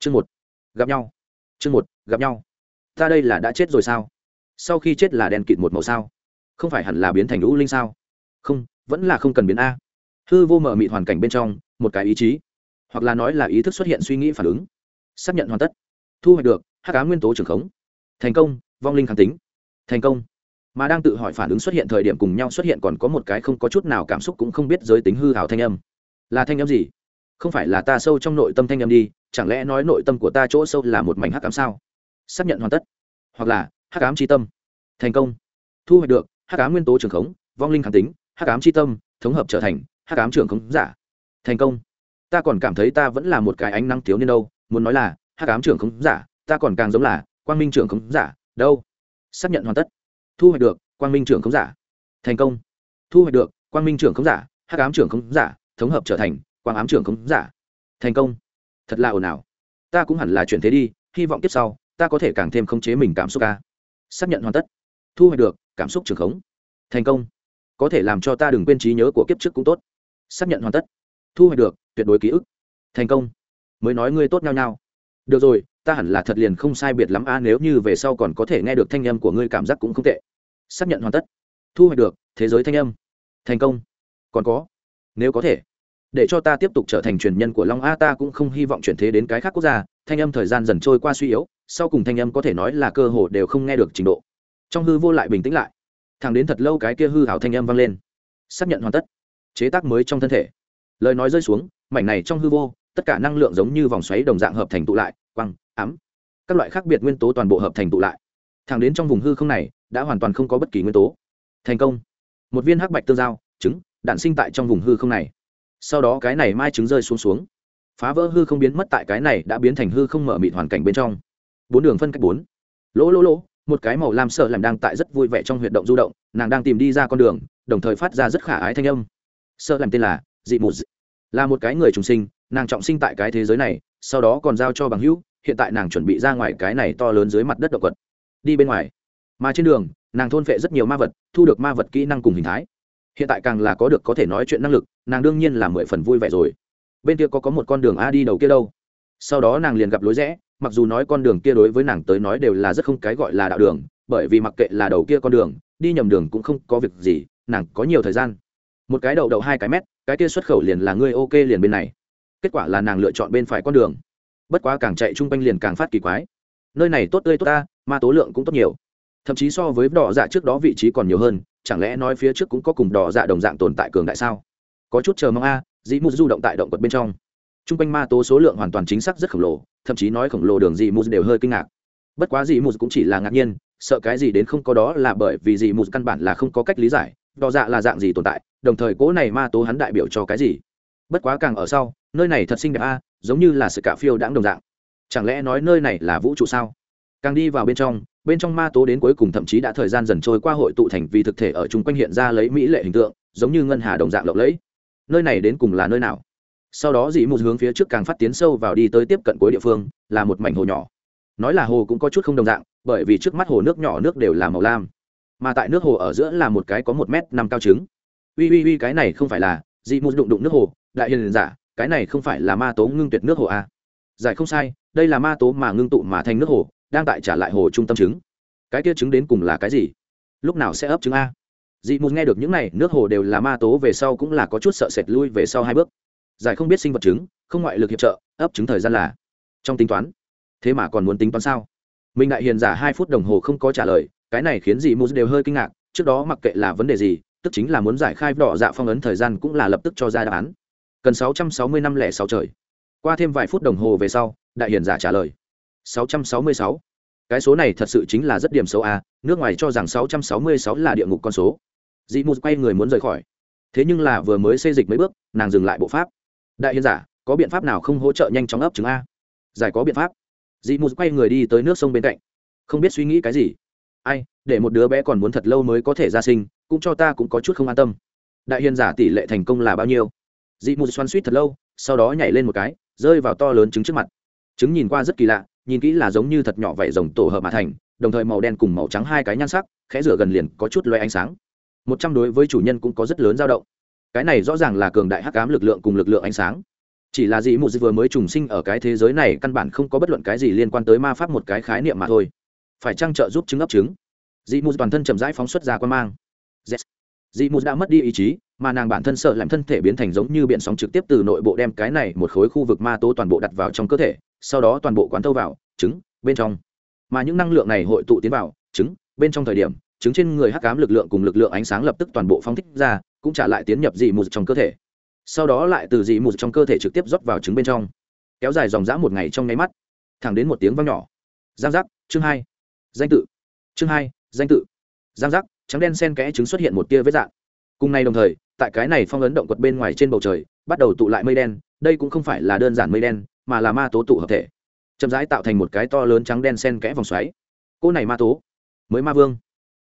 chương một. Gặp nhau. Chương một, gặp nhau. Ta đây là đã chết rồi sao? Sau khi chết là đen kịt một màu sao? Không phải hẳn là biến thành lũ linh sao? Không, vẫn là không cần biến a. Hư vô mở mịt hoàn cảnh bên trong, một cái ý chí. Hoặc là nói là ý thức xuất hiện suy nghĩ phản ứng. Xác nhận hoàn tất. Thu hoạch được, hắc cá nguyên tố trường khống. Thành công, vong linh kháng tính. Thành công. Mà đang tự hỏi phản ứng xuất hiện thời điểm cùng nhau xuất hiện còn có một cái không có chút nào cảm xúc cũng không biết giới tính hư hào thanh âm. Là thanh âm gì? Không phải là ta sâu trong nội tâm thanh âm đi chẳng lẽ nói nội tâm của ta chỗ sâu là một mảnh hắc ám sao? Xác nhận hoàn tất. Hoặc là, hắc ám c tâm. Thành công. Thu hoạch được, hắc ám nguyên tố trường khống, vong linh kháng tính, hắc ám c tâm, thống hợp trở thành, hắc ám trường khống giả. Thành công. Ta còn cảm thấy ta vẫn là một cái ánh năng thiếu niên đâu, muốn nói là, hắc ám trường khống giả, ta còn càng giống là, quang minh trường khống giả, đâu? Xác nhận hoàn tất. Thu hoạch được, quang minh trưởng khống giả. Thành công. Thu hoạch được, quang minh trưởng khống giả, hắc ám trưởng khống giả, thống hợp trở thành, quang ám trưởng khống giả. Thành công thật là ồn ào. Ta cũng hẳn là chuyển thế đi, hy vọng tiếp sau, ta có thể càng thêm khống chế mình cảm xúc ca. Xác nhận hoàn tất. Thu hoạch được, cảm xúc trưởng khống. Thành công. Có thể làm cho ta đừng quên trí nhớ của kiếp trước cũng tốt. Xác nhận hoàn tất. Thu hoạch được, tuyệt đối ký ức. Thành công. Mới nói ngươi tốt nhau nhau. Được rồi, ta hẳn là thật liền không sai biệt lắm a, nếu như về sau còn có thể nghe được thanh âm của ngươi cảm giác cũng không tệ. Xác nhận hoàn tất. Thu hoạch được, thế giới thanh âm. Thành công. Còn có. Nếu có thể để cho ta tiếp tục trở thành truyền nhân của long a, ta cũng không hy vọng chuyển thế đến cái khác quốc gia. Thanh âm thời gian dần trôi qua suy yếu, sau cùng thanh âm có thể nói là cơ hồ đều không nghe được trình độ. Trong hư vô lại bình tĩnh lại. Thằng đến thật lâu cái kia hư hảo thanh âm vang lên. Xác nhận hoàn tất. Chế tác mới trong thân thể. Lời nói rơi xuống, mảnh này trong hư vô, tất cả năng lượng giống như vòng xoáy đồng dạng hợp thành tụ lại, quăng, ám. Các loại khác biệt nguyên tố toàn bộ hợp thành tụ lại. Thẳng đến trong vùng hư không này, đã hoàn toàn không có bất kỳ nguyên tố. Thành công. Một viên hắc bạch tương giao, trứng đạn sinh tại trong vùng hư không này sau đó cái này mai trứng rơi xuống xuống. Phá vỡ hư không biến mất tại cái này đã biến thành hư không mở mịt hoàn cảnh bên trong. Bốn đường phân cách bốn. Lỗ lỗ lỗ, một cái màu lam sợ làm đang tại rất vui vẻ trong huyệt động du động, nàng đang tìm đi ra con đường, đồng thời phát ra rất khả ái thanh âm. Sợ làm tên là dị mù là một cái người trùng sinh, nàng trọng sinh tại cái thế giới này, sau đó còn giao cho bằng hữu, hiện tại nàng chuẩn bị ra ngoài cái này to lớn dưới mặt đất động vật. Đi bên ngoài. Mà trên đường, nàng thôn phệ rất nhiều ma vật, thu được ma vật kỹ năng cùng hình thái hiện tại càng là có được có thể nói chuyện năng lực, nàng đương nhiên là mười phần vui vẻ rồi. Bên kia có có một con đường a đi đầu kia đâu. Sau đó nàng liền gặp lối rẽ, mặc dù nói con đường kia đối với nàng tới nói đều là rất không cái gọi là đạo đường, bởi vì mặc kệ là đầu kia con đường, đi nhầm đường cũng không có việc gì, nàng có nhiều thời gian. Một cái đầu đầu hai cái mét, cái kia xuất khẩu liền là ngươi ok liền bên này. Kết quả là nàng lựa chọn bên phải con đường. Bất quá càng chạy chung quanh liền càng phát kỳ quái. Nơi này tốt tươi tốt ta ma tố lượng cũng tốt nhiều thậm chí so với đỏ dạ trước đó vị trí còn nhiều hơn, chẳng lẽ nói phía trước cũng có cùng đỏ dạ đồng dạng tồn tại cường đại sao? Có chút chờ mong a, dĩ mù du động tại động quật bên trong. T r u n g quanh ma tố số lượng hoàn toàn chính xác rất khổng lồ, thậm chí nói khổng lồ đường dị mù đều hơi kinh ngạc. Bất quá dị mù cũng chỉ là ngạc nhiên, sợ cái gì đến không có đó là bởi vì dị mù căn bản là không có cách lý giải, đỏ dạ là dạng gì tồn tại, đồng thời cố này ma tố hắn đại biểu cho cái gì? Bất quá càng ở sau, nơi này thật xinh đẹp a, giống như là sự cạ phiêu đãng đồng dạng. Chẳng lẽ nói nơi này là vũ trụ sao? Càng đi vào bên trong bên trong ma tố đến cuối cùng thậm chí đã thời gian dần trôi qua hội tụ thành vì thực thể ở chung quanh hiện ra lấy mỹ lệ hình tượng, giống như ngân hà đồng dạng lộng lẫy. Nơi này đến cùng là nơi nào? Sau đó dĩ một hướng phía trước càng phát tiến sâu vào đi tới tiếp cận cuối địa phương, là một mảnh hồ nhỏ. Nói là hồ cũng có chút không đồng dạng, bởi vì trước mắt hồ nước nhỏ nước đều là màu lam. Mà tại nước hồ ở giữa là một cái có một m năm cao trứng. Uy uy uy, cái này không phải là dị một đụng đụng nước hồ, đại hiền giả, cái này không phải là ma tố ngưng tuyệt nước hồ à. giải không sai, đây là ma tố mà ngưng tụ mà thành nước hồ đang tại trả lại hồ trung tâm trứng. Cái kia trứng đến cùng là cái gì? Lúc nào sẽ ấp trứng a? Dị mù nghe được những này, nước hồ đều là ma tố về sau cũng là có chút sợ sệt lui về sau hai bước. Giải không biết sinh vật trứng, không ngoại lực hiệp trợ, ấp trứng thời gian là trong tính toán. Thế mà còn muốn tính toán sao? Minh đại hiền giả hai phút đồng hồ không có trả lời, cái này khiến dị mù đều hơi kinh ngạc, trước đó mặc kệ là vấn đề gì, tức chính là muốn giải khai đỏ dạ phong ấn thời gian cũng là lập tức cho ra đáp án. Cần sáu trăm sáu mươi năm lẻ sáu trời. Qua thêm vài phút đồng hồ về sau, đại hiền giả trả lời. 666. cái số này thật sự chính là rất điểm xấu a nước ngoài cho rằng 666 là địa ngục con số. Dị mù quay người muốn rời khỏi. Thế nhưng là vừa mới xây dịch mấy bước, nàng dừng lại bộ pháp. Đại hiền giả, có biện pháp nào không hỗ trợ nhanh chóng ấp trứng a? Giải có biện pháp. Dị mù quay người đi tới nước sông bên cạnh. Không biết suy nghĩ cái gì. Ai, để một đứa bé còn muốn thật lâu mới có thể ra sinh, cũng cho ta cũng có chút không an tâm. Đại hiền giả tỷ lệ thành công là bao nhiêu? Dị mù xoắn suýt thật lâu, sau đó nhảy lên một cái, rơi vào to lớn trứng trước mặt. Trứng nhìn qua rất kỳ lạ nhìn kỹ là giống như thật nhỏ vảy rồng tổ hợp mà thành, đồng thời màu đen cùng màu trắng hai cái nhan sắc, khẽ rửa gần liền có chút loe ánh sáng. Một trăm đối với chủ nhân cũng có rất lớn dao động. Cái này rõ ràng là cường đại hắc ám lực lượng cùng lực lượng ánh sáng. Chỉ là dị mù vừa mới trùng sinh ở cái thế giới này căn bản không có bất luận cái gì liên quan tới ma pháp một cái khái niệm mà thôi. Phải trang trợ giúp chứng ấp trứng dị mù toàn thân chậm rãi phóng xuất ra quan mang. Yes. dị mù đã mất đi ý chí, mà nàng bản thân sợ làm thân thể biến thành giống như biển sóng trực tiếp từ nội bộ đem cái này một khối khu vực ma tố toàn bộ đặt vào trong cơ thể sau đó toàn bộ quán thâu vào, trứng, bên trong. Mà những năng lượng này hội tụ tiến vào, trứng, bên trong thời điểm, trứng trên người hắc cám lực lượng cùng lực lượng ánh sáng lập tức toàn bộ phóng thích ra, cũng trả lại tiến nhập dị mù trong cơ thể. Sau đó lại từ dị mù trong cơ thể trực tiếp rót vào trứng bên trong. Kéo dài dòng dã một ngày trong nháy mắt, thẳng đến một tiếng vang nhỏ. Giang giác, chương hai. Danh tự. Chương hai, danh tự. Giang giác, trắng đen sen kẽ trứng xuất hiện một tia vết dạng cùng ngày đồng thời, tại cái này phong ấn động quật bên ngoài trên bầu trời, bắt đầu tụ lại mây đen, đây cũng không phải là đơn giản mây đen mà là ma tố tụ hợp thể, chậm rãi tạo thành một cái to lớn trắng đen sen kẽ vòng xoáy. Cô này ma tố mới ma vương.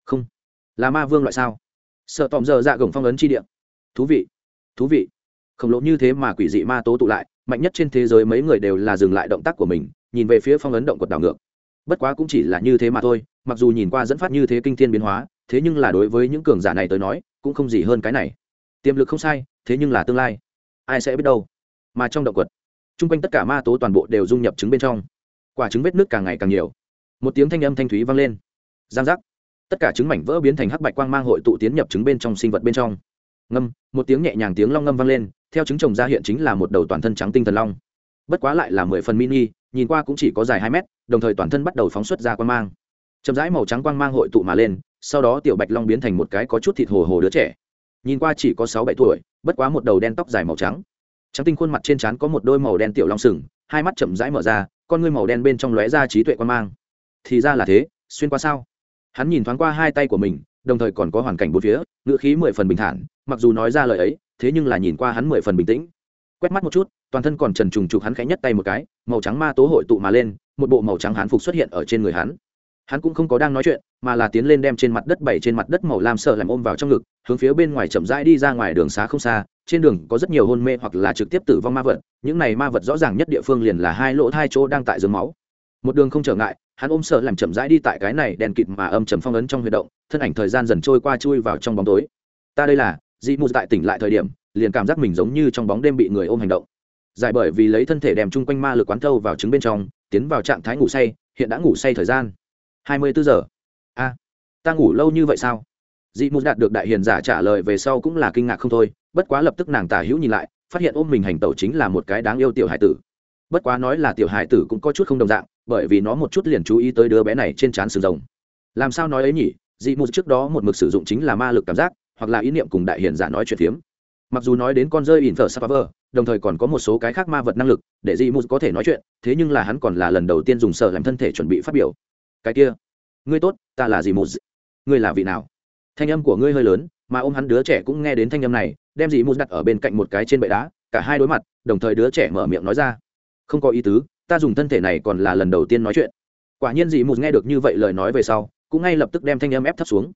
Không, là ma vương loại sao? Sợ tòm giờ dạ gồng phong ấn chi địa. Thú vị thú vị. Khổng lồ như thế mà quỷ dị ma tố tụ lại, mạnh nhất trên thế giới mấy người đều là dừng lại động tác của mình, nhìn về phía phong ấn động quật đảo ngược. Bất quá cũng chỉ là như thế mà thôi, mặc dù nhìn qua dẫn phát như thế kinh thiên biến hóa, thế nhưng là đối với những cường giả này tới nói, cũng không gì hơn cái này. Tiềm lực không sai, thế nhưng là tương lai. Ai sẽ biết đâu? Mà trong động quật t r u n g quanh tất cả ma tố toàn bộ đều dung nhập trứng bên trong. Quả trứng vết nước càng ngày càng nhiều. Một tiếng thanh âm thanh thúy vang lên. Giang giác. Tất cả trứng mảnh vỡ biến thành hắc bạch quang mang hội tụ tiến nhập trứng bên trong sinh vật bên trong. Ngâm. Một tiếng nhẹ nhàng tiếng long ngâm vang lên, theo trứng trồng ra hiện chính là một đầu toàn thân trắng tinh thần long. Bất quá lại là mười phần mini, nhìn qua cũng chỉ có dài hai mét, đồng thời toàn thân bắt đầu phóng xuất ra quang mang. Chậm rãi màu trắng quang mang hội tụ mà lên, sau đó tiểu bạch long biến thành một cái có chút thịt hồ hồ đứa trẻ. Nhìn qua chỉ có sáu bảy tuổi, bất quá một đầu đen tóc dài màu trắng trắng tinh khuôn mặt trên trán có một đôi màu đen tiểu long sừng, hai mắt chậm rãi mở ra, con ngươi màu đen bên trong lóe ra trí tuệ quan mang. Thì ra là thế, xuyên qua sao? Hắn nhìn thoáng qua hai tay của mình, đồng thời còn có hoàn cảnh bốn phía, ngữ khí mười phần bình thản, mặc dù nói ra lời ấy, thế nhưng là nhìn qua hắn mười phần bình tĩnh. Quét mắt một chút, toàn thân còn trần trùng trục hắn khẽ nhất tay một cái, màu trắng ma tố hội tụ mà lên, một bộ màu trắng hán phục xuất hiện ở trên người hắn hắn cũng không có đang nói chuyện, mà là tiến lên đem trên mặt đất bảy trên mặt đất màu lam sợ làm ôm vào trong ngực, hướng phía bên ngoài chậm rãi đi ra ngoài đường xá không xa, trên đường có rất nhiều hôn mê hoặc là trực tiếp tử vong ma vật, những này ma vật rõ ràng nhất địa phương liền là hai lỗ hai chỗ đang tại dưới máu. Một đường không trở ngại, hắn ôm sợ làm chậm rãi đi tại cái này đèn kịt mà âm trầm phong ấn trong huy động, thân ảnh thời gian dần trôi qua chui vào trong bóng tối. Ta đây là, dị mù tại tỉnh lại thời điểm, liền cảm giác mình giống như trong bóng đêm bị người ôm hành động. Giải bởi vì lấy thân thể đem chung quanh ma lực quán thâu vào trứng bên trong, tiến vào trạng thái ngủ say, hiện đã ngủ say thời gian hai mươi bốn giờ. A, ta ngủ lâu như vậy sao? Dị mù đạt được đại hiền giả trả lời về sau cũng là kinh ngạc không thôi, bất quá lập tức nàng tả hữu nhìn lại, phát hiện ôm mình hành tẩu chính là một cái đáng yêu tiểu hải tử. Bất quá nói là tiểu hải tử cũng có chút không đồng dạng, bởi vì nó một chút liền chú ý tới đứa bé này trên trán sừng rồng. Làm sao nói ấy nhỉ? Dị mù trước đó một mực sử dụng chính là ma lực cảm giác, hoặc là ý niệm cùng đại hiền giả nói chuyện phiếm. Mặc dù nói đến con rơi in phở sapaver đồng thời còn có một số cái khác ma vật năng lực, để dị mù có thể nói chuyện, thế nhưng là hắn còn là lần đầu tiên dùng sợ làm thân thể chuẩn bị phát biểu cái kia, ngươi tốt, ta là gì mù ngươi là vị nào? Thanh âm của ngươi hơi lớn, mà ôm hắn đứa trẻ cũng nghe đến thanh âm này, đem dì mù đặt ở bên cạnh một cái trên bệ đá, cả hai đối mặt, đồng thời đứa trẻ mở miệng nói ra. Không có ý tứ, ta dùng thân thể này còn là lần đầu tiên nói chuyện. Quả nhiên dì mù nghe được như vậy lời nói về sau, cũng ngay lập tức đem thanh âm ép thấp xuống.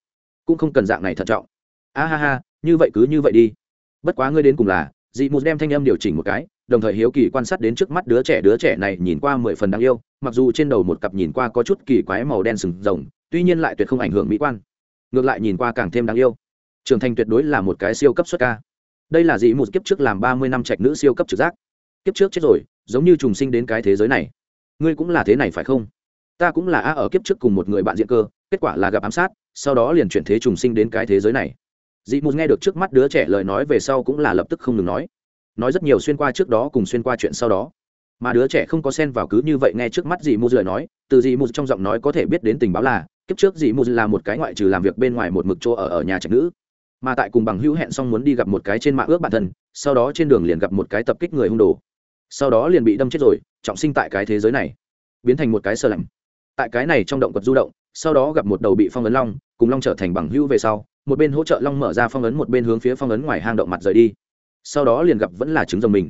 Cũng không cần dạng này thận trọng. A ha ha, như vậy cứ như vậy đi. Bất quá ngươi đến cùng là dì mù đem thanh âm điều chỉnh một cái đồng thời hiếu kỳ quan sát đến trước mắt đứa trẻ đứa trẻ này nhìn qua mười phần đáng yêu, mặc dù trên đầu một cặp nhìn qua có chút kỳ quái màu đen sừng rồng, tuy nhiên lại tuyệt không ảnh hưởng mỹ quan, ngược lại nhìn qua càng thêm đáng yêu. Trưởng thành tuyệt đối là một cái siêu cấp xuất ca. Đây là dị một kiếp trước làm ba mươi năm trạch nữ siêu cấp trực giác. Kiếp trước chết rồi, giống như trùng sinh đến cái thế giới này. Ngươi cũng là thế này phải không? Ta cũng là a ở kiếp trước cùng một người bạn diện cơ, kết quả là gặp ám sát, sau đó liền chuyển thế trùng sinh đến cái thế giới này. Dị một nghe được trước mắt đứa trẻ lời nói về sau cũng là lập tức không ngừng nói nói rất nhiều xuyên qua trước đó cùng xuyên qua chuyện sau đó. Mà đứa trẻ không có xen vào cứ như vậy nghe trước mắt dì mù lời nói, từ dì mù trong giọng nói có thể biết đến tình báo là, kiếp trước dì mù là một cái ngoại trừ làm việc bên ngoài một mực chỗ ở ở nhà trạch nữ. Mà tại cùng bằng hữu hẹn xong muốn đi gặp một cái trên mạng ước bản thân, sau đó trên đường liền gặp một cái tập kích người hung đồ. Sau đó liền bị đâm chết rồi, trọng sinh tại cái thế giới này. Biến thành một cái sơ lạnh. Tại cái này trong động vật du động, sau đó gặp một đầu bị phong ấn long, cùng long trở thành bằng hữu về sau, một bên hỗ trợ long mở ra phong ấn, một bên hướng phía phong ấn ngoài hang động mặt rời đi sau đó liền gặp vẫn là trứng rồng mình.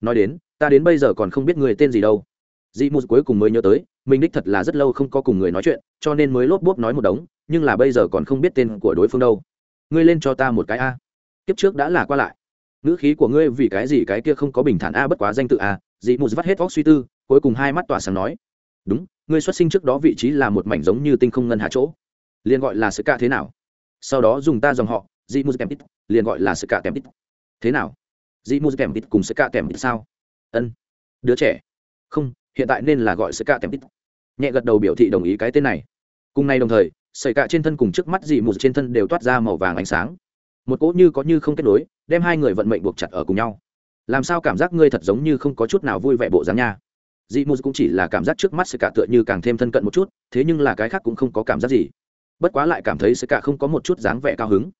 Nói đến, ta đến bây giờ còn không biết người tên gì đâu. Dị mù cuối cùng mới nhớ tới, mình đích thật là rất lâu không có cùng người nói chuyện, cho nên mới lốp bốp nói một đống, nhưng là bây giờ còn không biết tên của đối phương đâu. Ngươi lên cho ta một cái a. Kiếp trước đã là qua lại. Ngữ khí của ngươi vì cái gì cái kia không có bình thản a bất quá danh tự a, dị mù vắt hết vóc suy tư, cuối cùng hai mắt tỏa sáng nói. Đúng, ngươi xuất sinh trước đó vị trí là một mảnh giống như tinh không ngân hạ chỗ. Liền gọi là sự ca thế nào? Sau đó dùng ta dòng họ, dị mù kèm tít, liền gọi là sự ca kèm tít thế nào? Dị mù kèm bít cùng sự ca kèm bít sao? Ân, đứa trẻ. Không, hiện tại nên là gọi sợi cạ kèm bít nhẹ gật đầu biểu thị đồng ý cái tên này. Cùng ngày đồng thời, sợi cạ trên thân cùng trước mắt dị mù trên thân đều toát ra màu vàng ánh sáng. Một cỗ như có như không kết nối, đem hai người vận mệnh buộc chặt ở cùng nhau. Làm sao cảm giác ngươi thật giống như không có chút nào vui vẻ bộ dáng nha? Dị mù cũng chỉ là cảm giác trước mắt sợi cạ tựa như càng thêm thân cận một chút, thế nhưng là cái khác cũng không có cảm giác gì. Bất quá lại cảm thấy sợi cạ không có một chút dáng vẻ cao hứng.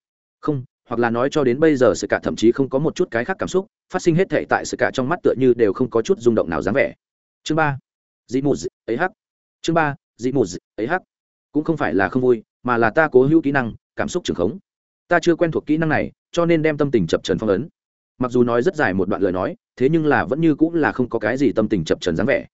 Không hoặc là nói cho đến bây giờ sự cả thậm chí không có một chút cái khác cảm xúc, phát sinh hết thệ tại sự cả trong mắt tựa như đều không có chút rung động nào dáng vẻ. Chương ba, dị mù ấy hắc. Chương ba, dị mù ấy hắc. Cũng không phải là không vui, mà là ta cố hữu kỹ năng, cảm xúc trường khống. Ta chưa quen thuộc kỹ năng này, cho nên đem tâm tình chập trần phong ấn. Mặc dù nói rất dài một đoạn lời nói, thế nhưng là vẫn như cũng là không có cái gì tâm tình chập trần dáng vẻ.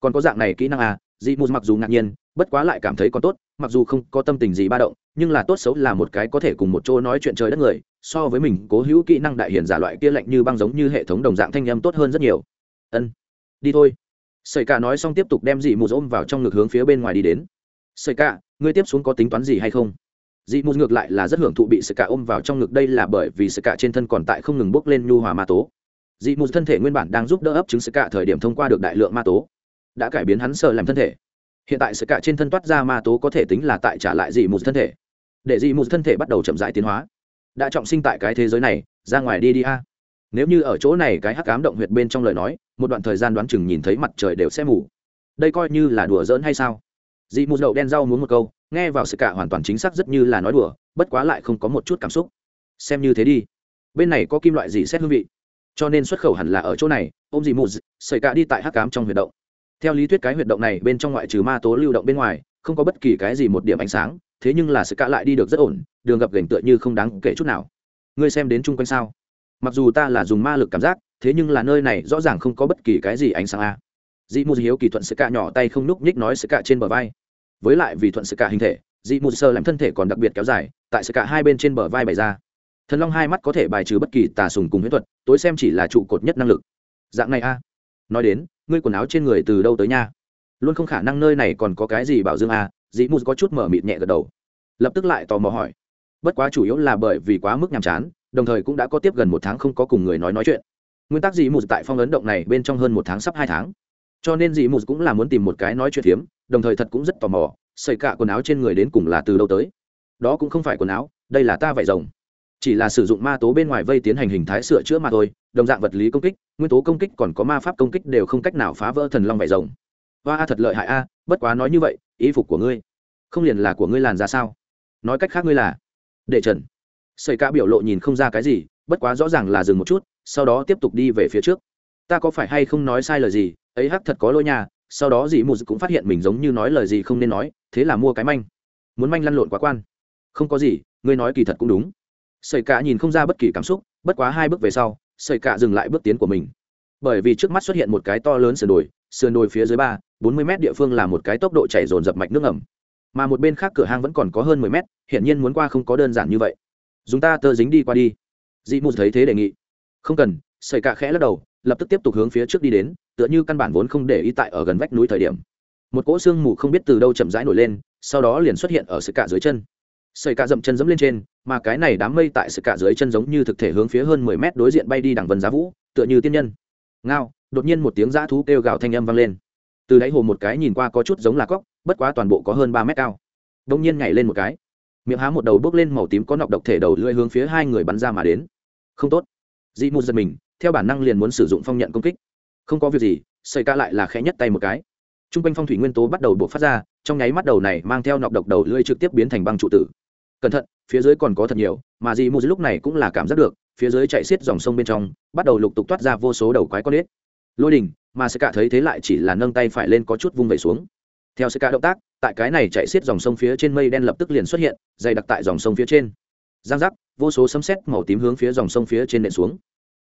Còn có dạng này kỹ năng à dị mù mặc dù ngạc nhiên, bất quá lại cảm thấy còn tốt, mặc dù không có tâm tình gì ba động nhưng là tốt xấu là một cái có thể cùng một chỗ nói chuyện trời đất người, so với mình cố hữu kỹ năng đại hiền giả loại kia lạnh như băng giống như hệ thống đồng dạng thanh âm tốt hơn rất nhiều. Ân, đi thôi. Sợi cả nói xong tiếp tục đem dị mù ôm vào trong ngực hướng phía bên ngoài đi đến. Sợi cả, ngươi tiếp xuống có tính toán gì hay không? Dị mù ngược lại là rất hưởng thụ bị sợi cả ôm vào trong ngực, đây là bởi vì sợi cả trên thân còn tại không ngừng bốc lên nhu hòa ma tố. Dị mù thân thể nguyên bản đang giúp đỡ ấp trứng sợi cả thời điểm thông qua được đại lượng ma tố, đã cải biến hắn sợ làm thân thể. Hiện tại sợi cả trên thân toát ra ma tố có thể tính là tại trả lại dị mù thân thể để dị mù thân thể bắt đầu chậm rãi tiến hóa. Đã trọng sinh tại cái thế giới này, ra ngoài đi đi a. Nếu như ở chỗ này cái hắc cám động huyệt bên trong lời nói, một đoạn thời gian đoán chừng nhìn thấy mặt trời đều sẽ mù. Đây coi như là đùa giỡn hay sao? Dị mù đậu đen rau muốn một câu, nghe vào sự cả hoàn toàn chính xác rất như là nói đùa, bất quá lại không có một chút cảm xúc. Xem như thế đi. Bên này có kim loại gì xét hương vị. Cho nên xuất khẩu hẳn là ở chỗ này, ôm dị mù sợi cả đi tại hắc cám trong huyệt động. Theo lý thuyết cái huyệt động này bên trong ngoại trừ ma tố lưu động bên ngoài, không có bất kỳ cái gì một điểm ánh sáng thế nhưng là sự cả lại đi được rất ổn, đường gặp gành tựa như không đáng kể chút nào. Ngươi xem đến chung quanh sao? Mặc dù ta là dùng ma lực cảm giác, thế nhưng là nơi này rõ ràng không có bất kỳ cái gì ánh sáng a. Dị mù hiếu kỳ thuận sự cạ nhỏ tay không núc nhích nói sự cạ trên bờ vai. Với lại vì thuận sự cạ hình thể, dị mù sơ làm thân thể còn đặc biệt kéo dài, tại sự cạ hai bên trên bờ vai bày ra. Thần long hai mắt có thể bài trừ bất kỳ tà sùng cùng huyết thuật, tối xem chỉ là trụ cột nhất năng lực. Dạng này a. Nói đến, ngươi quần áo trên người từ đâu tới nha? Luôn không khả năng nơi này còn có cái gì bảo dương a dị mù có chút mở mịt nhẹ gật đầu. Lập tức lại tò mò hỏi. Bất quá chủ yếu là bởi vì quá mức nhàm chán, đồng thời cũng đã có tiếp gần một tháng không có cùng người nói nói chuyện. Nguyên tắc dị mù tại phong ấn động này bên trong hơn một tháng sắp hai tháng. Cho nên dị mù cũng là muốn tìm một cái nói chuyện phiếm đồng thời thật cũng rất tò mò xây cả quần áo trên người đến cùng là từ đâu tới. Đó cũng không phải quần áo, đây là ta vải rồng. Chỉ là sử dụng ma tố bên ngoài vây tiến hành hình thái sửa chữa mà thôi, đồng dạng vật lý công kích, nguyên tố công kích còn có ma pháp công kích đều không cách nào phá vỡ thần long vải rồng. Và a thật lợi hại a, bất quá nói như vậy ý phục của ngươi. Không liền là của ngươi làn ra sao? Nói cách khác ngươi là. Để trần. Xảy ca biểu lộ nhìn không ra cái gì, bất quá rõ ràng là dừng một chút, sau đó tiếp tục đi về phía trước. Ta có phải hay không nói sai lời gì? Ấy hắc thật có lỗi nhà sau đó dì mù cũng phát hiện mình giống như nói lời gì không nên nói, thế là mua cái manh. Muốn manh lăn lộn quá quan. Không có gì, ngươi nói kỳ thật cũng đúng. Sợi cả nhìn không ra bất kỳ cảm xúc, bất quá hai bước về sau, sợi cả dừng lại bước tiến của mình. Bởi vì trước mắt xuất hiện một cái to lớn sửa đổi sườn đồi phía dưới ba bốn mươi m địa phương là một cái tốc độ chảy dồn dập mạch nước ngầm, mà một bên khác cửa hang vẫn còn có hơn mười mét hiện nhiên muốn qua không có đơn giản như vậy. Dùng ta tơ dính đi qua đi. Dị mù thấy thế đề nghị. Không cần sợi cạ khẽ lắc đầu lập tức tiếp tục hướng phía trước đi đến tựa như căn bản vốn không để ý tại ở gần vách núi thời điểm. Một cỗ xương mù không biết từ đâu chậm rãi nổi lên sau đó liền xuất hiện ở sợi cạ dưới chân. Sợi cạ dậm chân dẫm lên trên mà cái này đám mây tại sợi cạ dưới chân giống như thực thể hướng phía hơn mười mét đối diện bay đi đằng vân giá vũ tựa như tiên nhân. Ngao đột nhiên một tiếng dã thú kêu gào thanh âm vang lên. Từ đáy hồ một cái nhìn qua có chút giống là cóc, bất quá toàn bộ có hơn ba mét cao. Đông nhiên nhảy lên một cái. Miệng há một đầu bước lên màu tím có nọc độc thể đầu lưỡi hướng phía hai người bắn ra mà đến. Không tốt. Dị mù giật mình, theo bản năng liền muốn sử dụng phong nhận công kích. Không có việc gì xây ca lại là khẽ nhất tay một cái. T r u n g quanh phong thủy nguyên tố bắt đầu buộc phát ra, trong nháy mắt đầu này mang theo nọc độc đầu lưỡi trực tiếp biến thành băng trụ tử. Cẩn thận, phía dưới còn có thật nhiều, mà dị mù lúc này cũng là cảm giác được, phía dưới chạy xiết dòng sông bên trong, bắt đầu lục tục toát ra vô số đầu quái con ếch lôi đình, mà sẽ cả thấy thế lại chỉ là nâng tay phải lên có chút vung vẩy xuống. Theo sẽ cả động tác, tại cái này chạy xiết dòng sông phía trên mây đen lập tức liền xuất hiện, dày đặc tại dòng sông phía trên. Giang giác, vô số sấm sét màu tím hướng phía dòng sông phía trên nện xuống.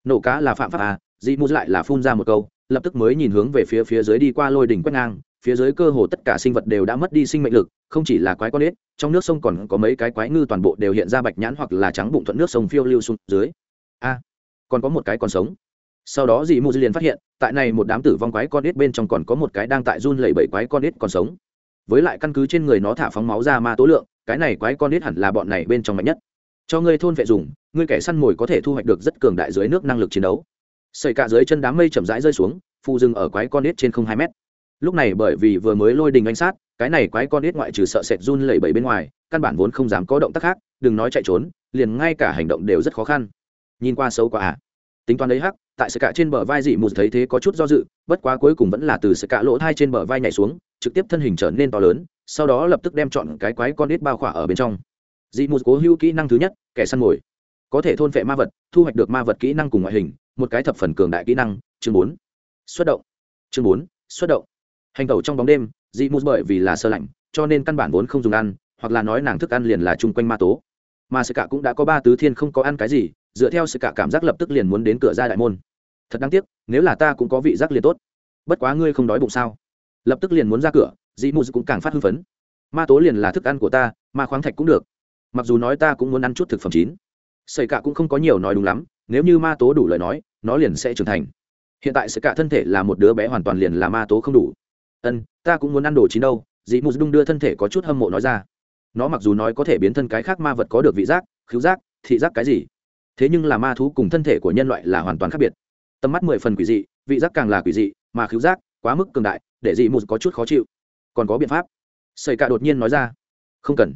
Nổ cá là phạm pháp à dị mù lại là phun ra một câu, lập tức mới nhìn hướng về phía phía dưới đi qua lôi đỉnh quét ngang, phía dưới cơ hồ tất cả sinh vật đều đã mất đi sinh mệnh lực, không chỉ là quái con ếch, trong nước sông còn có mấy cái quái ngư toàn bộ đều hiện ra bạch nhãn hoặc là trắng bụng thuận nước sông phiêu lưu xuống dưới. A, còn có một cái còn sống sau đó dị mù liền phát hiện, tại này một đám tử vong quái con ít bên trong còn có một cái đang tại run lẩy bẩy quái con ít còn sống. Với lại căn cứ trên người nó thả phóng máu ra ma tố lượng, cái này quái con ít hẳn là bọn này bên trong mạnh nhất. Cho ngươi thôn vệ dùng, ngươi kẻ săn mồi có thể thu hoạch được rất cường đại dưới nước năng lực chiến đấu. Sợi cả dưới chân đám mây chậm rãi rơi xuống phụ dừng ở quái con nít trên không hai mét. Lúc này bởi vì vừa mới lôi đình anh sát, cái này quái con nít ngoại trừ sợ sệt run lẩy bẩy bên ngoài, căn bản vốn không dám có động tác khác, đừng nói chạy trốn, liền ngay cả hành động đều rất khó khăn. Nhìn qua xấu quá à. Tính toán đấy hắc tại sự cả trên bờ vai dị mù thấy thế có chút do dự, bất quá cuối cùng vẫn là từ sự cả lỗ thai trên bờ vai nhảy xuống, trực tiếp thân hình trở nên to lớn, sau đó lập tức đem chọn cái quái con đít bao khỏa ở bên trong. Dị mù cố hữu kỹ năng thứ nhất, kẻ săn mồi. Có thể thôn vệ ma vật, thu hoạch được ma vật kỹ năng cùng ngoại hình, một cái thập phần cường đại kỹ năng, chương bốn. Xuất động. Chương bốn, xuất động. Hành tẩu trong bóng đêm, dị mù bởi vì là sơ lạnh, cho nên căn bản vốn không dùng ăn, hoặc là nói nàng thức ăn liền là chung quanh ma tố. Mà sự cả cũng đã có ba tứ thiên không có ăn cái gì, dựa theo sự cả cảm giác lập tức liền muốn đến cửa ra đại môn thật đáng tiếc, nếu là ta cũng có vị giác liền tốt. Bất quá ngươi không đói bụng sao? Lập tức liền muốn ra cửa dị mù cũng càng phát hưng phấn. Ma tố liền là thức ăn của ta, ma khoáng thạch cũng được. Mặc dù nói ta cũng muốn ăn chút thực phẩm chín. Sợi cả cũng không có nhiều nói đúng lắm, nếu như ma tố đủ lời nói, nó liền sẽ trưởng thành. Hiện tại sợi cả thân thể là một đứa bé hoàn toàn liền là ma tố không đủ. Ân, ta cũng muốn ăn đồ chín đâu dị mù đung đưa thân thể có chút hâm mộ nói ra. Nó mặc dù nói có thể biến thân cái khác ma vật có được vị giác, khứu giác, thị giác cái gì, thế nhưng là ma thú cùng thân thể của nhân loại là hoàn toàn khác biệt tầm mắt mười phần quỷ dị, vị giác càng là quỷ dị, mà khiếu giác quá mức cường đại, để dị mù có chút khó chịu. Còn có biện pháp. Sợi cả đột nhiên nói ra. Không cần.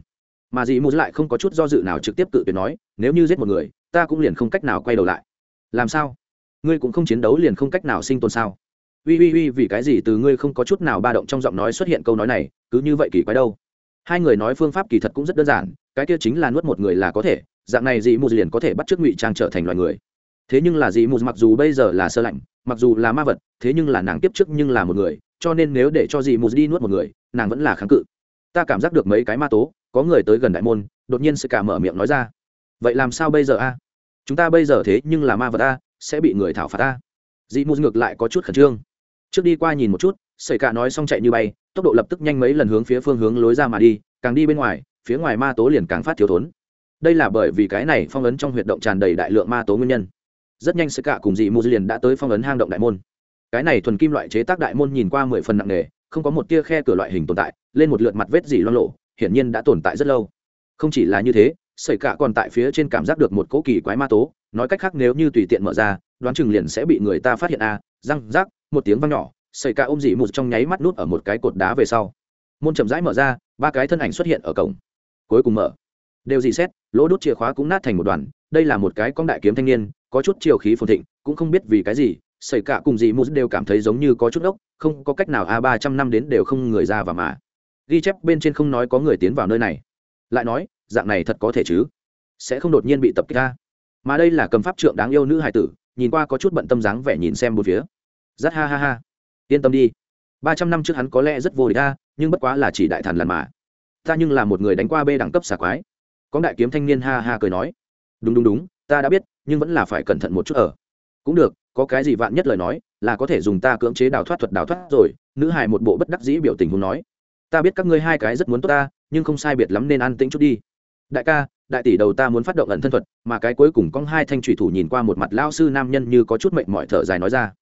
Mà dị mù lại không có chút do dự nào trực tiếp cự tuyệt nói, nếu như giết một người, ta cũng liền không cách nào quay đầu lại. Làm sao? Ngươi cũng không chiến đấu liền không cách nào sinh tồn sao? Uy uy uy, vì cái gì từ ngươi không có chút nào ba động trong giọng nói xuất hiện câu nói này, cứ như vậy kỳ quái đâu? Hai người nói phương pháp kỳ thật cũng rất đơn giản, cái kia chính là nuốt một người là có thể, dạng này dị mù liền có thể bắt chước ngụy trang trở thành loài người thế nhưng là dị mù mặc dù bây giờ là sơ lạnh, mặc dù là ma vật, thế nhưng là nàng tiếp trước nhưng là một người, cho nên nếu để cho dị mù đi nuốt một người, nàng vẫn là kháng cự. Ta cảm giác được mấy cái ma tố, có người tới gần đại môn, đột nhiên sự cả mở miệng nói ra. Vậy làm sao bây giờ a? Chúng ta bây giờ thế nhưng là ma vật a, sẽ bị người thảo phạt a. Dị mù ngược lại có chút khẩn trương. Trước đi qua nhìn một chút sợi cả nói xong chạy như bay, tốc độ lập tức nhanh mấy lần hướng phía phương hướng lối ra mà đi, càng đi bên ngoài, phía ngoài ma tố liền càng phát thiếu thốn. Đây là bởi vì cái này phong ấn trong huyệt động tràn đầy đại lượng ma tố nguyên nhân rất nhanh sẽ cả cùng dị mù liền đã tới phong ấn hang động đại môn. Cái này thuần kim loại chế tác đại môn nhìn qua mười phần nặng nề không có một tia khe cửa loại hình tồn tại lên một lượt mặt vết dỉ loang lộ hiển nhiên đã tồn tại rất lâu. Không chỉ là như thế sợi cả còn tại phía trên cảm giác được một cỗ kỳ quái ma tố nói cách khác nếu như tùy tiện mở ra đoán chừng liền sẽ bị người ta phát hiện a à, răng rác một tiếng vang nhỏ sợi cả ôm dị một trong nháy mắt nút ở một cái cột đá về sau. Môn chậm rãi mở ra ba cái thân ảnh xuất hiện ở cổng. Cuối cùng mở. Đều dị xét lỗ đốt chìa khóa cũng nát thành một đoàn đây là một cái con đại kiếm thanh niên có chút chiều khí phồn thịnh, cũng không biết vì cái gì xảy cả cùng gì một đều cảm thấy giống như có chút ốc, không có cách nào a ba trăm năm đến đều không người ra và mà. Ghi chép bên trên không nói có người tiến vào nơi này. Lại nói, dạng này thật có thể chứ? Sẽ không đột nhiên bị tập kích ra mà đây là cầm pháp trượng đáng yêu nữ hải tử, nhìn qua có chút bận tâm dáng vẻ nhìn xem một phía. Rất ha ha ha. Yên tâm đi. Ba trăm năm trước hắn có lẽ rất vô địch ta, nhưng bất quá là chỉ đại thần lần mà. Ta nhưng là một người đánh qua bê đẳng cấp xà quái. Có đại kiếm thanh niên ha ha cười nói. Đúng đúng đúng ta đã biết, nhưng vẫn là phải cẩn thận một chút ở. Cũng được, có cái gì vạn nhất lời nói, là có thể dùng ta cưỡng chế đào thoát thuật đào thoát rồi, nữ hài một bộ bất đắc dĩ biểu tình hùng nói. Ta biết các ngươi hai cái rất muốn tốt ta, nhưng không sai biệt lắm nên an tĩnh chút đi. Đại ca, đại tỷ đầu ta muốn phát động ẩn thân thuật, mà cái cuối cùng con hai thanh thủy thủ nhìn qua một mặt lao sư nam nhân như có chút mệnh mọi thở dài nói ra.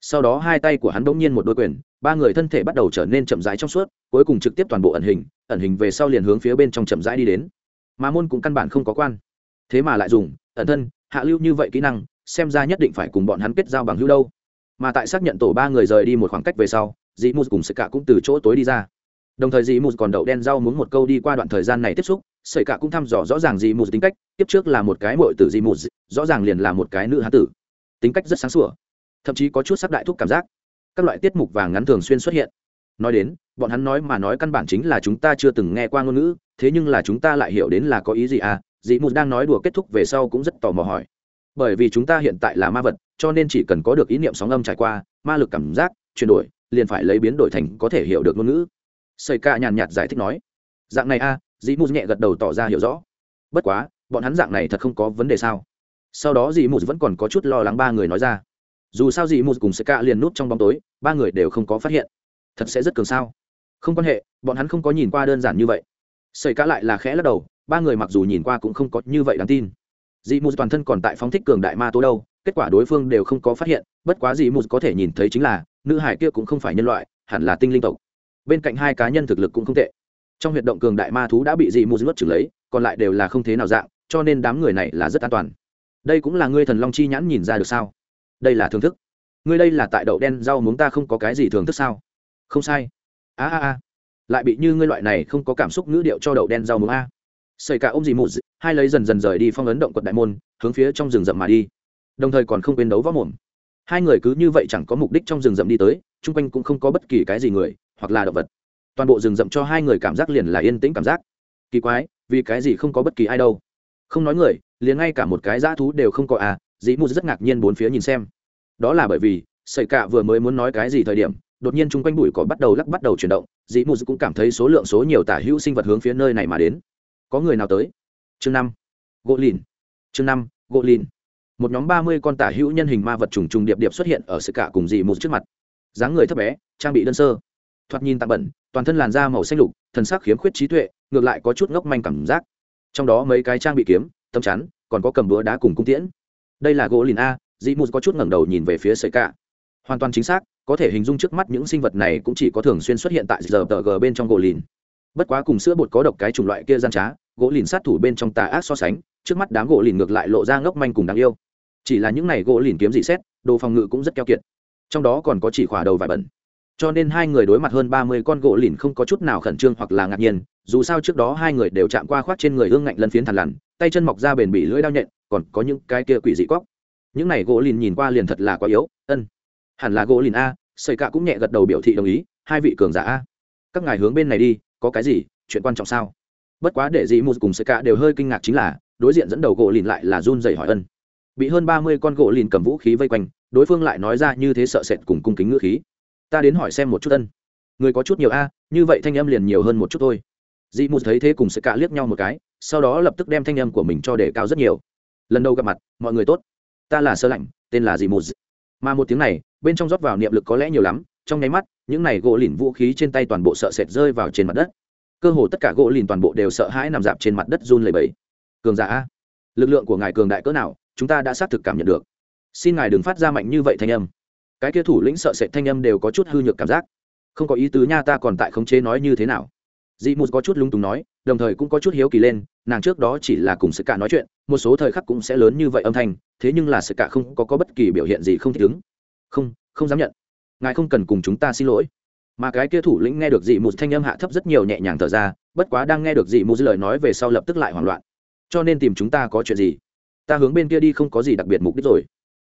Sau đó hai tay của hắn bỗng nhiên một đôi quyền, ba người thân thể bắt đầu trở nên chậm rãi trong suốt, cuối cùng trực tiếp toàn bộ ẩn hình ẩn hình về sau liền hướng phía bên trong chậm rãi đi đến. Mà môn cũng căn bản không có quan. Thế mà lại dùng ẩn thân, hạ lưu như vậy kỹ năng, xem ra nhất định phải cùng bọn hắn kết giao bằng hữu đâu. Mà tại xác nhận tổ ba người rời đi một khoảng cách về sau dì mù cùng sợi cả cũng từ chỗ tối đi ra. Đồng thời dì mù còn đậu đen rau muốn một câu đi qua đoạn thời gian này tiếp xúc sợi cả cũng thăm dò rõ ràng dì mù tính cách, tiếp trước là một cái mội tử dì mù rõ ràng liền là một cái nữ hán tử. Tính cách rất sáng sủa, thậm chí có chút sắc đại thúc cảm giác. Các loại tiết mục vàng ngắn thường xuyên xuất hiện. Nói đến, bọn hắn nói mà nói căn bản chính là chúng ta chưa từng nghe qua ngôn ngữ, thế nhưng là chúng ta lại hiểu đến là có ý gì à? Dị mù đang nói đùa kết thúc về sau cũng rất tò mò hỏi. Bởi vì chúng ta hiện tại là ma vật cho nên chỉ cần có được ý niệm sóng âm trải qua ma lực cảm giác chuyển đổi liền phải lấy biến đổi thành có thể hiểu được ngôn ngữ. Xây ca nhàn nhạt giải thích nói. Dạng này a à, dĩ mù nhẹ gật đầu tỏ ra hiểu rõ. Bất quá bọn hắn dạng này thật không có vấn đề sao? Sau đó Dị mù vẫn còn có chút lo lắng ba người nói ra. Dù sao Dị mù cùng xây ca liền nút trong bóng tối ba người đều không có phát hiện. Thật sẽ rất cường sao? Không quan hệ bọn hắn không có nhìn qua đơn giản như vậy. Xây ca lại là khẽ lắc đầu ba người mặc dù nhìn qua cũng không có như vậy đáng tin. Dị mù toàn thân còn tại phóng thích cường đại ma tố đâu, kết quả đối phương đều không có phát hiện, bất quá dị mù có thể nhìn thấy chính là, nữ hải kia cũng không phải nhân loại, hẳn là tinh linh tộc. Bên cạnh hai cá nhân thực lực cũng không tệ. Trong huyệt động cường đại ma thú đã bị dị mù nuốt trừng lấy, còn lại đều là không thế nào dạng, cho nên đám người này là rất an toàn. Đây cũng là ngươi thần long chi nhãn nhìn ra được sao? Đây là thưởng thức. Ngươi đây là tại đậu đen rau muốn ta không có cái gì thưởng thức sao? Không sai. A a a. Lại bị như ngươi loại này không có cảm xúc ngữ điệu cho đậu đen rau muống a xảy cả ôm dì mụt, hai lấy dần dần rời đi phong ấn động quật đại môn, hướng phía trong rừng rậm mà đi. Đồng thời còn không quên đấu võ mồm. Hai người cứ như vậy chẳng có mục đích trong rừng rậm đi tới, chung quanh cũng không có bất kỳ cái gì người, hoặc là động vật. Toàn bộ rừng rậm cho hai người cảm giác liền là yên tĩnh cảm giác. Kỳ quái, vì cái gì không có bất kỳ ai đâu? Không nói người, liền ngay cả một cái dã thú đều không có à dĩ mù rất ngạc nhiên bốn phía nhìn xem. Đó là bởi vì sợi cạ vừa mới muốn nói cái gì thời điểm, đột nhiên chung quanh bụi cỏ bắt đầu lắc bắt đầu chuyển động dĩ mù cũng cảm thấy số lượng số nhiều tả hữu sinh vật hướng phía nơi này mà đến có người nào tới? Chương năm, gỗ lìn. Chương năm, gỗ lìn. Một nhóm ba mươi con tả hữu nhân hình ma vật trùng trùng điệp điệp xuất hiện ở sự cả cùng dị một trước mặt. Dáng người thấp bé, trang bị đơn sơ. Thoạt nhìn tạm bẩn, toàn thân làn da màu xanh lục, thần sắc khiếm khuyết trí tuệ, ngược lại có chút ngốc manh cảm giác. Trong đó mấy cái trang bị kiếm, tấm chắn, còn có cầm búa đá cùng cung tiễn. Đây là gỗ lìn a, dị một có chút ngẩng đầu nhìn về phía sợi cả. Hoàn toàn chính xác, có thể hình dung trước mắt những sinh vật này cũng chỉ có thường xuyên xuất hiện tại giờ tờ g bên trong gỗ lìn. Bất quá cùng sữa bột có độc cái chủng loại kia gian trá gỗ lìn sát thủ bên trong tà ác so sánh, trước mắt đám gỗ lìn ngược lại lộ ra ngốc manh cùng đáng yêu. Chỉ là những này gỗ lìn kiếm dị xét, đồ phòng ngự cũng rất keo kiệt. Trong đó còn có chỉ khỏa đầu vải bẩn. Cho nên hai người đối mặt hơn ba mươi con gỗ lìn không có chút nào khẩn trương hoặc là ngạc nhiên, dù sao trước đó hai người đều chạm qua khoác trên người hương ngạnh lân phiến thằn lằn, tay chân mọc ra bền bỉ lưỡi đao nhện, còn có những cái kia quỷ dị cóc. Những này gỗ lìn nhìn qua liền thật là quá yếu, ân. Hẳn là gỗ lìn a xây cạ cũng nhẹ gật đầu biểu thị đồng ý, hai vị cường giả a. Các ngài hướng bên này đi, có cái gì, chuyện quan trọng sao? Bất quá để dị mù cùng Sơ Cả đều hơi kinh ngạc chính là, đối diện dẫn đầu gỗ lìn lại là run dày hỏi ân. Bị hơn ba mươi con gỗ lìn cầm vũ khí vây quanh, đối phương lại nói ra như thế sợ sệt cùng cung kính ngữ khí. Ta đến hỏi xem một chút ân. Người có chút nhiều a, như vậy thanh âm liền nhiều hơn một chút thôi. Dị mù thấy thế cùng Sơ cả liếc nhau một cái, sau đó lập tức đem thanh âm của mình cho đề cao rất nhiều. Lần đầu gặp mặt, mọi người tốt. Ta là sơ lạnh, tên là dị mù mà một tiếng này, bên trong rót vào niệm lực có lẽ nhiều lắm, trong nháy mắt, những này gỗ lìn vũ khí trên tay toàn bộ sợ sệt rơi vào trên mặt đất cơ hồ tất cả gỗ lìn toàn bộ đều sợ hãi nằm dạp trên mặt đất run lầy bẫy cường giả a lực lượng của ngài cường đại cỡ nào chúng ta đã xác thực cảm nhận được. Xin ngài đừng phát ra mạnh như vậy thanh âm. Cái kia thủ lĩnh sợ sệt thanh âm đều có chút hư nhược cảm giác. Không có ý tứ nha ta còn tại khống chế nói như thế nào. Dị mù có chút lung túng nói đồng thời cũng có chút hiếu kỳ lên nàng trước đó chỉ là cùng sự cả nói chuyện một số thời khắc cũng sẽ lớn như vậy âm thanh thế nhưng là sự cả không có, có bất kỳ biểu hiện gì không thích ứng. Không không dám nhận. Ngài không cần cùng chúng ta xin lỗi mà cái kia thủ lĩnh nghe được dị mù thanh âm hạ thấp rất nhiều nhẹ nhàng thở ra, bất quá đang nghe được dị mù lời nói về sau lập tức lại hoảng loạn. Cho nên tìm chúng ta có chuyện gì? Ta hướng bên kia đi không có gì đặc biệt mục đích rồi.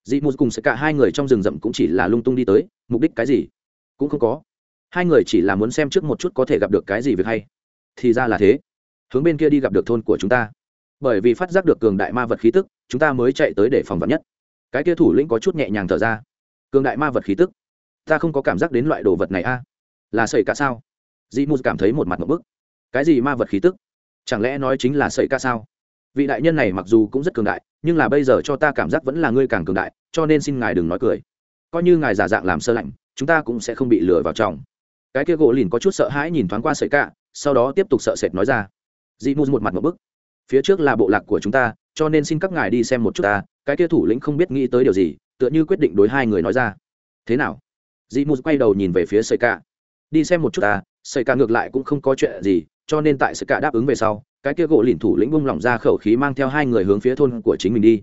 Dị mù cùng sẽ cả hai người trong rừng rậm cũng chỉ là lung tung đi tới, mục đích cái gì? Cũng không có. Hai người chỉ là muốn xem trước một chút có thể gặp được cái gì việc hay. Thì ra là thế. Hướng bên kia đi gặp được thôn của chúng ta. Bởi vì phát giác được cường đại ma vật khí tức, chúng ta mới chạy tới để phòng vật nhất. Cái kia thủ lĩnh có chút nhẹ nhàng thở ra. Cường đại ma vật khí tức? Ta không có cảm giác đến loại đồ vật này a là sợi ca sao? Dị mù cảm thấy một mặt một bức. Cái gì ma vật khí tức? Chẳng lẽ nói chính là sợi ca sao? Vị đại nhân này mặc dù cũng rất cường đại, nhưng là bây giờ cho ta cảm giác vẫn là ngươi càng cường đại, cho nên xin ngài đừng nói cười. Coi như ngài giả dạng làm sơ lạnh, chúng ta cũng sẽ không bị lừa vào trong. Cái kia gỗ lìn có chút sợ hãi nhìn thoáng qua sợi cạ sau đó tiếp tục sợ sệt nói ra. Dị mù một mặt một bức. Phía trước là bộ lạc của chúng ta, cho nên xin các ngài đi xem một chút ta, cái kia thủ lĩnh không biết nghĩ tới điều gì, tựa như quyết định đối hai người nói ra. Thế nào? Dị mù quay đầu nhìn về phía sợi cạ đi xem một chút ta sẩy cả ngược lại cũng không có chuyện gì, cho nên tại sự cả đáp ứng về sau, cái kia gỗ lìn thủ lĩnh bung lỏng ra khẩu khí mang theo hai người hướng phía thôn của chính mình đi.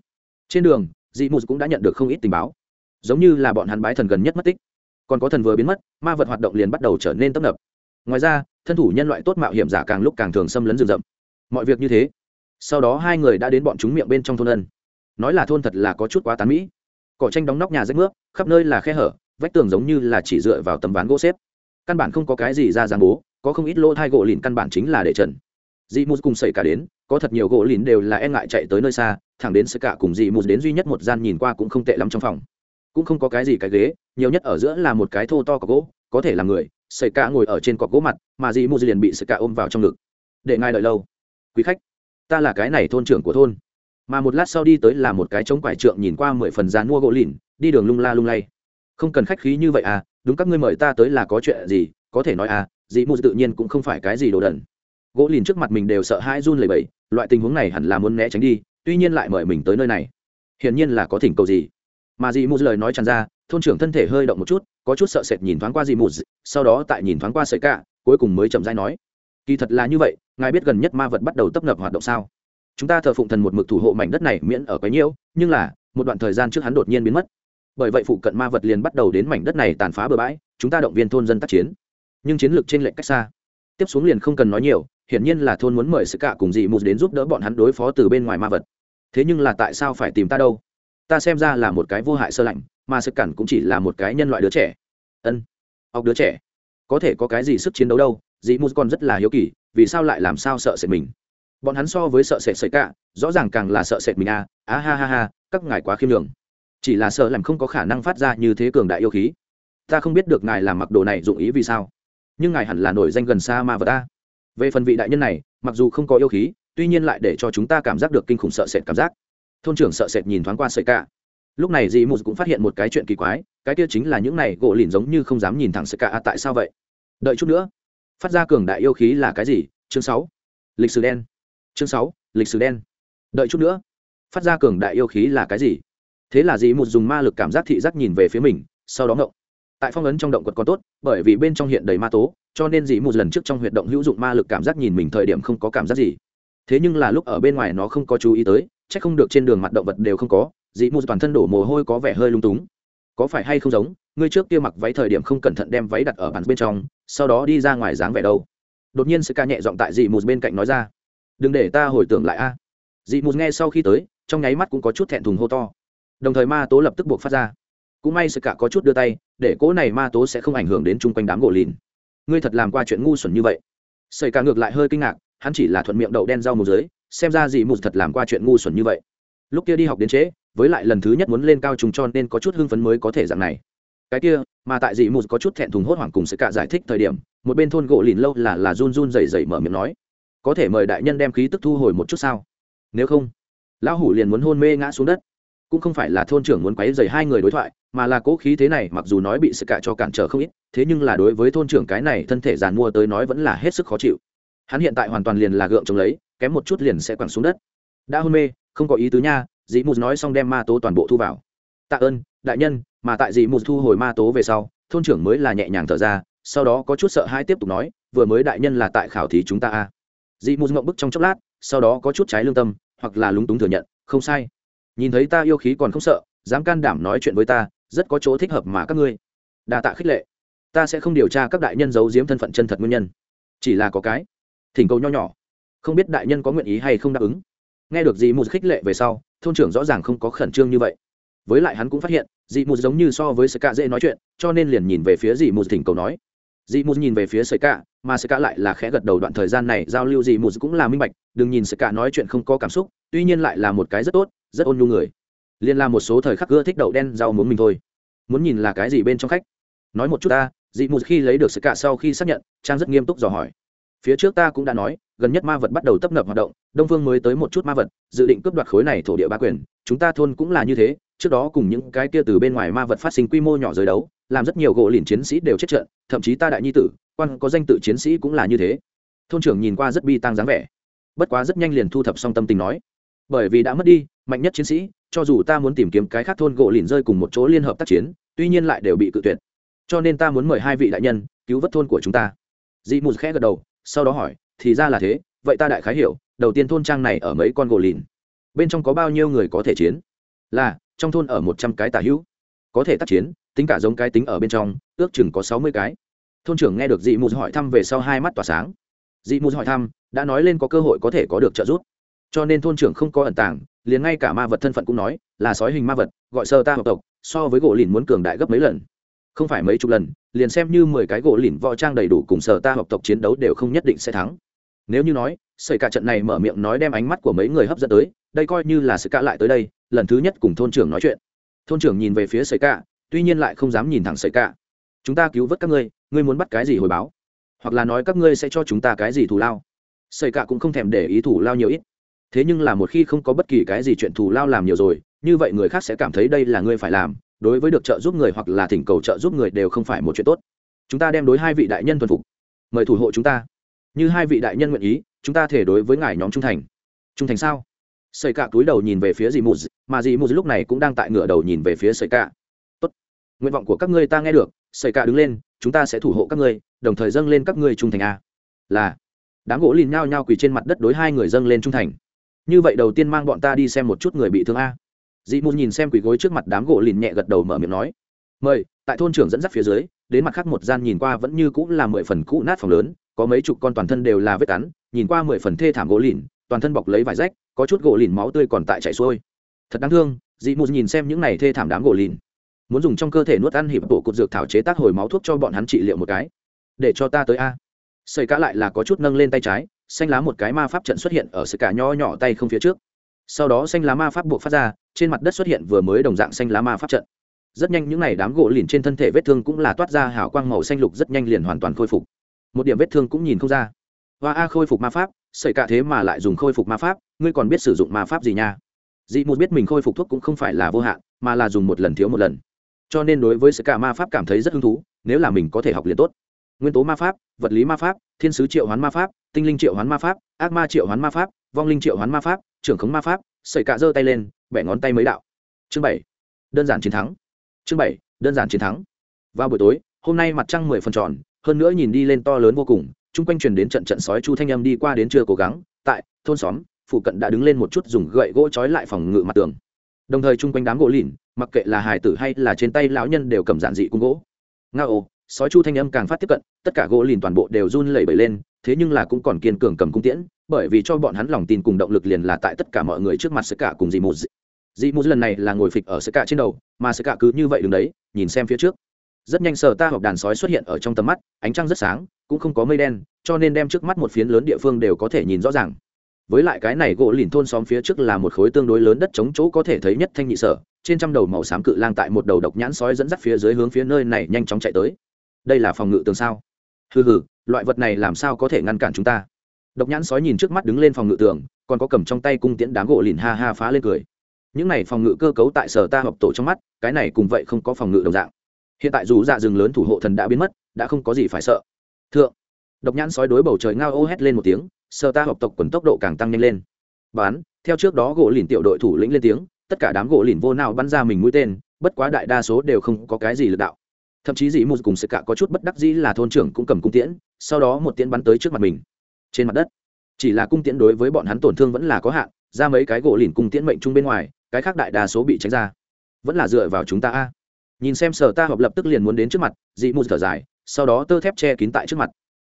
Trên đường, dị mù cũng đã nhận được không ít tình báo. Giống như là bọn hắn bái thần gần nhất mất tích. Còn có thần vừa biến mất, ma vật hoạt động liền bắt đầu trở nên tấp nập. Ngoài ra, thân thủ nhân loại tốt mạo hiểm giả càng lúc càng thường xâm lấn rừng rậm. Mọi việc như thế, sau đó hai người đã đến bọn chúng miệng bên trong thôn ân. Nói là thôn thật là có chút quá tán mỹ. Cỏ tranh đóng nóc nhà rách nước, khắp nơi là khe hở, vách tường giống như là chỉ dựa vào tấm ván gỗ xếp căn bản không có cái gì ra giang bố, có không ít lỗ thai gỗ lìn căn bản chính là để trần. Dị mù cùng xảy cả đến, có thật nhiều gỗ lìn đều là e ngại chạy tới nơi xa, thẳng đến xảy cả cùng dị mù đến duy nhất một gian nhìn qua cũng không tệ lắm trong phòng. Cũng không có cái gì cái ghế, nhiều nhất ở giữa là một cái thô to có gỗ, có thể là người xảy cả ngồi ở trên cọc gỗ mặt, mà dị mù liền bị xảy cả ôm vào trong ngực. Để ngài đợi lâu. Quý khách, ta là cái này thôn trưởng của thôn. Mà một lát sau đi tới là một cái trống quải trượng nhìn qua mười phần dán mua gỗ lìn, đi đường lung la lung lay không cần khách khí như vậy à đúng các ngươi mời ta tới là có chuyện gì, có thể nói à dị mù tự nhiên cũng không phải cái gì đồ đần. Gỗ lìn trước mặt mình đều sợ hãi run lầy bẫy loại tình huống này hẳn là muốn né tránh đi, tuy nhiên lại mời mình tới nơi này. Hiển nhiên là có thỉnh cầu gì. Mà dị mù lời nói tràn ra, thôn trưởng thân thể hơi động một chút, có chút sợ sệt nhìn thoáng qua dị mù sau đó tại nhìn thoáng qua sợi cạ, cuối cùng mới chậm rãi nói. Kỳ thật là như vậy, ngài biết gần nhất ma vật bắt đầu tấp nập hoạt động sao? Chúng ta thờ phụng thần một mực thủ hộ mảnh đất này miễn ở cái nhiễu, nhưng là, một đoạn thời gian trước hắn đột nhiên biến mất bởi vậy phụ cận ma vật liền bắt đầu đến mảnh đất này tàn phá bừa bãi, chúng ta động viên thôn dân tác chiến. Nhưng chiến lược trên lệnh cách xa. Tiếp xuống liền không cần nói nhiều, hiển nhiên là thôn muốn mời sự cả cùng dị mục đến giúp đỡ bọn hắn đối phó từ bên ngoài ma vật. Thế nhưng là tại sao phải tìm ta đâu? Ta xem ra là một cái vô hại sơ lạnh, mà sự cản cũng chỉ là một cái nhân loại đứa trẻ. Ân học đứa trẻ. Có thể có cái gì sức chiến đấu đâu, dị mù còn rất là hiếu kỳ, vì sao lại làm sao sợ sệt mình? Bọn hắn so với sợ sệt sợi cả, rõ ràng càng là sợ sệt mình à. Á ha ha ha, các ngài quá khiêm đường chỉ là sợ làm không có khả năng phát ra như thế cường đại yêu khí. Ta không biết được ngài làm mặc đồ này dụng ý vì sao, nhưng ngài hẳn là nổi danh gần xa ma vật ta. Về phần vị đại nhân này, mặc dù không có yêu khí, tuy nhiên lại để cho chúng ta cảm giác được kinh khủng sợ sệt cảm giác. Thôn trưởng sợ sệt nhìn thoáng qua sợi cả lúc này dì mù cũng phát hiện một cái chuyện kỳ quái, cái kia chính là những này gỗ lìn giống như không dám nhìn thẳng sợi cả à, tại sao vậy? Đợi chút nữa. Phát ra cường đại yêu khí là cái gì? Chương sáu. Lịch sử đen. Chương sáu, lịch sử đen. Đợi chút nữa. Phát ra cường đại yêu khí là cái gì? Thế là dì một dùng ma lực cảm giác thị giác nhìn về phía mình, sau đó ngộng tại phong ấn trong động quật còn tốt, bởi vì bên trong hiện đầy ma tố, cho nên dì một lần trước trong huyệt động hữu dụng ma lực cảm giác nhìn mình thời điểm không có cảm giác gì. Thế nhưng là lúc ở bên ngoài nó không có chú ý tới c h ắ c không được trên đường mặt động vật đều không có, dì một toàn thân đổ mồ hôi có vẻ hơi lung túng. Có phải hay không giống, ngươi trước kia mặc váy thời điểm không cẩn thận đem váy đặt ở bàn bên trong, sau đó đi ra ngoài dáng vẻ đâu? Đột nhiên sự ca nhẹ giọng tại dì một bên cạnh nói ra. Đừng để ta hồi tưởng lại a. À. dì một nghe sau khi tới, trong nháy mắt cũng có chút thẹn thùng hô to đồng thời ma tố lập tức buộc phát ra. Cũng may sự cả có chút đưa tay, để cỗ này ma tố sẽ không ảnh hưởng đến chung quanh đám gỗ lìn. Ngươi thật làm qua chuyện ngu xuẩn như vậy. Sợi cả ngược lại hơi kinh ngạc, hắn chỉ là thuận miệng đậu đen rau mù dưới, xem ra gì mù thật làm qua chuyện ngu xuẩn như vậy. Lúc kia đi học đến trễ, với lại lần thứ nhất muốn lên cao trùng cho nên có chút hưng phấn mới có thể dạng này. Cái kia, mà tại dì mù có chút thẹn thùng hốt hoảng cùng sự cả giải thích thời điểm, một bên thôn gỗ lìn lâu là là run run rẩy rẩy mở miệng nói, có thể mời đại nhân đem khí tức thu hồi một chút sao? Nếu không, lão hủ liền muốn hôn mê ngã xuống đất cũng không phải là thôn trưởng muốn quấy dày hai người đối thoại, mà là cố khí thế này, mặc dù nói bị sự cả cho cản trở không ít, thế nhưng là đối với thôn trưởng cái này thân thể giàn mua tới nói vẫn là hết sức khó chịu. Hắn hiện tại hoàn toàn liền là gượng chống lấy, kém một chút liền sẽ quẳng xuống đất. Đã hôn mê, không có ý tứ nha dị mù nói xong đem ma tố toàn bộ thu vào. Tạ ơn, đại nhân, mà tại dị mù thu hồi ma tố về sau, thôn trưởng mới là nhẹ nhàng thở ra, sau đó có chút sợ hai tiếp tục nói, vừa mới đại nhân là tại khảo thí chúng ta a dị mù ngậm bức trong chốc lát, sau đó có chút trái lương tâm, hoặc là lúng túng thừa nhận, không sai nhìn thấy ta yêu khí còn không sợ, dám can đảm nói chuyện với ta, rất có chỗ thích hợp mà các ngươi. Đa tạ khích lệ. Ta sẽ không điều tra các đại nhân giấu giếm thân phận chân thật nguyên nhân. Chỉ là có cái thỉnh cầu nho nhỏ. Không biết đại nhân có nguyện ý hay không đáp ứng. Nghe được dì mù khích lệ về sau, thôn trưởng rõ ràng không có khẩn trương như vậy. Với lại hắn cũng phát hiện dì một giống như so với sơ ca dễ nói chuyện, cho nên liền nhìn về phía dì một thỉnh cầu nói dì một nhìn về phía sơ Cả, mà sơ Cả lại là khẽ gật đầu đoạn thời gian này giao lưu dì một cũng là minh bạch đừng nhìn sơ Cả nói chuyện không có cảm xúc tuy nhiên lại là một cái rất tốt rất ôn nhu người. Liên la một số thời khắc ưa thích đậu đen rau muốn mình thôi. Muốn nhìn là cái gì bên trong khách? Nói một chút ta dị một khi lấy được sự cả sau khi xác nhận trang rất nghiêm túc dò hỏi. Phía trước ta cũng đã nói gần nhất ma vật bắt đầu tấp nập hoạt động đông phương mới tới một chút ma vật dự định cướp đoạt khối này thổ địa ba quyền chúng ta thôn cũng là như thế trước đó cùng những cái kia từ bên ngoài ma vật phát sinh quy mô nhỏ giới đấu làm rất nhiều gỗ lìn chiến sĩ đều chết trận, thậm chí ta đại nhi tử, quan có danh tự chiến sĩ cũng là như thế. Thôn trưởng nhìn qua rất bi tăng dáng vẻ. Bất quá rất nhanh liền thu thập xong tâm tình nói, bởi vì đã mất đi, mạnh nhất chiến sĩ, cho dù ta muốn tìm kiếm cái khác thôn gỗ lìn rơi cùng một chỗ liên hợp tác chiến, tuy nhiên lại đều bị cự tuyệt. Cho nên ta muốn mời hai vị đại nhân cứu vớt thôn của chúng ta. Dị mù khẽ gật đầu, sau đó hỏi, thì ra là thế, vậy ta đại khái hiểu, đầu tiên thôn trang này ở mấy con gỗ lìn? Bên trong có bao nhiêu người có thể chiến? Là, trong thôn ở một trăm cái tà hữu có thể tác chiến, tính cả giống cái tính ở bên trong, ước chừng có sáu mươi cái. Thôn trưởng nghe được dị mù hỏi thăm về sau hai mắt tỏa sáng. Dị mù hỏi thăm, đã nói lên có cơ hội có thể có được trợ giúp. Cho nên thôn trưởng không có ẩn tàng, liền ngay cả ma vật thân phận cũng nói, là sói hình ma vật, gọi sơ ta học tộc, so với gỗ lìn muốn cường đại gấp mấy lần. Không phải mấy chục lần, liền xem như mười cái gỗ lìn võ trang đầy đủ cùng sở ta học tộc chiến đấu đều không nhất định sẽ thắng. Nếu như nói xảy cả trận này mở miệng nói đem ánh mắt của mấy người hấp dẫn tới, đây coi như là sự cả lại tới đây, lần thứ nhất cùng thôn trưởng nói chuyện thôn trưởng nhìn về phía sợi cả tuy nhiên lại không dám nhìn thẳng sợi cả chúng ta cứu vớt các ngươi ngươi muốn bắt cái gì hồi báo? Hoặc là nói các ngươi sẽ cho chúng ta cái gì thù lao? Sợi cả cũng không thèm để ý thù lao nhiều ít. Thế nhưng là một khi không có bất kỳ cái gì chuyện thù lao làm nhiều rồi, như vậy người khác sẽ cảm thấy đây là ngươi phải làm, đối với được trợ giúp người hoặc là thỉnh cầu trợ giúp người đều không phải một chuyện tốt. Chúng ta đem đối hai vị đại nhân thuần phục. Mời thủ hộ chúng ta. Như hai vị đại nhân nguyện ý, chúng ta thể đối với ngài nhóm trung thành. Trung thành sao? Sợi cạ túi đầu nhìn về phía dì mù mà dì mù lúc này cũng đang tại ngửa đầu nhìn về phía sợi cạ tốt, nguyện vọng của các ngươi ta nghe được. Sợi cạ đứng lên, chúng ta sẽ thủ hộ các ngươi, đồng thời dâng lên các ngươi trung thành a. Là, đám gỗ lìn nhao nhao quỳ trên mặt đất đối hai người dâng lên trung thành. Như vậy đầu tiên mang bọn ta đi xem một chút người bị thương a. Dị mù nhìn xem quỳ gối trước mặt đám gỗ lìn nhẹ gật đầu mở miệng nói. Mời, tại thôn trưởng dẫn dắt phía dưới, đến mặt khác một gian nhìn qua vẫn như cũng là mười phần cũ nát phòng lớn, có mấy chục con toàn thân đều là vết cắn, nhìn qua mười phần thê thảm gỗ lìn, toàn thân bọc lấy vải rách có chút gỗ lìn máu tươi còn tại chảy xuôi. Thật đáng thương dị mù nhìn xem những này thê thảm đám gỗ lìn. Muốn dùng trong cơ thể nuốt ăn hiệp bộ cột dược thảo chế tác hồi máu thuốc cho bọn hắn trị liệu một cái. Để cho ta tới a. Xây cá lại là có chút nâng lên tay trái, xanh lá một cái ma pháp trận xuất hiện ở sự cả nho nhỏ tay không phía trước. Sau đó xanh lá ma pháp buộc phát ra, trên mặt đất xuất hiện vừa mới đồng dạng xanh lá ma pháp trận. Rất nhanh những n à y đám gỗ lìn trên thân thể vết thương cũng là toát ra hảo quang màu xanh lục rất nhanh liền hoàn toàn khôi phục. Một điểm vết thương cũng nhìn không ra. Hoa a khôi phục ma pháp xảy cả thế mà lại dùng khôi phục ma pháp, ngươi còn biết sử dụng ma pháp gì nha? Dị một biết mình khôi phục thuốc cũng không phải là vô hạn, mà là dùng một lần thiếu một lần. Cho nên đối với sự cả ma pháp cảm thấy rất hứng thú, nếu là mình có thể học liền tốt. Nguyên tố ma pháp, vật lý ma pháp, thiên sứ triệu hoán ma pháp, tinh linh triệu hoán ma pháp, ác ma triệu hoán ma pháp, vong linh triệu hoán ma pháp, trưởng khống ma pháp sợi cạ giơ tay lên, bẻ ngón tay mới đạo. Chương bảy, đơn giản chiến thắng. Chương bảy, đơn giản chiến thắng. Vào buổi tối, hôm nay mặt trăng mười phần tròn, hơn nữa nhìn đi lên to lớn vô cùng chung quanh truyền đến trận trận sói chu thanh âm đi qua đến chưa cố gắng, tại thôn xóm, phụ cận đã đứng lên một chút dùng gậy gỗ trói lại phòng ngự mặt tường. Đồng thời chung quanh đám gỗ lìn, mặc kệ là hài tử hay là trên tay lão nhân đều cầm giản dị cung gỗ. Nga ồ sói chu thanh âm càng phát tiếp cận, tất cả gỗ lìn toàn bộ đều run lẩy bẩy lên, thế nhưng là cũng còn kiên cường cầm cung tiễn, bởi vì cho bọn hắn lòng tin cùng động lực liền là tại tất cả mọi người trước mặt sẽ cả cùng dị mù dị. Mù lần này là ngồi phịch ở sẽ cả trên đầu, mà sẽ cả cứ như vậy đứng đấy, nhìn xem phía trước. Rất nhanh sờ ta họp đàn sói xuất hiện ở trong tầm mắt, ánh trăng rất sáng cũng không có mây đen, cho nên đem trước mắt một phiến lớn địa phương đều có thể nhìn rõ ràng. Với lại cái này gỗ lìn thôn xóm phía trước là một khối tương đối lớn đất chống chỗ có thể thấy nhất thanh nhị sở, trên trăm đầu màu xám cự lang tại một đầu độc nhãn sói dẫn dắt phía dưới hướng phía nơi này nhanh chóng chạy tới. Đây là phòng ngự tường sao? Hừ hừ, loại vật này làm sao có thể ngăn cản chúng ta? Độc nhãn sói nhìn trước mắt đứng lên phòng ngự tường, còn có cầm trong tay cung tiễn đám gỗ lìn ha ha phá lên cười. Những này phòng ngự cơ cấu tại sở ta hợp tổ trong mắt, cái này cùng vậy không có phòng ngự đồng dạng. Hiện tại dù dạ rừng lớn thủ hộ thần đã biến mất, đã không có gì phải sợ thượng. Độc nhãn sói đối bầu trời ngao ô hét lên một tiếng sở ta học tộc quần tốc độ càng tăng nhanh lên. Bán, theo trước đó gỗ lìn tiểu đội thủ lĩnh lên tiếng, tất cả đám gỗ lìn vô nào bắn ra mình mũi tên, bất quá đại đa số đều không có cái gì lực đạo. Thậm chí dĩ mù cùng sự cả có chút bất đắc dĩ là thôn trưởng cũng cầm cung tiễn, sau đó một tiễn bắn tới trước mặt mình. Trên mặt đất, chỉ là cung tiễn đối với bọn hắn tổn thương vẫn là có hạn, ra mấy cái gỗ lìn cung tiễn mệnh chung bên ngoài, cái khác đại đa số bị tránh ra. Vẫn là dựa vào chúng ta a. Nhìn xem sở ta hợp lập tức liền muốn đến trước mặt, dị mù thở dài sau đó tơ thép che kín tại trước mặt.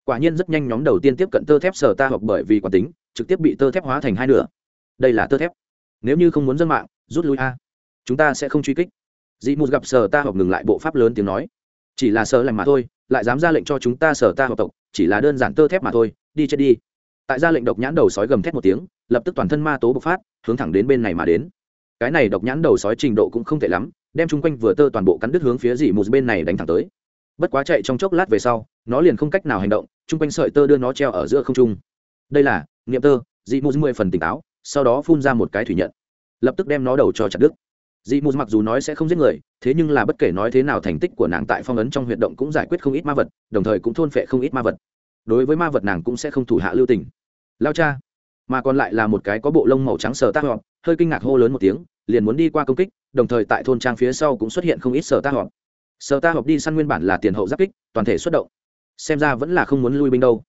Quả nhiên rất nhanh nhóm đầu tiên tiếp cận tơ thép sở ta hợp bởi vì quán tính, trực tiếp bị tơ thép hóa thành hai nửa. Đây là tơ thép. Nếu như không muốn dân mạng, rút lui a. Chúng ta sẽ không truy kích. Dị mù gặp sở ta hợp ngừng lại bộ pháp lớn tiếng nói. Chỉ là sở lành mà thôi, lại dám ra lệnh cho chúng ta sở ta hợp tộc, chỉ là đơn giản tơ thép mà thôi, đi chết đi. Tại ra lệnh độc nhãn đầu sói gầm thét một tiếng, lập tức toàn thân ma tố bộc phát, hướng thẳng đến bên này mà đến. Cái này độc nhãn đầu sói trình độ cũng không tệ lắm, đem chung quanh vừa tơ toàn bộ cắn đứt hướng phía dị mù bên này đánh thẳng tới bất quá chạy trong chốc lát về sau, nó liền không cách nào hành động, chung quanh sợi tơ đưa nó treo ở giữa không trung. Đây là, niệm tơ, dị mù mười phần tỉnh táo, sau đó phun ra một cái thủy nhận. Lập tức đem nó đầu cho chặt đứt. Dị mù mặc dù nói sẽ không giết người, thế nhưng là bất kể nói thế nào thành tích của nàng tại phong ấn trong huyện động cũng giải quyết không ít ma vật, đồng thời cũng thôn phệ không ít ma vật. Đối với ma vật nàng cũng sẽ không thủ hạ lưu tình. Lao cha. Mà còn lại là một cái có bộ lông màu trắng sờ tác họp, hơi kinh ngạc hô lớn một tiếng, liền muốn đi qua công kích, đồng thời tại thôn trang phía sau cũng xuất hiện không ít sờ tác họp sờ ta họp đi săn nguyên bản là tiền hậu giáp kích, toàn thể xuất động. Xem ra vẫn là không muốn lui binh đâu.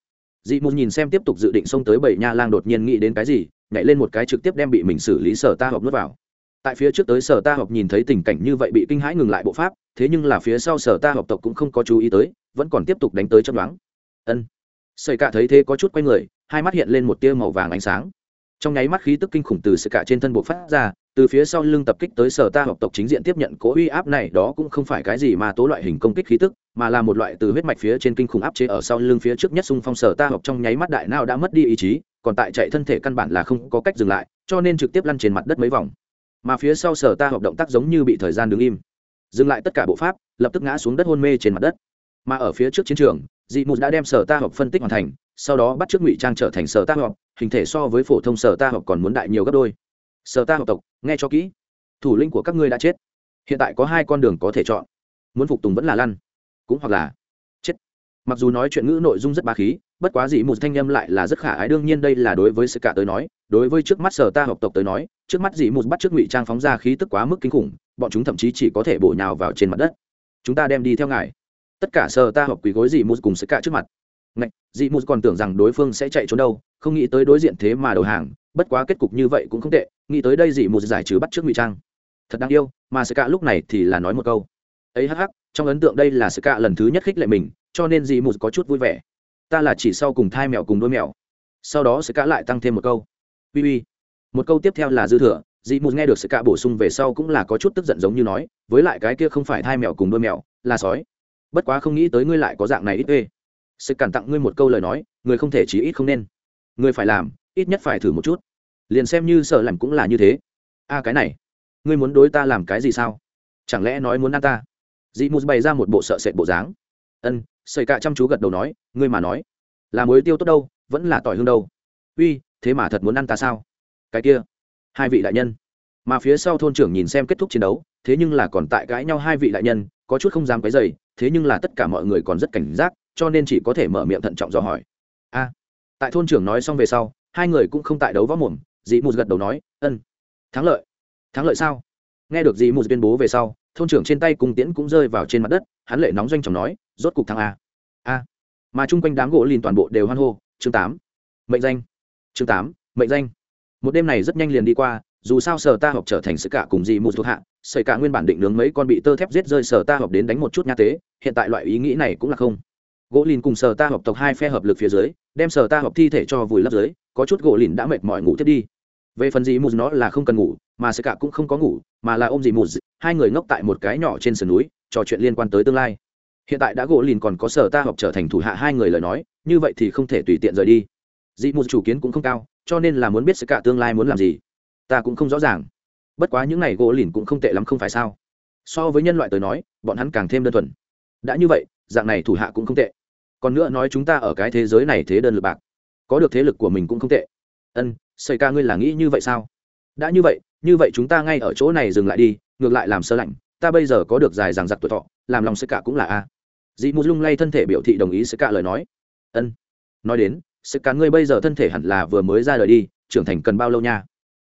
Dị mù nhìn xem tiếp tục dự định xông tới bảy nha lang đột nhiên nghĩ đến cái gì, nhảy lên một cái trực tiếp đem bị mình xử lý sở ta họp nuốt vào. Tại phía trước tới sở ta họp nhìn thấy tình cảnh như vậy bị kinh hãi ngừng lại bộ pháp, thế nhưng là phía sau sở ta họp tộc cũng không có chú ý tới, vẫn còn tiếp tục đánh tới chấp đoán ân. Xây cả thấy thế có chút quay người, hai mắt hiện lên một tia màu vàng ánh sáng. Trong nháy mắt khí tức kinh khủng từ sự cả trên thân bộ phát ra từ phía sau lưng tập kích tới sở ta học tộc chính diện tiếp nhận cố uy áp này, đó cũng không phải cái gì mà tố loại hình công kích khí tức, mà là một loại từ huyết mạch phía trên kinh khủng áp chế ở sau lưng phía trước nhất xung phong sở ta học trong nháy mắt đại nào đã mất đi ý chí, còn tại chạy thân thể căn bản là không có cách dừng lại, cho nên trực tiếp lăn trên mặt đất mấy vòng. Mà phía sau sở ta học động tác giống như bị thời gian đứng im. Dừng lại tất cả bộ pháp, lập tức ngã xuống đất hôn mê trên mặt đất. Mà ở phía trước chiến trường, dị mù đã đem sở ta học phân tích hoàn thành, sau đó bắt trước ngụy trang trở thành sở ta học, hình thể so với phổ thông sở ta học còn muốn đại nhiều gấp đôi sở ta học tộc, nghe cho kỹ. Thủ lĩnh của các ngươi đã chết. Hiện tại có hai con đường có thể chọn. Muốn phục tùng vẫn là lăn, cũng hoặc là chết. Mặc dù nói chuyện ngữ nội dung rất ba khí, bất quá dị một thanh â lại là rất khả ái. Đương nhiên đây là đối với sự cả tới nói, đối với trước mắt sở ta học tộc tới nói, trước mắt dị một bắt trước ngụy trang phóng ra khí tức quá mức kinh khủng, bọn chúng thậm chí chỉ có thể bổ nhào vào trên mặt đất. Chúng ta đem đi theo ngài. Tất cả sở ta học quỳ gối dị một cùng sự cả trước mặt ngạch, dị Mù còn tưởng rằng đối phương sẽ chạy trốn đâu, không nghĩ tới đối diện thế mà đầu hàng, bất quá kết cục như vậy cũng không tệ, nghĩ tới đây dị Mù giải trừ bắt trước ngụy trang. Thật đáng yêu, mà sự lúc này thì là nói một câu. Ấy hắc hắc, trong ấn tượng đây là sự lần thứ nhất khích lệ mình, cho nên Dị mù có chút vui vẻ. Ta là chỉ sau cùng thai mèo cùng đôi mèo. Sau đó sự lại tăng thêm một câu. Uy uy. Một câu tiếp theo là dư thừa, Dị mù nghe được sự cạ bổ sung về sau cũng là có chút tức giận giống như nói, với lại cái kia không phải thai mèo cùng đôi mèo, là sói. Bất quá không nghĩ tới ngươi lại có dạng này ít ê sự cản tặng ngươi một câu lời nói, người không thể chỉ ít không nên. Người phải làm, ít nhất phải thử một chút. Liền xem như sợ làm cũng là như thế. A, cái này, ngươi muốn đối ta làm cái gì sao? Chẳng lẽ nói muốn ăn ta? Dị mù bày ra một bộ sợ sệt bộ dáng. Ân sợi cạ chăm chú gật đầu nói, ngươi mà nói, là mối tiêu tốt đâu, vẫn là tỏi hương đâu. Uy, thế mà thật muốn ăn ta sao? Cái kia, hai vị đại nhân. Mà phía sau thôn trưởng nhìn xem kết thúc chiến đấu, thế nhưng là còn tại cãi nhau hai vị đại nhân, có chút không dám cái dày thế nhưng là tất cả mọi người còn rất cảnh giác cho nên chỉ có thể mở miệng thận trọng dò hỏi. A tại thôn trưởng nói xong về sau, hai người cũng không tại đấu võ mồm dị mù gật đầu nói ân thắng lợi. Thắng lợi sao? Nghe được dị mù tuyên bố về sau, thôn trưởng trên tay cùng tiễn cũng rơi vào trên mặt đất, hắn lệ nóng doanh chồng nói, rốt cục thắng a a mà chung quanh đám gỗ lìn toàn bộ đều hoan hô, chương tám, mệnh danh. Chương tám, mệnh danh. Một đêm này rất nhanh liền đi qua, dù sao sở ta học trở thành sự cả cùng dị mù thuộc hạ xảy cả nguyên bản định nướng mấy con bị tơ thép giết rơi sở ta học đến đánh một chút nha tế, hiện tại loại ý nghĩ này cũng là không gỗ lìn cùng sở ta học tộc hai phe hợp lực phía dưới, đem sở ta học thi thể cho vùi lấp dưới, có chút gỗ lìn đã mệt mỏi ngủ thiết đi. Về phần dì mù nó là không cần ngủ, mà sẽ cả cũng không có ngủ, mà là ôm dì mù hai người ngốc tại một cái nhỏ trên sườn núi, trò chuyện liên quan tới tương lai. Hiện tại đã gỗ lìn còn có sở ta học trở thành thủ hạ hai người lời nói, như vậy thì không thể tùy tiện rời đi. Dị mù chủ kiến cũng không cao, cho nên là muốn biết sẽ cả tương lai muốn làm gì. Ta cũng không rõ ràng. Bất quá những ngày gỗ lìn cũng không tệ lắm không phải sao. So với nhân loại tới nói, bọn hắn càng thêm đơn thuần. Đã như vậy, dạng này thủ hạ cũng không tệ còn nữa nói chúng ta ở cái thế giới này thế đơn lực bạc. Có được thế lực của mình cũng không tệ. Ân xây ca ngươi là nghĩ như vậy sao? Đã như vậy như vậy chúng ta ngay ở chỗ này dừng lại đi, ngược lại làm sơ lạnh. Ta bây giờ có được dài rằng giặc tuổi thọ, làm lòng xây cả cũng là a. Dị mù lung lay thân thể biểu thị đồng ý xây cả lời nói. Ân, nói đến xây cả ngươi bây giờ thân thể hẳn là vừa mới ra đời đi, trưởng thành cần bao lâu nha?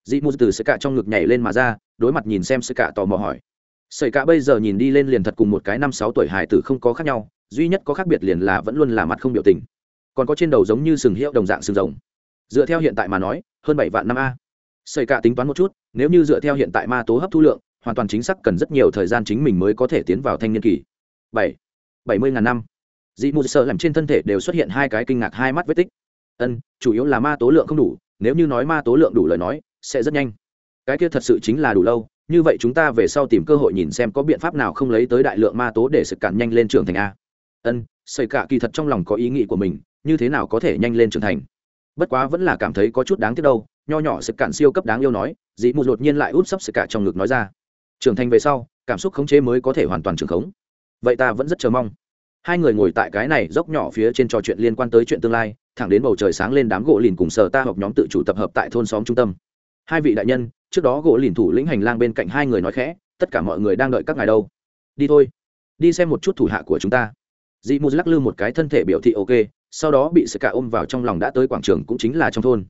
Dị mù từ xây cả trong ngực nhảy lên mà ra, đối mặt nhìn xem xây cả tò mò hỏi. Sợi cả bây giờ nhìn đi lên liền thật cùng một cái năm sáu tuổi hài tử không có khác nhau duy nhất có khác biệt liền là vẫn luôn là mặt không biểu tình. Còn có trên đầu giống như sừng hiệu đồng dạng sừng rồng. Dựa theo hiện tại mà nói, hơn bảy vạn năm a. Xây cả tính toán một chút, nếu như dựa theo hiện tại ma tố hấp thu lượng, hoàn toàn chính xác cần rất nhiều thời gian chính mình mới có thể tiến vào thanh niên kỳ. Bảy. Bảy mươi ngàn năm. Dị mù sợ làm trên thân thể đều xuất hiện hai cái kinh ngạc hai mắt vết tích. Ân, chủ yếu là ma tố lượng không đủ, nếu như nói ma tố lượng đủ lời nói, sẽ rất nhanh. Cái kia thật sự chính là đủ lâu, như vậy chúng ta về sau tìm cơ hội nhìn xem có biện pháp nào không lấy tới đại lượng ma tố để sự cản nhanh lên trưởng thành a ân xây cả kỳ thật trong lòng có ý nghĩ của mình, như thế nào có thể nhanh lên trưởng thành? Bất quá vẫn là cảm thấy có chút đáng tiếc đâu, nho nhỏ sự cản siêu cấp đáng yêu nói dị mù đột nhiên lại út sấp sự cả trong ngực nói ra. Trưởng thành về sau, cảm xúc khống chế mới có thể hoàn toàn trưởng khống. Vậy ta vẫn rất chờ mong. Hai người ngồi tại cái này dốc nhỏ phía trên trò chuyện liên quan tới chuyện tương lai, thẳng đến bầu trời sáng lên đám gỗ lìn cùng sở ta học nhóm tự chủ tập hợp tại thôn xóm trung tâm. Hai vị đại nhân, trước đó gỗ lìn thủ lĩnh hành lang bên cạnh hai người nói khẽ, tất cả mọi người đang đợi các ngài đâu. Đi thôi. Đi xem một chút thủ hạ của chúng ta dị mù lắc lư một cái thân thể biểu thị ok, sau đó bị sự cả ôm vào trong lòng đã tới quảng trường cũng chính là trong thôn.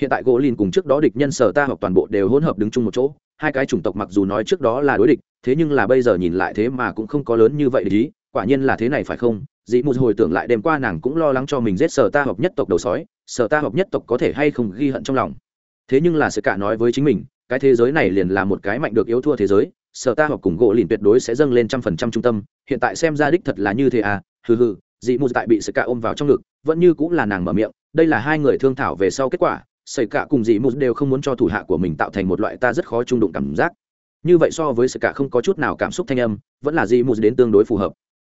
Hiện tại gỗ lìn cùng trước đó địch nhân sở ta hoặc toàn bộ đều hỗn hợp đứng chung một chỗ, hai cái chủng tộc mặc dù nói trước đó là đối địch, thế nhưng là bây giờ nhìn lại thế mà cũng không có lớn như vậy ý, quả nhiên là thế này phải không? Dị mù hồi tưởng lại đêm qua nàng cũng lo lắng cho mình giết sở ta hợp nhất tộc đầu sói, sở ta hợp nhất tộc có thể hay không ghi hận trong lòng. Thế nhưng là sự cả nói với chính mình, cái thế giới này liền là một cái mạnh được yếu thua thế giới, sở ta hợp cùng gỗ lìn tuyệt đối sẽ dâng lên trăm phần trăm trung tâm, hiện tại xem ra đích thật là như thế à hừ hừ, dị mù tại bị sợi cả ôm vào trong ngực, vẫn như cũng là nàng mở miệng, đây là hai người thương thảo về sau kết quả sợi cả cùng dị mù đều không muốn cho thủ hạ của mình tạo thành một loại ta rất khó trung đụng cảm giác. Như vậy so với sợi cả không có chút nào cảm xúc thanh âm, vẫn là dị mù đến tương đối phù hợp.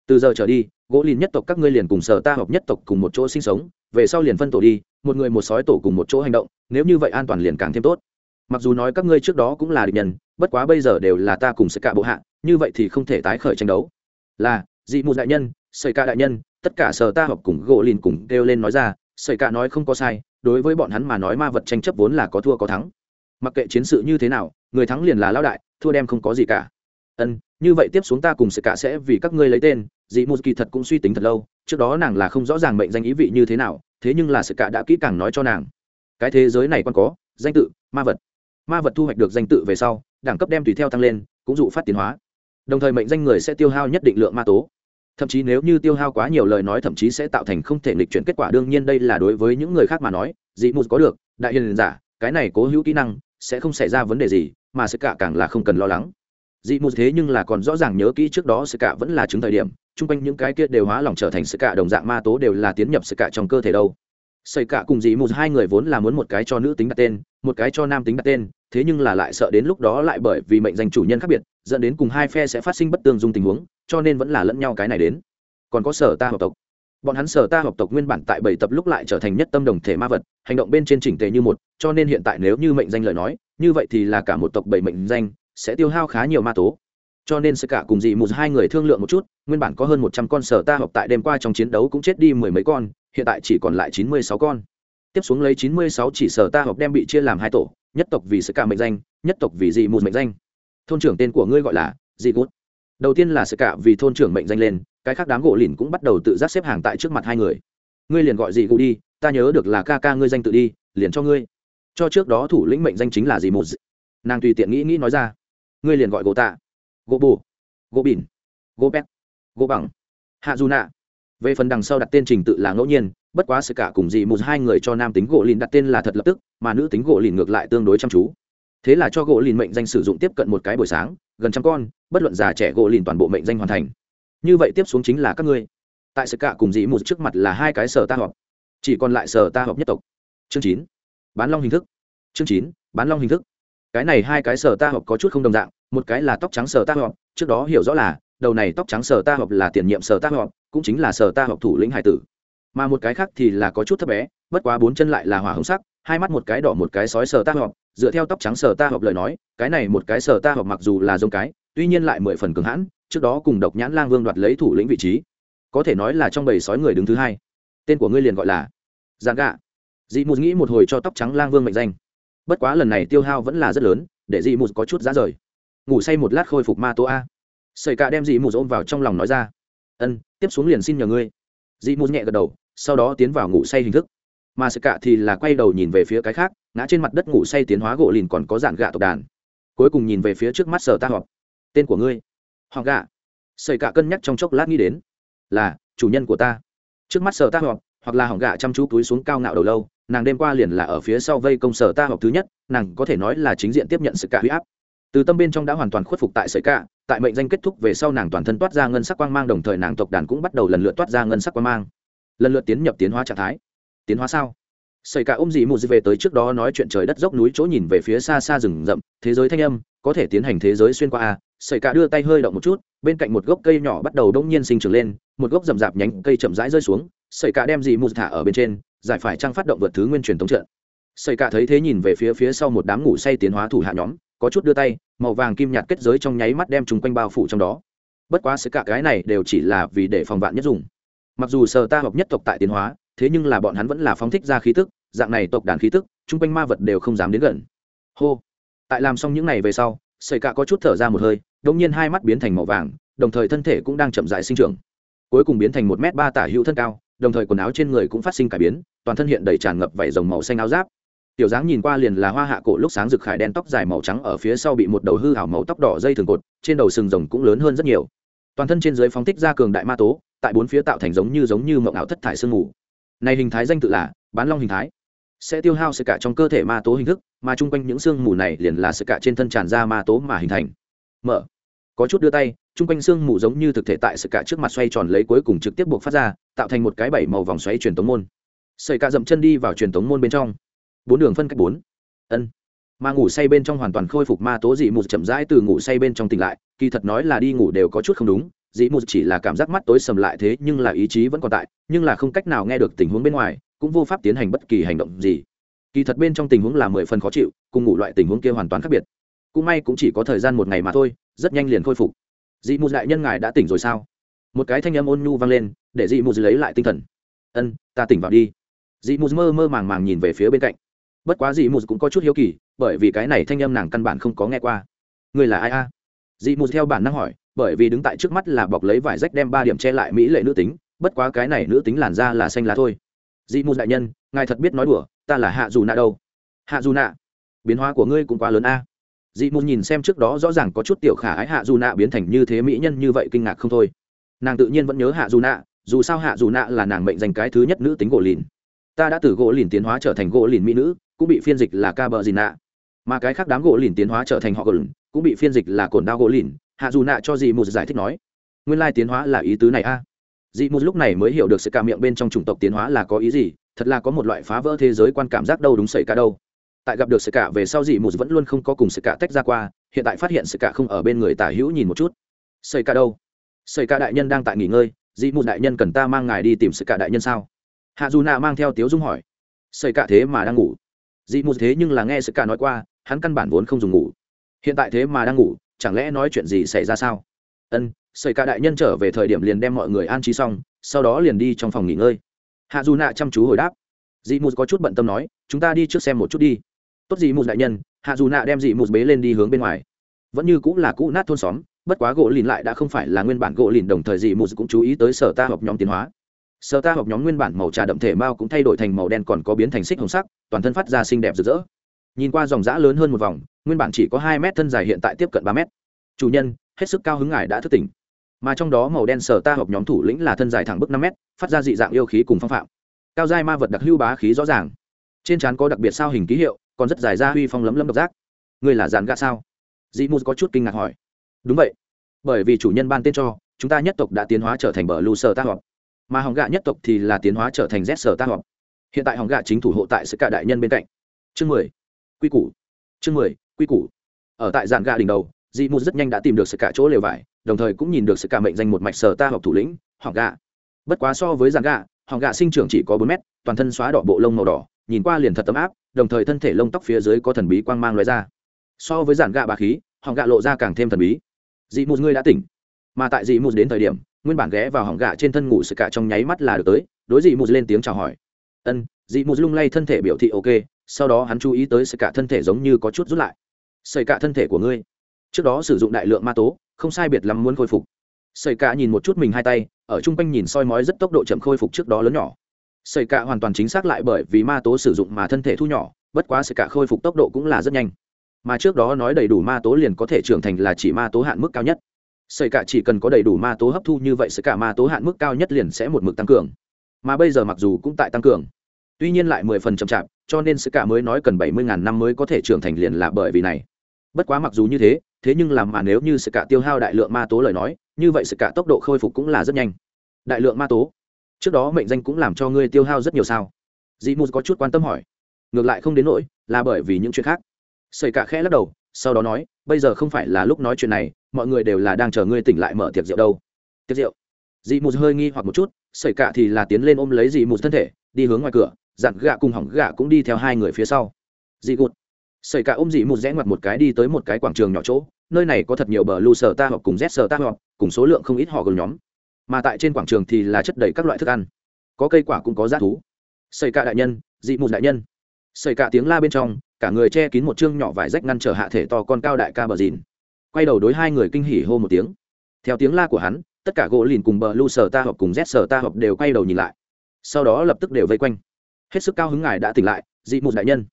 Từ giờ trở đi, gỗ lìn nhất tộc các ngươi liền cùng sở ta hợp nhất tộc cùng một chỗ sinh sống, về sau liền phân tổ đi, một người một sói tổ cùng một chỗ hành động, nếu như vậy an toàn liền càng thêm tốt. Mặc dù nói các ngươi trước đó cũng là địch nhân, bất quá bây giờ đều là ta cùng sợi cả bộ hạ, như vậy thì không thể tái khởi tranh đấu. Là, dị mù đại nhân sợi cả đại nhân, tất cả sở ta hợp cùng gỗ lìn cùng kêu lên nói ra, sợi cả nói không có sai, đối với bọn hắn mà nói ma vật tranh chấp vốn là có thua có thắng. Mặc kệ chiến sự như thế nào, người thắng liền là lao đại, thua đem không có gì cả. Ân, như vậy tiếp xuống ta cùng sự cả sẽ vì các ngươi lấy tên. Dị mù kỳ thật cũng suy tính thật lâu, trước đó nàng là không rõ ràng mệnh danh ý vị như thế nào, thế nhưng là sự cả đã kỹ càng nói cho nàng. Cái thế giới này còn có, danh tự, ma vật. Ma vật thu hoạch được danh tự về sau, đẳng cấp đem tùy theo tăng lên, cũng dụ phát tiến hóa. Đồng thời mệnh danh người sẽ tiêu hao nhất định lượng ma tố thậm chí nếu như tiêu hao quá nhiều lời nói thậm chí sẽ tạo thành không thể nghịch chuyển kết quả, đương nhiên đây là đối với những người khác mà nói, dị mù có được, đại hiền giả, cái này cố hữu kỹ năng, sẽ không xảy ra vấn đề gì, mà sẽ cả càng là không cần lo lắng. Dị mù thế nhưng là còn rõ ràng nhớ kỹ trước đó sự cả vẫn là chứng thời điểm, chung quanh những cái kia đều hóa lỏng trở thành sự cả đồng dạng ma tố đều là tiến nhập sự cả trong cơ thể đâu xây cả cùng dì mù hai người vốn là muốn một cái cho nữ tính đặt tên, một cái cho nam tính đặt tên, thế nhưng là lại sợ đến lúc đó lại bởi vì mệnh danh chủ nhân khác biệt, dẫn đến cùng hai phe sẽ phát sinh bất tương dung tình huống, cho nên vẫn là lẫn nhau cái này đến. Còn có sở ta hợp tộc. Bọn hắn sở ta hợp tộc nguyên bản tại bảy tập lúc lại trở thành nhất tâm đồng thể ma vật, hành động bên trên chỉnh tề như một, cho nên hiện tại nếu như mệnh danh lời nói, như vậy thì là cả một tộc bảy mệnh danh, sẽ tiêu hao khá nhiều ma tố cho nên sẽ cả cùng dị một hai người thương lượng một chút, nguyên bản có hơn một trăm con sở ta học tại đêm qua trong chiến đấu cũng chết đi mười mấy con, hiện tại chỉ còn lại chín mươi sáu con. Tiếp xuống lấy chín mươi sáu chỉ sở ta học đem bị chia làm hai tổ, nhất tộc vì sẽ cả mệnh danh, nhất tộc vì dị một mệnh danh. Thôn trưởng tên của ngươi gọi là dị gút. Đầu tiên là sẽ cả vì thôn trưởng mệnh danh lên, cái khác đám gỗ lìn cũng bắt đầu tự giác xếp hàng tại trước mặt hai người. Ngươi liền gọi dị cụ đi, ta nhớ được là ca ca ngươi danh tự đi, liền cho ngươi. Cho trước đó thủ lĩnh mệnh danh chính là gì một nàng tùy tiện nghĩ nghĩ nói ra. Ngươi liền gọi gỗ tạ gỗ bù. Gỗ bỉn. Gỗ pet gỗ bằng. Hạ dù nạ. Về phần đằng sau đặt tên trình tự là ngẫu nhiên, bất quá sự cả cùng dị một hai người cho nam tính gỗ lìn đặt tên là thật lập tức, mà nữ tính gỗ lìn ngược lại tương đối chăm chú. Thế là cho gỗ lìn mệnh danh sử dụng tiếp cận một cái buổi sáng, gần trăm con, bất luận già trẻ gỗ lìn toàn bộ mệnh danh hoàn thành. Như vậy tiếp xuống chính là các ngươi. Tại sự cả cùng dị một trước mặt là hai cái sở ta họp. Chỉ còn lại sở ta họp nhất tộc. Chương chín. Bán long hình thức. Chương chín. Bán long hình thức cái này hai cái sở ta họp có chút không đồng dạng, một cái là tóc trắng sở ta họp, trước đó hiểu rõ là, đầu này tóc trắng sở ta họp là tiền nhiệm sở ta họp, cũng chính là sở ta họp thủ lĩnh hải tử. Mà một cái khác thì là có chút thấp bé, bất quá bốn chân lại là hỏa hồng sắc, hai mắt một cái đỏ một cái sói sở ta họp, dựa theo tóc trắng sở ta họp lời nói, cái này một cái sở ta họp mặc dù là giống cái, tuy nhiên lại mười phần cường hãn, trước đó cùng độc nhãn lang vương đoạt lấy thủ lĩnh vị trí. Có thể nói là trong bầy sói người đứng thứ hai. Tên của ngươi liền gọi là giàn gạ. Dị mù nghĩ một hồi cho tóc trắng lang vương mệnh danh bất quá lần này tiêu hao vẫn là rất lớn, để dị mù có chút giá rời. Ngủ say một lát khôi phục ma tố a. Sợi cạ đem dị mù ôm vào trong lòng nói ra. Ân, tiếp xuống liền xin nhờ ngươi. Dị mù nhẹ gật đầu, sau đó tiến vào ngủ say hình thức. Mà sợi cạ thì là quay đầu nhìn về phía cái khác, ngã trên mặt đất ngủ say tiến hóa gỗ lìn còn có dạn gạ tộc đàn. Cuối cùng nhìn về phía trước mắt sở ta họp. Tên của ngươi? Họ gạ. Sợi cạ cân nhắc trong chốc lát nghĩ đến. Là, chủ nhân của ta. Trước mắt sở ta họp hoặc là hỏng gạ chăm chú túi xuống cao ngạo đầu lâu, nàng đêm qua liền là ở phía sau vây công sở ta học thứ nhất, nàng có thể nói là chính diện tiếp nhận sự cả huy áp. Từ tâm bên trong đã hoàn toàn khuất phục tại sợi cả, tại mệnh danh kết thúc về sau nàng toàn thân toát ra ngân sắc quang mang đồng thời nàng tộc đàn cũng bắt đầu lần lượt toát ra ngân sắc quang mang. Lần lượt tiến nhập tiến hóa trạng thái. Tiến hóa sao? Sợi cả ôm dị mù về tới trước đó nói chuyện trời đất dốc núi chỗ nhìn về phía xa xa rừng rậm, thế giới thanh âm, có thể tiến hành thế giới xuyên qua a. Sợi cả đưa tay hơi động một chút, bên cạnh một gốc cây nhỏ bắt đầu đông nhiên sinh trưởng lên, một gốc rậm rạp nhánh cây chậm rãi rơi xuống sợi cả đem gì mù thả ở bên trên, giải phải trang phát động vượt thứ nguyên truyền thống trận. Sợi cả thấy thế nhìn về phía phía sau một đám ngủ say tiến hóa thủ hạ nhóm, có chút đưa tay, màu vàng kim nhạt kết giới trong nháy mắt đem chúng quanh bao phủ trong đó. Bất quá sợi cả cái này đều chỉ là vì để phòng vạn nhất dùng. Mặc dù sở ta hợp nhất tộc tại tiến hóa, thế nhưng là bọn hắn vẫn là phóng thích ra khí tức, dạng này tộc đàn khí tức, chung quanh ma vật đều không dám đến gần. Hô. Tại làm xong những này về sau sợi cả có chút thở ra một hơi, đột nhiên hai mắt biến thành màu vàng, đồng thời thân thể cũng đang chậm rãi sinh trưởng. Cuối cùng biến thành một m ba tả hữu thân cao đồng thời quần áo trên người cũng phát sinh cải biến, toàn thân hiện đầy tràn ngập vảy rồng màu xanh áo giáp. Tiểu dáng nhìn qua liền là hoa hạ cổ lúc sáng rực khải đen tóc dài màu trắng ở phía sau bị một đầu hư hảo màu tóc đỏ dây thường cột, trên đầu sừng rồng cũng lớn hơn rất nhiều. Toàn thân trên dưới phóng thích ra cường đại ma tố, tại bốn phía tạo thành giống như giống như mộng ảo thất thải sương mù. Này hình thái danh tự là bán long hình thái. Sẽ tiêu hao sự cả trong cơ thể ma tố hình thức, mà chung quanh những sương mù này liền là sự cả trên thân tràn ra ma tố mà hình thành. Mở. Có chút đưa tay chung quanh xương mù giống như thực thể tại sự cả trước mặt xoay tròn lấy cuối cùng trực tiếp buộc phát ra, tạo thành một cái bảy màu vòng xoáy truyền tống môn. Sợi cả dậm chân đi vào truyền tống môn bên trong. Bốn đường phân cách bốn. Ân. Mà ngủ say bên trong hoàn toàn khôi phục ma tố dị mù chậm rãi từ ngủ say bên trong tỉnh lại, kỳ thật nói là đi ngủ đều có chút không đúng, dị mù chỉ là cảm giác mắt tối sầm lại thế nhưng là ý chí vẫn còn tại, nhưng là không cách nào nghe được tình huống bên ngoài, cũng vô pháp tiến hành bất kỳ hành động gì. Kỳ thật bên trong tình huống là mười phần khó chịu, cùng ngủ loại tình huống kia hoàn toàn khác biệt. Cũng may cũng chỉ có thời gian một ngày mà thôi, rất nhanh liền khôi phục dị mù đại nhân ngài đã tỉnh rồi sao? Một cái thanh âm ôn nhu vang lên, để dị mù lấy lại tinh thần. Ân, ta tỉnh vào đi. Dị mù mơ mơ màng màng nhìn về phía bên cạnh. Bất quá dị mù cũng có chút hiếu kỳ, bởi vì cái này thanh âm nàng căn bản không có nghe qua. Người là ai a? Dị mù theo bản năng hỏi, bởi vì đứng tại trước mắt là bọc lấy vải rách đem ba điểm che lại mỹ lệ nữ tính, bất quá cái này nữ tính làn da là xanh lá thôi. Dị mù đại nhân, ngài thật biết nói đùa, ta là hạ dù nạ đâu? Hạ dù nạ, biến hóa của ngươi cũng quá lớn a dị mù nhìn xem trước đó rõ ràng có chút tiểu khả ái hạ dù nạ biến thành như thế mỹ nhân như vậy kinh ngạc không thôi. Nàng tự nhiên vẫn nhớ hạ dù nạ, dù sao hạ dù nạ là nàng mệnh danh cái thứ nhất nữ tính gỗ lìn. Ta đã từ gỗ lìn tiến hóa trở thành gỗ lìn mỹ nữ, cũng bị phiên dịch là ca bờ dì nạ. Mà cái khác đám gỗ lìn tiến hóa trở thành họ gỗ lìn, cũng bị phiên dịch là cồn đao gỗ lìn, hạ dù nạ cho dị mù giải thích nói. Nguyên lai tiến hóa là ý tứ này a. À. dị mù lúc này mới hiểu được sự ca miệng bên trong chủng tộc tiến hóa là có ý gì, thật là có một loại phá vỡ thế giới quan cảm giác đâu đúng sẩy cả đâu tại gặp được sự cả về sau dị mù vẫn luôn không có cùng sự cả tách ra qua, hiện tại phát hiện sự cả không ở bên người tả hữu nhìn một chút. Xây cả đâu? Xây cả đại nhân đang tại nghỉ ngơi, dị mù đại nhân cần ta mang ngài đi tìm sự cả đại nhân sao? Hạ dù nạ mang theo tiếu dung hỏi. Xây cả thế mà đang ngủ. Dị mù thế nhưng là nghe sự cả nói qua, hắn căn bản vốn không dùng ngủ. Hiện tại thế mà đang ngủ, chẳng lẽ nói chuyện gì xảy ra sao? Ân xây cả đại nhân trở về thời điểm liền đem mọi người an trí xong, sau đó liền đi trong phòng nghỉ ngơi. Hạ dù nạ chăm chú hồi đáp. Dị mù có chút bận tâm nói, chúng ta đi trước xem một chút đi tốt gì mù đại nhân, hạ dù nạ đem dị mù bế lên đi hướng bên ngoài. Vẫn như cũng là cũ nát thôn xóm, bất quá gỗ lìn lại đã không phải là nguyên bản gỗ lìn đồng thời dị mù cũng chú ý tới sở ta học nhóm tiến hóa. Sở ta học nhóm nguyên bản màu trà đậm thể mao cũng thay đổi thành màu đen còn có biến thành xích hồng sắc, toàn thân phát ra xinh đẹp rực rỡ. Nhìn qua dòng giã lớn hơn một vòng, nguyên bản chỉ có hai mét thân dài hiện tại tiếp cận ba mét. Chủ nhân, hết sức cao hứng ngài đã thức tỉnh. Mà trong đó màu đen sở ta hợp nhóm thủ lĩnh là thân dài thẳng bức năm mét, phát ra dị dạng yêu khí cùng phong phạm. Cao giai ma vật đặc hưu bá khí rõ ràng. Trên trán có đặc biệt sao hình ký hiệu còn rất dài ra huy phong lấm lấm độc giác. Ngươi là dàn gạ sao? Dị mù có chút kinh ngạc hỏi. Đúng vậy. Bởi vì chủ nhân ban tên cho, chúng ta nhất tộc đã tiến hóa trở thành bờ lù sở ta họp. Mà hỏng gạ nhất tộc thì là tiến hóa trở thành z sở ta họp. Hiện tại hỏng gạ chính thủ hộ tại sự cả đại nhân bên cạnh. Chương mười. Quy củ. Chương mười, quy củ. Ở tại dàn gạ đỉnh đầu dị mù rất nhanh đã tìm được sự cả chỗ lều vải, đồng thời cũng nhìn được sự cả mệnh danh một mạch sở ta họp thủ lĩnh, hỏng gạ. Bất quá so với dàn gạ, hỏng gạ sinh trưởng chỉ có bốn mét, toàn thân xóa đỏ bộ lông màu đỏ, nhìn qua liền thật ấm áp đồng thời thân thể lông tóc phía dưới có thần bí quang mang loại ra. So với giản gạ bà khí, hỏng gạ lộ ra càng thêm thần bí. Dị mù ngươi đã tỉnh. Mà tại dị mù đến thời điểm, nguyên bản ghé vào hỏng gạ trên thân ngủ sự cả trong nháy mắt là được tới, đối dị mù lên tiếng chào hỏi. Ân, dị mù lung lay thân thể biểu thị ok, sau đó hắn chú ý tới sự cả thân thể giống như có chút rút lại. Sợi cả thân thể của ngươi. Trước đó sử dụng đại lượng ma tố, không sai biệt lắm muốn khôi phục. Sợi cả nhìn một chút mình hai tay, ở chung quanh nhìn soi mói rất tốc độ chậm khôi phục trước đó lớn nhỏ sợi cạ hoàn toàn chính xác lại bởi vì ma tố sử dụng mà thân thể thu nhỏ, bất quá sợi cạ khôi phục tốc độ cũng là rất nhanh. Mà trước đó nói đầy đủ ma tố liền có thể trưởng thành là chỉ ma tố hạn mức cao nhất. Sợi cạ chỉ cần có đầy đủ ma tố hấp thu như vậy sợi cạ ma tố hạn mức cao nhất liền sẽ một mực tăng cường. Mà bây giờ mặc dù cũng tại tăng cường, tuy nhiên lại mười phần chậm chạp, cho nên sợi cạ mới nói cần bảy mươi ngàn năm mới có thể trưởng thành liền là bởi vì này. Bất quá mặc dù như thế thế nhưng làm mà nếu như sự cạ tiêu hao đại lượng ma tố lời nói, như vậy sự cạ tốc độ khôi phục cũng là rất nhanh. Đại lượng ma tố trước đó mệnh danh cũng làm cho ngươi tiêu hao rất nhiều sao? Dị mù có chút quan tâm hỏi. Ngược lại không đến nỗi, là bởi vì những chuyện khác. Xảy cả khẽ lắc đầu, sau đó nói, bây giờ không phải là lúc nói chuyện này, mọi người đều là đang chờ ngươi tỉnh lại mở tiệc rượu đâu. Tiệc rượu? Dị mù hơi nghi hoặc một chút xảy cả thì là tiến lên ôm lấy dị mù thân thể, đi hướng ngoài cửa, dặn gạ cùng hỏng gạ cũng đi theo hai người phía sau. Dị gụt. Xảy cả ôm dị mù rẽ ngoặt một cái đi tới một cái quảng trường nhỏ chỗ, nơi này có thật nhiều bờ lưu sở ta hoặc cùng z sở ta hoặc, cùng số lượng không ít họ gồm nhóm mà tại trên quảng trường thì là chất đầy các loại thức ăn. Có cây quả cũng có giá thú. Xây cả đại nhân, dị mù đại nhân. Xây cả tiếng la bên trong, cả người che kín một chương nhỏ vải rách ngăn trở hạ thể to con cao đại ca bờ dìn. Quay đầu đối hai người kinh hỉ hô một tiếng. Theo tiếng la của hắn, tất cả gỗ lìn cùng bờ lu sở ta họp cùng z sở ta họp đều quay đầu nhìn lại. Sau đó lập tức đều vây quanh. Hết sức cao hứng ngài đã tỉnh lại, dị mù đại nhân.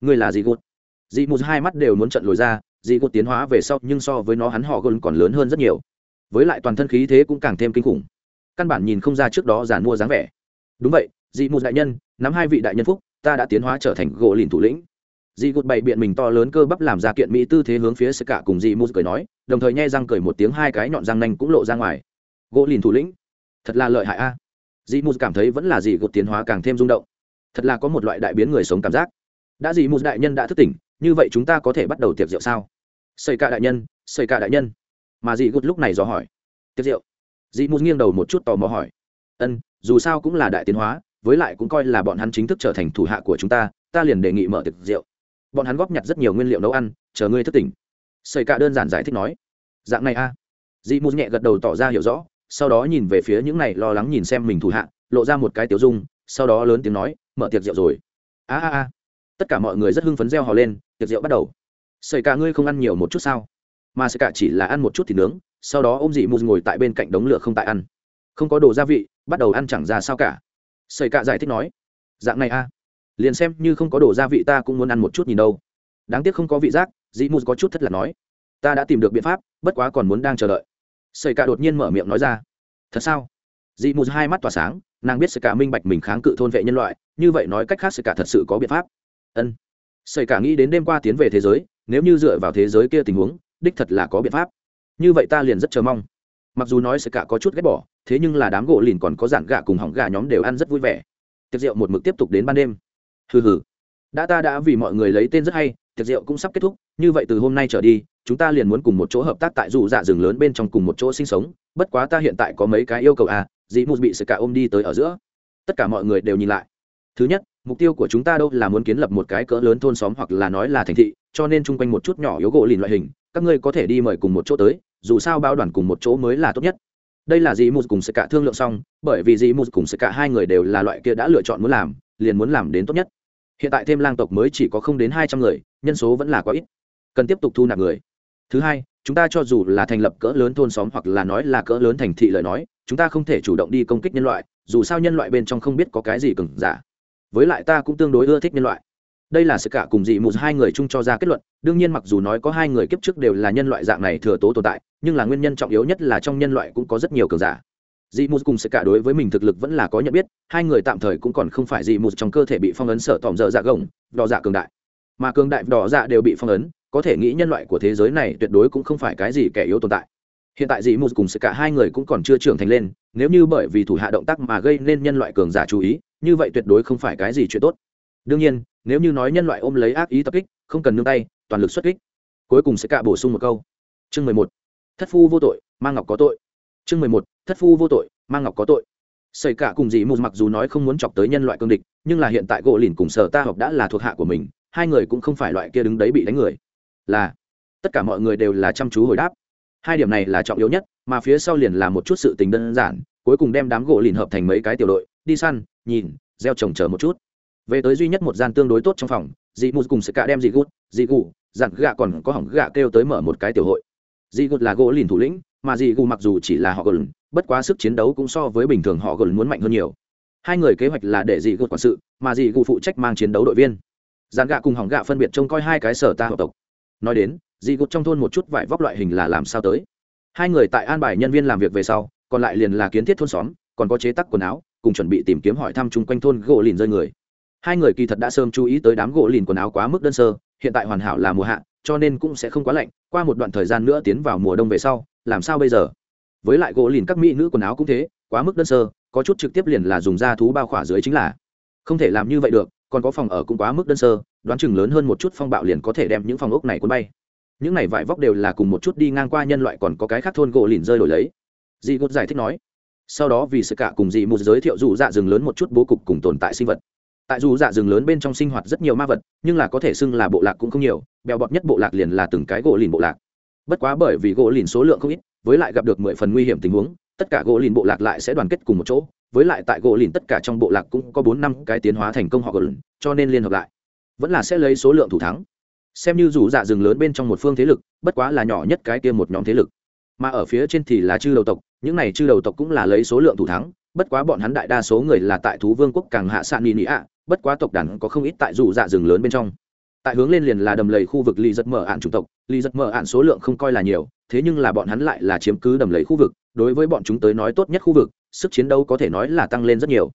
Người là dị gột dị mù hai mắt đều muốn trận lồi ra, dị gột tiến hóa về sau, nhưng so với nó hắn họ gôn còn lớn hơn rất nhiều với lại toàn thân khí thế cũng càng thêm kinh khủng. Căn bản nhìn không ra trước đó giàn mua dáng vẻ. Đúng vậy, dị mù đại nhân, nắm hai vị đại nhân phúc, ta đã tiến hóa trở thành gỗ lìn thủ lĩnh. Dị gột bày biện mình to lớn cơ bắp làm ra kiện mỹ tư thế hướng phía sơ cả cùng dị mù cười nói, đồng thời nhai răng cười một tiếng hai cái nhọn răng nanh cũng lộ ra ngoài. Gỗ lìn thủ lĩnh, thật là lợi hại a. Dị mù cảm thấy vẫn là dị gột tiến hóa càng thêm rung động. Thật là có một loại đại biến người sống cảm giác. Đã dị mù đại nhân đã thức tỉnh, như vậy chúng ta có thể bắt đầu tiệc rượu sao? Xây cả đại nhân xây cả đại nhân mà dị gút lúc này dò hỏi. Tiệc rượu. Dị mù nghiêng đầu một chút tò mò hỏi. Ân, dù sao cũng là đại tiến hóa, với lại cũng coi là bọn hắn chính thức trở thành thủ hạ của chúng ta ta liền đề nghị mở tiệc rượu. Bọn hắn góp nhặt rất nhiều nguyên liệu nấu ăn, chờ ngươi thức tỉnh. Xây cả đơn giản giải thích nói. Dạng này a. À. dị mù nhẹ gật đầu tỏ ra hiểu rõ, sau đó nhìn về phía những này lo lắng nhìn xem mình thủ hạ, lộ ra một cái tiểu dung, sau đó lớn tiếng nói, mở tiệc rượu rồi. A a a. Tất cả mọi người rất hưng phấn reo hò lên, tiệc rượu bắt đầu. Sởi cả ngươi không ăn nhiều một chút sao? Mà sẽ cả chỉ là ăn một chút thịt nướng, sau đó ôm dị mù ngồi tại bên cạnh đống lửa không tại ăn. Không có đồ gia vị, bắt đầu ăn chẳng ra sao cả. Sợi cả giải thích nói, dạng này a à. liền xem như không có đồ gia vị ta cũng muốn ăn một chút nhìn đâu. Đáng tiếc không có vị giác, dị mù có chút thất là nói, ta đã tìm được biện pháp, bất quá còn muốn đang chờ đợi. Sợi cả đột nhiên mở miệng nói ra, thật sao? Dị mù hai mắt tỏa sáng, nàng biết sự cả minh bạch mình kháng cự thôn vệ nhân loại, như vậy nói cách khác sự cả thật sự có biện pháp. Ân. Sợi cả nghĩ đến đêm qua tiến về thế giới, nếu như dựa vào thế giới kia tình huống đích thật là có biện pháp. Như vậy ta liền rất chờ mong. Mặc dù nói sẽ cả có chút ghét bỏ, thế nhưng là đám gỗ lìn còn có giản gà cùng hỏng gà nhóm đều ăn rất vui vẻ. Tiệc rượu một mực tiếp tục đến ban đêm. Hừ hừ. Đã ta đã vì mọi người lấy tên rất hay, tiệc rượu cũng sắp kết thúc, như vậy từ hôm nay trở đi, chúng ta liền muốn cùng một chỗ hợp tác tại dù dạ rừng lớn bên trong cùng một chỗ sinh sống. Bất quá ta hiện tại có mấy cái yêu cầu à Dĩ mù bị sự cả ôm đi tới ở giữa. Tất cả mọi người đều nhìn lại. Thứ nhất mục tiêu của chúng ta đâu là muốn kiến lập một cái cỡ lớn thôn xóm hoặc là nói là thành thị, cho nên chung quanh một chút nhỏ yếu gỗ lìn loại hình, các ngươi có thể đi mời cùng một chỗ tới, dù sao bao đoàn cùng một chỗ mới là tốt nhất. Đây là dì mù cùng sự cả thương lượng xong, bởi vì dì mù cùng sự cả hai người đều là loại kia đã lựa chọn muốn làm, liền muốn làm đến tốt nhất. Hiện tại thêm lang tộc mới chỉ có không đến hai trăm người, nhân số vẫn là quá ít. Cần tiếp tục thu nạp người. Thứ hai, chúng ta cho dù là thành lập cỡ lớn thôn xóm hoặc là nói là cỡ lớn thành thị lời nói, chúng ta không thể chủ động đi công kích nhân loại, dù sao nhân loại bên trong không biết có cái gì cừng giả với lại ta cũng tương đối ưa thích nhân loại. Đây là sự cả cùng dị mù hai người chung cho ra kết luận, đương nhiên mặc dù nói có hai người kiếp trước đều là nhân loại dạng này thừa tố tồn tại, nhưng là nguyên nhân trọng yếu nhất là trong nhân loại cũng có rất nhiều cường giả. Dị mù cùng sự cả đối với mình thực lực vẫn là có nhận biết, hai người tạm thời cũng còn không phải dị mù trong cơ thể bị phong ấn sở tỏm dở dạ gồng, đỏ dạ cường đại. Mà cường đại đỏ dạ đều bị phong ấn, có thể nghĩ nhân loại của thế giới này tuyệt đối cũng không phải cái gì kẻ yếu tồn tại. Hiện tại dị mù cùng sự cả hai người cũng còn chưa trưởng thành lên, nếu như bởi vì thủ hạ động tác mà gây nên nhân loại cường giả chú ý như vậy tuyệt đối không phải cái gì chuyện tốt. Đương nhiên, nếu như nói nhân loại ôm lấy ác ý tập kích, không cần nương tay, toàn lực xuất kích. Cuối cùng sẽ cả bổ sung một câu. Chương mười một. Thất phu vô tội mang ngọc có tội. Chương mười một. Thất phu vô tội mang ngọc có tội. Xảy cả cùng dị mù mặc dù nói không muốn chọc tới nhân loại cương địch, nhưng là hiện tại gỗ lìn cùng sở ta học đã là thuộc hạ của mình, hai người cũng không phải loại kia đứng đấy bị đánh người. Là, tất cả mọi người đều là chăm chú hồi đáp. Hai điểm này là trọng yếu nhất, mà phía sau liền là một chút sự tình đơn giản, cuối cùng đem đám gỗ lìn hợp thành mấy cái tiểu đội đi săn, nhìn, gieo trồng chờ một chút. Về tới duy nhất một gian tương đối tốt trong phòng dị mù cùng sẽ cả đem dị gút dị gù dặn gạ còn có hỏng gạ kêu tới mở một cái tiểu hội. Dị gút là gỗ lìn thủ lĩnh, mà dị gù mặc dù chỉ là họ gồn bất quá sức chiến đấu cũng so với bình thường họ gồn muốn mạnh hơn nhiều. Hai người kế hoạch là để dị gút quản sự, mà dị gù phụ trách mang chiến đấu đội viên. Dàn gạ cùng hỏng gạ phân biệt trông coi hai cái sở ta hợp tộc. Nói đến dị gút trong thôn một chút vải vóc loại hình là làm sao tới. Hai người tại an bài nhân viên làm việc về sau, còn lại liền là kiến thiết thôn xóm, còn có chế tác quần áo cùng chuẩn bị tìm kiếm hỏi thăm chung quanh thôn gỗ lìn rơi người. Hai người kỳ thật đã sớm chú ý tới đám gỗ lìn quần áo quá mức đơn sơ, hiện tại hoàn hảo là mùa hạ, cho nên cũng sẽ không quá lạnh, qua một đoạn thời gian nữa tiến vào mùa đông về sau, làm sao bây giờ? Với lại gỗ lìn các mỹ nữ quần áo cũng thế, quá mức đơn sơ, có chút trực tiếp liền là dùng da thú bao khỏa dưới chính là. Không thể làm như vậy được, còn có phòng ở cũng quá mức đơn sơ, đoán chừng lớn hơn một chút phong bạo liền có thể đem những phòng ốc này cuốn bay. Những này vải vóc đều là cùng một chút đi ngang qua nhân loại còn có cái khác thôn gỗ lìn rơi đổi lấy. Dì gốt giải thích nói sau đó vì sự cả cùng dị một giới thiệu dù dạ rừng lớn một chút bố cục cùng tồn tại sinh vật. Tại dù dạ rừng lớn bên trong sinh hoạt rất nhiều ma vật, nhưng là có thể xưng là bộ lạc cũng không nhiều, bèo bọt nhất bộ lạc liền là từng cái gỗ lìn bộ lạc. Bất quá bởi vì gỗ lìn số lượng không ít, với lại gặp được mười phần nguy hiểm tình huống, tất cả gỗ lìn bộ lạc lại sẽ đoàn kết cùng một chỗ, với lại tại gỗ lìn tất cả trong bộ lạc cũng có bốn năm cái tiến hóa thành công họ gỗ lìn, cho nên liên hợp lại, vẫn là sẽ lấy số lượng thủ thắng. Xem như dù dạ rừng lớn bên trong một phương thế lực, bất quá là nhỏ nhất cái kia một nhóm thế lực. Mà ở phía trên thì là chư đầu tộc những này chư đầu tộc cũng là lấy số lượng thủ thắng, bất quá bọn hắn đại đa số người là tại thú vương quốc càng hạ sạn nị nị ạ, bất quá tộc đàn có không ít tại dù dạ rừng lớn bên trong. Tại hướng lên liền là đầm lầy khu vực ly giật mở ạn chủng tộc ly giật mở ạn số lượng không coi là nhiều, thế nhưng là bọn hắn lại là chiếm cứ đầm lầy khu vực, đối với bọn chúng tới nói tốt nhất khu vực, sức chiến đấu có thể nói là tăng lên rất nhiều.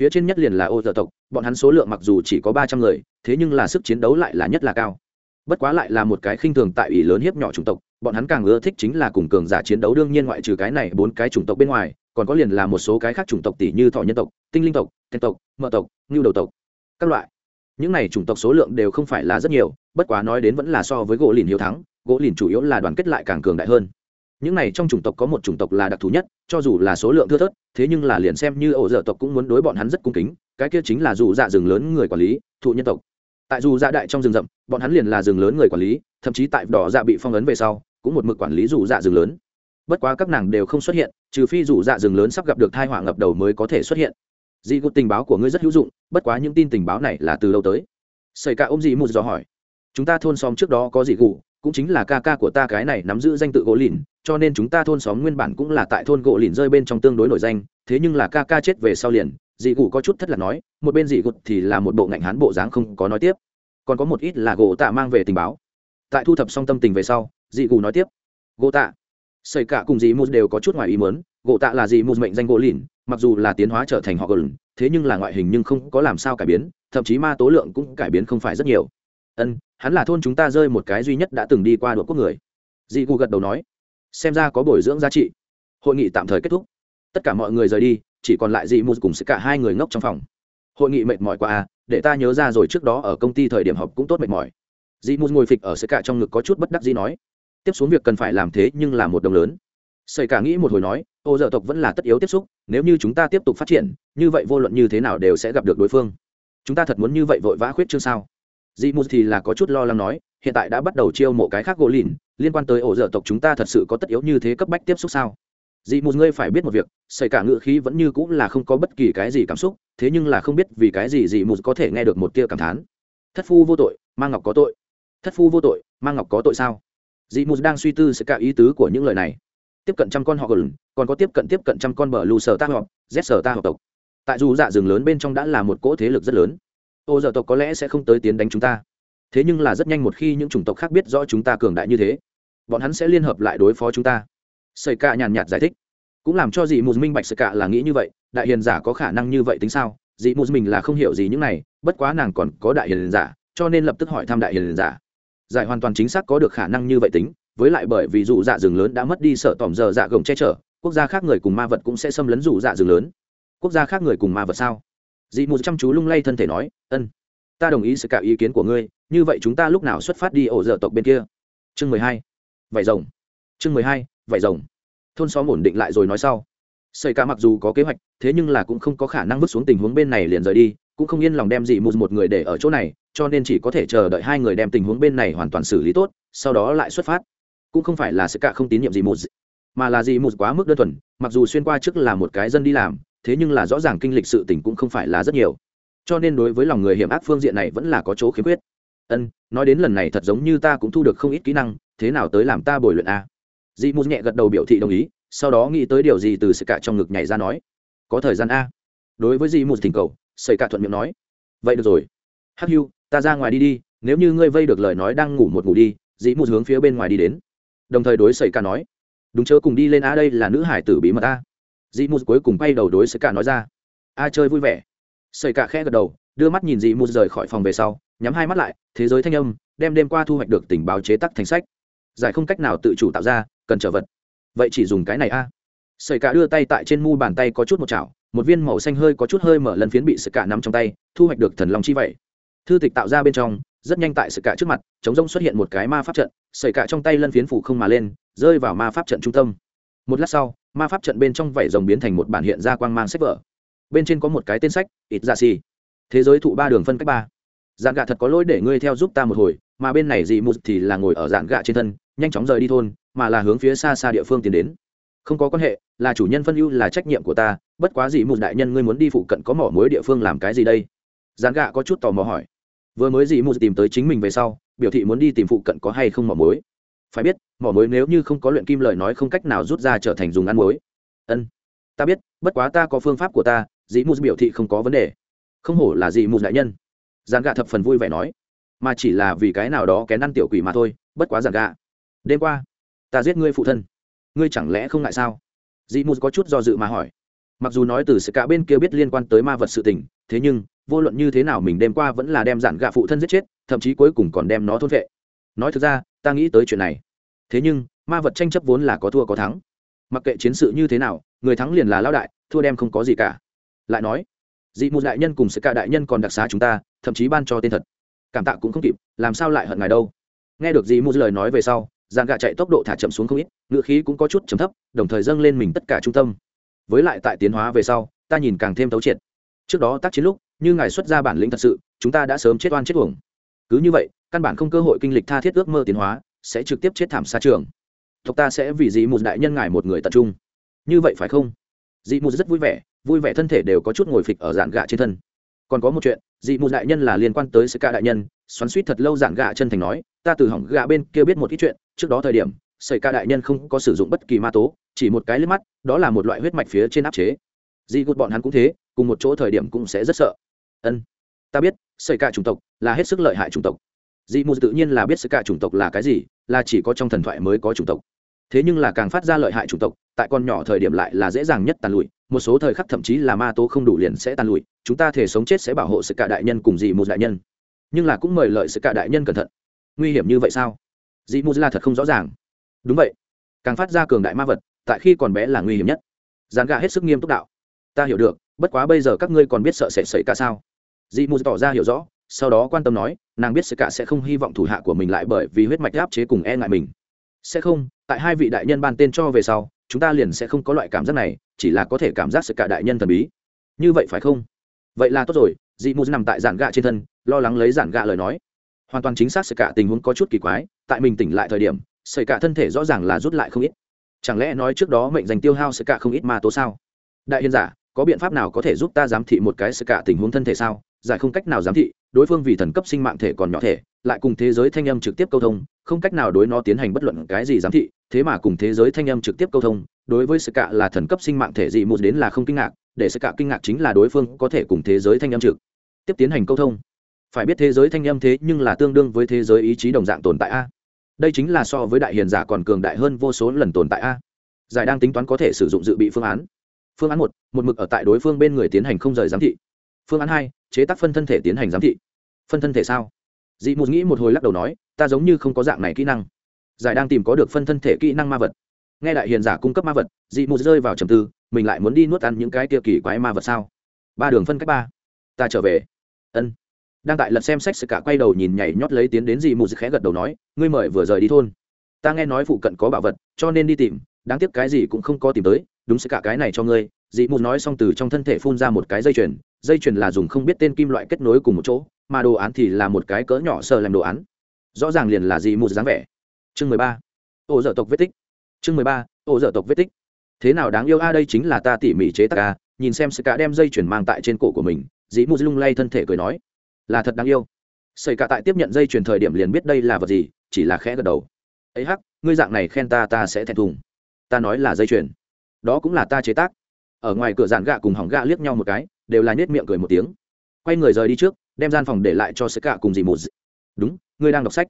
Phía trên nhất liền là ô dợ tộc, bọn hắn số lượng mặc dù chỉ có ba trăm người, thế nhưng là sức chiến đấu lại là nhất là cao. Bất quá lại là một cái khinh thường tại ủy lớn hiếp nhỏ chủng tộc bọn hắn càng ưa thích chính là cùng cường giả chiến đấu, đương nhiên ngoại trừ cái này bốn cái chủng tộc bên ngoài, còn có liền là một số cái khác chủng tộc tỷ như thọ nhân tộc, tinh linh tộc tên tộc, mợ tộc, ngưu đầu tộc, các loại. Những này chủng tộc số lượng đều không phải là rất nhiều, bất quá nói đến vẫn là so với gỗ lìn hiếu thắng, gỗ lìn chủ yếu là đoàn kết lại càng cường đại hơn. Những này trong chủng tộc có một chủng tộc là đặc thù nhất, cho dù là số lượng thưa thớt, thế nhưng là liền xem như ổ dở tộc cũng muốn đối bọn hắn rất cung kính, cái kia chính là dù dạ rừng lớn người quản lý, thụ nhân tộc. Tại dù dạ đại trong rừng rậm, bọn hắn liền là rừng lớn người quản lý, thậm chí tại đỏ dạ bị phong ấn về sau cũng một mực quản lý dù dạ rừng lớn. Bất quá các nàng đều không xuất hiện, trừ phi dù dạ rừng lớn sắp gặp được thai họa ngập đầu mới có thể xuất hiện. Dị gục tình báo của ngươi rất hữu dụng, bất quá những tin tình báo này là từ lâu tới. Xảy ca ôm dị mụt dò hỏi. Chúng ta thôn xóm trước đó có dị gù cũng chính là ca ca của ta cái này nắm giữ danh tự gỗ lìn, cho nên chúng ta thôn xóm nguyên bản cũng là tại thôn gỗ lìn rơi bên trong tương đối nổi danh, thế nhưng là ca ca chết về sau liền, dị gù có chút thất là nói, một bên dị gục thì là một bộ ngạnh hán bộ dáng không có nói tiếp. Còn có một ít là gỗ tạ mang về tình báo. Tại thu thập xong tâm tình về sau dị gù nói tiếp. Gỗ tạ. Xây cả cùng dị mù đều có chút ngoài ý mớn gỗ tạ là dị mù mệnh danh gỗ lìn, mặc dù là tiến hóa trở thành họ gần thế nhưng là ngoại hình nhưng không có làm sao cải biến, thậm chí ma tố lượng cũng cải biến không phải rất nhiều. Ân, hắn là thôn chúng ta rơi một cái duy nhất đã từng đi qua đội quốc người. Dị gù gật đầu nói. Xem ra có bồi dưỡng giá trị. Hội nghị tạm thời kết thúc. Tất cả mọi người rời đi, chỉ còn lại dị mù cùng sự cả hai người ngốc trong phòng. Hội nghị mệt mỏi quá à để ta nhớ ra rồi trước đó ở công ty thời điểm họp cũng tốt mệt mỏi. Dị mù ngồi phịch ở sự cả trong ngực có chút bất đắc dĩ nói tiếp xuống việc cần phải làm thế nhưng là một đồng lớn Sẩy cả nghĩ một hồi nói, ô dở tộc vẫn là tất yếu tiếp xúc, nếu như chúng ta tiếp tục phát triển, như vậy vô luận như thế nào đều sẽ gặp được đối phương. Chúng ta thật muốn như vậy vội vã khuyết chương sao? Dị Mù thì là có chút lo lắng nói, hiện tại đã bắt đầu chiêu mộ cái khác gỗ lìn, liên quan tới ổ dở tộc chúng ta thật sự có tất yếu như thế cấp bách tiếp xúc sao? Dị Mù ngươi phải biết một việc, Sẩy cả ngựa khí vẫn như cũng là không có bất kỳ cái gì cảm xúc, thế nhưng là không biết vì cái gì Dị Mù có thể nghe được một tia cảm thán. Thất phu vô tội, mang ngọc có tội. Thất phu vô tội, mang ngọc có tội sao? Dị Mù đang suy tư sự cả ý tứ của những lời này. Tiếp cận trăm con họ gừng còn có tiếp cận tiếp cận trăm con bờ lù sở ta họ, z sở ta họ tộc. Tại dù dạ rừng lớn bên trong đã là một cỗ thế lực rất lớn. Ô dở tộc có lẽ sẽ không tới tiến đánh chúng ta. Thế nhưng là rất nhanh một khi những chủng tộc khác biết rõ chúng ta cường đại như thế bọn hắn sẽ liên hợp lại đối phó chúng ta. Sợi cạ nhàn nhạt giải thích. Cũng làm cho dị mù minh bạch sợi cạ là nghĩ như vậy đại hiền giả có khả năng như vậy tính sao? Dị mù mình là không hiểu gì những này bất quá nàng còn có đại hiền giả cho nên lập tức hỏi thăm đại hiền giả giải hoàn toàn chính xác có được khả năng như vậy tính, với lại bởi vì dụ dạ rừng lớn đã mất đi sợ tỏm giờ dạ gồng che chở, quốc gia khác người cùng ma vật cũng sẽ xâm lấn dụ dạ rừng lớn. Quốc gia khác người cùng ma vật sao? Dị mù chăm chú lung lay thân thể nói, ân, ta đồng ý sự cả ý kiến của ngươi, như vậy chúng ta lúc nào xuất phát đi ổ dở tộc bên kia? Chương mười hai, vải rồng. Chương mười hai, vải rồng. Thôn xóm ổn định lại rồi nói sau. Xây cả mặc dù có kế hoạch, thế nhưng là cũng không có khả năng vứt xuống tình huống bên này liền rời đi, cũng không yên lòng đem dị mù một người để ở chỗ này cho nên chỉ có thể chờ đợi hai người đem tình huống bên này hoàn toàn xử lý tốt, sau đó lại xuất phát. Cũng không phải là sự cả không tín nhiệm gì một mà là gì một quá mức đơn thuần, mặc dù xuyên qua trước là một cái dân đi làm, thế nhưng là rõ ràng kinh lịch sự tình cũng không phải là rất nhiều. Cho nên đối với lòng người hiểm ác phương diện này vẫn là có chỗ khiếm khuyết. Ân, nói đến lần này thật giống như ta cũng thu được không ít kỹ năng, thế nào tới làm ta bồi luyện a? Dị mù nhẹ gật đầu biểu thị đồng ý, sau đó nghĩ tới điều gì từ sự cả trong ngực nhảy ra nói, có thời gian a? Đối với dị mù thỉnh cầu, sợi cả thuận miệng nói, vậy được rồi. Hắc hưu ta ra ngoài đi đi, nếu như ngươi vây được lời nói đang ngủ một ngủ đi, Dĩ mù hướng phía bên ngoài đi đến. Đồng thời đối xảy ca nói, đúng chớ cùng đi lên a đây là nữ hải tử bí mật a Dĩ mù cuối cùng bay đầu đối xảy ca nói ra, a, chơi vui vẻ. Xảy ca khẽ gật đầu, đưa mắt nhìn Dĩ mù rời khỏi phòng về sau, nhắm hai mắt lại, thế giới thanh âm, đem đêm qua thu hoạch được tình báo chế tắc thành sách. Giải không cách nào tự chủ tạo ra, cần trở vật. Vậy chỉ dùng cái này a. Sợi cả đưa tay tại trên mu bàn tay có chút một chảo, một viên màu xanh hơi có chút hơi mở lần phiến bị sợi cả nắm trong tay, thu hoạch được thần long chi vậy thư tịch tạo ra bên trong, rất nhanh tại sự cả trước mặt, chống rông xuất hiện một cái ma pháp trận sợi cả trong tay lân phiến phủ không mà lên, rơi vào ma pháp trận trung tâm. Một lát sau, ma pháp trận bên trong vảy rồng biến thành một bản hiện ra quang mang sách vở. Bên trên có một cái tên sách ít dạ xì thế giới thụ ba đường phân cách ba. Dạng gạ thật có lỗi để ngươi theo giúp ta một hồi, mà bên này dị mụt thì là ngồi ở dạng gạ trên thân, nhanh chóng rời đi thôn, mà là hướng phía xa xa địa phương tiến đến. Không có quan hệ, là chủ nhân phân ưu là trách nhiệm của ta, bất quá dị mụt đại nhân ngươi muốn đi phụ cận có mỏ mối địa phương làm cái gì đây? Dạng gạ có chút tò mò hỏi vừa mới dị mù tìm tới chính mình về sau, biểu thị muốn đi tìm phụ cận có hay không mỏ mối phải biết, mỏ mối nếu như không có luyện kim lời nói không cách nào rút ra trở thành dùng ăn mối ân, ta biết, bất quá ta có phương pháp của ta dị mù biểu thị không có vấn đề. Không hổ là dị mù đại nhân. Giàn gạ thập phần vui vẻ nói. Mà chỉ là vì cái nào đó kén ăn tiểu quỷ mà thôi, bất quá giàn gạ. Đêm qua, ta giết ngươi phụ thân. Ngươi chẳng lẽ không ngại sao? Dị mù có chút do dự mà hỏi mặc dù nói từ sự cả bên kia biết liên quan tới ma vật sự tình, thế nhưng, vô luận như thế nào mình đêm qua vẫn là đem giản gạ phụ thân giết chết, thậm chí cuối cùng còn đem nó thôn vệ. Nói thực ra, ta nghĩ tới chuyện này. Thế nhưng, ma vật tranh chấp vốn là có thua có thắng. Mặc kệ chiến sự như thế nào, người thắng liền là lao đại, thua đem không có gì cả. Lại nói, dị một đại nhân cùng sự cả đại nhân còn đặc xá chúng ta, thậm chí ban cho tên thật. Cảm tạ cũng không kịp, làm sao lại hận ngài đâu? Nghe được dị một lời nói về sau giàn gạ chạy tốc độ thả chậm xuống không ít ngựa khí cũng có chút chấm thấp, đồng thời dâng lên mình tất cả trung tâm với lại tại tiến hóa về sau, ta nhìn càng thêm tấu triệt. Trước đó tác chiến lúc, như ngài xuất ra bản lĩnh thật sự, chúng ta đã sớm chết oan chết uổng. Cứ như vậy, căn bản không cơ hội kinh lịch tha thiết ước mơ tiến hóa, sẽ trực tiếp chết thảm xa trường. Tộc ta sẽ vì dị một đại nhân ngài một người tập trung. Như vậy phải không? Dị một rất vui vẻ vui vẻ thân thể đều có chút ngồi phịch ở dạng gạ trên thân. Còn có một chuyện, dị một đại nhân là liên quan tới sơ ca đại nhân, xoắn suýt thật lâu dạng gạ chân thành nói, ta từ hỏng gạ bên kia biết một ít chuyện, trước đó thời điểm sợi ca đại nhân không có sử dụng bất kỳ ma tố, chỉ một cái liếc mắt, đó là một loại huyết mạch phía trên áp chế. Dị gút bọn hắn cũng thế, cùng một chỗ thời điểm cũng sẽ rất sợ. Ân, ta biết sợi ca chủng tộc là hết sức lợi hại chủng tộc. Dị mù tự nhiên là biết sợi ca chủng tộc là cái gì, là chỉ có trong thần thoại mới có chủng tộc. Thế nhưng là càng phát ra lợi hại chủng tộc, tại con nhỏ thời điểm lại là dễ dàng nhất tàn lụi, một số thời khắc thậm chí là ma tố không đủ liền sẽ tàn lụi, chúng ta thể sống chết sẽ bảo hộ sự cả đại nhân cùng dị mù đại nhân. Nhưng là cũng mời lợi sự cả đại nhân cẩn thận. Nguy hiểm như vậy sao? Dị mù là thật không rõ ràng đúng vậy. Càng phát ra cường đại ma vật, tại khi còn bé là nguy hiểm nhất. Dán gà hết sức nghiêm túc đạo. Ta hiểu được, bất quá bây giờ các ngươi còn biết sợ sệt xảy cả sao? Dị mù tỏ ra hiểu rõ, sau đó quan tâm nói, nàng biết sẽ cả sẽ không hy vọng thủ hạ của mình lại bởi vì huyết mạch áp chế cùng e ngại mình. Sẽ không, tại hai vị đại nhân ban tên cho về sau, chúng ta liền sẽ không có loại cảm giác này, chỉ là có thể cảm giác sự cả đại nhân thần bí. Như vậy phải không? Vậy là tốt rồi dị mù nằm tại giản gạ trên thân, lo lắng lấy giản gạ lời nói. Hoàn toàn chính xác sự cả tình huống có chút kỳ quái, tại mình tỉnh lại thời điểm sợi cả thân thể rõ ràng là rút lại không ít. Chẳng lẽ nói trước đó mệnh dành tiêu hao sợi cả không ít ma tố sao? Đại hiền giả, có biện pháp nào có thể giúp ta giám thị một cái sợi cả tình huống thân thể sao? Giải không cách nào giám thị, đối phương vì thần cấp sinh mạng thể còn nhỏ thể, lại cùng thế giới thanh âm trực tiếp câu thông, không cách nào đối nó tiến hành bất luận cái gì giám thị, thế mà cùng thế giới thanh âm trực tiếp câu thông, đối với sự cạ là thần cấp sinh mạng thể dị một đến là không kinh ngạc, để sự cạ kinh ngạc chính là đối phương có thể cùng thế giới thanh âm trực tiếp tiến hành câu thông. Phải biết thế giới thanh âm thế nhưng là tương đương với thế giới ý chí đồng dạng tồn tại a đây chính là so với đại hiền giả còn cường đại hơn vô số lần tồn tại a. Giải đang tính toán có thể sử dụng dự bị phương án. Phương án một một mực ở tại đối phương bên người tiến hành không rời giám thị. Phương án hai, chế tác phân thân thể tiến hành giám thị. Phân thân thể sao? Dị mù nghĩ một hồi lắc đầu nói, ta giống như không có dạng này kỹ năng. Giải đang tìm có được phân thân thể kỹ năng ma vật. Nghe đại hiền giả cung cấp ma vật, dị mù rơi vào trầm tư, mình lại muốn đi nuốt ăn những cái kia kỳ quái ma vật sao? Ba đường phân cách ba. Ta trở về. Ân đang tại lật xem sách sự cả quay đầu nhìn nhảy nhót lấy tiến đến dị mù khẽ gật đầu nói, ngươi mời vừa rời đi thôn. Ta nghe nói phụ cận có bảo vật, cho nên đi tìm, đáng tiếc cái gì cũng không có tìm tới, đúng sẽ cả cái này cho ngươi. Dị mù nói xong từ trong thân thể phun ra một cái dây chuyền dây chuyền là dùng không biết tên kim loại kết nối cùng một chỗ, mà đồ án thì là một cái cỡ nhỏ sờ làm đồ án. Rõ ràng liền là dị mù dáng vẻ. Chương mười ba. Ổ dở tộc vết tích. Chương mười ba. Ổ dở tộc vết tích. Thế nào đáng yêu a, đây chính là ta tỉ mỉ chế tác a. Nhìn xem sẽ cả đem dây chuyền mang tại trên cổ của mình dĩ mù lung lay thân thể cười nói là thật đáng yêu. Sợi cả tại tiếp nhận dây chuyển thời điểm liền biết đây là vật gì, chỉ là khẽ gật đầu. Ấy hắc, ngươi dạng này khen ta ta sẽ thẹn thùng. Ta nói là dây chuyền. Đó cũng là ta chế tác. Ở ngoài cửa dàn gạ cùng hỏng gạ liếc nhau một cái, đều là nết miệng cười một tiếng. Quay người rời đi trước, đem gian phòng để lại cho sợi cả cùng dì mù đúng, ngươi đang đọc sách.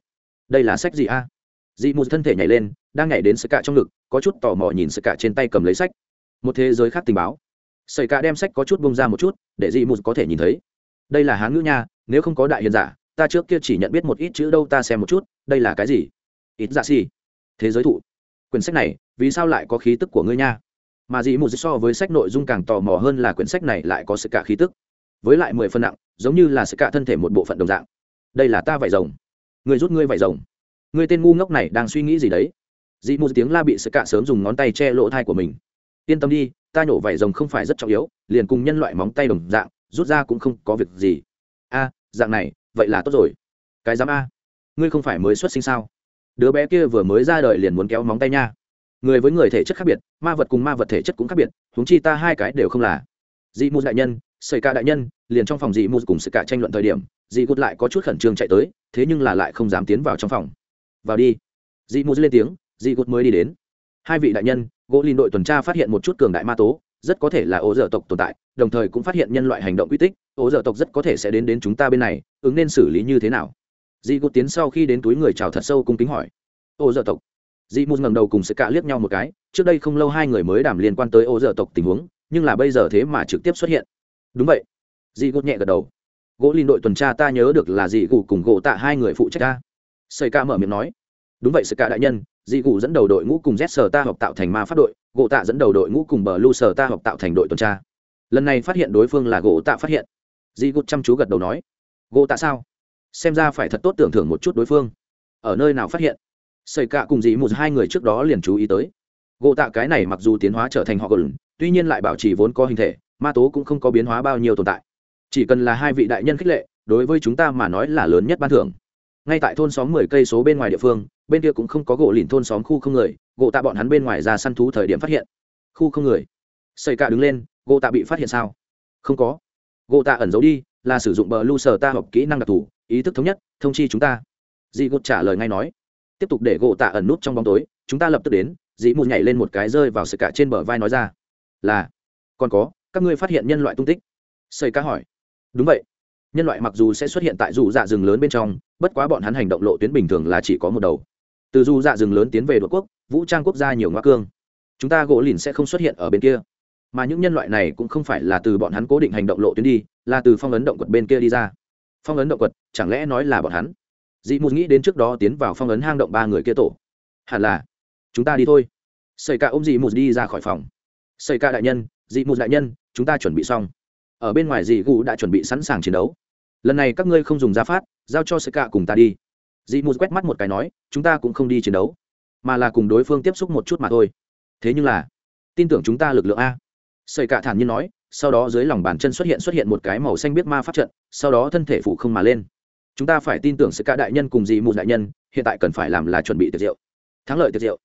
Đây là sách gì a? Dị mù thân thể nhảy lên, đang nhảy đến sợi cạ trong ngực, có chút tò mò nhìn sợi cạ trên tay cầm lấy sách. Một thế giới khác tình báo. Sợi cạ đem sách có chút bông ra một chút, để dị mù có thể nhìn thấy. Đây là hán ngữ nha nếu không có đại hiền giả, ta trước kia chỉ nhận biết một ít chữ đâu ta xem một chút, đây là cái gì? Ít dạ xì. Thế giới thụ. Quyển sách này, vì sao lại có khí tức của ngươi nha? Mà dị mù so với sách nội dung càng tò mò hơn là quyển sách này lại có sự cả khí tức. Với lại mười phân nặng, giống như là sự cả thân thể một bộ phận đồng dạng. Đây là ta vải rồng. Người rút ngươi vải rồng. Người tên ngu ngốc này đang suy nghĩ gì đấy? Dị mù tiếng la bị sự cạ sớm dùng ngón tay che lỗ thai của mình. Yên tâm đi, ta nhổ vải rồng không phải rất trọng yếu, liền cùng nhân loại móng tay đồng dạng, rút ra cũng không có việc gì a, dạng này, vậy là tốt rồi. Cái dám a, ngươi không phải mới xuất sinh sao? Đứa bé kia vừa mới ra đời liền muốn kéo móng tay nha. Người với người thể chất khác biệt, ma vật cùng ma vật thể chất cũng khác biệt, huống chi ta hai cái đều không là. Dị mù đại nhân xảy ca đại nhân, liền trong phòng dị mù cùng sự cả tranh luận thời điểm, dị gút lại có chút khẩn trương chạy tới, thế nhưng là lại không dám tiến vào trong phòng. Vào đi. Dị mù lên tiếng, dị gút mới đi đến. Hai vị đại nhân, gỗ lìn đội tuần tra phát hiện một chút cường đại ma tố, rất có thể là ố dở tộc tồn tại, đồng thời cũng phát hiện nhân loại hành động quy tích ố dở tộc rất có thể sẽ đến đến chúng ta bên này, ứng nên xử lý như thế nào? Dị gút tiến sau khi đến túi người chào thật sâu cung kính hỏi. Ổ dở tộc. Dị mù ngẩng đầu cùng sẽ cạ liếc nhau một cái, trước đây không lâu hai người mới đàm liên quan tới Ổ dở tộc tình huống, nhưng là bây giờ thế mà trực tiếp xuất hiện. Đúng vậy. Dị gút nhẹ gật đầu. Gỗ Linh đội tuần tra ta nhớ được là dị gù cùng gỗ tạ hai người phụ trách ta. Sợi ca mở miệng nói. Đúng vậy sợi cả đại nhân, dị gù dẫn đầu đội ngũ cùng z sở ta học tạo thành ma phát đội, gỗ tạ dẫn đầu đội ngũ cùng bờ lu sở ta học tạo thành đội tuần tra. Lần này phát hiện đối phương là gỗ tạ phát hiện. Di Gút chăm chú gật đầu nói, gỗ tạ sao? Xem ra phải thật tốt tưởng thưởng một chút đối phương. Ở nơi nào phát hiện? Xây cả cùng dị một hai người trước đó liền chú ý tới. Gỗ tạ cái này mặc dù tiến hóa trở thành họ gừng, tuy nhiên lại bảo trì vốn có hình thể, ma tố cũng không có biến hóa bao nhiêu tồn tại. Chỉ cần là hai vị đại nhân khích lệ, đối với chúng ta mà nói là lớn nhất ban thưởng. Ngay tại thôn xóm mười cây số bên ngoài địa phương, bên kia cũng không có gỗ lìn thôn xóm khu không người, gỗ tạ bọn hắn bên ngoài ra săn thú thời điểm phát hiện. Khu không người. Xây cả đứng lên, gỗ tạ bị phát hiện sao? Không có gỗ tạ ẩn giấu đi, là sử dụng bờ lu sờ ta học kỹ năng đặc thù, ý thức thống nhất, thông chi chúng ta. Dị gột trả lời ngay nói. Tiếp tục để gỗ tạ ẩn nút trong bóng tối, chúng ta lập tức đến dĩ mù nhảy lên một cái rơi vào sợi cả trên bờ vai nói ra. Là, còn có, các ngươi phát hiện nhân loại tung tích. Sợi cá hỏi. Đúng vậy. Nhân loại mặc dù sẽ xuất hiện tại dù dạ rừng lớn bên trong, bất quá bọn hắn hành động lộ tuyến bình thường là chỉ có một đầu. Từ dù dạ rừng lớn tiến về đội quốc, vũ trang quốc gia nhiều ngoa cương. Chúng ta gỗ lìn sẽ không xuất hiện ở bên kia mà những nhân loại này cũng không phải là từ bọn hắn cố định hành động lộ tuyến đi, là từ phong ấn động quật bên kia đi ra. Phong ấn động quật, chẳng lẽ nói là bọn hắn? Dị mù nghĩ đến trước đó tiến vào phong ấn hang động ba người kia tổ. Hẳn là, chúng ta đi thôi. Xây cả ôm dị mù đi ra khỏi phòng. Xây cả đại nhân, dị mù đại nhân, chúng ta chuẩn bị xong. Ở bên ngoài dị gù đã chuẩn bị sẵn sàng chiến đấu. Lần này các ngươi không dùng ra phát, giao cho xây cả cùng ta đi. Dị mù quét mắt một cái nói, chúng ta cũng không đi chiến đấu, mà là cùng đối phương tiếp xúc một chút mà thôi. Thế nhưng là, tin tưởng chúng ta lực lượng a xây cả thản nhiên nói, sau đó dưới lòng bàn chân xuất hiện xuất hiện một cái màu xanh biết ma pháp trận, sau đó thân thể phụ không mà lên. Chúng ta phải tin tưởng sự cả đại nhân cùng dị mù đại nhân, hiện tại cần phải làm là chuẩn bị tiệc rượu. Thắng lợi tiệc rượu.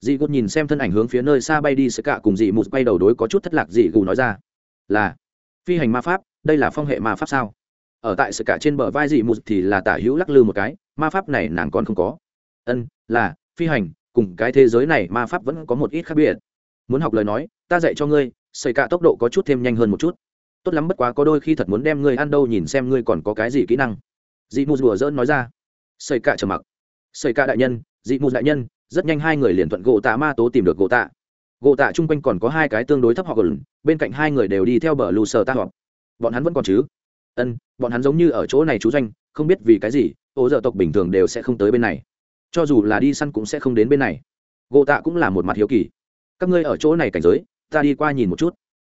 Dị gút nhìn xem thân ảnh hướng phía nơi xa bay đi sự cả cùng dị mù quay đầu đối có chút thất lạc dị gù nói ra, là, phi hành ma pháp, đây là phong hệ ma pháp sao? Ở tại sự cả trên bờ vai dị mù thì là tả hữu lắc lư một cái, ma pháp này nàng còn không có. Ân, là, phi hành, cùng cái thế giới này ma pháp vẫn có một ít khác biệt. Muốn học lời nói, ta dạy cho ngươi xây cả tốc độ có chút thêm nhanh hơn một chút. Tốt lắm bất quá có đôi khi thật muốn đem ngươi ăn đâu nhìn xem ngươi còn có cái gì kỹ năng. Dị mù đùa dỡn nói ra. Xây cả trầm mặc. Xây cả đại nhân, dị mù đại nhân, rất nhanh hai người liền thuận gỗ tạ ma tố tìm được gỗ tạ. Gỗ tạ chung quanh còn có hai cái tương đối thấp họ gần, bên cạnh hai người đều đi theo bờ lù sờ ta họp. Bọn hắn vẫn còn chứ? Ân, bọn hắn giống như ở chỗ này chú doanh, không biết vì cái gì, ô dợ tộc bình thường đều sẽ không tới bên này. Cho dù là đi săn cũng sẽ không đến bên này. Gỗ tạ cũng là một mặt hiếu kỳ. Các ngươi ở chỗ này cảnh giới ta đi qua nhìn một chút.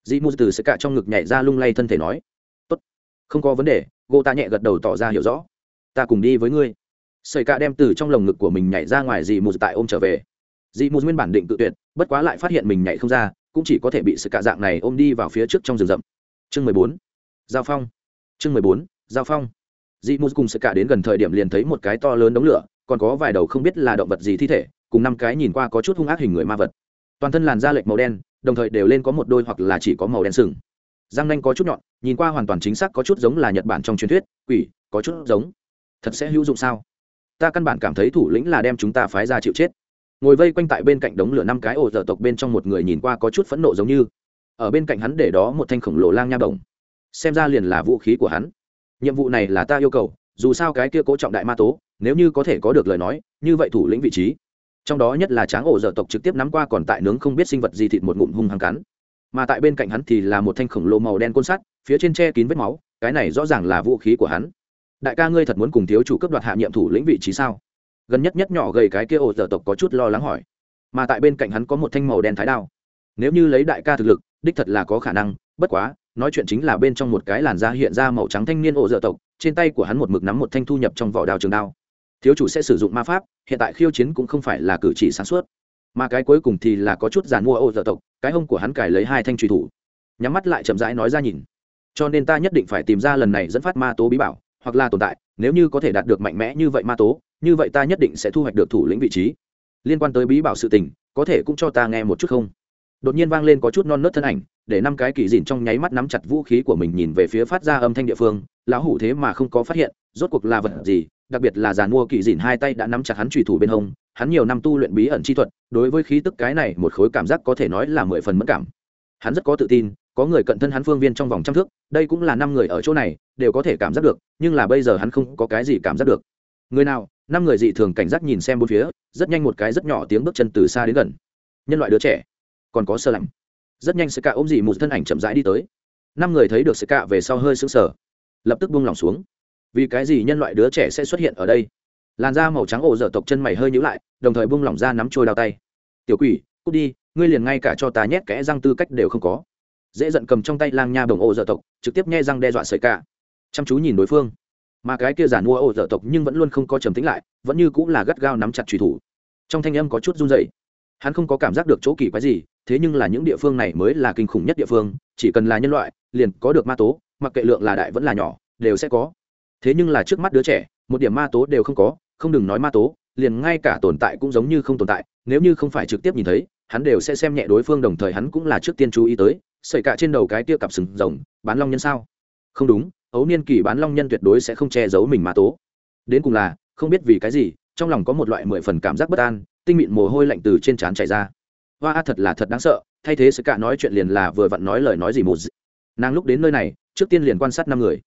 Dị mù từ sẽ cả trong ngực nhảy ra lung lay thân thể nói. Tốt. Không có vấn đề gô ta nhẹ gật đầu tỏ ra hiểu rõ. Ta cùng đi với ngươi. Sợi cả đem từ trong lồng ngực của mình nhảy ra ngoài dị mù tại ôm trở về. Dị mù nguyên bản định tự tuyệt, bất quá lại phát hiện mình nhảy không ra, cũng chỉ có thể bị sợi cạ dạng này ôm đi vào phía trước trong rừng rậm. Chương mười bốn. Giao phong. Chương mười bốn. Giao phong. Dị mù cùng sợi cạ đến gần thời điểm liền thấy một cái to lớn đống lửa, còn có vài đầu không biết là động vật gì thi thể, cùng năm cái nhìn qua có chút hung ác hình người ma vật. Toàn thân làn da lệch màu đen đồng thời đều lên có một đôi hoặc là chỉ có màu đen sừng. Răng nanh có chút nhọn, nhìn qua hoàn toàn chính xác có chút giống là nhật bản trong truyền thuyết, quỷ, có chút giống. Thật sẽ hữu dụng sao? Ta căn bản cảm thấy thủ lĩnh là đem chúng ta phái ra chịu chết. Ngồi vây quanh tại bên cạnh đống lửa năm cái ổ dở tộc bên trong một người nhìn qua có chút phẫn nộ giống như. Ở bên cạnh hắn để đó một thanh khổng lồ lang nha đồng xem ra liền là vũ khí của hắn. Nhiệm vụ này là ta yêu cầu, dù sao cái kia cố trọng đại ma tố, nếu như có thể có được lời nói, như vậy thủ lĩnh vị trí trong đó nhất là tráng ổ dở tộc trực tiếp nắm qua còn tại nướng không biết sinh vật gì thịt một ngụm hung hăng cắn. Mà tại bên cạnh hắn thì là một thanh khổng lồ màu đen côn sắt, phía trên che kín vết máu, cái này rõ ràng là vũ khí của hắn. Đại ca ngươi thật muốn cùng thiếu chủ cấp đoạt hạ nhiệm thủ lĩnh vị trí sao? Gần nhất nhất nhỏ gầy cái kia ổ dở tộc có chút lo lắng hỏi. Mà tại bên cạnh hắn có một thanh màu đen thái đao. Nếu như lấy đại ca thực lực, đích thật là có khả năng, bất quá, nói chuyện chính là bên trong một cái làn da hiện ra màu trắng thanh niên ổ dở tộc, trên tay của hắn một mực nắm một thanh thu nhập trong vỏ đao trường đao thiếu chủ sẽ sử dụng ma pháp, hiện tại khiêu chiến cũng không phải là cử chỉ sáng suốt. Mà cái cuối cùng thì là có chút giàn mua ô dở tộc, cái hông của hắn cài lấy hai thanh truy thủ. Nhắm mắt lại chậm rãi nói ra nhìn. Cho nên ta nhất định phải tìm ra lần này dẫn phát ma tố bí bảo, hoặc là tồn tại, nếu như có thể đạt được mạnh mẽ như vậy ma tố, như vậy ta nhất định sẽ thu hoạch được thủ lĩnh vị trí. Liên quan tới bí bảo sự tình, có thể cũng cho ta nghe một chút không? Đột nhiên vang lên có chút non nớt thân ảnh, để năm cái kỳ dìn trong nháy mắt nắm chặt vũ khí của mình nhìn về phía phát ra âm thanh địa phương, lão hủ thế mà không có phát hiện, rốt cuộc là vật gì? Đặc biệt là giàn mua kỳ dìn hai tay đã nắm chặt hắn trùy thủ bên hông, hắn nhiều năm tu luyện bí ẩn chi thuật, đối với khí tức cái này một khối cảm giác có thể nói là mười phần mất cảm. Hắn rất có tự tin, có người cận thân hắn phương viên trong vòng trăm thước, đây cũng là năm người ở chỗ này, đều có thể cảm giác được, nhưng là bây giờ hắn không có cái gì cảm giác được. Người nào, năm người dị thường cảnh giác nhìn xem bốn phía, rất nhanh một cái rất nhỏ tiếng bước chân từ xa đến gần. Nhân loại đứa trẻ, còn có sơ lạnh. Rất nhanh sự cạ ôm dị một thân ảnh chậm rãi đi tới. Năm người thấy được sự cạ về sau hơi sững sờ, lập tức buông lỏng xuống vì cái gì nhân loại đứa trẻ sẽ xuất hiện ở đây? Làn da màu trắng ổ dở tộc chân mày hơi nhữ lại, đồng thời buông lỏng ra nắm trôi đao tay. Tiểu quỷ, cút đi, ngươi liền ngay cả cho ta nhét kẽ răng tư cách đều không có. Dễ giận cầm trong tay lang nha bồng ổ dở tộc, trực tiếp nghe răng đe dọa sợi cả. Chăm chú nhìn đối phương. Mà cái kia giả mua ổ dở tộc nhưng vẫn luôn không có trầm tính lại, vẫn như cũng là gắt gao nắm chặt trùy thủ. Trong thanh âm có chút run dậy hắn không có cảm giác được chỗ kỳ quái gì, thế nhưng là những địa phương này mới là kinh khủng nhất địa phương, chỉ cần là nhân loại, liền có được ma tố, mặc kệ lượng là đại vẫn là nhỏ, đều sẽ có thế nhưng là trước mắt đứa trẻ, một điểm ma tố đều không có, không đừng nói ma tố, liền ngay cả tồn tại cũng giống như không tồn tại, nếu như không phải trực tiếp nhìn thấy, hắn đều sẽ xem nhẹ đối phương, đồng thời hắn cũng là trước tiên chú ý tới, sợi cả trên đầu cái tia cặp sừng rồng, bán long nhân sao? Không đúng, ấu niên kỳ bán long nhân tuyệt đối sẽ không che giấu mình ma tố. Đến cùng là, không biết vì cái gì, trong lòng có một loại mười phần cảm giác bất an, tinh mịn mồ hôi lạnh từ trên trán chảy ra. Hoa thật là thật đáng sợ, thay thế sợi cả nói chuyện liền là vừa vặn nói lời nói gì một nàng lúc đến nơi này, trước tiên liền quan sát năm người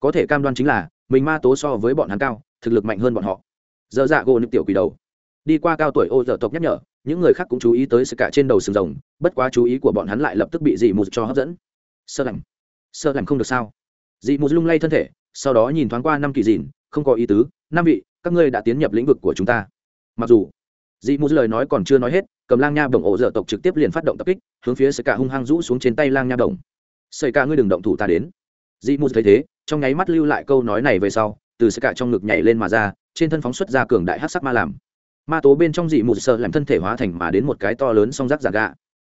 có thể cam đoan chính là, mình ma tố so với bọn hắn cao, thực lực mạnh hơn bọn họ. Dơ dạ gỗ nước tiểu quỷ đầu. Đi qua cao tuổi ô dở tộc nhắc nhở, những người khác cũng chú ý tới sự cả trên đầu sừng rồng, bất quá chú ý của bọn hắn lại lập tức bị dị mù cho hấp dẫn. Sơ lạnh. Sơ lạnh không được sao? Dị mù lung lay thân thể, sau đó nhìn thoáng qua năm kỳ dìn, không có ý tứ. Năm vị, các ngươi đã tiến nhập lĩnh vực của chúng ta. Mặc dù, dị mù lời nói còn chưa nói hết, cầm lang nha bổng ổ dở tộc trực tiếp liền phát động tập kích, hướng phía sơ cả hung hăng rũ xuống trên tay lang nha bổng. Sợi cả ngươi đừng động thủ ta đến. Dị mù thấy thế trong nháy mắt lưu lại câu nói này về sau, từ sức cả trong ngực nhảy lên mà ra, trên thân phóng xuất ra cường đại hát sắc ma làm. Ma tố bên trong dị mù sợ làm thân thể hóa thành mà đến một cái to lớn song rác giả gạ.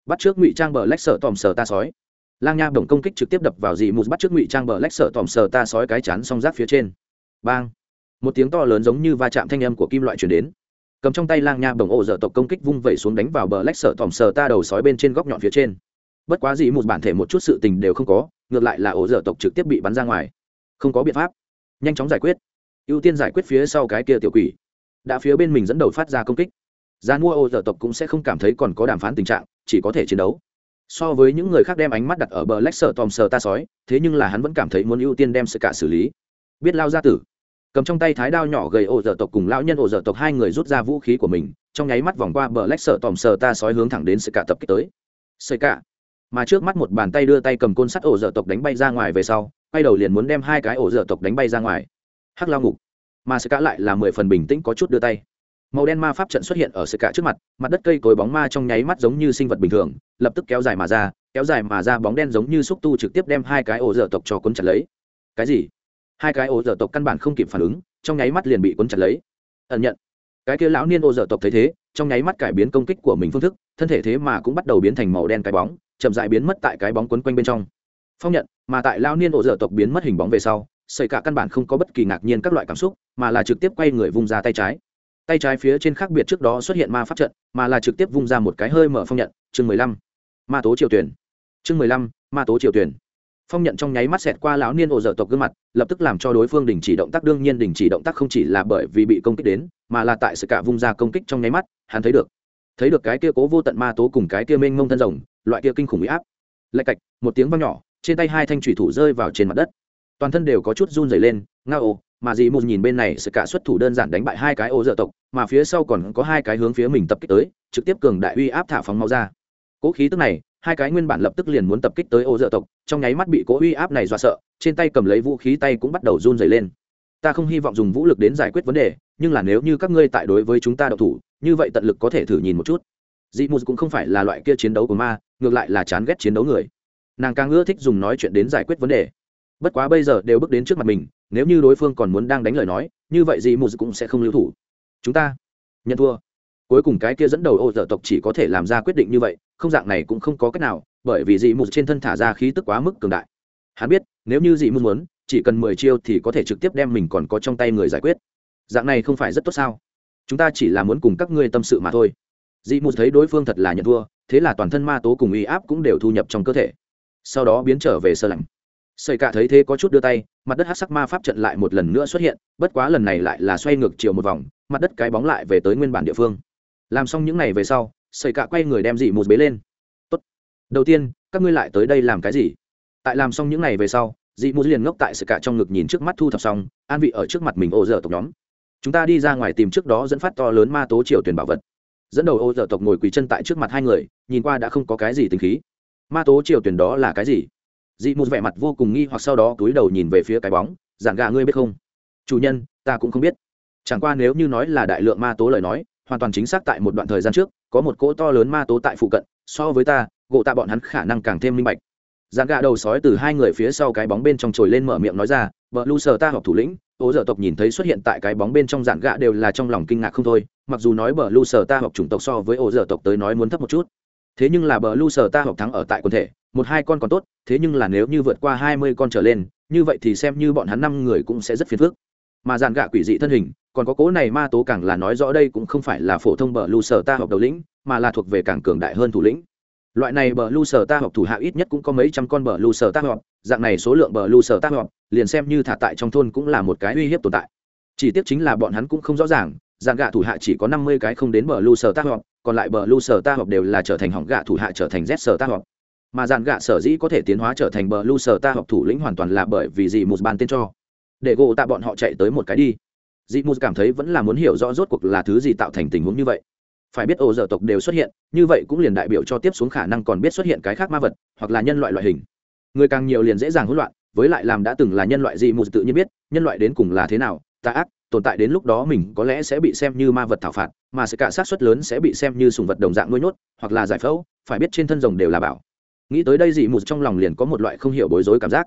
Bắt trước ngụy trang bờ lách sợ tòm sờ ta sói. Lang nha bổng công kích trực tiếp đập vào dị mù, bắt trước ngụy trang bờ lách sợ tòm sờ ta sói cái chán song rác phía trên. Bang! Một tiếng to lớn giống như va chạm thanh âm của kim loại chuyển đến. Cầm trong tay lang nha bổng ổ dở tộc công kích vung vẩy xuống đánh vào bờ lách sợ tòm sờ ta đầu sói bên trên góc nhọn phía trên. Bất quá dị một bản thể một chút sự tình đều không có, ngược lại là ổ dở tộc trực tiếp bị bắn ra ngoài không có biện pháp. Nhanh chóng giải quyết. Ưu tiên giải quyết phía sau cái kia tiểu quỷ. Đã phía bên mình dẫn đầu phát ra công kích. Gian mua ô dở tộc cũng sẽ không cảm thấy còn có đàm phán tình trạng, chỉ có thể chiến đấu. So với những người khác đem ánh mắt đặt ở bờ lách sợ tòm sờ ta sói, thế nhưng là hắn vẫn cảm thấy muốn ưu tiên đem sự cả xử lý. Biết lao ra tử. Cầm trong tay thái đao nhỏ gầy ổ dở tộc cùng lão nhân ổ dở tộc hai người rút ra vũ khí của mình, trong nháy mắt vòng qua bờ lách sợ tòm sờ ta sói hướng thẳng đến sự cả tập kích tới. Sợi cả. Mà trước mắt một bàn tay đưa tay cầm côn sắt ổ dở tộc đánh bay ra ngoài về sau quay đầu liền muốn đem hai cái ổ dở tộc đánh bay ra ngoài. Hắc lao ngục. Mà sự cả lại là mười phần bình tĩnh có chút đưa tay. Màu đen ma pháp trận xuất hiện ở sự cả trước mặt mặt đất cây cối bóng ma trong nháy mắt giống như sinh vật bình thường, lập tức kéo dài mà ra, kéo dài mà ra bóng đen giống như xúc tu trực tiếp đem hai cái ổ dở tộc cho cuốn chặt lấy. Cái gì? Hai cái ổ dở tộc căn bản không kịp phản ứng, trong nháy mắt liền bị cuốn chặt lấy. Ẩn nhận. Cái kia lão niên ổ dở tộc thấy thế, trong nháy mắt cải biến công kích của mình phương thức, thân thể thế mà cũng bắt đầu biến thành màu đen cái bóng, chậm dại biến mất tại cái bóng quấn quanh bên trong phong nhận, mà tại lão niên ổ dở tộc biến mất hình bóng về sau xảy cả căn bản không có bất kỳ ngạc nhiên các loại cảm xúc, mà là trực tiếp quay người vung ra tay trái. Tay trái phía trên khác biệt trước đó xuất hiện ma pháp trận, mà là trực tiếp vung ra một cái hơi mở phong nhận, chương mười lăm. Ma tố triều tuyển. Chương mười lăm, ma tố triều tuyển. Phong nhận trong nháy mắt xẹt qua lão niên ổ dở tộc gương mặt, lập tức làm cho đối phương đình chỉ động tác, đương nhiên đình chỉ động tác không chỉ là bởi vì bị công kích đến, mà là tại sự cả vung ra công kích trong nháy mắt, hắn thấy được. Thấy được cái kia cố vô tận ma tố cùng cái kia mênh mông thân rồng, loại kia kinh khủng bị áp. Lạch cạch, một tiếng vang nhỏ trên tay hai thanh thủy thủ rơi vào trên mặt đất. Toàn thân đều có chút run rẩy lên, nga ô, mà dì mù nhìn bên này, sự cả xuất thủ đơn giản đánh bại hai cái ô dợ tộc, mà phía sau còn có hai cái hướng phía mình tập kích tới, trực tiếp cường đại uy áp thả phóng máu ra. Cố khí tức này, hai cái nguyên bản lập tức liền muốn tập kích tới ô dợ tộc, trong nháy mắt bị cố uy áp này dọa sợ, trên tay cầm lấy vũ khí tay cũng bắt đầu run rẩy lên. Ta không hy vọng dùng vũ lực đến giải quyết vấn đề, nhưng là nếu như các ngươi tại đối với chúng ta độc thủ, như vậy tận lực có thể thử nhìn một chút. Dị mù cũng không phải là loại kia chiến đấu của ma, ngược lại là chán ghét chiến đấu người nàng càng ưa thích dùng nói chuyện đến giải quyết vấn đề. Bất quá bây giờ đều bước đến trước mặt mình, nếu như đối phương còn muốn đang đánh lời nói, như vậy dị mù cũng sẽ không lưu thủ. Chúng ta, nhận thua. Cuối cùng cái kia dẫn đầu ô dở tộc chỉ có thể làm ra quyết định như vậy, không dạng này cũng không có cách nào, bởi vì dị mù trên thân thả ra khí tức quá mức cường đại. Hắn biết, nếu như dị mù muốn, chỉ cần mười chiêu thì có thể trực tiếp đem mình còn có trong tay người giải quyết. Dạng này không phải rất tốt sao? Chúng ta chỉ là muốn cùng các ngươi tâm sự mà thôi. Dị mù thấy đối phương thật là nhận thua, thế là toàn thân ma tố cùng uy áp cũng đều thu nhập trong cơ thể sau đó biến trở về sơ lạnh. Sợi cả thấy thế có chút đưa tay, mặt đất hát sắc ma pháp trận lại một lần nữa xuất hiện, bất quá lần này lại là xoay ngược chiều một vòng, mặt đất cái bóng lại về tới nguyên bản địa phương. Làm xong những này về sau, sợi cả quay người đem dị mù bế lên. Tốt. đầu tiên, các ngươi lại tới đây làm cái gì? Tại làm xong những này về sau, dị mù liền ngốc tại sợi cả trong ngực nhìn trước mắt thu thập xong, an vị ở trước mặt mình ô dở tộc nhóm. Chúng ta đi ra ngoài tìm trước đó dẫn phát to lớn ma tố triều tuyển bảo vật. Dẫn đầu ô dở tộc ngồi quỳ chân tại trước mặt hai người, nhìn qua đã không có cái gì tình khí ma tố triều tuyển đó là cái gì? Dị mù vẻ mặt vô cùng nghi hoặc sau đó túi đầu nhìn về phía cái bóng, giản gà ngươi biết không? Chủ nhân, ta cũng không biết. Chẳng qua nếu như nói là đại lượng ma tố lời nói, hoàn toàn chính xác tại một đoạn thời gian trước, có một cỗ to lớn ma tố tại phụ cận, so với ta, gộ tạ bọn hắn khả năng càng thêm minh bạch. Giản gà đầu sói từ hai người phía sau cái bóng bên trong trồi lên mở miệng nói ra, vợ lu sờ ta học thủ lĩnh ố dở tộc nhìn thấy xuất hiện tại cái bóng bên trong giản gà đều là trong lòng kinh ngạc không thôi, mặc dù nói bờ lu sờ ta học chủng tộc so với ố dở tộc tới nói muốn thấp một chút thế nhưng là bờ lu sờ ta học thắng ở tại quần thể, một hai con còn tốt, thế nhưng là nếu như vượt qua hai mươi con trở lên, như vậy thì xem như bọn hắn năm người cũng sẽ rất phiền phức. Mà dàn gạ quỷ dị thân hình, còn có cố này ma tố càng là nói rõ đây cũng không phải là phổ thông bờ lu sở ta học đầu lĩnh, mà là thuộc về càng cường đại hơn thủ lĩnh. Loại này bờ lu sở ta học thủ hạ ít nhất cũng có mấy trăm con bờ lu sở ta học, dạng này số lượng bờ lu sở ta học, liền xem như thả tại trong thôn cũng là một cái uy hiếp tồn tại. Chỉ tiếc chính là bọn hắn cũng không rõ ràng dạng gạ thủ hạ chỉ có năm mươi cái không đến bờ lu sở ta họp, còn lại bờ lu sở ta họp đều là trở thành hỏng gạ thủ hạ trở thành z sở ta họp. Mà dàn gạ sở dĩ có thể tiến hóa trở thành bờ lu sở ta học thủ lĩnh hoàn toàn là bởi vì gì một bàn tên cho. Để gỗ tạ bọn họ chạy tới một cái đi. Dị mù cảm thấy vẫn là muốn hiểu rõ rốt cuộc là thứ gì tạo thành tình huống như vậy. Phải biết ổ dở tộc đều xuất hiện, như vậy cũng liền đại biểu cho tiếp xuống khả năng còn biết xuất hiện cái khác ma vật, hoặc là nhân loại loại hình. Người càng nhiều liền dễ dàng hỗn loạn, với lại làm đã từng là nhân loại dị mù tự nhiên biết, nhân loại đến cùng là thế nào tà ác tồn tại đến lúc đó mình có lẽ sẽ bị xem như ma vật thảo phạt, mà sự cả sát suất lớn sẽ bị xem như sùng vật đồng dạng nuôi nhốt, hoặc là giải phẫu, phải biết trên thân rồng đều là bảo. Nghĩ tới đây dị mù trong lòng liền có một loại không hiểu bối rối cảm giác.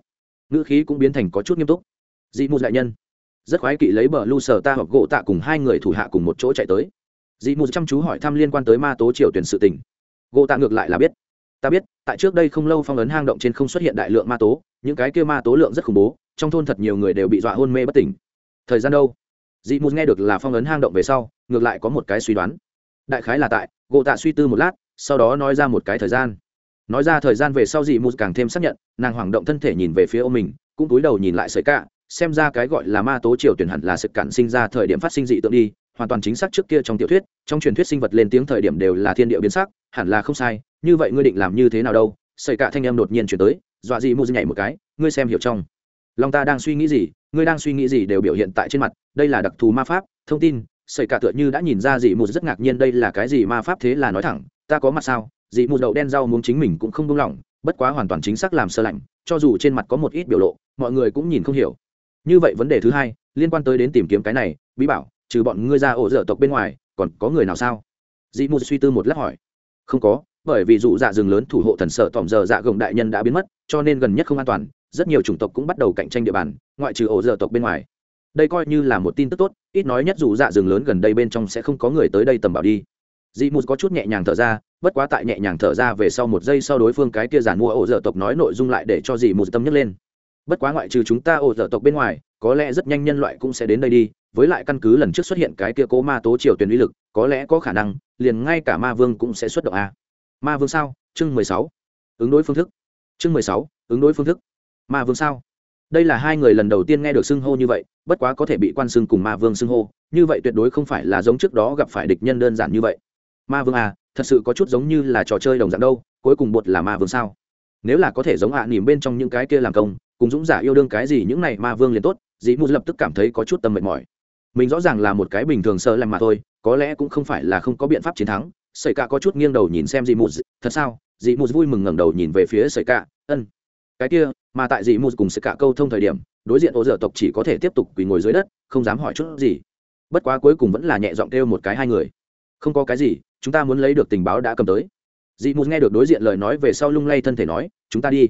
Ngữ khí cũng biến thành có chút nghiêm túc. Dị mù đại nhân, rất khoái kỵ lấy bờ lu sờ ta hoặc gỗ tạ cùng hai người thủ hạ cùng một chỗ chạy tới. Dị mù chăm chú hỏi thăm liên quan tới ma tố triều tuyển sự tình. Gỗ tạ ngược lại là biết. Ta biết, tại trước đây không lâu phong ấn hang động trên không xuất hiện đại lượng ma tố, những cái kia ma tố lượng rất khủng bố, trong thôn thật nhiều người đều bị dọa hôn mê bất tỉnh. Thời gian đâu? Dị mù nghe được là phong ấn hang động về sau, ngược lại có một cái suy đoán. Đại khái là tại, gỗ tạ suy tư một lát, sau đó nói ra một cái thời gian. Nói ra thời gian về sau dị mù càng thêm xác nhận, nàng hoảng động thân thể nhìn về phía ô mình, cũng túi đầu nhìn lại sợi cạ, xem ra cái gọi là ma tố triều tuyển hẳn là sự cản sinh ra thời điểm phát sinh dị tượng đi, hoàn toàn chính xác trước kia trong tiểu thuyết, trong truyền thuyết sinh vật lên tiếng thời điểm đều là thiên địa biến sắc, hẳn là không sai, như vậy ngươi định làm như thế nào đâu? Sợi cạ thanh em đột nhiên chuyển tới, dọa dị mù nhảy một cái, ngươi xem hiểu trong. Long ta đang suy nghĩ gì ngươi đang suy nghĩ gì đều biểu hiện tại trên mặt đây là đặc thù ma pháp thông tin xảy cả tựa như đã nhìn ra dị mù rất ngạc nhiên đây là cái gì ma pháp thế là nói thẳng ta có mặt sao dị mù đậu đen rau muốn chính mình cũng không buông lòng, bất quá hoàn toàn chính xác làm sơ lạnh cho dù trên mặt có một ít biểu lộ mọi người cũng nhìn không hiểu. Như vậy vấn đề thứ hai liên quan tới đến tìm kiếm cái này bí bảo trừ bọn ngươi ra ổ dở tộc bên ngoài còn có người nào sao? Dị mù suy tư một lát hỏi. Không có bởi vì dụ dạ rừng lớn thủ hộ thần sợ tỏm giờ dạ gồng đại nhân đã biến mất cho nên gần nhất không an toàn rất nhiều chủng tộc cũng bắt đầu cạnh tranh địa bàn, ngoại trừ ổ dở tộc bên ngoài. Đây coi như là một tin tức tốt, ít nói nhất dù dạ rừng lớn gần đây bên trong sẽ không có người tới đây tầm bảo đi. Dị mù có chút nhẹ nhàng thở ra, bất quá tại nhẹ nhàng thở ra về sau một giây sau đối phương cái kia giản mua ổ dở tộc nói nội dung lại để cho dị mù tâm nhấc lên. Bất quá ngoại trừ chúng ta ổ dở tộc bên ngoài, có lẽ rất nhanh nhân loại cũng sẽ đến đây đi, với lại căn cứ lần trước xuất hiện cái kia cố ma tố triều tuyển uy lực, có lẽ có khả năng, liền ngay cả ma vương cũng sẽ xuất động a. Ma vương sao? Chương mười sáu. Ứng đối phương thức. Chương mười sáu. Ứng đối phương thức ma vương sao? Đây là hai người lần đầu tiên nghe được xưng hô như vậy bất quá có thể bị quan xưng cùng ma vương xưng hô như vậy tuyệt đối không phải là giống trước đó gặp phải địch nhân đơn giản như vậy. Ma vương à thật sự có chút giống như là trò chơi đồng dạng đâu cuối cùng bột là ma vương sao? Nếu là có thể giống hạ à, nỉm bên trong những cái kia làm công cùng dũng giả yêu đương cái gì những này ma vương liền tốt dĩ mù lập tức cảm thấy có chút tâm mệt mỏi. Mình rõ ràng là một cái bình thường sợ làm mà thôi có lẽ cũng không phải là không có biện pháp chiến thắng. Sợi cả có chút nghiêng đầu nhìn xem dị mù thật sao? Dị mù vui mừng ngẩng đầu nhìn về phía sợi cả ân cái kia, mà tại dị mù cùng sự cả câu thông thời điểm, đối diện ô dở tộc chỉ có thể tiếp tục quỳ ngồi dưới đất, không dám hỏi chút gì. Bất quá cuối cùng vẫn là nhẹ giọng kêu một cái hai người. Không có cái gì, chúng ta muốn lấy được tình báo đã cầm tới. Dị mù nghe được đối diện lời nói về sau lung lay thân thể nói, chúng ta đi.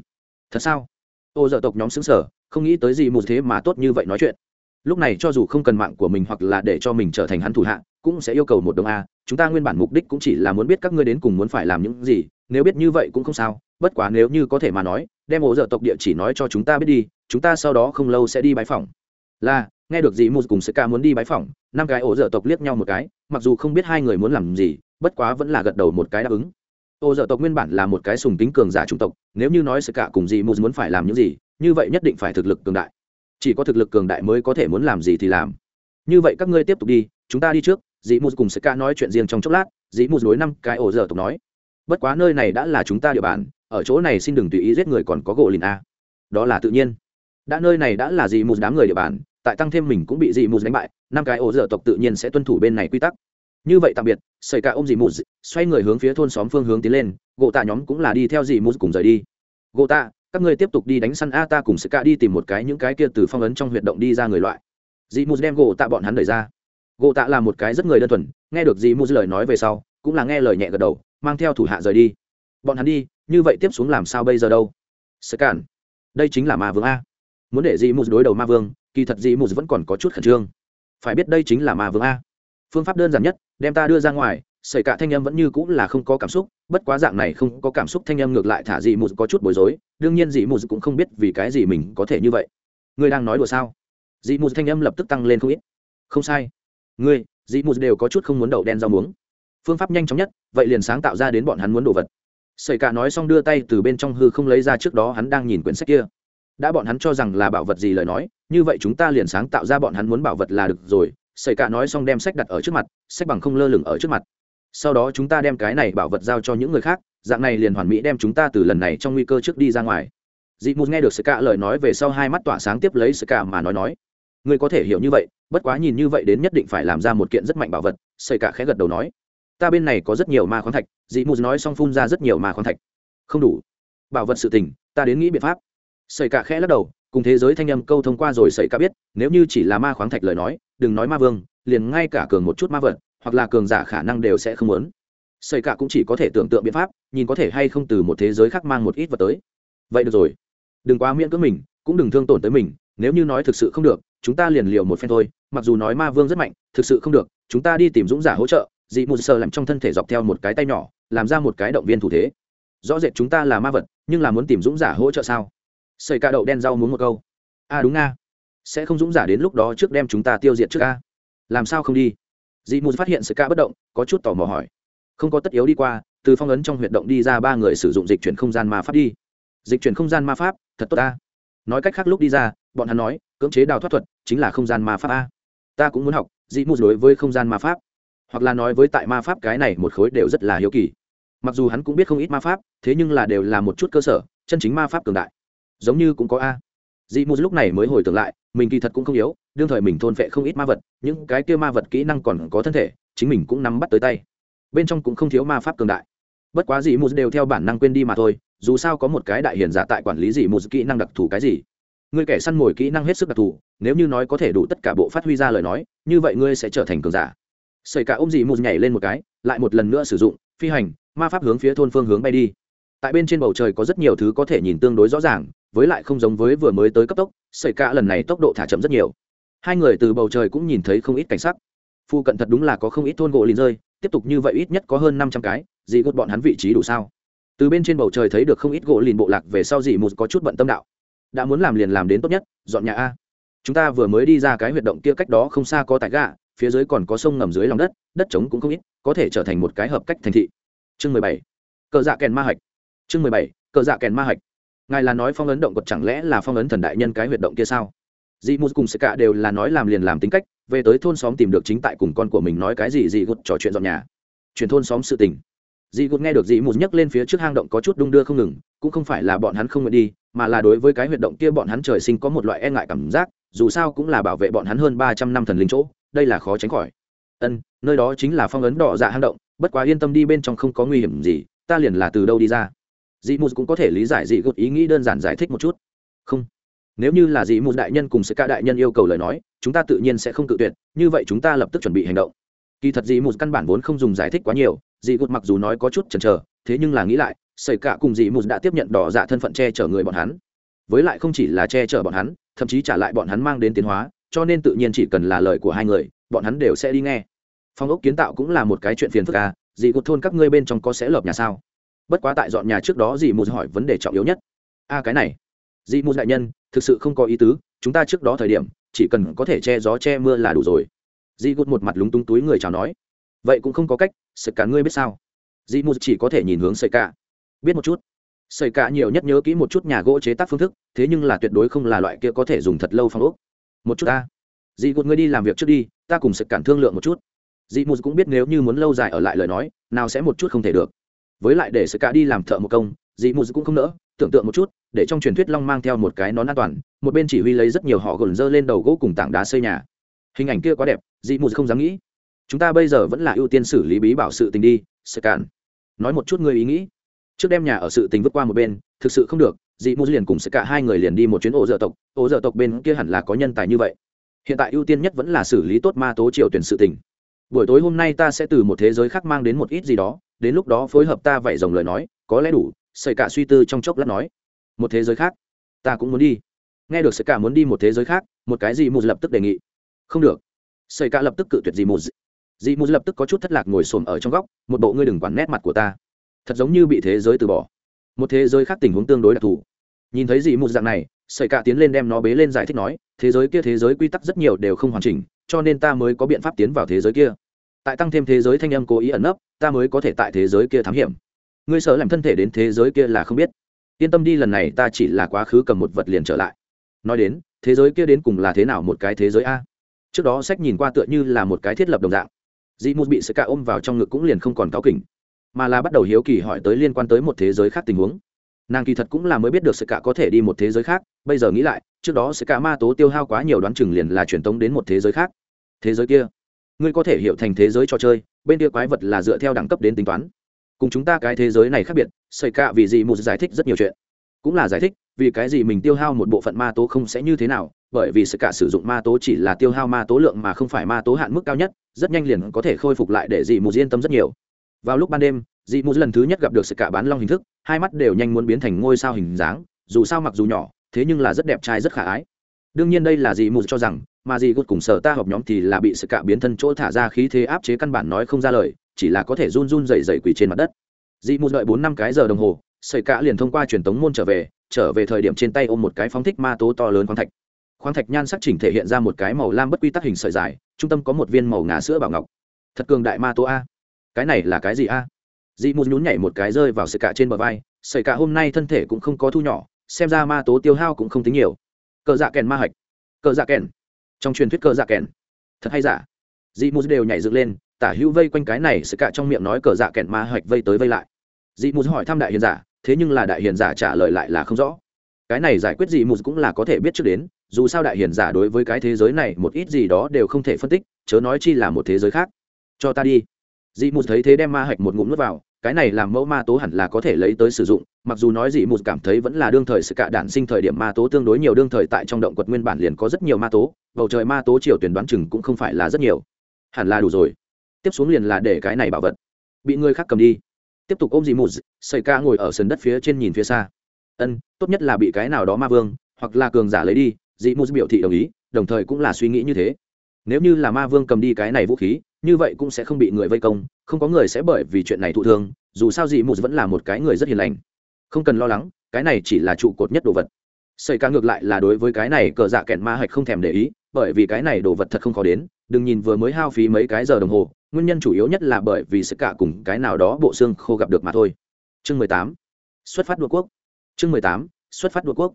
Thật sao? Ô dở tộc nhóm xứng sở không nghĩ tới dị mù thế mà tốt như vậy nói chuyện. Lúc này cho dù không cần mạng của mình hoặc là để cho mình trở thành hắn thủ hạ, cũng sẽ yêu cầu một đồng a chúng ta nguyên bản mục đích cũng chỉ là muốn biết các ngươi đến cùng muốn phải làm những gì, nếu biết như vậy cũng không sao, bất quá nếu như có thể mà nói, đem ổ dở tộc địa chỉ nói cho chúng ta biết đi, chúng ta sau đó không lâu sẽ đi bãi phòng là, nghe được gì mù cùng sơ ca muốn đi bãi phòng năm cái ổ dở tộc liếc nhau một cái, mặc dù không biết hai người muốn làm gì, bất quá vẫn là gật đầu một cái đáp ứng. Ổ dở tộc nguyên bản là một cái sùng tính cường giả chủng tộc, nếu như nói sơ ca cùng gì mù muốn phải làm những gì, như vậy nhất định phải thực lực cường đại. Chỉ có thực lực cường đại mới có thể muốn làm gì thì làm. Như vậy các ngươi tiếp tục đi, chúng ta đi trước dĩ mù cùng sơ ca nói chuyện riêng trong chốc lát, dĩ mù đối năm cái ổ dở tộc nói, bất quá nơi này đã là chúng ta địa bàn, ở chỗ này xin đừng tùy ý giết người còn có gỗ lìn a. Đó là tự nhiên. Đã nơi này đã là dĩ mù đám người địa bàn, tại tăng thêm mình cũng bị dĩ mù đánh bại, năm cái ổ dở tộc tự nhiên sẽ tuân thủ bên này quy tắc. Như vậy tạm biệt xảy cả ôm dĩ mù xoay người hướng phía thôn xóm phương hướng tiến lên, gỗ tạ nhóm cũng là đi theo dĩ mù cùng rời đi. Gỗ tạ, các ngươi tiếp tục đi đánh săn a ta cùng sẽ cả đi tìm một cái những cái kia từ phong ấn trong huyệt động đi ra người loại. Dĩ mù đem gỗ tạ bọn hắn đẩy ra gỗ tạ là một cái rất người đơn thuần, nghe được dì mu lời nói về sau, cũng là nghe lời nhẹ gật đầu, mang theo thủ hạ rời đi. Bọn hắn đi, như vậy tiếp xuống làm sao bây giờ đâu? Sơ cản, đây chính là ma vương a. Muốn để dì mu đối đầu ma vương, kỳ thật dì mu vẫn còn có chút khẩn trương. Phải biết đây chính là ma vương a. Phương pháp đơn giản nhất, đem ta đưa ra ngoài xảy cả thanh em vẫn như cũng là không có cảm xúc, bất quá dạng này không có cảm xúc thanh em ngược lại thả dị mù có chút bối rối, đương nhiên dị mù cũng không biết vì cái gì mình có thể như vậy. Ngươi đang nói đùa sao? Dị mù thanh em lập tức tăng lên không ít. Không sai ngươi dị mù đều có chút không muốn đậu đen rau muống. Phương pháp nhanh chóng nhất, vậy liền sáng tạo ra đến bọn hắn muốn đồ vật. Sợi cả nói xong đưa tay từ bên trong hư không lấy ra trước đó hắn đang nhìn quyển sách kia. Đã bọn hắn cho rằng là bảo vật gì lời nói, như vậy chúng ta liền sáng tạo ra bọn hắn muốn bảo vật là được rồi. Sợi cả nói xong đem sách đặt ở trước mặt, sách bằng không lơ lửng ở trước mặt. Sau đó chúng ta đem cái này bảo vật giao cho những người khác, dạng này liền hoàn mỹ đem chúng ta từ lần này trong nguy cơ trước đi ra ngoài. Dị mù nghe được sợi cả lời nói về sau hai mắt tỏa sáng tiếp lấy sợi cả mà nói nói ngươi có thể hiểu như vậy, bất quá nhìn như vậy đến nhất định phải làm ra một kiện rất mạnh bảo vật xây cả khẽ gật đầu nói. Ta bên này có rất nhiều ma khoáng thạch dị mù nói xong phun ra rất nhiều ma khoáng thạch. Không đủ. Bảo vật sự tình, ta đến nghĩ biện pháp. Xây cả khẽ lắc đầu, cùng thế giới thanh âm câu thông qua rồi xây cả biết, nếu như chỉ là ma khoáng thạch lời nói, đừng nói ma vương, liền ngay cả cường một chút ma vật, hoặc là cường giả khả năng đều sẽ không muốn. Xây cả cũng chỉ có thể tưởng tượng biện pháp, nhìn có thể hay không từ một thế giới khác mang một ít vật tới. Vậy được rồi. Đừng quá miễn cưỡng mình, cũng đừng thương tổn tới mình, nếu như nói thực sự không được chúng ta liền liều một phen thôi, mặc dù nói ma vương rất mạnh, thực sự không được, chúng ta đi tìm dũng giả hỗ trợ, dị mù sờ làm trong thân thể dọc theo một cái tay nhỏ, làm ra một cái động viên thủ thế. Rõ rệt chúng ta là ma vật, nhưng là muốn tìm dũng giả hỗ trợ sao? Xây ca đậu đen rau muốn một câu. A à đúng nga. Sẽ không dũng giả đến lúc đó trước đem chúng ta tiêu diệt trước a? Làm sao không đi? Dị mù phát hiện sự ca bất động, có chút tò mò hỏi. Không có tất yếu đi qua, từ phong ấn trong huyệt động đi ra ba người sử dụng dịch chuyển không gian ma pháp đi. Dịch chuyển không gian ma pháp, thật tốt ta. Nói cách khác lúc đi ra bọn hắn nói, cưỡng chế đào thoát thuật chính là không gian ma pháp a. Ta cũng muốn học, dị mù đối với không gian ma pháp. Hoặc là nói với tại ma pháp cái này một khối đều rất là hiếu kỳ. Mặc dù hắn cũng biết không ít ma pháp, thế nhưng là đều là một chút cơ sở, chân chính ma pháp cường đại. Giống như cũng có a. Dị mù lúc này mới hồi tưởng lại, mình kỳ thật cũng không yếu, đương thời mình thôn phệ không ít ma vật, những cái kia ma vật kỹ năng còn có thân thể, chính mình cũng nắm bắt tới tay. Bên trong cũng không thiếu ma pháp cường đại. Bất quá dị mù đều theo bản năng quên đi mà thôi, dù sao có một cái đại hiền giả tại quản lý dị mù kỹ năng đặc thù cái gì ngươi kẻ săn mồi kỹ năng hết sức đặc thù, nếu như nói có thể đủ tất cả bộ phát huy ra lời nói, như vậy ngươi sẽ trở thành cường giả. Xảy cả ôm dì mù nhảy lên một cái, lại một lần nữa sử dụng, phi hành, ma pháp hướng phía thôn phương hướng bay đi. Tại bên trên bầu trời có rất nhiều thứ có thể nhìn tương đối rõ ràng, với lại không giống với vừa mới tới cấp tốc xảy cả lần này tốc độ thả chậm rất nhiều. Hai người từ bầu trời cũng nhìn thấy không ít cảnh sắc. Phu cận thật đúng là có không ít thôn gỗ lìn rơi, tiếp tục như vậy ít nhất có hơn năm trăm cái, dị gột bọn hắn vị trí đủ sao? Từ bên trên bầu trời thấy được không ít gỗ lìn bộ lạc về sau dị một có chút bận tâm đạo đã muốn làm liền làm đến tốt nhất, dọn nhà a. Chúng ta vừa mới đi ra cái huyệt động kia cách đó không xa có tại gạ, phía dưới còn có sông ngầm dưới lòng đất đất trống cũng không ít, có thể trở thành một cái hợp cách thành thị. Chương mười bảy. Cờ dạ kèn ma hạch. Chương mười bảy. Cờ dạ kèn ma hạch. Ngài là nói phong ấn động vật chẳng lẽ là phong ấn thần đại nhân cái huyệt động kia sao? Dị mù cùng sơ cả đều là nói làm liền làm tính cách, về tới thôn xóm tìm được chính tại cùng con của mình nói cái gì dị gút trò chuyện dọn nhà. Chuyển thôn xóm sự tình dị gút nghe được dị mù nhấc lên phía trước hang động có chút đung đưa không ngừng, cũng không phải là bọn hắn không nguyện đi, mà là đối với cái huyệt động kia bọn hắn trời sinh có một loại e ngại cảm giác, dù sao cũng là bảo vệ bọn hắn hơn ba trăm năm thần linh chỗ, đây là khó tránh khỏi. Ân, nơi đó chính là phong ấn đỏ dạ hang động, bất quá yên tâm đi bên trong không có nguy hiểm gì, ta liền là từ đâu đi ra? Dị mù cũng có thể lý giải dị gút ý nghĩ đơn giản giải thích một chút. Không. Nếu như là dị mù đại nhân cùng sự ca đại nhân yêu cầu lời nói, chúng ta tự nhiên sẽ không tự tuyệt, như vậy chúng ta lập tức chuẩn bị hành động. Kỳ thật dị mù căn bản vốn không dùng giải thích quá nhiều dị gột mặc dù nói có chút chần chờ, thế nhưng là nghĩ lại xảy cả cùng dị mù đã tiếp nhận đỏ dạ thân phận che chở người bọn hắn. Với lại không chỉ là che chở bọn hắn, thậm chí trả lại bọn hắn mang đến tiến hóa, cho nên tự nhiên chỉ cần là lời của hai người, bọn hắn đều sẽ đi nghe. Phong ốc kiến tạo cũng là một cái chuyện phiền phức à dị gột thôn các ngươi bên trong có sẽ lợp nhà sao? Bất quá tại dọn nhà trước đó dị mù hỏi vấn đề trọng yếu nhất. A cái này. Dị mù đại nhân, thực sự không có ý tứ, chúng ta trước đó thời điểm, chỉ cần có thể che gió che mưa là đủ rồi. Dị gột một mặt lúng túng túi người chào nói vậy cũng không có cách, sợi cả ngươi biết sao? Dị mù chỉ có thể nhìn hướng sợi cả. Biết một chút. Sợi cả nhiều nhất nhớ kỹ một chút nhà gỗ chế tác phương thức, thế nhưng là tuyệt đối không là loại kia có thể dùng thật lâu phong ốc. Một chút ta. Dị gột ngươi đi làm việc trước đi, ta cùng sợi cản thương lượng một chút. Dị mù cũng biết nếu như muốn lâu dài ở lại lời nói, nào sẽ một chút không thể được. Với lại để sợi cả đi làm thợ một công dị mù cũng không nỡ, tưởng tượng một chút, để trong truyền thuyết long mang theo một cái nón an toàn, một bên chỉ huy lấy rất nhiều họ gồn dơ lên đầu gỗ cùng tảng đá xây nhà. Hình ảnh kia quá đẹp dị mù không dám nghĩ chúng ta bây giờ vẫn là ưu tiên xử lý bí bảo sự tình đi sơ cản. Nói một chút người ý nghĩ. Trước đem nhà ở sự tình vứt qua một bên, thực sự không được, dị mù liền cùng sơ cả hai người liền đi một chuyến ổ dợ tộc. Ổ dợ tộc bên kia hẳn là có nhân tài như vậy. Hiện tại ưu tiên nhất vẫn là xử lý tốt ma tố triều tuyển sự tình. Buổi tối hôm nay ta sẽ từ một thế giới khác mang đến một ít gì đó, đến lúc đó phối hợp ta vậy dòng lời nói, có lẽ đủ sợi cả suy tư trong chốc lát nói. Một thế giới khác, ta cũng muốn đi. Nghe được sợi cả muốn đi một thế giới khác, một cái gì mù lập tức đề nghị. Không được. Sợi cả lập tức cự tuyệt gì mù dị mù lập tức có chút thất lạc ngồi xổm ở trong góc, một bộ ngươi đừng quản nét mặt của ta. Thật giống như bị thế giới từ bỏ. Một thế giới khác tình huống tương đối đặc thù. Nhìn thấy dị mù dạng này, sợi cả tiến lên đem nó bế lên giải thích nói, thế giới kia thế giới quy tắc rất nhiều đều không hoàn chỉnh, cho nên ta mới có biện pháp tiến vào thế giới kia. Tại tăng thêm thế giới thanh âm cố ý ẩn nấp, ta mới có thể tại thế giới kia thám hiểm. Ngươi sợ làm thân thể đến thế giới kia là không biết. Yên tâm đi, lần này ta chỉ là quá khứ cầm một vật liền trở lại. Nói đến, thế giới kia đến cùng là thế nào một cái thế giới a? Trước đó sách nhìn qua tựa như là một cái thiết lập đồng dạng dị mù bị sơ cả ôm vào trong ngực cũng liền không còn cáo kỉnh, mà là bắt đầu hiếu kỳ hỏi tới liên quan tới một thế giới khác tình huống. Nàng kỳ thật cũng là mới biết được sơ cả có thể đi một thế giới khác, bây giờ nghĩ lại, trước đó sơ cả ma tố tiêu hao quá nhiều đoán chừng liền là truyền tống đến một thế giới khác. Thế giới kia, ngươi có thể hiểu thành thế giới trò chơi, bên kia quái vật là dựa theo đẳng cấp đến tính toán. Cùng chúng ta cái thế giới này khác biệt xây cạ vì gì mù giải thích rất nhiều chuyện cũng là giải thích, vì cái gì mình tiêu hao một bộ phận ma tố không sẽ như thế nào, bởi vì sự cả sử dụng ma tố chỉ là tiêu hao ma tố lượng mà không phải ma tố hạn mức cao nhất, rất nhanh liền có thể khôi phục lại để dị mù yên tâm rất nhiều. Vào lúc ban đêm, dị mù lần thứ nhất gặp được sự cả bán long hình thức, hai mắt đều nhanh muốn biến thành ngôi sao hình dáng, dù sao mặc dù nhỏ, thế nhưng là rất đẹp trai rất khả ái. Đương nhiên đây là dị mù cho rằng, mà dị gút cùng sở ta hợp nhóm thì là bị sự cả biến thân chỗ thả ra khí thế áp chế căn bản nói không ra lời, chỉ là có thể run run dày dày quỳ trên mặt đất. Dị mù đợi bốn năm cái giờ đồng hồ sợi cả liền thông qua truyền tống môn trở về trở về thời điểm trên tay ôm một cái phóng thích ma tố to lớn khoáng thạch. Khoáng thạch nhan sắc chỉnh thể hiện ra một cái màu lam bất quy tắc hình sợi dài, trung tâm có một viên màu ngà sữa bảo ngọc. Thật cường đại ma tố a. Cái này là cái gì a? Dị mù nhún nhảy một cái rơi vào sợi cả trên bờ vai. Sợi cả hôm nay thân thể cũng không có thu nhỏ, xem ra ma tố tiêu hao cũng không tính nhiều. Cờ dạ kèn ma hạch. Cờ dạ kèn. Trong truyền thuyết cờ dạ kèn. Thật hay giả? Dị mù đều nhảy dựng lên, tả hữu vây quanh cái này sợi cả trong miệng nói cờ dạ kèn ma hạch vây tới vây lại. Dị mù hỏi thăm đại hiền giả thế nhưng là đại hiền giả trả lời lại là không rõ. Cái này giải quyết gì mù cũng là có thể biết trước đến, dù sao đại hiền giả đối với cái thế giới này một ít gì đó đều không thể phân tích, chớ nói chi là một thế giới khác. Cho ta đi. Dị mù thấy thế đem ma hạch một ngụm nuốt vào, cái này làm mẫu ma tố hẳn là có thể lấy tới sử dụng, mặc dù nói dị mù cảm thấy vẫn là đương thời sự cả đản sinh thời điểm ma tố tương đối nhiều, đương thời tại trong động quật nguyên bản liền có rất nhiều ma tố, bầu trời ma tố triều tuyển đoán chừng cũng không phải là rất nhiều. Hẳn là đủ rồi. Tiếp xuống liền là để cái này bảo vật. Bị người khác cầm đi tiếp tục ôm dị mù sợi ca ngồi ở sân đất phía trên nhìn phía xa. Ân, tốt nhất là bị cái nào đó ma vương, hoặc là cường giả lấy đi, dị mù biểu thị đồng ý, đồng thời cũng là suy nghĩ như thế. Nếu như là ma vương cầm đi cái này vũ khí, như vậy cũng sẽ không bị người vây công, không có người sẽ bởi vì chuyện này thụ thương, dù sao dị mù vẫn là một cái người rất hiền lành. Không cần lo lắng, cái này chỉ là trụ cột nhất đồ vật. Xảy ca ngược lại là đối với cái này cờ dạ kẹn ma hạch không thèm để ý, bởi vì cái này đồ vật thật không khó đến đừng nhìn vừa mới hao phí mấy cái giờ đồng hồ, nguyên nhân chủ yếu nhất là bởi vì sức cả cùng cái nào đó bộ xương khô gặp được mà thôi. Chương mười tám, xuất phát đua quốc. Chương mười tám, xuất phát đua quốc.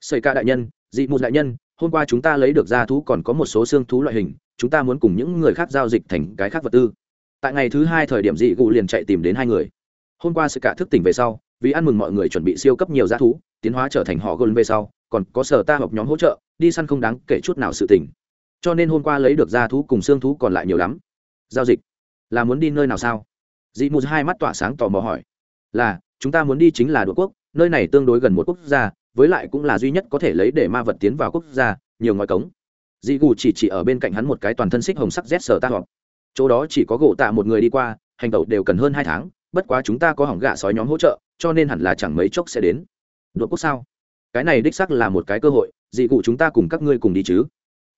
Xây ca đại nhân, dị mù đại nhân, hôm qua chúng ta lấy được gia thú còn có một số xương thú loại hình, chúng ta muốn cùng những người khác giao dịch thành cái khác vật tư. Tại ngày thứ hai thời điểm dị gụ liền chạy tìm đến hai người. Hôm qua sự cả thức tỉnh về sau, vì ăn mừng mọi người chuẩn bị siêu cấp nhiều giá thú, tiến hóa trở thành họ gôn về sau, còn có sở ta hợp nhóm hỗ trợ, đi săn không đáng kể chút nào sự tỉnh cho nên hôm qua lấy được da thú cùng xương thú còn lại nhiều lắm. Giao dịch. Là muốn đi nơi nào sao? Dị mù hai mắt tỏa sáng tò mò hỏi. Là, chúng ta muốn đi chính là đ quốc, nơi này tương đối gần một quốc gia, với lại cũng là duy nhất có thể lấy để ma vật tiến vào quốc gia, nhiều ngòi cống. Dị gù chỉ chỉ ở bên cạnh hắn một cái toàn thân xích hồng sắc rét sờ ta họp. Chỗ đó chỉ có gỗ tạ một người đi qua, hành tẩu đều cần hơn hai tháng, bất quá chúng ta có hỏng gạ sói nhóm hỗ trợ, cho nên hẳn là chẳng mấy chốc sẽ đến. Đột quốc sao? Cái này đích sắc là một cái cơ hội dị cụ chúng ta cùng các ngươi cùng đi chứ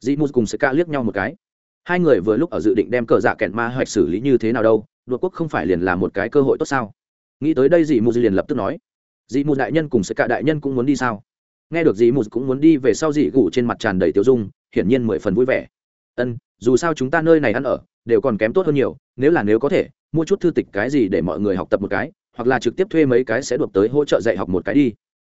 dị mù cùng sẽ ca liếc nhau một cái. Hai người vừa lúc ở dự định đem cờ dạ kẹn ma hoạch xử lý như thế nào đâu, đột quốc không phải liền là một cái cơ hội tốt sao? Nghĩ tới đây dị mù liền lập tức nói. Dị mù đại nhân cùng sẽ cả đại nhân cũng muốn đi sao? Nghe được dị mù cũng muốn đi về sau dị gù trên mặt tràn đầy tiêu dung, hiển nhiên mười phần vui vẻ. Ân, dù sao chúng ta nơi này ăn ở, đều còn kém tốt hơn nhiều, nếu là nếu có thể, mua chút thư tịch cái gì để mọi người học tập một cái, hoặc là trực tiếp thuê mấy cái sẽ đột tới hỗ trợ dạy học một cái đi.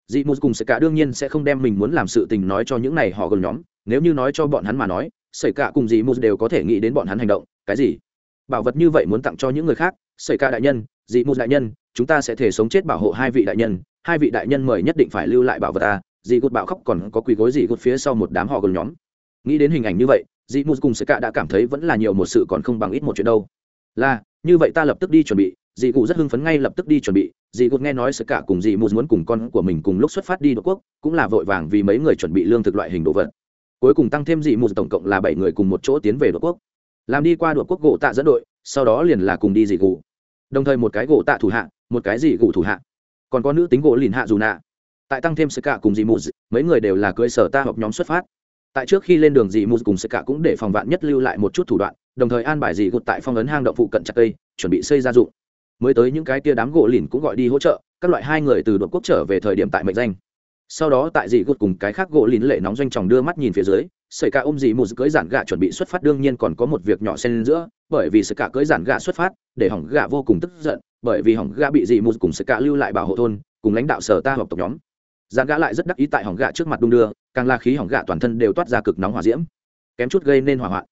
Dị mù cùng sẽ cả đương nhiên sẽ không đem mình muốn làm sự tình nói cho những này họ gần nhóm nếu như nói cho bọn hắn mà nói, sẩy cả cùng gì mù đều có thể nghĩ đến bọn hắn hành động, cái gì? Bảo vật như vậy muốn tặng cho những người khác, sẩy cả đại nhân dị mù đại nhân, chúng ta sẽ thể sống chết bảo hộ hai vị đại nhân, hai vị đại nhân mời nhất định phải lưu lại bảo vật à, ta dị gột bạo khóc còn có quỳ gối dị gột phía sau một đám họ gần nhóm. Nghĩ đến hình ảnh như vậy dị mù cùng sẩy cả đã cảm thấy vẫn là nhiều một sự còn không bằng ít một chuyện đâu. Là, như vậy ta lập tức đi chuẩn bị dị cụ rất hưng phấn ngay lập tức đi chuẩn bị dị cụ nghe nói sơ cả cùng dị mù muốn cùng con của mình cùng lúc xuất phát đi đ quốc, cũng là vội vàng vì mấy người chuẩn bị lương thực loại hình đồ vật cuối cùng tăng thêm dị mù tổng cộng là bảy người cùng một chỗ tiến về đội quốc. Làm đi qua đội quốc gỗ tạ dẫn đội, sau đó liền là cùng đi dị gù. Đồng thời một cái gỗ tạ thủ hạ, một cái dị gù thủ hạ. Còn có nữ tính gỗ lìn hạ dù nạ. Tại tăng thêm sơ cả cùng dị mù mấy người đều là cưới sở ta học nhóm xuất phát. Tại trước khi lên đường dị mù cùng sơ cả cũng để phòng vạn nhất lưu lại một chút thủ đoạn, đồng thời an bài dị gụt tại phong ấn hang động phụ cận chặt cây, chuẩn bị xây gia dụng. Mới tới những cái tia đám gỗ lìn cũng gọi đi hỗ trợ, các loại hai người từ đội quốc trở về thời điểm tại mệnh danh sau đó tại dị gột cùng cái khác gỗ lìn lệ nóng doanh tròng đưa mắt nhìn phía dưới, sợi cả ôm dị một cưới giản gạ chuẩn bị xuất phát đương nhiên còn có một việc nhỏ xen giữa, bởi vì sợi cả cưới giản gạ xuất phát, để hỏng gạ vô cùng tức giận, bởi vì hỏng gạ bị dị một cùng sợi cả lưu lại bảo hộ thôn, cùng lãnh đạo sở ta hợp tộc nhóm. Giản gạ lại rất đắc ý tại hỏng gạ trước mặt đung đưa, càng là khí hỏng gạ toàn thân đều toát ra cực nóng hỏa diễm. Kém chút gây nên hỏa hoạn.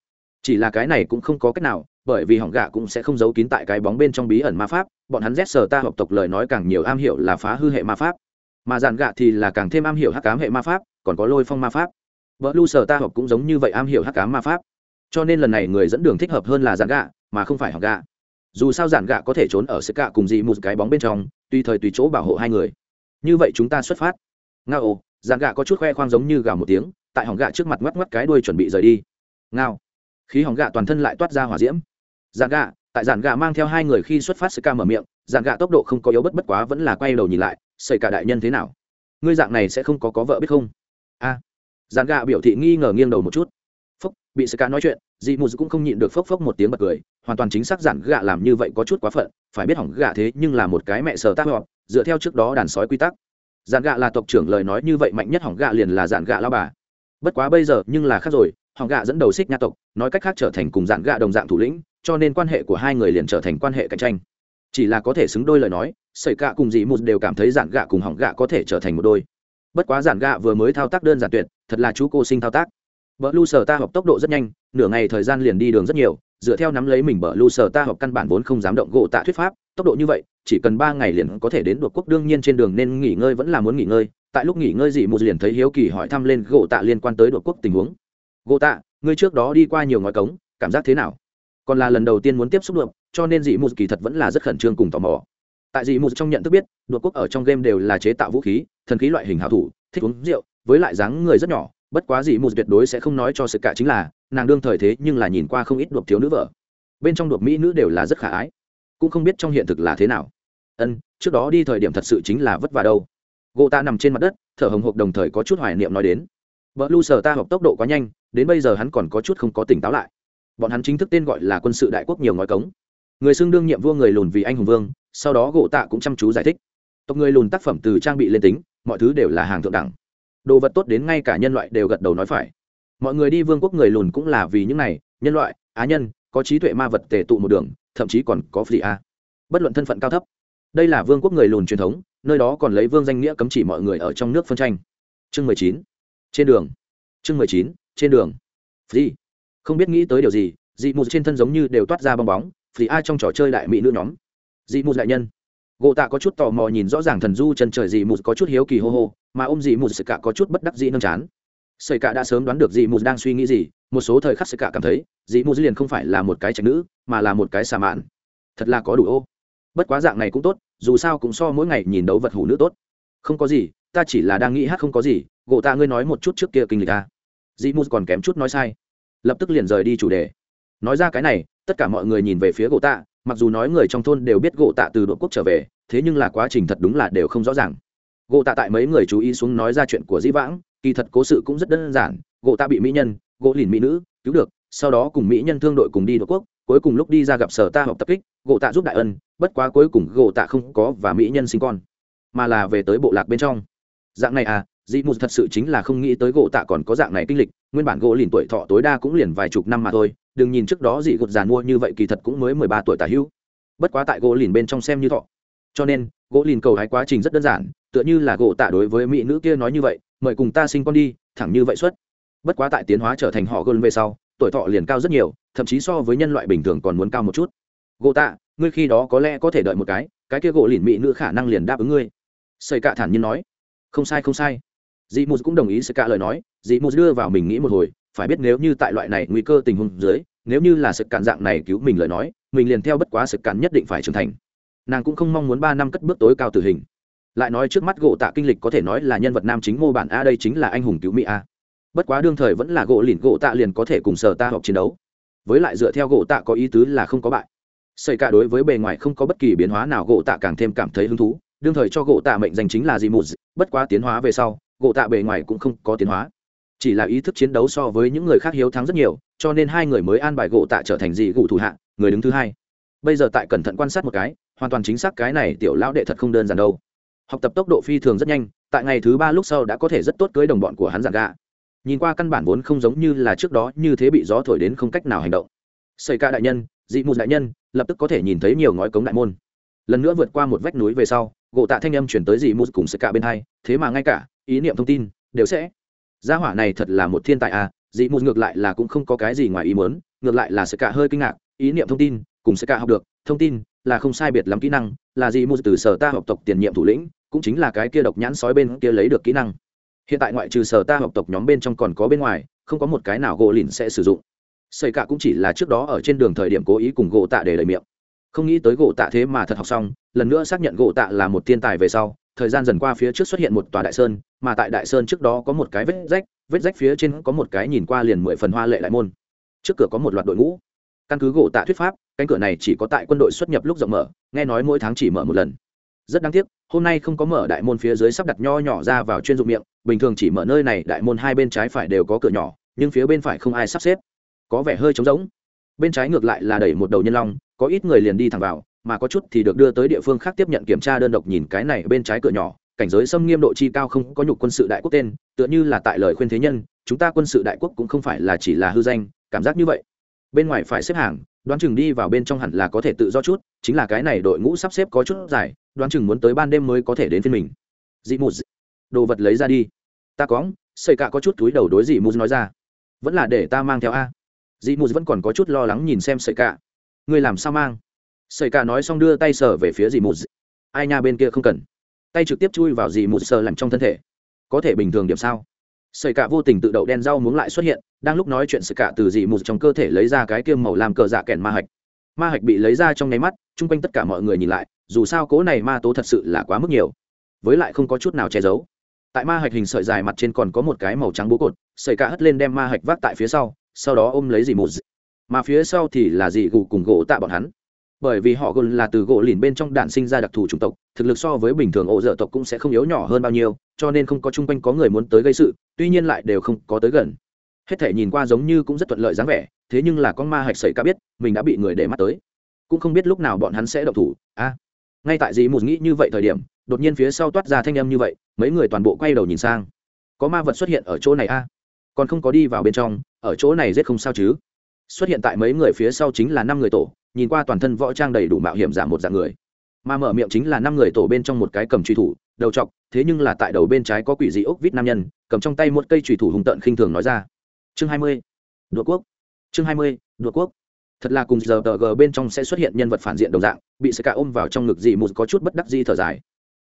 Chỉ là cái này cũng không có cách nào, bởi vì hỏng gạ cũng sẽ không giấu kín tại cái bóng bên trong bí ẩn ma pháp, bọn hắn rét sở ta học tộc lời nói càng nhiều am hiểu là phá hư hệ ma pháp mà dàn gạ thì là càng thêm am hiểu hắc cám hệ ma pháp, còn có lôi phong ma pháp. Vợ lu sở ta học cũng giống như vậy am hiểu hắc cám ma pháp. Cho nên lần này người dẫn đường thích hợp hơn là dàn gạ, mà không phải học gạ. Dù sao dàn gạ có thể trốn ở sức gạ cùng dị một cái bóng bên trong, tùy thời tùy chỗ bảo hộ hai người. Như vậy chúng ta xuất phát. Ngao ồ dàn gạ có chút khoe khoang giống như gào một tiếng, tại hỏng gạ trước mặt ngoắc ngoắc cái đuôi chuẩn bị rời đi. Ngao, khí hỏng gạ toàn thân lại toát ra hỏa diễm. Dàn gạ, tại dàn gạ mang theo hai người khi xuất phát sức ca mở miệng, dàn gạ tốc độ không có yếu bất bất quá vẫn là quay đầu nhìn lại xảy cả đại nhân thế nào? Ngươi dạng này sẽ không có có vợ biết không? A. À, dàn gạ biểu thị nghi ngờ nghiêng đầu một chút. Phúc bị sợi ca nói chuyện dị mù cũng không nhịn được phốc phốc một tiếng bật cười hoàn toàn chính xác dàn gạ làm như vậy có chút quá phận phải biết hỏng gạ thế nhưng là một cái mẹ sờ tác họp dựa theo trước đó đàn sói quy tắc. Dàn gạ là tộc trưởng lời nói như vậy mạnh nhất hỏng gạ liền là dàn gạ lao bà. Bất quá bây giờ nhưng là khác rồi hỏng gạ dẫn đầu xích nha tộc nói cách khác trở thành cùng dàn gạ đồng dạng thủ lĩnh cho nên quan hệ của hai người liền trở thành quan hệ cạnh tranh chỉ là có thể xứng đôi lời nói sởi cạ cùng dị một đều cảm thấy giản gạ cùng hỏng gạ có thể trở thành một đôi. Bất quá giản gạ vừa mới thao tác đơn giản tuyệt, thật là chú cô sinh thao tác. Bờ lu sở ta học tốc độ rất nhanh, nửa ngày thời gian liền đi đường rất nhiều, dựa theo nắm lấy mình bờ lu sở ta học căn bản vốn không dám động gỗ tạ thuyết pháp, tốc độ như vậy, chỉ cần ba ngày liền có thể đến đột quốc đương nhiên trên đường nên nghỉ ngơi vẫn là muốn nghỉ ngơi. Tại lúc nghỉ ngơi dị một liền thấy hiếu kỳ hỏi thăm lên gỗ tạ liên quan tới đột quốc tình huống. Gỗ tạ, ngươi trước đó đi qua nhiều ngòi cống, cảm giác thế nào? Còn là lần đầu tiên muốn tiếp xúc được cho nên dị một kỳ thật vẫn là rất khẩn trương cùng tò mò. Tại dị một trong nhận thức biết, đột quốc ở trong game đều là chế tạo vũ khí, thần khí loại hình hảo thủ, thích uống rượu, với lại dáng người rất nhỏ, bất quá dị một tuyệt đối sẽ không nói cho sự cả chính là, nàng đương thời thế nhưng là nhìn qua không ít đột thiếu nữ vợ. Bên trong đột mỹ nữ đều là rất khả ái, cũng không biết trong hiện thực là thế nào. Ân, trước đó đi thời điểm thật sự chính là vất vả đâu. Gỗ ta nằm trên mặt đất, thở hồng hộc đồng thời có chút hoài niệm nói đến. Vợ lu sờ ta học tốc độ quá nhanh, đến bây giờ hắn còn có chút không có tỉnh táo lại bọn hắn chính thức tên gọi là quân sự đại quốc nhiều ngói cống. Người xưng đương nhiệm vua người lùn vì anh hùng vương, sau đó gỗ tạ cũng chăm chú giải thích. Tộc người lùn tác phẩm từ trang bị lên tính, mọi thứ đều là hàng thượng đẳng. Đồ vật tốt đến ngay cả nhân loại đều gật đầu nói phải. Mọi người đi vương quốc người lùn cũng là vì những này, nhân loại, á nhân, có trí tuệ ma vật tề tụ một đường, thậm chí còn có phi a. Bất luận thân phận cao thấp, đây là vương quốc người lùn truyền thống, nơi đó còn lấy vương danh nghĩa cấm chỉ mọi người ở trong nước phân tranh. Chương mười chín, trên đường. Chương mười chín, trên đường. Phi không biết nghĩ tới điều gì, dị mù trên thân giống như đều toát ra bong bóng vì ai trong trò chơi đại mỹ nữ nhóm. Dị mù đại nhân. Gỗ tạ có chút tò mò nhìn rõ ràng thần du chân trời dị mù có chút hiếu kỳ hô hô, mà ôm dị mù sự cả có chút bất đắc dị nâng chán. Sợi cả đã sớm đoán được dị mù đang suy nghĩ gì, một số thời khắc sợi cả cảm thấy, dị mù liền không phải là một cái trạch nữ, mà là một cái xà mạn. Thật là có đủ ô. Bất quá dạng này cũng tốt, dù sao cũng so mỗi ngày nhìn đấu vật hủ nữ tốt. Không có gì, ta chỉ là đang nghĩ hát không có gì, gỗ tạ ngươi nói một chút trước kia kinh lịch ta dị mù còn kém chút nói sai lập tức liền rời đi chủ đề. Nói ra cái này, tất cả mọi người nhìn về phía gỗ tạ, mặc dù nói người trong thôn đều biết gỗ tạ từ đội quốc trở về, thế nhưng là quá trình thật đúng là đều không rõ ràng. Gỗ tạ tại mấy người chú ý xuống nói ra chuyện của dĩ vãng, kỳ thật cố sự cũng rất đơn giản, gỗ tạ bị mỹ nhân, gỗ lìn mỹ nữ cứu được, sau đó cùng mỹ nhân thương đội cùng đi đội quốc, cuối cùng lúc đi ra gặp sở ta học tập kích, gỗ tạ giúp đại ân, bất quá cuối cùng gỗ tạ không có và mỹ nhân sinh con, mà là về tới bộ lạc bên trong. Dạng này à dị mù thật sự chính là không nghĩ tới gỗ tạ còn có dạng này kinh lịch, nguyên bản gỗ lìn tuổi thọ tối đa cũng liền vài chục năm mà thôi, đừng nhìn trước đó dị gột giàn mua như vậy kỳ thật cũng mới mười ba tuổi tả hữu. Bất quá tại gỗ lìn bên trong xem như thọ. Cho nên, gỗ lìn cầu hái quá trình rất đơn giản, tựa như là gỗ tạ đối với mỹ nữ kia nói như vậy, mời cùng ta sinh con đi, thẳng như vậy xuất bất quá tại tiến hóa trở thành họ gôn về sau, tuổi thọ liền cao rất nhiều, thậm chí so với nhân loại bình thường còn muốn cao một chút. Gỗ tạ, ngươi khi đó có lẽ có thể đợi một cái cái kia gỗ lìn mỹ nữ khả năng liền đáp ứng ngươi. Xây cạ thản nhiên nói. Không sai không sai dị mù cũng đồng ý xây cạ lời nói dị mù đưa vào mình nghĩ một hồi, phải biết nếu như tại loại này nguy cơ tình huống dưới, nếu như là sự cản dạng này cứu mình lời nói, mình liền theo bất quá sự cản nhất định phải trưởng thành. Nàng cũng không mong muốn ba năm cất bước tối cao tử hình. Lại nói trước mắt gỗ tạ kinh lịch có thể nói là nhân vật nam chính mô bản a đây chính là anh hùng cứu mỹ a. Bất quá đương thời vẫn là gỗ lìn gỗ tạ liền có thể cùng sở ta học chiến đấu. Với lại dựa theo gỗ tạ có ý tứ là không có bại. Xây cả đối với bề ngoài không có bất kỳ biến hóa nào gỗ tạ càng thêm cảm thấy hứng thú. Đương thời cho gỗ tạ mệnh danh chính là gì một bất quá tiến hóa về sau gỗ tạ bề ngoài cũng không có tiến hóa. Chỉ là ý thức chiến đấu so với những người khác hiếu thắng rất nhiều, cho nên hai người mới an bài gỗ tạ trở thành dị gụ thủ hạ, người đứng thứ hai. Bây giờ tại cẩn thận quan sát một cái, hoàn toàn chính xác cái này tiểu lão đệ thật không đơn giản đâu. Học tập tốc độ phi thường rất nhanh, tại ngày thứ ba lúc sau đã có thể rất tốt cưới đồng bọn của hắn giàn gà nhìn qua căn bản vốn không giống như là trước đó như thế bị gió thổi đến không cách nào hành động. Xây ca đại nhân, dị mù đại nhân, lập tức có thể nhìn thấy nhiều ngói cống đại môn. Lần nữa vượt qua một vách núi về sau, gỗ tạ thanh âm chuyển tới dị mù cùng xây ca bên hai, thế mà ngay cả ý niệm thông tin, đều sẽ. Gia hỏa này thật là một thiên tài à dị mù ngược lại là cũng không có cái gì ngoài ý muốn, ngược lại là sẽ cả hơi kinh ngạc, ý niệm thông tin, cùng sẽ cả học được, thông tin là không sai biệt lắm kỹ năng, là dị mù từ sở ta học tộc tiền nhiệm thủ lĩnh, cũng chính là cái kia độc nhãn sói bên kia lấy được kỹ năng. Hiện tại ngoại trừ sở ta học tộc nhóm bên trong còn có bên ngoài, không có một cái nào gỗ lìn sẽ sử dụng. Xây cả cũng chỉ là trước đó ở trên đường thời điểm cố ý cùng gỗ tạ để lời miệng. Không nghĩ tới gỗ tạ thế mà thật học xong, lần nữa xác nhận gỗ tạ là một thiên tài về sau thời gian dần qua phía trước xuất hiện một tòa đại sơn, mà tại đại sơn trước đó có một cái vết rách vết rách phía trên có một cái nhìn qua liền mười phần hoa lệ đại môn. Trước cửa có một loạt đội ngũ. Căn cứ gỗ tạ thuyết pháp, cánh cửa này chỉ có tại quân đội xuất nhập lúc rộng mở, nghe nói mỗi tháng chỉ mở một lần. Rất đáng tiếc, hôm nay không có mở đại môn phía dưới sắp đặt nho nhỏ ra vào chuyên dụng miệng, bình thường chỉ mở nơi này, đại môn hai bên trái phải đều có cửa nhỏ, nhưng phía bên phải không ai sắp xếp. Có vẻ hơi trống rỗng. Bên trái ngược lại là đẩy một đầu nhân long, có ít người liền đi thẳng vào mà có chút thì được đưa tới địa phương khác tiếp nhận kiểm tra đơn độc nhìn cái này bên trái cửa nhỏ, cảnh giới xâm nghiêm độ chi cao không có nhục quân sự đại quốc tên, tựa như là tại lời khuyên thế nhân, chúng ta quân sự đại quốc cũng không phải là chỉ là hư danh, cảm giác như vậy. Bên ngoài phải xếp hàng, đoán chừng đi vào bên trong hẳn là có thể tự do chút, chính là cái này đội ngũ sắp xếp có chút dài, đoán chừng muốn tới ban đêm mới có thể đến phiên mình. Dị mù đồ vật lấy ra đi. Ta có xây cả có chút túi đầu đối dị mù nói ra. Vẫn là để ta mang theo a. Dị mù vẫn còn có chút lo lắng nhìn xem sợi cả ngươi làm sao mang? Sợi cả nói xong đưa tay sờ về phía dì mù ai nha bên kia không cần. Tay trực tiếp chui vào dì mù sờ làm trong thân thể. Có thể bình thường điểm sao? Sợi cả vô tình tự đậu đen rau muống lại xuất hiện, đang lúc nói chuyện sợi cả từ dì mù trong cơ thể lấy ra cái kiêm màu làm cờ dạ kèn ma hạch. Ma hạch bị lấy ra trong nháy mắt, chung quanh tất cả mọi người nhìn lại, dù sao cố này ma tố thật sự là quá mức nhiều. Với lại không có chút nào che giấu. Tại ma hạch hình sợi dài mặt trên còn có một cái màu trắng bố cột sợi cả hất lên đem ma hạch vác tại phía sau sau đó ôm lấy dì một mà phía sau thì là dì gù cùng gỗ tạ bọn hắn bởi vì họ gồn là từ gỗ lìn bên trong đạn sinh ra đặc thù chủng tộc, thực lực so với bình thường ổ dở tộc cũng sẽ không yếu nhỏ hơn bao nhiêu, cho nên không có chung quanh có người muốn tới gây sự, tuy nhiên lại đều không có tới gần. Hết thể nhìn qua giống như cũng rất thuận lợi dáng vẻ, thế nhưng là con ma hạch sẩy ca biết, mình đã bị người để mắt tới. Cũng không biết lúc nào bọn hắn sẽ độc thủ, a. Ngay tại dì một nghĩ như vậy thời điểm, đột nhiên phía sau toát ra thanh âm như vậy, mấy người toàn bộ quay đầu nhìn sang. Có ma vật xuất hiện ở chỗ này, a. Còn không có đi vào bên trong, ở chỗ này rất không sao chứ. Xuất hiện tại mấy người phía sau chính là năm người tổ nhìn qua toàn thân võ trang đầy đủ mạo hiểm giảm một dạng người. Mà mở miệng chính là năm người tổ bên trong một cái cầm truy thủ, đầu chọc, thế nhưng là tại đầu bên trái có quỷ dị ốc vít nam nhân, cầm trong tay một cây truy thủ hùng tợn khinh thường nói ra. Chương hai mươi đội quốc. Chương hai mươi đội quốc. Thật là cùng giờ tờ g bên trong sẽ xuất hiện nhân vật phản diện đồng dạng, bị sơ cả ôm vào trong ngực dị một có chút bất đắc di thở dài.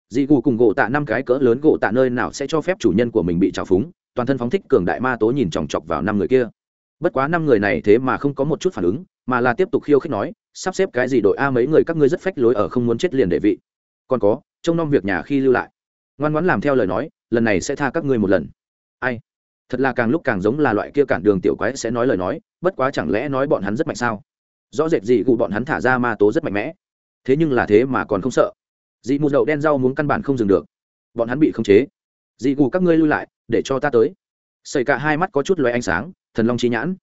Dị gù cùng gỗ tạ năm cái cỡ lớn gỗ tạ nơi nào sẽ cho phép chủ nhân của mình bị trào phúng, toàn thân phóng thích cường đại ma tố nhìn chòng chọc vào năm người kia. Bất quá năm người này thế mà không có một chút phản ứng, mà là tiếp tục khiêu khích nói sắp xếp cái gì đội a mấy người các ngươi rất phách lối ở không muốn chết liền đệ vị. Còn có, trông nom việc nhà khi lưu lại. Ngoan ngoãn làm theo lời nói, lần này sẽ tha các ngươi một lần. Ai? Thật là càng lúc càng giống là loại kia cản đường tiểu quái sẽ nói lời nói, bất quá chẳng lẽ nói bọn hắn rất mạnh sao? Rõ rệt gì cụ bọn hắn thả ra ma tố rất mạnh mẽ. Thế nhưng là thế mà còn không sợ. Dị mù đậu đen rau muốn căn bản không dừng được. Bọn hắn bị khống chế. Dị cụ các ngươi lui lại, để cho ta tới. Xảy cả hai mắt có chút loay ánh sáng, thần long chi nhãn.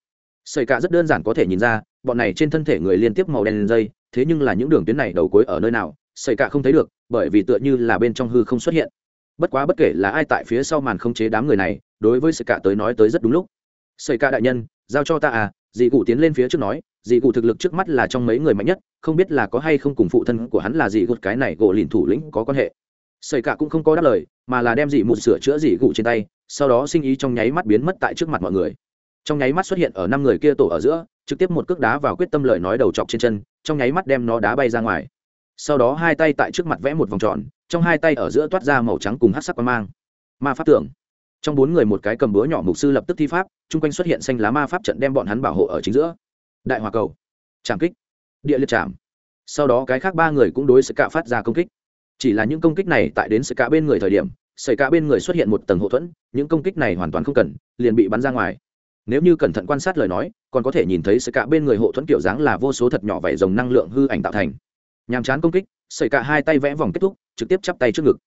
Xảy cả rất đơn giản có thể nhìn ra bọn này trên thân thể người liên tiếp màu đen lên dây, thế nhưng là những đường tuyến này đầu cuối ở nơi nào, xảy cả không thấy được, bởi vì tựa như là bên trong hư không xuất hiện. Bất quá bất kể là ai tại phía sau màn không chế đám người này, đối với xảy cả tới nói tới rất đúng lúc. Xảy cả đại nhân, giao cho ta à dị cụ tiến lên phía trước nói, dị cụ thực lực trước mắt là trong mấy người mạnh nhất, không biết là có hay không cùng phụ thân của hắn là dị gột cái này gỗ lìn thủ lĩnh có quan hệ. Xảy cả cũng không có đáp lời, mà là đem dị một sửa chữa dị cụ trên tay, sau đó sinh ý trong nháy mắt biến mất tại trước mặt mọi người trong nháy mắt xuất hiện ở năm người kia tổ ở giữa, trực tiếp một cước đá vào quyết tâm lời nói đầu chọc trên chân, trong nháy mắt đem nó đá bay ra ngoài. Sau đó hai tay tại trước mặt vẽ một vòng tròn, trong hai tay ở giữa toát ra màu trắng cùng hát sắc quang mang. Ma pháp tưởng. Trong bốn người một cái cầm búa nhỏ mục sư lập tức thi pháp, chung quanh xuất hiện xanh lá ma pháp trận đem bọn hắn bảo hộ ở chính giữa. Đại hòa cầu. Trảm kích. Địa liệt trảm. Sau đó cái khác ba người cũng đối sự cạ phát ra công kích. Chỉ là những công kích này tại đến sự cạ bên người thời điểm xảy cạ bên người xuất hiện một tầng hậu thuẫn, những công kích này hoàn toàn không cần, liền bị bắn ra ngoài nếu như cẩn thận quan sát lời nói, còn có thể nhìn thấy sự cả bên người hộ thuẫn kiểu dáng là vô số thật nhỏ vảy rồng năng lượng hư ảnh tạo thành. Nhàm chán công kích sợi cả hai tay vẽ vòng kết thúc, trực tiếp chắp tay trước ngực.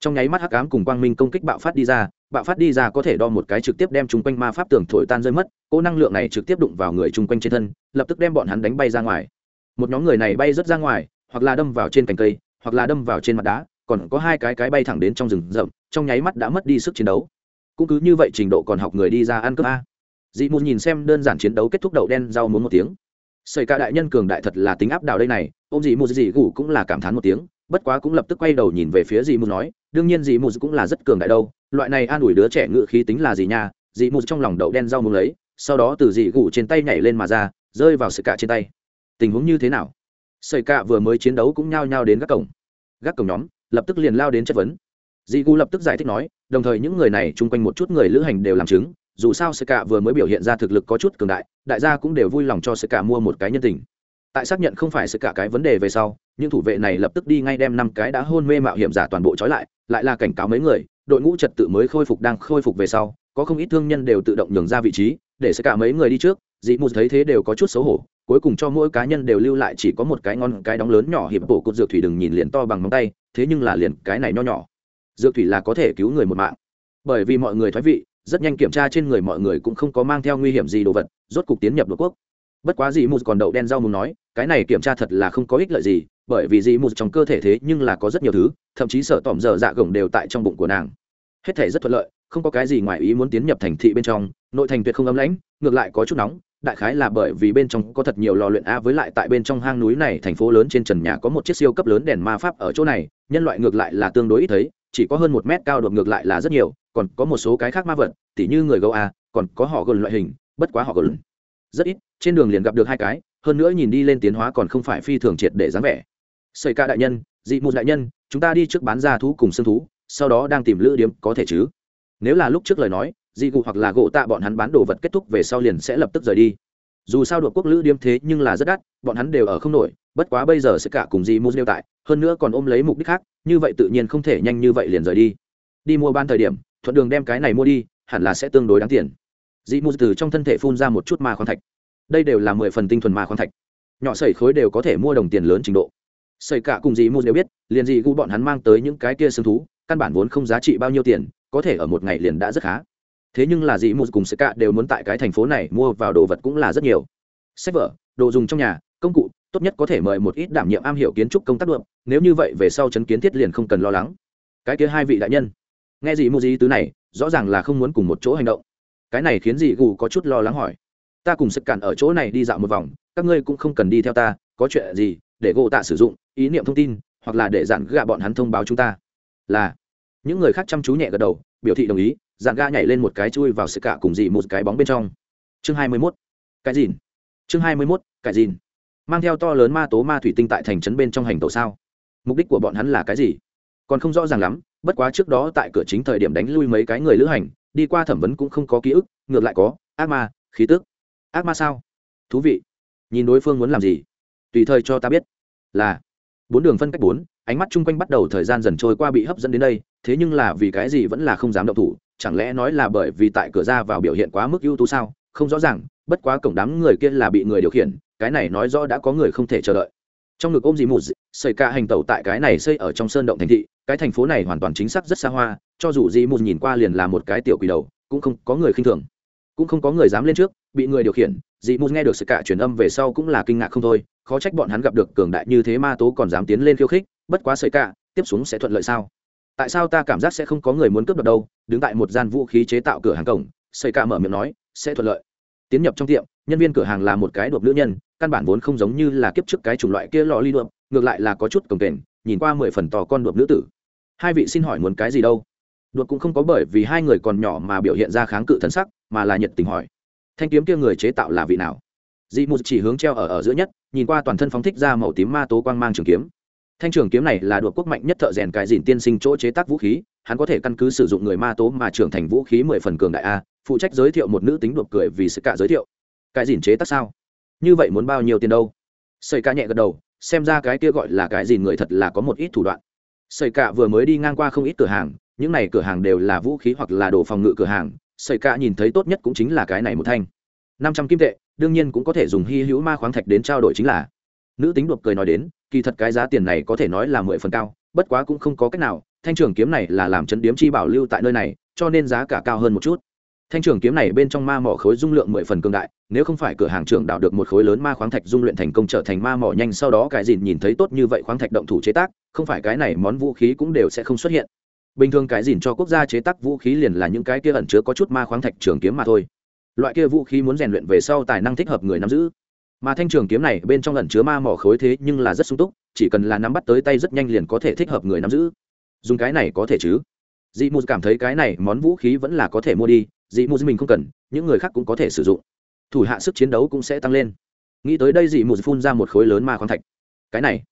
Trong nháy mắt hắc ám cùng quang minh công kích bạo phát đi ra, bạo phát đi ra có thể đo một cái trực tiếp đem chung quanh ma pháp tường thổi tan rơi mất, cỗ năng lượng này trực tiếp đụng vào người chung quanh trên thân, lập tức đem bọn hắn đánh bay ra ngoài. Một nhóm người này bay rất ra ngoài, hoặc là đâm vào trên cành cây, hoặc là đâm vào trên mặt đá, còn có hai cái cái bay thẳng đến trong rừng rậm, trong nháy mắt đã mất đi sức chiến đấu. Cũng cứ như vậy trình độ còn học người đi ra ăn cướp a dị mù nhìn xem đơn giản chiến đấu kết thúc đậu đen rau muốn một tiếng. Xảy ca đại nhân cường đại thật là tính áp đảo đây này ô m dị mù dị gù cũng là cảm thán một tiếng, bất quá cũng lập tức quay đầu nhìn về phía dị mù nói, đương nhiên dị mù cũng là rất cường đại đâu, loại này an ủi đứa trẻ ngự khí tính là gì nha? Dị mù trong lòng đậu đen rau muốn lấy, sau đó từ dị gù trên tay nhảy lên mà ra, rơi vào sợi cạ trên tay. Tình huống như thế nào? Sợi cạ vừa mới chiến đấu cũng nhao nhao đến các cổng. Gác cổng nhóm, lập tức liền lao đến chất vấn. Dị gù lập tức giải thích nói, đồng thời những người này chung quanh một chút người lữ hành đều làm chứng dù sao sơ cả vừa mới biểu hiện ra thực lực có chút cường đại đại gia cũng đều vui lòng cho sơ cả mua một cái nhân tình. Tại xác nhận không phải sơ cả cái vấn đề về sau, những thủ vệ này lập tức đi ngay đem năm cái đã hôn mê mạo hiểm giả toàn bộ trói lại lại là cảnh cáo mấy người, đội ngũ trật tự mới khôi phục đang khôi phục về sau, có không ít thương nhân đều tự động nhường ra vị trí, để sẽ cả mấy người đi trước, dị mù thấy thế đều có chút xấu hổ, cuối cùng cho mỗi cá nhân đều lưu lại chỉ có một cái ngon, cái đóng lớn nhỏ hiệp bổ cột dược thủy đừng nhìn liền to bằng móng tay, thế nhưng là liền cái này nho nhỏ. Dược thủy là có thể cứu người một mạng. Bởi vì mọi người thoái vị rất nhanh kiểm tra trên người mọi người cũng không có mang theo nguy hiểm gì đồ vật, rốt cục tiến nhập đột quốc. Bất quá dì mù còn đậu đen rau mù nói, cái này kiểm tra thật là không có ích lợi gì, bởi vì dì mù trong cơ thể thế nhưng là có rất nhiều thứ, thậm chí sợ tỏm dở dạ gồng đều tại trong bụng của nàng. Hết thể rất thuận lợi, không có cái gì ngoài ý muốn tiến nhập thành thị bên trong, nội thành tuyệt không ấm lãnh, ngược lại có chút nóng, đại khái là bởi vì bên trong có thật nhiều lò luyện a với lại tại bên trong hang núi này thành phố lớn trên trần nhà có một chiếc siêu cấp lớn đèn ma pháp ở chỗ này, nhân loại ngược lại là tương đối ít thấy chỉ có hơn một mét cao đột ngược lại là rất nhiều, còn có một số cái khác ma vật, tỉ như người gấu a, còn có họ gần loại hình, bất quá họ gần rất ít, trên đường liền gặp được hai cái, hơn nữa nhìn đi lên tiến hóa còn không phải phi thường triệt để dáng vẻ. Xây ca đại nhân, dị mụ đại nhân, chúng ta đi trước bán ra thú cùng xương thú, sau đó đang tìm lữ điếm có thể chứ? Nếu là lúc trước lời nói, dị cụ hoặc là gỗ tạ bọn hắn bán đồ vật kết thúc về sau liền sẽ lập tức rời đi. Dù sao đội quốc lữ điếm thế nhưng là rất đắt, bọn hắn đều ở không nổi bất quá bây giờ sẽ cả cùng dị mua nêu tại, hơn nữa còn ôm lấy mục đích khác, như vậy tự nhiên không thể nhanh như vậy liền rời đi. Đi mua ban thời điểm, thuận đường đem cái này mua đi, hẳn là sẽ tương đối đáng tiền. Dị mua từ trong thân thể phun ra một chút ma khoáng thạch. Đây đều là mười phần tinh thuần ma khoáng thạch. Nhỏ sẩy khối đều có thể mua đồng tiền lớn trình độ. Sẩy cả cùng dị mua đều biết, liền dị gu bọn hắn mang tới những cái kia xương thú, căn bản vốn không giá trị bao nhiêu tiền, có thể ở một ngày liền đã rất khá. Thế nhưng là dị mua cùng sẩy cả đều muốn tại cái thành phố này mua vào đồ vật cũng là rất nhiều. Sách vở, đồ dùng trong nhà, công cụ tốt nhất có thể mời một ít đảm nhiệm am hiểu kiến trúc công tác đượm nếu như vậy, về sau chấn kiến thiết liền không cần lo lắng. Cái kia hai vị đại nhân. Nghe gì mua gì tứ này, rõ ràng là không muốn cùng một chỗ hành động. Cái này khiến dị gù có chút lo lắng hỏi. Ta cùng sức cản ở chỗ này đi dạo một vòng, các ngươi cũng không cần đi theo ta, có chuyện gì, để gỗ tạ sử dụng, ý niệm thông tin, hoặc là để dặn gạ bọn hắn thông báo chúng ta. Là. Những người khác chăm chú nhẹ gật đầu, biểu thị đồng ý dặn gạ nhảy lên một cái chui vào sức cả cùng dị một cái bóng bên trong. Chương hai mươi mốt. Cái dìn chương hai mươi mốt, cái dìn mang theo to lớn ma tố ma thủy tinh tại thành trấn bên trong hành tổ sao? Mục đích của bọn hắn là cái gì? Còn không rõ ràng lắm, bất quá trước đó tại cửa chính thời điểm đánh lui mấy cái người lữ hành, đi qua thẩm vấn cũng không có ký ức, ngược lại có, ác ma, khí tức. Ác ma sao? Thú vị. Nhìn đối phương muốn làm gì? Tùy thời cho ta biết. Là, bốn đường phân cách bốn, ánh mắt chung quanh bắt đầu thời gian dần trôi qua bị hấp dẫn đến đây, thế nhưng là vì cái gì vẫn là không dám động thủ, chẳng lẽ nói là bởi vì tại cửa ra vào biểu hiện quá mức ưu tú sao? Không rõ ràng, bất quá cổng đám người kia là bị người điều khiển cái này nói rõ đã có người không thể chờ đợi. Trong ngực ôm dì một xây ca hành tẩu tại cái này xây ở trong sơn động thành thị, cái thành phố này hoàn toàn chính xác rất xa hoa, cho dù dì một nhìn qua liền là một cái tiểu quỷ đầu, cũng không có người khinh thường. Cũng không có người dám lên trước, bị người điều khiển dì mù nghe được sự cả truyền âm về sau cũng là kinh ngạc không thôi, khó trách bọn hắn gặp được cường đại như thế ma tố còn dám tiến lên khiêu khích, bất quá sợi cả tiếp xuống sẽ thuận lợi sao? Tại sao ta cảm giác sẽ không có người muốn cướp được đâu? Đứng tại một gian vũ khí chế tạo cửa hàng cổng, sợi cả mở miệng nói, sẽ thuận lợi. Tiến nhập trong tiệm, nhân viên cửa hàng là một cái đột nữ nhân căn bản vốn không giống như là kiếp trước cái chủng loại kia lò ly đượm, ngược lại là có chút cồng kềnh, nhìn qua mười phần tò con đượm nữ tử. Hai vị xin hỏi muốn cái gì đâu? Đượm cũng không có bởi vì hai người còn nhỏ mà biểu hiện ra kháng cự thân sắc, mà là nhiệt tình hỏi. Thanh kiếm kia người chế tạo là vị nào? Dị mù chỉ hướng treo ở ở giữa nhất, nhìn qua toàn thân phóng thích ra màu tím ma tố quang mang trường kiếm. Thanh trường kiếm này là đột quốc mạnh nhất thợ rèn cải dìn tiên sinh chỗ chế tác vũ khí, hắn có thể căn cứ sử dụng người ma tố mà trưởng thành vũ khí mười phần cường đại a, phụ trách giới thiệu một nữ tính đột cười vì sự cả giới thiệu. Cải dìn chế tác sao? Như vậy muốn bao nhiêu tiền đâu? Xây ca nhẹ gật đầu, xem ra cái kia gọi là cái gì người thật là có một ít thủ đoạn. Xây ca vừa mới đi ngang qua không ít cửa hàng, những này cửa hàng đều là vũ khí hoặc là đồ phòng ngự cửa hàng xây ca nhìn thấy tốt nhất cũng chính là cái này một thanh. Năm trăm kim tệ, đương nhiên cũng có thể dùng hy hữu ma khoáng thạch đến trao đổi chính là. Nữ tính đột cười nói đến, kỳ thật cái giá tiền này có thể nói là mười phần cao, bất quá cũng không có cách nào, thanh trường kiếm này là làm chấn điếm chi bảo lưu tại nơi này, cho nên giá cả cao hơn một chút thanh trường kiếm này bên trong ma mỏ khối dung lượng mười phần cường đại, nếu không phải cửa hàng trưởng đào được một khối lớn ma khoáng thạch dung luyện thành công trở thành ma mỏ nhanh sau đó cái dìn nhìn thấy tốt như vậy khoáng thạch động thủ chế tác, không phải cái này món vũ khí cũng đều sẽ không xuất hiện. Bình thường cái dìn cho quốc gia chế tác vũ khí liền là những cái kia ẩn chứa có chút ma khoáng thạch trường kiếm mà thôi. Loại kia vũ khí muốn rèn luyện về sau tài năng thích hợp người nắm giữ. Mà thanh trường kiếm này bên trong ẩn chứa ma mỏ khối thế nhưng là rất sung túc, chỉ cần là nắm bắt tới tay rất nhanh liền có thể thích hợp người nắm giữ. Dùng cái này có thể chứ? Dị mù cảm thấy cái này món vũ khí vẫn là có thể mua đi dị mù mình không cần, những người khác cũng có thể sử dụng. Thủ hạ sức chiến đấu cũng sẽ tăng lên. Nghĩ tới đây dị mù phun ra một khối lớn ma khoáng thạch. Cái này,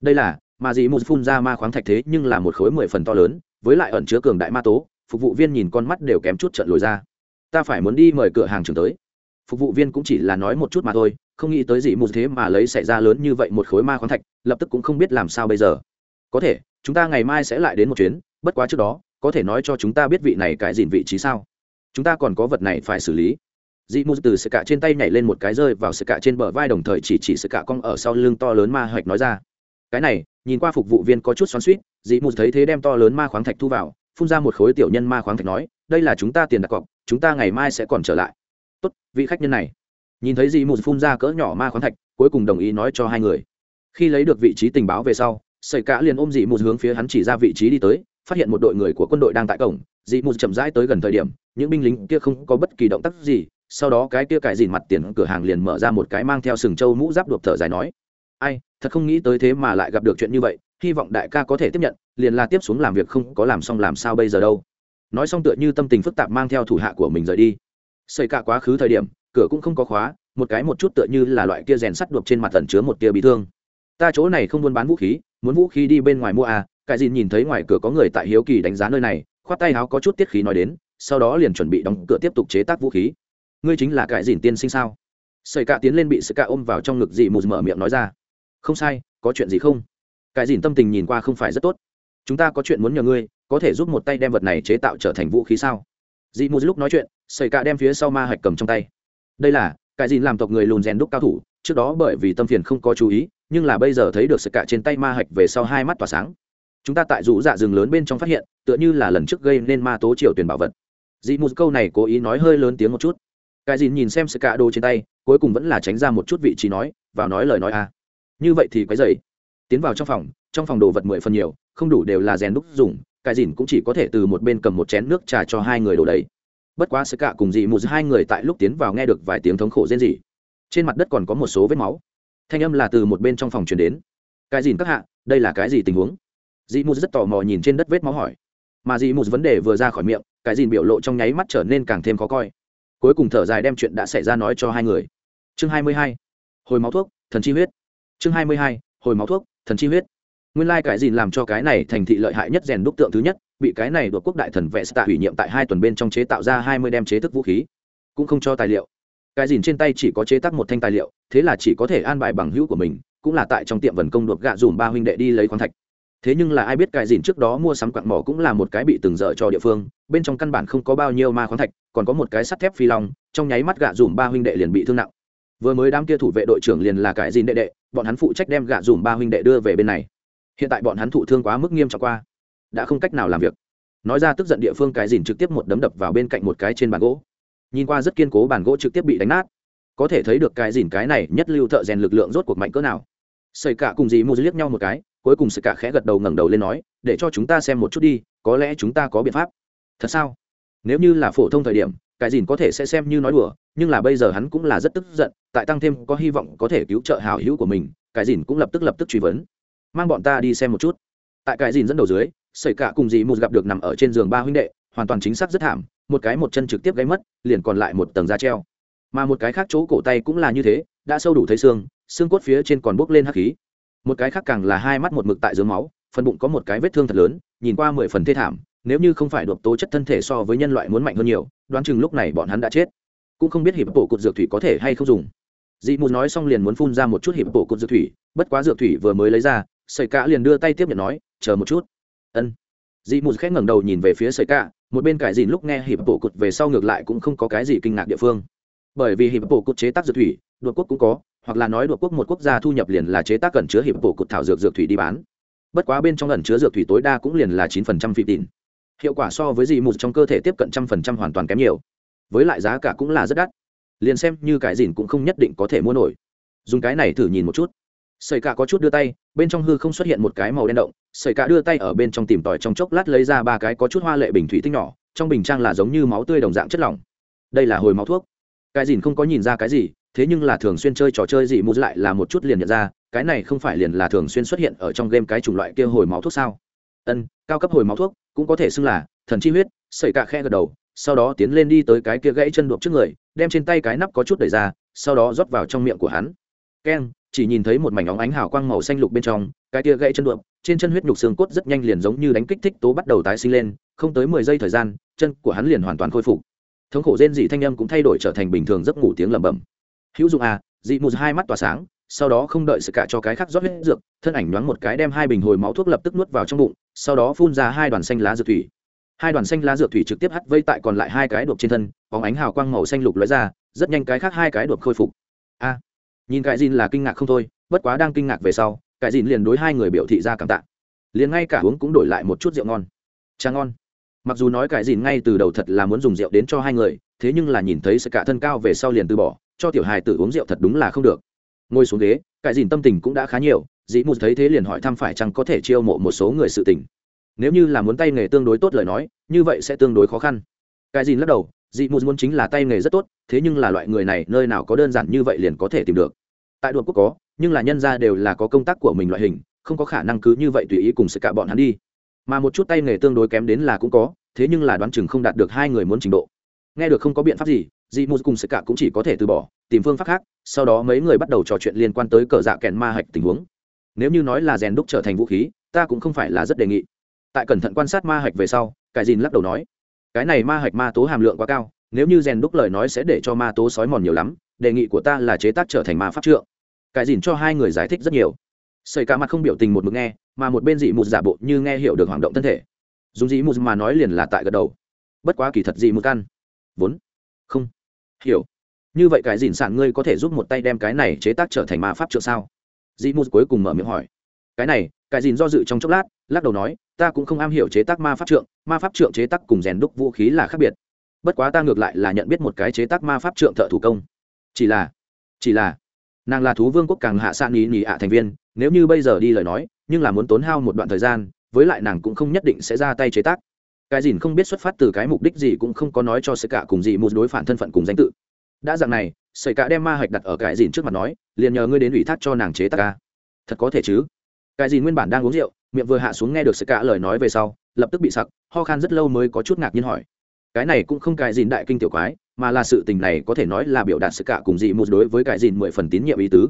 đây là, mà dị mù phun ra ma khoáng thạch thế nhưng là một khối mười phần to lớn, với lại ẩn chứa cường đại ma tố, phục vụ viên nhìn con mắt đều kém chút trận lồi ra. Ta phải muốn đi mời cửa hàng trưởng tới. Phục vụ viên cũng chỉ là nói một chút mà thôi, không nghĩ tới dị một thế mà lấy xảy ra lớn như vậy một khối ma khoáng thạch, lập tức cũng không biết làm sao bây giờ. Có thể, chúng ta ngày mai sẽ lại đến một chuyến, bất quá trước đó, có thể nói cho chúng ta biết vị này cải dìn vị trí sao? Chúng ta còn có vật này phải xử lý. Dị mù từ sự cạ trên tay nhảy lên một cái rơi vào sự cạ trên bờ vai đồng thời chỉ chỉ sự cạ cong ở sau lưng to lớn ma hạch nói ra. Cái này, nhìn qua phục vụ viên có chút xoắn suýt dị mù thấy thế đem to lớn ma khoáng thạch thu vào, phun ra một khối tiểu nhân ma khoáng thạch nói, đây là chúng ta tiền đặt cọc, chúng ta ngày mai sẽ còn trở lại. Tốt, vị khách nhân này. Nhìn thấy dị mù phun ra cỡ nhỏ ma khoáng thạch, cuối cùng đồng ý nói cho hai người. Khi lấy được vị trí tình báo về sau sợi cạ liền ôm dị mù hướng phía hắn chỉ ra vị trí đi tới phát hiện một đội người của quân đội đang tại cổng, dị mù chậm rãi tới gần thời điểm, những binh lính kia không có bất kỳ động tác gì, sau đó cái kia cải dìn mặt tiền cửa hàng liền mở ra một cái mang theo sừng trâu mũ giáp đột thở dài nói, ai, thật không nghĩ tới thế mà lại gặp được chuyện như vậy, hy vọng đại ca có thể tiếp nhận, liền là tiếp xuống làm việc không có làm xong làm sao bây giờ đâu. Nói xong tựa như tâm tình phức tạp mang theo thủ hạ của mình rời đi. Xây cả quá khứ thời điểm, cửa cũng không có khóa, một cái một chút tựa như là loại kia rèn sắt đột trên mặt tần chứa một tia bị thương. Ta chỗ này không buôn bán vũ khí, muốn vũ khí đi bên ngoài mua à cải gì nhìn thấy ngoài cửa có người tại hiếu kỳ đánh giá nơi này, khoát tay áo có chút tiết khí nói đến, sau đó liền chuẩn bị đóng cửa tiếp tục chế tác vũ khí. Ngươi chính là cải dìn tiên sinh sao? Sợi cạ tiến lên bị sợi cạ ôm vào trong ngực dị mù mở miệng nói ra. Không sai, có chuyện gì không? Cải dìn tâm tình nhìn qua không phải rất tốt. Chúng ta có chuyện muốn nhờ ngươi, có thể giúp một tay đem vật này chế tạo trở thành vũ khí sao? Dị mù lúc nói chuyện, sợi cạ đem phía sau ma hạch cầm trong tay. Đây là cải dìn làm tộc người lùn rèn đúc cao thủ, trước đó bởi vì tâm phiền không có chú ý, nhưng là bây giờ thấy được sợi cạ trên tay ma hạch về sau hai mắt tỏa sáng chúng ta tại rủ dạ rừng lớn bên trong phát hiện, tựa như là lần trước gây nên ma tố triều tuyển bảo vật. Dị mù câu này cố ý nói hơi lớn tiếng một chút. Cái dìn nhìn xem sự cạ đồ trên tay, cuối cùng vẫn là tránh ra một chút vị trí nói, vào nói lời nói a. Như vậy thì quấy dày tiến vào trong phòng trong phòng đồ vật mười phần nhiều, không đủ đều là rèn đúc dùng, cái dìn cũng chỉ có thể từ một bên cầm một chén nước trà cho hai người đổ đấy bất quá sự cạ cùng dị một hai người tại lúc tiến vào nghe được vài tiếng thống khổ rên rỉ. Trên mặt đất còn có một số vết máu. Thanh âm là từ một bên trong phòng truyền đến. Cái dìn các hạ, đây là cái gì tình huống? Dị mù rất tò mò nhìn trên đất vết máu hỏi. Mà dị mù vấn đề vừa ra khỏi miệng, cái dìn biểu lộ trong nháy mắt trở nên càng thêm khó coi. Cuối cùng thở dài đem chuyện đã xảy ra nói cho hai người. Chương hai mươi hai, hồi máu thuốc, thần chi huyết. Chương hai mươi hai, hồi máu thuốc, thần chi huyết. Nguyên lai cái gì làm cho cái này thành thị lợi hại nhất rèn đúc tượng thứ nhất, bị cái này đột quốc đại thần vẽ tạ ủy nhiệm tại hai tuần bên trong chế tạo ra hai mươi đem chế thức vũ khí. Cũng không cho tài liệu. Cái gì trên tay chỉ có chế tác một thanh tài liệu, thế là chỉ có thể an bài bằng hữu của mình, cũng là tại trong tiệm vần công đột gạ dùm ba huynh đệ đi lấy khoáng thạch thế nhưng là ai biết cài dìn trước đó mua sắm quặng mỏ cũng là một cái bị từng dở cho địa phương, bên trong căn bản không có bao nhiêu ma khoáng thạch, còn có một cái sắt thép phi long, trong nháy mắt gạ dùm ba huynh đệ liền bị thương nặng. Vừa mới đám kia thủ vệ đội trưởng liền là cải dìn đệ đệ, bọn hắn phụ trách đem gạ dùm ba huynh đệ đưa về bên này. Hiện tại bọn hắn thụ thương quá mức nghiêm trọng qua, đã không cách nào làm việc. Nói ra tức giận địa phương cái dìn trực tiếp một đấm đập vào bên cạnh một cái trên bàn gỗ. Nhìn qua rất kiên cố bàn gỗ trực tiếp bị đánh nát. Có thể thấy được cái dìn cái này nhất lưu thợ rèn lực lượng rốt cuộc mạnh cỡ nào. Xây cả cùng dì mua liếc nhau một cái cuối cùng sự cả khẽ gật đầu ngẩng đầu lên nói, để cho chúng ta xem một chút đi, có lẽ chúng ta có biện pháp. Thật sao? Nếu như là phổ thông thời điểm, cái dìn có thể sẽ xem như nói đùa, nhưng là bây giờ hắn cũng là rất tức giận, tại tăng thêm có hy vọng có thể cứu trợ hảo hữu của mình, cái dìn cũng lập tức lập tức truy vấn. Mang bọn ta đi xem một chút. Tại cái dìn dẫn đầu dưới, sợi cả cùng dì một gặp được nằm ở trên giường ba huynh đệ, hoàn toàn chính xác rất thảm, một cái một chân trực tiếp gáy mất, liền còn lại một tầng da treo. Mà một cái khác chỗ cổ tay cũng là như thế, đã sâu đủ thấy xương xương cốt phía trên còn bốc lên hắc khí một cái khác càng là hai mắt một mực tại dưới máu, phần bụng có một cái vết thương thật lớn, nhìn qua mười phần thê thảm, nếu như không phải đột tố chất thân thể so với nhân loại muốn mạnh hơn nhiều, đoán chừng lúc này bọn hắn đã chết. Cũng không biết hiệp bộ cột dược thủy có thể hay không dùng. Dị mù nói xong liền muốn phun ra một chút hiệp bộ cột dược thủy, bất quá dược thủy vừa mới lấy ra, sợi cả liền đưa tay tiếp nhận nói, chờ một chút. Ân. Dị mù khẽ ngẩng đầu nhìn về phía sợi cả một bên cải dìn lúc nghe hiệp bộ cột về sau ngược lại cũng không có cái gì kinh ngạc địa phương. Bởi vì hiệp bộ cột chế tác dược thủy, đột quốc cũng có hoặc là nói đột quốc một quốc gia thu nhập liền là chế tác cẩn chứa hiệp bộ cột thảo dược dược thủy đi bán. Bất quá bên trong ẩn chứa dược thủy tối đa cũng liền là chín phần trăm phi tín hiệu quả so với gì một trong cơ thể tiếp cận trăm phần trăm hoàn toàn kém nhiều. Với lại giá cả cũng là rất đắt. Liền xem như cái dìn cũng không nhất định có thể mua nổi. Dùng cái này thử nhìn một chút. Sợi cả có chút đưa tay, bên trong hư không xuất hiện một cái màu đen động. Sợi cả đưa tay ở bên trong tìm tòi trong chốc lát lấy ra ba cái có chút hoa lệ bình thủy tinh nhỏ, trong bình trang là giống như máu tươi đồng dạng chất lỏng. Đây là hồi máu thuốc. Cái dìn không có nhìn ra cái gì thế nhưng là thường xuyên chơi trò chơi gì mù lại là một chút liền nhận ra, cái này không phải liền là thường xuyên xuất hiện ở trong game cái chủng loại kia hồi máu thuốc sao? Ân, cao cấp hồi máu thuốc, cũng có thể xưng là thần chi huyết sợi cả khe gật đầu, sau đó tiến lên đi tới cái kia gãy chân đuộc trước người, đem trên tay cái nắp có chút đẩy ra, sau đó rót vào trong miệng của hắn. Keng, chỉ nhìn thấy một mảnh óng ánh hào quang màu xanh lục bên trong, cái kia gãy chân đuộc, trên chân huyết nhục xương cốt rất nhanh liền giống như đánh kích thích tố bắt đầu tái sinh lên, không tới mười giây thời gian, chân của hắn liền hoàn toàn khôi phục. Thống khổ rên dị thanh âm cũng thay đổi trở thành bình thường giấc ngủ tiếng lẩm bẩm hữu dụng à dị mù hai mắt tỏa sáng, sau đó không đợi sự cả cho cái khác rót hết dược, thân ảnh nhoáng một cái đem hai bình hồi máu thuốc lập tức nuốt vào trong bụng, sau đó phun ra hai đoàn xanh lá dược thủy. Hai đoàn xanh lá dược thủy trực tiếp hắt vây tại còn lại hai cái đột trên thân, bóng ánh hào quang màu xanh lục lóe ra, rất nhanh cái khác hai cái đột khôi phục. A, nhìn cái dìn là kinh ngạc không thôi, bất quá đang kinh ngạc về sau, cái dìn liền đối hai người biểu thị ra cảm tạ. Liền ngay cả uống cũng đổi lại một chút rượu ngon. Trà ngon. Mặc dù nói cái dìn ngay từ đầu thật là muốn dùng rượu đến cho hai người, thế nhưng là nhìn thấy sự cả thân cao về sau liền từ bỏ cho tiểu hài tử uống rượu thật đúng là không được. Ngồi xuống ghế, cải dìn tâm tình cũng đã khá nhiều, dĩ mù thấy thế liền hỏi thăm phải chăng có thể chiêu mộ một số người sự tình. Nếu như là muốn tay nghề tương đối tốt lời nói, như vậy sẽ tương đối khó khăn. Cải dìn lắc đầu dị mù muốn chính là tay nghề rất tốt, thế nhưng là loại người này nơi nào có đơn giản như vậy liền có thể tìm được. Tại đội quốc có, nhưng là nhân ra đều là có công tác của mình loại hình, không có khả năng cứ như vậy tùy ý cùng sự cả bọn hắn đi. Mà một chút tay nghề tương đối kém đến là cũng có, thế nhưng là đoán chừng không đạt được hai người muốn trình độ. Nghe được không có biện pháp gì dị mù cùng sơ cả cũng chỉ có thể từ bỏ, tìm phương pháp khác, sau đó mấy người bắt đầu trò chuyện liên quan tới cờ dạ kèn ma hạch tình huống. Nếu như nói là rèn đúc trở thành vũ khí, ta cũng không phải là rất đề nghị. Tại cẩn thận quan sát ma hạch về sau, cải dìn lắc đầu nói, cái này ma hạch ma tố hàm lượng quá cao, nếu như rèn đúc lời nói sẽ để cho ma tố sói mòn nhiều lắm, đề nghị của ta là chế tác trở thành ma pháp trượng. Cải dìn cho hai người giải thích rất nhiều. Xây cả mặt không biểu tình một mực nghe, mà một bên dị mụt giả bộ như nghe hiểu được hoạt động thân thể. Dùng dị mụt mà nói liền là tại gật đầu. Bất quá kỳ thật dị mụt căn vốn. Không hiểu. Như vậy cái dìn sản ngươi có thể giúp một tay đem cái này chế tác trở thành ma pháp trượng sao? Dị mù cuối cùng mở miệng hỏi. Cái này, cái dìn do dự trong chốc lát, lắc đầu nói, ta cũng không am hiểu chế tác ma pháp trượng, ma pháp trượng chế tác cùng rèn đúc vũ khí là khác biệt. Bất quá ta ngược lại là nhận biết một cái chế tác ma pháp trượng thợ thủ công. Chỉ là chỉ là, nàng là thú vương quốc càng hạ san ý nhị ạ thành viên, nếu như bây giờ đi lời nói, nhưng là muốn tốn hao một đoạn thời gian, với lại nàng cũng không nhất định sẽ ra tay chế tác cái dìn không biết xuất phát từ cái mục đích gì cũng không có nói cho sợi cả cùng dị một đối phản thân phận cùng danh tự. Đã dạng này sợi cả đem ma hạch đặt ở cái dìn trước mặt nói, liền nhờ ngươi đến ủy thác cho nàng chế tác ca. Thật có thể chứ? Cái dìn nguyên bản đang uống rượu, miệng vừa hạ xuống nghe được sợi cả lời nói về sau, lập tức bị sặc, ho khan rất lâu mới có chút ngạc nhiên hỏi. Cái này cũng không cái dìn đại kinh tiểu quái, mà là sự tình này có thể nói là biểu đạt sự cả cùng dị một đối với cái dìn mười phần tín nhiệm ý tứ.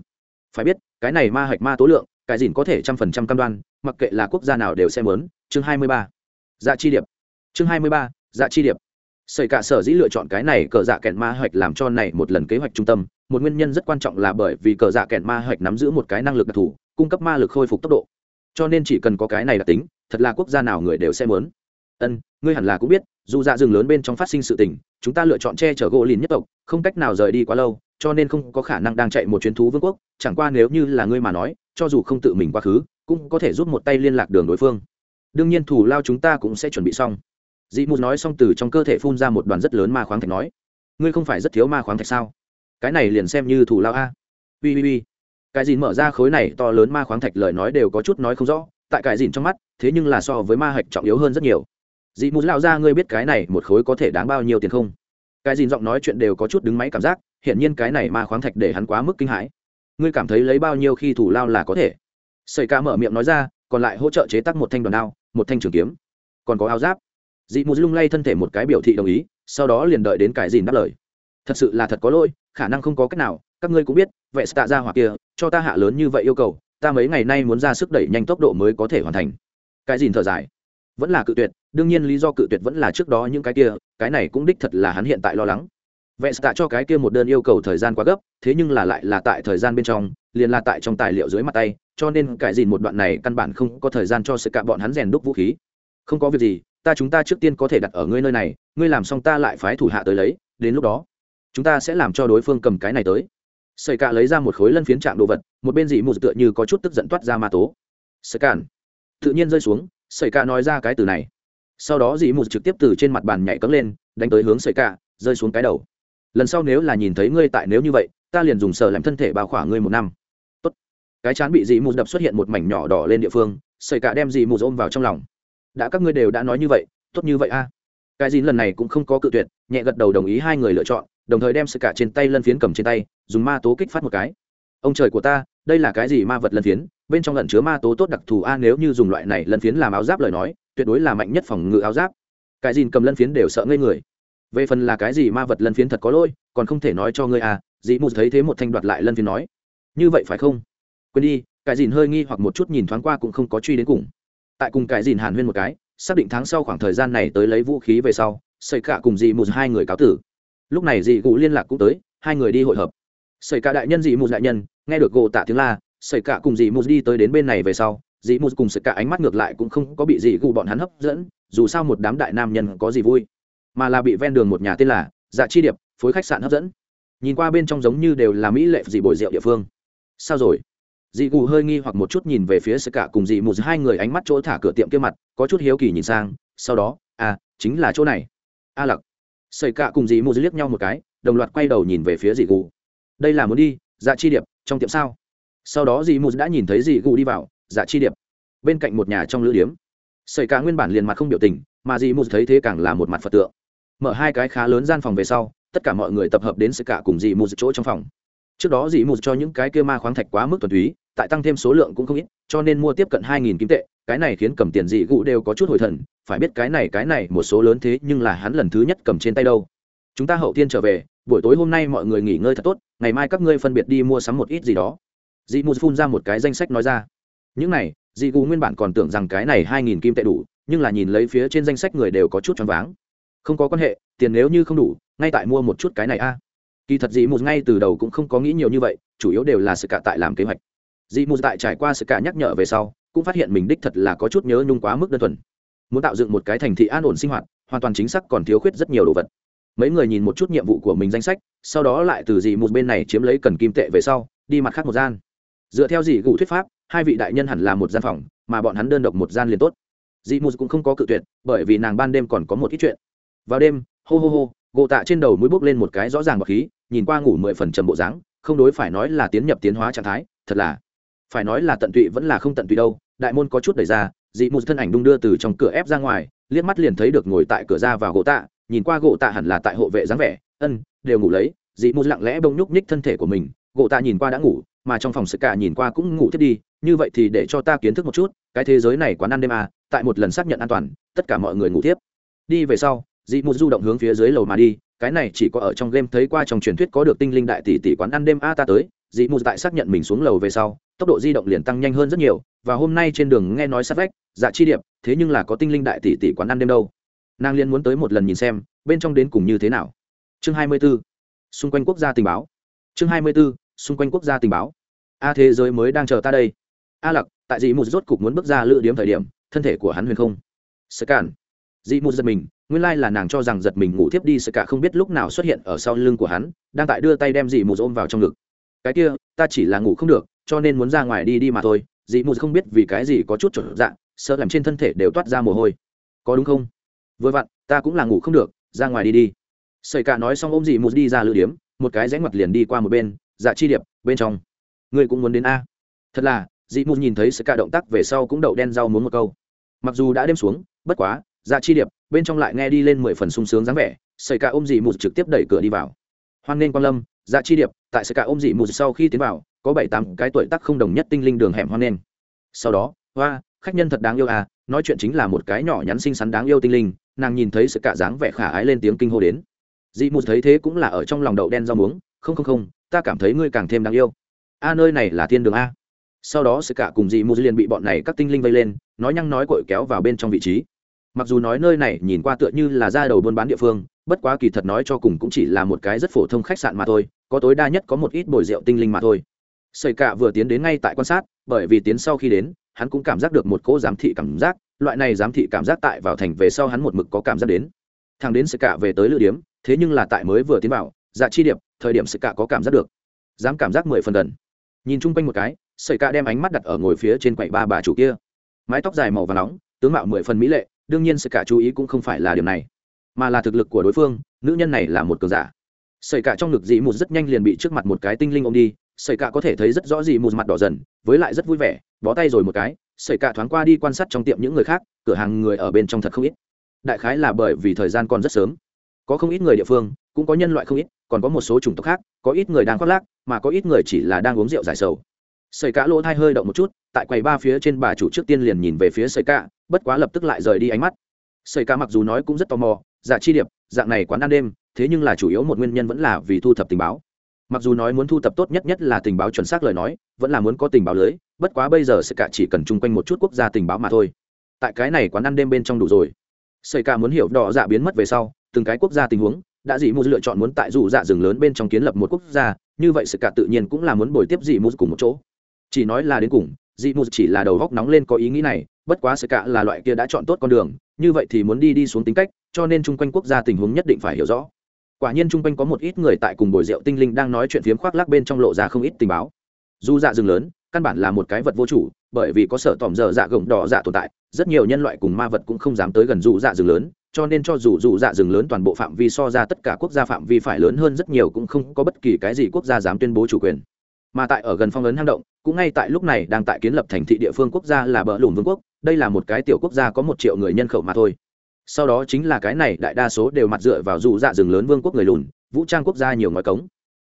Phải biết, cái này ma hạch ma tố lượng, cái dìn có thể trăm phần trăm cam đoan, mặc kệ là quốc gia nào đều xem lớn chương hai mươi ba. Dạ chi điệp chương hai mươi ba dạ chi điệp Sợi cả sở dĩ lựa chọn cái này cờ dạ kẹn ma hạch làm cho này một lần kế hoạch trung tâm, một nguyên nhân rất quan trọng là bởi vì cờ dạ kẹn ma hạch nắm giữ một cái năng lực đặc thù, cung cấp ma lực khôi phục tốc độ. Cho nên chỉ cần có cái này là tính, thật là quốc gia nào người đều sẽ muốn. Ân, ngươi hẳn là cũng biết, dù dạ rừng lớn bên trong phát sinh sự tình, chúng ta lựa chọn che chở gỗ lìn nhất tộc, không cách nào rời đi quá lâu, cho nên không có khả năng đang chạy một chuyến thú vương quốc, chẳng qua nếu như là ngươi mà nói, cho dù không tự mình quá khứ, cũng có thể giúp một tay liên lạc đường đối phương. Đương nhiên thủ lao chúng ta cũng sẽ chuẩn bị xong dị mù nói xong từ trong cơ thể phun ra một đoàn rất lớn ma khoáng thạch nói, ngươi không phải rất thiếu ma khoáng thạch sao? Cái này liền xem như thủ lao a. Ui ui ui. Cái gì mở ra khối này to lớn ma khoáng thạch lời nói đều có chút nói không rõ, tại cái dìn trong mắt, thế nhưng là so với ma hạch trọng yếu hơn rất nhiều. Dị mù lao ra, ngươi biết cái này một khối có thể đáng bao nhiêu tiền không? Cái dìn giọng nói chuyện đều có chút đứng máy cảm giác hiện nhiên cái này ma khoáng thạch để hắn quá mức kinh hãi. Ngươi cảm thấy lấy bao nhiêu khi thủ lao là có thể? Sợi ca mở miệng nói ra, còn lại hỗ trợ chế tác một thanh đoàn đao, một thanh trường kiếm. Còn có áo giáp dị mù lung lay thân thể một cái biểu thị đồng ý, sau đó liền đợi đến cái dìn đáp lời. Thật sự là thật có lỗi, khả năng không có cách nào, các ngươi cũng biết vệ tạ ra hoặc kia, cho ta hạ lớn như vậy yêu cầu, ta mấy ngày nay muốn ra sức đẩy nhanh tốc độ mới có thể hoàn thành. Cái dìn thở dài? Vẫn là cự tuyệt, đương nhiên lý do cự tuyệt vẫn là trước đó những cái kia, cái này cũng đích thật là hắn hiện tại lo lắng. Vệ tạ cho cái kia một đơn yêu cầu thời gian quá gấp, thế nhưng là lại là tại thời gian bên trong, liền là tại trong tài liệu dưới mặt tay, cho nên cái dìn một đoạn này căn bản không có thời gian cho sự cả bọn hắn rèn đúc vũ khí. Không có việc gì ta chúng ta trước tiên có thể đặt ở ngươi nơi này, ngươi làm xong ta lại phái thủ hạ tới lấy, đến lúc đó, chúng ta sẽ làm cho đối phương cầm cái này tới. Sợi cạ lấy ra một khối lân phiến trạng đồ vật, một bên dị mù tựa như có chút tức giận toát ra ma tố. Sợi cạn. Tự nhiên rơi xuống, sợi cạ nói ra cái từ này. Sau đó dị mù trực tiếp từ trên mặt bàn nhảy cấm lên, đánh tới hướng sợi cạ, rơi xuống cái đầu. Lần sau nếu là nhìn thấy ngươi tại nếu như vậy, ta liền dùng sờ làm thân thể bao khỏa ngươi một năm. Tốt. cái chán bị dị mù đập xuất hiện một mảnh nhỏ đỏ lên địa phương, sợi cạ đem dị mù ôm vào trong lòng đã các ngươi đều đã nói như vậy, tốt như vậy a. Cái gì lần này cũng không có cự tuyệt, nhẹ gật đầu đồng ý hai người lựa chọn, đồng thời đem sự cả trên tay lân phiến cầm trên tay, dùng ma tố kích phát một cái. Ông trời của ta, đây là cái gì ma vật lân phiến? Bên trong lẩn chứa ma tố tốt đặc thù a, nếu như dùng loại này lân phiến làm áo giáp lời nói, tuyệt đối là mạnh nhất phòng ngự áo giáp. Cái gì cầm lân phiến đều sợ ngây người. Về phần là cái gì ma vật lân phiến thật có lỗi, còn không thể nói cho ngươi à dĩ mù thấy thế một thanh đoạt lại lân phiến nói. Như vậy phải không? Quên đi, cái gì hơi nghi hoặc một chút nhìn thoáng qua cũng không có truy đến cùng tại cùng cái dìn hàn huyên một cái, xác định tháng sau khoảng thời gian này tới lấy vũ khí về sau xây cả cùng dì một hai người cáo tử. Lúc này dì cụ liên lạc cũng tới, hai người đi hội hợp. Xây cả đại nhân dì một đại nhân, nghe được gỗ tạ tiếng la xây cả cùng dì một đi tới đến bên này về sau dì một cùng xây cả ánh mắt ngược lại cũng không có bị dì cụ bọn hắn hấp dẫn, dù sao một đám đại nam nhân có gì vui. Mà là bị ven đường một nhà tên là dạ chi điệp, phối khách sạn hấp dẫn. Nhìn qua bên trong giống như đều là mỹ lệ dì bồi rượu địa phương. Sao rồi? Dị gù hơi nghi hoặc một chút nhìn về phía sơ cả cùng dị mù hai người ánh mắt chỗ thả cửa tiệm kia mặt, có chút hiếu kỳ nhìn sang, sau đó à chính là chỗ này. A lặc. Sợi cả cùng dị mù liếc nhau một cái, đồng loạt quay đầu nhìn về phía dị gù đây là muốn đi dạ chi điệp, trong tiệm sao? Sau đó dị mù đã nhìn thấy dị gù đi vào dạ chi điệp. Bên cạnh một nhà trong lữ điếm. Sợi cả nguyên bản liền mặt không biểu tình, mà dị mù thấy thế càng là một mặt phật tượng. Mở hai cái khá lớn gian phòng về sau, tất cả mọi người tập hợp đến sợi cả cùng dị mù chỗ trong phòng trước đó dị mù cho những cái kia ma khoáng thạch quá mức thuần túy, tại tăng thêm số lượng cũng không ít, cho nên mua tiếp cận hai nghìn kim tệ, cái này khiến cầm tiền dị gụ đều có chút hồi thần, phải biết cái này cái này, một số lớn thế nhưng là hắn lần thứ nhất cầm trên tay đâu. Chúng ta hậu tiên trở về, buổi tối hôm nay mọi người nghỉ ngơi thật tốt, ngày mai các ngươi phân biệt đi mua sắm một ít gì đó. Dị mù phun ra một cái danh sách nói ra. Những này dị gụ nguyên bản còn tưởng rằng cái này hai nghìn kim tệ đủ, nhưng là nhìn lấy phía trên danh sách người đều có chút choáng váng. Không có quan hệ, tiền nếu như không đủ, ngay tại mua một chút cái này a kỳ thật dị mù ngay từ đầu cũng không có nghĩ nhiều như vậy, chủ yếu đều là sự cả tại làm kế hoạch. Dị mù tại trải qua sự cả nhắc nhở về sau, cũng phát hiện mình đích thật là có chút nhớ nhung quá mức đơn thuần. Muốn tạo dựng một cái thành thị an ổn sinh hoạt, hoàn toàn chính xác còn thiếu khuyết rất nhiều đồ vật. Mấy người nhìn một chút nhiệm vụ của mình danh sách, sau đó lại từ dị Mù bên này chiếm lấy cần kim tệ về sau, đi mặt khác một gian. Dựa theo dị gụ thuyết pháp, hai vị đại nhân hẳn là một gian phòng, mà bọn hắn đơn độc một gian liền tốt. Dị Mù cũng không có cự tuyệt, bởi vì nàng ban đêm còn có một ít chuyện. Vào đêm, hô hô hô gộ tạ trên đầu mũi bốc lên một cái rõ ràng bọc khí nhìn qua ngủ mười phần trầm bộ dáng không đối phải nói là tiến nhập tiến hóa trạng thái thật là phải nói là tận tụy vẫn là không tận tụy đâu đại môn có chút đẩy ra dị mù thân ảnh đung đưa từ trong cửa ép ra ngoài liếc mắt liền thấy được ngồi tại cửa ra vào gỗ tạ nhìn qua gỗ tạ hẳn là tại hộ vệ dáng vẻ ân đều ngủ lấy dị mù lặng lẽ bông nhúc nhích thân thể của mình gỗ tạ nhìn qua đã ngủ mà trong phòng sự cả nhìn qua cũng ngủ thiết đi như vậy thì để cho ta kiến thức một chút cái thế giới này quán ăn đêm à, tại một lần xác nhận an toàn tất cả mọi người ngủ tiếp đi về sau dị mù du động hướng phía dưới lầu mà đi cái này chỉ có ở trong game thấy qua trong truyền thuyết có được tinh linh đại tỷ tỷ quán ăn đêm a ta tới, dị mù tại xác nhận mình xuống lầu về sau, tốc độ di động liền tăng nhanh hơn rất nhiều, và hôm nay trên đường nghe nói sát vách dạ chi điệp, thế nhưng là có tinh linh đại tỷ tỷ quán ăn đêm đâu. Nàng liên muốn tới một lần nhìn xem, bên trong đến cùng như thế nào. Chương hai mươi 24. xung quanh quốc gia tình báo. Chương hai mươi 24. xung quanh quốc gia tình báo. A thế giới mới đang chờ ta đây. A lặc, tại dị mù rốt cục muốn bước ra lựa điếm thời điểm, thân thể của hắn huyền không. Sơ cản. Dị mù giật mình nguyên lai là nàng cho rằng giật mình ngủ thiếp đi sơ cả không biết lúc nào xuất hiện ở sau lưng của hắn, đang tại đưa tay đem dị mù ôm vào trong ngực. Cái kia, ta chỉ là ngủ không được, cho nên muốn ra ngoài đi đi mà thôi. Dị mù không biết vì cái gì có chút trở dạng sợ làm trên thân thể đều toát ra mồ hôi. Có đúng không? Vừa vặn, ta cũng là ngủ không được, ra ngoài đi đi. Sợi cả nói xong ôm dị mù đi ra lữ điếm, một cái rẽ ngoặt liền đi qua một bên dạ chi điệp, bên trong. Ngươi cũng muốn đến a. Thật là dị mù nhìn thấy sợi cả động tác về sau cũng đậu đen rau muốn một câu. Mặc dù đã đêm xuống, bất quá dạ chi điệp, bên trong lại nghe đi lên mười phần sung sướng dáng vẻ, sợi cả ôm dị mù trực tiếp đẩy cửa đi vào. Hoan nghênh quan lâm dạ chi điệp, tại sợi cả ôm dị mù sau khi tiến vào, có bảy tám cái tuổi tác không đồng nhất tinh linh đường hẻm hoan nghênh. Sau đó, hoa, khách nhân thật đáng yêu à nói chuyện chính là một cái nhỏ nhắn xinh xắn đáng yêu tinh linh, nàng nhìn thấy sự cả dáng vẻ khả ái lên tiếng kinh hô đến. Dị mù thấy thế cũng là ở trong lòng đậu đen rau muống, không không không, ta cảm thấy ngươi càng thêm đáng yêu. A, nơi này là thiên đường a. Sau đó sự cả cùng dị mù liền bị bọn này các tinh linh vây lên, nói nhăng nói cội kéo vào bên trong vị trí mặc dù nói nơi này nhìn qua tựa như là ra đầu buôn bán địa phương bất quá kỳ thật nói cho cùng cũng chỉ là một cái rất phổ thông khách sạn mà thôi có tối đa nhất có một ít bồi rượu tinh linh mà thôi Sợi cạ vừa tiến đến ngay tại quan sát, bởi vì tiến sau khi đến, hắn cũng cảm giác được một cỗ giám thị cảm giác, loại này giám thị cảm giác tại vào thành về sau hắn một mực có cảm giác đến. Thằng đến Sợi cạ về tới lữ điếm, thế nhưng là tại mới vừa tiến vào, dạ chi điệp, thời điểm Sợi cạ có cảm giác được. Dám cảm giác mười phần đần. Nhìn chung quanh một cái, Sợi cạ đem ánh mắt đặt ở ngồi phía trên quầy ba bà chủ kia. Mái tóc dài màu vàng nóng, tướng mạo mười phần mỹ lệ, đương nhiên sự cả chú ý cũng không phải là điểm này, mà là thực lực của đối phương, nữ nhân này là một cường giả. Sợi cả trong ngực dị mù rất nhanh liền bị trước mặt một cái tinh linh ôm đi, sợi cả có thể thấy rất rõ gì mù mặt đỏ dần với lại rất vui vẻ bó tay rồi một cái sợi cả thoáng qua đi quan sát trong tiệm những người khác cửa hàng người ở bên trong thật không ít. Đại khái là bởi vì thời gian còn rất sớm. Có không ít người địa phương cũng có nhân loại không ít còn có một số chủng tộc khác có ít người đang khoác lác mà có ít người chỉ là đang uống rượu giải sầu sợi cạ lỗ thai hơi động một chút, tại quầy ba phía trên bà chủ trước tiên liền nhìn về phía sợi cạ bất quá lập tức lại rời đi ánh mắt. Sợi cạ mặc dù nói cũng rất tò mò dạ chi điệp, dạng này quán ăn đêm, thế nhưng là chủ yếu một nguyên nhân vẫn là vì thu thập tình báo. Mặc dù nói muốn thu thập tốt nhất nhất là tình báo chuẩn xác lời nói, vẫn là muốn có tình báo lưới, bất quá bây giờ sợi cả chỉ cần chung quanh một chút quốc gia tình báo mà thôi. Tại cái này quán ăn đêm bên trong đủ rồi. Sợi cả muốn hiểu đỏ dạ biến mất về sau, từng cái quốc gia tình huống, đã dị mua lựa chọn muốn tại dù dạ rừng lớn bên trong kiến lập một quốc gia, như vậy sự cả tự nhiên cũng là muốn bồi tiếp dị mù cùng một chỗ chỉ nói là đến cùng, dị mù chỉ là đầu góc nóng lên có ý nghĩ này, bất quá sự cả là loại kia đã chọn tốt con đường, như vậy thì muốn đi đi xuống tính cách, cho nên chung quanh quốc gia tình huống nhất định phải hiểu rõ. Quả nhiên chung quanh có một ít người tại cùng bồi rượu tinh linh đang nói chuyện phiếm khoác lác bên trong lộ ra không ít tình báo. Dù dạ rừng lớn, căn bản là một cái vật vô chủ, bởi vì có sở tòm dở dạ gồng đỏ dạ tồn tại, rất nhiều nhân loại cùng ma vật cũng không dám tới gần dù dạ rừng lớn, cho nên cho dù dù dạ rừng lớn toàn bộ phạm vi so ra tất cả quốc gia phạm vi phải lớn hơn rất nhiều cũng không có bất kỳ cái gì quốc gia dám tuyên bố chủ quyền. Mà tại ở gần phong ấn hang động cũng ngay tại lúc này đang tại kiến lập thành thị địa phương quốc gia là bờ lùn vương quốc, đây là một cái tiểu quốc gia có một triệu người nhân khẩu mà thôi. Sau đó chính là cái này, đại đa số đều mặt dựa vào dù dạ rừng lớn vương quốc người lùn, vũ trang quốc gia nhiều ngói cống.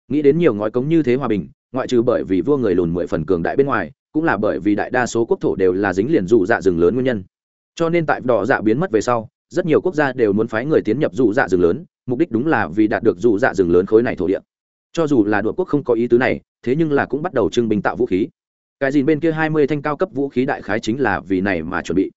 Nghĩ đến nhiều ngói cống như thế hòa bình, ngoại trừ bởi vì vua người lùn mười phần cường đại bên ngoài, cũng là bởi vì đại đa số quốc thổ đều là dính liền dù dạ rừng lớn nguyên nhân. Cho nên tại đỏ dạ biến mất về sau, rất nhiều quốc gia đều muốn phái người tiến nhập dù dạ rừng lớn, mục đích đúng là vì đạt được dù dạ rừng lớn khối này thổ địa. Cho dù là đội quốc không có ý tứ này thế nhưng là cũng bắt đầu trưng binh tạo vũ khí. Cái gì bên kia hai mươi thanh cao cấp vũ khí đại khái chính là vì này mà chuẩn bị.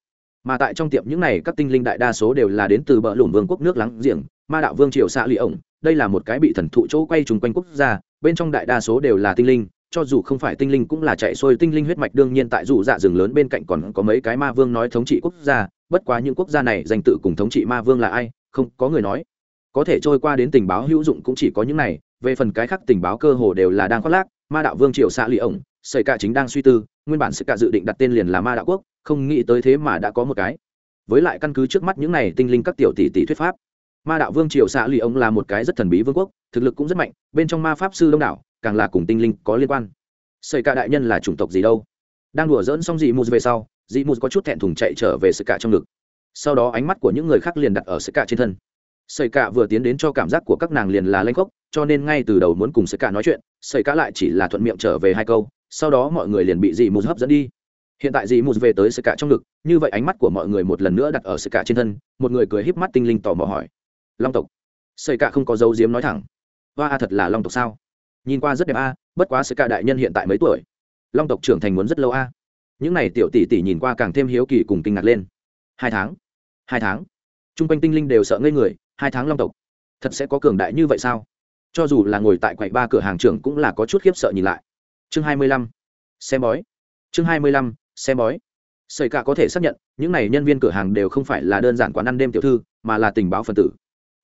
Mà tại trong tiệm những này, các tinh linh đại đa số đều là đến từ bờ lùn vương quốc nước láng giềng, ma đạo vương triều xạ lì ổng. Đây là một cái bị thần thụ chỗ quay chung quanh quốc gia, bên trong đại đa số đều là tinh linh, cho dù không phải tinh linh cũng là chạy xuôi tinh linh huyết mạch, đương nhiên tại dù dạ rừng lớn bên cạnh còn có mấy cái ma vương nói thống trị quốc gia, bất quá những quốc gia này danh tự cùng thống trị ma vương là ai, không có người nói. Có thể trôi qua đến tình báo hữu dụng cũng chỉ có những này về phần cái khác tình báo cơ hồ đều là đang khoác lác, ma đạo vương triều xạ lụy ổng xảy cả chính đang suy tư, nguyên bản sự cả dự định đặt tên liền là ma đạo quốc, không nghĩ tới thế mà đã có một cái. Với lại căn cứ trước mắt những này tinh linh các tiểu tỷ tỷ thuyết pháp, ma đạo vương triều xạ lụy ổng là một cái rất thần bí vương quốc, thực lực cũng rất mạnh, bên trong ma pháp sư đông đảo, càng là cùng tinh linh có liên quan. Xảy cả đại nhân là chủng tộc gì đâu? Đang đùa dỡn xong dị mù về sau, dị mù có chút thẹn thùng chạy trở về sự cả trong ngực. Sau đó ánh mắt của những người khác liền đặt ở sự cả trên thân. Sợi cả vừa tiến đến cho cảm giác của các nàng liền là lênh khốc cho nên ngay từ đầu muốn cùng sợi cả nói chuyện sợi cả lại chỉ là thuận miệng trở về hai câu sau đó mọi người liền bị dị mù hấp dẫn đi. Hiện tại dị mù về tới sợi cả trong lực, như vậy ánh mắt của mọi người một lần nữa đặt ở sợi cả trên thân một người cười híp mắt tinh linh tò mò hỏi. Long tộc? Sợi cả không có dấu giếm nói thẳng. Và thật là long tộc sao? Nhìn qua rất đẹp a bất quá sợi cả đại nhân hiện tại mấy tuổi? Long tộc trưởng thành muốn rất lâu a. Những này tiểu tỷ tỷ nhìn qua càng thêm hiếu kỳ cùng kinh ngạc lên. Hai tháng hai tháng. Trung quanh tinh linh đều sợ ngây người hai tháng long tộc. Thật sẽ có cường đại như vậy sao? Cho dù là ngồi tại quầy ba cửa hàng trưởng cũng là có chút khiếp sợ nhìn lại. Chương hai mươi lăm. Xem bói. Chương hai mươi lăm. Xem bói. Xây cả có thể xác nhận, những này nhân viên cửa hàng đều không phải là đơn giản quán ăn đêm tiểu thư, mà là tình báo phần tử.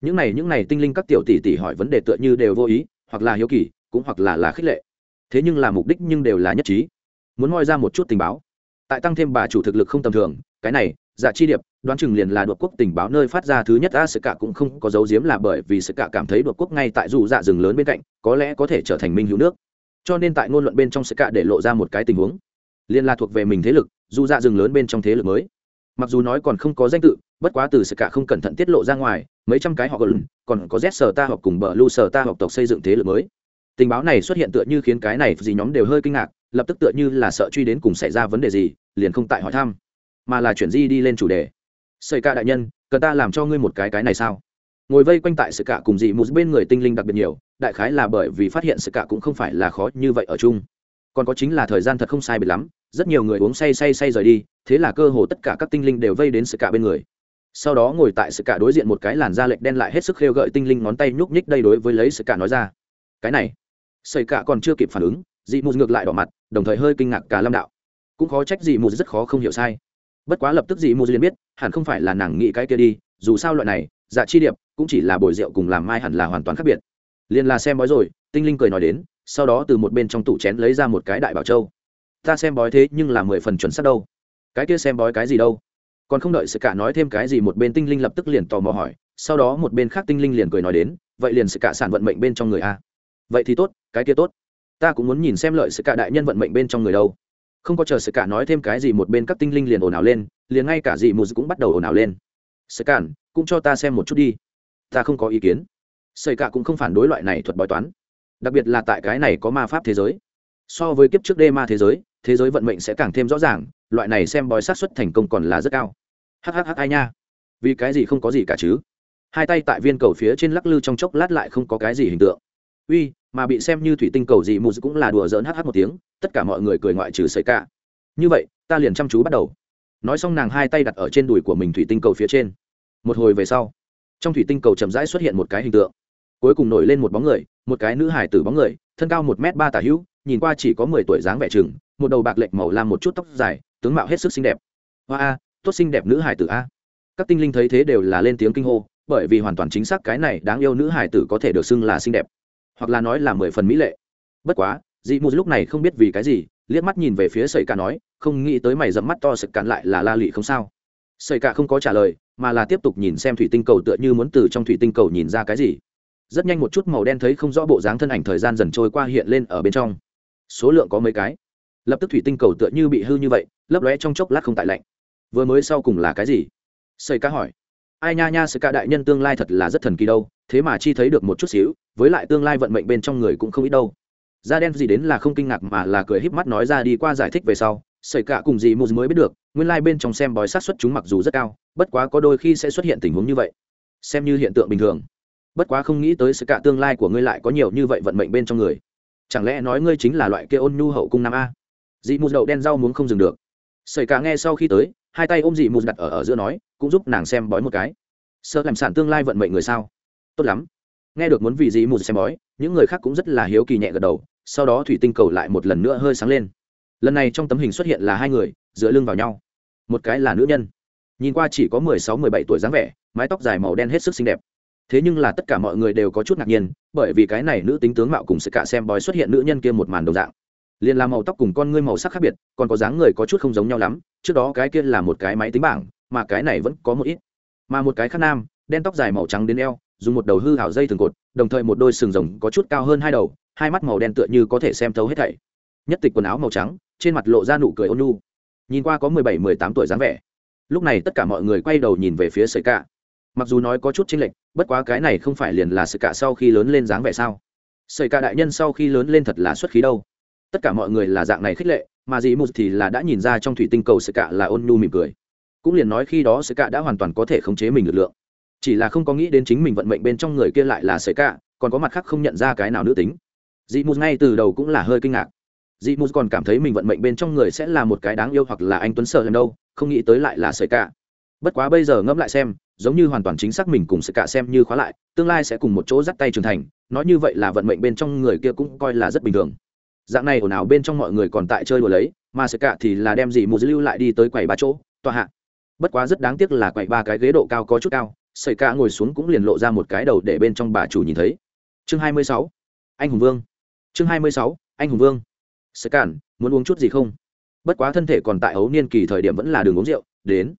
Những này những này tinh linh các tiểu tỷ tỷ hỏi vấn đề tựa như đều vô ý, hoặc là hiếu kỳ, cũng hoặc là là khích lệ. Thế nhưng là mục đích nhưng đều là nhất trí. Muốn moi ra một chút tình báo. Tại tăng thêm bà chủ thực lực không tầm thường, cái này dạ chi điệp đoán chừng liền là đột quốc tình báo nơi phát ra thứ nhất, a sự cả cũng không có dấu diếm là bởi vì sự cả cảm thấy đột quốc ngay tại dù dạ rừng lớn bên cạnh, có lẽ có thể trở thành minh hữu nước. Cho nên tại ngôn luận bên trong sự cả để lộ ra một cái tình huống. Liền là thuộc về mình thế lực, dù dạ rừng lớn bên trong thế lực mới. Mặc dù nói còn không có danh tự, bất quá từ sự cả không cẩn thận tiết lộ ra ngoài, mấy trăm cái họ gần còn có z sở ta hoặc cùng bờ lu sở ta học tộc xây dựng thế lực mới. Tình báo này xuất hiện tựa như khiến cái này gì nhóm đều hơi kinh ngạc, lập tức tựa như là sợ truy đến cùng xảy ra vấn đề gì, liền không tại hỏi thăm, mà là chuyển di đi lên chủ đề xây cả đại nhân, cần ta làm cho ngươi một cái cái này sao? Ngồi vây quanh tại sự cả cùng dị một bên người tinh linh đặc biệt nhiều, đại khái là bởi vì phát hiện sự cả cũng không phải là khó như vậy ở chung. Còn có chính là thời gian thật không sai biệt lắm, rất nhiều người uống say say say rời đi, thế là cơ hồ tất cả các tinh linh đều vây đến sự cả bên người. Sau đó ngồi tại sự cả đối diện một cái làn da lệch đen lại hết sức khêu gợi tinh linh ngón tay nhúc nhích đây đối với lấy sự cả nói ra. Cái này sợi cả còn chưa kịp phản ứng, dị mù ngược lại đỏ mặt, đồng thời hơi kinh ngạc cả lâm đạo. Cũng khó trách dị mù rất khó không hiểu sai bất quá lập tức dị mù liền biết, hẳn không phải là nàng nghĩ cái kia đi, dù sao loại này dạ chi điệp, cũng chỉ là bồi rượu cùng làm mai hẳn là hoàn toàn khác biệt. Liền là xem bói rồi, tinh linh cười nói đến, sau đó từ một bên trong tủ chén lấy ra một cái đại bảo châu. Ta xem bói thế nhưng là mười phần chuẩn xác đâu. Cái kia xem bói cái gì đâu? Còn không đợi sự cả nói thêm cái gì, một bên tinh linh lập tức liền tò mò hỏi, sau đó một bên khác tinh linh liền cười nói đến, vậy liền sự cả sản vận mệnh bên trong người a? Vậy thì tốt, cái kia tốt. Ta cũng muốn nhìn xem lợi sự cả đại nhân vận mệnh bên trong người đâu không có chờ sự cả nói thêm cái gì một bên các tinh linh liền ồn ào lên, liền ngay cả dị mù cũng bắt đầu ồn ào lên. Sự cản cũng cho ta xem một chút đi. Ta không có ý kiến. Sợi cả cũng không phản đối loại này thuật bói toán. Đặc biệt là tại cái này có ma pháp thế giới. So với kiếp trước đê ma thế giới thế giới vận mệnh sẽ càng thêm rõ ràng, loại này xem bói sát xuất thành công còn là rất cao. Hhh ai nha. Vì cái gì không có gì cả chứ? Hai tay tại viên cầu phía trên lắc lư trong chốc lát lại không có cái gì hình tượng. Uy mà bị xem như thủy tinh cầu gì mù cũng là đùa dỡn hh một tiếng, tất cả mọi người cười ngoại trừ sợi cả. Như vậy, ta liền chăm chú bắt đầu. Nói xong nàng hai tay đặt ở trên đùi của mình thủy tinh cầu phía trên. Một hồi về sau, trong thủy tinh cầu chậm rãi xuất hiện một cái hình tượng. Cuối cùng nổi lên một bóng người, một cái nữ hải tử bóng người, thân cao một m ba tả hữu, nhìn qua chỉ có mười tuổi dáng vẻ chừng, một đầu bạc lệch màu làm một chút tóc dài, tướng mạo hết sức xinh đẹp. Hoa a, tốt xinh đẹp nữ hải tử a. Các tinh linh thấy thế đều là lên tiếng kinh hô, bởi vì hoàn toàn chính xác cái này đáng yêu nữ hải tử có thể được xưng là xinh đẹp hoặc là nói là mười phần mỹ lệ. Bất quá, dị mù lúc này không biết vì cái gì, liếc mắt nhìn về phía sợi cả nói, không nghĩ tới mày dẫm mắt to sực cạn lại là la lị không sao. Sợi cả không có trả lời, mà là tiếp tục nhìn xem thủy tinh cầu tựa như muốn từ trong thủy tinh cầu nhìn ra cái gì. Rất nhanh một chút màu đen thấy không rõ bộ dáng thân ảnh thời gian dần trôi qua hiện lên ở bên trong. Số lượng có mấy cái? Lập tức thủy tinh cầu tựa như bị hư như vậy, lấp lóe trong chốc lát không tại lạnh. Vừa mới sau cùng là cái gì? Xây cá hỏi ai nha nha sự cả đại nhân tương lai thật là rất thần kỳ đâu, thế mà chi thấy được một chút xíu, với lại tương lai vận mệnh bên trong người cũng không ít đâu. Da đen gì đến là không kinh ngạc mà là cười híp mắt nói ra đi qua giải thích về sau xảy cả cùng gì một mới biết được, nguyên lai bên trong xem bói sát xuất chúng mặc dù rất cao, bất quá có đôi khi sẽ xuất hiện tình huống như vậy. Xem như hiện tượng bình thường. Bất quá không nghĩ tới sự cả tương lai của ngươi lại có nhiều như vậy vận mệnh bên trong người. Chẳng lẽ nói ngươi chính là loại kia ôn nhu hậu cung nam a? Dị mù đậu đen rau muốn không dừng được. Xảy cả nghe sau khi tới hai tay ôm dị mù đặt ở ở giữa nói, cũng giúp nàng xem bói một cái. Sợ làm sản tương lai vận mệnh người sao? Tốt lắm. Nghe được muốn vì dị mù xem bói, những người khác cũng rất là hiếu kỳ nhẹ gật đầu, sau đó thủy tinh cầu lại một lần nữa hơi sáng lên. Lần này trong tấm hình xuất hiện là hai người, dựa lưng vào nhau. Một cái là nữ nhân. Nhìn qua chỉ có mười sáu, mười bảy tuổi dáng vẻ, mái tóc dài màu đen hết sức xinh đẹp. Thế nhưng là tất cả mọi người đều có chút ngạc nhiên, bởi vì cái này nữ tính tướng mạo cùng sự cả xem bói xuất hiện nữ nhân kia một màn đồng dạng liền là màu tóc cùng con ngươi màu sắc khác biệt, còn có dáng người có chút không giống nhau lắm, trước đó cái kia là một cái máy tính bảng, mà cái này vẫn có một ít. Mà một cái khác nam, đen tóc dài màu trắng đến eo, dùng một đầu hư hảo dây thường cột, đồng thời một đôi sừng rồng có chút cao hơn hai đầu, hai mắt màu đen tựa như có thể xem thấu hết thảy. Nhất tịch quần áo màu trắng, trên mặt lộ ra nụ cười ôn nhu. Nhìn qua có mười bảy, mười tám tuổi dáng vẻ. Lúc này tất cả mọi người quay đầu nhìn về phía sợi cạ mặc dù nói có chút chênh lệch, bất quá cái này không phải liền là sợi cạ sau khi lớn lên dáng vẻ sao? Sợi cạ đại nhân sau khi lớn lên thật là xuất khí đâu tất cả mọi người là dạng này khích lệ, mà dì một thì là đã nhìn ra trong thủy tinh cầu sơ cạ là ôn nhu mỉm cười. Cũng liền nói khi đó sơ cạ đã hoàn toàn có thể khống chế mình lực lượng. Chỉ là không có nghĩ đến chính mình vận mệnh bên trong người kia lại là sơ cạ còn có mặt khác không nhận ra cái nào nữ tính. Dì mù ngay từ đầu cũng là hơi kinh ngạc. Dì mù còn cảm thấy mình vận mệnh bên trong người sẽ là một cái đáng yêu hoặc là anh tuấn sợ lần đâu, không nghĩ tới lại là sơ cạ bất quá bây giờ ngẫm lại xem, giống như hoàn toàn chính xác mình cùng sơ cạ xem như khóa lại, tương lai sẽ cùng một chỗ dắt tay trưởng thành, nói như vậy là vận mệnh bên trong người kia cũng coi là rất bình thường dạng này ồn ào bên trong mọi người còn tại chơi đùa lấy, mà sợi cạ thì là đem dì mù lưu lại đi tới quầy ba chỗ, tòa hạ. Bất quá rất đáng tiếc là quầy ba cái ghế độ cao có chút cao, sợi cạ ngồi xuống cũng liền lộ ra một cái đầu để bên trong bà chủ nhìn thấy. Chương hai mươi sáu. Anh hùng vương. Chương hai mươi sáu. Anh hùng vương. Sơ cản muốn uống chút gì không? Bất quá thân thể còn tại ấu niên kỳ thời điểm vẫn là đường uống rượu, đến.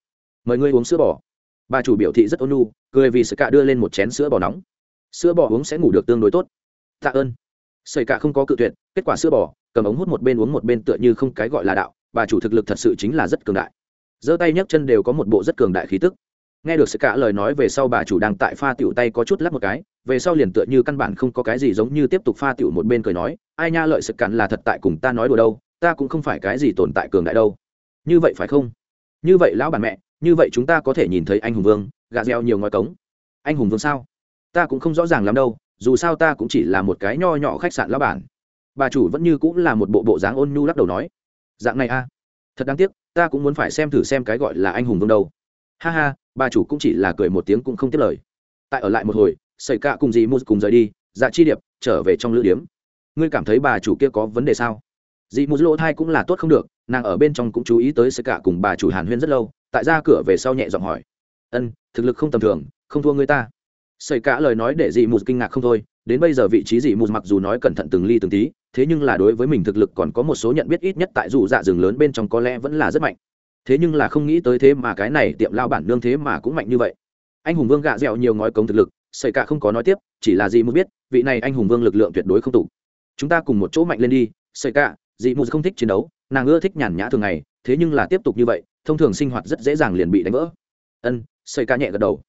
Mời ngươi uống sữa bò. Bà chủ biểu thị rất ôn nhu, cười vì sơ cạ đưa lên một chén sữa bò nóng. Sữa bò uống sẽ ngủ được tương đối tốt. Tạ ơn. Sợi cạ không có cự tuyệt kết quả sữa bò, cầm ống hút một bên uống một bên tựa như không cái gọi là đạo, bà chủ thực lực thật sự chính là rất cường đại. Giơ tay nhấc chân đều có một bộ rất cường đại khí tức. Nghe được sự cả lời nói về sau bà chủ đang tại pha tiểu tay có chút lắc một cái, về sau liền tựa như căn bản không có cái gì giống như tiếp tục pha tiểu một bên cười nói, ai nha lợi sự cạn là thật tại cùng ta nói đùa đâu, ta cũng không phải cái gì tồn tại cường đại đâu. Như vậy phải không? Như vậy lão bản mẹ, như vậy chúng ta có thể nhìn thấy anh hùng vương, gà reo nhiều ngói cống. Anh hùng vương sao? Ta cũng không rõ ràng lắm đâu, dù sao ta cũng chỉ là một cái nho nhỏ khách sạn lão bản bà chủ vẫn như cũng là một bộ bộ dáng ôn nhu lắc đầu nói, dạng này a, thật đáng tiếc, ta cũng muốn phải xem thử xem cái gọi là anh hùng vương đâu. Ha ha, bà chủ cũng chỉ là cười một tiếng cũng không tiếp lời. Tại ở lại một hồi xảy cạ cùng dì mua cùng rời đi dạ chi điệp trở về trong lữ điếm. Ngươi cảm thấy bà chủ kia có vấn đề sao? Dì mua lỗ thai cũng là tốt không được, nàng ở bên trong cũng chú ý tới xảy cạ cùng bà chủ hàn huyên rất lâu, tại ra cửa về sau nhẹ giọng hỏi, ân, thực lực không tầm thường, không thua người ta. Xảy cạ lời nói để dì mua kinh ngạc không thôi, đến bây giờ vị trí dì mua mặc dù nói cẩn thận từng ly từng tí thế nhưng là đối với mình thực lực còn có một số nhận biết ít nhất tại dù dạ rừng lớn bên trong có lẽ vẫn là rất mạnh. Thế nhưng là không nghĩ tới thế mà cái này tiệm lao bản nương thế mà cũng mạnh như vậy. Anh hùng vương gạ dẻo nhiều ngói cống thực lực xảy cả không có nói tiếp, chỉ là gì muốn biết, vị này anh hùng vương lực lượng tuyệt đối không tụ. Chúng ta cùng một chỗ mạnh lên đi xảy cả dị mù không thích chiến đấu, nàng ưa thích nhàn nhã thường ngày, thế nhưng là tiếp tục như vậy, thông thường sinh hoạt rất dễ dàng liền bị đánh vỡ. Ân xảy cả nhẹ gật đầu.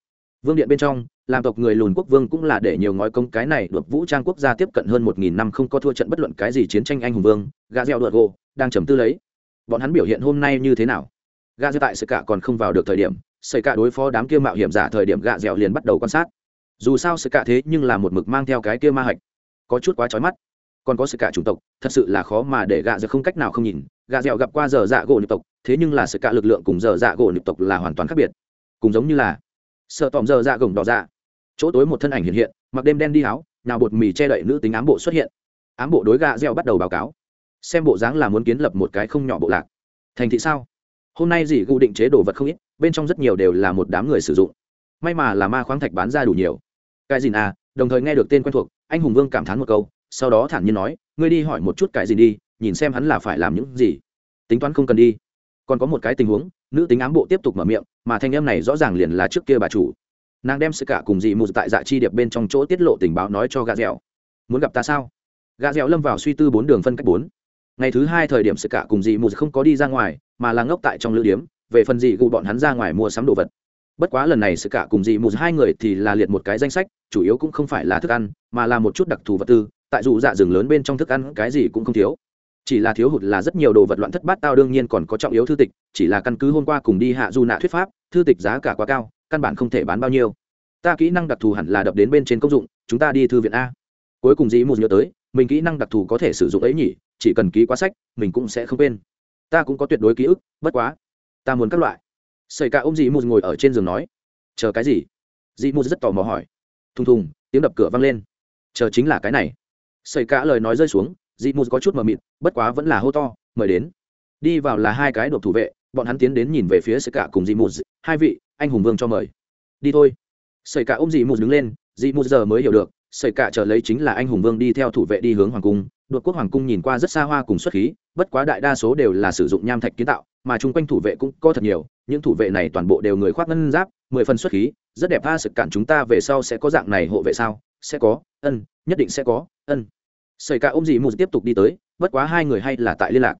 Vương điện bên trong làm tộc người lùn quốc vương cũng là để nhiều ngói công cái này được vũ trang quốc gia tiếp cận hơn một nghìn năm không có thua trận bất luận cái gì chiến tranh anh hùng vương gà gieo đuột gỗ đang trầm tư lấy. Bọn hắn biểu hiện hôm nay như thế nào? Gà gieo tại sự cả còn không vào được thời điểm xảy cả đối phó đám kia mạo hiểm giả thời điểm gà dẻo liền bắt đầu quan sát. Dù sao sự cả thế nhưng là một mực mang theo cái kia ma hạch. Có chút quá trói mắt. Còn có sự cả chủng tộc, thật sự là khó mà để gạ dẻo không cách nào không nhìn. Gạ dẻo gặp qua giờ dạ gỗ nhập tộc, thế nhưng là sự cả lực lượng cùng giờ dạ gỗ nhập tộc là hoàn toàn khác biệt. Cùng giống như là sợ tòm giờ dạ gồng đỏ dạ. Chỗ tối một thân ảnh hiện hiện, mặc đêm đen đi áo, nào bột mì che đậy nữ tính ám bộ xuất hiện. Ám bộ đối gạ gieo bắt đầu báo cáo. Xem bộ dáng là muốn kiến lập một cái không nhỏ bộ lạc. Thành thị sao? Hôm nay dì gu định chế đồ vật không ít, bên trong rất nhiều đều là một đám người sử dụng. May mà là ma khoáng thạch bán ra đủ nhiều. Cái gì à đồng thời nghe được tên quen thuộc, anh hùng vương cảm thán một câu, sau đó thản nhiên nói, ngươi đi hỏi một chút cái gì đi, nhìn xem hắn là phải làm những gì. Tính toán không cần đi còn có một cái tình huống, nữ tính ám bộ tiếp tục mở miệng, mà thanh em này rõ ràng liền là trước kia bà chủ. Nàng đem sự cả cùng dị mù tại dạ chi điệp bên trong chỗ tiết lộ tình báo nói cho gà dẻo. Muốn gặp ta sao? Gà dẻo lâm vào suy tư bốn đường phân cách bốn. Ngày thứ hai thời điểm sự cả cùng dị mù không có đi ra ngoài, mà là ngốc tại trong lữ điếm, về phần dị gụ bọn hắn ra ngoài mua sắm đồ vật. Bất quá lần này sự cả cùng dị mù hai người thì là liệt một cái danh sách, chủ yếu cũng không phải là thức ăn, mà là một chút đặc thù vật tư, tại dù dạ rừng lớn bên trong thức ăn, cái gì cũng không thiếu chỉ là thiếu hụt là rất nhiều đồ vật loạn thất bát tao đương nhiên còn có trọng yếu thư tịch, chỉ là căn cứ hôm qua cùng đi hạ du nạ thuyết pháp, thư tịch giá cả quá cao, căn bản không thể bán bao nhiêu. Ta kỹ năng đặc thù hẳn là đập đến bên trên công dụng, chúng ta đi thư viện a. Cuối cùng dĩ mù nhớ tới, mình kỹ năng đặc thù có thể sử dụng ấy nhỉ, chỉ cần ký quá sách, mình cũng sẽ không quên. Ta cũng có tuyệt đối ký ức, bất quá, ta muốn các loại. Xảy cả ôm dĩ mù ngồi ở trên giường nói, chờ cái gì? Dĩ mù rất tò mò hỏi. Thùng thùng, tiếng đập cửa vang lên. Chờ chính là cái này. Xảy cả lời nói rơi xuống dị mù có chút mờ mịt, bất quá vẫn là hô to, mời đến. Đi vào là hai cái đột thủ vệ, bọn hắn tiến đến nhìn về phía sợi cả cùng dị mù hai vị, anh hùng vương cho mời. Đi thôi. Sợi cả ôm dị mù đứng lên, dị mù giờ mới hiểu được sợi cả trở lấy chính là anh hùng vương đi theo thủ vệ đi hướng hoàng cung. Đột quốc hoàng cung nhìn qua rất xa hoa cùng xuất khí, bất quá đại đa số đều là sử dụng nham thạch kiến tạo, mà chung quanh thủ vệ cũng có thật nhiều, những thủ vệ này toàn bộ đều người khoác ngân giáp, mười phần xuất khí, rất đẹp tha sự cản chúng ta về sau sẽ có dạng này hộ vệ sao? Sẽ có, ân, nhất định sẽ có, ân xảy cả ôm dị mù tiếp tục đi tới, bất quá hai người hay là tại liên lạc.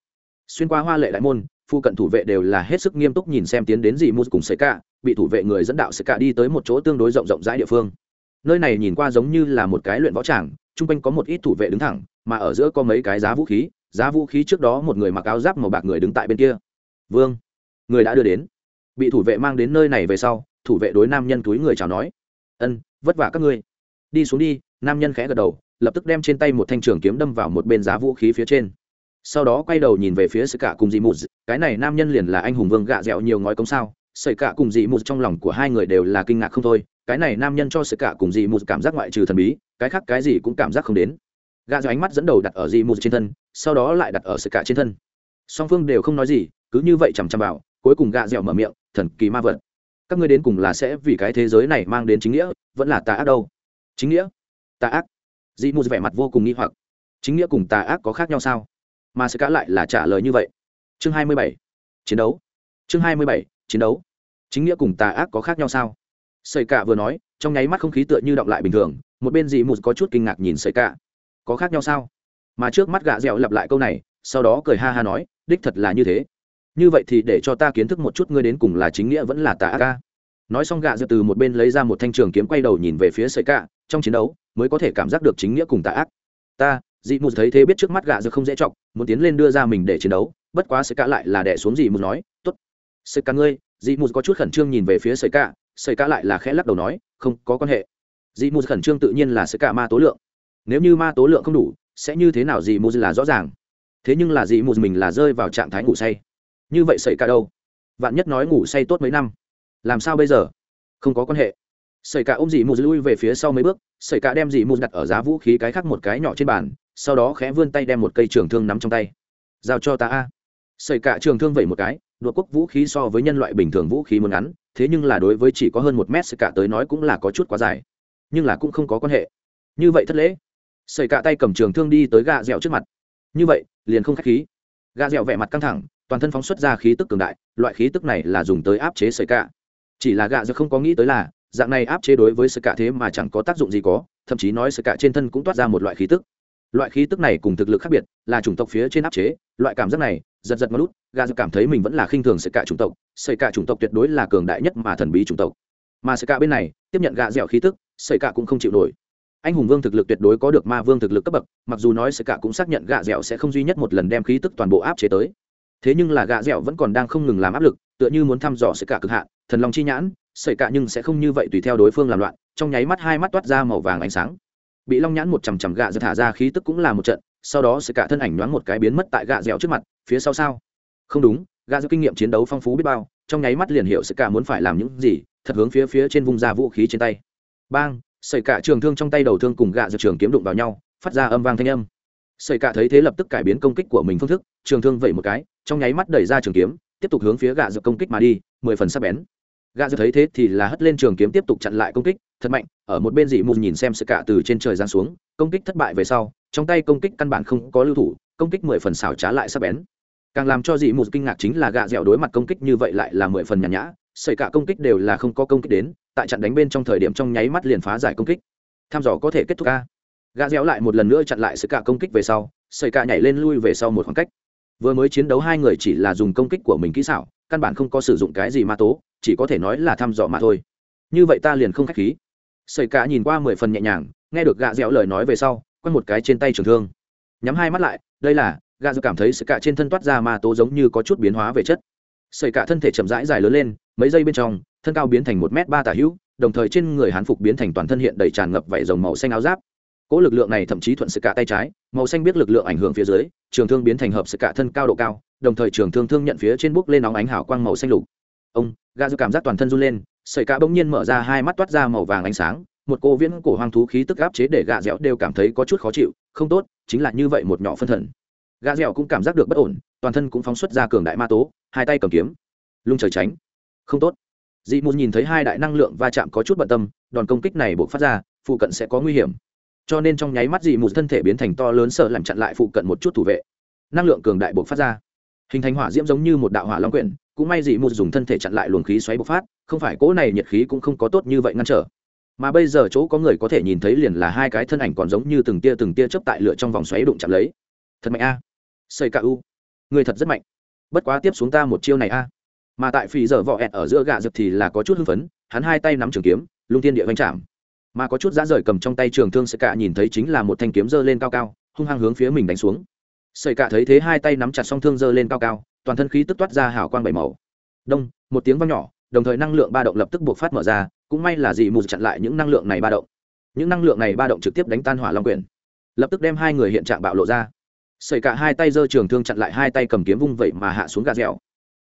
Xuyên qua hoa lệ đại môn, phu cận thủ vệ đều là hết sức nghiêm túc nhìn xem tiến đến dị mù cùng xảy cả, bị thủ vệ người dẫn đạo xảy cả đi tới một chỗ tương đối rộng rộng rãi địa phương. Nơi này nhìn qua giống như là một cái luyện võ tràng, chung quanh có một ít thủ vệ đứng thẳng, mà ở giữa có mấy cái giá vũ khí, giá vũ khí trước đó một người mặc áo giáp màu bạc người đứng tại bên kia. Vương, người đã đưa đến. Bị thủ vệ mang đến nơi này về sau, thủ vệ đối nam nhân túi người chào nói, ân, vất vả các ngươi. Đi xuống đi, nam nhân khẽ gật đầu lập tức đem trên tay một thanh trường kiếm đâm vào một bên giá vũ khí phía trên. Sau đó quay đầu nhìn về phía sợi cả cùng dị mù. cái này nam nhân liền là anh hùng vương gạ dẻo nhiều ngói công sao? Sợi cả cùng dị mù trong lòng của hai người đều là kinh ngạc không thôi. Cái này nam nhân cho sợi cả cùng dị mù cảm giác ngoại trừ thần bí, cái khác cái gì cũng cảm giác không đến. Gạ dẻo ánh mắt dẫn đầu đặt ở dị mù trên thân, sau đó lại đặt ở sợi cả trên thân. Song phương đều không nói gì, cứ như vậy chằm chằm vào, cuối cùng gạ dẻo mở miệng, thần kỳ ma vật. Các ngươi đến cùng là sẽ vì cái thế giới này mang đến chính nghĩa, vẫn là tà ác đâu? Chính nghĩa? Tà ác? Dị mù vẻ mặt vô cùng nghi hoặc. Chính nghĩa cùng tà ác có khác nhau sao? Mà sẽ cả lại là trả lời như vậy. Chương hai mươi bảy. Chiến đấu. Chương hai mươi bảy. Chiến đấu. Chính nghĩa cùng tà ác có khác nhau sao? Sợi cả vừa nói, trong nháy mắt không khí tựa như động lại bình thường, một bên dị mù có chút kinh ngạc nhìn sợi cả có khác nhau sao? Mà trước mắt gạ dẻo lặp lại câu này, sau đó cười ha ha nói, đích thật là như thế. Như vậy thì để cho ta kiến thức một chút ngươi đến cùng là chính nghĩa vẫn là tà ác ca nói xong gạ dẻo từ một bên lấy ra một thanh trường kiếm quay đầu nhìn về phía sợi cả trong chiến đấu mới có thể cảm giác được chính nghĩa cùng tà ác. Ta, dị mù thấy thế biết trước mắt gạ giờ không dễ chọc, muốn tiến lên đưa ra mình để chiến đấu, bất quá sợi cả lại là đẻ xuống dị mù nói t ố t sợi cả ngươi, dị mù có chút khẩn trương nhìn về phía sợi cả sợi cả lại là khẽ lắc đầu nói, không, có quan hệ. Dị mù khẩn trương tự nhiên là sợi cả ma tố lượng. Nếu như ma tố lượng không đủ, sẽ như thế nào dị mù là rõ ràng? Thế nhưng là dị mù mình là rơi vào trạng thái ngủ say. Như vậy sợi cả đâu? Vạn nhất nói ngủ say tốt mấy năm. Làm sao bây giờ? Không có quan hệ sợi cả ôm dị mù lui về phía sau mấy bước sợi cả đem dị mù đặt ở giá vũ khí cái khác một cái nhỏ trên bàn, sau đó khẽ vươn tay đem một cây trường thương nắm trong tay. Giao cho ta a. Sợi cả trường thương vẩy một cái, đột quốc vũ khí so với nhân loại bình thường vũ khí muốn ngắn, thế nhưng là đối với chỉ có hơn một mét sợi cả tới nói cũng là có chút quá dài. Nhưng là cũng không có quan hệ. Như vậy thất lễ. Sợi cả tay cầm trường thương đi tới gạ dẻo trước mặt. Như vậy, liền không khách khí. Gạ dẻo vẻ mặt căng thẳng, toàn thân phóng xuất ra khí tức cường đại, loại khí tức này là dùng tới áp chế sợi cả. Chỉ là gạ dẻo không có nghĩ tới là dạng này áp chế đối với sơ cả thế mà chẳng có tác dụng gì có, thậm chí nói sơ cả trên thân cũng toát ra một loại khí tức. Loại khí tức này cùng thực lực khác biệt, là chủng tộc phía trên áp chế, loại cảm giác này, giật giật mất lút, gà cảm thấy mình vẫn là khinh thường sơ cả chủng tộc, sơ cả chủng tộc tuyệt đối là cường đại nhất mà thần bí chủng tộc. Mà sơ cả bên này, tiếp nhận gà dẻo khí tức, sơ cả cũng không chịu nổi. Anh hùng vương thực lực tuyệt đối có được ma vương thực lực cấp bậc, mặc dù nói sơ cả cũng xác nhận gà dẻo sẽ không duy nhất một lần đem khí tức toàn bộ áp chế tới. Thế nhưng là gà dẻo vẫn còn đang không ngừng làm áp lực, tựa như muốn thăm dò sơ cả cực hạn, thần long chi nhãn sợi cạ nhưng sẽ không như vậy tùy theo đối phương làm loạn, trong nháy mắt hai mắt toát ra màu vàng ánh sáng. Bị long nhãn một chằm chằm gạ giật thả ra khí tức cũng là một trận, sau đó sợi cạ thân ảnh nhoáng một cái biến mất tại gạ dẻo trước mặt, phía sau sao? Không đúng, gạ giật kinh nghiệm chiến đấu phong phú biết bao, trong nháy mắt liền hiểu sợi cạ muốn phải làm những gì, thật hướng phía phía trên vùng ra vũ khí trên tay. Bang sợi cạ trường thương trong tay đầu thương cùng gạ giật trường kiếm đụng vào nhau, phát ra âm vang thanh âm. Sợi cạ thấy thế lập tức cải biến công kích của mình phương thức, trường thương vẩy một cái, trong nháy mắt đẩy ra trường kiếm, tiếp tục hướng phía gạ dược công kích mà đi, mười phần sắc bén gã dư thấy thế thì là hất lên trường kiếm tiếp tục chặn lại công kích, thật mạnh, ở một bên dị mù nhìn xem sự cả từ trên trời giáng xuống, công kích thất bại về sau, trong tay công kích căn bản không có lưu thủ, công kích mười phần xảo trá lại sắp bén. Càng làm cho dị mù kinh ngạc chính là gã dẻo đối mặt công kích như vậy lại là mười phần nhàn nhã, sợi cả công kích đều là không có công kích đến, tại trận đánh bên trong thời điểm trong nháy mắt liền phá giải công kích. Tham dò có thể kết thúc ca. Gã dẻo lại một lần nữa chặn lại sợi cả công kích về sau, sợi cả nhảy lên lui về sau một khoảng cách. Vừa mới chiến đấu hai người chỉ là dùng công kích của mình kỹ xảo căn bản không có sử dụng cái gì ma tố, chỉ có thể nói là thăm dò mà thôi. Như vậy ta liền không khách khí. Sợi cả nhìn qua mười phần nhẹ nhàng, nghe được gạ dẻo lời nói về sau, quăng một cái trên tay trường thương. Nhắm hai mắt lại, đây là gạ dẻo cảm thấy sợi cả trên thân toát ra ma tố giống như có chút biến hóa về chất. Sợi cả thân thể chậm rãi dài lớn lên, mấy giây bên trong, thân cao biến thành một m ba tả hữu, đồng thời trên người hán phục biến thành toàn thân hiện đầy tràn ngập vảy rồng màu xanh áo giáp. Cỗ lực lượng này thậm chí thuận sự cả tay trái, màu xanh biết lực lượng ảnh hưởng phía dưới, trường thương biến thành hợp sự cả thân cao độ cao đồng thời trường thương thương nhận phía trên bút lên nóng ánh hào quang màu xanh lục. Ông gà dư cảm giác toàn thân run lên, sợi cả bỗng nhiên mở ra hai mắt toát ra màu vàng ánh sáng, một cô viễn cổ hoang thú khí tức áp chế để gà dẻo đều cảm thấy có chút khó chịu, không tốt, chính là như vậy một nhỏ phân thần. Gà dẻo cũng cảm giác được bất ổn, toàn thân cũng phóng xuất ra cường đại ma tố, hai tay cầm kiếm. Lung trời tránh. Không tốt. Dị mù nhìn thấy hai đại năng lượng va chạm có chút bận tâm, đòn công kích này buộc phát ra, phụ cận sẽ có nguy hiểm. Cho nên trong nháy mắt dị mù thân thể biến thành to lớn, sợ làm chặn lại phụ cận một chút thủ vệ. Năng lượng cường đại buộc phát ra hình thành hỏa diễm giống như một đạo hỏa long quyển, cũng may dị một dùng thân thể chặn lại luồng khí xoáy bộc phát, không phải cỗ này nhiệt khí cũng không có tốt như vậy ngăn trở. Mà bây giờ chỗ có người có thể nhìn thấy liền là hai cái thân ảnh còn giống như từng tia từng tia chấp tại lửa trong vòng xoáy đụng chạm lấy. Thật mạnh a. Xây cả u người thật rất mạnh. Bất quá tiếp xuống ta một chiêu này a. Mà tại phì giờ vọ ẹt ở giữa gạ dập thì là có chút hưng phấn, hắn hai tay nắm trường kiếm, lung tiên địa vanh chạm mà có chút giá rời cầm trong tay trường thương sẽ cạ nhìn thấy chính là một thanh kiếm giơ lên cao cao, hung hăng hướng phía mình đánh xuống sợi cạ thấy thế hai tay nắm chặt song thương giơ lên cao cao, toàn thân khí tức toát ra hào quang bảy màu. Đông, một tiếng vang nhỏ, đồng thời năng lượng ba động lập tức buộc phát mở ra, cũng may là dị mù chặn lại những năng lượng này ba động. Những năng lượng này ba động trực tiếp đánh tan hỏa long quyển. Lập tức đem hai người hiện trạng bạo lộ ra. Sợi cả hai tay giơ trường thương chặn lại hai tay cầm kiếm vung vậy mà hạ xuống gà dẻo.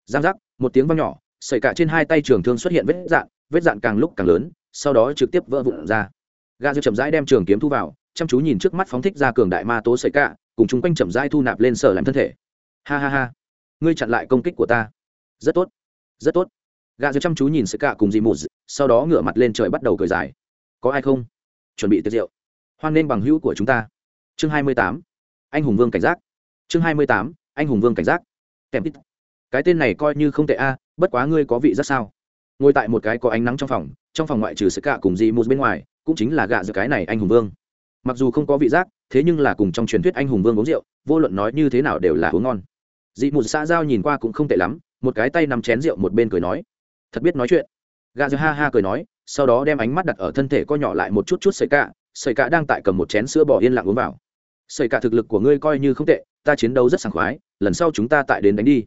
Giang giác, một tiếng vang nhỏ sợi cả trên hai tay trường thương xuất hiện vết dạn vết dạn càng lúc càng lớn, sau đó trực tiếp vỡ vụn ra. Gà dẻo chậm rãi đem trường kiếm thu vào, chăm chú nhìn trước mắt phóng thích ra cường đại ma tố sợi cả cùng chung quanh chậm rãi thu nạp lên sở làm thân thể. Ha ha ha. Ngươi chặn lại công kích của ta. Rất tốt. Rất tốt. Gà dẻo chăm chú nhìn sợi cả cùng dì mù sau đó ngửa mặt lên trời bắt đầu cười dài. Có ai không? Chuẩn bị tiệc rượu. Hoan nên bằng hữu của chúng ta. Chương hai mươi tám. Anh hùng vương cảnh giác. Chương hai mươi tám. Anh hùng vương cảnh giác. Kèm tít. Cái tên này coi như không tệ a, bất quá ngươi có vị rất sao? Ngồi tại một cái có ánh nắng trong phòng trong phòng ngoại trừ sự cạ cùng dì mù bên ngoài, cũng chính là gà giữa cái này anh hùng vương mặc dù không có vị giác, thế nhưng là cùng trong truyền thuyết anh hùng vương uống rượu, vô luận nói như thế nào đều là uống ngon. Dị mù xã giao nhìn qua cũng không tệ lắm, một cái tay nằm chén rượu một bên cười nói, thật biết nói chuyện. Gà giữa ha ha cười nói, sau đó đem ánh mắt đặt ở thân thể co nhỏ lại một chút chút sợi cạ sợi cạ đang tại cầm một chén sữa bò yên lặng uống vào. Sợi cạ thực lực của ngươi coi như không tệ, ta chiến đấu rất sảng khoái, lần sau chúng ta tại đến đánh đi.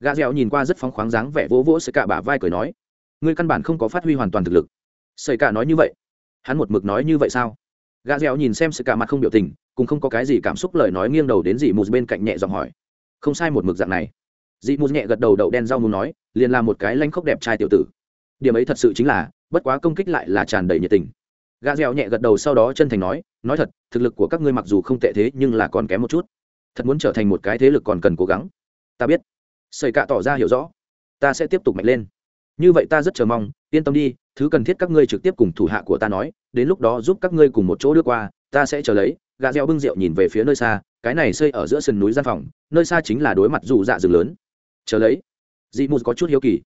Gà dẻo nhìn qua rất phóng khoáng dáng vẻ vỗ vỗ sợi cạ bả vai cười nói, ngươi căn bản không có phát huy hoàn toàn thực lực. Sợi cạ nói như vậy. Hắn một mực nói như vậy sao? Gà dẻo nhìn xem sự cả mặt không biểu tình, cũng không có cái gì cảm xúc lời nói nghiêng đầu đến dị mù bên cạnh nhẹ giọng hỏi. Không sai một mực dạng này. Dị mù nhẹ gật đầu đậu đen rau mù nói, liền là một cái lanh khóc đẹp trai tiểu tử. Điểm ấy thật sự chính là, bất quá công kích lại là tràn đầy nhiệt tình. Gà dẻo nhẹ gật đầu sau đó chân thành nói nói thật, thực lực của các ngươi mặc dù không tệ thế, nhưng là còn kém một chút. Thật muốn trở thành một cái thế lực còn cần cố gắng. Ta biết. Sợi cạ tỏ ra hiểu rõ. Ta sẽ tiếp tục mạnh lên như vậy ta rất chờ mong, yên tâm đi, thứ cần thiết các ngươi trực tiếp cùng thủ hạ của ta nói, đến lúc đó giúp các ngươi cùng một chỗ đưa qua, ta sẽ chờ lấy. Gà reo bưng rượu nhìn về phía nơi xa, cái này xây ở giữa sườn núi gian phòng, nơi xa chính là đối mặt dù dạ rừng lớn. Chờ lấy. Dị mù có chút hiếu kỳ.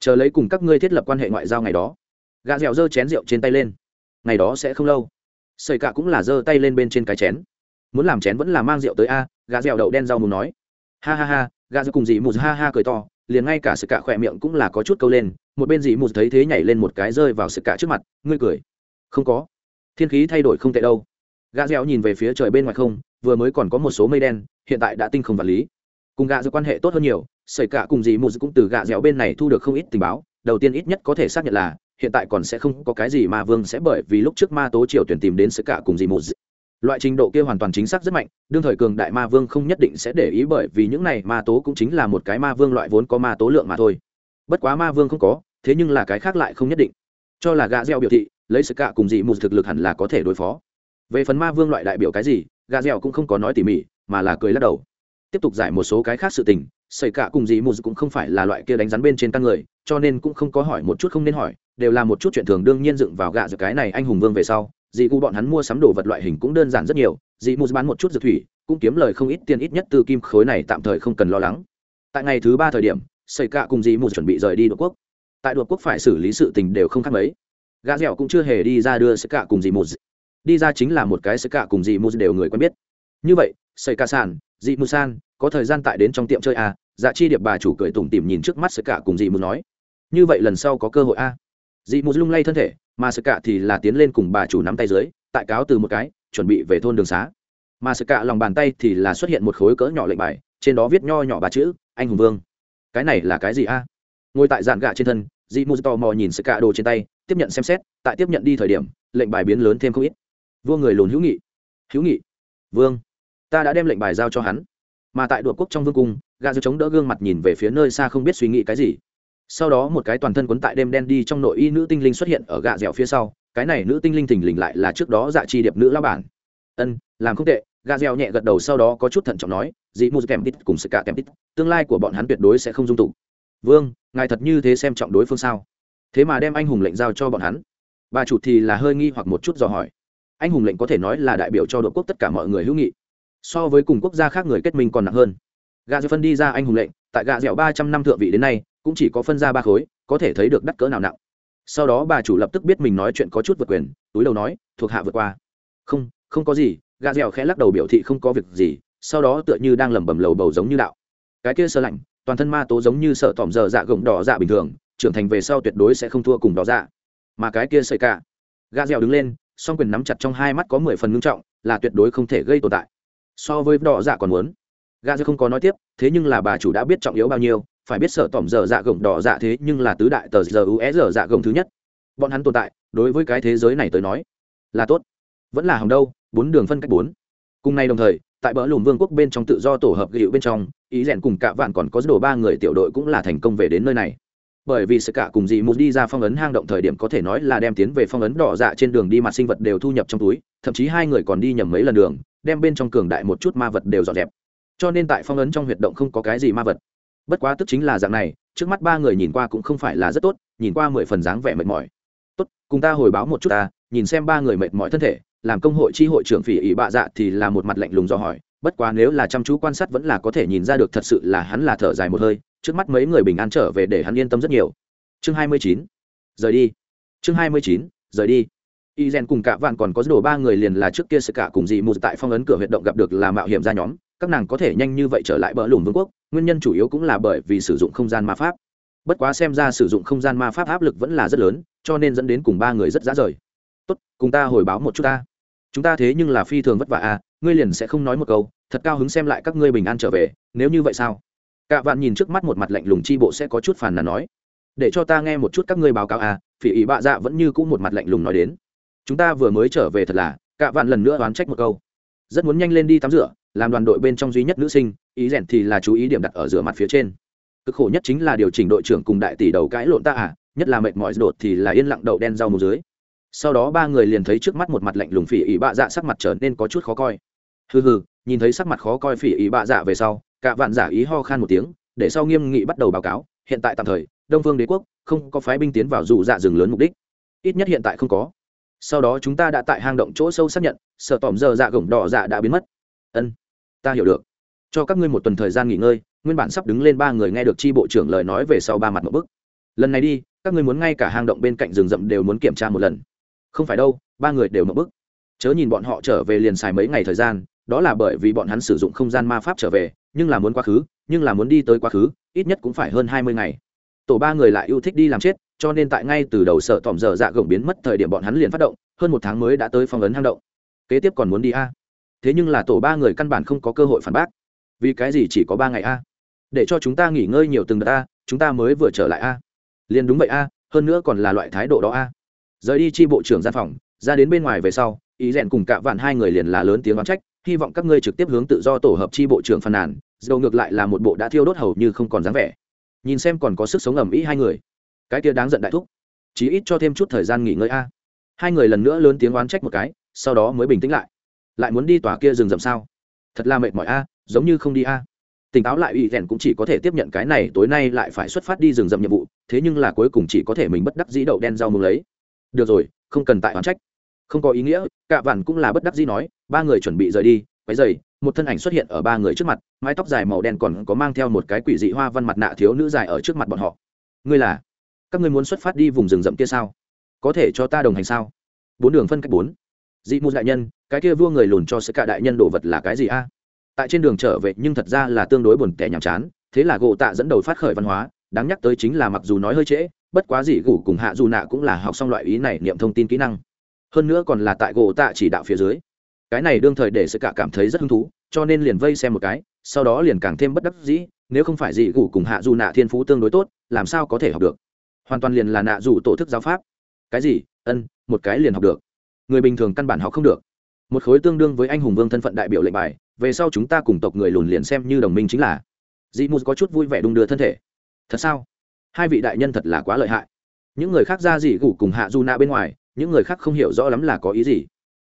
Chờ lấy cùng các ngươi thiết lập quan hệ ngoại giao ngày đó. Gà reo giơ chén rượu trên tay lên. Ngày đó sẽ không lâu. Xây cạ cũng là giơ tay lên bên trên cái chén. Muốn làm chén vẫn là mang rượu tới a. Gà reo đậu đen rau mù nói. Ha ha ha. Gà reo cùng dị mù ha ha cười to liền ngay cả sự cạ khỏe miệng cũng là có chút câu lên, một bên dị mù thấy thế nhảy lên một cái rơi vào sự cạ trước mặt, ngươi cười. Không có. Thiên khí thay đổi không tệ đâu. Gã dẻo nhìn về phía trời bên ngoài không, vừa mới còn có một số mây đen, hiện tại đã tinh không vật lý. Cùng gã giữa quan hệ tốt hơn nhiều, sợi cạ cùng dị mù cũng từ gã dẻo bên này thu được không ít tình báo, đầu tiên ít nhất có thể xác nhận là, hiện tại còn sẽ không có cái gì mà vương sẽ bởi vì lúc trước ma tố triều tuyển tìm đến sự cả cùng dị mù loại trình độ kia hoàn toàn chính xác rất mạnh, đương thời cường đại ma vương không nhất định sẽ để ý bởi vì những này ma tố cũng chính là một cái ma vương loại vốn có ma tố lượng mà thôi. Bất quá ma vương không có, thế nhưng là cái khác lại không nhất định. Cho là gà gieo biểu thị, lấy sự cả cùng dị mù thực lực hẳn là có thể đối phó. Về phần ma vương loại đại biểu cái gì gà gieo cũng không có nói tỉ mỉ, mà là cười lắc đầu. Tiếp tục giải một số cái khác sự tình xảy cả cùng dì mù cũng không phải là loại kia đánh rắn bên trên tăng người, cho nên cũng không có hỏi một chút không nên hỏi, đều là một chút chuyện thường đương nhiên dựng vào gạ giữa cái này anh hùng vương về sau dì gu bọn hắn mua sắm đồ vật loại hình cũng đơn giản rất nhiều dì mù bán một chút dược thủy cũng kiếm lời không ít tiền ít nhất từ kim khối này tạm thời không cần lo lắng. Tại ngày thứ ba thời điểm xảy cạ cùng dì mù chuẩn bị rời đi đột quốc. Tại đột quốc phải xử lý sự tình đều không khác mấy. Gã dẻo cũng chưa hề đi ra đưa xảy cạ cùng dì mù. Đi ra chính là một cái xảy cạ cùng dì mù đều người quen biết. Như vậy xảy cạ sàn dì mù san có thời gian tại đến trong tiệm chơi à, dạ chi điệp bà chủ cười tủm tỉm nhìn trước mắt xảy cạ cùng dì mù nói. Như vậy lần sau có cơ hội a à. Dị mù lung lay thân thể mà sơ cạ thì là tiến lên cùng bà chủ nắm tay dưới, tại cáo từ một cái, chuẩn bị về thôn đường xá. Mà sơ cạ lòng bàn tay thì là xuất hiện một khối cỡ nhỏ lệnh bài, trên đó viết nho nhỏ bà chữ, anh hùng vương. Cái này là cái gì a? Ngồi tại dàn gạ trên thân, dị mù tò mò nhìn sơ cạ đồ trên tay, tiếp nhận xem xét, tại tiếp nhận đi thời điểm, lệnh bài biến lớn thêm không ít. Vua người lùn hữu nghị. Hữu nghị? Vương. Ta đã đem lệnh bài giao cho hắn. Mà tại đội quốc trong vương cung gà dư chống đỡ gương mặt nhìn về phía nơi xa không biết suy nghĩ cái gì sau đó một cái toàn thân quấn tại đêm đen đi trong nội y nữ tinh linh xuất hiện ở gạ dẻo phía sau, cái này nữ tinh linh thình lình lại là trước đó dạ chi điệp nữ lao bản. Ân, làm không tệ. Gà dẻo nhẹ gật đầu sau đó có chút thận trọng nói, dị mù kèm tít cùng sự cả kèm tít, tương lai của bọn hắn tuyệt đối sẽ không dung tụ. Vương, ngài thật như thế xem trọng đối phương sao? Thế mà đem anh hùng lệnh giao cho bọn hắn. Bà chủ thì là hơi nghi hoặc một chút dò hỏi. Anh hùng lệnh có thể nói là đại biểu cho đội quốc tất cả mọi người hữu nghị, so với cùng quốc gia khác người kết minh còn nặng hơn. Gà dẻo phân đi ra anh hùng lệnh, tại gà dẻo ba trăm năm thượng vị đến nay cũng chỉ có phân ra ba khối, có thể thấy được đắt cỡ nào nặng. Sau đó bà chủ lập tức biết mình nói chuyện có chút vượt quyền, túi đầu nói, thuộc hạ vượt qua. Không không có gì. Gà dẻo khẽ lắc đầu biểu thị không có việc gì, sau đó tựa như đang lẩm bẩm lầu bầu giống như đạo. Cái kia sơ lạnh, toàn thân ma tố giống như sợ tỏm giờ dạ gồng đỏ dạ bình thường, trưởng thành về sau tuyệt đối sẽ không thua cùng đỏ dạ. Mà cái kia sợi cả. Gà dẻo đứng lên, song quyền nắm chặt trong hai mắt có mười phần ngưng trọng, là tuyệt đối không thể gây tồn tại. So với đỏ dạ còn muốn. Gà dẻo không có nói tiếp, thế nhưng là bà chủ đã biết trọng yếu bao nhiêu phải biết sợ tỏm giờ dạ gồng đỏ dạ thế nhưng là tứ đại tờ giờ us giờ dạ gồng thứ nhất. Bọn hắn tồn tại, đối với cái thế giới này tới nói, là tốt. Vẫn là hỏng đâu, bốn đường phân cách bốn. Cùng nay đồng thời, tại bờ lùm vương quốc bên trong tự do tổ hợp gịu bên trong, ý rèn cùng cả vạn còn có đồ ba người tiểu đội cũng là thành công về đến nơi này. Bởi vì sự cả cùng dị mục đi ra phong ấn hang động thời điểm có thể nói là đem tiến về phong ấn đỏ dạ trên đường đi mặt sinh vật đều thu nhập trong túi, thậm chí hai người còn đi nhầm mấy lần đường, đem bên trong cường đại một chút ma vật đều dọn dẹp. Cho nên tại phong ấn trong huyệt động không có cái gì ma vật bất quá tức chính là dạng này, trước mắt ba người nhìn qua cũng không phải là rất tốt, nhìn qua mười phần dáng vẻ mệt mỏi. Tốt, cùng ta hồi báo một chút ta, nhìn xem ba người mệt mỏi thân thể, làm công hội chi hội trưởng phỉ ỉ bạ dạ thì là một mặt lạnh lùng do hỏi, bất quá nếu là chăm chú quan sát vẫn là có thể nhìn ra được thật sự là hắn là thở dài một hơi, trước mắt mấy người bình an trở về để hắn yên tâm rất nhiều. Chương hai mươi chín, rời đi. Chương hai mươi chín, rời đi. Y gen cùng cả vạn còn có đồ ba người liền là trước kia sự cả cùng dị mù tại phong ấn cửa huyệt động gặp được là mạo hiểm ra nhóm, các nàng có thể nhanh như vậy trở lại bờ lùm vương quốc nguyên nhân chủ yếu cũng là bởi vì sử dụng không gian ma pháp. Bất quá xem ra sử dụng không gian ma pháp áp lực vẫn là rất lớn, cho nên dẫn đến cùng ba người rất dã rời. Tốt, cùng ta hồi báo một chút ta. Chúng ta thế nhưng là phi thường vất vả à ngươi liền sẽ không nói một câu, thật cao hứng xem lại các ngươi bình an trở về, nếu như vậy sao? Cả vạn nhìn trước mắt một mặt lạnh lùng chi bộ sẽ có chút phàn nàn nói. Để cho ta nghe một chút các ngươi báo cáo à phỉ ý bạ dạ vẫn như cũng một mặt lạnh lùng nói đến. Chúng ta vừa mới trở về thật là cả vạn lần nữa oán trách một câu. Rất muốn nhanh lên đi tắm rửa làm đoàn đội bên trong duy nhất nữ sinh, ý rèn thì là chú ý điểm đặt ở rửa mặt phía trên. Cực khổ nhất chính là điều chỉnh đội trưởng cùng đại tỷ đầu cãi lộn ta à nhất là mệt mỏi đột thì là yên lặng đậu đen rau mù dưới. Sau đó ba người liền thấy trước mắt một mặt lạnh lùng phỉ ý bạ dạ sắc mặt trở nên có chút khó coi. Hừ hừ, nhìn thấy sắc mặt khó coi phỉ ý bạ dạ về sau, cả vạn giả ý ho khan một tiếng, để sau nghiêm nghị bắt đầu báo cáo, hiện tại tạm thời, đông phương đế quốc không có phái binh tiến vào dù dạ rừng lớn mục đích. Ít nhất hiện tại không có. Sau đó chúng ta đã tại hang động chỗ sâu xác nhận, sợ tỏm giờ dạ gổng đỏ dạ đã biến mất. Ân ta hiểu được. Cho các ngươi một tuần thời gian nghỉ ngơi, nguyên bản sắp đứng lên ba người nghe được tri bộ trưởng lời nói về sau ba mặt một bức lần này đi, các ngươi muốn ngay cả hang động bên cạnh rừng rậm đều muốn kiểm tra một lần. Không phải đâu, ba người đều một bức chớ nhìn bọn họ trở về liền xài mấy ngày thời gian, đó là bởi vì bọn hắn sử dụng không gian ma pháp trở về, nhưng là muốn quá khứ, nhưng là muốn đi tới quá khứ, ít nhất cũng phải hơn hai mươi ngày. Tổ ba người lại yêu thích đi làm chết, cho nên tại ngay từ đầu sở tỏm giờ dạ gồng biến mất thời điểm bọn hắn liền phát động, hơn một tháng mới đã tới phong ấn hang động. Kế tiếp còn muốn đi a? Thế nhưng là tổ ba người căn bản không có cơ hội phản bác. Vì cái gì chỉ có ba ngày a? Để cho chúng ta nghỉ ngơi nhiều từng đợt a, chúng ta mới vừa trở lại a. Liền đúng vậy a, hơn nữa còn là loại thái độ đó a. Rời đi chi bộ trưởng gian phòng, ra đến bên ngoài về sau, ý rèn cùng cả vạn hai người liền là lớn tiếng oán trách, hy vọng các ngươi trực tiếp hướng tự do tổ hợp chi bộ trưởng phàn nàn, dầu ngược lại là một bộ đã thiêu đốt hầu như không còn dáng vẻ. Nhìn xem còn có sức sống ẩm ý hai người. Cái kia đáng giận đại thúc. Chí ít cho thêm chút thời gian nghỉ ngơi a. Hai người lần nữa lớn tiếng oán trách một cái, sau đó mới bình tĩnh lại lại muốn đi tòa kia rừng rậm sao? Thật là mệt mỏi a, giống như không đi a. Tỉnh táo lại ủy rèn cũng chỉ có thể tiếp nhận cái này, tối nay lại phải xuất phát đi rừng rậm nhiệm vụ, thế nhưng là cuối cùng chỉ có thể mình bất đắc dĩ đậu đen rau mừng lấy. Được rồi, không cần tại oán trách. Không có ý nghĩa, cả vạn cũng là bất đắc dĩ nói, ba người chuẩn bị rời đi, quấy dày một thân ảnh xuất hiện ở ba người trước mặt, mái tóc dài màu đen còn có mang theo một cái quỷ dị hoa văn mặt nạ thiếu nữ dài ở trước mặt bọn họ. Ngươi là? Các ngươi muốn xuất phát đi vùng rừng rậm kia sao? Có thể cho ta đồng hành sao? Bốn đường phân cách bốn dị mù đại nhân, cái kia vua người lùn cho sẽ cả đại nhân đồ vật là cái gì a? Tại trên đường trở về, nhưng thật ra là tương đối buồn tẻ nhàm chán, thế là gỗ tạ dẫn đầu phát khởi văn hóa, đáng nhắc tới chính là mặc dù nói hơi trễ, bất quá dị gủ cùng hạ dù nạ cũng là học xong loại ý này niệm thông tin kỹ năng. Hơn nữa còn là tại gỗ tạ chỉ đạo phía dưới. Cái này đương thời để sẽ cả cảm thấy rất hứng thú, cho nên liền vây xem một cái, sau đó liền càng thêm bất đắc dĩ, nếu không phải dị gủ cùng hạ dù nạ thiên phú tương đối tốt, làm sao có thể học được? Hoàn toàn liền là nạ dù tổ thức giáo pháp. Cái gì? Ân, một cái liền học được người bình thường căn bản học không được. Một khối tương đương với anh hùng vương thân phận đại biểu lệnh bài, về sau chúng ta cùng tộc người lùn liền xem như đồng minh chính là. Dị mù có chút vui vẻ đung đưa thân thể. Thật sao? Hai vị đại nhân thật là quá lợi hại. Những người khác ra dị gủ cùng hạ du na bên ngoài, những người khác không hiểu rõ lắm là có ý gì.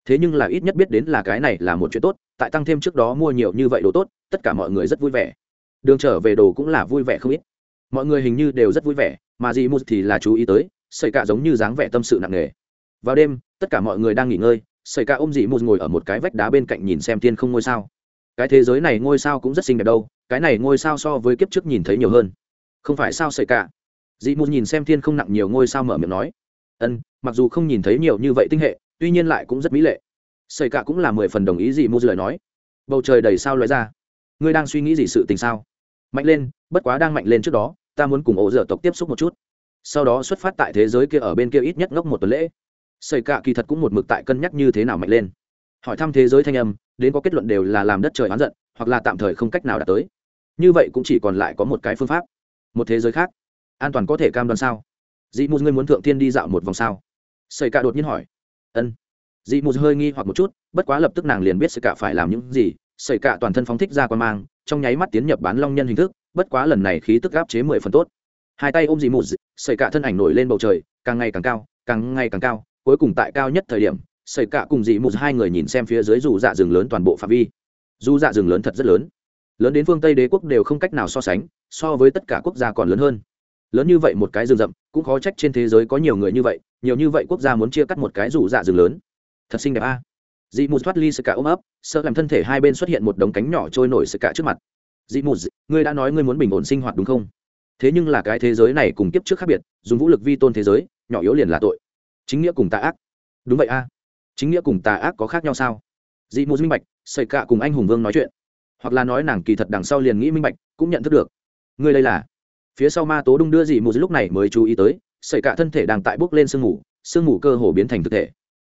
Thế nhưng là ít nhất biết đến là cái này là một chuyện tốt, tại tăng thêm trước đó mua nhiều như vậy đồ tốt, tất cả mọi người rất vui vẻ. Đường trở về đồ cũng là vui vẻ không ít. Mọi người hình như đều rất vui vẻ, mà dị mù thì là chú ý tới xảy cả giống như dáng vẻ tâm sự nặng nề. Vào đêm tất cả mọi người đang nghỉ ngơi xảy ca ôm dị mù ngồi ở một cái vách đá bên cạnh nhìn xem thiên không ngôi sao. Cái thế giới này ngôi sao cũng rất xinh đẹp đâu, cái này ngôi sao so với kiếp trước nhìn thấy nhiều hơn. Không phải sao xảy ca? Dị mù nhìn xem thiên không nặng nhiều ngôi sao mở miệng nói. Ân, mặc dù không nhìn thấy nhiều như vậy tinh hệ, tuy nhiên lại cũng rất mỹ lệ. Xảy ca cũng là mười phần đồng ý dị mù lời nói. Bầu trời đầy sao loại ra. Ngươi đang suy nghĩ gì sự tình sao? Mạnh lên, bất quá đang mạnh lên trước đó, ta muốn cùng ổ dở tộc tiếp xúc một chút. Sau đó xuất phát tại thế giới kia ở bên kia ít nhất ngốc một tuần lễ. Sẩy cạ kỳ thật cũng một mực tại cân nhắc như thế nào mạnh lên. Hỏi thăm thế giới thanh âm, đến có kết luận đều là làm đất trời oán giận, hoặc là tạm thời không cách nào đạt tới. Như vậy cũng chỉ còn lại có một cái phương pháp. Một thế giới khác. An toàn có thể cam đoan sao? Dị mù ngươi muốn thượng tiên đi dạo một vòng sao? Sẩy cạ đột nhiên hỏi. Ân. Dị mù hơi nghi hoặc một chút, bất quá lập tức nàng liền biết Sẩy cạ phải làm những gì. Sẩy cạ toàn thân phóng thích ra quan mang, trong nháy mắt tiến nhập bán long nhân hình thức, bất quá lần này khí tức áp chế mười phần tốt. Hai tay ôm dị mù xây cạ thân ảnh nổi lên bầu trời, càng ngày càng cao, càng ngày càng cao cuối cùng tại cao nhất thời điểm xảy cả cùng dị một hai người nhìn xem phía dưới dù dạ rừng lớn toàn bộ phạm vi. Dù dạ rừng lớn thật rất lớn. Lớn đến phương tây đế quốc đều không cách nào so sánh, so với tất cả quốc gia còn lớn hơn. Lớn như vậy một cái rừng rậm, cũng khó trách trên thế giới có nhiều người như vậy, nhiều như vậy quốc gia muốn chia cắt một cái dù dạ rừng lớn. Thật xinh đẹp a. À. dị mù thoát ly sơ cả ôm ấp, sợ làm thân thể hai bên xuất hiện một đống cánh nhỏ trôi nổi sơ cả trước mặt. Dị mù ngươi đã nói ngươi muốn bình ổn sinh hoạt đúng không? Thế nhưng là cái thế giới này cùng kiếp trước khác biệt, dùng vũ lực vi tôn thế giới, nhỏ yếu liền là tội chính nghĩa cùng tà ác. Đúng vậy a. Chính nghĩa cùng tà ác có khác nhau sao? Dị mù minh bạch xảy cạ cùng anh hùng vương nói chuyện. Hoặc là nói nàng kỳ thật đằng sau liền nghĩ minh bạch, cũng nhận thức được. Ngươi đây là? Phía sau ma tố đung đưa dị mù lúc này mới chú ý tới xảy cạ thân thể đang tại bốc lên sương mù sương mù cơ hồ biến thành thực thể.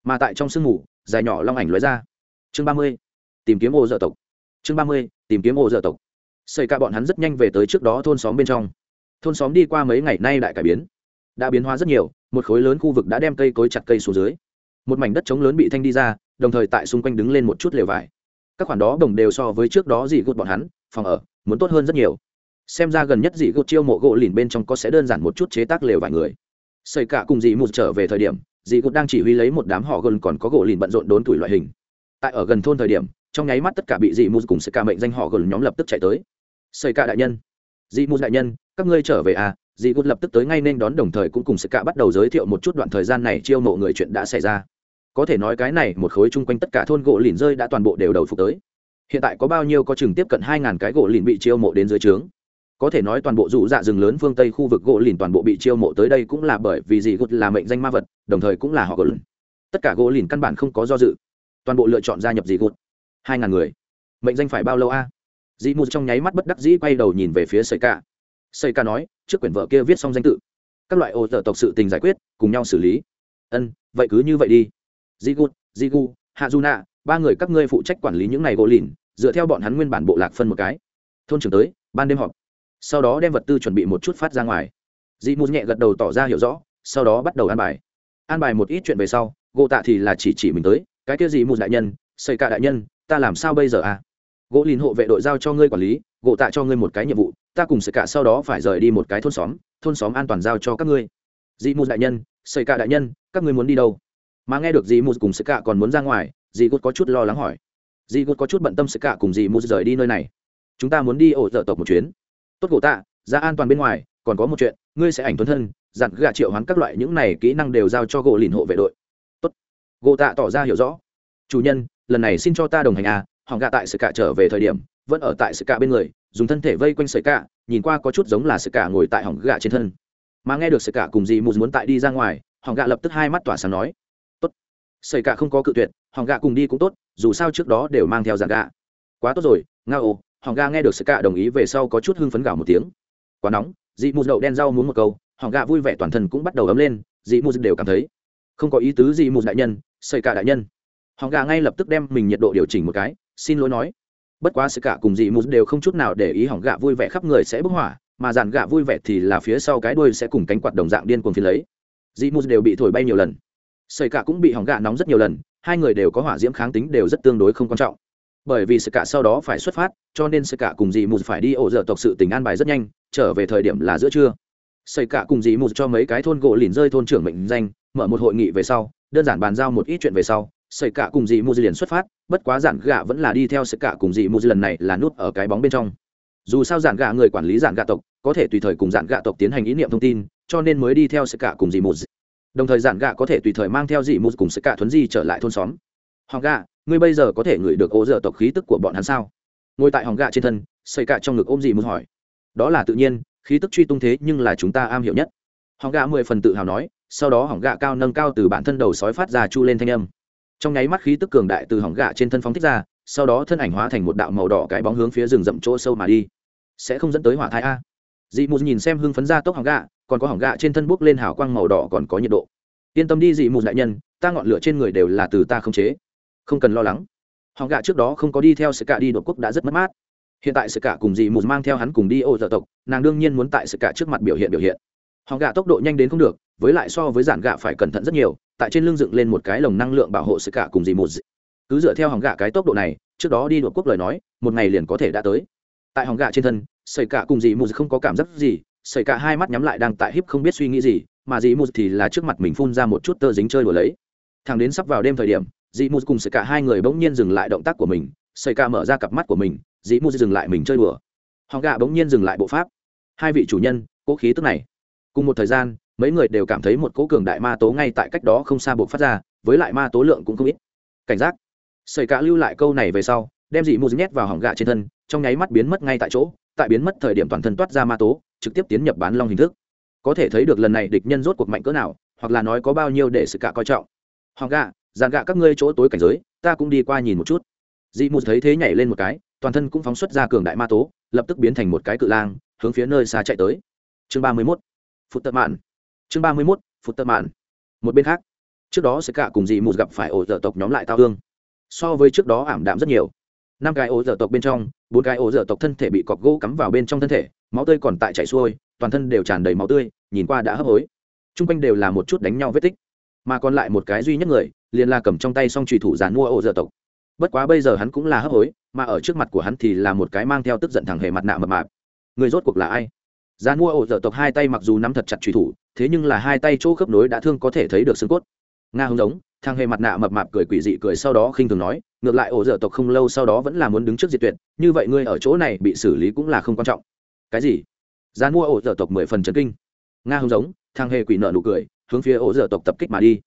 Mà tại trong sương mù, dài nhỏ long ảnh lóe ra. Chương ba mươi, tìm kiếm ô dợ tộc. Chương ba mươi, tìm kiếm ô dợ tộc. Xảy cạ bọn hắn rất nhanh về tới trước đó thôn xóm bên trong. Thôn xóm đi qua mấy ngày nay đại cải biến. Đã biến hóa rất nhiều một khối lớn khu vực đã đem cây cối chặt cây xuống dưới. Một mảnh đất trống lớn bị thanh đi ra, đồng thời tại xung quanh đứng lên một chút lều vải. Các khoản đó đồng đều so với trước đó dì gột bọn hắn, phòng ở, muốn tốt hơn rất nhiều. Xem ra gần nhất dì gột chiêu mộ gỗ lìn bên trong có sẽ đơn giản một chút chế tác lều vài người. Xây cả cùng dì một trở về thời điểm dì gột đang chỉ huy lấy một đám họ gần còn có gỗ lìn bận rộn đốn tuổi loại hình. Tại ở gần thôn thời điểm, trong nháy mắt tất cả bị dì một cùng xây cả mệnh danh họ gần nhóm lập tức chạy tới. Xây cả đại nhân. Dì một đại nhân, các ngươi trở về à? Dì gút lập tức tới ngay nên đón đồng thời cũng cùng sự cả bắt đầu giới thiệu một chút đoạn thời gian này chiêu mộ người chuyện đã xảy ra. Có thể nói cái này, một khối chung quanh tất cả thôn gỗ lìn rơi đã toàn bộ đều đầu phục tới. Hiện tại có bao nhiêu có chừng tiếp cận hai ngàn cái gỗ lìn bị chiêu mộ đến dưới trướng. Có thể nói toàn bộ rủ dạ rừng lớn phương tây khu vực gỗ lìn toàn bộ bị chiêu mộ tới đây cũng là bởi vì dì gút là mệnh danh ma vật, đồng thời cũng là họ gỗ lìn. Tất cả gỗ lìn căn bản không có do dự. Toàn bộ lựa chọn gia nhập dì gút. Hai ngàn người. Mệnh danh phải bao lâu a? À? dì mù trong nháy mắt bất đắc dĩ quay đầu nhìn về phía sợi cả xây ca nói, trước quyển vợ kia viết xong danh tự. Các loại ô tờ tộc sự tình giải quyết, cùng nhau xử lý. Ân, vậy cứ như vậy đi. Di gu di gu hạ du nạ ba người các ngươi phụ trách quản lý những này gỗ lìn, dựa theo bọn hắn nguyên bản bộ lạc phân một cái. Thôn trưởng tới, ban đêm họp. Sau đó đem vật tư chuẩn bị một chút phát ra ngoài. Dị mù nhẹ gật đầu tỏ ra hiểu rõ, sau đó bắt đầu an bài. An bài một ít chuyện về sau, gỗ tạ thì là chỉ chỉ mình tới. Cái kia dị mù đại nhân xây cả đại nhân, ta làm sao bây giờ à? Gỗ lìn hộ vệ đội giao cho ngươi quản lý, gỗ tạ cho ngươi một cái nhiệm vụ ta cùng sợi cả sau đó phải rời đi một cái thôn xóm thôn xóm an toàn giao cho các ngươi. Dị mù đại nhân sợi cả đại nhân, các ngươi muốn đi đâu? Mà nghe được dị mù cùng sợi cả còn muốn ra ngoài, dị gút có chút lo lắng hỏi. Dì gút có chút bận tâm sợi cả cùng dì mù rời đi nơi này. Chúng ta muốn đi ổ dở tộc một chuyến. Tốt gỗ tạ, ra an toàn bên ngoài, còn có một chuyện, ngươi sẽ ảnh tuấn thân dặn gà triệu hoán các loại những này kỹ năng đều giao cho gỗ lìn hộ vệ đội. Tốt. Gỗ tạ tỏ ra hiểu rõ. Chủ nhân, lần này xin cho ta đồng hành à họ gà tại sự cả trở về thời điểm, vẫn ở tại sự cả bên người dùng thân thể vây quanh sợi cả, nhìn qua có chút giống là sợi cả ngồi tại hỏng gạ trên thân. Mà nghe được sợi cả cùng dì mù muốn tại đi ra ngoài, hỏng gạ lập tức hai mắt tỏa sáng nói, tốt. Sợi cả không có cự tuyệt, hỏng gạ cùng đi cũng tốt, dù sao trước đó đều mang theo giàn gạ. Quá tốt rồi, nga ô. Hỏng gạ nghe được sợi cả đồng ý về sau có chút hưng phấn gạo một tiếng. Quá nóng. Dì mù đậu đen rau muốn một câu, hỏng gạ vui vẻ toàn thân cũng bắt đầu ấm lên, dì mù đều cảm thấy không có ý tứ dì mù đại nhân, sợi cả đại nhân. Hỏng gạ ngay lập tức đem mình nhiệt độ điều chỉnh một cái, xin lỗi nói bất quá sự cả cùng dị mù đều không chút nào để ý hỏng gạ vui vẻ khắp người sẽ bốc hỏa, mà dàn gạ vui vẻ thì là phía sau cái đuôi sẽ cùng cánh quạt đồng dạng điên cuồng phi lấy. Dị mù đều bị thổi bay nhiều lần. Sợi cả cũng bị hỏng gạ nóng rất nhiều lần, hai người đều có hỏa diễm kháng tính đều rất tương đối không quan trọng. Bởi vì sự cả sau đó phải xuất phát, cho nên sự cả cùng dị mù phải đi ổ dở tộc sự tình an bài rất nhanh, trở về thời điểm là giữa trưa. Xảy cả cùng dị mù cho mấy cái thôn gỗ lìn rơi thôn trưởng mệnh danh, mở một hội nghị về sau, đơn giản bàn giao một ít chuyện về sau Sợi cả cùng dị mù liền xuất phát, bất quá giản gạ vẫn là đi theo sợi cả cùng dị mù lần này là nút ở cái bóng bên trong. Dù sao giản gạ người quản lý giản gạ tộc, có thể tùy thời cùng giản gạ tộc tiến hành ý niệm thông tin, cho nên mới đi theo sợi cả cùng dị mù đồng thời giản gạ có thể tùy thời mang theo dị mù cùng sợi cả thuấn di trở lại thôn xóm. Hoàng gạ, ngươi bây giờ có thể ngửi được ô dở tộc khí tức của bọn hắn sao? Ngồi tại hoàng gạ trên thân sợi cả trong ngực ôm dị mù hỏi. Đó là tự nhiên, khí tức truy tung thế nhưng là chúng ta am hiểu nhất. Hỏng gạ mười phần tự hào nói, sau đó hỏng gạ cao nâng cao từ bản thân đầu sói phát ra chu lên thanh âm trong nháy mắt khí tức cường đại từ hỏng gạ trên thân phóng thích ra, sau đó thân ảnh hóa thành một đạo màu đỏ cái bóng hướng phía rừng rậm chỗ sâu mà đi. Sẽ không dẫn tới hỏa thai a. Dị mù nhìn xem hưng phấn ra tốc hỏng gạ, còn có hỏng gạ trên thân bốc lên hào quang màu đỏ còn có nhiệt độ. Yên tâm đi, dị mù đại nhân, ta ngọn lửa trên người đều là từ ta không chế. Không cần lo lắng. Hỏng gạ trước đó không có đi theo sự cả đi đột quốc đã rất mất mát. Hiện tại sự cả cùng dị mù mang theo hắn cùng đi ô dở tộc, nàng đương nhiên muốn tại sự cả trước mặt biểu hiện biểu hiện. Hỏng gạ tốc độ nhanh đến không được, với lại so với giản gạ phải cẩn thận rất nhiều tại trên lưng dựng lên một cái lồng năng lượng bảo hộ sự cả cùng dì mù cứ dựa theo hỏng gạ cái tốc độ này, trước đó đi đột quốc lời nói, một ngày liền có thể đã tới. Tại hỏng gạ trên thân, sợi cả cùng dì mù không có cảm giác gì, sợi cả hai mắt nhắm lại đang tại híp không biết suy nghĩ gì, mà dì mù thì là trước mặt mình phun ra một chút tơ dính chơi đùa lấy. Thằng đến sắp vào đêm thời điểm dì mù cùng sợi cả hai người bỗng nhiên dừng lại động tác của mình, sợi cả mở ra cặp mắt của mình dì mu dừng lại mình chơi đùa. Họ gạ bỗng nhiên dừng lại bộ pháp. Hai vị chủ nhân, cố khí tức này. Cùng một thời gian mấy người đều cảm thấy một cố cường đại ma tố ngay tại cách đó không xa buộc phát ra, với lại ma tố lượng cũng không ít. Cảnh giác. Sợi cả lưu lại câu này về sau, đem dị mù nhét vào hỏng gạ trên thân, trong nháy mắt biến mất ngay tại chỗ, tại biến mất thời điểm toàn thân toát ra ma tố, trực tiếp tiến nhập bán long hình thức. Có thể thấy được lần này địch nhân rốt cuộc mạnh cỡ nào, hoặc là nói có bao nhiêu để sự cả coi trọng. Hỏng gạ, dàn gạ các ngươi chỗ tối cảnh giới, ta cũng đi qua nhìn một chút. Dị mù thấy thế nhảy lên một cái, toàn thân cũng phóng xuất ra cường đại ma tố, lập tức biến thành một cái cự lang, hướng phía nơi xa chạy tới. Chương ba mươi mốt. Phút tợ mạn chương ba mươi mốt phút tơ mạn. Một bên khác, trước đó sẽ cả cùng dị mù gặp phải ổ dở tộc nhóm lại tao hương so với trước đó ảm đạm rất nhiều. Năm cái ổ dở tộc bên trong, bốn cái ổ dở tộc thân thể bị cọc gỗ cắm vào bên trong thân thể, máu tươi còn tại chảy xuôi, toàn thân đều tràn đầy máu tươi, nhìn qua đã hấp hối. T r u n g quanh đều là một chút đánh nhau vết tích. Mà còn lại một cái duy nhất người, liền là cầm trong tay xong trùy thủ giàn mua ổ dở tộc. Bất quá bây giờ hắn cũng là hấp hối, mà ở trước mặt của hắn thì là một cái mang theo tức giận thẳng hề mặt nạ mập mạp. Người rốt cuộc là ai? Giàn mua ổ dở tộc hai tay mặc dù nắm thật chặt truy thủ thế nhưng là hai tay chỗ khớp nối đã thương có thể thấy được xương cốt. Nga hông giống, thằng hề mặt nạ mập mạp cười quỷ dị cười sau đó khinh thường nói, ngược lại ổ dở tộc không lâu sau đó vẫn là muốn đứng trước diệt tuyệt, như vậy ngươi ở chỗ này bị xử lý cũng là không quan trọng. Cái gì? Gian mua ổ dở tộc mười phần chấn kinh. Nga hông giống, thằng hề quỷ nợ nụ cười, hướng phía ổ dở tộc tập kích mà đi.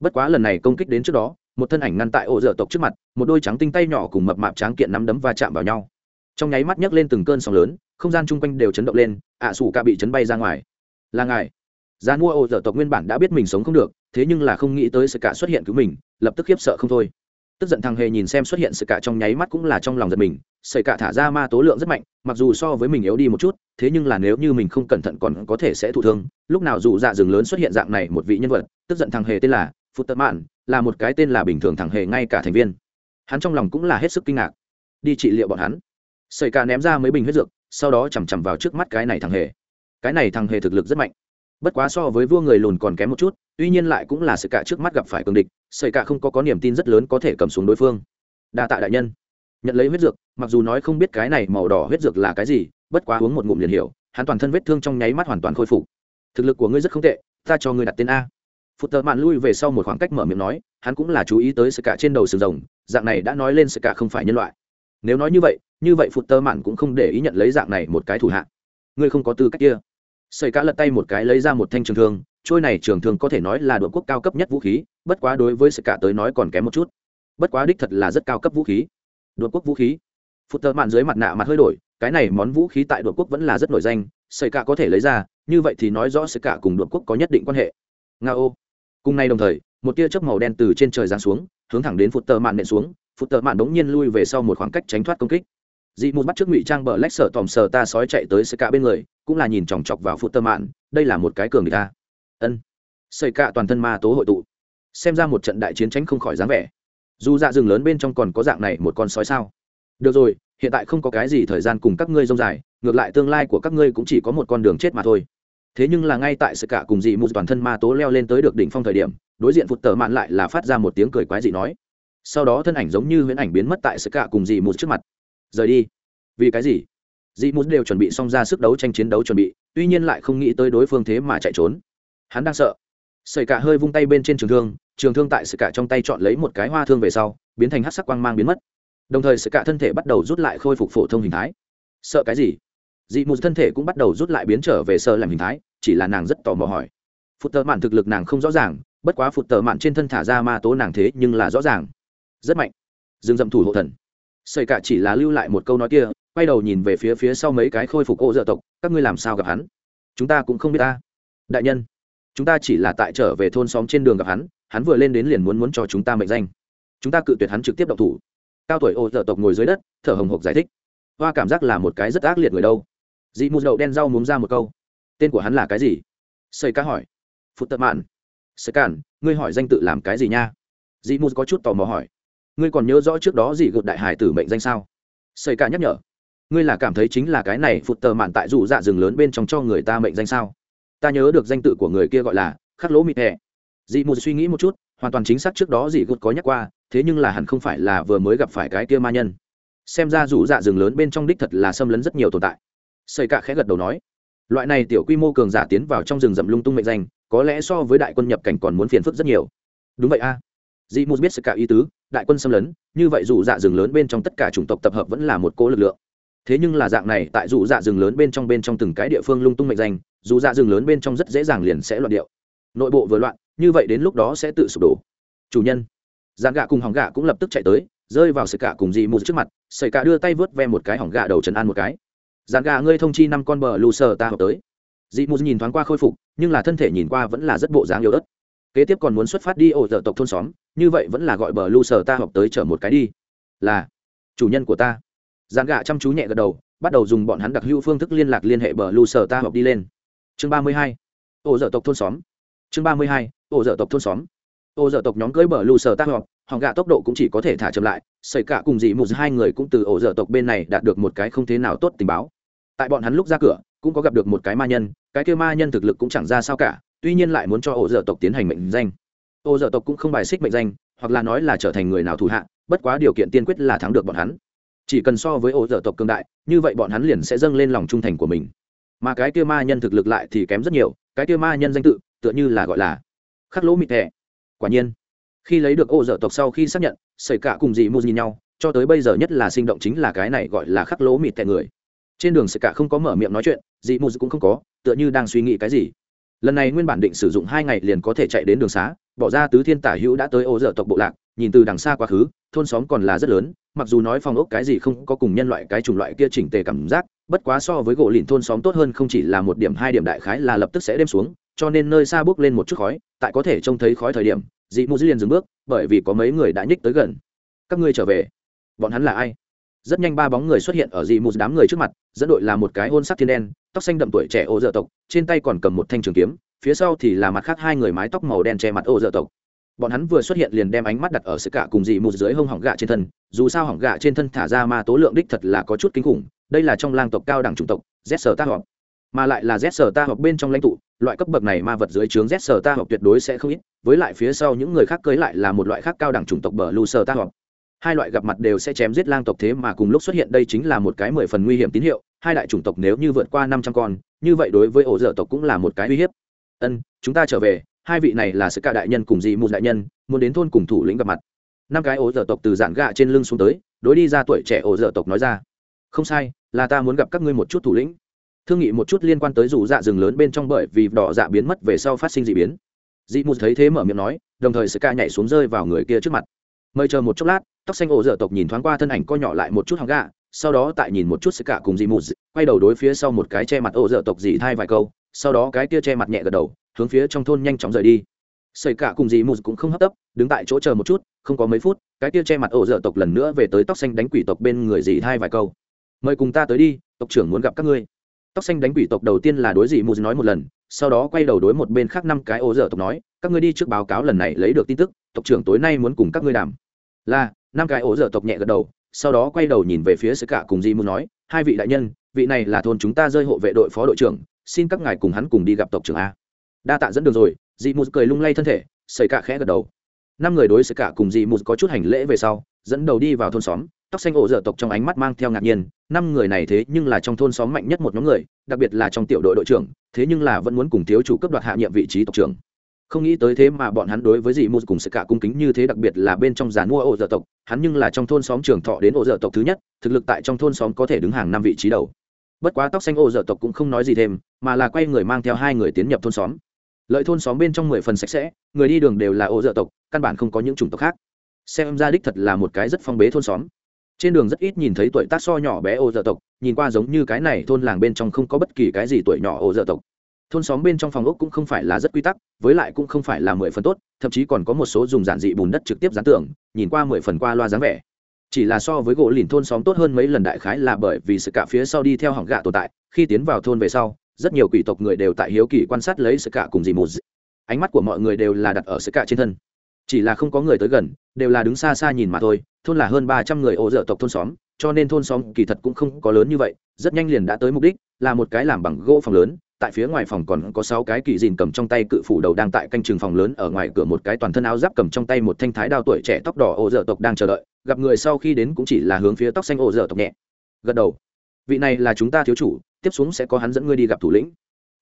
Bất quá lần này công kích đến trước đó, một thân ảnh ngăn tại ổ dở tộc trước mặt, một đôi trắng tinh tay nhỏ cùng mập mạp tráng kiện nắm đấm va chạm vào nhau. Trong nháy mắt nhấc lên từng cơn sóng lớn, không gian chung quanh đều chấn động lên, ạ à sủ ca bị chấn bay ra ngoài. Là ngài gian mua ô dở tộc nguyên bản đã biết mình sống không được, thế nhưng là không nghĩ tới sự cả xuất hiện cứu mình, lập tức khiếp sợ không thôi. Tức giận thằng hề nhìn xem xuất hiện sự cả trong nháy mắt cũng là trong lòng giật mình, sợi cả thả ra ma tố lượng rất mạnh, mặc dù so với mình yếu đi một chút, thế nhưng là nếu như mình không cẩn thận còn có thể sẽ thụ thương, lúc nào dù dạ rừng lớn xuất hiện dạng này một vị nhân vật, tức giận thằng hề tên là phút tật mạn là một cái tên là bình thường thằng hề ngay cả thành viên. Hắn trong lòng cũng là hết sức kinh ngạc. Đi trị liệu bọn hắn. Sợi cả ném ra mấy bình huyết dược, sau đó chằm chằm vào trước mắt cái này thằng hề. Cái này thằng hề thực lực rất mạnh bất quá so với vua người lùn còn kém một chút, tuy nhiên lại cũng là sự cả trước mắt gặp phải cường địch sợi cả không có có niềm tin rất lớn có thể cầm xuống đối phương. Đa tạ đại nhân. Nhận lấy huyết dược, mặc dù nói không biết cái này màu đỏ huyết dược là cái gì, bất quá uống một ngụm liền hiểu, hắn toàn thân vết thương trong nháy mắt hoàn toàn khôi phục. Thực lực của ngươi rất không tệ, ta cho ngươi đặt tên a. Phụt tờ mạn lui về sau một khoảng cách mở miệng nói, hắn cũng là chú ý tới sự cả trên đầu sừng rồng, dạng này đã nói lên sự cả không phải nhân loại. Nếu nói như vậy như vậy phụt tờ mạn cũng không để ý nhận lấy dạng này một cái thủ hạ. Ngươi không có tư cách kia sợi Cả lật tay một cái lấy ra một thanh trường thương trôi này trường thương có thể nói là đội quốc cao cấp nhất vũ khí bất quá đối với sự cả tới nói còn kém một chút. Bất quá đích thật là rất cao cấp vũ khí. Đội quốc vũ khí. Phụt tơ mạn dưới mặt nạ mặt hơi đổi cái này món vũ khí tại đội quốc vẫn là rất nổi danh sợi cả có thể lấy ra như vậy thì nói rõ sợi cả cùng đội quốc có nhất định quan hệ. Ngao, cùng nay đồng thời một tia chớp màu đen từ trên trời giáng xuống hướng thẳng đến phụt tơ mạn nện xuống phụt tơ mạn đống nhiên lui về sau một khoảng cách tránh thoát công kích. Dị một bắt trước ngụy trang bờ lách sở tòm sờ ta sói chạy tới sơ cả bên người cũng là nhìn chòng chọc vào phụ tơ mạn, đây là một cái cường người ta. Ân. Sợi cạ toàn thân ma tố hội tụ. Xem ra một trận đại chiến tranh không khỏi dáng vẻ. Dù dạ rừng lớn bên trong còn có dạng này một con sói sao? Được rồi, hiện tại không có cái gì thời gian cùng các ngươi rông dài, ngược lại tương lai của các ngươi cũng chỉ có một con đường chết mà thôi. Thế nhưng là ngay tại sự cả cùng dị một toàn thân ma tố leo lên tới được đỉnh phong thời điểm, đối diện phụt tờ mạn lại là phát ra một tiếng cười quái dị nói. Sau đó thân ảnh giống như huyễn ảnh biến mất tại sự cả cùng dị một trước mặt. Rời đi. Vì cái gì? Dị mút đều chuẩn bị xong ra sức đấu tranh chiến đấu chuẩn bị, tuy nhiên lại không nghĩ tới đối phương thế mà chạy trốn. Hắn đang sợ. Sợi cả hơi vung tay bên trên trường thương trường thương tại Sợi cả trong tay chọn lấy một cái hoa thương về sau, biến thành hát sắc quang mang biến mất. Đồng thời Sợi cả thân thể bắt đầu rút lại khôi phục phổ thông hình thái. Sợ cái gì? Dị mù thân thể cũng bắt đầu rút lại biến trở về sơ làm hình thái, chỉ là nàng rất tò mò hỏi. Phụt tờ mạn thực lực nàng không rõ ràng, bất quá phụt tờ mạn trên thân thả ra ma tố nàng thế nhưng là rõ ràng. Rất mạnh. Dương dậm thủ hộ thần. Sợi cả chỉ là lưu lại một câu nói kia quay đầu nhìn về phía phía sau mấy cái khôi phục ô dợ tộc, các ngươi làm sao gặp hắn? Chúng ta cũng không biết ta. Đại nhân, chúng ta chỉ là tại trở về thôn xóm trên đường gặp hắn hắn vừa lên đến liền muốn muốn cho chúng ta mệnh danh. Chúng ta cự tuyệt hắn trực tiếp độc thủ. Cao tuổi ô dợ tộc ngồi dưới đất, thở hồng hộc giải thích. Hoa cảm giác là một cái rất ác liệt người đâu. Dị mù đậu đen rau muốn ra một câu. Tên của hắn là cái gì? Xây ca hỏi. Phụt tật mạn. Xây cản, ngươi hỏi danh tự làm cái gì nha? Dị mù có chút tò mò hỏi. Ngươi còn nhớ rõ trước đó gì gợt đại hải tử mệnh danh sao? Xây cá nhắc nhở ngươi là cảm thấy chính là cái này phụt tờ mạn tại dù dạ rừng lớn bên trong cho người ta mệnh danh sao? Ta nhớ được danh tự của người kia gọi là khắc lỗ mịt hẹ. Dị mù suy nghĩ một chút, hoàn toàn chính xác trước đó dị gút có nhắc qua, thế nhưng là hẳn không phải là vừa mới gặp phải cái kia ma nhân. Xem ra dù dạ rừng lớn bên trong đích thật là xâm lấn rất nhiều tồn tại. Xây cạ khẽ gật đầu nói, loại này tiểu quy mô cường giả tiến vào trong rừng rậm lung tung mệnh danh, có lẽ so với đại quân nhập cảnh còn muốn phiền phức rất nhiều. Đúng vậy a. À. dị mù biết sự cả ý tứ, đại quân xâm lấn, như vậy dù dạ rừng lớn bên trong tất cả chủng tộc tập hợp vẫn là một cố lực lượng thế nhưng là dạng này, tại dù dạ rừng lớn bên trong bên trong từng cái địa phương lung tung mệnh danh, dù dạ rừng lớn bên trong rất dễ dàng liền sẽ loạn điệu. Nội bộ vừa loạn, như vậy đến lúc đó sẽ tự sụp đổ. Chủ nhân dàn gạ cùng hỏng gạ cũng lập tức chạy tới, rơi vào sợi cả cùng dị mù trước mặt, sợi cả đưa tay vớt ve một cái hỏng gạ đầu trần an một cái. Dạ dàn gà ngươi thông chi năm con bờ lù sờ ta hợp tới. Dị mù nhìn thoáng qua khôi phục, nhưng là thân thể nhìn qua vẫn là rất bộ dáng yếu ớt. Kế tiếp còn muốn xuất phát đi ổ dở tộc thôn xóm, như vậy vẫn là gọi bờ lù sờ ta hợp tới chở một cái đi. Là, chủ nhân của ta dàn gạ chăm chú nhẹ gật đầu, bắt đầu dùng bọn hắn đặc hữu phương thức liên lạc liên hệ bờ lù sở ta hợp đi lên. Chương ba mươi hai ổ dở tộc thôn xóm. Chương ba mươi hai ổ dở tộc thôn xóm. Ổ dở tộc nhóm cưới bờ lù sờ ta hợp hoàng gạ tốc độ cũng chỉ có thể thả chậm lại xảy cả cùng dị mù hai người cũng từ ổ dở tộc bên này đạt được một cái không thế nào tốt tình báo. Tại bọn hắn lúc ra cửa, cũng có gặp được một cái ma nhân, cái kêu ma nhân thực lực cũng chẳng ra sao cả, tuy nhiên lại muốn cho ổ dở tộc tiến hành mệnh danh. Ổ dở tộc cũng không bài xích mệnh danh, hoặc là nói là trở thành người nào thủ hạ, bất quá điều kiện tiên quyết là thắng được bọn hắn chỉ cần so với ổ dở tộc cương đại, như vậy bọn hắn liền sẽ dâng lên lòng trung thành của mình. Mà cái kia ma nhân thực lực lại thì kém rất nhiều, cái kia ma nhân danh tự, tựa như là gọi là khắc lỗ mịt thẻ. Quả nhiên, khi lấy được ô dở tộc sau khi xác nhận xảy cả cùng dì mua nhìn nhau, cho tới bây giờ nhất là sinh động chính là cái này gọi là khắc lỗ mịt tệ người. Trên đường xảy cả không có mở miệng nói chuyện dì mua cũng không có, tựa như đang suy nghĩ cái gì. Lần này nguyên bản định sử dụng hai ngày liền có thể chạy đến đường xá, bỏ ra tứ thiên tả hữu đã tới ô dở tộc bộ lạc, nhìn từ đằng xa quá khứ thôn xóm còn là rất lớn, mặc dù nói phòng ốc cái gì không có cùng nhân loại cái chủng loại kia chỉnh tề cảm giác, bất quá so với gỗ lìn thôn xóm tốt hơn không chỉ là một điểm hai điểm đại khái là lập tức sẽ đem xuống, cho nên nơi xa bước lên một chút khói, tại có thể trông thấy khói thời điểm, dị mù liền dừng bước, bởi vì có mấy người đã nhích tới gần. Các ngươi trở về. Bọn hắn là ai? Rất nhanh ba bóng người xuất hiện ở dị mù đám người trước mặt, dẫn đội là một cái hôn sắc thiên đen, tóc xanh đậm tuổi trẻ ô dợ tộc, trên tay còn cầm một thanh trường kiếm, phía sau thì là mặt khác hai người mái tóc màu đen che mặt ô dợ tộc bọn hắn vừa xuất hiện liền đem ánh mắt đặt ở sự cả cùng dị một dưới hông hỏng gạ trên thân, dù sao hỏng gạ trên thân thả ra ma tố lượng đích thật là có chút kinh khủng, đây là trong lang tộc cao đẳng chủng tộc, z sở ta họp. Mà lại là z sở ta họp bên trong lãnh tụ, loại cấp bậc này ma vật dưới trướng z sở ta họp tuyệt đối sẽ không ít, với lại phía sau những người khác cưới lại là một loại khác cao đẳng chủng tộc bờ lu sở ta họp. Hai loại gặp mặt đều sẽ chém giết lang tộc thế mà cùng lúc xuất hiện đây chính là một cái mười phần nguy hiểm tín hiệu, hai đại chủng tộc nếu như vượt qua năm trăm con, như vậy đối với ổ dở tộc cũng là một cái uy hiếp. Ân, chúng ta trở về hai vị này là sự cả đại nhân cùng dị mù đại nhân, muốn đến thôn cùng thủ lĩnh gặp mặt. Năm cái ổ dở tộc từ dạn gạ trên lưng xuống tới, đối đi ra tuổi trẻ ổ dở tộc nói ra. Không sai, là ta muốn gặp các ngươi một chút thủ lĩnh. Thương nghị một chút liên quan tới rủ dạ rừng lớn bên trong bởi vì đỏ dạ biến mất về sau phát sinh d ị biến. Dị mù thấy thế mở miệng nói, đồng thời sự ca nhảy xuống rơi vào người kia trước mặt. Mời chờ một chốc lát, tóc xanh ổ dở tộc nhìn thoáng qua thân ảnh co nhỏ lại một chút hàng gạ, sau đó tại nhìn một chút sự cả cùng dị mù quay đầu đối phía sau một cái che mặt ổ dở tộc dị thai vài câu, sau đó cái kia che mặt nhẹ gật đầu hướng phía trong thôn nhanh chóng rời đi. Xảy cả cùng dì mù cũng không hấp tấp, đứng tại chỗ chờ một chút, không có mấy phút, cái kia che mặt ổ dở tộc lần nữa về tới tóc xanh đánh quỷ tộc bên người dì hai vài câu. Mời cùng ta tới đi, tộc trưởng muốn gặp các ngươi. Tóc xanh đánh quỷ tộc đầu tiên là đối dì mù nói một lần, sau đó quay đầu đối một bên khác năm cái ổ dở tộc nói, các ngươi đi trước báo cáo lần này lấy được tin tức, tộc trưởng tối nay muốn cùng các ngươi đàm. Là, năm cái ổ dở tộc nhẹ gật đầu, sau đó quay đầu nhìn về phía sứ cả cùng di muốn nói, hai vị đại nhân, vị này là thôn chúng ta rơi hộ vệ đội phó đội trưởng, xin các ngài cùng hắn cùng đi gặp tộc trưởng a đa tạ dẫn đường rồi dị mù cười lung lay thân thể sợi cả khẽ gật đầu. Năm người đối sợi cả cùng dị mù có chút hành lễ về sau, dẫn đầu đi vào thôn xóm, tóc xanh ổ dở tộc trong ánh mắt mang theo ngạc nhiên, năm người này thế nhưng là trong thôn xóm mạnh nhất một nhóm người, đặc biệt là trong tiểu đội đội trưởng, thế nhưng là vẫn muốn cùng thiếu chủ cấp đoạt hạ nhiệm vị trí tộc trưởng. Không nghĩ tới thế mà bọn hắn đối với dị mù cùng sự cả cung kính như thế đặc biệt là bên trong giàn mua ổ dở tộc, hắn nhưng là trong thôn xóm trường thọ đến ổ dở tộc thứ nhất, thực lực tại trong thôn xóm có thể đứng hàng năm vị trí đầu. Bất quá tóc xanh ổ dở tộc cũng không nói gì thêm, mà là quay người mang theo hai người tiến nhập thôn xóm lợi thôn xóm bên trong mười phần sạch sẽ, người đi đường đều là ô dợ tộc, căn bản không có những chủng tộc khác. Xem ra đích thật là một cái rất phong bế thôn xóm. Trên đường rất ít nhìn thấy tuổi tác so nhỏ bé ô dợ tộc, nhìn qua giống như cái này thôn làng bên trong không có bất kỳ cái gì tuổi nhỏ ô dợ tộc. Thôn xóm bên trong phòng ốc cũng không phải là rất quy tắc, với lại cũng không phải là mười phần tốt, thậm chí còn có một số dùng giản dị bùn đất trực tiếp dán tưởng nhìn qua mười phần qua loa dáng vẻ. Chỉ là so với gỗ lìn thôn xóm tốt hơn mấy lần đại khái là bởi vì sự cả phía sau đi theo hỏng gạ tồn tại, khi tiến vào thôn về sau rất nhiều quỷ tộc người đều tại hiếu kỳ quan sát lấy sự cả cùng dị một ánh mắt của mọi người đều là đặt ở sự cả trên thân. Chỉ là không có người tới gần, đều là đứng xa xa nhìn mà thôi, thôn là hơn ba trăm người ổ dở tộc thôn xóm, cho nên thôn xóm kỳ thật cũng không có lớn như vậy, rất nhanh liền đã tới mục đích, là một cái làm bằng gỗ phòng lớn, tại phía ngoài phòng còn có sáu cái kỳ dìn cầm trong tay cự phủ đầu đang tại canh trường phòng lớn, ở ngoài cửa một cái toàn thân áo giáp cầm trong tay một thanh thái đao tuổi trẻ tóc đỏ ổ dở tộc đang chờ đợi, gặp người sau khi đến cũng chỉ là hướng phía tóc xanh ổ dở tộc nhẹ. Gật đầu. Vị này là chúng ta thiếu chủ tiếp xuống sẽ có hắn dẫn ngươi đi gặp thủ lĩnh.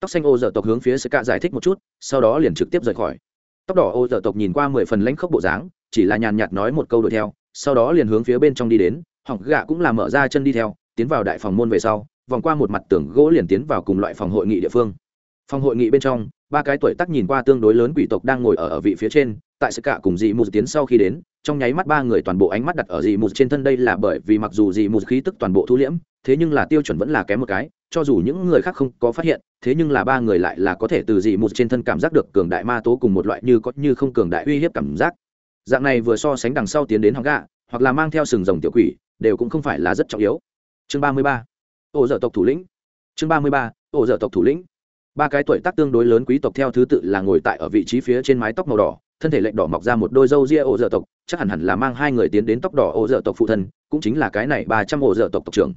Tóc xanh ô dở tộc hướng phía sơ cạ giải thích một chút, sau đó liền trực tiếp rời khỏi. Tóc đỏ ô dở tộc nhìn qua mười phần lãnh khốc bộ dáng, chỉ là nhàn nhạt nói một câu đuổi theo, sau đó liền hướng phía bên trong đi đến, hỏng gạ cũng là mở ra chân đi theo, tiến vào đại phòng môn về sau, vòng qua một mặt tường gỗ liền tiến vào cùng loại phòng hội nghị địa phương. Phòng hội nghị bên trong, ba cái tuổi tác nhìn qua tương đối lớn quỷ tộc đang ngồi ở ở vị phía trên tại sự cả cùng dị mù tiến sau khi đến, trong nháy mắt ba người toàn bộ ánh mắt đặt ở dị mù trên thân đây là bởi vì mặc dù dị mù khí tức toàn bộ thu liễm, thế nhưng là tiêu chuẩn vẫn là kém một cái, cho dù những người khác không có phát hiện, thế nhưng là ba người lại là có thể từ dị mù trên thân cảm giác được cường đại ma tố cùng một loại như có như không cường đại uy hiếp cảm giác. Dạng này vừa so sánh đằng sau tiến đến hóng gạ, hoặc là mang theo sừng rồng tiểu quỷ, đều cũng không phải là rất trọng yếu. Chương ba mươi ba ổ dở tộc thủ lĩnh. Chương ba mươi ba ổ dở tộc thủ lĩnh. Ba cái tuổi tác tương đối lớn quý tộc theo thứ tự là ngồi tại ở vị trí phía trên mái tóc màu đỏ thân thể lệnh đỏ mọc ra một đôi râu ria ổ dở tộc, chắc hẳn hẳn là mang hai người tiến đến tóc đỏ ổ dở tộc phụ thân, cũng chính là cái này ba trăm ổ dở tộc tộc trưởng.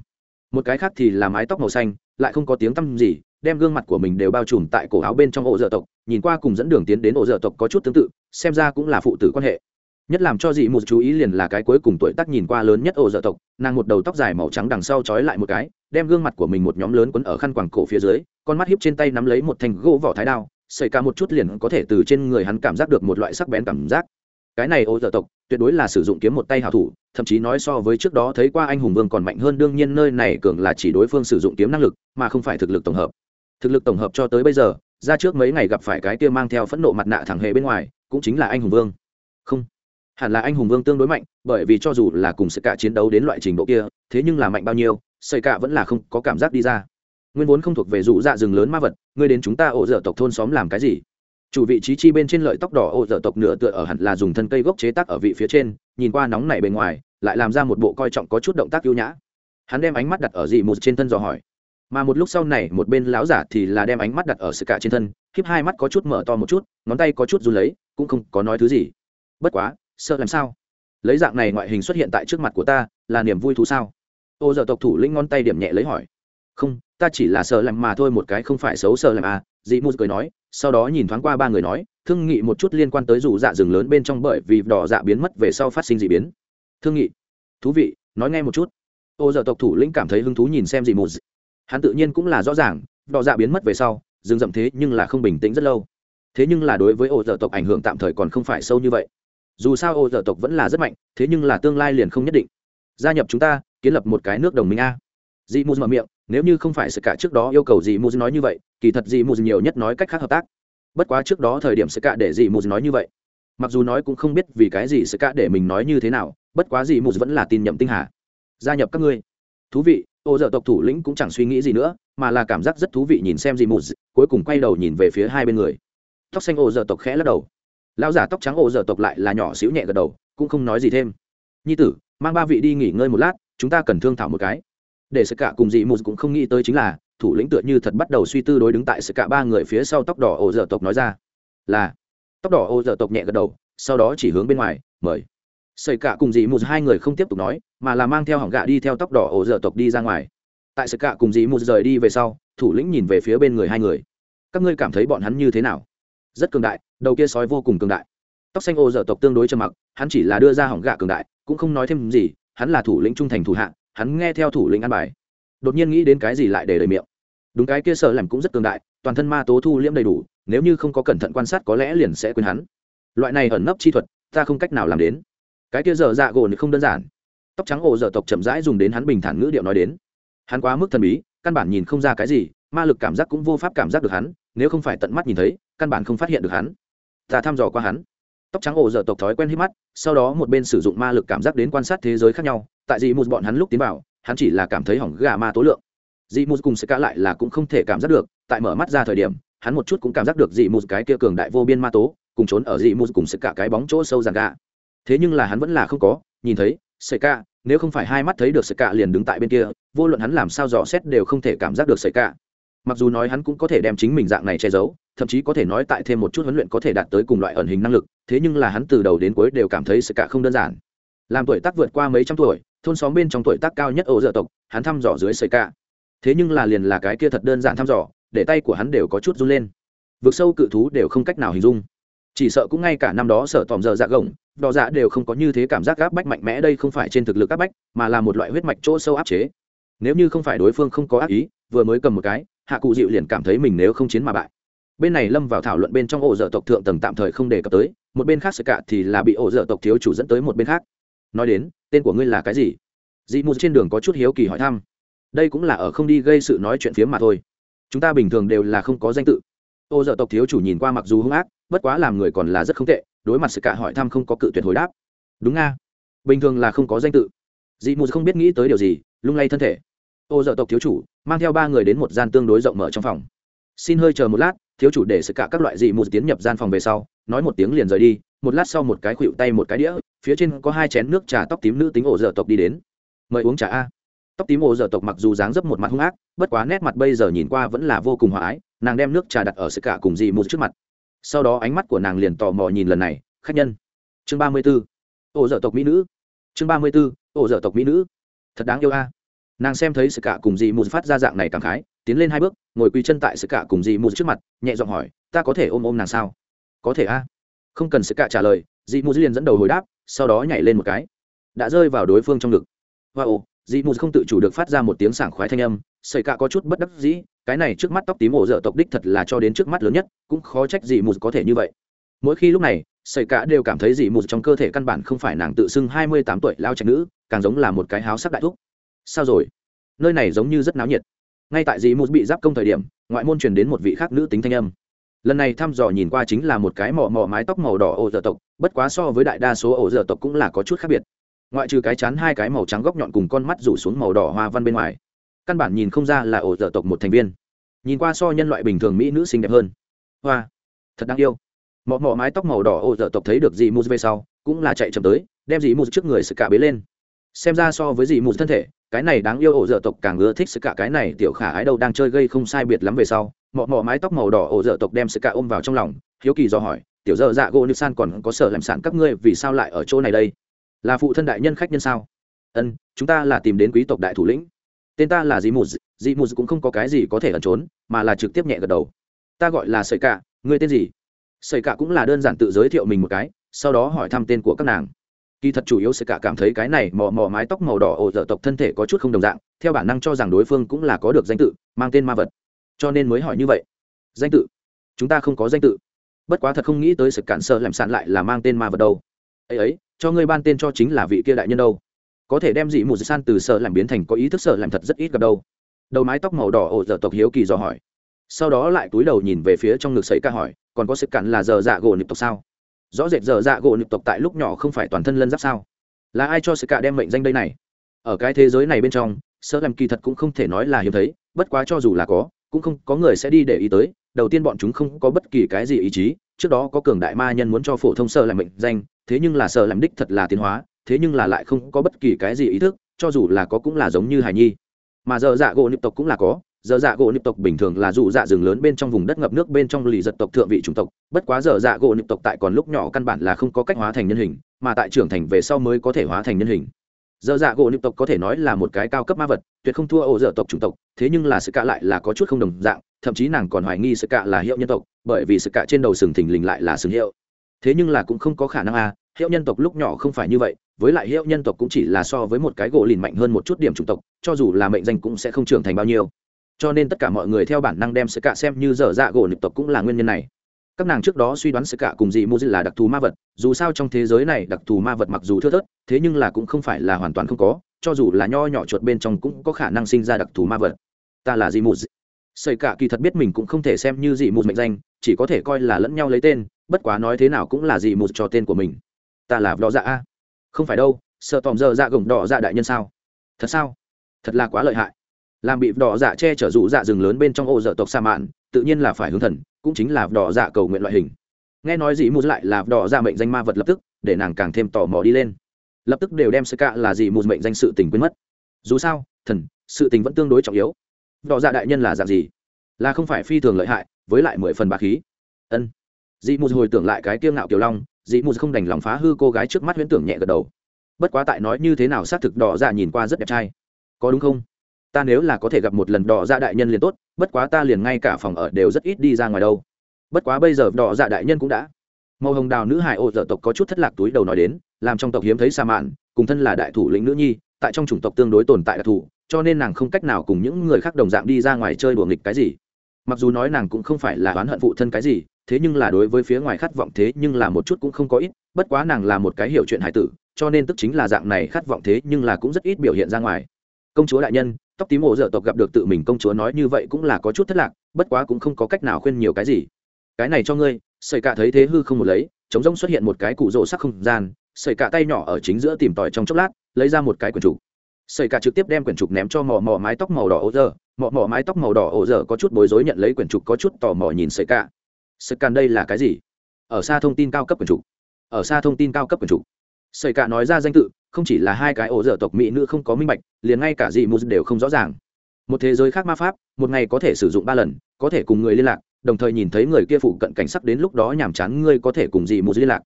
Một cái khác thì là mái tóc màu xanh, lại không có tiếng tăm gì, đem gương mặt của mình đều bao trùm tại cổ áo bên trong ổ dở tộc, nhìn qua cùng dẫn đường tiến đến ổ dở tộc có chút tương tự, xem ra cũng là phụ tử quan hệ. Nhất làm cho dị một chú ý liền là cái cuối cùng tuổi tác nhìn qua lớn nhất ổ dở tộc, nàng một đầu tóc dài màu trắng đằng sau trói lại một cái, đem gương mặt của mình một nhóm lớn quấn ở khăn quàng cổ phía dưới, con mắt hiếp trên tay nắm lấy một thanh gỗ vỏ thái đao xảy cả một chút liền có thể từ trên người hắn cảm giác được một loại sắc bén cảm giác. Cái này ô dở tộc, tuyệt đối là sử dụng kiếm một tay hảo thủ, thậm chí nói so với trước đó thấy qua anh hùng vương còn mạnh hơn, đương nhiên nơi này cường là chỉ đối phương sử dụng kiếm năng lực, mà không phải thực lực tổng hợp. Thực lực tổng hợp cho tới bây giờ, ra trước mấy ngày gặp phải cái kia mang theo phẫn nộ mặt nạ thẳng hề bên ngoài, cũng chính là anh hùng vương. Không, hẳn là anh hùng vương tương đối mạnh, bởi vì cho dù là cùng sự cả chiến đấu đến loại trình độ kia, thế nhưng là mạnh bao nhiêu xây cả vẫn là không có cảm giác đi ra nguyên vốn không thuộc về dụ dạ rừng lớn ma vật, ngươi đến chúng ta ổ dở tộc thôn xóm làm cái gì? Chủ vị trí chi bên trên lợi tóc đỏ ổ dở tộc nửa tựa ở hẳn là dùng thân cây gốc chế tác ở vị phía trên, nhìn qua nóng nảy bề ngoài, lại làm ra một bộ coi trọng có chút động tác ưu nhã. Hắn đem ánh mắt đặt ở dị một trên thân dò hỏi. Mà một lúc sau này, một bên lão giả thì là đem ánh mắt đặt ở sự cả trên thân khiếp hai mắt có chút mở to một chút, ngón tay có chút run lấy, cũng không có nói thứ gì. Bất quá, sợ làm sao? Lấy dạng này ngoại hình xuất hiện tại trước mặt của ta, là niềm vui thú sao? Ô giờ tộc thủ lĩnh ngón tay điểm nhẹ lấy hỏi. Không ta chỉ là sợ lạnh mà thôi, một cái không phải xấu sợ lạnh à dị mù cười nói, sau đó nhìn thoáng qua ba người nói, thương nghị một chút liên quan tới rủ dạ rừng lớn bên trong bởi vì đỏ dạ biến mất về sau phát sinh d ị biến. Thương nghị. Thú vị, nói nghe một chút. Ô giờ tộc thủ lĩnh cảm thấy hứng thú nhìn xem dị mù hắn tự nhiên cũng là rõ ràng, đỏ dạ biến mất về sau, rừng rậm thế nhưng là không bình tĩnh rất lâu. Thế nhưng là đối với ô giờ tộc ảnh hưởng tạm thời còn không phải sâu như vậy. Dù sao ô giờ tộc vẫn là rất mạnh, thế nhưng là tương lai liền không nhất định. Gia nhập chúng ta, kiến lập một cái nước đồng minh a. Dị mù mở miệng nếu như không phải sự cả trước đó yêu cầu gì mù nói như vậy, kỳ thật gì mù nhiều nhất nói cách khác hợp tác. Bất quá trước đó thời điểm sự cả để gì mù nói như vậy. Mặc dù nói cũng không biết vì cái gì sự cả để mình nói như thế nào, bất quá gì mù vẫn là tin nhậm tinh hà. Gia nhập các ngươi. Thú vị, ô dợ tộc thủ lĩnh cũng chẳng suy nghĩ gì nữa, mà là cảm giác rất thú vị nhìn xem gì mù cuối cùng quay đầu nhìn về phía hai bên người. Tóc xanh ô dợ tộc khẽ lắc đầu. Lão giả tóc trắng ô dợ tộc lại là nhỏ xíu nhẹ gật đầu, cũng không nói gì thêm. Nhi tử, mang ba vị đi nghỉ ngơi một lát, chúng ta cần thương thảo một cái để sự cả cùng dị mù cũng không nghĩ tới chính là, thủ lĩnh tựa như thật bắt đầu suy tư đối đứng tại sự cả ba người phía sau tóc đỏ ô dở tộc nói ra. Là, tóc đỏ ô dở tộc nhẹ gật đầu, sau đó chỉ hướng bên ngoài, mời. Sợi cả cùng dị mù hai người không tiếp tục nói, mà là mang theo hỏng gạ đi theo tóc đỏ ô dở tộc đi ra ngoài. Tại sợi cả cùng dị mù rời đi về sau, thủ lĩnh nhìn về phía bên người hai người. Các ngươi cảm thấy bọn hắn như thế nào? Rất cường đại, đầu kia sói vô cùng cường đại. Tóc xanh ô dở tộc tương đối trầm mặc, hắn chỉ là đưa ra hỏng gạ cường đại, cũng không nói thêm gì, hắn là thủ lĩnh trung thành thủ hạ hắn nghe theo thủ lĩnh an bài. Đột nhiên nghĩ đến cái gì lại để đời miệng. Đúng cái kia sợ làm cũng rất cường đại, toàn thân ma tố thu liễm đầy đủ, nếu như không có cẩn thận quan sát có lẽ liền sẽ quên hắn. Loại này ẩn nấp chi thuật, ta không cách nào làm đến. Cái kia dở dạ gồn không đơn giản. Tóc trắng ổ dở tộc chậm rãi dùng đến hắn bình thản ngữ điệu nói đến. Hắn quá mức thần bí, căn bản nhìn không ra cái gì, ma lực cảm giác cũng vô pháp cảm giác được hắn, nếu không phải tận mắt nhìn thấy, căn bản không phát hiện được hắn. Ta thăm dò qua hắn tóc trắng ổ dở tộc thói quen hít mắt, sau đó một bên sử dụng ma lực cảm giác đến quan sát thế giới khác nhau, tại dị một bọn hắn lúc tiến vào, hắn chỉ là cảm thấy hỏng gà ma tố lượng. Dị một cùng sẽ cả lại là cũng không thể cảm giác được, tại mở mắt ra thời điểm, hắn một chút cũng cảm giác được dị một cái kia cường đại vô biên ma tố, cùng trốn ở dị một cùng sẽ cả cái bóng chỗ sâu giàn gà. Thế nhưng là hắn vẫn là không có, nhìn thấy sợi cả nếu không phải hai mắt thấy được sợi cả liền đứng tại bên kia, vô luận hắn làm sao dò xét đều không thể cảm giác được sợi cả mặc dù nói hắn cũng có thể đem chính mình dạng này che giấu thậm chí có thể nói tại thêm một chút huấn luyện có thể đạt tới cùng loại ẩn hình năng lực, thế nhưng là hắn từ đầu đến cuối đều cảm thấy sự cả không đơn giản. Làm tuổi tác vượt qua mấy trăm tuổi, thôn xóm bên trong tuổi tác cao nhất ổ dợ tộc, hắn thăm dò dưới sợi cả. Thế nhưng là liền là cái kia thật đơn giản thăm dò, để tay của hắn đều có chút run lên. Vượt sâu cự thú đều không cách nào hình dung. Chỉ sợ cũng ngay cả năm đó sở tòm giờ dạ gồng đò dạ đều không có như thế cảm giác áp bách mạnh mẽ đây không phải trên thực lực áp bách, mà là một loại huyết mạch chỗ sâu áp chế. Nếu như không phải đối phương không có ác ý, vừa mới cầm một cái, hạ cụ dịu liền cảm thấy mình nếu không chiến mà bại bên này lâm vào thảo luận bên trong ổ dở tộc thượng tầng tạm thời không đề cập tới, một bên khác sự cạ thì là bị ổ dở tộc thiếu chủ dẫn tới một bên khác. Nói đến, tên của ngươi là cái gì? Dị mù trên đường có chút hiếu kỳ hỏi thăm. Đây cũng là ở không đi gây sự nói chuyện phiếm mà thôi. Chúng ta bình thường đều là không có danh tự. Ô dở tộc thiếu chủ nhìn qua mặc dù hung ác, bất quá làm người còn là rất không tệ, đối mặt sự cả hỏi thăm không có cự tuyệt hồi đáp. Đúng nga. Bình thường là không có danh tự. Dị mù không biết nghĩ tới điều gì, lung lay thân thể. Ô dở tộc thiếu chủ, mang theo ba người đến một gian tương đối rộng mở trong phòng. Xin hơi chờ một lát thiếu chủ để sự cả các loại dị mù tiến nhập gian phòng về sau, nói một tiếng liền rời đi, một lát sau một cái khuỵu tay một cái đĩa, phía trên có hai chén nước trà tóc tím nữ tính ổ dở tộc đi đến. Mời uống trà a. Tóc tím ổ dở tộc mặc dù dáng dấp một mặt hung ác, bất quá nét mặt bây giờ nhìn qua vẫn là vô cùng hòa ái, nàng đem nước trà đặt ở sự cả cùng dị mù trước mặt. Sau đó ánh mắt của nàng liền tò mò nhìn lần này, khách nhân. Chương ba mươi b ố ổ dở tộc mỹ nữ. Chương ba mươi b ố ổ dở tộc mỹ nữ. Thật đáng yêu a. Nàng xem thấy sự cả cùng dị mù phát ra dạng này cảm khái, tiến lên hai bước ngồi quỳ chân tại sự cả cùng dị mù trước mặt, nhẹ giọng hỏi, ta có thể ôm ôm nàng sao? Có thể a. Không cần sự cả trả lời dị mù liền dẫn đầu hồi đáp, sau đó nhảy lên một cái. Đã rơi vào đối phương trong ngực. Wow dị mù không tự chủ được phát ra một tiếng sảng khoái thanh âm, sợi cả có chút bất đắc dĩ, cái này trước mắt tóc tím ổ dở tộc đích thật là cho đến trước mắt lớn nhất, cũng khó trách dị mù có thể như vậy. Mỗi khi lúc này, sợi cả đều cảm thấy dị mù trong cơ thể căn bản không phải nàng tự xưng hai mươi tám tuổi lao trạch nữ, càng giống là một cái háo sắc đại thúc. Sao rồi? Nơi này giống như rất náo nhiệt ngay tại dì mù bị giáp công thời điểm, ngoại môn truyền đến một vị khác nữ tính thanh âm. Lần này thăm dò nhìn qua chính là một cái mỏ mỏ mái tóc màu đỏ ổ dở tộc, bất quá so với đại đa số ổ dở tộc cũng là có chút khác biệt. Ngoại trừ cái chán hai cái màu trắng góc nhọn cùng con mắt rủ xuống màu đỏ hoa văn bên ngoài, căn bản nhìn không ra là ổ dở tộc một thành viên. Nhìn qua so nhân loại bình thường mỹ nữ xinh đẹp hơn. Hoa, thật đáng yêu. Mỏ mỏ mái tóc màu đỏ ổ dở tộc thấy được dì mù về sau, cũng là chạy chậm tới, đem dì mù trước người sự cả bế lên. Xem ra so với dì mù thân thể cái này đáng yêu ổ dở tộc càng ưa thích sự cả cái này tiểu khả ái đâu đang chơi gây không sai biệt lắm về sau, mọ mọ mái tóc màu đỏ ổ dở tộc đem sự cả ôm vào trong lòng, hiếu kỳ do hỏi, tiểu dở dạ gỗ nữ san còn có sở làm sản các ngươi vì sao lại ở chỗ này đây? Là phụ thân đại nhân khách nhân sao? Ân, chúng ta là tìm đến quý tộc đại thủ lĩnh. Tên ta là dì mù dì mù cũng không có cái gì có thể ẩn trốn, mà là trực tiếp nhẹ gật đầu. Ta gọi là sợi cả, ngươi tên gì? Sợi cả cũng là đơn giản tự giới thiệu mình một cái, sau đó hỏi thăm tên của các nàng kỳ thật chủ yếu sẽ cả cảm thấy cái này mò mò mái tóc màu đỏ ổ dở tộc thân thể có chút không đồng dạng, theo bản năng cho rằng đối phương cũng là có được danh tự, mang tên ma vật. Cho nên mới hỏi như vậy. Danh tự? Chúng ta không có danh tự. Bất quá thật không nghĩ tới sự cản sơ làm sạn lại là mang tên ma vật đâu. Ấy ấy, cho ngươi ban tên cho chính là vị kia đại nhân đâu. Có thể đem dị mù san từ sợ làm biến thành có ý thức sợ làm thật rất ít gặp đâu. Đầu mái tóc màu đỏ ổ dở tộc hiếu kỳ dò hỏi. Sau đó lại túi đầu nhìn về phía trong ngực sấy ca hỏi, còn có sự cản là giờ dạ gỗ nịp tộc sao? Rõ rệt giờ dạ gỗ nhục tộc tại lúc nhỏ không phải toàn thân lân giáp sao? Là ai cho sự cả đem mệnh danh đây này? Ở cái thế giới này bên trong sợ làm kỳ thật cũng không thể nói là hiếm thấy, bất quá cho dù là có, cũng không có người sẽ đi để ý tới. Đầu tiên bọn chúng không có bất kỳ cái gì ý chí, trước đó có cường đại ma nhân muốn cho phổ thông sợ làm mệnh danh, thế nhưng là sợ làm đích thật là tiến hóa, thế nhưng là lại không có bất kỳ cái gì ý thức, cho dù là có cũng là giống như hải nhi. Mà giờ dạ gỗ nịp tộc cũng là có giờ dạ gỗ nịp tộc bình thường là dù dạ rừng lớn bên trong vùng đất ngập nước bên trong lì giật tộc thượng vị chủng tộc. Bất quá giờ dạ gỗ nịp tộc tại còn lúc nhỏ căn bản là không có cách hóa thành nhân hình mà tại trưởng thành về sau mới có thể hóa thành nhân hình. Giờ dạ gỗ nịp tộc có thể nói là một cái cao cấp ma vật tuyệt không thua ổ dở tộc chủng tộc thế nhưng là sự cạ lại là có chút không đồng dạng thậm chí nàng còn hoài nghi sự cạ là hiệu nhân tộc bởi vì sự cạ trên đầu sừng thình lình lại là sừng hiệu. Thế nhưng là cũng không có khả năng a à, hiệu nhân tộc lúc nhỏ không phải như vậy với lại hiệu nhân tộc cũng chỉ là so với một cái gỗ lìn mạnh hơn một chút điểm chủng tộc cho dù là mệnh danh cũng sẽ không trưởng thành bao nhiêu cho nên tất cả mọi người theo bản năng đem sự cạ xem như dở dạ gỗ nịp tộc cũng là nguyên nhân này. Các nàng trước đó suy đoán sự cạ cùng dị mô là đặc thù ma vật, dù sao trong thế giới này đặc thù ma vật mặc dù thưa thớt, thế nhưng là cũng không phải là hoàn toàn không có, cho dù là nho nhỏ chuột bên trong cũng có khả năng sinh ra đặc thù ma vật. Ta là dị mô sợi cạ kỳ thật biết mình cũng không thể xem như dị mô mệnh danh, chỉ có thể coi là lẫn nhau lấy tên, bất quá nói thế nào cũng là dị mô cho tên của mình. Ta là võ dạ a. Không phải đâu, sợ tòm giờ dạ gồng đỏ dạ đại nhân sao? Thật sao? Thật là quá lợi hại làm bị đỏ dạ che chở rủ dạ rừng lớn bên trong ô dở tộc sa mạn, tự nhiên là phải hướng thần, cũng chính là đỏ dạ cầu nguyện loại hình. Nghe nói gì mù lại là đỏ dạ mệnh danh ma vật lập tức, để nàng càng thêm tò mò đi lên. Lập tức đều đem sơ cạ là gì mù mệnh danh sự tình quên mất. Dù sao, thần, sự tình vẫn tương đối trọng yếu. Đỏ dạ đại nhân là dạng gì? Là không phải phi thường lợi hại, với lại mười phần bá khí. Ân. Dị mù hồi tưởng lại cái kiêng ngạo kiều long dị mù không đành lòng phá hư cô gái trước mắt huyễn tưởng nhẹ gật đầu. Bất quá tại nói như thế nào, xác thực đỏ dạ nhìn qua rất đẹp trai. Có đúng không? Ta nếu là có thể gặp một lần đỏ dạ đại nhân liền tốt, bất quá ta liền ngay cả phòng ở đều rất ít đi ra ngoài đâu. Bất quá bây giờ đỏ dạ đại nhân cũng đã. Màu hồng đào nữ hải ô dở tộc có chút thất lạc túi đầu nói đến, làm trong tộc hiếm thấy sa mạn, cùng thân là đại thủ lĩnh nữ nhi, tại trong chủng tộc tương đối tồn tại đặc thù, cho nên nàng không cách nào cùng những người khác đồng dạng đi ra ngoài chơi đùa nghịch cái gì. Mặc dù nói nàng cũng không phải là oán hận phụ thân cái gì, thế nhưng là đối với phía ngoài khát vọng thế nhưng là một chút cũng không có ít, bất quá nàng là một cái hiểu chuyện hải tử, cho nên tức chính là dạng này khát vọng thế nhưng là cũng rất ít biểu hiện ra ngoài. Công chúa đại nhân tóc tím ổ dở tộc gặp được tự mình công chúa nói như vậy cũng là có chút thất lạc, bất quá cũng không có cách nào khuyên nhiều cái gì. Cái này cho ngươi, sợi cả thấy thế hư không một lấy, chống rông xuất hiện một cái cụ rỗ sắc không gian, sợi cả tay nhỏ ở chính giữa tìm tòi trong chốc lát, lấy ra một cái quyển trục. Sợi cả trực tiếp đem quyển trục ném cho mò mò mái tóc màu đỏ ổ dở, mò mò mái tóc màu đỏ ổ dở có chút bối rối nhận lấy quyển trục có chút tò mò nhìn sợi cả. Sợi cả đây là cái gì? Ở xa thông tin cao cấp quyển trục. Ở xa thông tin cao cấp quyển trục sợi cả nói ra danh tự, không chỉ là hai cái ổ dở tộc mỹ nữ không có minh bạch, liền ngay cả dị mù đều không rõ ràng. Một thế giới khác ma pháp, một ngày có thể sử dụng ba lần, có thể cùng người liên lạc, đồng thời nhìn thấy người kia phụ cận cảnh sắc đến lúc đó nhàm chán, ngươi có thể cùng dị mù liên lạc?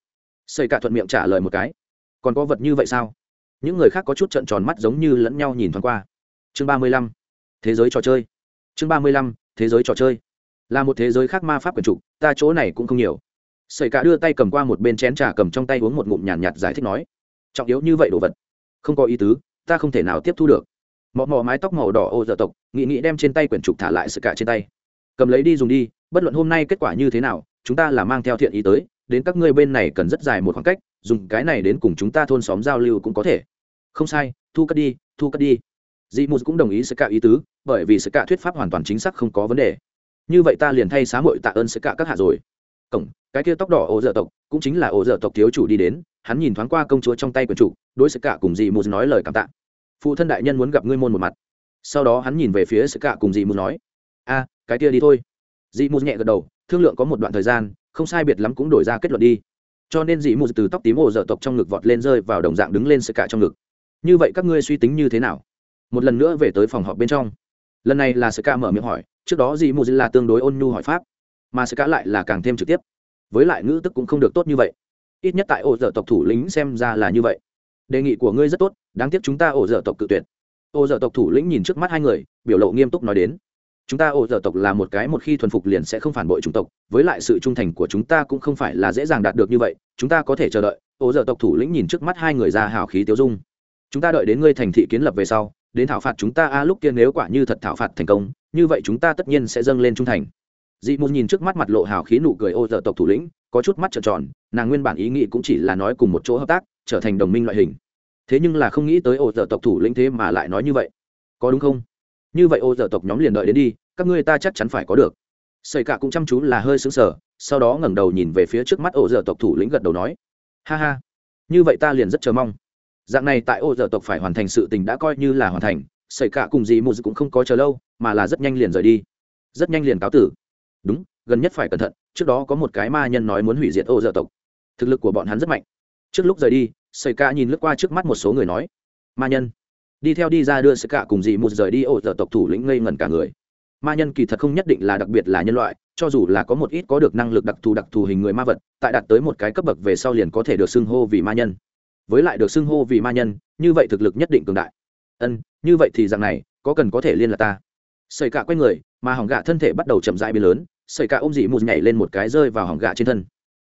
Sợi cả thuận miệng trả lời một cái. Còn có vật như vậy sao? Những người khác có chút trợn tròn mắt giống như lẫn nhau nhìn thoáng qua. Chương ba mươi lăm. Thế giới trò chơi. Chương ba mươi lăm. Thế giới trò chơi. Là một thế giới khác ma pháp quyền chủ, ta chỗ này cũng không nhiều sợi cả đưa tay cầm qua một bên chén trà cầm trong tay uống một ngụm nhàn nhạt, nhạt giải thích nói trọng yếu như vậy đồ vật không có ý tứ ta không thể nào tiếp thu được. Mọ mọ mái tóc màu đỏ ô dở tộc nghị nghị đem trên tay quyển trục thả lại sự cả trên tay. Cầm lấy đi dùng đi bất luận hôm nay kết quả như thế nào chúng ta là mang theo thiện ý tới đến các ngươi bên này cần rất dài một khoảng cách dùng cái này đến cùng chúng ta thôn xóm giao lưu cũng có thể. Không sai thu cất đi thu cất đi. Dị mù cũng đồng ý sự cả ý tứ bởi vì sự cả thuyết pháp hoàn toàn chính xác không có vấn đề. Như vậy ta liền thay xá mội tạ ơn sự cả các hạ rồi cổng, cái kia tóc đỏ ổ dở tộc, cũng chính là ổ dở tộc thiếu chủ đi đến, hắn nhìn thoáng qua công chúa trong tay quần chủ, đối sự cả cùng dì mù nói lời cảm tạ. Phụ thân đại nhân muốn gặp ngươi môn một mặt. Sau đó hắn nhìn về phía sự cả cùng dì mù nói, a, cái kia đi thôi. Dì mù nhẹ gật đầu, thương lượng có một đoạn thời gian, không sai biệt lắm cũng đổi ra kết luận đi. Cho nên dì mù từ tóc tím ổ dở tộc trong ngực vọt lên rơi vào đồng dạng đứng lên sự cả trong ngực. Như vậy các ngươi suy tính như thế nào? Một lần nữa về tới phòng họp bên trong. Lần này là sự cả mở miệng hỏi, trước đó dì mù là tương đối ôn nhu hỏi pháp mà sẽ cả lại là càng thêm trực tiếp. Với lại ngữ tức cũng không được tốt như vậy. Ít nhất tại ổ dở tộc thủ lĩnh xem ra là như vậy. Đề nghị của ngươi rất tốt, đáng tiếc chúng ta ổ dở tộc cự tuyệt. Ổ dở tộc thủ lĩnh nhìn trước mắt hai người, biểu lộ nghiêm túc nói đến. Chúng ta ổ dở tộc là một cái một khi thuần phục liền sẽ không phản bội chủng tộc, với lại sự trung thành của chúng ta cũng không phải là dễ dàng đạt được như vậy, chúng ta có thể chờ đợi. Ổ dở tộc thủ lĩnh nhìn trước mắt hai người ra hào khí tiêu dung. Chúng ta đợi đến ngươi thành thị kiến lập về sau, đến thảo phạt chúng ta, a, lúc kia nếu quả như thật thảo phạt thành công, như vậy chúng ta tất nhiên sẽ dâng lên trung thành dị mù nhìn trước mắt mặt lộ hào khí nụ cười ô dở tộc thủ lĩnh, có chút mắt trợn tròn, nàng nguyên bản ý nghĩ cũng chỉ là nói cùng một chỗ hợp tác, trở thành đồng minh loại hình. Thế nhưng là không nghĩ tới ô dở tộc thủ lĩnh thế mà lại nói như vậy. Có đúng không? Như vậy ô dở tộc nhóm liền đợi đến đi, các ngươi ta chắc chắn phải có được. Xây cả cũng chăm chú là hơi xứng sở sau đó ngẩng đầu nhìn về phía trước mắt ô dở tộc thủ lĩnh gật đầu nói, ha ha, như vậy ta liền rất chờ mong. Dạng này tại ô dở tộc phải hoàn thành sự tình đã coi như là hoàn thành xảy cả cùng dì mù cũng không có chờ lâu, mà là rất nhanh liền rời đi. Rất nhanh liền cáo tử đúng, gần nhất phải cẩn thận, trước đó có một cái ma nhân nói muốn hủy diệt ô dợ tộc. Thực lực của bọn hắn rất mạnh. Trước lúc rời đi xảy ca nhìn lướt qua trước mắt một số người nói, ma nhân. Đi theo đi ra đưa xảy ca cùng dì một rời đi, ô dợ tộc thủ lĩnh ngây ngẩn cả người. Ma nhân kỳ thật không nhất định là đặc biệt là nhân loại, cho dù là có một ít có được năng lực đặc thù đặc thù hình người ma vật, tại đạt tới một cái cấp bậc về sau liền có thể được xưng hô vì ma nhân. Với lại được xưng hô vì ma nhân, như vậy thực lực nhất định cường đại. Ân, như vậy thì rằng này, có cần có thể liên là ta? Sợi cả quay người, mà hỏng gạ thân thể bắt đầu chậm rãi biến lớn sợi cả ôm dị một nhảy lên một cái rơi vào hỏng gạ trên thân.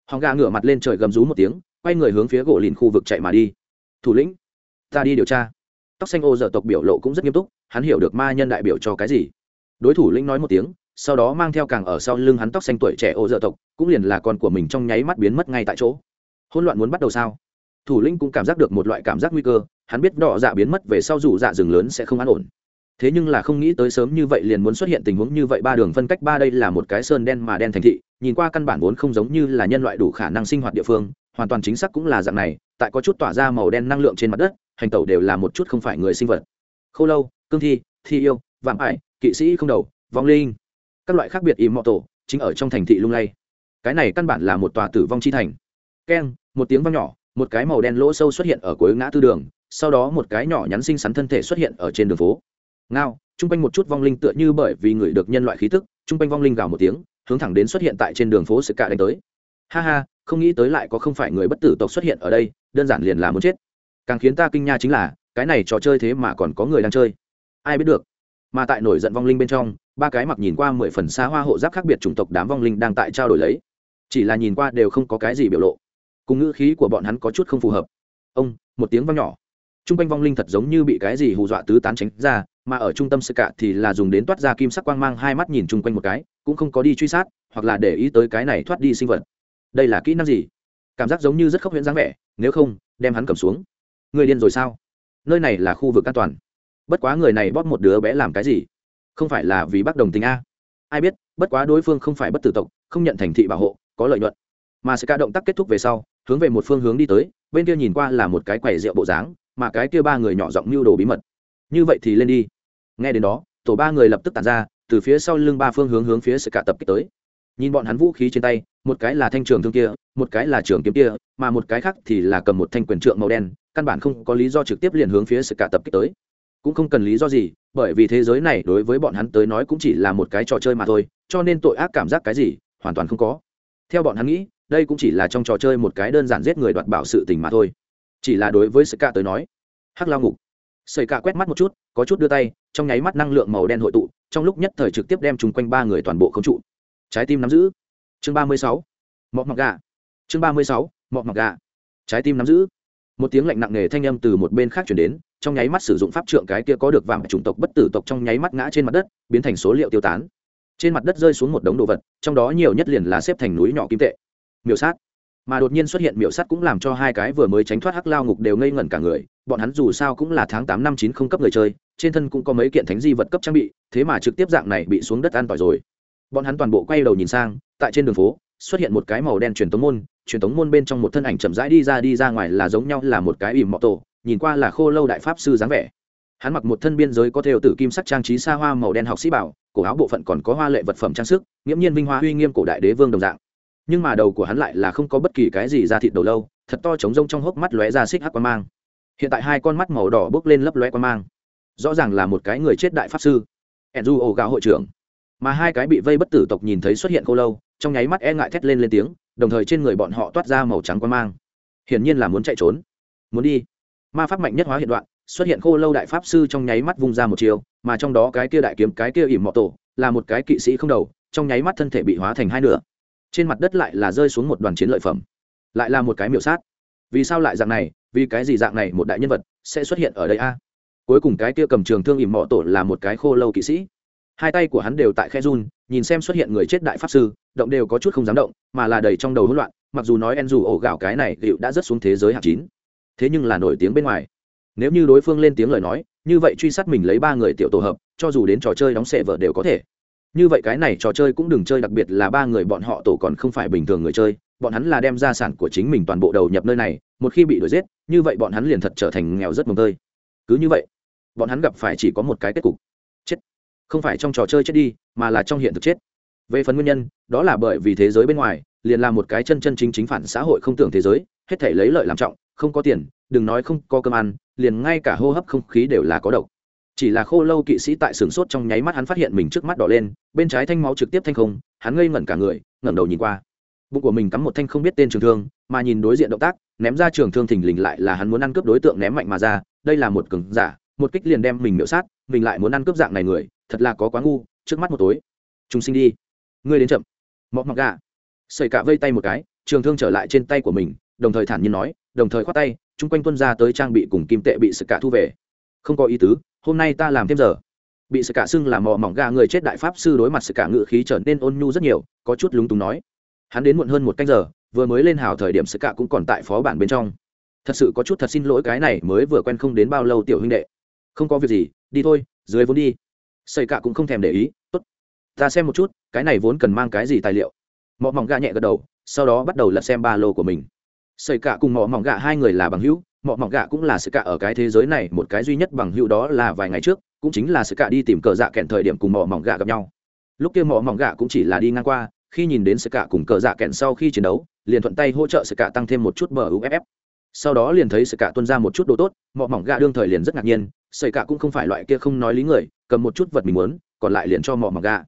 Hỏng gạ ngửa mặt lên trời gầm rú một tiếng, quay người hướng phía gỗ lìn khu vực chạy mà đi. Thủ lĩnh, ta đi điều tra. Tóc xanh ô dở tộc biểu lộ cũng rất nghiêm túc, hắn hiểu được ma nhân đại biểu cho cái gì. Đối thủ lĩnh nói một tiếng, sau đó mang theo càng ở sau lưng hắn tóc xanh tuổi trẻ ô dở tộc, cũng liền là con của mình trong nháy mắt biến mất ngay tại chỗ. Hôn loạn muốn bắt đầu sao? Thủ lĩnh cũng cảm giác được một loại cảm giác nguy cơ, hắn biết đỏ dạ biến mất về sau dù dạ rừng lớn sẽ không an ổn thế nhưng là không nghĩ tới sớm như vậy liền muốn xuất hiện tình huống như vậy. Ba đường phân cách, ba đây là một cái sơn đen mà đen thành thị, nhìn qua căn bản vốn không giống như là nhân loại đủ khả năng sinh hoạt địa phương, hoàn toàn chính xác cũng là dạng này, tại có chút tỏa ra màu đen năng lượng trên mặt đất, hành tẩu đều là một chút không phải người sinh vật. Khâu lâu, cương thi thi yêu, vạm ải, kỵ sĩ không đầu, vong linh. Các loại khác biệt im mọ tổ chính ở trong thành thị lung lay. Cái này căn bản là một tòa tử vong chi thành. Keng, một tiếng vang nhỏ, một cái màu đen lỗ sâu xuất hiện ở cuối ngã tư đường, sau đó một cái nhỏ nhắn xinh xắn thân thể xuất hiện ở trên đường phố ngao t r u n g quanh một chút vong linh tựa như bởi vì người được nhân loại khí tức t r u n g quanh vong linh gào một tiếng, hướng thẳng đến xuất hiện tại trên đường phố sự cả đánh tới. Ha ha, không nghĩ tới lại có không phải người bất tử tộc xuất hiện ở đây, đơn giản liền là muốn chết. Càng khiến ta kinh nha chính là, cái này trò chơi thế mà còn có người đang chơi. Ai biết được. Mà tại nổi giận vong linh bên trong, ba cái mặc nhìn qua mười phần xa hoa hộ giáp khác biệt chủng tộc đám vong linh đang tại trao đổi lấy. Chỉ là nhìn qua đều không có cái gì biểu lộ. Cùng ngữ khí của bọn hắn có chút không phù hợp. Ông, một tiếng vang nhỏ. T r u n g quanh vong linh thật giống như bị cái gì hù dọa tứ tán tránh ra mà ở trung tâm sơ cạ thì là dùng đến toát ra kim sắc quang mang, hai mắt nhìn chung quanh một cái, cũng không có đi truy sát, hoặc là để ý tới cái này thoát đi sinh vật. Đây là kỹ năng gì? Cảm giác giống như rất khốc huyễn dáng vẻ, nếu không, đem hắn cầm xuống. Người điên rồi sao? Nơi này là khu vực an toàn. Bất quá người này bóp một đứa bé làm cái gì? Không phải là vì bác đồng tình a. Ai biết, bất quá đối phương không phải bất tử tộc, không nhận thành thị bảo hộ, có lợi nhuận. Mà sẽ ca động tác kết thúc về sau, hướng về một phương hướng đi tới, bên kia nhìn qua là một cái quầy rượu bộ dáng, mà cái kia ba người nhỏ giọng mưu đồ bí mật. Như vậy thì lên đi nghe đến đó, tổ ba người lập tức tàn ra, từ phía sau lưng ba phương hướng hướng phía sự cả tập kích tới. Nhìn bọn hắn vũ khí trên tay, một cái là thanh trường thương kia, một cái là trường kiếm kia, mà một cái khác thì là cầm một thanh quyền trượng màu đen, căn bản không có lý do trực tiếp liền hướng phía sự cả tập kích tới. Cũng không cần lý do gì, bởi vì thế giới này đối với bọn hắn tới nói cũng chỉ là một cái trò chơi mà thôi, cho nên tội ác cảm giác cái gì, hoàn toàn không có. Theo bọn hắn nghĩ, đây cũng chỉ là trong trò chơi một cái đơn giản giết người đoạt bảo sự tình mà thôi. Chỉ là đối với sự cạ tới nói, hắc lao ngục sợi cạ quét mắt một chút, có chút đưa tay, trong nháy mắt năng lượng màu đen hội tụ, trong lúc nhất thời trực tiếp đem chung quanh ba người toàn bộ không trụ. Trái tim nắm giữ. Chương ba mươi sáu. Mọc mọc gà. Chương ba mươi sáu. Mọc mọc gà. Trái tim nắm giữ. Một tiếng lạnh nặng nề thanh âm từ một bên khác chuyển đến, trong nháy mắt sử dụng pháp trượng cái kia có được vàng chủng tộc bất tử tộc trong nháy mắt ngã trên mặt đất, biến thành số liệu tiêu tán. Trên mặt đất rơi xuống một đống đồ vật, trong đó nhiều nhất liền là xếp thành núi nhỏ kim tệ. Miểu sát mà đột nhiên xuất hiện miểu sắt cũng làm cho hai cái vừa mới tránh thoát hắc lao ngục đều ngây ngẩn cả người, bọn hắn dù sao cũng là tháng tám năm chín không cấp người chơi, trên thân cũng có mấy kiện thánh di vật cấp trang bị, thế mà trực tiếp dạng này bị xuống đất an tỏi rồi. Bọn hắn toàn bộ quay đầu nhìn sang, tại trên đường phố, xuất hiện một cái màu đen truyền tống môn, truyền tống môn bên trong một thân ảnh chậm rãi đi ra đi ra ngoài là giống nhau là một cái ìm mọ tổ, nhìn qua là khô lâu đại pháp sư dáng vẻ. Hắn mặc một thân biên giới có thêu tử kim sắc trang trí xa hoa màu đen học sĩ bảo, cổ áo bộ phận còn có hoa lệ vật phẩm trang sức, nghiễm nhiên vinh hoa uy nghiêm cổ đại đế vương đồng dạng nhưng mà đầu của hắn lại là không có bất kỳ cái gì ra thịt đầu lâu, thật to trống rông trong hốc mắt lóe ra xích hắc quan mang. Hiện tại hai con mắt màu đỏ bước lên lấp lóe quan mang. Rõ ràng là một cái người chết đại pháp sư. Enju ổ gạo hội trưởng. Mà hai cái bị vây bất tử tộc nhìn thấy xuất hiện khô lâu, trong nháy mắt e ngại thét lên lên tiếng, đồng thời trên người bọn họ toát ra màu trắng quan mang. Hiển nhiên là muốn chạy trốn. Muốn đi. Ma pháp mạnh nhất hóa hiện đoạn, xuất hiện khô lâu đại pháp sư trong nháy mắt vung ra một chiều, mà trong đó cái kia đại kiếm, cái kia ỉm mọ tổ, là một cái kỵ sĩ không đầu, trong nháy mắt thân thể bị hóa thành hai nửa trên mặt đất lại là rơi xuống một đoàn chiến lợi phẩm. Lại là một cái miểu sát. Vì sao lại dạng này? Vì cái gì dạng này một đại nhân vật sẽ xuất hiện ở đây a? Cuối cùng cái kia cầm trường thương ìm mọ tổ là một cái khô lâu kỵ sĩ. Hai tay của hắn đều tại khe run, nhìn xem xuất hiện người chết đại pháp sư, động đều có chút không dám động, mà là đầy trong đầu hỗn loạn, mặc dù nói en dù ổ gạo cái này liệu đã rất xuống thế giới hạng chín, thế nhưng là nổi tiếng bên ngoài. Nếu như đối phương lên tiếng lời nói, như vậy truy sát mình lấy ba người tiểu tổ hợp, cho dù đến trò chơi đóng xe vợ đều có thể như vậy cái này trò chơi cũng đừng chơi, đặc biệt là ba người bọn họ tổ còn không phải bình thường người chơi, bọn hắn là đem gia sản của chính mình toàn bộ đầu nhập nơi này, một khi bị đuổi giết, như vậy bọn hắn liền thật trở thành nghèo rất mồm tơi. Cứ như vậy, bọn hắn gặp phải chỉ có một cái kết cục, chết. Không phải trong trò chơi chết đi, mà là trong hiện thực chết. Về phần nguyên nhân, đó là bởi vì thế giới bên ngoài, liền là một cái chân chân chính chính phản xã hội không tưởng thế giới, hết thể lấy lợi làm trọng, không có tiền, đừng nói không có cơm ăn, liền ngay cả hô hấp không khí đều là có độc chỉ là khô lâu kỵ sĩ tại sửng sốt trong nháy mắt hắn phát hiện mình trước mắt đỏ lên, bên trái thanh máu trực tiếp thanh không, hắn ngây ngẩn cả người, ngẩng đầu nhìn qua. Bụng của mình cắm một thanh không biết tên trường thương, mà nhìn đối diện động tác, ném ra trường thương thình lình lại là hắn muốn ăn cướp đối tượng ném mạnh mà ra, đây là một cứng giả, một kích liền đem mình miễu sát, mình lại muốn ăn cướp dạng này người, thật là có quá ngu, trước mắt một tối. Chúng sinh đi. Ngươi đến chậm. Mọc mặc gà. Xảy cả vây tay một cái, trường thương trở lại trên tay của mình, đồng thời thản nhiên nói, đồng thời khoát tay, chung quanh tuân ra tới trang bị cùng kim tệ bị sự cả thu về. Không có ý tứ hôm nay ta làm thêm giờ. Bị sự cả xưng là mò mỏng gà người chết đại pháp sư đối mặt sự cả ngự khí trở nên ôn nhu rất nhiều, có chút lúng túng nói. Hắn đến muộn hơn một canh giờ, vừa mới lên hào thời điểm sự cả cũng còn tại phó bản bên trong. Thật sự có chút thật xin lỗi cái này mới vừa quen không đến bao lâu tiểu huynh đệ. Không có việc gì, đi thôi, dưới vốn đi. Xây cả cũng không thèm để ý, tốt, ta xem một chút, cái này vốn cần mang cái gì tài liệu? Mọ mỏng gà nhẹ gật đầu, sau đó bắt đầu lật xem ba lô của mình. Xây cả cùng mọ mỏng gà hai người là bằng hữu mọ mỏng gạ cũng là sự cả ở cái thế giới này, một cái duy nhất bằng hữu đó là vài ngày trước, cũng chính là sự cả đi tìm cờ dạ kẹn thời điểm cùng mọ mỏng gạ gặp nhau. Lúc kia mọ mỏng gạ cũng chỉ là đi ngang qua, khi nhìn đến sự cả cùng cờ dạ kẹn sau khi chiến đấu, liền thuận tay hỗ trợ sự cả tăng thêm một chút bờ uff sau đó liền thấy sự cả tuân ra một chút đồ tốt, mọ mỏng gạ đương thời liền rất ngạc nhiên sợi cả cũng không phải loại kia không nói lý người, cầm một chút vật mình muốn, còn lại liền cho mọ mỏng gạ.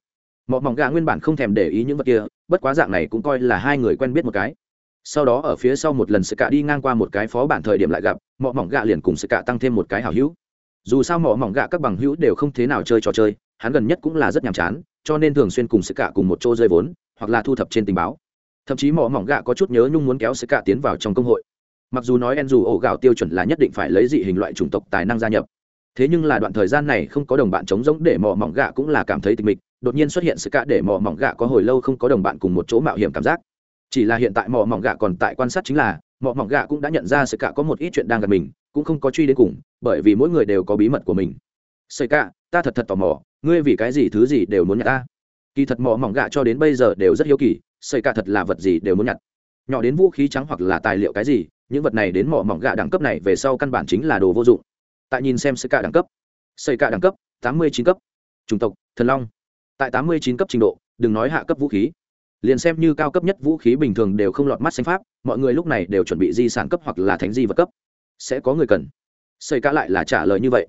Mọ mỏng gạ nguyên bản không thèm để ý những vật kia, bất quá dạng này cũng coi là hai người quen biết một cái sau đó ở phía sau một lần sự cả đi ngang qua một cái phó bản thời điểm lại gặp, mọ mỏng gạ liền cùng sự cả tăng thêm một cái hảo hữu. Dù sao mỏ mỏng gạ các bằng hữu đều không thế nào chơi trò chơi, hắn gần nhất cũng là rất nhàm chán, cho nên thường xuyên cùng sự cả cùng một chỗ rơi vốn, hoặc là thu thập trên tình báo. Thậm chí mỏ mỏng gạ có chút nhớ nhung muốn kéo sự cả tiến vào trong công hội. Mặc dù nói en dù ổ gạo tiêu chuẩn là nhất định phải lấy dị hình loại chủng tộc tài năng gia nhập, thế nhưng là đoạn thời gian này không có đồng bạn chống giống để mỏ mỏng gạ cũng là cảm thấy tịch mịch, đột nhiên xuất hiện sự cả để mỏ mỏng gạ có hồi lâu không có đồng bạn cùng một chỗ mạo hiểm cảm giác chỉ là hiện tại mỏ mỏng gạ còn tại quan sát chính là mỏ mỏng gạ cũng đã nhận ra sự cả có một ít chuyện đang gặp mình, cũng không có truy đến cùng, bởi vì mỗi người đều có bí mật của mình. Sợi cả, ta thật thật tò mò, ngươi vì cái gì thứ gì đều muốn nhặt ta? Kỳ thật mỏ mỏng gạ cho đến bây giờ đều rất hiếu kỳ sợi cả thật là vật gì đều muốn nhặt? Nhỏ đến vũ khí trắng hoặc là tài liệu cái gì, những vật này đến mỏ mỏng gạ đẳng cấp này về sau căn bản chính là đồ vô dụng. Tại nhìn xem sợi cả đẳng cấp. Sợi cả đẳng cấp, tám mươi chín cấp. Chủng tộc, thần long. Tại tám mươi chín cấp trình độ, đừng nói hạ cấp vũ khí liền xem như cao cấp nhất vũ khí bình thường đều không lọt mắt xanh pháp, mọi người lúc này đều chuẩn bị di sản cấp hoặc là thánh di vật cấp. Sẽ có người cần. Xây cá lại là trả lời như vậy.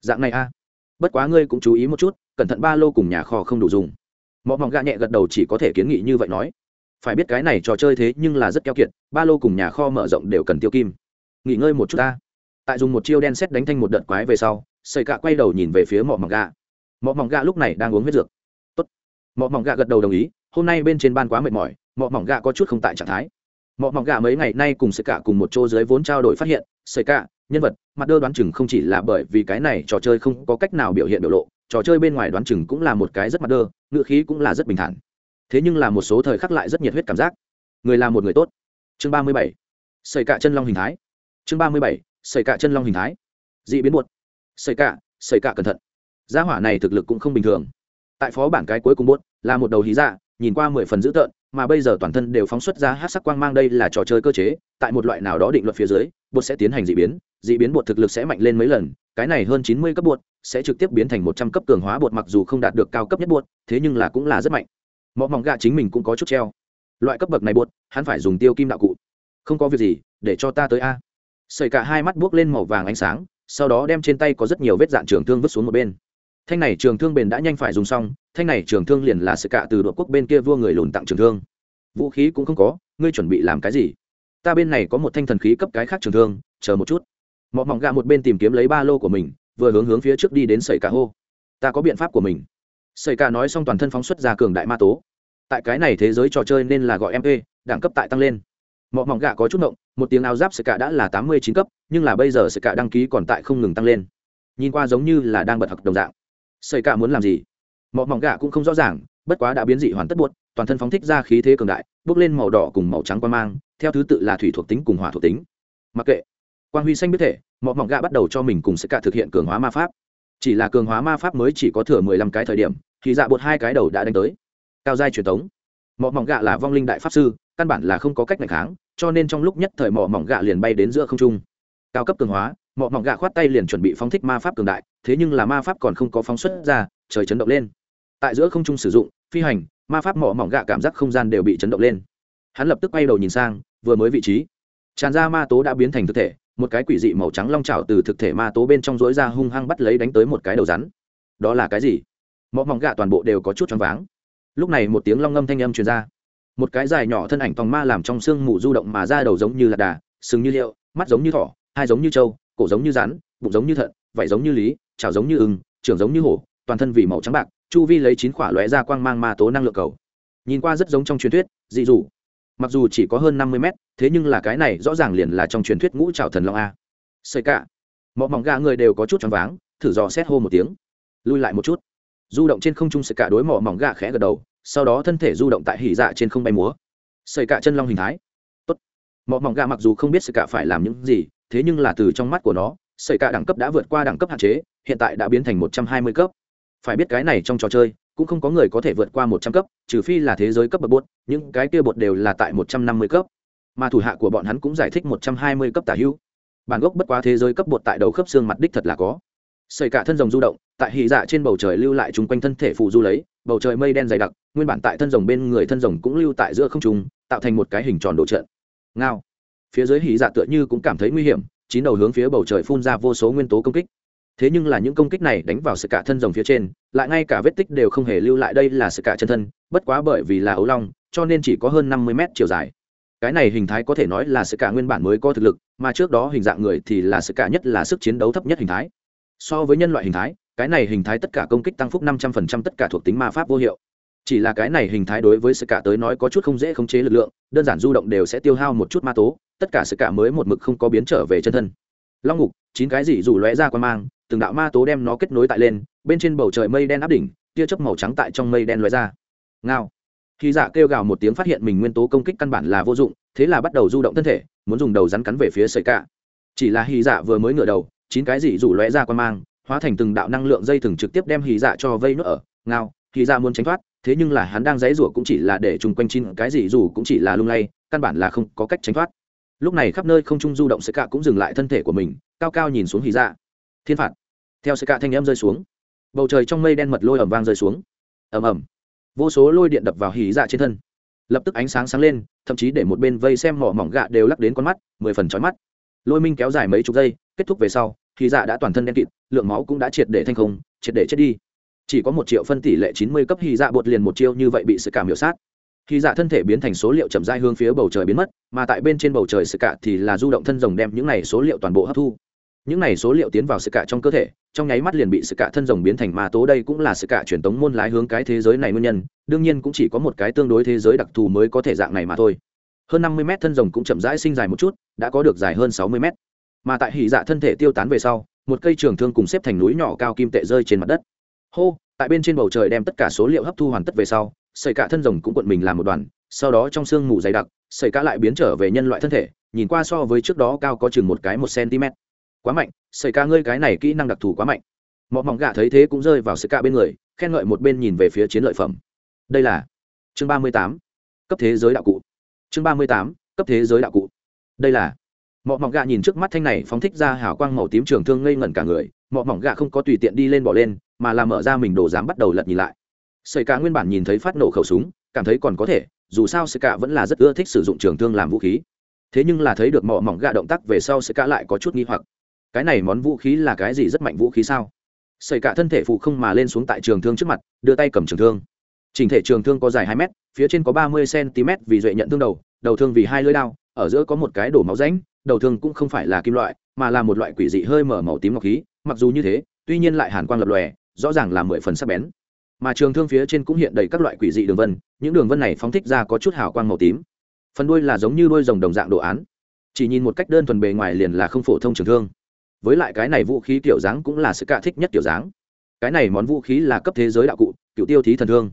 Dạng này a. Bất quá ngươi cũng chú ý một chút, cẩn thận ba lô cùng nhà kho không đủ dùng. Mọi mỏng gạ nhẹ gật đầu chỉ có thể kiến nghị như vậy nói. Phải biết cái này trò chơi thế nhưng là rất keo kiệt, ba lô cùng nhà kho mở rộng đều cần tiêu kim. Nghỉ ngơi một chút ta. Tại dùng một chiêu đen xét đánh thanh một đợt quái về sau xây cạ quay đầu nhìn về phía mỏ mỏng gà mỏ mỏng gà lúc này đang uống huyết dược. Tốt. mỏ mỏng gà gật đầu đồng ý hôm nay bên trên ban quá mệt mỏi, mọ mỏng gà có chút không tại trạng thái. Mọ mỏng gà mấy ngày nay cùng xây cạ cùng một chỗ dưới vốn trao đổi phát hiện xây cạ nhân vật, mặt đơ đoán chừng không chỉ là bởi vì cái này trò chơi không có cách nào biểu hiện biểu lộ, trò chơi bên ngoài đoán chừng cũng là một cái rất mặt đơ ngựa khí cũng là rất bình thản. Thế nhưng là một số thời khắc lại rất nhiệt huyết cảm giác. Người là một người tốt. Chương ba mươi bảy. Xây cạ chân long hình thái. Chương ba mươi bảy. Xây cạ chân long hình thái. Dị biến buột xây cạ xây cạ cẩn thận. Gia hỏa này thực lực cũng không bình thường. Tại phó bản cái cuối cùng buốt là một đầu hí dạ nhìn qua mười phần dữ tợn mà bây giờ toàn thân đều phóng xuất ra hát sắc quang mang đây là trò chơi cơ chế tại một loại nào đó định luật phía dưới bột sẽ tiến hành dị biến dị biến bột thực lực sẽ mạnh lên mấy lần cái này hơn chín mươi cấp bột sẽ trực tiếp biến thành một trăm cấp cường hóa bột mặc dù không đạt được cao cấp nhất bột thế nhưng là cũng là rất mạnh. Mọ mỏng gạ chính mình cũng có chút treo. Loại cấp bậc này bột, hắn phải dùng tiêu kim đạo cụ. Không có việc gì để cho ta tới a. Xảy cả hai mắt buốc lên màu vàng ánh sáng sau đó đem trên tay có rất nhiều vết dạn trường thương vứt xuống một bên. Thanh này trường thương bền đã nhanh phải dùng xong thanh này trường thương liền là sự cạ từ đội quốc bên kia vua người lùn tặng trường thương. Vũ khí cũng không có, ngươi chuẩn bị làm cái gì? Ta bên này có một thanh thần khí cấp cái khác trường thương, chờ một chút. Mọ mỏng gạ một bên tìm kiếm lấy ba lô của mình, vừa hướng hướng phía trước đi đến sẩy cả hô. Ta có biện pháp của mình. Sẩy cả nói xong toàn thân phóng xuất ra cường đại ma tố. Tại cái này thế giới trò chơi nên là gọi mp đẳng cấp tại tăng lên. Mọ mỏng gạ có chút động một tiếng áo giáp sợi cả đã là tám mươi chín cấp, nhưng là bây giờ sợi cả đăng ký còn tại không ngừng tăng lên. Nhìn qua giống như là đang bật học đồng dạng. Sợi cả muốn làm gì? Mọ mỏng gà cũng không rõ ràng, bất quá đã biến dị hoàn tất buốt, toàn thân phóng thích ra khí thế cường đại, bước lên màu đỏ cùng màu trắng quan mang, theo thứ tự là thủy thuộc tính cùng hỏa thuộc tính. Mặc kệ. Quang huy xanh biết thể mọi mỏng gà bắt đầu cho mình cùng sẽ cả thực hiện cường hóa ma pháp. Chỉ là cường hóa ma pháp mới chỉ có thừa mười lăm cái thời điểm, thì dạ bột hai cái đầu đã đánh tới. Cao giai truyền thống. Mỏ mỏng gạ là vong linh đại pháp sư, căn bản là không có cách ngày kháng, cho nên trong lúc nhất thời mỏ mỏng gạ liền bay đến giữa không trung. Cao cấp cường hóa mỏ mỏng gạ khoát tay liền chuẩn bị phóng thích ma pháp cường đại, thế nhưng là ma pháp còn không có phóng xuất ra trời chấn động lên. Tại giữa không trung sử dụng, phi hành, ma pháp mỏ mỏng gạ cảm giác không gian đều bị chấn động lên. Hắn lập tức quay đầu nhìn sang, vừa mới vị trí. Tràn ra ma tố đã biến thành thực thể, một cái quỷ dị màu trắng long trào từ thực thể ma tố bên trong rối ra hung hăng bắt lấy đánh tới một cái đầu rắn. Đó là cái gì? Mỏ mỏng gạ toàn bộ đều có chút choáng váng. Lúc này một tiếng long ngâm thanh âm truyền ra. Một cái dài nhỏ thân ảnh tòng ma làm trong xương mù du động mà ra đầu giống như lạc đà, sừng như liệu, mắt giống như thỏ, hai giống như trâu, cổ giống như rắn, bụng giống như thận, vảy giống như lý trào giống như ưng, trưởng giống như hổ toàn thân vì màu trắng bạc, chu vi lấy chín quả lóe ra quang mang ma tố năng lượng cầu. Nhìn qua rất giống trong truyền thuyết, dị dù mặc dù chỉ có hơn năm mươi mét, thế nhưng là cái này rõ ràng liền là trong truyền thuyết ngũ trào thần long a. Xây cả. Mọi mỏng gà người đều có chút choáng váng, thử dò xét hô một tiếng. Lui lại một chút. Du động trên không trung xây cả đối mỏ mỏng gà khẽ gật đầu, sau đó thân thể du động tại hỉ dạ trên không bay múa. Xây cả chân long hình thái. Tốt. mỏ mỏng gà mặc dù không biết xây cả phải làm những gì, thế nhưng là từ trong mắt của nó xây cả đẳng cấp đã vượt qua đẳng cấp hạn chế, hiện tại đã biến thành một trăm hai mươi cấp phải biết cái này trong trò chơi, cũng không có người có thể vượt qua một trăm cấp, trừ phi là thế giới cấp bậc bột, những cái kia bột đều là tại một trăm năm mươi cấp. Mà thủ hạ của bọn hắn cũng giải thích một trăm hai mươi cấp tả hữu. Bản gốc bất quá thế giới cấp bột tại đầu khớp xương mặt đích thật là có. Xây cả thân rồng du động, tại hì dạ trên bầu trời lưu lại chung quanh thân thể phụ du lấy, bầu trời mây đen dày đặc, nguyên bản tại thân rồng bên người thân rồng cũng lưu tại giữa không trung, tạo thành một cái hình tròn đồ trận ngao. Phía dưới hì dạ tựa như cũng cảm thấy nguy hiểm, chín đầu hướng phía bầu trời phun ra vô số nguyên tố công kích thế nhưng là những công kích này đánh vào sự cả thân rồng phía trên, lại ngay cả vết tích đều không hề lưu lại đây là sự cả chân thân, bất quá bởi vì là ấu long, cho nên chỉ có hơn năm mươi mét chiều dài. Cái này hình thái có thể nói là sự cả nguyên bản mới có thực lực, mà trước đó hình dạng người thì là sự cả nhất là sức chiến đấu thấp nhất hình thái. So với nhân loại hình thái, cái này hình thái tất cả công kích tăng phúc năm trăm phần trăm tất cả thuộc tính ma pháp vô hiệu. Chỉ là cái này hình thái đối với sự cả tới nói có chút không dễ khống chế lực lượng, đơn giản du động đều sẽ tiêu hao một chút ma tố, tất cả sự cả mới một mực không có biến trở về chân thân. Long ngục, chín cái gì rủ lóe ra qua mang từng đạo ma tố đem nó kết nối tại lên, bên trên bầu trời mây đen áp đỉnh, tia chớp màu trắng tại trong mây đen lóe ra. Ngao. Khi dạ kêu gào một tiếng phát hiện mình nguyên tố công kích căn bản là vô dụng, thế là bắt đầu du động thân thể, muốn dùng đầu rắn cắn về phía sợi cả chỉ là hy dạ vừa mới ngửa đầu, chín cái gì rủ lóe ra qua mang, hóa thành từng đạo năng lượng dây thừng trực tiếp đem hy dạ cho vây nuốt ở. Ngao. Hy dạ muốn tránh thoát, thế nhưng là hắn đang dãy rủa cũng chỉ là để chung quanh chín cái gì rủ cũng chỉ là lung lay, căn bản là không có cách tránh thoát. Lúc này khắp nơi không trung du động sợi cả cũng dừng lại thân thể của mình, cao cao nhìn xuống hy dạ thiên phạt. Theo sự cạ thanh âm rơi xuống, bầu trời trong mây đen mật lôi ẩm vang rơi xuống. Ẩm ẩm vô số lôi điện đập vào hỉ dạ trên thân. Lập tức ánh sáng sáng lên, thậm chí để một bên vây xem mỏ mỏng gạ đều lắc đến con mắt, mười phần trói mắt. Lôi minh kéo dài mấy chục giây, kết thúc về sau, hỉ dạ đã toàn thân đen kịt, lượng máu cũng đã triệt để thanh không, triệt để chết đi. Chỉ có một triệu phân tỷ lệ chín mươi cấp hỉ dạ bột liền một chiêu như vậy bị sự cảm hiệu sát. Hỉ dạ thân thể biến thành số liệu chậm dai hướng phía bầu trời biến mất, mà tại bên trên bầu trời sự cả thì là du động thân rồng đem những này số liệu toàn bộ hấp thu những này số liệu tiến vào sự cả trong cơ thể, trong nháy mắt liền bị sự cả thân rồng biến thành ma tố. Đây cũng là sự cả truyền tống môn lái hướng cái thế giới này nguyên nhân, đương nhiên cũng chỉ có một cái tương đối thế giới đặc thù mới có thể dạng này mà thôi. Hơn năm mươi mét thân rồng cũng chậm rãi sinh dài một chút, đã có được dài hơn sáu mươi mét. Mà tại hỉ dạ thân thể tiêu tán về sau, một cây trường thương cùng xếp thành núi nhỏ cao kim tệ rơi trên mặt đất. Hô, tại bên trên bầu trời đem tất cả số liệu hấp thu hoàn tất về sau, sợi cả thân rồng cũng cuộn mình làm một đoàn, sau đó trong sương mù dày đặc, sợi cả lại biến trở về nhân loại thân thể, nhìn qua so với trước đó cao có chừng một cái một cm quá mạnh, sợi ca ngươi cái này kỹ năng đặc thù quá mạnh. Mọi mỏng gạ thấy thế cũng rơi vào xảy ca bên người, khen ngợi một bên nhìn về phía chiến lợi phẩm. Đây là chương ba mươi tám, cấp thế giới đạo cụ. Chương ba mươi tám, cấp thế giới đạo cụ. Đây là mọi mỏng gạ nhìn trước mắt thanh này phóng thích ra hào quang màu tím trường thương ngây ngẩn cả người mọi mỏng gạ không có tùy tiện đi lên bỏ lên, mà làm mở ra mình đồ dám bắt đầu lật nhìn lại. Sợi ca nguyên bản nhìn thấy phát nổ khẩu súng, cảm thấy còn có thể, dù sao sợi ca vẫn là rất ưa thích sử dụng trường thương làm vũ khí. Thế nhưng là thấy được mỏ mỏng gạ động tác về sau sợi cả lại có chút nghi hoặc cái này món vũ khí là cái gì rất mạnh vũ khí sao? Xảy cả thân thể phụ không mà lên xuống tại trường thương trước mặt đưa tay cầm trường thương. Trình thể trường thương có dài hai mét phía trên có ba mươi cm vì duệ nhận thương đầu đầu thương vì hai lưỡi đao ở giữa có một cái đổ máu ránh, đầu thương cũng không phải là kim loại mà là một loại quỷ dị hơi mở màu tím ngọc khí mặc dù như thế tuy nhiên lại hàn quang lập lòe rõ ràng là mười phần sắc bén. Mà trường thương phía trên cũng hiện đầy các loại quỷ dị đường vân những đường vân này phóng thích ra có chút hào quang màu tím. Phần đuôi là giống như đuôi rồng đồng dạng đồ án. Chỉ nhìn một cách đơn thuần bề ngoài liền là không phổ thông trường thương với lại cái này vũ khí kiểu dáng cũng là sự cạ thích nhất kiểu dáng. Cái này món vũ khí là cấp thế giới đạo cụ, cựu tiêu thí thần thương.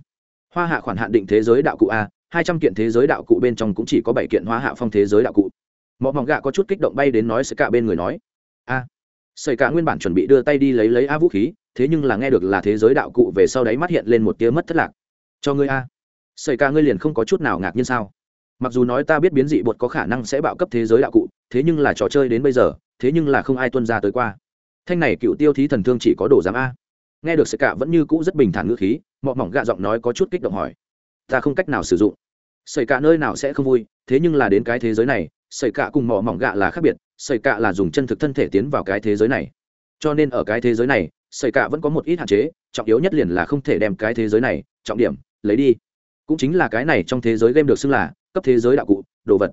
Hoa hạ khoản hạn định thế giới đạo cụ a, hai trăm kiện thế giới đạo cụ bên trong cũng chỉ có bảy kiện hoa hạ phong thế giới đạo cụ. Mọ mỏng gạ có chút kích động bay đến nói sự cả bên người nói, a, sợi cả nguyên bản chuẩn bị đưa tay đi lấy lấy a vũ khí, thế nhưng là nghe được là thế giới đạo cụ về sau đấy mắt hiện lên một tia mất thất lạc. Cho ngươi a. Sợi cả ngươi liền không có chút nào ngạc nhiên sao? Mặc dù nói ta biết biến dị bột có khả năng sẽ bạo cấp thế giới đạo cụ thế nhưng là trò chơi đến bây giờ, thế nhưng là không ai tuân ra tới qua. Thanh này cựu tiêu thí thần thương chỉ có đồ giám a. Nghe được sợi cả vẫn như cũ rất bình thản ngữ khí, mọ mỏng gạ giọng nói có chút kích động hỏi. Ta không cách nào sử dụng. Xảy cả nơi nào sẽ không vui, thế nhưng là đến cái thế giới này xảy cả cùng mỏ mỏng gạ là khác biệt xảy cả là dùng chân thực thân thể tiến vào cái thế giới này. Cho nên ở cái thế giới này xảy cả vẫn có một ít hạn chế, trọng yếu nhất liền là không thể đem cái thế giới này, trọng điểm, lấy đi. Cũng chính là cái này trong thế giới game được xưng là cấp thế giới đạo cụ, đồ vật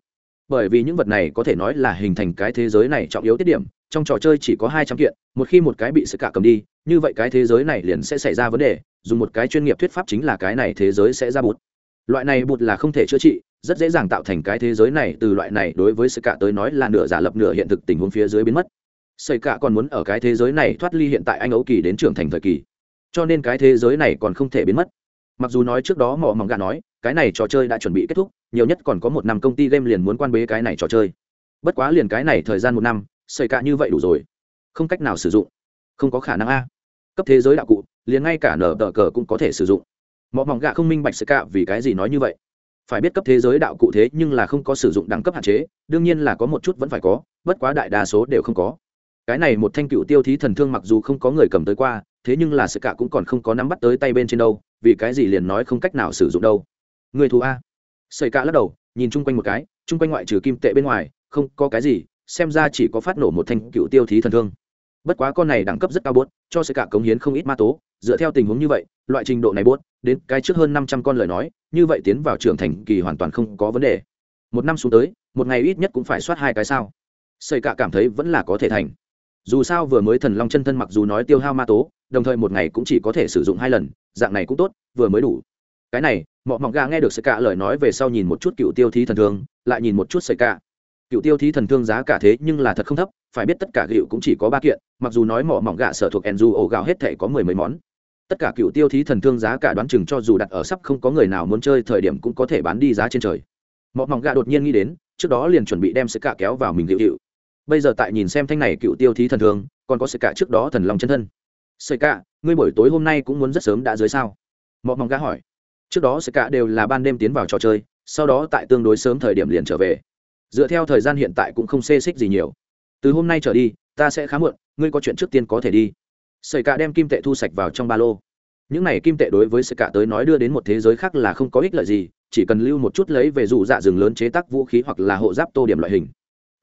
bởi vì những vật này có thể nói là hình thành cái thế giới này trọng yếu tiết điểm, trong trò chơi chỉ có hai trăm kiện, một khi một cái bị sự cả cầm đi, như vậy cái thế giới này liền sẽ xảy ra vấn đề, dùng một cái chuyên nghiệp thuyết pháp chính là cái này thế giới sẽ ra bụt. Loại này bụt là không thể chữa trị, rất dễ dàng tạo thành cái thế giới này, từ loại này đối với sự cả tới nói là nửa giả lập nửa hiện thực tình huống phía dưới biến mất. Xây cả còn muốn ở cái thế giới này thoát ly hiện tại anh ấu kỳ đến trưởng thành thời kỳ. Cho nên cái thế giới này còn không thể biến mất mặc dù nói trước đó mỏ mỏng gà nói, cái này trò chơi đã chuẩn bị kết thúc, nhiều nhất còn có một năm công ty game liền muốn quan bế cái này trò chơi. Bất quá liền cái này thời gian một năm xây cả như vậy đủ rồi. Không cách nào sử dụng. Không có khả năng a. Cấp thế giới đạo cụ, liền ngay cả nở tờ cờ cũng có thể sử dụng. Mỏ mỏng gà không minh bạch xây cả vì cái gì nói như vậy. Phải biết cấp thế giới đạo cụ thế nhưng là không có sử dụng đẳng cấp hạn chế, đương nhiên là có một chút vẫn phải có, bất quá đại đa số đều không có. Cái này một thanh cựu tiêu thí thần thương mặc dù không có người cầm tới qua, thế nhưng là sự cả cũng còn không có nắm bắt tới tay bên trên đâu vì cái gì liền nói không cách nào sử dụng đâu. Người thù a. Sợi cả lắc đầu, nhìn chung quanh một cái, chung quanh ngoại trừ kim tệ bên ngoài, không có cái gì, xem ra chỉ có phát nổ một thanh cựu tiêu thí thần thương. Bất quá con này đẳng cấp rất cao bốt cho sợi cả cống hiến không ít ma tố, dựa theo tình huống như vậy, loại trình độ này bốt đến cái trước hơn năm trăm con lời nói, như vậy tiến vào trưởng thành kỳ hoàn toàn không có vấn đề. Một năm xuống tới, một ngày ít nhất cũng phải soát hai cái sao. Sợi cả cảm thấy vẫn là có thể thành. Dù sao vừa mới thần long chân thân mặc dù nói tiêu hao ma tố đồng thời một ngày cũng chỉ có thể sử dụng hai lần, dạng này cũng tốt, vừa mới đủ. Cái này, mọ mỏng gà nghe được sợi cả lời nói về sau nhìn một chút cựu tiêu thí thần thương, lại nhìn một chút sợi cả cựu tiêu thí thần thương giá cả thế nhưng là thật không thấp, phải biết tất cả gịu cũng chỉ có ba kiện, mặc dù nói mỏ mỏng gà sở thuộc enzu ổ gạo hết thể có mười mấy món. Tất cả cựu tiêu thí thần thương giá cả đoán chừng cho dù đặt ở sắp không có người nào muốn chơi thời điểm cũng có thể bán đi giá trên trời. Mọ mỏng gà đột nhiên nghĩ đến, trước đó liền chuẩn bị đem sợi cả kéo vào mình hiệu hiệu bây giờ tại nhìn xem thanh này cựu tiêu thí thần thương, còn có sợi cả trước đó thần lòng chân thân sợi cả, ngươi buổi tối hôm nay cũng muốn rất sớm đã dưới sao? Mọi mong gã hỏi. Trước đó sợi cả đều là ban đêm tiến vào trò chơi, sau đó tại tương đối sớm thời điểm liền trở về. Dựa theo thời gian hiện tại cũng không xê xích gì nhiều. Từ hôm nay trở đi, ta sẽ khá muộn, ngươi có chuyện trước tiên có thể đi. Sợi cả đem kim tệ thu sạch vào trong ba lô. Những này kim tệ đối với sợi cả tới nói đưa đến một thế giới khác là không có ích lợi gì, chỉ cần lưu một chút lấy về dù dạ rừng lớn chế tác vũ khí hoặc là hộ giáp tô điểm loại hình.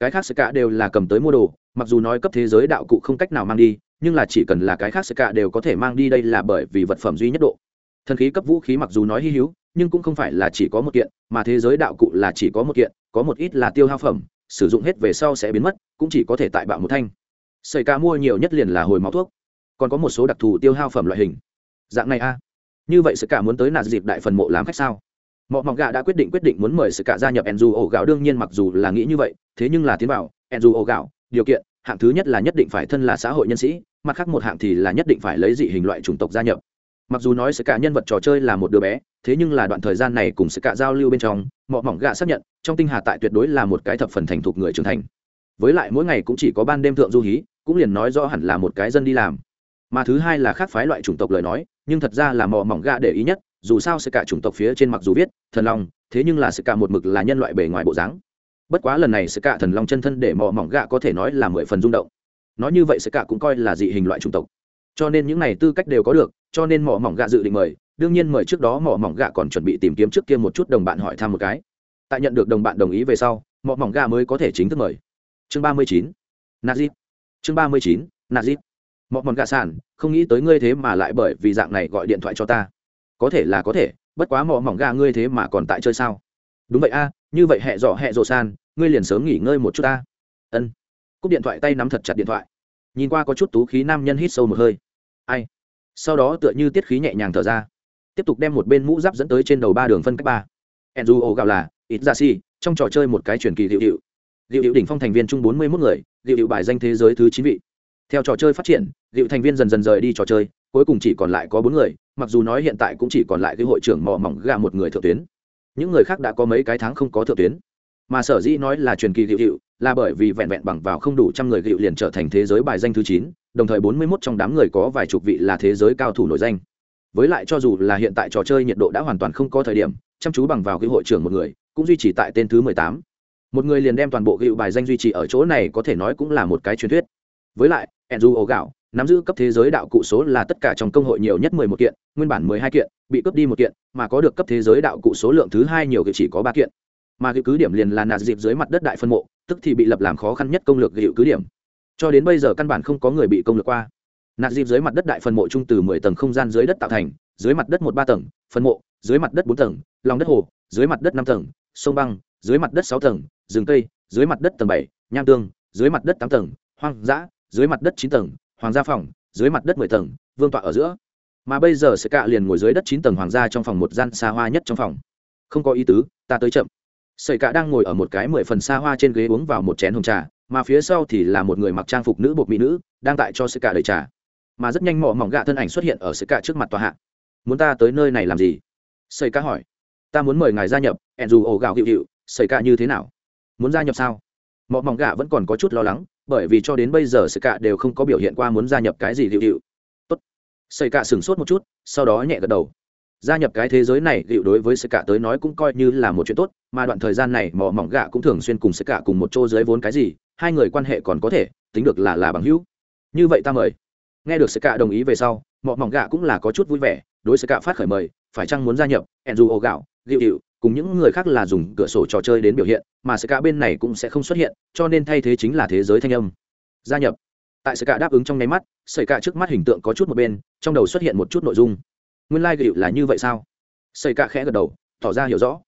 Cái khác sợi cả đều là cầm tới mua đồ, mặc dù nói cấp thế giới đạo cụ không cách nào mang đi nhưng là chỉ cần là cái khác sẽ cả đều có thể mang đi đây là bởi vì vật phẩm duy nhất độ. Thần khí cấp vũ khí mặc dù nói hy hữu, nhưng cũng không phải là chỉ có một kiện, mà thế giới đạo cụ là chỉ có một kiện, có một ít là tiêu hao phẩm, sử dụng hết về sau sẽ biến mất, cũng chỉ có thể tại bạo một thanh. Xảy cả mua nhiều nhất liền là hồi máu thuốc, còn có một số đặc thù tiêu hao phẩm loại hình. Dạng này a. Như vậy sẽ cả muốn tới nạt dịp đại phần mộ làm khách sao? Mọi mọc gà đã quyết định quyết định muốn mời sự cả gia nhập enzu ổ gạo, đương nhiên mặc dù là nghĩ như vậy, thế nhưng là tiến vào enzu ổ gạo, điều kiện, hạng thứ nhất là nhất định phải thân là xã hội nhân sĩ mặt khác một hạng thì là nhất định phải lấy dị hình loại chủng tộc gia nhập. Mặc dù nói sự cả nhân vật trò chơi là một đứa bé, thế nhưng là đoạn thời gian này cùng sự cả giao lưu bên trong, mọ mỏng gạ xác nhận, trong tinh hà tại tuyệt đối là một cái thập phần thành thục người trưởng thành. Với lại mỗi ngày cũng chỉ có ban đêm thượng du hí, cũng liền nói rõ hẳn là một cái dân đi làm. Mà thứ hai là khác phái loại chủng tộc lời nói, nhưng thật ra là mọ mỏng gạ để ý nhất, dù sao sẽ cả chủng tộc phía trên mặc dù viết, thần long, thế nhưng là sẽ cả một mực là nhân loại bề ngoài bộ dáng. Bất quá lần này sẽ cả thần long chân thân để mọ mỏng gạ có thể nói là mười phần rung động nói như vậy sẽ cả cũng coi là dị hình loại chủng tộc. Cho nên những này tư cách đều có được, cho nên mỏ mỏng gạ dự định mời. Đương nhiên mời trước đó mỏ mỏng gạ còn chuẩn bị tìm kiếm trước kia một chút đồng bạn hỏi thăm một cái. Tại nhận được đồng bạn đồng ý về sau, mỏ mỏng gạ mới có thể chính thức mời. Chương ba mươi chín nazip chương ba mươi chín nazip mỏ mỏng gạ sản không nghĩ tới ngươi thế mà lại bởi vì dạng này gọi điện thoại cho ta. Có thể là có thể, bất quá mỏ mỏng gạ ngươi thế mà còn tại chơi sao? Đúng vậy a, như vậy hẹ dọ hẹ dọ san ngươi liền sớm nghỉ ngơi một chút ta. Ân cúp điện thoại tay nắm thật chặt điện thoại. Nhìn qua có chút tú khí nam nhân hít sâu một hơi. Ai? Sau đó tựa như tiết khí nhẹ nhàng thở ra. Tiếp tục đem một bên mũ giáp dẫn tới trên đầu ba đường phân cách ba. Enzu ổ gạo là, ít ra si trong trò chơi một cái truyền kỳ liệu hiệu liệu hiệu đỉnh phong thành viên chung bốn mươi mốt người liệu hiệu bài danh thế giới thứ chín vị. Theo trò chơi phát triển liệu thành viên dần dần rời đi trò chơi, cuối cùng chỉ còn lại có bốn người, mặc dù nói hiện tại cũng chỉ còn lại cái hội trưởng mỏ mỏng gà một người thượng tuyến. Những người khác đã có mấy cái tháng không có thượng tuyến. Mà sở dĩ nói là truyền kỳ liệu hiệu là bởi vì vẹn vẹn bằng vào không đủ trăm người gịu liền trở thành thế giới bài danh thứ chín, đồng thời bốn mươi 41 trong đám người có vài chục vị là thế giới cao thủ nổi danh. Với lại cho dù là hiện tại trò chơi nhiệt độ đã hoàn toàn không có thời điểm, chăm chú bằng vào cái hội trưởng một người, cũng duy trì tại tên thứ mười tám. Một người liền đem toàn bộ gịu bài danh duy trì ở chỗ này có thể nói cũng là một cái truyền thuyết. Với lại enju ổ gạo nắm giữ cấp thế giới đạo cụ số là tất cả trong công hội nhiều nhất mười một kiện, nguyên bản mười hai kiện, bị cướp đi một kiện, mà có được cấp thế giới đạo cụ số lượng thứ hai nhiều chỉ có ba kiện mà cứ điểm liền là nạt dịp dưới mặt đất đại phân mộ tức thì bị lập làm khó khăn nhất công lược hiệu cứ điểm cho đến bây giờ căn bản không có người bị công lược qua nạt dịp dưới mặt đất đại phân mộ chung từ mười tầng không gian dưới đất tạo thành dưới mặt đất một ba tầng phân mộ dưới mặt đất bốn tầng lòng đất hồ dưới mặt đất năm tầng sông băng dưới mặt đất sáu tầng rừng cây dưới mặt đất tầng bảy nham tương dưới mặt đất tám tầng hoang dã dưới mặt đất chín tầng hoàng gia phòng dưới mặt đất mười tầng vương tọa ở giữa mà bây giờ sẽ cạ liền ngồi dưới đất chín tầng hoàng gia trong phòng một gian xa hoa nhất trong phòng không có ý tứ ta tới chậm sợi cạ đang ngồi ở một cái mười phần xa hoa trên ghế uống vào một chén hồng trà, mà phía sau thì là một người mặc trang phục nữ bột mỹ nữ, đang tại cho sợi cạ đầy trà. Mà rất nhanh mỏ mỏng gạ thân ảnh xuất hiện ở sợi cạ trước mặt tòa hạ. Muốn ta tới nơi này làm gì? Sợi cạ hỏi. Ta muốn mời ngài gia nhập ẹn dù ổ gạo hiệu hiệu sợi cạ như thế nào? Muốn gia nhập sao? Mỏ mỏng gạ vẫn còn có chút lo lắng, bởi vì cho đến bây giờ sợi cạ đều không có biểu hiện qua muốn gia nhập cái gì hiệu hiệu. Tốt. Sợi cạ sửng sốt một chút, sau đó nhẹ gật đầu gia nhập cái thế giới này, liệu đối với sợi cạ tới nói cũng coi như là một chuyện tốt, mà đoạn thời gian này mỏ mỏng gạ cũng thường xuyên cùng sợi cạ cùng một chỗ dưới vốn cái gì, hai người quan hệ còn có thể, tính được là là bằng hữu. Như vậy ta mời. Nghe được sợi cạ đồng ý về sau mỏ mỏng gạ cũng là có chút vui vẻ, đối sợi cạ phát khởi mời, phải chăng muốn gia nhập enzu ô gạo liệu hiệu cùng những người khác là dùng cửa sổ trò chơi đến biểu hiện, mà sợi cạ bên này cũng sẽ không xuất hiện, cho nên thay thế chính là thế giới thanh âm. Gia nhập. Tại sợi cạ đáp ứng trong nháy mắt sợi cạ trước mắt hình tượng có chút một bên, trong đầu xuất hiện một chút nội dung nguyên lai、like、gịu là như vậy sao? Sợi cạ khẽ gật đầu, tỏ ra hiểu rõ.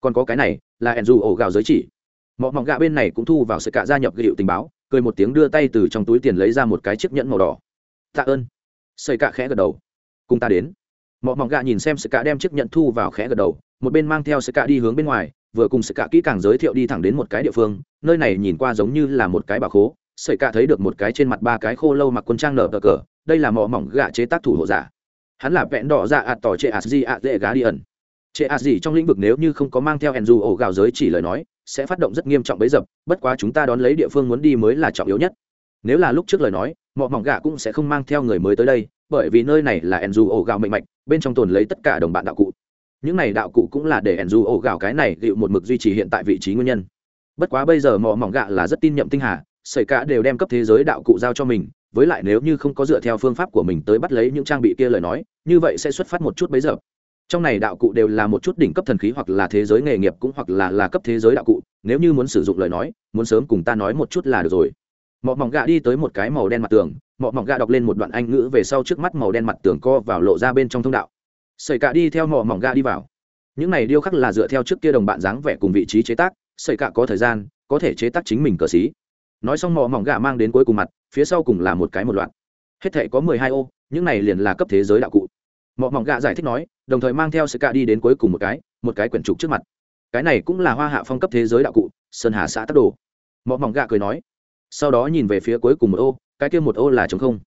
Còn có cái này, là ẻn dù ổ gạo giới chỉ. Mọi mỏng gạ bên này cũng thu vào sợi cạ gia nhập gịu tình báo, cười một tiếng đưa tay từ trong túi tiền lấy ra một cái chiếc nhẫn màu đỏ. Tạ ơn. Sợi cạ khẽ gật đầu. Cùng ta đến. Mọi mỏng gạ nhìn xem sợi cạ đem chiếc nhẫn thu vào khẽ gật đầu, một bên mang theo sợi cạ đi hướng bên ngoài, vừa cùng sợi cạ kỹ càng giới thiệu đi thẳng đến một cái địa phương, nơi này nhìn qua giống như là một cái bà khố. Sợi cạ thấy được một cái trên mặt ba cái khô lâu mặc quân trang nở cờ cờ, đây là mỏ mỏng gạ chế tác thủ hộ giả hắn là vẹn đỏ dạ ạt tỏ chệ ạt gì ạt dễ gá đi ẩn. Chệ ạt gì trong lĩnh vực nếu như không có mang theo enzu ổ gạo giới chỉ lời nói, sẽ phát động rất nghiêm trọng bấy dập, bất quá chúng ta đón lấy địa phương muốn đi mới là trọng yếu nhất. Nếu là lúc trước lời nói, mọ mỏng gạ cũng sẽ không mang theo người mới tới đây, bởi vì nơi này là enzu ổ gạo mạnh mạnh bên trong tồn lấy tất cả đồng bạn đạo cụ. Những này đạo cụ cũng là để enzu ổ gạo cái này liệu một mực duy trì hiện tại vị trí nguyên nhân. Bất quá bây giờ mọ mỏng gạ là rất tin nhậm tinh hà, sợi cả đều đem cấp thế giới đạo cụ giao cho mình với lại nếu như không có dựa theo phương pháp của mình tới bắt lấy những trang bị kia lời nói, như vậy sẽ xuất phát một chút bấy giờ. Trong này đạo cụ đều là một chút đỉnh cấp thần khí hoặc là thế giới nghề nghiệp cũng hoặc là là cấp thế giới đạo cụ, nếu như muốn sử dụng lời nói, muốn sớm cùng ta nói một chút là được rồi. Mọ mỏng gạ đi tới một cái màu đen mặt tường, mọ mỏng gạ đọc lên một đoạn anh ngữ về sau trước mắt màu đen mặt tường co vào lộ ra bên trong thông đạo. Sợi cạ đi theo mọ mỏng gạ đi vào. Những này điêu khắc là dựa theo trước kia đồng bạn dáng vẻ cùng vị trí chế tác, sợi cạ có thời gian, có thể chế tác chính mình cờ xí nói xong mọ mỏng gạ mang đến cuối cùng mặt, phía sau cùng là một cái một loạt. Hết thể có mười hai ô, những này liền là cấp thế giới đạo cụ. Mọ mỏng gạ giải thích nói, đồng thời mang theo sự cạ đi đến cuối cùng một cái một cái quyển trục trước mặt. Cái này cũng là hoa hạ phong cấp thế giới đạo cụ, sơn hà xã tắc đồ. Mọ mỏng gạ cười nói, sau đó nhìn về phía cuối cùng một ô, cái kia một ô là chống không.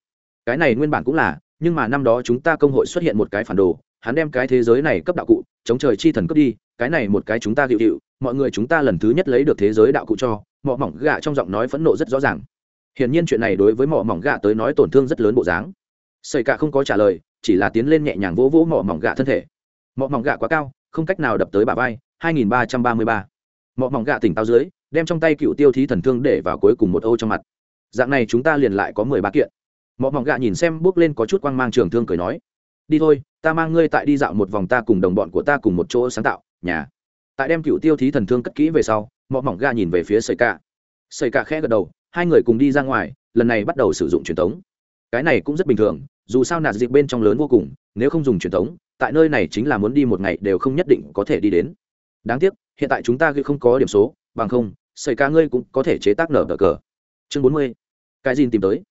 Cái này nguyên bản cũng là, nhưng mà năm đó chúng ta công hội xuất hiện một cái phản đồ, hắn đem cái thế giới này cấp đạo cụ, chống trời chi thần cấp đi, cái này một cái chúng ta hiệu hiệu mọi người chúng ta lần thứ nhất lấy được thế giới đạo cụ cho mỏ mỏng gạ trong giọng nói phẫn nộ rất rõ ràng. Hiển nhiên chuyện này đối với mỏ mỏng gạ tới nói tổn thương rất lớn bộ dáng. Xây cả không có trả lời, chỉ là tiến lên nhẹ nhàng vỗ vỗ mỏ mỏng gạ thân thể. Mỏ mỏng gạ quá cao, không cách nào đập tới bà vai 2333. mỏ mỏng gạ tỉnh táo dưới, đem trong tay cựu tiêu thí thần thương để vào cuối cùng một ô trong mặt. Dạng này chúng ta liền lại có mười ba kiện. Mỏ mỏng gạ nhìn xem bước lên có chút quang mang trường thương cười nói, đi thôi, ta mang ngươi tại đi dạo một vòng ta cùng đồng bọn của ta cùng một chỗ sáng tạo, nhà tại đem cựu tiêu thí thần thương cất kỹ về sau, mọ mỏng ga nhìn về phía sợi cả. Sợi cả khẽ gật đầu, hai người cùng đi ra ngoài, lần này bắt đầu sử dụng truyền thống. Cái này cũng rất bình thường, dù sao nạt dịp bên trong lớn vô cùng, nếu không dùng truyền thống, tại nơi này chính là muốn đi một ngày đều không nhất định có thể đi đến. Đáng tiếc, hiện tại chúng ta không có điểm số, bằng không xảy ca ngươi cũng có thể chế tác nở đỡ cờ. Chương bốn mươi. Cái gì tìm tới?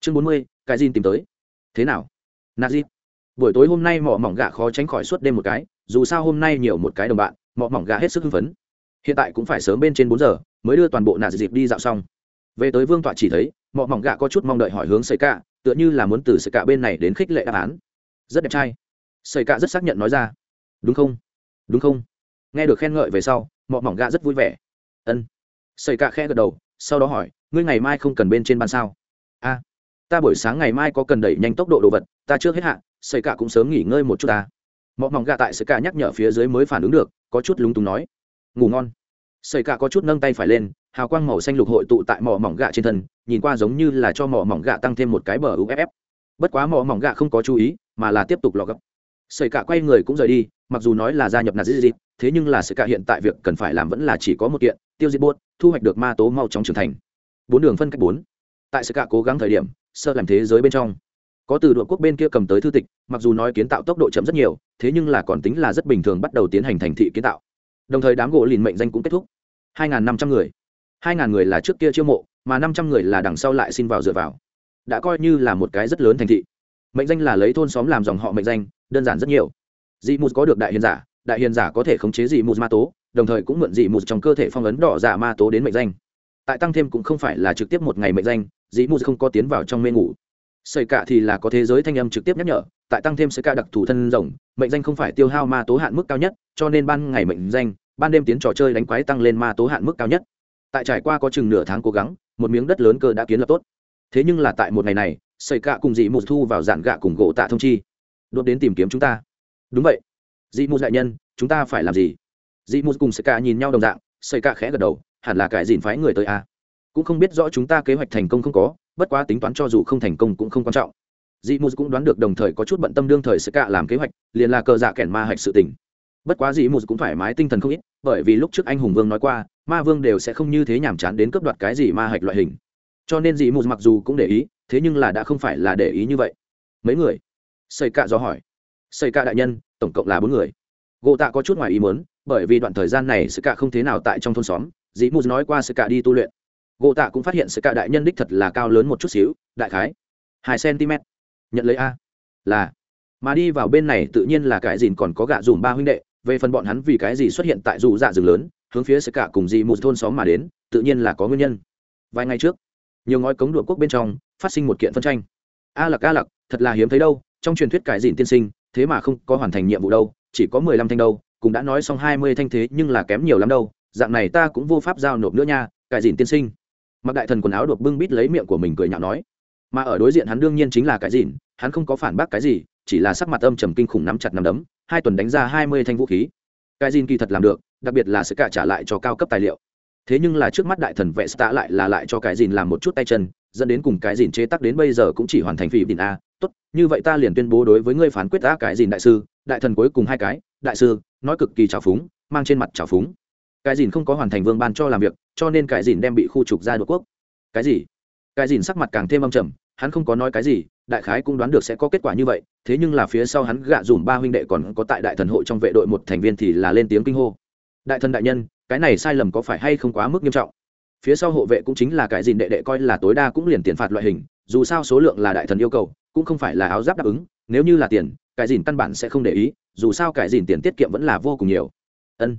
Chương bốn mươi, cái gì tìm tới? Thế nào? Nạt dịp buổi tối hôm nay mỏ mỏng gà khó tránh khỏi suốt đêm một cái, dù sao hôm nay nhiều một cái đồng bạn mỏ mỏng gà hết sức hưng phấn. Hiện tại cũng phải sớm bên trên bốn giờ, mới đưa toàn bộ nạ dịp đi dạo xong. Về tới vương tọa chỉ thấy, mọ mỏng gạ có chút mong đợi hỏi hướng sợi cạ, tựa như là muốn từ sợi cạ bên này đến khích lệ đáp án. Rất đẹp trai. Sợi cạ rất xác nhận nói ra. Đúng không? Đúng không? Nghe được khen ngợi về sau, mọ mỏng gạ rất vui vẻ. Ân. Sợi cạ khe gật đầu, sau đó hỏi, ngươi ngày mai không cần bên trên ban sao? A, ta buổi sáng ngày mai có cần đẩy nhanh tốc độ đồ vật, ta trước hết hạ sợi cạ cũng sớm nghỉ ngơi một chút ta mọ mỏng gà tại sợi cạ nhắc nhở phía dưới mới phản ứng được, có chút lúng túng nói. Ngủ ngon. Sợi cạ có chút nâng tay phải lên, hào quang màu xanh lục hội tụ tại mỏ mỏng gà trên thân, nhìn qua giống như là cho mỏ mỏng gà tăng thêm một cái bờ uff bất quá mỏ mỏng gà không có chú ý, mà là tiếp tục lò gấp. Sợi cạ quay người cũng rời đi, mặc dù nói là gia nhập nạt dĩ dịp, thế nhưng là sợi cạ hiện tại việc cần phải làm vẫn là chỉ có một kiện, tiêu diệt buốt thu hoạch được ma tố mau chóng trưởng thành. Bốn đường phân cách bốn. Tại sợi cạ cố gắng thời điểm, sơ làm thế giới bên trong có từ đội quốc bên kia cầm tới thư tịch, mặc dù nói kiến tạo tốc độ chậm rất nhiều, thế nhưng là còn tính là rất bình thường bắt đầu tiến hành thành thị kiến tạo. Đồng thời đám gỗ lìn mệnh danh cũng kết thúc. Hai năm trăm người. Hai ngàn người là trước kia chiêu mộ, mà năm trăm người là đằng sau lại xin vào dựa vào. Đã coi như là một cái rất lớn thành thị. Mệnh danh là lấy thôn xóm làm dòng họ mệnh danh, đơn giản rất nhiều. Dị mù có được đại hiền giả, đại hiền giả có thể khống chế dị mù ma tố, đồng thời cũng mượn dị mù trong cơ thể phong ấn đỏ giả ma tố đến mệnh danh. Tại tăng thêm cũng không phải là trực tiếp một ngày mệnh danh, dị mù không có tiến vào trong mê ngủ. Sợi cả thì là có thế giới thanh âm trực tiếp nhắc nhở, tại tăng thêm sợi cả đặc thù thân rồng, mệnh danh không phải tiêu hao ma tố hạn mức cao nhất, cho nên ban ngày mệnh danh, ban đêm tiến trò chơi đánh quái tăng lên ma tố hạn mức cao nhất. Tại trải qua có chừng nửa tháng cố gắng, một miếng đất lớn cơ đã kiến lập tốt. Thế nhưng là tại một ngày này sợi cạ cùng dị mù thu vào dạn gạ cùng gỗ tạ thông chi. Đốt đến tìm kiếm chúng ta. Đúng vậy. Dị mù đại nhân, chúng ta phải làm gì? Dị mù cùng sợi cạ nhìn nhau đồng dạng sợi cạ khẽ gật đầu, hẳn là cải dìn phái người tới a cũng không biết rõ chúng ta kế hoạch thành công không có bất quá tính toán cho dù không thành công cũng không quan trọng. Dị mù cũng đoán được đồng thời có chút bận tâm đương thời sẽ cạ làm kế hoạch, liền là cờ dạ kẻn ma hạch sự tình. Bất quá dị mù cũng thoải mái tinh thần không ít, bởi vì lúc trước anh hùng vương nói qua, ma vương đều sẽ không như thế nhàm chán đến cướp đoạt cái gì ma hạch loại hình. Cho nên dị mù mặc dù cũng để ý, thế nhưng là đã không phải là để ý như vậy. Mấy người? Xây cạ do hỏi. Xây cạ đại nhân, tổng cộng là bốn người. Gỗ tạ có chút ngoài ý muốn, bởi vì đoạn thời gian này sự cạ không thế nào tại trong thôn xóm, dị mù nói qua sự cạ đi tu luyện gỗ tạ cũng phát hiện sự cạ đại nhân đích thật là cao lớn một chút xíu, đại khái hai cm nhận lấy a. Là. Mà đi vào bên này tự nhiên là cái dìn còn có gạ dùm ba huynh đệ, về phần bọn hắn vì cái gì xuất hiện tại dù dạ rừng lớn, hướng phía sẽ cả cùng dị một thôn xóm mà đến, tự nhiên là có nguyên nhân. Vài ngày trước, nhiều ngói cống đuổi quốc bên trong, phát sinh một kiện phân tranh. A lặc a lặc, thật là hiếm thấy đâu, trong truyền thuyết cải dìn tiên sinh, thế mà không có hoàn thành nhiệm vụ đâu, chỉ có mười lăm thanh đâu, cũng đã nói xong hai mươi thanh thế nhưng là kém nhiều lắm đâu, dạng này ta cũng vô pháp giao nộp nữa nha cải dìn tiên sinh mặc đại thần quần áo đột bưng bít lấy miệng của mình cười nhạo nói, mà ở đối diện hắn đương nhiên chính là cái dìn hắn không có phản bác cái gì, chỉ là sắc mặt âm trầm kinh khủng nắm chặt nắm đấm, hai tuần đánh ra hai mươi thanh vũ khí. Cái dìn kỳ thật làm được, đặc biệt là sẽ cả trả lại cho cao cấp tài liệu. Thế nhưng là trước mắt đại thần vệ stạ lại là lại cho cái dìn làm một chút tay chân, dẫn đến cùng cái dìn chế tắc đến bây giờ cũng chỉ hoàn thành phỉ đình a. Tốt, như vậy ta liền tuyên bố đối với ngươi phán quyết ta cái dìn đại sư, đại thần cuối cùng hai cái, đại sư, nói cực kỳ trào phúng, mang trên mặt trào phúng cái dìn không có hoàn thành vương ban cho làm việc, cho nên cái dìn đem bị khu trục ra đột quốc. Cái gì? Cái dìn sắc mặt càng thêm âm trầm, hắn không có nói cái gì, đại khái cũng đoán được sẽ có kết quả như vậy, thế nhưng là phía sau hắn gạ dùm ba huynh đệ còn có tại đại thần hội trong vệ đội một thành viên thì là lên tiếng kinh hô. Đại thần đại nhân, cái này sai lầm có phải hay không quá mức nghiêm trọng? Phía sau hộ vệ cũng chính là cái dìn đệ đệ coi là tối đa cũng liền tiền phạt loại hình, dù sao số lượng là đại thần yêu cầu, cũng không phải là áo giáp đáp ứng, nếu như là tiền, cái dìn căn bản sẽ không để ý, dù sao cái dìn tiền tiết kiệm vẫn là vô cùng nhiều. Ân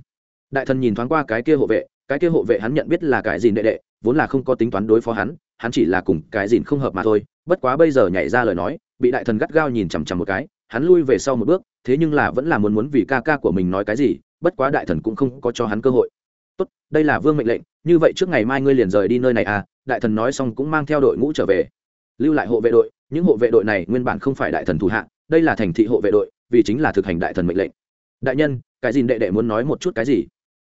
đại thần nhìn thoáng qua cái kia hộ vệ, cái kia hộ vệ hắn nhận biết là cái dìn đệ đệ, vốn là không có tính toán đối phó hắn hắn chỉ là cùng cái dìn không hợp mà thôi. Bất quá bây giờ nhảy ra lời nói, bị đại thần gắt gao nhìn chằm chằm một cái, hắn lui về sau một bước, thế nhưng là vẫn là muốn muốn vì ca ca của mình nói cái gì, bất quá đại thần cũng không có cho hắn cơ hội. Tốt, đây là vương mệnh lệnh, như vậy trước ngày mai ngươi liền rời đi nơi này à? Đại thần nói xong cũng mang theo đội ngũ trở về. Lưu lại hộ vệ đội, những hộ vệ đội này nguyên bản không phải đại thần thủ hạ, đây là thành thị hộ vệ đội, vì chính là thực hành đại thần mệnh lệnh. Đại nhân, cái gì đệ đệ muốn nói một chút cái gì?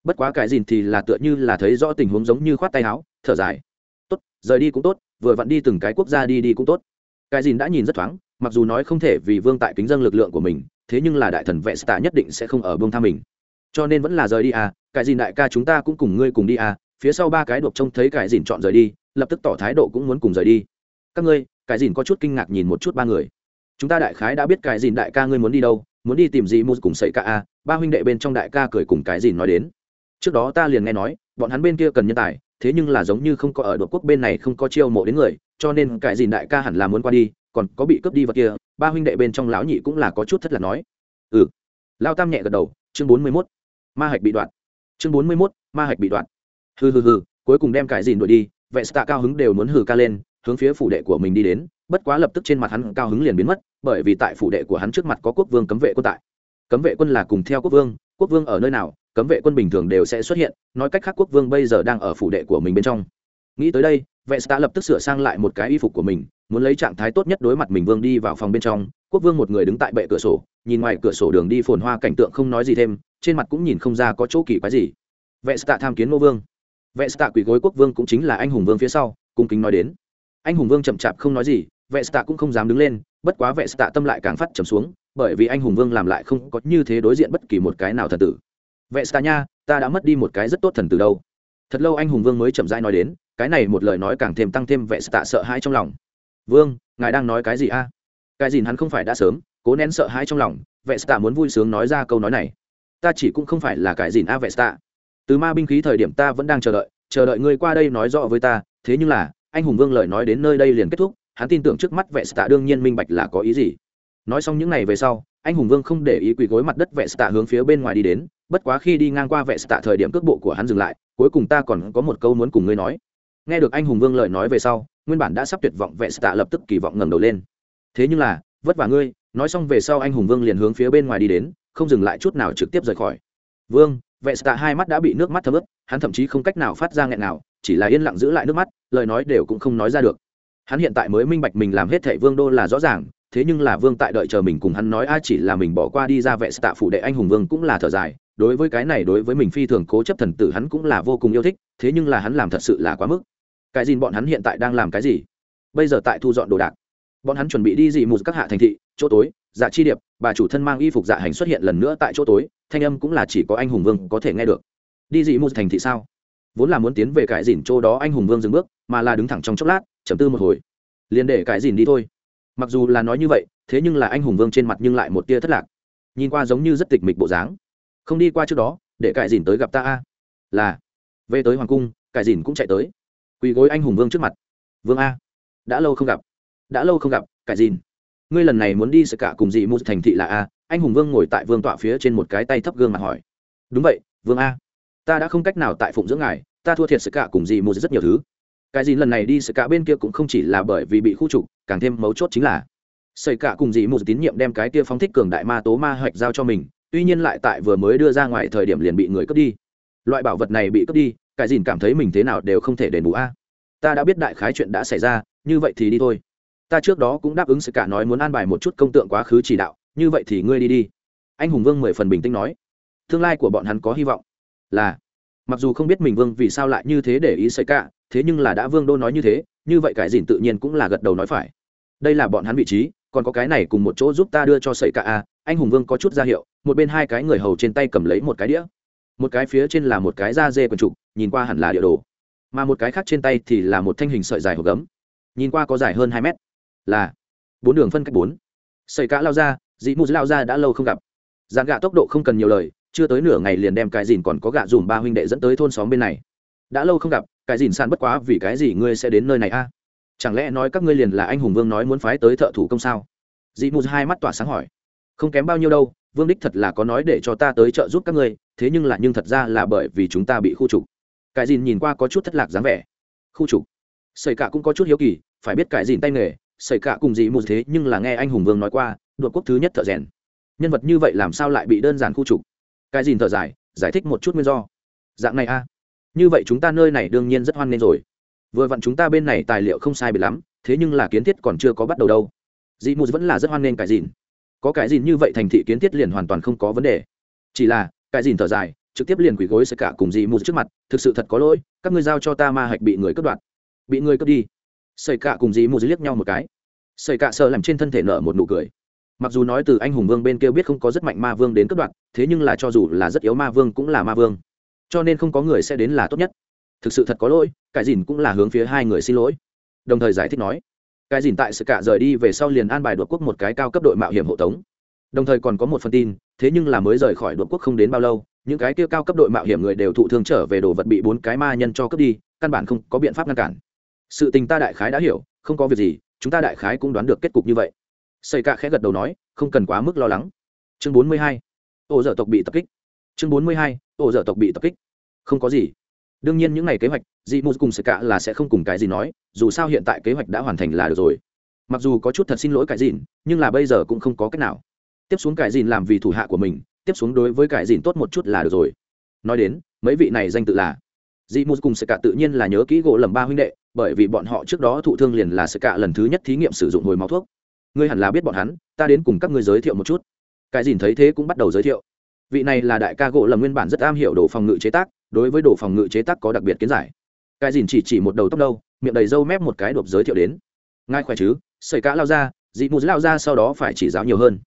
Bất quá cái gì thì là tựa như là thấy rõ tình huống giống như khoát tay áo, thở dài. Tốt, rời đi cũng tốt, vừa vặn đi từng cái quốc gia đi đi cũng tốt. Cái gì đã nhìn rất thoáng, mặc dù nói không thể vì vương tại kính dân lực lượng của mình, thế nhưng là đại thần vệ stạ nhất định sẽ không ở vương tham mình. Cho nên vẫn là rời đi à cái gì đại ca chúng ta cũng cùng ngươi cùng đi à phía sau ba cái đột trông thấy cái dìn chọn rời đi, lập tức tỏ thái độ cũng muốn cùng rời đi. Các ngươi, cái dìn có chút kinh ngạc nhìn một chút ba người. Chúng ta đại khái đã biết cái dìn đại ca ngươi muốn đi đâu, muốn đi tìm gì mua cùng sậy ca à ba huynh đệ bên trong đại ca cười cùng cái dìn nói đến trước đó ta liền nghe nói, bọn hắn bên kia cần nhân tài, thế nhưng là giống như không có ở đội quốc bên này không có chiêu mộ đến người, cho nên cải dìn đại ca hẳn là muốn qua đi, còn có bị cướp đi vật kia, ba huynh đệ bên trong lão nhị cũng là có chút thất là nói. Ừ. Lao tam nhẹ gật đầu, chương bốn mươi mốt. Ma hạch bị đoạn. Chương bốn mươi mốt, ma hạch bị đoạn. Hừ hừ hừ, cuối cùng đem cải dìn đuổi đi, vệ stạ cao hứng đều muốn hừ ca lên, hướng phía phủ đệ của mình đi đến, bất quá lập tức trên mặt hắn cao hứng liền biến mất, bởi vì tại phủ đệ của hắn trước mặt có quốc vương cấm vệ quân tại. Cấm vệ quân là cùng theo quốc vương quốc vương ở nơi nào cấm vệ quân bình thường đều sẽ xuất hiện, nói cách khác quốc vương bây giờ đang ở phủ đệ của mình bên trong. Nghĩ tới đây vệ xã lập tức sửa sang lại một cái y phục của mình, muốn lấy trạng thái tốt nhất đối mặt mình vương đi vào phòng bên trong. Quốc vương một người đứng tại bệ cửa sổ, nhìn ngoài cửa sổ đường đi phồn hoa cảnh tượng không nói gì thêm, trên mặt cũng nhìn không ra có chỗ kỳ quái gì. Vệ xã tham kiến ngô vương. Vệ xã quỳ gối quốc vương cũng chính là anh hùng vương phía sau, cung kính nói đến. Anh hùng vương chậm chạp không nói gì vệ xã cũng không dám đứng lên, bất quá vệ xã tâm lại càng phát trầm xuống, bởi vì anh hùng vương làm lại không có như thế đối diện bất kỳ một cái nào thần tử vệ xã nha, ta đã mất đi một cái rất tốt thần từ đâu. Thật lâu anh hùng vương mới chậm rãi nói đến, cái này một lời nói càng thêm tăng thêm vệ tạ sợ hãi trong lòng. Vương, ngài đang nói cái gì a? Cái gì hắn không phải đã sớm, cố nén sợ hãi trong lòng, vệ tạ muốn vui sướng nói ra câu nói này. Ta chỉ cũng không phải là cái gì a vệ tạ từ ma binh khí thời điểm ta vẫn đang chờ đợi chờ đợi ngươi qua đây nói rõ với ta, thế nhưng là, anh hùng vương lời nói đến nơi đây liền kết thúc, hắn tin tưởng trước mắt vệ tạ đương nhiên minh bạch là có ý gì. Nói xong những ngày về sau, anh hùng vương không để ý quỳ gối mặt đất vệ tạ hướng phía bên ngoài đi đến bất quá khi đi ngang qua vệ tạ thời điểm cước bộ của hắn dừng lại, cuối cùng ta còn có một câu muốn cùng ngươi nói. Nghe được anh hùng vương lời nói về sau, nguyên bản đã sắp tuyệt vọng vệ tạ lập tức kỳ vọng ngẩng đầu lên. Thế nhưng là, vất vả ngươi, nói xong về sau anh hùng vương liền hướng phía bên ngoài đi đến, không dừng lại chút nào trực tiếp rời khỏi. Vương vệ tạ hai mắt đã bị nước mắt thấm ướt, hắn thậm chí không cách nào phát ra nghẹn nào chỉ là yên lặng giữ lại nước mắt, lời nói đều cũng không nói ra được. Hắn hiện tại mới minh bạch mình làm hết thệ vương đô là rõ ràng, thế nhưng là vương tại đợi chờ mình cùng hắn nói, a, chỉ là mình bỏ qua đi ra vệ tạ phủ đệ anh hùng vương cũng là thở dài đối với cái này đối với mình phi thường cố chấp thần tử hắn cũng là vô cùng yêu thích, thế nhưng là hắn làm thật sự là quá mức. Cái gì bọn hắn hiện tại đang làm cái gì? Bây giờ tại thu dọn đồ đạc. Bọn hắn chuẩn bị đi dị một các hạ thành thị, chỗ tối dạ chi điệp, bà chủ thân mang y phục dạ hành xuất hiện lần nữa tại chỗ tối, thanh âm cũng là chỉ có anh hùng vương có thể nghe được. Đi dị một thành thị sao? Vốn là muốn tiến về cải dìn chỗ đó anh hùng vương dừng bước, mà là đứng thẳng trong chốc lát chấm tư một hồi. Liền để cải dìn đi thôi. Mặc dù là nói như vậy, thế nhưng là anh hùng vương trên mặt nhưng lại một tia thất lạc. Nhìn qua giống như rất tịch mịch bộ dáng không đi qua trước đó, để cải dìn tới gặp ta a. Là, về tới hoàng cung, cải dìn cũng chạy tới. Quỳ gối anh hùng vương trước mặt. Vương a, đã lâu không gặp, đã lâu không gặp, cải dìn. Ngươi lần này muốn đi sự cả cùng dị một thành thị là a. Anh hùng vương ngồi tại vương tọa phía trên một cái tay thấp gương mặt hỏi. Đúng vậy, vương a. Ta đã không cách nào tại phụng dưỡng ngài, ta thua thiệt sự cả cùng dị một rất nhiều thứ. Cái gì lần này đi sự cả bên kia cũng không chỉ là bởi vì bị khu trục, càng thêm mấu chốt chính là. Xảy cả cùng dị một tín nhiệm đem cái kia phóng thích cường đại ma tố ma hoạch giao cho mình tuy nhiên lại tại vừa mới đưa ra ngoài thời điểm liền bị người cướp đi. Loại bảo vật này bị cướp đi, cái dìn cảm thấy mình thế nào đều không thể đền bù a. Ta đã biết đại khái chuyện đã xảy ra, như vậy thì đi thôi. Ta trước đó cũng đáp ứng sự cả nói muốn an bài một chút công tượng quá khứ chỉ đạo, như vậy thì ngươi đi đi. Anh hùng vương mười phần bình tĩnh nói. Tương lai của bọn hắn có hy vọng. Là. Mặc dù không biết mình vương vì sao lại như thế để ý xảy cả thế nhưng là đã vương đô nói như thế, như vậy cái dìn tự nhiên cũng là gật đầu nói phải. Đây là bọn hắn vị trí, còn có cái này cùng một chỗ giúp ta đưa cho sẩy cả a. Anh hùng vương có chút ra hiệu một bên hai cái người hầu trên tay cầm lấy một cái đĩa. Một cái phía trên là một cái da dê quần trục, nhìn qua hẳn là địa đồ. Mà một cái khác trên tay thì là một thanh hình sợi dài hộp gấm. Nhìn qua có dài hơn hai mét. Là bốn đường phân cách bốn. Sợi cá lao ra dị mù lao ra đã lâu không gặp. Dàn gạ tốc độ không cần nhiều lời, chưa tới nửa ngày liền đem cái dìn còn có gạ dùm ba huynh đệ dẫn tới thôn xóm bên này. Đã lâu không gặp, cái dìn san bất quá vì cái gì ngươi sẽ đến nơi này a? À? Chẳng lẽ nói các ngươi liền là anh hùng vương nói muốn phái tới thợ thủ công sao? Dị mù hai mắt tỏa sáng hỏi. Không kém bao nhiêu đâu vương đích thật là có nói để cho ta tới trợ giúp các ngươi, thế nhưng là nhưng thật ra là bởi vì chúng ta bị khu trục. Cải dìn nhìn qua có chút thất lạc dáng vẻ. Khu trục? Xảy cả cũng có chút hiếu kỳ, phải biết cải dìn tay nghề xảy cả cùng dị mù thế nhưng là nghe anh hùng vương nói qua đội quốc thứ nhất thợ rèn. Nhân vật như vậy làm sao lại bị đơn giản khu trục? Cải dìn thở dài, giải thích một chút nguyên do. Dạng này a. Như vậy chúng ta nơi này đương nhiên rất hoan nghênh rồi. Vừa vặn chúng ta bên này tài liệu không sai bị lắm, thế nhưng là kiến thiết còn chưa có bắt đầu đâu. Dị mù vẫn là rất hoan nghênh cải dìn có cái gì như vậy thành thị kiến thiết liền hoàn toàn không có vấn đề. Chỉ là, cái gì thở dài, trực tiếp liền quỷ gối sẽ cả cùng dì mù trước mặt, thực sự thật có lỗi, các ngươi giao cho ta ma hạch bị người cướp đoạt. Bị người cướp đi. Xây cả cùng dì mù liếc nhau một cái. Xây cả sợ làm trên thân thể nở một nụ cười. Mặc dù nói từ anh hùng vương bên kia biết không có rất mạnh ma vương đến cướp đoạt, thế nhưng là cho dù là rất yếu ma vương cũng là ma vương. Cho nên không có người sẽ đến là tốt nhất. Thực sự thật có lỗi, cái dìn cũng là hướng phía hai người xin lỗi. Đồng thời giải thích nói cái dìn tại sự cả rời đi về sau liền an bài đội quốc một cái cao cấp đội mạo hiểm hộ tống. Đồng thời còn có một phần tin, thế nhưng là mới rời khỏi đội quốc không đến bao lâu, những cái kia cao cấp đội mạo hiểm người đều thụ thương trở về đồ vật bị bốn cái ma nhân cho cướp đi, căn bản không có biện pháp ngăn cản. Sự tình ta đại khái đã hiểu, không có việc gì, chúng ta đại khái cũng đoán được kết cục như vậy. Xây cả khẽ gật đầu nói, không cần quá mức lo lắng. Chương bốn mươi hai ổ dở tộc bị tập kích. Chương bốn mươi hai ổ dở tộc bị tập kích. Không có gì đương nhiên những ngày kế hoạch dị mù cùng sơ cả là sẽ không cùng cái gì nói, dù sao hiện tại kế hoạch đã hoàn thành là được rồi. Mặc dù có chút thật xin lỗi cái dìn, nhưng là bây giờ cũng không có cách nào. Tiếp xuống cái dìn làm vì thủ hạ của mình, tiếp xuống đối với cái dìn tốt một chút là được rồi. Nói đến, mấy vị này danh tự là dị mù cùng sơ cả tự nhiên là nhớ kỹ gỗ lầm ba huynh đệ, bởi vì bọn họ trước đó thụ thương liền là sơ cả lần thứ nhất thí nghiệm sử dụng hồi máu thuốc. Ngươi hẳn là biết bọn hắn, ta đến cùng các ngươi giới thiệu một chút. Cái dìn thấy thế cũng bắt đầu giới thiệu. Vị này là đại ca gỗ lầm nguyên bản rất am hiểu đồ phòng ngự chế tác đối với đồ phòng ngự chế tác có đặc biệt kiến giải. Cái dìn chỉ chỉ một đầu tóc đâu, miệng đầy râu mép một cái đột giới thiệu đến. Ngài khỏe chứ? Xảy cá lao ra, dị mù lao ra sau đó phải chỉ giáo nhiều hơn.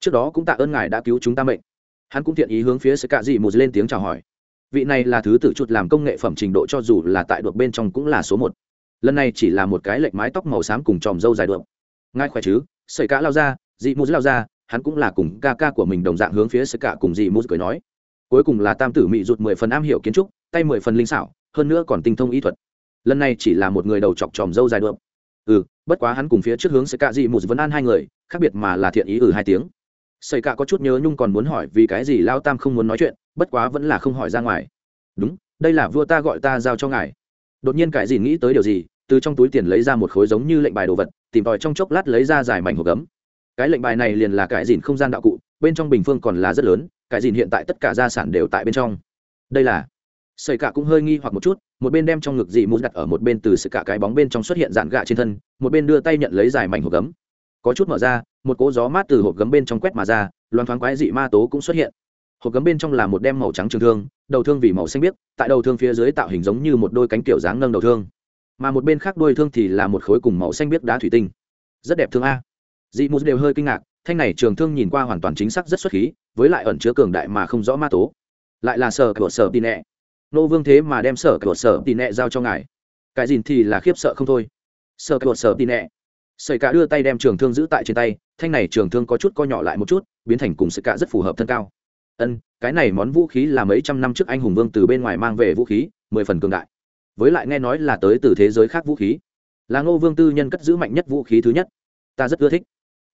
Trước đó cũng tạ ơn ngài đã cứu chúng ta mệnh. Hắn cũng thiện ý hướng phía xảy cá dị mù lên tiếng chào hỏi. Vị này là thứ tự chuột làm công nghệ phẩm trình độ cho dù là tại đột bên trong cũng là số một. Lần này chỉ là một cái lệnh mái tóc màu xám cùng tròm râu dài đượm ngài khỏe chứ? Xảy cá lao ra, dị mù lao ra, hắn cũng là cùng ca ca của mình đồng dạng hướng phía xảy cả cùng dị mù cười nói cuối cùng là tam tử mị rụt mười phần am hiểu kiến trúc, tay mười phần linh xảo, hơn nữa còn tinh thông ý thuật. Lần này chỉ là một người đầu chọc tròm dâu dài đượm. ừ bất quá hắn cùng phía trước hướng sẽ cạ dị một vấn an hai người, khác biệt mà là thiện ý ừ hai tiếng. Xây cạ có chút nhớ nhung còn muốn hỏi vì cái gì lao tam không muốn nói chuyện, bất quá vẫn là không hỏi ra ngoài. Đúng, đây là vua ta gọi ta giao cho ngài. Đột nhiên cải gì nghĩ tới điều gì, từ trong túi tiền lấy ra một khối giống như lệnh bài đồ vật, tìm tòi trong chốc lát lấy ra dài mảnh hộp gấm. Cái lệnh bài này liền là cải dìn không gian đạo cụ, bên trong bình phương còn là rất lớn cái dìn hiện tại tất cả gia sản đều tại bên trong đây là Sợi cả cũng hơi nghi hoặc một chút, một bên đem trong ngực dị mũ đặt ở một bên từ sự cả cái bóng bên trong xuất hiện dạn gạ trên thân, một bên đưa tay nhận lấy dài mảnh hộp gấm. Có chút mở ra, một cỗ gió mát từ hộp gấm bên trong quét mà ra, loan thoáng quái dị ma tố cũng xuất hiện. Hộp gấm bên trong là một đem màu trắng trường thương, đầu thương vì màu xanh biếc, tại đầu thương phía dưới tạo hình giống như một đôi cánh kiểu dáng nâng đầu thương. Mà một bên khác đôi thương thì là một khối cùng màu xanh biếc đá thủy tinh. Rất đẹp thương a. Dị mũ đều hơi kinh ngạc, thanh này trường thương nhìn qua hoàn toàn chính xác rất xuất khí, với lại ẩn chứa cường đại mà không rõ ma tố. Lại là sở cửa sở tì nệ nô vương thế mà đem sở cửa sở tì nẹ giao cho ngài. Cái gì thì là khiếp sợ không thôi. Sở cửa sở tì nẹ. Sợi cả đưa tay đem trường thương giữ tại trên tay thanh này trường thương có chút co nhỏ lại một chút biến thành cùng sợi cả rất phù hợp thân cao. Ân cái này món vũ khí là mấy trăm năm trước anh hùng vương từ bên ngoài mang về vũ khí mười phần cường đại. Với lại nghe nói là tới từ thế giới khác vũ khí. Là ngô vương tư nhân cất giữ mạnh nhất vũ khí thứ nhất. Ta rất ưa thích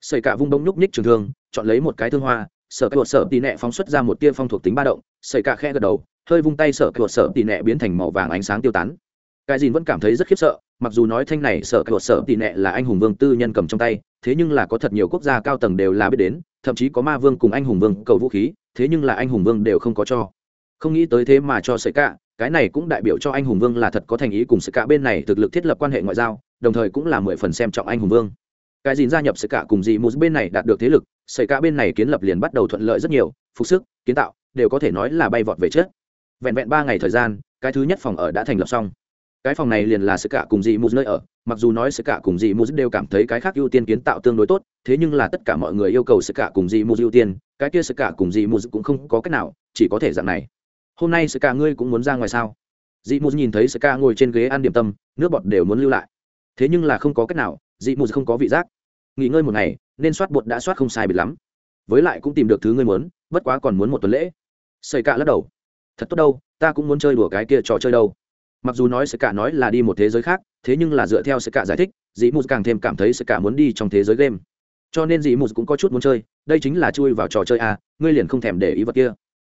sợi cả vung bông nhúc nhích trường thương, chọn lấy một cái thương hoa, sở cái sở tì nẹ phóng xuất ra một tia phong thuộc tính ba động sợi cả khe gật đầu, hơi vung tay sợ cột sợ tỉ nẹ biến thành màu vàng ánh sáng tiêu tán. Cái gì vẫn cảm thấy rất khiếp sợ, mặc dù nói thanh này sợ cột sợ tỉ nẹ là anh hùng vương tư nhân cầm trong tay, thế nhưng là có thật nhiều quốc gia cao tầng đều là biết đến, thậm chí có ma vương cùng anh hùng vương cầu vũ khí, thế nhưng là anh hùng vương đều không có cho. Không nghĩ tới thế mà cho sợi cả, cái này cũng đại biểu cho anh hùng vương là thật có thành ý cùng sợi cả bên này thực lực thiết lập quan hệ ngoại giao, đồng thời cũng là mười phần xem trọng anh hùng vương cái gìn gia nhập sợi cả cùng gì một bên này đạt được thế lực sợi cả bên này kiến lập liền bắt đầu thuận lợi rất nhiều, phục sức, kiến tạo, đều có thể nói là bay vọt về trước. Vẹn vẹn ba ngày thời gian, cái thứ nhất phòng ở đã thành lập xong. Cái phòng này liền là sự cả cùng dị mù nơi ở, mặc dù nói sự cả cùng dị mù đều cảm thấy cái khác ưu tiên kiến tạo tương đối tốt, thế nhưng là tất cả mọi người yêu cầu sự cả cùng dị mù ưu tiên, cái kia sự cả cùng dị mù cũng không có cách nào, chỉ có thể dạng này. Hôm nay sự cả ngươi cũng muốn ra ngoài sao? Dị mù nhìn thấy sự cả ngồi trên ghế ăn điểm tâm, nước bọt đều muốn lưu lại. Thế nhưng là không có cách nào dị mù không có vị giác nghỉ ngơi một ngày, nên soát bột đã soát không sai biệt lắm. Với lại cũng tìm được thứ ngươi muốn, bất quá còn muốn một tuần lễ. Xây cả lắc đầu. Thật tốt đâu, ta cũng muốn chơi đùa cái kia trò chơi đâu. Mặc dù nói sẽ cả nói là đi một thế giới khác, thế nhưng là dựa theo sẽ cả giải thích, dĩ mù càng thêm cảm thấy sẽ cả muốn đi trong thế giới game. Cho nên dĩ mù cũng có chút muốn chơi, đây chính là chui vào trò chơi à? ngươi liền không thèm để ý vật kia.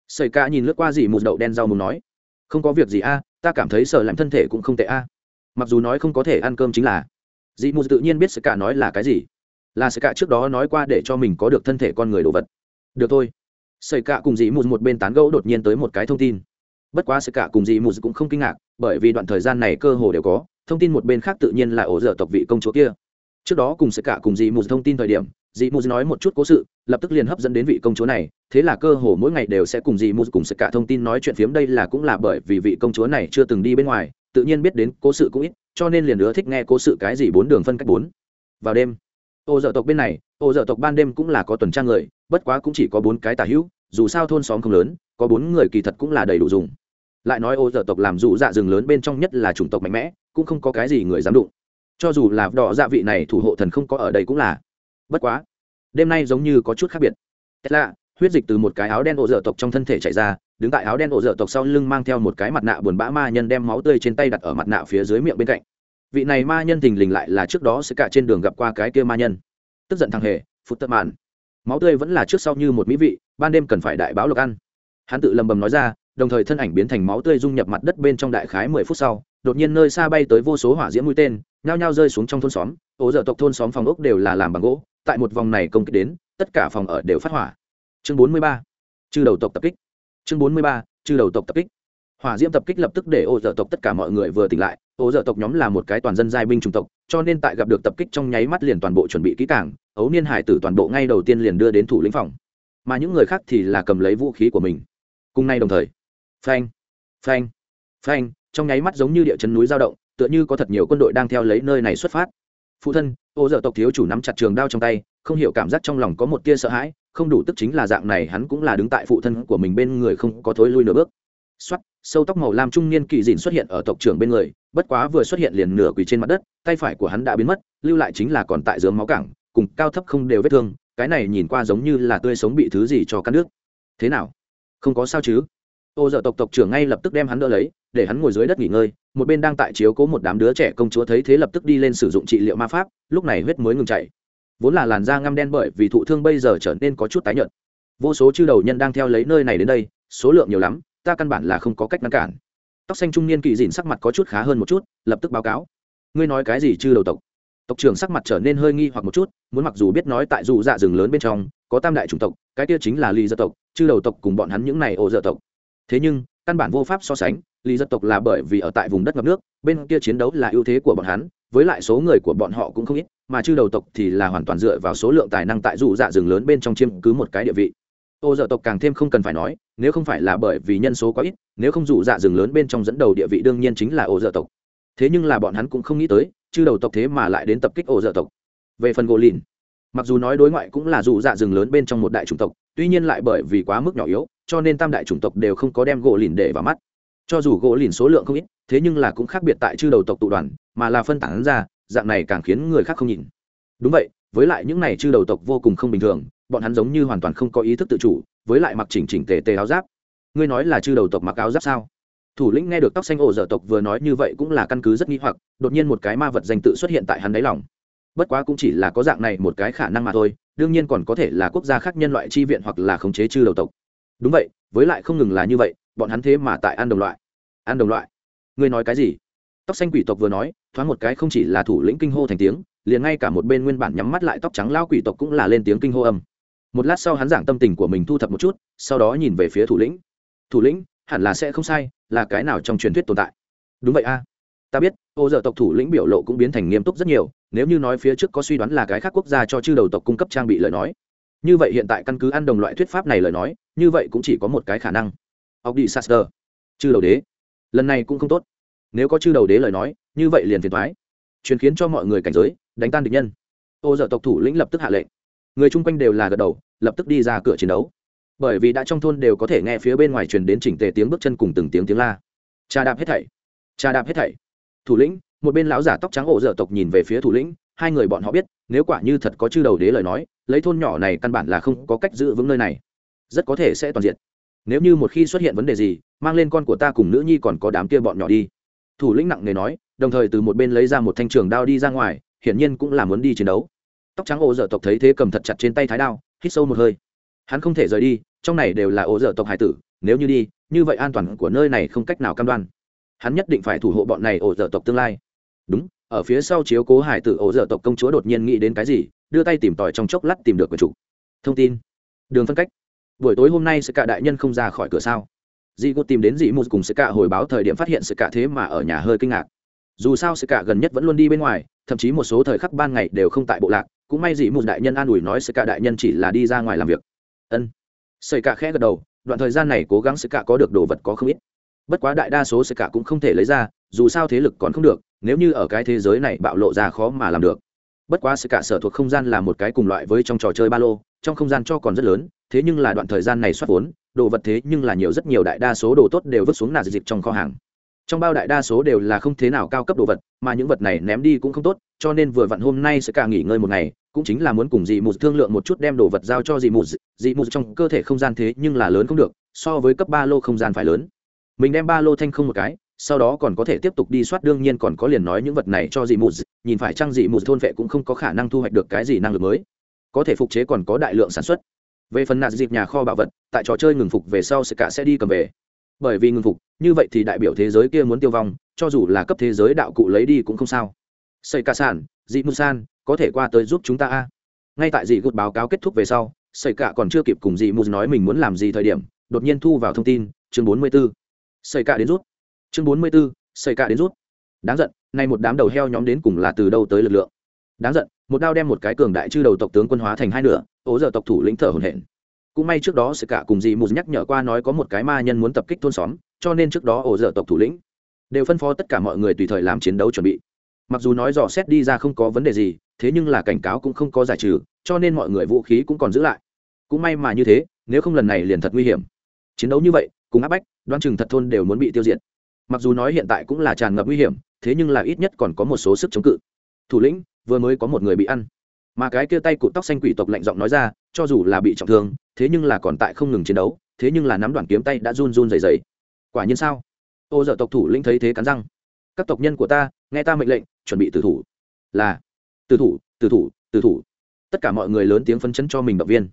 Sợi cả nhìn lướt qua dĩ mù đậu đen rau mù nói, không có việc gì a ta cảm thấy sợ lạnh thân thể cũng không tệ a mặc dù nói không có thể ăn cơm chính là. Dĩ mù tự nhiên biết sẽ cả nói là cái gì là sợi cạ trước đó nói qua để cho mình có được thân thể con người đồ vật. Được thôi. Sợi cạ cùng dị mù một bên tán gẫu đột nhiên tới một cái thông tin. Bất quá sợi cạ cùng dị mù cũng không kinh ngạc, bởi vì đoạn thời gian này cơ hồ đều có, thông tin một bên khác tự nhiên là ổ dở tộc vị công chúa kia. Trước đó cùng sợi cạ cùng dị mù thông tin thời điểm dị mù nói một chút cố sự, lập tức liền hấp dẫn đến vị công chúa này, thế là cơ hồ mỗi ngày đều sẽ cùng dị mù cùng sợi cạ thông tin nói chuyện phiếm, đây là cũng là bởi vì vị công chúa này chưa từng đi bên ngoài, tự nhiên biết đến cố sự cũng ít, cho nên liền ưa thích nghe cố sự cái gì bốn đường phân cách bốn. Vào đêm ô dợ tộc bên này, ô dợ tộc ban đêm cũng là có tuần tra người, bất quá cũng chỉ có bốn cái tà hữu, dù sao thôn xóm không lớn, có bốn người kỳ thật cũng là đầy đủ dùng. Lại nói ô dợ tộc làm dụ dạ rừng lớn bên trong nhất là chủng tộc mạnh mẽ, cũng không có cái gì người dám đụng. Cho dù là đỏ dạ vị này thủ hộ thần không có ở đây cũng là. Bất quá, đêm nay giống như có chút khác biệt. Thế là huyết dịch từ một cái áo đen ổ dở tộc trong thân thể chảy ra, đứng tại áo đen ổ dở tộc sau lưng mang theo một cái mặt nạ buồn bã ma nhân đem máu tươi trên tay đặt ở mặt nạ phía dưới miệng bên cạnh vị này ma nhân tình lình lại là trước đó sẽ cả trên đường gặp qua cái kia ma nhân. Tức giận thằng hề phút tất màn. Máu tươi vẫn là trước sau như một mỹ vị, ban đêm cần phải đại báo lộc ăn. Hắn tự lầm bầm nói ra, đồng thời thân ảnh biến thành máu tươi dung nhập mặt đất bên trong đại khái mười phút sau, đột nhiên nơi xa bay tới vô số hỏa diễm mũi tên, nhao nhao rơi xuống trong thôn xóm. Ố dở tộc thôn xóm phòng ốc đều là làm bằng gỗ, tại một vòng này công kích đến, tất cả phòng ở đều phát hỏa. Chương bốn mươi ba, chư đầu tộc tập kích. Chương bốn mươi ba, chư đầu tộc tập kích hỏa diễm tập kích lập tức để ô dở tộc tất cả mọi người vừa tỉnh lại, ô dở tộc nhóm là một cái toàn dân giai binh chủng tộc, cho nên tại gặp được tập kích trong nháy mắt liền toàn bộ chuẩn bị kỹ cảng ấu niên hải tử toàn bộ ngay đầu tiên liền đưa đến thủ lĩnh phòng. Mà những người khác thì là cầm lấy vũ khí của mình. Cùng nay đồng thời, phanh phanh phanh, trong nháy mắt giống như địa chân núi dao động, tựa như có thật nhiều quân đội đang theo lấy nơi này xuất phát. Phụ thân, ô dở tộc thiếu chủ nắm chặt trường đao trong tay, không hiểu cảm giác trong lòng có một tia sợ hãi, không đủ tức chính là dạng này hắn cũng là đứng tại phụ thân của mình bên người không có thối lui nửa bước. Xoắt sâu tóc màu lam trung niên kỳ dìn xuất hiện ở tộc trưởng bên người, bất quá vừa xuất hiện liền nửa quỳ trên mặt đất, tay phải của hắn đã biến mất, lưu lại chính là còn tại dướng máu cảng, cùng cao thấp không đều vết thương, cái này nhìn qua giống như là tươi sống bị thứ gì cho cắn nước thế nào? Không có sao chứ? Ô dợ tộc tộc trưởng ngay lập tức đem hắn đỡ lấy, để hắn ngồi dưới đất nghỉ ngơi, một bên đang tại chiếu cố một đám đứa trẻ công chúa thấy thế lập tức đi lên sử dụng trị liệu ma pháp, lúc này huyết mới ngừng chảy. Vốn là làn da ngăm đen bởi vì thụ thương bây giờ trở nên có chút tái nhợt. Vô số chư đầu nhân đang theo lấy nơi này đến đây, số lượng nhiều lắm ta căn bản là không có cách ngăn cản. Tóc xanh trung niên kỳ dìn sắc mặt có chút khá hơn một chút, lập tức báo cáo. Ngươi nói cái gì chư đầu tộc? Tộc trưởng sắc mặt trở nên hơi nghi hoặc một chút, muốn mặc dù biết nói tại dù dạ rừng lớn bên trong, có tam đại chủng tộc, cái kia chính là ly dân tộc, chư đầu tộc cùng bọn hắn những này ổ dợ tộc. Thế nhưng, căn bản vô pháp so sánh ly dân tộc là bởi vì ở tại vùng đất ngập nước, bên kia chiến đấu là ưu thế của bọn hắn, với lại số người của bọn họ cũng không ít, mà chư đầu tộc thì là hoàn toàn dựa vào số lượng tài năng tại dù dạ rừng lớn bên trong chiêm cứ một cái địa vị ô dợ tộc càng thêm không cần phải nói, nếu không phải là bởi vì nhân số quá ít, nếu không dù dạ rừng lớn bên trong dẫn đầu địa vị đương nhiên chính là ô dợ tộc. Thế nhưng là bọn hắn cũng không nghĩ tới, chư đầu tộc thế mà lại đến tập kích ô dợ tộc. Về phần gỗ lìn mặc dù nói đối ngoại cũng là dù dạ rừng lớn bên trong một đại chủng tộc, tuy nhiên lại bởi vì quá mức nhỏ yếu, cho nên tam đại chủng tộc đều không có đem gỗ lìn để vào mắt. Cho dù gỗ lìn số lượng không ít, thế nhưng là cũng khác biệt tại chư đầu tộc tụ đoàn, mà là phân tán ra, dạng này càng khiến người khác không nhìn. Đúng vậy, với lại những này chư đầu tộc vô cùng không bình thường bọn hắn giống như hoàn toàn không có ý thức tự chủ, với lại mặc chỉnh chỉnh tề tề áo giáp. Ngươi nói là chư đầu tộc mặc áo giáp sao? Thủ lĩnh nghe được tóc xanh ổ dở tộc vừa nói như vậy cũng là căn cứ rất nghi hoặc, đột nhiên một cái ma vật danh tự xuất hiện tại hắn đáy lòng. Bất quá cũng chỉ là có dạng này một cái khả năng mà thôi, đương nhiên còn có thể là quốc gia khác nhân loại chi viện hoặc là khống chế chư đầu tộc. Đúng vậy, với lại không ngừng là như vậy, bọn hắn thế mà tại ăn đồng loại. Ăn đồng loại? Ngươi nói cái gì? Tóc xanh quỷ tộc vừa nói, thoáng một cái không chỉ là thủ lĩnh kinh hô thành tiếng, liền ngay cả một bên nguyên bản nhắm mắt lại tóc trắng lao quỷ tộc cũng là lên tiếng kinh hô âm một lát sau hắn giảng tâm tình của mình thu thập một chút, sau đó nhìn về phía thủ lĩnh. Thủ lĩnh, hẳn là sẽ không sai, là cái nào trong truyền thuyết tồn tại? Đúng vậy a. Ta biết, ô giờ tộc thủ lĩnh biểu lộ cũng biến thành nghiêm túc rất nhiều, nếu như nói phía trước có suy đoán là cái khác quốc gia cho chư đầu tộc cung cấp trang bị lời nói. Như vậy hiện tại căn cứ ăn đồng loại thuyết pháp này lời nói, như vậy cũng chỉ có một cái khả năng. Ọc đi saster. Chư đầu đế. Lần này cũng không tốt. Nếu có chư đầu đế lời nói, như vậy liền phiền thoái truyền khiến cho mọi người cảnh giới, đánh tan địch nhân. Ô dợ tộc thủ lĩnh lập tức hạ lệnh người chung quanh đều là gật đầu, lập tức đi ra cửa chiến đấu. Bởi vì đã trong thôn đều có thể nghe phía bên ngoài truyền đến chỉnh tề tiếng bước chân cùng từng tiếng tiếng la. Cha đạp hết thảy cha đạp hết thảy. Thủ lĩnh, một bên lão giả tóc trắng ổ dở tộc nhìn về phía thủ lĩnh, hai người bọn họ biết, nếu quả như thật có chư đầu đế lời nói, lấy thôn nhỏ này căn bản là không có cách giữ vững nơi này. Rất có thể sẽ toàn diện. Nếu như một khi xuất hiện vấn đề gì, mang lên con của ta cùng nữ nhi còn có đám kia bọn nhỏ đi. Thủ lĩnh nặng nề nói, đồng thời từ một bên lấy ra một thanh trường đao đi ra ngoài, hiển nhiên cũng là muốn đi chiến đấu tóc trắng ổ dở tộc thấy thế cầm thật chặt trên tay thái đao, hít sâu một hơi. Hắn không thể rời đi, trong này đều là ổ dở tộc hải tử, nếu như đi, như vậy an toàn của nơi này không cách nào cam đoan. Hắn nhất định phải thủ hộ bọn này ổ dở tộc tương lai. Đúng, ở phía sau chiếu cố hải tử ổ dở tộc công chúa đột nhiên nghĩ đến cái gì, đưa tay tìm tòi trong chốc lát tìm được quần chủ. Thông tin. Đường phân cách. Buổi tối hôm nay sẽ cả đại nhân không ra khỏi cửa sao? Dì cô tìm đến dì mù cùng sẽ cả hồi báo thời điểm phát hiện sự cả thế mà ở nhà hơi kinh ngạc. Dù sao sự cả gần nhất vẫn luôn đi bên ngoài, thậm chí một số thời khắc ban ngày đều không tại bộ lạc cũng may dị một đại nhân an ủi nói sơ cả đại nhân chỉ là đi ra ngoài làm việc. Ân. Sơ cả khẽ gật đầu, đoạn thời gian này cố gắng sơ cả có được đồ vật có không ít. Bất quá đại đa số sơ cả cũng không thể lấy ra, dù sao thế lực còn không được, nếu như ở cái thế giới này bạo lộ ra khó mà làm được. Bất quá sơ cả sở thuộc không gian là một cái cùng loại với trong trò chơi ba lô, trong không gian cho còn rất lớn, thế nhưng là đoạn thời gian này soát vốn, đồ vật thế nhưng là nhiều, rất nhiều đại đa số đồ tốt đều vứt xuống nà dịch trong kho hàng trong bao đại đa số đều là không thế nào cao cấp đồ vật, mà những vật này ném đi cũng không tốt, cho nên vừa vặn hôm nay sẽ cả nghỉ ngơi một ngày, cũng chính là muốn cùng dị mù thương lượng một chút đem đồ vật giao cho dị mù dị mù trong cơ thể không gian thế nhưng là lớn không được, so với cấp ba lô không gian phải lớn. Mình đem ba lô thanh không một cái, sau đó còn có thể tiếp tục đi soát, đương nhiên còn có liền nói những vật này cho dị mù nhìn phải chăng dị mù thôn vệ cũng không có khả năng thu hoạch được cái gì năng lực mới. Có thể phục chế còn có đại lượng sản xuất. Về phần nạt dịp nhà kho bảo vật, tại trò chơi ngừng phục về sau sẽ cả sẽ đi cầm về. Bởi vì ngừng phục như vậy thì đại biểu thế giới kia muốn tiêu vong cho dù là cấp thế giới đạo cụ lấy đi cũng không sao. Xây cả sản dị mù san có thể qua tới giúp chúng ta a. Ngay tại dị gột báo cáo kết thúc về sau xây cả còn chưa kịp cùng dị mù nói mình muốn làm gì thời điểm đột nhiên thu vào thông tin chương bốn mươi 44. xây cả đến rút. Chương bốn mươi 44, xây cả đến rút. Đáng giận nay một đám đầu heo nhóm đến cùng là từ đâu tới lực lượng? Đáng giận một đao đem một cái cường đại chư đầu tộc tướng quân hóa thành hai nửa ố giờ tộc thủ lĩnh thở hổn hển. Cũng may trước đó sẽ cả cùng dị mù nhắc nhở qua nói có một cái ma nhân muốn tập kích thôn xóm cho nên trước đó ổ dở tộc thủ lĩnh đều phân phó tất cả mọi người tùy thời làm chiến đấu chuẩn bị. Mặc dù nói dò xét đi ra không có vấn đề gì, thế nhưng là cảnh cáo cũng không có giải trừ, cho nên mọi người vũ khí cũng còn giữ lại. Cũng may mà như thế, nếu không lần này liền thật nguy hiểm. Chiến đấu như vậy, cùng áp bách đoan chừng thật thôn đều muốn bị tiêu diệt. Mặc dù nói hiện tại cũng là tràn ngập nguy hiểm, thế nhưng là ít nhất còn có một số sức chống cự. Thủ lĩnh, vừa mới có một người bị ăn. Mà cái kia tay cụt tóc xanh quỷ tộc lạnh giọng nói ra, cho dù là bị trọng thương, thế nhưng là còn tại không ngừng chiến đấu, thế nhưng là nắm đoạn kiếm tay đã run run dày dày quả nhiên sao? Ô dợ tộc thủ lĩnh thấy thế cắn răng. Các tộc nhân của ta, nghe ta mệnh lệnh, chuẩn bị tử thủ. Là, tử thủ tử thủ tử thủ. Tất cả mọi người lớn tiếng phấn chấn cho mình động viên.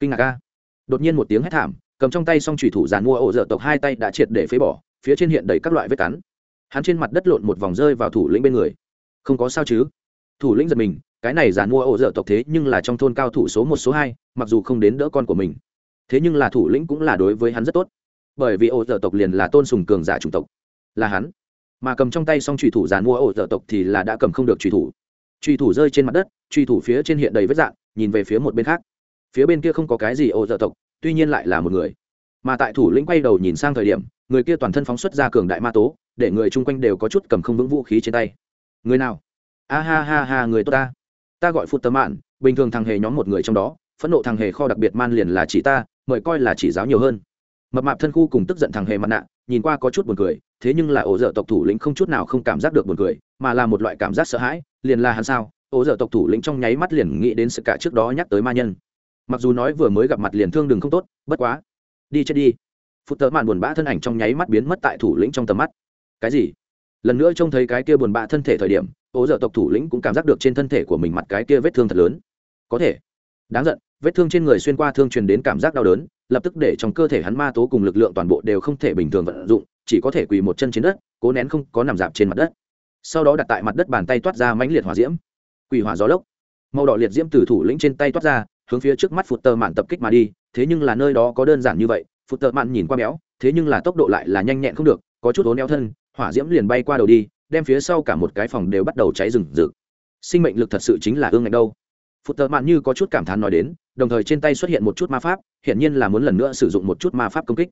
Kinh ngạc ca đột nhiên một tiếng hét thảm, cầm trong tay xong thủy thủ giàn mua ổ dợ tộc hai tay đã triệt để phế bỏ, phía trên hiện đầy các loại vết cắn. Hắn trên mặt đất lộn một vòng rơi vào thủ lĩnh bên người. Không có sao chứ? Thủ lĩnh giật mình, cái này giàn mua ổ dợ tộc thế nhưng là trong thôn cao thủ số một, số hai, mặc dù không đến đỡ con của mình. Thế nhưng là thủ lĩnh cũng là đối với hắn rất tốt bởi vì ổ dở tộc liền là tôn sùng cường giả chủng tộc. Là hắn. Mà cầm trong tay xong trùy thủ giàn mua ổ dở tộc thì là đã cầm không được trùy thủ. Trùy thủ rơi trên mặt đất trùy thủ phía trên hiện đầy vết dạng, nhìn về phía một bên khác. Phía bên kia không có cái gì ổ dở tộc, tuy nhiên lại là một người. Mà tại thủ lĩnh quay đầu nhìn sang thời điểm, người kia toàn thân phóng xuất ra cường đại ma tố, để người chung quanh đều có chút cầm không vững vũ khí trên tay. Người nào? A ha ha ha, người tốt ta. Ta gọi phụt tấm mạn, bình thường thằng hề nhóm một người trong đó, phẫn nộ thằng hề kho đặc biệt man liền là chỉ ta, mời coi là chỉ giáo nhiều hơn mập mạp thân khu cùng tức giận thằng hề mặt nạ, nhìn qua có chút buồn cười, thế nhưng là ổ dở tộc thủ lĩnh không chút nào không cảm giác được buồn cười, mà là một loại cảm giác sợ hãi, liền là hắn sao? Ổ dở tộc thủ lĩnh trong nháy mắt liền nghĩ đến sự cả trước đó nhắc tới ma nhân. Mặc dù nói vừa mới gặp mặt liền thương đừng không tốt, bất quá. Đi chết đi. Phút tớ mạn buồn bã thân ảnh trong nháy mắt biến mất tại thủ lĩnh trong tầm mắt. Cái gì? Lần nữa trông thấy cái kia buồn bã thân thể thời điểm ố dở tộc thủ lĩnh cũng cảm giác được trên thân thể của mình mặt cái kia vết thương thật lớn. Có thể. Đáng giận, vết thương trên người xuyên qua thương truyền đến cảm giác đau đớn lập tức để trong cơ thể hắn ma tố cùng lực lượng toàn bộ đều không thể bình thường vận dụng, chỉ có thể quỳ một chân trên đất, cố nén không có nằm dạp trên mặt đất. Sau đó đặt tại mặt đất bàn tay toát ra mãnh liệt hỏa diễm. Quỳ hỏa gió lốc. Màu đỏ liệt diễm từ thủ lĩnh trên tay toát ra, hướng phía trước mắt phụt tờ mạn tập kích mà đi, thế nhưng là nơi đó có đơn giản như vậy phụt tờ mạn nhìn qua béo, thế nhưng là tốc độ lại là nhanh nhẹn không được, có chút ố neo thân, hỏa diễm liền bay qua đầu đi, đem phía sau cả một cái phòng đều bắt đầu cháy rừng rực. Sinh mệnh lực thật sự chính là ương ngạnh đâu. Phụt tờ mạn như có chút cảm thán nói đến đồng thời trên tay xuất hiện một chút ma pháp hiện nhiên là muốn lần nữa sử dụng một chút ma pháp công kích.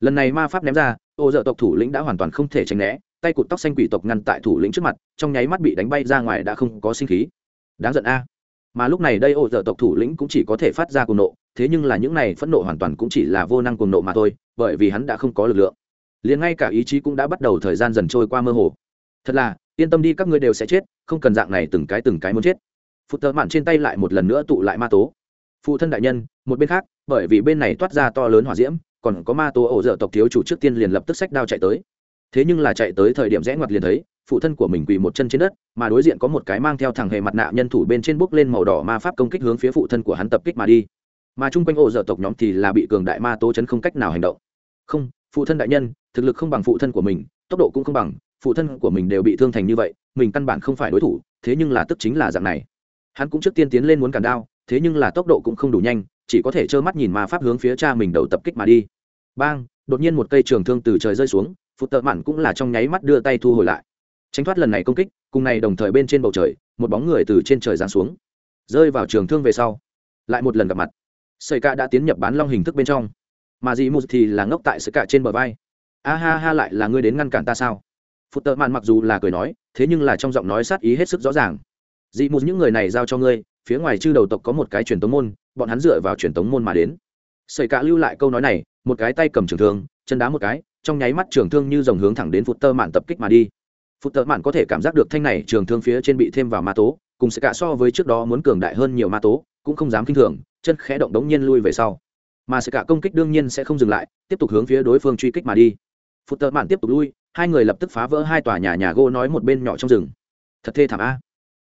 Lần này ma pháp ném ra, ô dợ tộc thủ lĩnh đã hoàn toàn không thể tránh né, tay cụt tóc xanh quỷ tộc ngăn tại thủ lĩnh trước mặt, trong nháy mắt bị đánh bay ra ngoài đã không có sinh khí. Đáng giận a. Mà lúc này đây ô dợ tộc thủ lĩnh cũng chỉ có thể phát ra cuồng nộ, thế nhưng là những này phẫn nộ hoàn toàn cũng chỉ là vô năng cuồng nộ mà thôi, bởi vì hắn đã không có lực lượng. Liền ngay cả ý chí cũng đã bắt đầu thời gian dần trôi qua mơ hồ. Thật là, yên tâm đi, các ngươi đều sẽ chết, không cần dạng này từng cái từng cái muốn chết. Phụt tờ mạn trên tay lại một lần nữa tụ lại ma tố phụ thân đại nhân, một bên khác, bởi vì bên này toát ra to lớn hỏa diễm, còn có ma tố ổ dở tộc thiếu chủ trước tiên liền lập tức sách đao chạy tới. Thế nhưng là chạy tới thời điểm rẽ ngoặt liền thấy, phụ thân của mình quỳ một chân trên đất, mà đối diện có một cái mang theo thằng hề mặt nạ nhân thủ bên trên bốc lên màu đỏ ma pháp công kích hướng phía phụ thân của hắn tập kích mà đi. Mà chung quanh ổ dở tộc nhóm thì là bị cường đại ma tố chấn không cách nào hành động. Không, phụ thân đại nhân, thực lực không bằng phụ thân của mình, tốc độ cũng không bằng, phụ thân của mình đều bị thương thành như vậy, mình căn bản không phải đối thủ, thế nhưng là tức chính là dạng này. Hắn cũng trước tiên tiến lên muốn cản đao thế nhưng là tốc độ cũng không đủ nhanh, chỉ có thể trơ mắt nhìn ma pháp hướng phía cha mình đầu tập kích mà đi. Bang, đột nhiên một cây trường thương từ trời rơi xuống phụ tợ mặn cũng là trong nháy mắt đưa tay thu hồi lại. Tránh thoát lần này công kích, cùng này đồng thời bên trên bầu trời, một bóng người từ trên trời giáng xuống. Rơi vào trường thương về sau, lại một lần gặp mặt. Sợi ca đã tiến nhập bán long hình thức bên trong. Mà dì mù thì là ngốc tại sợi ca trên bờ vai. A ha ha lại là ngươi đến ngăn cản ta sao? Phụ tợ mạn mặc dù là cười nói, thế nhưng là trong giọng nói sát ý hết sức rõ ràng. Dị mù những người này giao cho ngươi phía ngoài chư đầu tộc có một cái truyền tống môn, bọn hắn dựa vào truyền tống môn mà đến. Sợi cả lưu lại câu nói này, một cái tay cầm trường thương, chân đá một cái, trong nháy mắt trường thương như dòng hướng thẳng đến phụt tơ mạn tập kích mà đi. Phụt tơ mạn có thể cảm giác được thanh này trường thương phía trên bị thêm vào ma tố, cùng sợi cả so với trước đó muốn cường đại hơn nhiều ma tố, cũng không dám kinh thường, chân khẽ động đống nhiên lui về sau. Mà sợi cả công kích đương nhiên sẽ không dừng lại, tiếp tục hướng phía đối phương truy kích mà đi. Phụt tơ mạn tiếp tục lui, hai người lập tức phá vỡ hai tòa nhà nhà gỗ nói một bên nhỏ trong rừng. Thật thê thảm a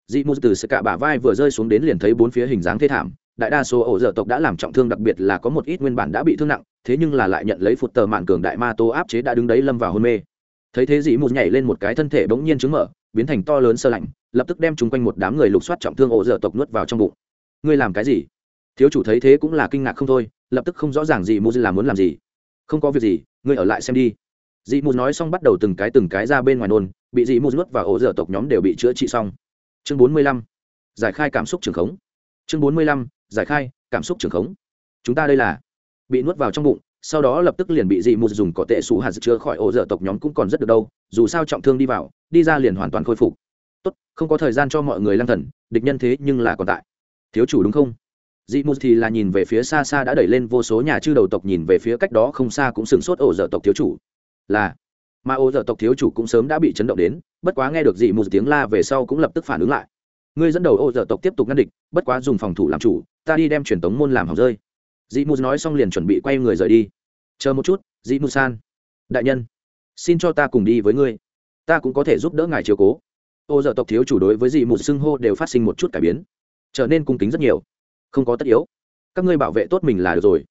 dị mù từ sự cả bả vai vừa rơi xuống đến liền thấy bốn phía hình dáng thê thảm. Đại đa số ổ dở tộc đã làm trọng thương, đặc biệt là có một ít nguyên bản đã bị thương nặng, thế nhưng là lại nhận lấy phụt tờ mạn cường đại ma tố áp chế đã đứng đấy lâm vào hôn mê. Thấy thế dị mù nhảy lên một cái thân thể bỗng nhiên chứng mở, biến thành to lớn sơ lạnh, lập tức đem chung quanh một đám người lục soát trọng thương ổ dở tộc nuốt vào trong bụng. Ngươi làm cái gì? Thiếu chủ thấy thế cũng là kinh ngạc không thôi, lập tức không rõ ràng dị mù là muốn làm gì. Không có việc gì, ngươi ở lại xem đi. Dị mù nói xong bắt đầu từng cái từng cái ra bên ngoài nôn, bị dị mù nuốt và ổ dở tộc nhóm đều bị chữa trị xong chương bốn mươi lăm, giải khai cảm xúc trường khống. Chương bốn mươi lăm, giải khai cảm xúc trường khống. Chúng ta đây là bị nuốt vào trong bụng, sau đó lập tức liền bị dị mù dùng có tệ sủ hạt chữa khỏi ổ dở tộc nhóm cũng còn rất được đâu, dù sao trọng thương đi vào, đi ra liền hoàn toàn khôi phục. Tốt, không có thời gian cho mọi người lang thần, địch nhân thế nhưng là còn tại. Thiếu chủ đúng không? Dị mù thì là nhìn về phía xa xa đã đẩy lên vô số nhà chư đầu tộc nhìn về phía cách đó không xa cũng sửng sốt ổ dở tộc thiếu chủ. Là mà ô dở tộc thiếu chủ cũng sớm đã bị chấn động đến, bất quá nghe được dị một tiếng la về sau cũng lập tức phản ứng lại. Ngươi dẫn đầu ô dở tộc tiếp tục ngăn địch, bất quá dùng phòng thủ làm chủ, ta đi đem truyền tống môn làm hỏng rơi. Dị mù nói xong liền chuẩn bị quay người rời đi. Chờ một chút, dị mù san. Đại nhân, xin cho ta cùng đi với ngươi. Ta cũng có thể giúp đỡ ngài chiều cố. Ô dợ tộc thiếu chủ đối với dị mù xưng hô đều phát sinh một chút cải biến. Trở nên cung kính rất nhiều. Không có tất yếu. Các ngươi bảo vệ tốt mình là được rồi.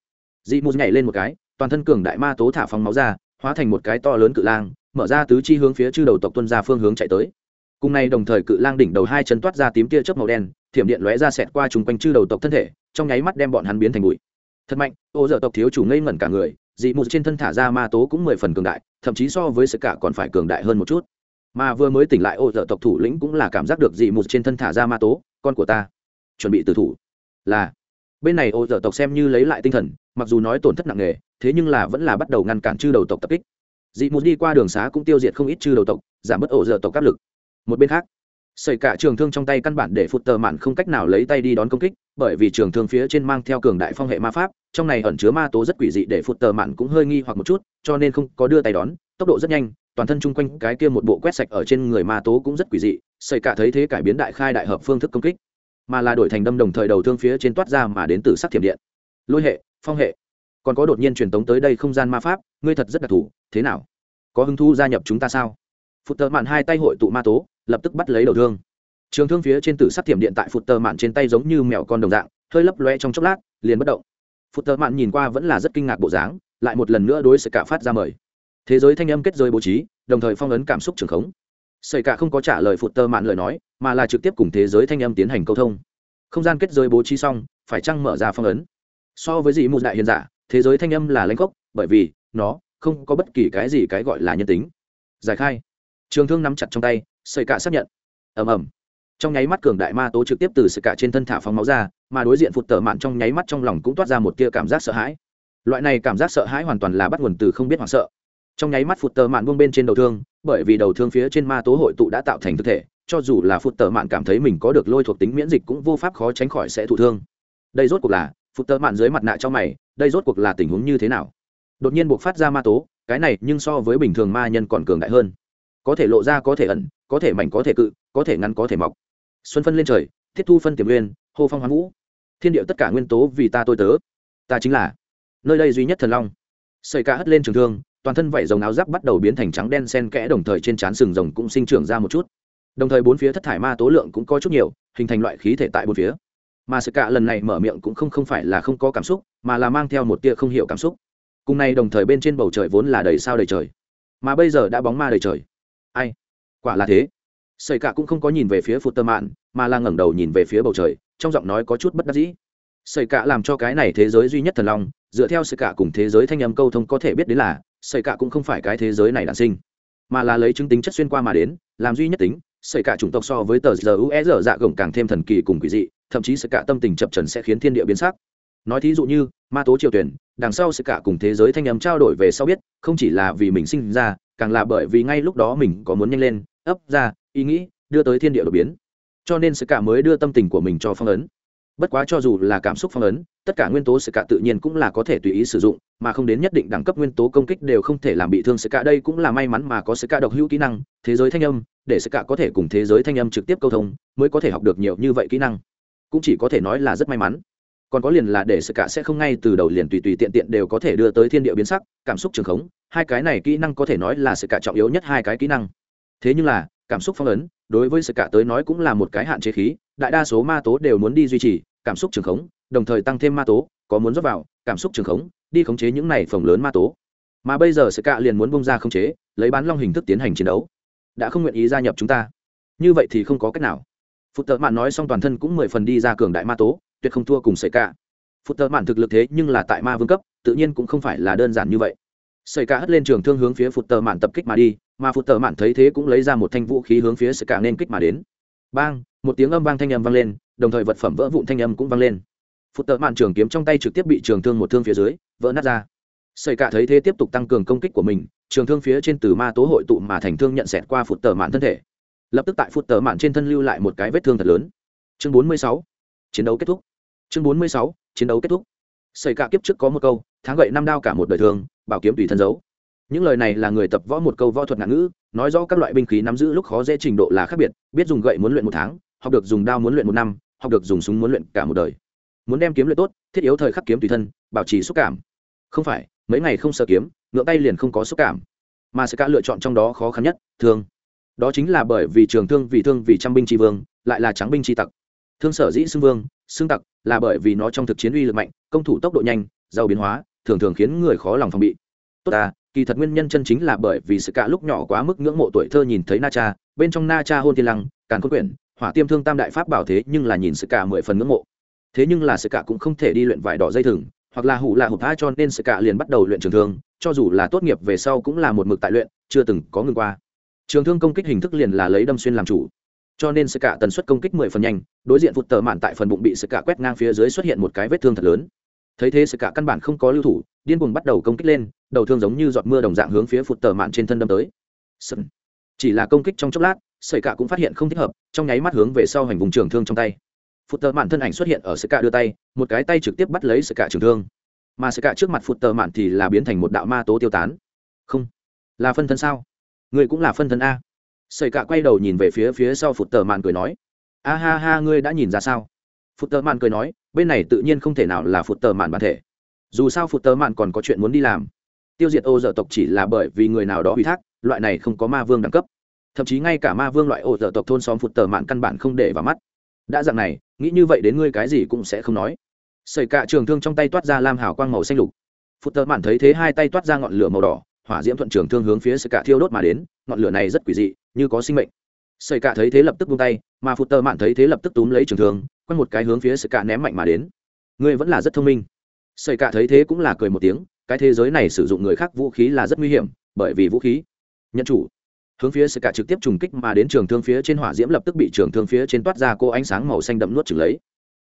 Dị mù nhảy lên một cái, toàn thân cường đại ma tố thả phóng máu ra hóa thành một cái to lớn cự lang, mở ra tứ chi hướng phía chư đầu tộc tuân ra phương hướng chạy tới. Cùng nay đồng thời cự lang đỉnh đầu hai chân toát ra tím tia chớp màu đen, thiểm điện lóe ra xẹt qua chung quanh chư đầu tộc thân thể, trong nháy mắt đem bọn hắn biến thành bụi. Thật mạnh, ô dở tộc thiếu chủ ngây ngẩn cả người, dị mù trên thân thả ra ma tố cũng mười phần cường đại, thậm chí so với sự cả còn phải cường đại hơn một chút. Mà vừa mới tỉnh lại ô dở tộc thủ lĩnh cũng là cảm giác được dị mù trên thân thả ra ma tố, con của ta, chuẩn bị từ thủ. Là, bên này ô dở tộc xem như lấy lại tinh thần mặc dù nói tổn thất nặng nề, thế nhưng là vẫn là bắt đầu ngăn cản chư đầu tộc tập kích. Dị mù đi qua đường xá cũng tiêu diệt không ít chư đầu tộc, giảm bớt ổ dở tộc áp lực. Một bên khác xảy cả trường thương trong tay căn bản để phụt tờ mạn không cách nào lấy tay đi đón công kích, bởi vì trường thương phía trên mang theo cường đại phong hệ ma pháp, trong này ẩn chứa ma tố rất quỷ dị để phụt tờ mạn cũng hơi nghi hoặc một chút, cho nên không có đưa tay đón, tốc độ rất nhanh, toàn thân chung quanh cái kia một bộ quét sạch ở trên người ma tố cũng rất quỷ dị xảy cả thấy thế cải biến đại khai đại hợp phương thức công kích, mà là đổi thành đâm đồng thời đầu thương phía trên toát ra mà đến từ sắc thiểm điện. Lôi hệ phong hệ. Còn có đột nhiên truyền tống tới đây không gian ma pháp, ngươi thật rất đặc thù, thế nào? Có hứng thu gia nhập chúng ta sao? Phụt tờ mạn hai tay hội tụ ma tố, lập tức bắt lấy đầu thương. Trường thương phía trên tử sắc thiểm điện tại phụt tờ mạn trên tay giống như mèo con đồng dạng, hơi lấp loe trong chốc lát, liền bất động. Phụt tờ mạn nhìn qua vẫn là rất kinh ngạc bộ dáng, lại một lần nữa đối sự cả phát ra mời. Thế giới thanh âm kết giới bố trí, đồng thời phong ấn cảm xúc trường khống. Sợi cả không có trả lời phụt tờ mạn lời nói, mà là trực tiếp cùng thế giới thanh âm tiến hành câu thông. Không gian kết giới bố trí xong, phải chăng mở ra phong ấn? So với dị mù đại hiền giả, thế giới thanh âm là lãnh gốc, bởi vì nó không có bất kỳ cái gì cái gọi là nhân tính. Giải khai. Trường thương nắm chặt trong tay, sợi cả xác nhận. Ầm ầm. Trong nháy mắt cường đại ma tố trực tiếp từ sợi cả trên thân thả phóng máu ra, mà đối diện phụt tở mạn trong nháy mắt trong lòng cũng toát ra một tia cảm giác sợ hãi. Loại này cảm giác sợ hãi hoàn toàn là bắt nguồn từ không biết hoảng sợ. Trong nháy mắt phụt tở mạn buông bên trên đầu thương, bởi vì đầu thương phía trên ma tố hội tụ đã tạo thành thực thể, cho dù là phụt tở mạn cảm thấy mình có được lôi thuộc tính miễn dịch cũng vô pháp khó tránh khỏi sẽ thụ thương. Đây rốt cuộc là phụ tơ mạn dưới mặt nạ cho mày, đây rốt cuộc là tình huống như thế nào? Đột nhiên buộc phát ra ma tố, cái này nhưng so với bình thường ma nhân còn cường đại hơn. Có thể lộ ra, có thể ẩn, có thể mảnh, có thể cự, có thể ngắn, có thể mọc. Xuân phân lên trời, thiết thu phân tiềm nguyên, hô phong hoán vũ. Thiên điệu tất cả nguyên tố vì ta tôi tớ. Ta chính là nơi đây duy nhất thần long. Sợi ca hất lên trường thương, toàn thân vảy rồng áo giáp bắt đầu biến thành trắng đen sen kẽ đồng thời trên trán sừng rồng cũng sinh trưởng ra một chút. Đồng thời bốn phía thất thải ma tố lượng cũng có chút nhiều, hình thành loại khí thể tại bốn phía mà sự cạ lần này mở miệng cũng không không phải là không có cảm xúc, mà là mang theo một tia không hiểu cảm xúc. Cùng này đồng thời bên trên bầu trời vốn là đầy sao đầy trời, mà bây giờ đã bóng ma đầy trời. Ai? Quả là thế. Sợi cả cũng không có nhìn về phía phụt tơ mạn, mà là ngẩng đầu nhìn về phía bầu trời, trong giọng nói có chút bất đắc dĩ. Sợi cả làm cho cái này thế giới duy nhất thần long, dựa theo sợi cả cùng thế giới thanh âm câu thông có thể biết đến là, sợi cả cũng không phải cái thế giới này đản sinh, mà là lấy chứng tính chất xuyên qua mà đến, làm duy nhất tính xảy cả chủng tộc so với tờ giờ ue giờ dạ gồng càng thêm thần kỳ cùng quỷ dị, thậm chí xảy cả tâm tình chập trần sẽ khiến thiên địa biến sắc. Nói thí dụ như, ma tố triều tuyển, đằng sau xảy cả cùng thế giới thanh âm trao đổi về sau biết, không chỉ là vì mình sinh ra, càng là bởi vì ngay lúc đó mình có muốn nhanh lên, ấp ra, ý nghĩ, đưa tới thiên địa đột biến. Cho nên xảy cả mới đưa tâm tình của mình cho phong ấn bất quá cho dù là cảm xúc phong ấn, tất cả nguyên tố sự cả tự nhiên cũng là có thể tùy ý sử dụng, mà không đến nhất định đẳng cấp nguyên tố công kích đều không thể làm bị thương sự cả đây cũng là may mắn mà có sự cả độc hữu kỹ năng, thế giới thanh âm, để sự cả có thể cùng thế giới thanh âm trực tiếp câu thông, mới có thể học được nhiều như vậy kỹ năng. Cũng chỉ có thể nói là rất may mắn. Còn có liền là để sự cả sẽ không ngay từ đầu liền tùy tùy tiện tiện đều có thể đưa tới thiên địa biến sắc, cảm xúc trường khống, hai cái này kỹ năng có thể nói là sự cả trọng yếu nhất hai cái kỹ năng. Thế nhưng là cảm xúc phong ấn, đối với sự cả tới nói cũng là một cái hạn chế khí, đại đa số ma tố đều muốn đi duy trì cảm xúc trường khống, đồng thời tăng thêm ma tố, có muốn rót vào, cảm xúc trường khống, đi khống chế những này phồng lớn ma tố. Mà bây giờ sự cạ liền muốn bung ra khống chế, lấy bán long hình thức tiến hành chiến đấu. Đã không nguyện ý gia nhập chúng ta. Như vậy thì không có cách nào. Phụ tợ mạn nói xong toàn thân cũng mười phần đi ra cường đại ma tố, tuyệt không thua cùng sợi cạ phụ tợ mạn thực lực thế nhưng là tại ma vương cấp, tự nhiên cũng không phải là đơn giản như vậy. Sợi cạ hất lên trường thương hướng phía phụ tợ mạn tập kích mà đi mà phút tờ mạn thấy thế cũng lấy ra một thanh vũ khí hướng phía sợi Cả nên kích mà đến. Bang, một tiếng âm vang thanh âm vang lên, đồng thời vật phẩm vỡ vụn thanh âm cũng vang lên. Phút tờ mạn trường kiếm trong tay trực tiếp bị trường thương một thương phía dưới, vỡ nát ra. Sợi Cả thấy thế tiếp tục tăng cường công kích của mình, trường thương phía trên từ ma tố hội tụ mà thành thương nhận xẹt qua phút tờ mạn thân thể. Lập tức tại phút tờ mạn trên thân lưu lại một cái vết thương thật lớn. Chương 46. chiến đấu kết thúc. Chương 46. chiến đấu kết thúc. Sợi Cả kiếp trước có một câu, tháng gậy năm đao cả một đời thường, bảo kiếm tùy thân giấu những lời này là người tập võ một câu võ thuật ngạn ngữ, nói rõ các loại binh khí nắm giữ lúc khó dễ trình độ là khác biệt, biết dùng gậy muốn luyện một tháng, học được dùng đao muốn luyện một năm, học được dùng súng muốn luyện cả một đời. Muốn đem kiếm luyện tốt, thiết yếu thời khắc kiếm tùy thân, bảo trì xúc cảm. Không phải, mấy ngày không sợ kiếm ngựa tay liền không có xúc cảm. Mà sẽ cả lựa chọn trong đó khó khăn nhất, thương. Đó chính là bởi vì trường thương vì thương vì trăm binh tri vương, lại là trắng binh tri tặc. Thương sở dĩ xưng vương, xưng tặc là bởi vì nó trong thực chiến uy lực mạnh, công thủ tốc độ nhanh, giàu biến hóa, thường thường khiến người khó lòng phòng bị. Tốt ta kỳ thật nguyên nhân chân chính là bởi vì sự cả lúc nhỏ quá mức ngưỡng mộ tuổi thơ nhìn thấy na cha, bên trong na cha hôn thiên lăng, càn khôn quyển, hỏa tiêm thương tam đại pháp bảo thế nhưng là nhìn sự cả mười phần ngưỡng mộ. Thế nhưng là sự cả cũng không thể đi luyện vải đỏ dây thừng, hoặc là hủ là hụt tha cho nên sự cả liền bắt đầu luyện trường thương, cho dù là tốt nghiệp về sau cũng là một mực tại luyện, chưa từng có ngừng qua. Trường thương công kích hình thức liền là lấy đâm xuyên làm chủ. Cho nên sự cả tần suất công kích mười phần nhanh, đối diện phụt tờ mạn tại phần bụng bị sự cả quét ngang phía dưới xuất hiện một cái vết thương thật lớn. Thấy thế sự cả căn bản không có lưu thủ điên cuồng bắt đầu công kích lên, đầu thương giống như giọt mưa đồng dạng hướng phía phụt tờ mạn trên thân đâm tới. Sân. chỉ là công kích trong chốc lát, sợi cả cũng phát hiện không thích hợp, trong nháy mắt hướng về sau hành vùng trường thương trong tay. Phụt tờ mạn thân ảnh xuất hiện ở sợi cả đưa tay, một cái tay trực tiếp bắt lấy sợi cả trường thương. Mà sợi cả trước mặt phụt tờ mạn thì là biến thành một đạo ma tố tiêu tán. Không. Là phân thân sao? Người cũng là phân thân a. Sợi cả quay đầu nhìn về phía phía sau phụt tờ mạn cười nói. A ha ha, ngươi đã nhìn ra sao? Phụt tờ mạn cười nói, bên này tự nhiên không thể nào là phụt tờ mạn bản thể dù sao phụ tơ mạn còn có chuyện muốn đi làm. Tiêu diệt ô dở tộc chỉ là bởi vì người nào đó ủy thác, loại này không có ma vương đẳng cấp. Thậm chí ngay cả ma vương loại ô dở tộc thôn xóm phụt tờ mạn căn bản không để vào mắt. Đã dạng này, nghĩ như vậy đến ngươi cái gì cũng sẽ không nói. Sợi cạ trường thương trong tay toát ra lam hào quang màu xanh lục. Phụt tờ mạn thấy thế hai tay toát ra ngọn lửa màu đỏ, hỏa diễm thuận trường thương hướng phía sợi cạ thiêu đốt mà đến, ngọn lửa này rất quỷ dị, như có sinh mệnh. Sợi cạ thấy thế lập tức buông tay, mà phụt tờ mạn thấy thế lập tức túm lấy trường thương, quăng một cái hướng phía sợi cạ ném mạnh mà đến. Ngươi vẫn là rất thông minh sợi cạ thấy thế cũng là cười một tiếng cái thế giới này sử dụng người khác vũ khí là rất nguy hiểm bởi vì vũ khí. Nhận chủ. Hướng phía sợi cạ trực tiếp trùng kích mà đến trường thương phía trên hỏa diễm lập tức bị trường thương phía trên toát ra cô ánh sáng màu xanh đậm nuốt chửng lấy.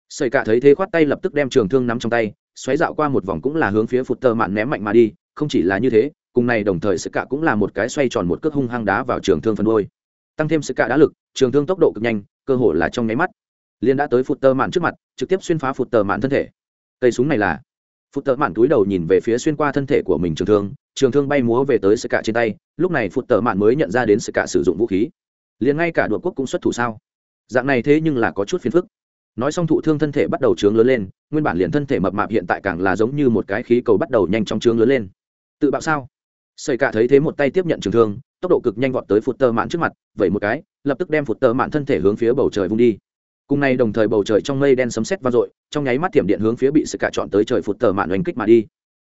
Sợi cạ thấy thế khoát tay lập tức đem trường thương nắm trong tay xoáy dạo qua một vòng cũng là hướng phía phụt tơ mạn ném mạnh mà đi không chỉ là như thế cùng này đồng thời sợi cạ cũng là một cái xoay tròn một cước hung hăng đá vào trường thương phần đuôi, tăng thêm sợi cạ đá lực trường thương tốc độ cực nhanh cơ hồ là trong nháy mắt liên đã tới phụt tơ mạn trước mặt trực tiếp xuyên phá phụt tơ mạn thân thể. Cây súng này là phụt tợ mạn túi đầu nhìn về phía xuyên qua thân thể của mình trường thương trường thương bay múa về tới sơ cạ trên tay, lúc này phụt tợ mạn mới nhận ra đến sơ cạ sử dụng vũ khí. Liền ngay cả đội quốc cũng xuất thủ sao? Dạng này thế nhưng là có chút phiền phức. Nói xong thụ thương thân thể bắt đầu trướng lớn lên, nguyên bản liền thân thể mập mạp hiện tại càng là giống như một cái khí cầu bắt đầu nhanh chóng trướng lớn lên. Tự bạo sao? Sợi cạ thấy thế một tay tiếp nhận trường thương, tốc độ cực nhanh vọt tới phụt tơ mạn trước mặt vậy một cái, lập tức đem phụt tơ mạn thân thể hướng phía bầu trời vung đi cùng nay đồng thời bầu trời trong mây đen sấm sét vang dội, trong nháy mắt thiểm điện hướng phía bị sự cả chọn tới trời phụt tờ mạn oanh kích mà đi.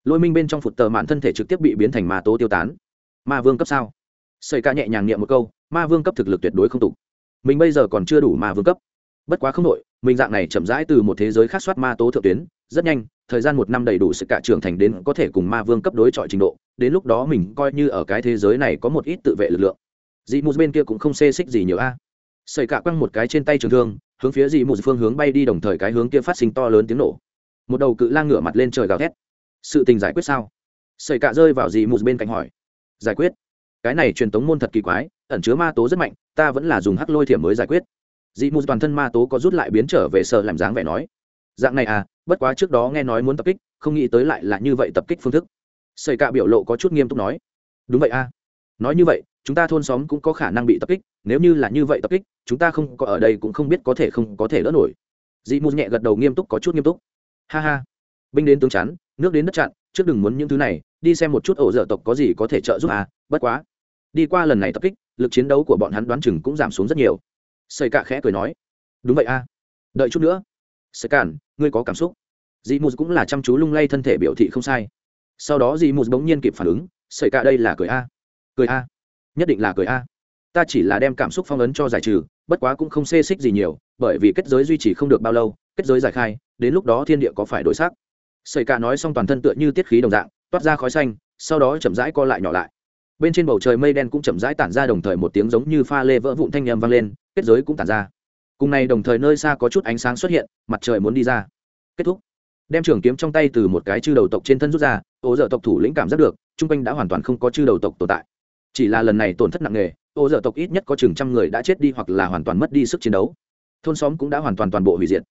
Lôi minh bên trong phụt tờ mạn thân thể trực tiếp bị biến thành ma tố tiêu tán. Ma vương cấp sao? Sợi ca nhẹ nhàng niệm một câu, ma vương cấp thực lực tuyệt đối không tục mình bây giờ còn chưa đủ ma vương cấp. Bất quá không đội mình dạng này chậm rãi từ một thế giới khác soát ma tố thượng tuyến, rất nhanh, thời gian một năm đầy đủ sự cả trưởng thành đến có thể cùng ma vương cấp đối chọi trình độ, đến lúc đó mình coi như ở cái thế giới này có một ít tự vệ lực lượng. Dị mù bên kia cũng không xê xích gì nhiều a. Sợi cả quăng một cái trên tay trường thương hướng phía dị mù phương hướng bay đi đồng thời cái hướng kia phát sinh to lớn tiếng nổ. Một đầu cự lang ngửa mặt lên trời gào thét. Sự tình giải quyết sao? Sợi cạ rơi vào dị mù bên cạnh hỏi. Giải quyết. Cái này truyền tống môn thật kỳ quái, ẩn chứa ma tố rất mạnh, ta vẫn là dùng hắc lôi thiểm mới giải quyết. Dị mù toàn thân ma tố có rút lại biến trở về sợ làm dáng vẻ nói. Dạng này à bất quá trước đó nghe nói muốn tập kích, không nghĩ tới lại là như vậy tập kích phương thức. Sợi cạ biểu lộ có chút nghiêm túc nói. Đúng vậy à. Nói như vậy chúng ta thôn xóm cũng có khả năng bị tập kích, nếu như là như vậy tập kích, chúng ta không có ở đây cũng không biết có thể không có thể đỡ nổi. Dị mù nhẹ gật đầu nghiêm túc có chút nghiêm túc. Ha ha. Binh đến tướng chắn, nước đến đất chặn, trước đừng muốn những thứ này, đi xem một chút ổ dở tộc có gì có thể trợ giúp à bất quá. Đi qua lần này tập kích, lực chiến đấu của bọn hắn đoán chừng cũng giảm xuống rất nhiều. Xây cạ khẽ cười nói. Đúng vậy a. À. đợi chút nữa. Xây cản, ngươi có cảm xúc. Dị mù cũng là chăm chú lung lay thân thể biểu thị không sai. Sau đó dị mù bỗng nhiên kịp phản ứng. Xây cạ đây là cười a. Cười a nhất định là cười a. Ta chỉ là đem cảm xúc phong ấn cho giải trừ, bất quá cũng không xê xích gì nhiều, bởi vì kết giới duy trì không được bao lâu, kết giới giải khai, đến lúc đó thiên địa có phải đổi sắc. Sợi cả nói xong toàn thân tựa như tiết khí đồng dạng, toát ra khói xanh, sau đó chậm rãi co lại nhỏ lại. Bên trên bầu trời mây đen cũng chậm rãi tản ra đồng thời một tiếng giống như pha lê vỡ vụn thanh â m vang lên, kết giới cũng tản ra. Cùng này đồng thời nơi xa có chút ánh sáng xuất hiện, mặt trời muốn đi ra. Kết thúc. Đem trường kiếm trong tay từ một cái chư đầu tộc trên thân rút ra ố dở tộc thủ lĩnh cảm giác được, chung quanh đã hoàn toàn không có chư đầu tộc tồn tại chỉ là lần này tổn thất nặng nề, ô dở tộc ít nhất có chừng trăm người đã chết đi hoặc là hoàn toàn mất đi sức chiến đấu. Thôn xóm cũng đã hoàn toàn toàn bộ hủy diệt.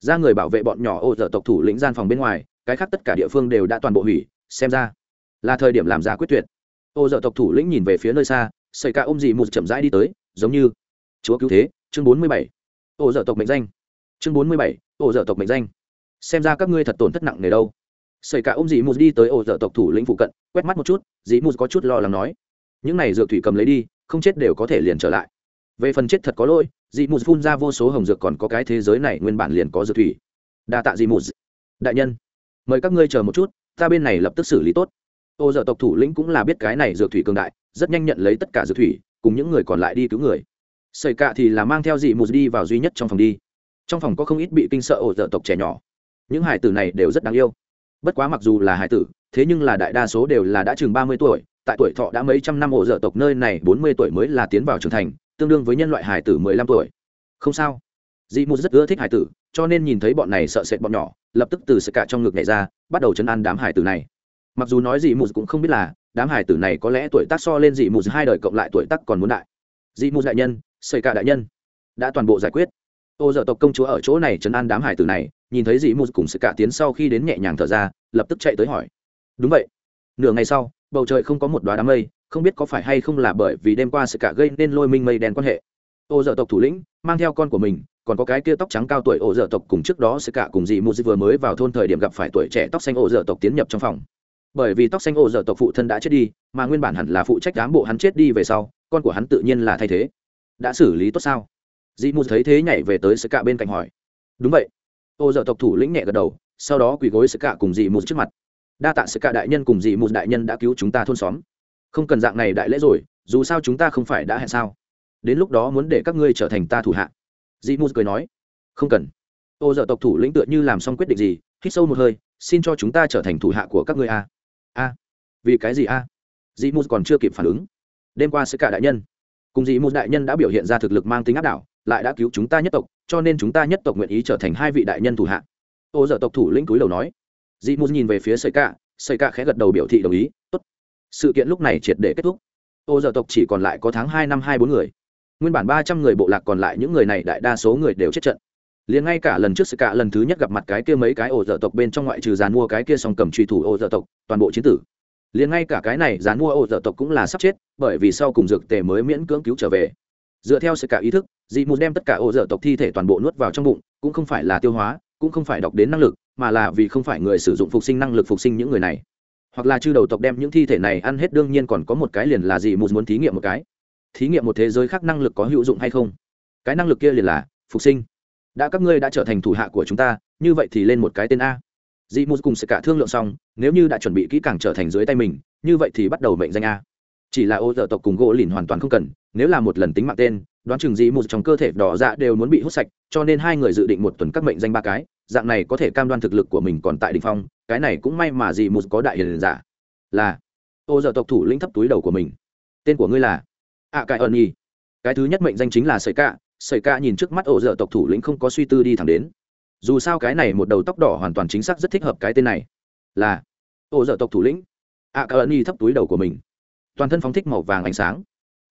Ra người bảo vệ bọn nhỏ ô dở tộc thủ lĩnh gian phòng bên ngoài, cái khác tất cả địa phương đều đã toàn bộ hủy, xem ra là thời điểm làm ra quyết tuyệt. Ô dở tộc thủ lĩnh nhìn về phía nơi xa xảy ca ôm dị một chậm rãi đi tới, giống như chúa cứu thế, chương bốn mươi bảy. Ô dở tộc mệnh danh. Chương bốn mươi bảy, ô dở tộc mệnh danh. Xem ra các ngươi thật tổn thất nặng nề đâu. Xảy ca ôm dị mù đi tới ô dở tộc thủ lĩnh phụ cận, quét mắt một chút dị mù có chút lo lắng nói những này dược thủy cầm lấy đi, không chết đều có thể liền trở lại. Về phần chết thật có lỗi, dị mù phun ra vô số hồng dược còn có cái thế giới này nguyên bản liền có dược thủy. Đa tạ dị mù đại nhân, mời các ngươi chờ một chút, ta bên này lập tức xử lý tốt. Ô dợ tộc thủ lĩnh cũng là biết cái này dược thủy cường đại, rất nhanh nhận lấy tất cả dược thủy, cùng những người còn lại đi cứu người. Xây cạ thì là mang theo dị mù đi vào duy nhất trong phòng đi. Trong phòng có không ít bị kinh sợ ổ dợ tộc trẻ nhỏ. Những hải tử này đều rất đáng yêu. Bất quá mặc dù là hải tử, thế nhưng là đại đa số đều là đã chừng ba mươi tuổi tại tuổi thọ đã mấy trăm năm ổ dở tộc nơi này bốn mươi tuổi mới là tiến vào trưởng thành, tương đương với nhân loại hải tử mười lăm tuổi. Không sao. Dị mù rất ưa thích hải tử, cho nên nhìn thấy bọn này sợ sệt bọn nhỏ, lập tức từ sự cả trong ngực nhảy ra, bắt đầu chấn an đám hải tử này. Mặc dù nói dị mù cũng không biết là, đám hải tử này có lẽ tuổi tác so lên dị mù hai đời cộng lại tuổi tác còn muốn đại. Dị mù đại nhân, sợi cả đại nhân, đã toàn bộ giải quyết. Ô dở tộc công chúa ở chỗ này chấn an đám hải tử này, nhìn thấy dị mù cùng sự cả tiến sau khi đến nhẹ nhàng thở ra, lập tức chạy tới hỏi. Đúng vậy. Nửa ngày sau bầu trời không có một đoá đám mây, không biết có phải hay không là bởi vì đêm qua sự cả gây nên lôi minh mây đen quan hệ. Ô dợ tộc thủ lĩnh, mang theo con của mình, còn có cái kia tóc trắng cao tuổi ổ dợ tộc cùng trước đó sự cả cùng dì mù vừa mới vào thôn thời điểm gặp phải tuổi trẻ tóc xanh ổ dợ tộc tiến nhập trong phòng. Bởi vì tóc xanh ổ dợ tộc phụ thân đã chết đi, mà nguyên bản hẳn là phụ trách đám bộ hắn chết đi về sau, con của hắn tự nhiên là thay thế. Đã xử lý tốt sao? Dì mù thấy thế nhảy về tới sự cả bên cạnh hỏi. Đúng vậy. Ô dợ tộc thủ lĩnh nhẹ gật đầu, sau đó quỳ gối sự cả cùng dì mù trước mặt đa tạ sự cả đại nhân cùng dị mù đại nhân đã cứu chúng ta thôn xóm. Không cần dạng này đại lễ rồi, dù sao chúng ta không phải đã hẹn sao? Đến lúc đó muốn để các ngươi trở thành ta thủ hạ. Dị mù cười nói, không cần. Ô dợ tộc thủ lĩnh tựa như làm xong quyết định gì, hít sâu một hơi, xin cho chúng ta trở thành thủ hạ của các ngươi a. A. Vì cái gì a? Dị mù còn chưa kịp phản ứng. Đêm qua sự cả đại nhân, cùng dị mù đại nhân đã biểu hiện ra thực lực mang tính áp đảo, lại đã cứu chúng ta nhất tộc, cho nên chúng ta nhất tộc nguyện ý trở thành hai vị đại nhân thủ hạ. Ô dợ tộc thủ lĩnh túi đầu nói dị mù nhìn về phía sợi cạ sợi cạ khẽ gật đầu biểu thị đồng ý, tốt. Sự kiện lúc này triệt để kết thúc. Ô dở tộc chỉ còn lại có tháng hai năm hai bốn người. Nguyên bản ba trăm người bộ lạc còn lại những người này đại đa số người đều chết trận. Liền ngay cả lần trước sự cả lần thứ nhất gặp mặt cái kia mấy cái ổ dở tộc bên trong ngoại trừ dàn mua cái kia song cầm truy thủ ổ dở tộc, toàn bộ chiến tử. Liền ngay cả cái này dàn mua ổ dở tộc cũng là sắp chết, bởi vì sau cùng dược tề mới miễn cưỡng cứu trở về. Dựa theo sự cả ý thức dị mù đem tất cả ổ dở tộc thi thể toàn bộ nuốt vào trong bụng, cũng không phải là tiêu hóa, cũng không phải đọc đến năng lực mà là vì không phải người sử dụng phục sinh năng lực phục sinh những người này. Hoặc là chư đầu tộc đem những thi thể này ăn hết, đương nhiên còn có một cái liền là gì mù muốn thí nghiệm một cái. Thí nghiệm một thế giới khác năng lực có hữu dụng hay không? Cái năng lực kia liền là phục sinh. Đã các ngươi đã trở thành thủ hạ của chúng ta, như vậy thì lên một cái tên a. Dị mù cùng sẽ cả thương lượng xong, nếu như đã chuẩn bị kỹ càng trở thành dưới tay mình, như vậy thì bắt đầu mệnh danh a. Chỉ là ô dở tộc cùng gỗ lìn hoàn toàn không cần, nếu là một lần tính mạng tên, đoán chừng dị mù trong cơ thể đỏ dạ đều muốn bị hút sạch, cho nên hai người dự định một tuần các mệnh danh ba cái dạng này có thể cam đoan thực lực của mình còn tại đ ỉ n h phong, cái này cũng may mà gì một có đại hiền giả. Là, ô dở tộc thủ lĩnh thấp túi đầu của mình. Tên của ngươi là ạ cải ẩn nhi. Cái thứ nhất mệnh danh chính là sợi cạ. Sợi cạ nhìn trước mắt ô dở tộc thủ lĩnh không có suy tư đi thẳng đến. Dù sao cái này một đầu tóc đỏ hoàn toàn chính xác rất thích hợp cái tên này. Là, ô dở tộc thủ lĩnh ạ cải ẩn nhi thấp túi đầu của mình. Toàn thân phóng thích màu vàng ánh sáng.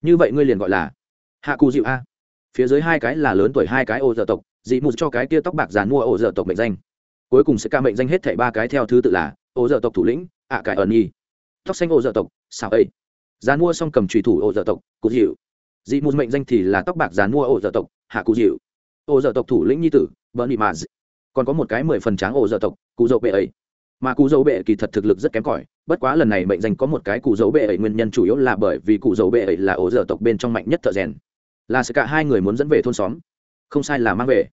Như vậy ngươi liền gọi là hạ cù dịu a. Phía dưới hai cái là lớn tuổi hai cái ô dở tộc dị mù cho cái kia tóc bạc dàn mua ổ dở tộc mệnh danh. Cuối cùng sẽ ca mệnh danh hết thảy ba cái theo thứ tự là, ổ dở tộc thủ lĩnh, ạ cải ẩn nhi tóc xanh ổ dở tộc xào ấy dàn mua xong cầm trùy thủ ổ dở tộc, cụ dịu. Dị mù mệnh danh thì là tóc bạc dàn mua ổ dở tộc, hạ cụ dịu. Ổ dở tộc thủ lĩnh nhi tử, bernie nị mà còn có một cái mười phần tráng ổ dở tộc, cụ dậu bệ ấy. Mà cụ dấu bệ kỳ thật thực lực rất kém cỏi, bất quá lần này mệnh danh có một cái cụ dấu bệ ấy nguyên nhân chủ yếu là bởi vì cụ dấu bệ ấy là ổ dở tộc bên trong mạnh nhất thợ rèn. Là sự cả hai người muốn dẫn về thôn xóm. Không sai là mang về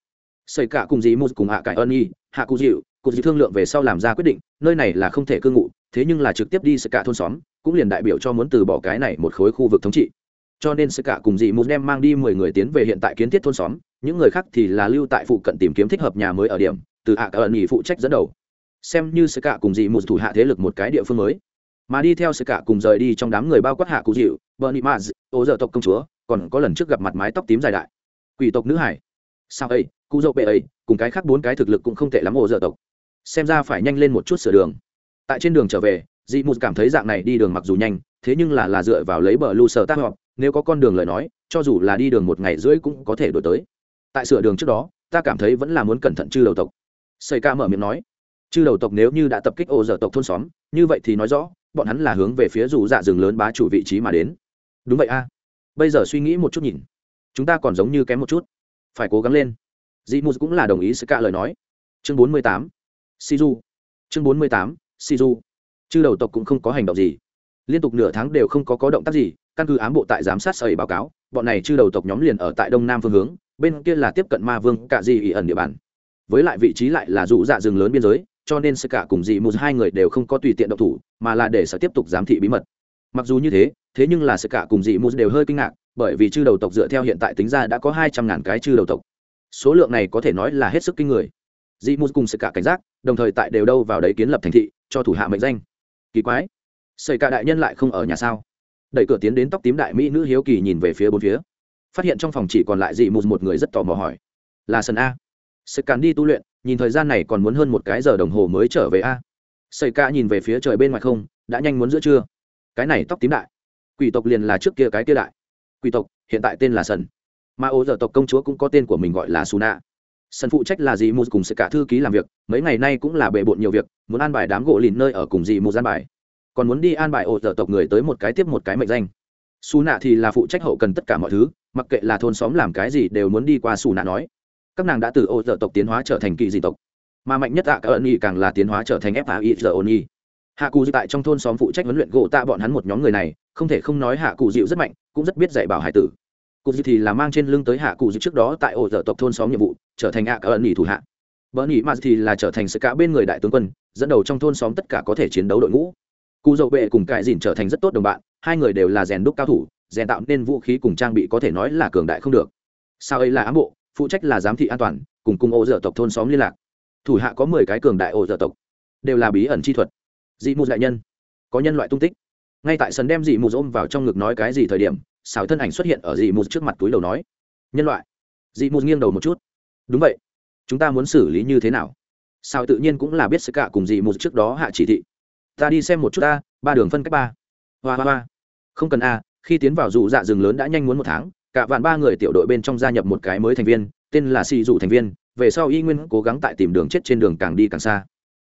xảy cả cùng dì mù cùng hạ cải ơn y, hạ cụ dịu cụ dịu thương lượng về sau làm ra quyết định, nơi này là không thể cư ngụ, thế nhưng là trực tiếp đi sự cả thôn xóm, cũng liền đại biểu cho muốn từ bỏ cái này một khối khu vực thống trị. Cho nên sự cả cùng dì mù đem mang đi mười người tiến về hiện tại kiến thiết thôn xóm, những người khác thì là lưu tại phụ cận tìm kiếm thích hợp nhà mới ở điểm, từ hạ cả ẩn y phụ trách dẫn đầu. Xem như sự cả cùng dì mù thủ hạ thế lực một cái địa phương mới. Mà đi theo sự cả cùng rời đi trong đám người bao quát hạ cụ dịu, bernie maz ô dợ tộc công chúa, còn có lần trước gặp mặt mái tóc tím dài đại. Quỷ tộc nữ hải. Sao ấy cụ dậu bệ ấy, cùng cái khác bốn cái thực lực cũng không tệ lắm ổ dở tộc. Xem ra phải nhanh lên một chút sửa đường. Tại trên đường trở về, dị mụt cảm thấy dạng này đi đường mặc dù nhanh, thế nhưng là là dựa vào lấy bờ lưu sở tác họp, nếu có con đường lời nói, cho dù là đi đường một ngày rưỡi cũng có thể đổi tới. Tại sửa đường trước đó, ta cảm thấy vẫn là muốn cẩn thận chư đầu tộc. Xây ca mở miệng nói, chư đầu tộc nếu như đã tập kích ô dở tộc thôn xóm, như vậy thì nói rõ, bọn hắn là hướng về phía dù dạ rừng lớn bá chủ vị trí mà đến. Đúng vậy a. Bây giờ suy nghĩ một chút nhìn, chúng ta còn giống như kém một chút, phải cố gắng lên dị mù cũng là đồng ý sự cả lời nói. Chương bốn mươi tám, shizu. Chương bốn mươi tám, shizu. Chư đầu tộc cũng không có hành động gì. Liên tục nửa tháng đều không có có động tác gì, căn cứ ám bộ tại giám sát sở báo cáo, bọn này chư đầu tộc nhóm liền ở tại đông nam phương hướng, bên kia là tiếp cận ma vương cả dị ỉ ẩn địa bàn. Với lại vị trí lại là dụ dạ rừng lớn biên giới, cho nên sự cả cùng dị mù hai người đều không có tùy tiện động thủ, mà là để sở tiếp tục giám thị bí mật. Mặc dù như thế thế nhưng là sự cả cùng dị mù đều hơi kinh ngạc, bởi vì chư đầu tộc dựa theo hiện tại tính ra đã có hai trăm ngàn cái chư đầu tộc số lượng này có thể nói là hết sức kinh người. Dị mù cùng sự cả cảnh giác, đồng thời tại đều đâu vào đấy kiến lập thành thị, cho thủ hạ mệnh danh. Kỳ quái xảy cả đại nhân lại không ở nhà sao? Đẩy cửa tiến đến tóc tím đại mỹ nữ hiếu kỳ nhìn về phía bốn phía. Phát hiện trong phòng chỉ còn lại dị mù một người rất tò mò hỏi, là sân a? Sự cản đi tu luyện, nhìn thời gian này còn muốn hơn một cái giờ đồng hồ mới trở về a. Xảy ca nhìn về phía trời bên ngoài không, đã nhanh muốn giữa trưa. Cái này tóc tím đại. Quỷ tộc liền là trước kia cái kia đại. Quỷ tộc, hiện tại tên là sần mà ô giờ tộc công chúa cũng có tên của mình gọi là suna. Sân phụ trách là dì mù cùng sẽ cả thư ký làm việc, mấy ngày nay cũng là bề bộn nhiều việc, muốn an bài đám gỗ lìn nơi ở cùng dì mù gian bài. Còn muốn đi an bài ô giờ tộc người tới một cái tiếp một cái mệnh danh. Su nạ thì là phụ trách hậu cần tất cả mọi thứ, mặc kệ là thôn xóm làm cái gì đều muốn đi qua su nạ nói. Các nàng đã từ ô giờ tộc tiến hóa trở thành kỳ dị tộc. Mà mạnh nhất tạ cả ẩn y càng là tiến hóa trở thành fai giờ ôn y. Hạ cụ tại trong thôn xóm phụ trách huấn luyện gỗ tạ bọn hắn một nhóm người này, không thể không nói hạ cù dịu rất mạnh, cũng rất biết dạy bảo hải tử cụ dư thì là mang trên lưng tới hạ cụ dư trước đó tại ổ dở tộc thôn xóm nhiệm vụ, trở thành ạ cả ẩn nỉ thủ hạ. Bờ nhị mà thì là trở thành sự cả bên người đại tướng quân, dẫn đầu trong thôn xóm tất cả có thể chiến đấu đội ngũ. Cụ dậu bệ cùng cải dìn trở thành rất tốt đồng bạn, hai người đều là rèn đúc cao thủ, rèn tạo nên vũ khí cùng trang bị có thể nói là cường đại không được. Sao ấy là ám bộ, phụ trách là giám thị an toàn, cùng cùng ổ dở tộc thôn xóm liên lạc. Thủ hạ có mười cái cường đại ổ dở tộc, đều là bí ẩn chi thuật. Dị mù đại nhân, có nhân loại tung tích. Ngay tại sân đem dị mù ôm vào trong ngực nói cái gì thời điểm xảo thân ảnh xuất hiện ở dị mù trước mặt túi đầu nói, nhân loại. Dị mù nghiêng đầu một chút, đúng vậy, chúng ta muốn xử lý như thế nào? Sao tự nhiên cũng là biết sự cả cùng dị mù trước đó hạ chỉ thị. Ta đi xem một chút ta, ba đường phân cách ba. Hoa hoa hoa. Không cần a, khi tiến vào dù dạ rừng lớn đã nhanh muốn một tháng, cả vạn ba người tiểu đội bên trong gia nhập một cái mới thành viên, tên là xì dụ thành viên, về sau y nguyên cố gắng tại tìm đường chết trên đường càng đi càng xa.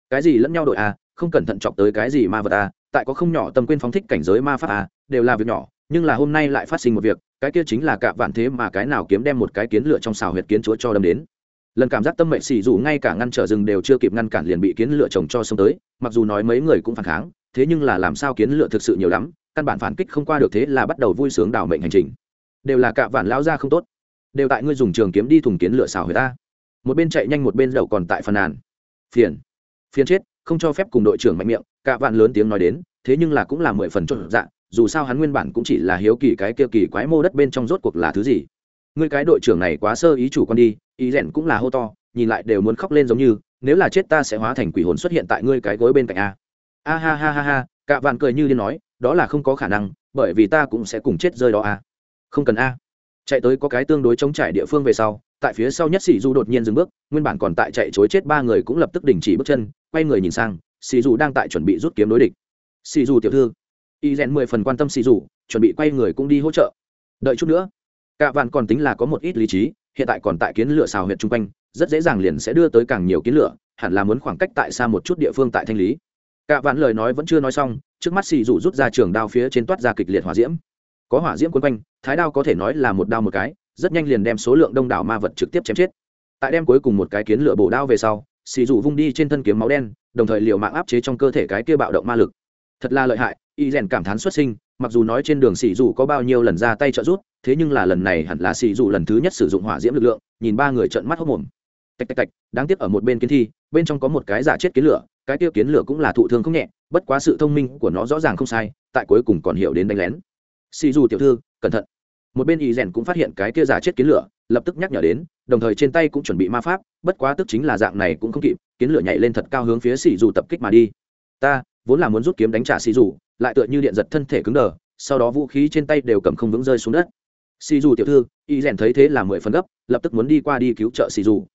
Cái gì lẫn nhau đội a, không cẩn thận chọc tới cái gì ma vật a, tại có không nhỏ tâm quên phóng thích cảnh giới ma pháp a, đều là việc nhỏ nhưng là hôm nay lại phát sinh một việc, cái kia chính là cả vạn thế mà cái nào kiếm đem một cái kiến lửa trong xào huyệt kiến chúa cho đâm đến. Lần cảm giác tâm mệnh xì dù ngay cả ngăn trở rừng đều chưa kịp ngăn cản liền bị kiến lửa chồng cho xông tới, mặc dù nói mấy người cũng phản kháng, thế nhưng là làm sao kiến lửa thực sự nhiều lắm, căn bản phản kích không qua được thế là bắt đầu vui sướng đảo mệnh hành trình. Đều là cả vạn lão gia không tốt. Đều tại ngươi dùng trường kiếm đi thùng kiến lửa xào huyệt ta. Một bên chạy nhanh một bên đầu còn tại phần nàn. Phiền. Phiền chết, không cho phép cùng đội trưởng mạnh miệng, cả vạn lớn tiếng nói đến, thế nhưng là cũng là mười phần chốt dạ dù sao hắn nguyên bản cũng chỉ là hiếu kỳ cái kia kỳ quái mô đất bên trong rốt cuộc là thứ gì. Ngươi cái đội trưởng này quá sơ ý chủ con đi, ý rèn cũng là hô to, nhìn lại đều muốn khóc lên giống như, nếu là chết ta sẽ hóa thành quỷ hồn xuất hiện tại ngươi cái gối bên cạnh a. A ha ha ha ha, cả vạn cười như điên nói, đó là không có khả năng, bởi vì ta cũng sẽ cùng chết rơi đó a. Không cần a. Chạy tới có cái tương đối chống trải địa phương về sau, tại phía sau nhất sĩ du đột nhiên dừng bước, nguyên bản còn tại chạy chối chết ba người cũng lập tức đình chỉ bước chân, quay người nhìn sang, sĩ du đang tại chuẩn bị rút kiếm đối địch. Sĩ du tiểu thư y rèn mười phần quan tâm xì rủ, chuẩn bị quay người cũng đi hỗ trợ. Đợi chút nữa cả vạn còn tính là có một ít lý trí hiện tại còn tại kiến lửa xào huyện chung quanh rất dễ dàng liền sẽ đưa tới càng nhiều kiến lửa hẳn là muốn khoảng cách tại xa một chút địa phương tại thanh lý. Cả vạn lời nói vẫn chưa nói xong trước mắt xì rủ rút ra trường đao phía trên toát ra kịch liệt hỏa diễm. Có hỏa diễm quấn quanh thái đao có thể nói là một đao một cái rất nhanh liền đem số lượng đông đảo ma vật trực tiếp chém chết. Tại đem cuối cùng một cái kiến lửa bổ đao về sau xì rủ vung đi trên thân kiếm máu đen đồng thời liều mạng áp chế trong cơ thể cái kia bạo động ma lực. Thật là lợi hại y rèn cảm thán xuất sinh, mặc dù nói trên đường xì dù có bao nhiêu lần ra tay trợ rút thế nhưng là lần này hẳn là xì dù lần thứ nhất sử dụng hỏa diễm lực lượng, nhìn ba người trợn mắt hốc mồm. Tạch tạch tạch, đáng tiếc ở một bên kiến thi, bên trong có một cái giả chết kiến lửa, cái tiêu kiến lửa cũng là thụ thương không nhẹ, bất quá sự thông minh của nó rõ ràng không sai, tại cuối cùng còn hiểu đến đánh lén. Xì dù tiểu thư, cẩn thận. Một bên y rèn cũng phát hiện cái kia giả chết kiến lửa, lập tức nhắc nhở đến, đồng thời trên tay cũng chuẩn bị ma pháp, bất quá tức chính là dạng này cũng không kịp, kiến lửa nhảy lên thật cao hướng phía xì dù tập kích mà đi. Ta vốn là muốn rút kiếm đánh trả xì dù, lại tựa như điện giật thân thể cứng đờ, sau đó vũ khí trên tay đều cầm không vững rơi xuống đất. Xì dù tiểu thư, y rèn thấy thế là mười phần gấp, lập tức muốn đi qua đi cứu trợ xì dù.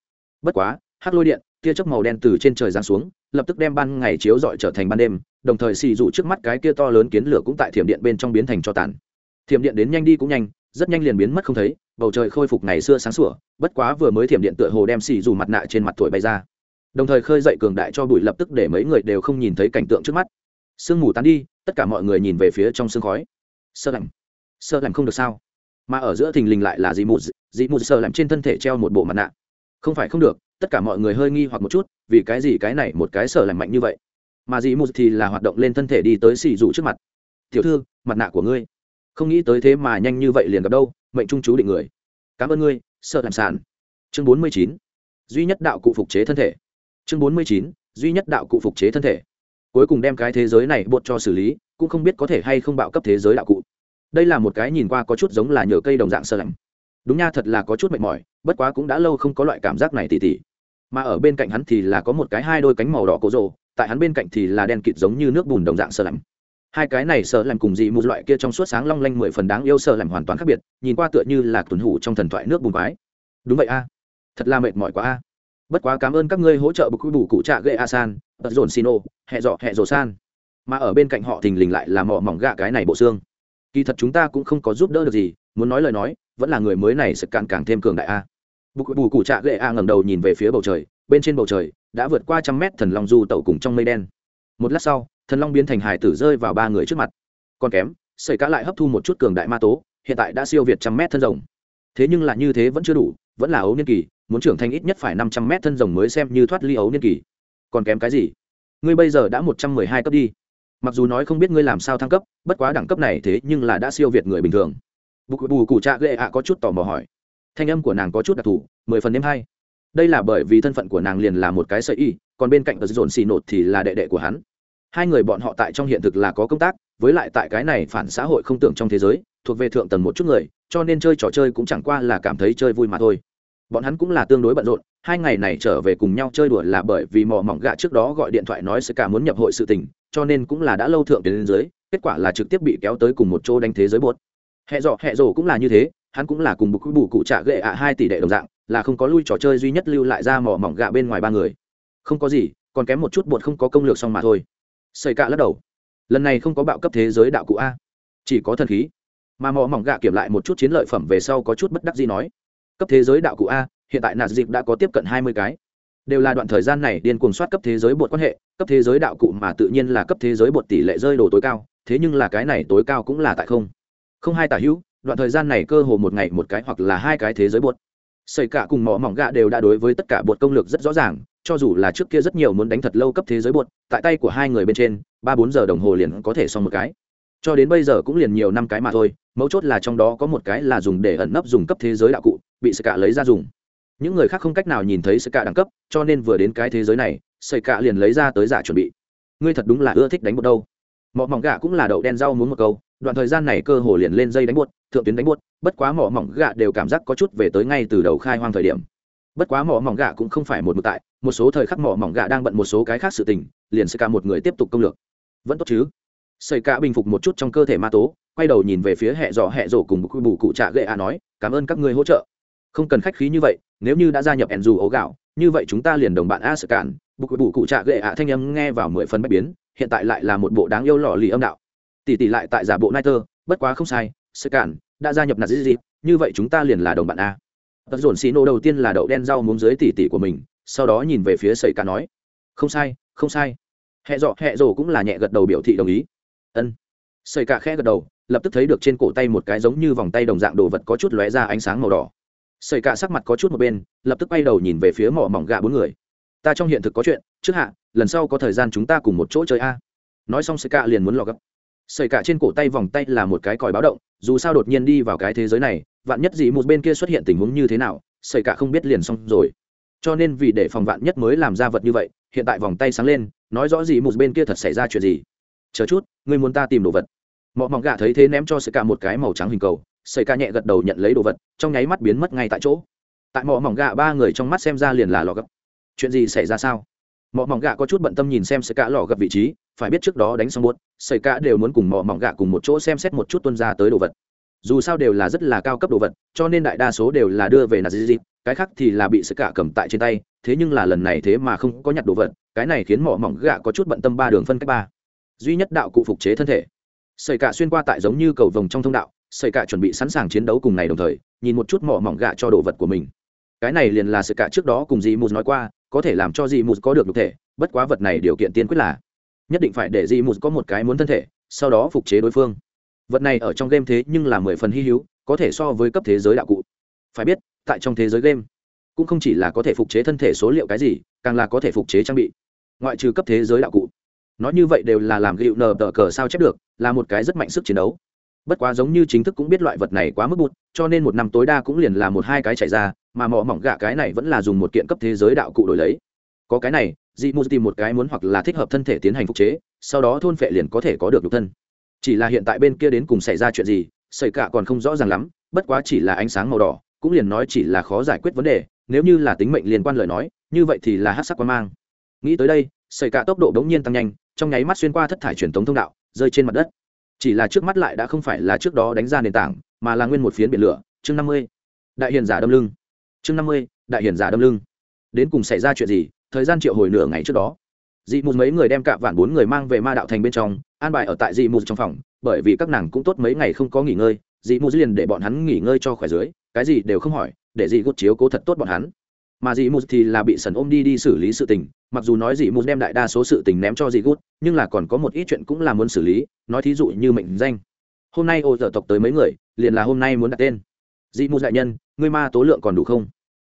Bất quá hát lôi điện, tia chớp màu đen từ trên trời giáng xuống, lập tức đem ban ngày chiếu rọi trở thành ban đêm, đồng thời xì dù trước mắt cái kia to lớn kiến lửa cũng tại thiểm điện bên trong biến thành cho tàn. Thiểm điện đến nhanh đi cũng nhanh, rất nhanh liền biến mất không thấy, bầu trời khôi phục ngày xưa sáng sủa, bất quá vừa mới thiểm điện tựa hồ đem xì dù mặt nạ trên mặt thổi bay ra đồng thời khơi dậy cường đại cho bụi lập tức để mấy người đều không nhìn thấy cảnh tượng trước mắt. Sương mù tán đi, tất cả mọi người nhìn về phía trong sương khói. Sơ lạnh. Sơ lạnh không được sao? Mà ở giữa thình lình lại là dị mù dị mù sơ lạnh trên thân thể treo một bộ mặt nạ. Không phải không được, tất cả mọi người hơi nghi hoặc một chút, vì cái gì cái này một cái sơ lạnh mạnh như vậy? Mà dị mù thì là hoạt động lên thân thể đi tới xì dù trước mặt. Tiểu thư, mặt nạ của ngươi. Không nghĩ tới thế mà nhanh như vậy liền gặp đâu, mệnh trung chú định người. Cảm ơn ngươi, sợ làm sản chương bốn mươi chín. Duy nhất đạo cụ phục chế thân thể chương bốn mươi chín, duy nhất đạo cụ phục chế thân thể. Cuối cùng đem cái thế giới này bột cho xử lý, cũng không biết có thể hay không bạo cấp thế giới đạo cụ. Đây là một cái nhìn qua có chút giống là nhựa cây đồng dạng sơ lạnh. Đúng nha, thật là có chút mệt mỏi, bất quá cũng đã lâu không có loại cảm giác này tỉ tỉ. Mà ở bên cạnh hắn thì là có một cái hai đôi cánh màu đỏ cổ rồ, tại hắn bên cạnh thì là đen kịt giống như nước bùn đồng dạng sơ lạnh. Hai cái này sợ làm cùng gì một loại kia trong suốt sáng long lanh mười phần đáng yêu sợ làm hoàn toàn khác biệt, nhìn qua tựa như là tuần hủ trong thần thoại nước bùn quái. Đúng vậy a, thật là mệt mỏi quá a bất quá cảm ơn các ngươi hỗ trợ bực quy bù cụ trạ gậy a san tật dồn xin ô hẹ dọ, hẹ dồ san. Mà ở bên cạnh họ thình lình lại là mỏ mỏng gạ cái này bộ xương. Kỳ thật chúng ta cũng không có giúp đỡ được gì, muốn nói lời nói, vẫn là người mới này sẽ càng càng thêm cường đại a. Bù bù cụ trạ gậy a ngẩng đầu nhìn về phía bầu trời, bên trên bầu trời đã vượt qua trăm mét thần long du tẩu cùng trong mây đen. Một lát sau, thần long biến thành hải tử rơi vào ba người trước mặt. Còn kém xảy cá lại hấp thu một chút cường đại ma tố, hiện tại đã siêu việt trăm mét thân rồng thế nhưng là như thế vẫn chưa đủ, vẫn là ấu niên kỳ muốn trưởng thành ít nhất phải năm trăm mét thân rồng mới xem như thoát ly ấu niên kỳ. Còn kém cái gì? Ngươi bây giờ đã một trăm mười hai cấp đi. Mặc dù nói không biết ngươi làm sao thăng cấp, bất quá đẳng cấp này thế nhưng là đã siêu việt người bình thường. Bù bù cụ trạ ghệ ạ có chút tò mò hỏi. Thanh âm của nàng có chút đặc thù, mười phần đêm hay đây là bởi vì thân phận của nàng liền là một cái sợi y, còn bên cạnh tờ dồn xì nột thì là đệ đệ của hắn. Hai người bọn họ tại trong hiện thực là có công tác, với lại tại cái này phản xã hội không tưởng trong thế giới, thuộc về thượng tầng một chút người, cho nên chơi trò chơi cũng chẳng qua là cảm thấy chơi vui mà thôi bọn hắn cũng là tương đối bận rộn, hai ngày này trở về cùng nhau chơi đùa là bởi vì mò mỏng gạ trước đó gọi điện thoại nói sẽ cả muốn nhập hội sự tình, cho nên cũng là đã lâu thượng đến lên dưới, kết quả là trực tiếp bị kéo tới cùng một chỗ đánh thế giới bột. Hẹ dọ, hẹ rổ cũng là như thế, hắn cũng là cùng một bù cụ trả gệ ạ hai tỷ đệ đồng dạng, là không có lui trò chơi duy nhất lưu lại ra mỏ mỏng gạ bên ngoài ba người. Không có gì, còn kém một chút bột không có công lược xong mà thôi. Xây cạ lắc đầu. Lần này không có bạo cấp thế giới đạo cụ a. Chỉ có thần khí. Mà mỏ mỏng gạ kiểm lại một chút chiến lợi phẩm về sau có chút bất đắc gì nói cấp thế giới đạo cụ a, hiện tại nạt dịp đã có tiếp cận hai mươi cái. Đều là đoạn thời gian này điên cuồng soát cấp thế giới bột quan hệ, cấp thế giới đạo cụ mà tự nhiên là cấp thế giới bột tỷ lệ rơi đồ tối cao, thế nhưng là cái này tối cao cũng là tại không. Không hai tả hữu, đoạn thời gian này cơ hồ một ngày một cái hoặc là hai cái thế giới bột. Xây cả cùng mỏ mỏng gạ đều đã đối với tất cả bột công lược rất rõ ràng, cho dù là trước kia rất nhiều muốn đánh thật lâu cấp thế giới bột, tại tay của hai người bên trên, ba bốn giờ đồng hồ liền có thể xong một cái. Cho đến bây giờ cũng liền nhiều năm cái mà thôi, mấu chốt là trong đó có một cái là dùng để ẩn nấp dùng cấp thế giới đạo cụ bị sơ cả lấy ra dùng. Những người khác không cách nào nhìn thấy sơ cả đẳng cấp, cho nên vừa đến cái thế giới này sơ cả liền lấy ra tới giả chuẩn bị. Ngươi thật đúng là ưa thích đánh bột đâu. Mỏ mỏng gạ cũng là đậu đen rau muốn một câu, đoạn thời gian này cơ hồ liền lên dây đánh buốt thượng tuyến đánh buốt bất quá mỏ mỏng gạ đều cảm giác có chút về tới ngay từ đầu khai hoang thời điểm. Bất quá mỏ mỏng gạ cũng không phải một mực tại, một số thời khắc mỏ mỏng gạ đang bận một số cái khác sự tình, liền sẽ cả một người tiếp tục công lược. Vẫn tốt chứ? Xây cả bình phục một chút trong cơ thể ma tố, quay đầu nhìn về phía hệ dọ hệ rổ cùng bù bù cụ trạ gệ a nói, cảm ơn các người hỗ trợ không cần khách khí như vậy, nếu như đã gia nhập ẻn dù ấu gạo, như vậy chúng ta liền đồng bạn a sơ cản bục bù cụ trạ gệ ạ thanh âm nghe vào mười phần bất biến, hiện tại lại là một bộ đáng yêu lò lì âm đạo. Tỷ tỷ lại tại giả bộ nai bất quá không sai sơ cản đã gia nhập nạt dĩ dịp như vậy chúng ta liền là đồng bạn a. Tật dồn xì nô đầu tiên là đậu đen rau muốn dưới tỷ tỷ của mình, sau đó nhìn về phía sợi cả nói, không sai không sai. Hẹ dọ, hẹ dồ cũng là nhẹ gật đầu biểu thị đồng ý. Ân. Sợi cả khẽ gật đầu, lập tức thấy được trên cổ tay một cái giống như vòng tay đồng dạng đồ vật có chút lóe ra ánh sáng màu đỏ sợi cả sắc mặt có chút một bên, lập tức quay đầu nhìn về phía mỏ mỏng gà bốn người. Ta trong hiện thực có chuyện, trước hạ, lần sau có thời gian chúng ta cùng một chỗ chơi a. Nói xong sợi cả liền muốn lò gấp. Sợi cả trên cổ tay vòng tay là một cái còi báo động, dù sao đột nhiên đi vào cái thế giới này, vạn nhất gì một bên kia xuất hiện tình huống như thế nào sợi cả không biết liền xong rồi. Cho nên vì để phòng vạn nhất mới làm ra vật như vậy, hiện tại vòng tay sáng lên, nói rõ gì một bên kia thật xảy ra chuyện gì. Chờ chút, ngươi muốn ta tìm đồ vật. Mọ mỏng gà thấy thế ném cho sợi cả một cái màu trắng hình cầu sợi ca nhẹ gật đầu nhận lấy đồ vật, trong nháy mắt biến mất ngay tại chỗ. Tại mỏ mỏng gạ ba người trong mắt xem ra liền là lò gấp. Chuyện gì xảy ra sao? Mỏ mỏng gạ có chút bận tâm nhìn xem sợi cả lò gấp vị trí, phải biết trước đó đánh xong buốt sợi cả đều muốn cùng mỏ mỏng gạ cùng một chỗ xem xét một chút tuân ra tới đồ vật. Dù sao đều là rất là cao cấp đồ vật, cho nên đại đa số đều là đưa về nạt dịp cái khác thì là bị sợi cả cầm tại trên tay, thế nhưng là lần này thế mà không có nhặt đồ vật, cái này khiến mỏ mỏng gạ có chút bận tâm ba đường phân cách ba. Duy nhất đạo cụ phục chế thân thể. Sợi cả xuyên qua tại giống như cầu vồng trong thông đạo sợi cả chuẩn bị sẵn sàng chiến đấu cùng ngày đồng thời, nhìn một chút mỏ mỏng gạ cho đồ vật của mình. Cái này liền là sợi cả trước đó cùng dì mù nói qua, có thể làm cho dì mù có được nhục thể, bất quá vật này điều kiện tiên quyết là nhất định phải để dì mù có một cái muốn thân thể, sau đó phục chế đối phương. Vật này ở trong game thế nhưng là mười phần hy hữu, có thể so với cấp thế giới đạo cụ. Phải biết, tại trong thế giới game, cũng không chỉ là có thể phục chế thân thể số liệu cái gì, càng là có thể phục chế trang bị. Ngoại trừ cấp thế giới đạo cụ. Nói như vậy đều là làm gịu nờ tờ cờ sao chép được, là một cái rất mạnh sức chiến đấu bất quá giống như chính thức cũng biết loại vật này quá mức bụt, cho nên một năm tối đa cũng liền là một hai cái chạy ra, mà mỏ mỏng gạ cái này vẫn là dùng một kiện cấp thế giới đạo cụ đổi lấy. Có cái này, dị mù tìm một cái muốn hoặc là thích hợp thân thể tiến hành phục chế, sau đó thôn phệ liền có thể có được nhục thân. Chỉ là hiện tại bên kia đến cùng xảy ra chuyện gì xảy cả còn không rõ ràng lắm, bất quá chỉ là ánh sáng màu đỏ, cũng liền nói chỉ là khó giải quyết vấn đề, nếu như là tính mệnh liên quan lời nói, như vậy thì là hát sắc quan mang. Nghĩ tới đây xảy cả tốc độ đ ố n g nhiên tăng nhanh, trong nháy mắt xuyên qua thất thải truyền thống thông đạo, rơi trên mặt đất chỉ là trước mắt lại đã không phải là trước đó đánh ra nền tảng, mà là nguyên một phiến biển lửa. Chương năm mươi, đại hiền giả đâm lưng. Chương năm mươi, đại hiền giả đâm lưng. Đến cùng xảy ra chuyện gì, thời gian triệu hồi nửa ngày trước đó. Dị một mấy người đem cạ vạn bốn người mang về ma đạo thành bên trong, an bài ở tại dị một trong phòng, bởi vì các nàng cũng tốt mấy ngày không có nghỉ ngơi, dị một liền để bọn hắn nghỉ ngơi cho khỏe dưới, cái gì đều không hỏi, để dị gút chiếu cố thật tốt bọn hắn mà dị mù thì là bị sần ôm đi đi xử lý sự tình. Mặc dù nói dị mù đem đại đa số sự tình ném cho dị gút, nhưng là còn có một ít chuyện cũng là muốn xử lý. Nói thí dụ như mệnh danh. Hôm nay ô dở tộc tới mấy người, liền là hôm nay muốn đặt tên. Dị mù đại nhân, ngươi ma tố lượng còn đủ không?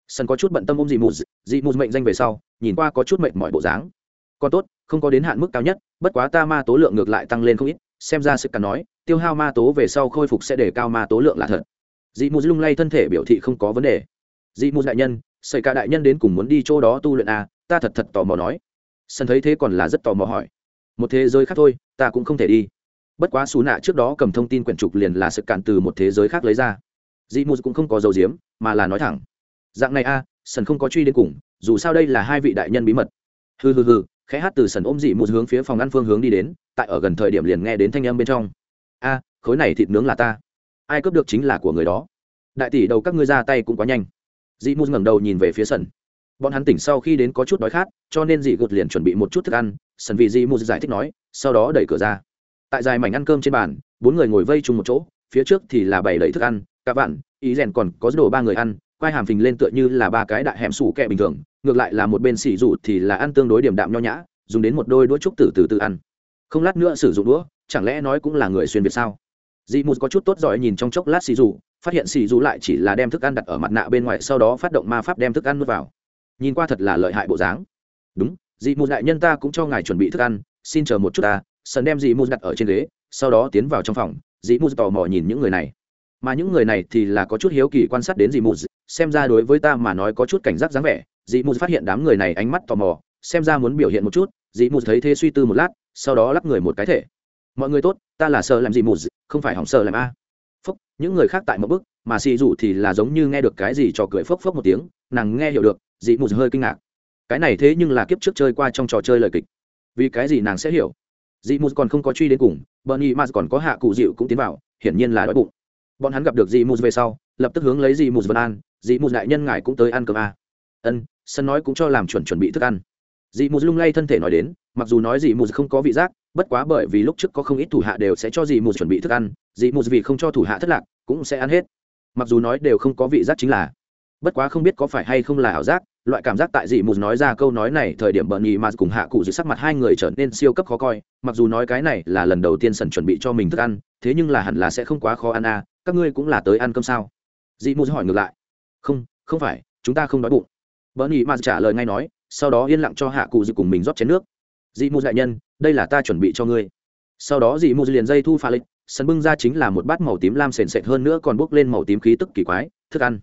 Sần có chút bận tâm ôm dị mù dị mù mệnh danh về sau, nhìn qua có chút mệnh mọi bộ dáng. Còn tốt, không có đến hạn mức cao nhất, bất quá ta ma tố lượng ngược lại tăng lên không ít. Xem ra sự cắn nói, tiêu hao ma tố về sau khôi phục sẽ để cao ma tố lượng là thật. Dị mù lung lay thân thể biểu thị không có vấn đề. Dị mù đại nhân xảy cả đại nhân đến cùng muốn đi chỗ đó tu luyện à, ta thật thật tò mò nói. Sân thấy thế còn là rất tò mò hỏi. Một thế giới khác thôi ta cũng không thể đi. Bất quá xú nạ trước đó cầm thông tin quyển trục liền là sự cản từ một thế giới khác lấy ra. Dị mù cũng không có dầu diếm mà là nói thẳng. Dạng này a à, sần không có truy đến cùng dù sao đây là hai vị đại nhân bí mật. Hừ hừ hừ khẽ hát từ sần ôm dị mù hướng phía phòng ăn phương hướng đi đến tại ở gần thời điểm liền nghe đến thanh âm bên trong. A khối này thịt nướng là ta. Ai cướp được chính là của người đó. Đại tỷ đầu các ngươi ra tay cũng quá nhanh dị mù ngẩng đầu nhìn về phía sân bọn hắn tỉnh sau khi đến có chút đói khát, cho nên dị gột liền chuẩn bị một chút thức ăn sân vì dị mù giải thích nói, sau đó đẩy cửa ra. Tại dài mảnh ăn cơm trên bàn, bốn người ngồi vây chung một chỗ, phía trước thì là bảy đẩy thức ăn, cả vạn, ý rèn còn có đồ ba người ăn, quai hàm phình lên tựa như là ba cái đại hẻm sủ kẹ bình thường, ngược lại là một bên xỉ dụ thì là ăn tương đối điểm đạm nho nhã, dùng đến một đôi đũa trúc tử từ từ ăn. Không lát nữa sử dụng đũa, chẳng lẽ nói cũng là người xuyên việt sao? Dị mù có chút tốt giỏi nhìn trong chốc lát xì dù phát hiện xì dù lại chỉ là đem thức ăn đặt ở mặt nạ bên ngoài, sau đó phát động ma pháp đem thức ăn nuốt vào. Nhìn qua thật là lợi hại bộ dáng. Đúng dị mù đại nhân ta cũng cho ngài chuẩn bị thức ăn, xin chờ một chút ta sần đem dị mù đặt ở trên ghế, sau đó tiến vào trong phòng. Dị mù tò mò nhìn những người này. Mà những người này thì là có chút hiếu kỳ quan sát đến dị mù xem ra đối với ta mà nói có chút cảnh giác dáng vẻ. Dị mù phát hiện đám người này ánh mắt tò mò, xem ra muốn biểu hiện một chút. Dị mù thấy thế suy tư một lát, sau đó lắp người một cái thể. Mọi người tốt, ta là sợ làm dị mù không phải hỏng sợ làm a phốc những người khác tại một bức mà xì dù thì là giống như nghe được cái gì trò cười phốc phốc một tiếng, nàng nghe hiểu được, dị mù hơi kinh ngạc. Cái này thế nhưng là kiếp trước chơi qua trong trò chơi lời kịch. Vì cái gì nàng sẽ hiểu? Dị mù còn không có truy đến cùng, bernie mà còn có hạ cụ dịu cũng tiến vào, hiển nhiên là đói bụng. Bọn hắn gặp được dị mù về sau, lập tức hướng lấy dị mù vân an, dị mù đại nhân ngài cũng tới ăn cơm a ân, sân nói cũng cho làm chuẩn chuẩn bị thức ăn. Dị mù lung lay thân thể nói đến, mặc dù nói dị mù không có vị giác bất quá bởi vì lúc trước có không ít thủ hạ đều sẽ cho dị mù chuẩn bị thức ăn dị mù vì không cho thủ hạ thất lạc, cũng sẽ ăn hết. Mặc dù nói đều không có vị giác chính là. Bất quá không biết có phải hay không là ảo giác, loại cảm giác tại dị mù nói ra câu nói này thời điểm bợn nhì mà cùng hạ cụ giữ sắc mặt hai người trở nên siêu cấp khó coi, mặc dù nói cái này là lần đầu tiên sần chuẩn bị cho mình thức ăn, thế nhưng là hẳn là sẽ không quá khó ăn à các ngươi cũng là tới ăn cơm sao? Dị mù hỏi ngược lại. Không không phải, chúng ta không đói bụng. Bợn nhì mà trả lời ngay nói, sau đó yên lặng cho hạ cụ giữ cùng mình rót chén nước. Dị mù đại nhân đây là ta chuẩn bị cho ngươi. Sau đó dì mù liền dây thu pha lịch, sân bưng ra chính là một bát màu tím lam sền sệt hơn nữa còn bốc lên màu tím khí tức kỳ quái, thức ăn.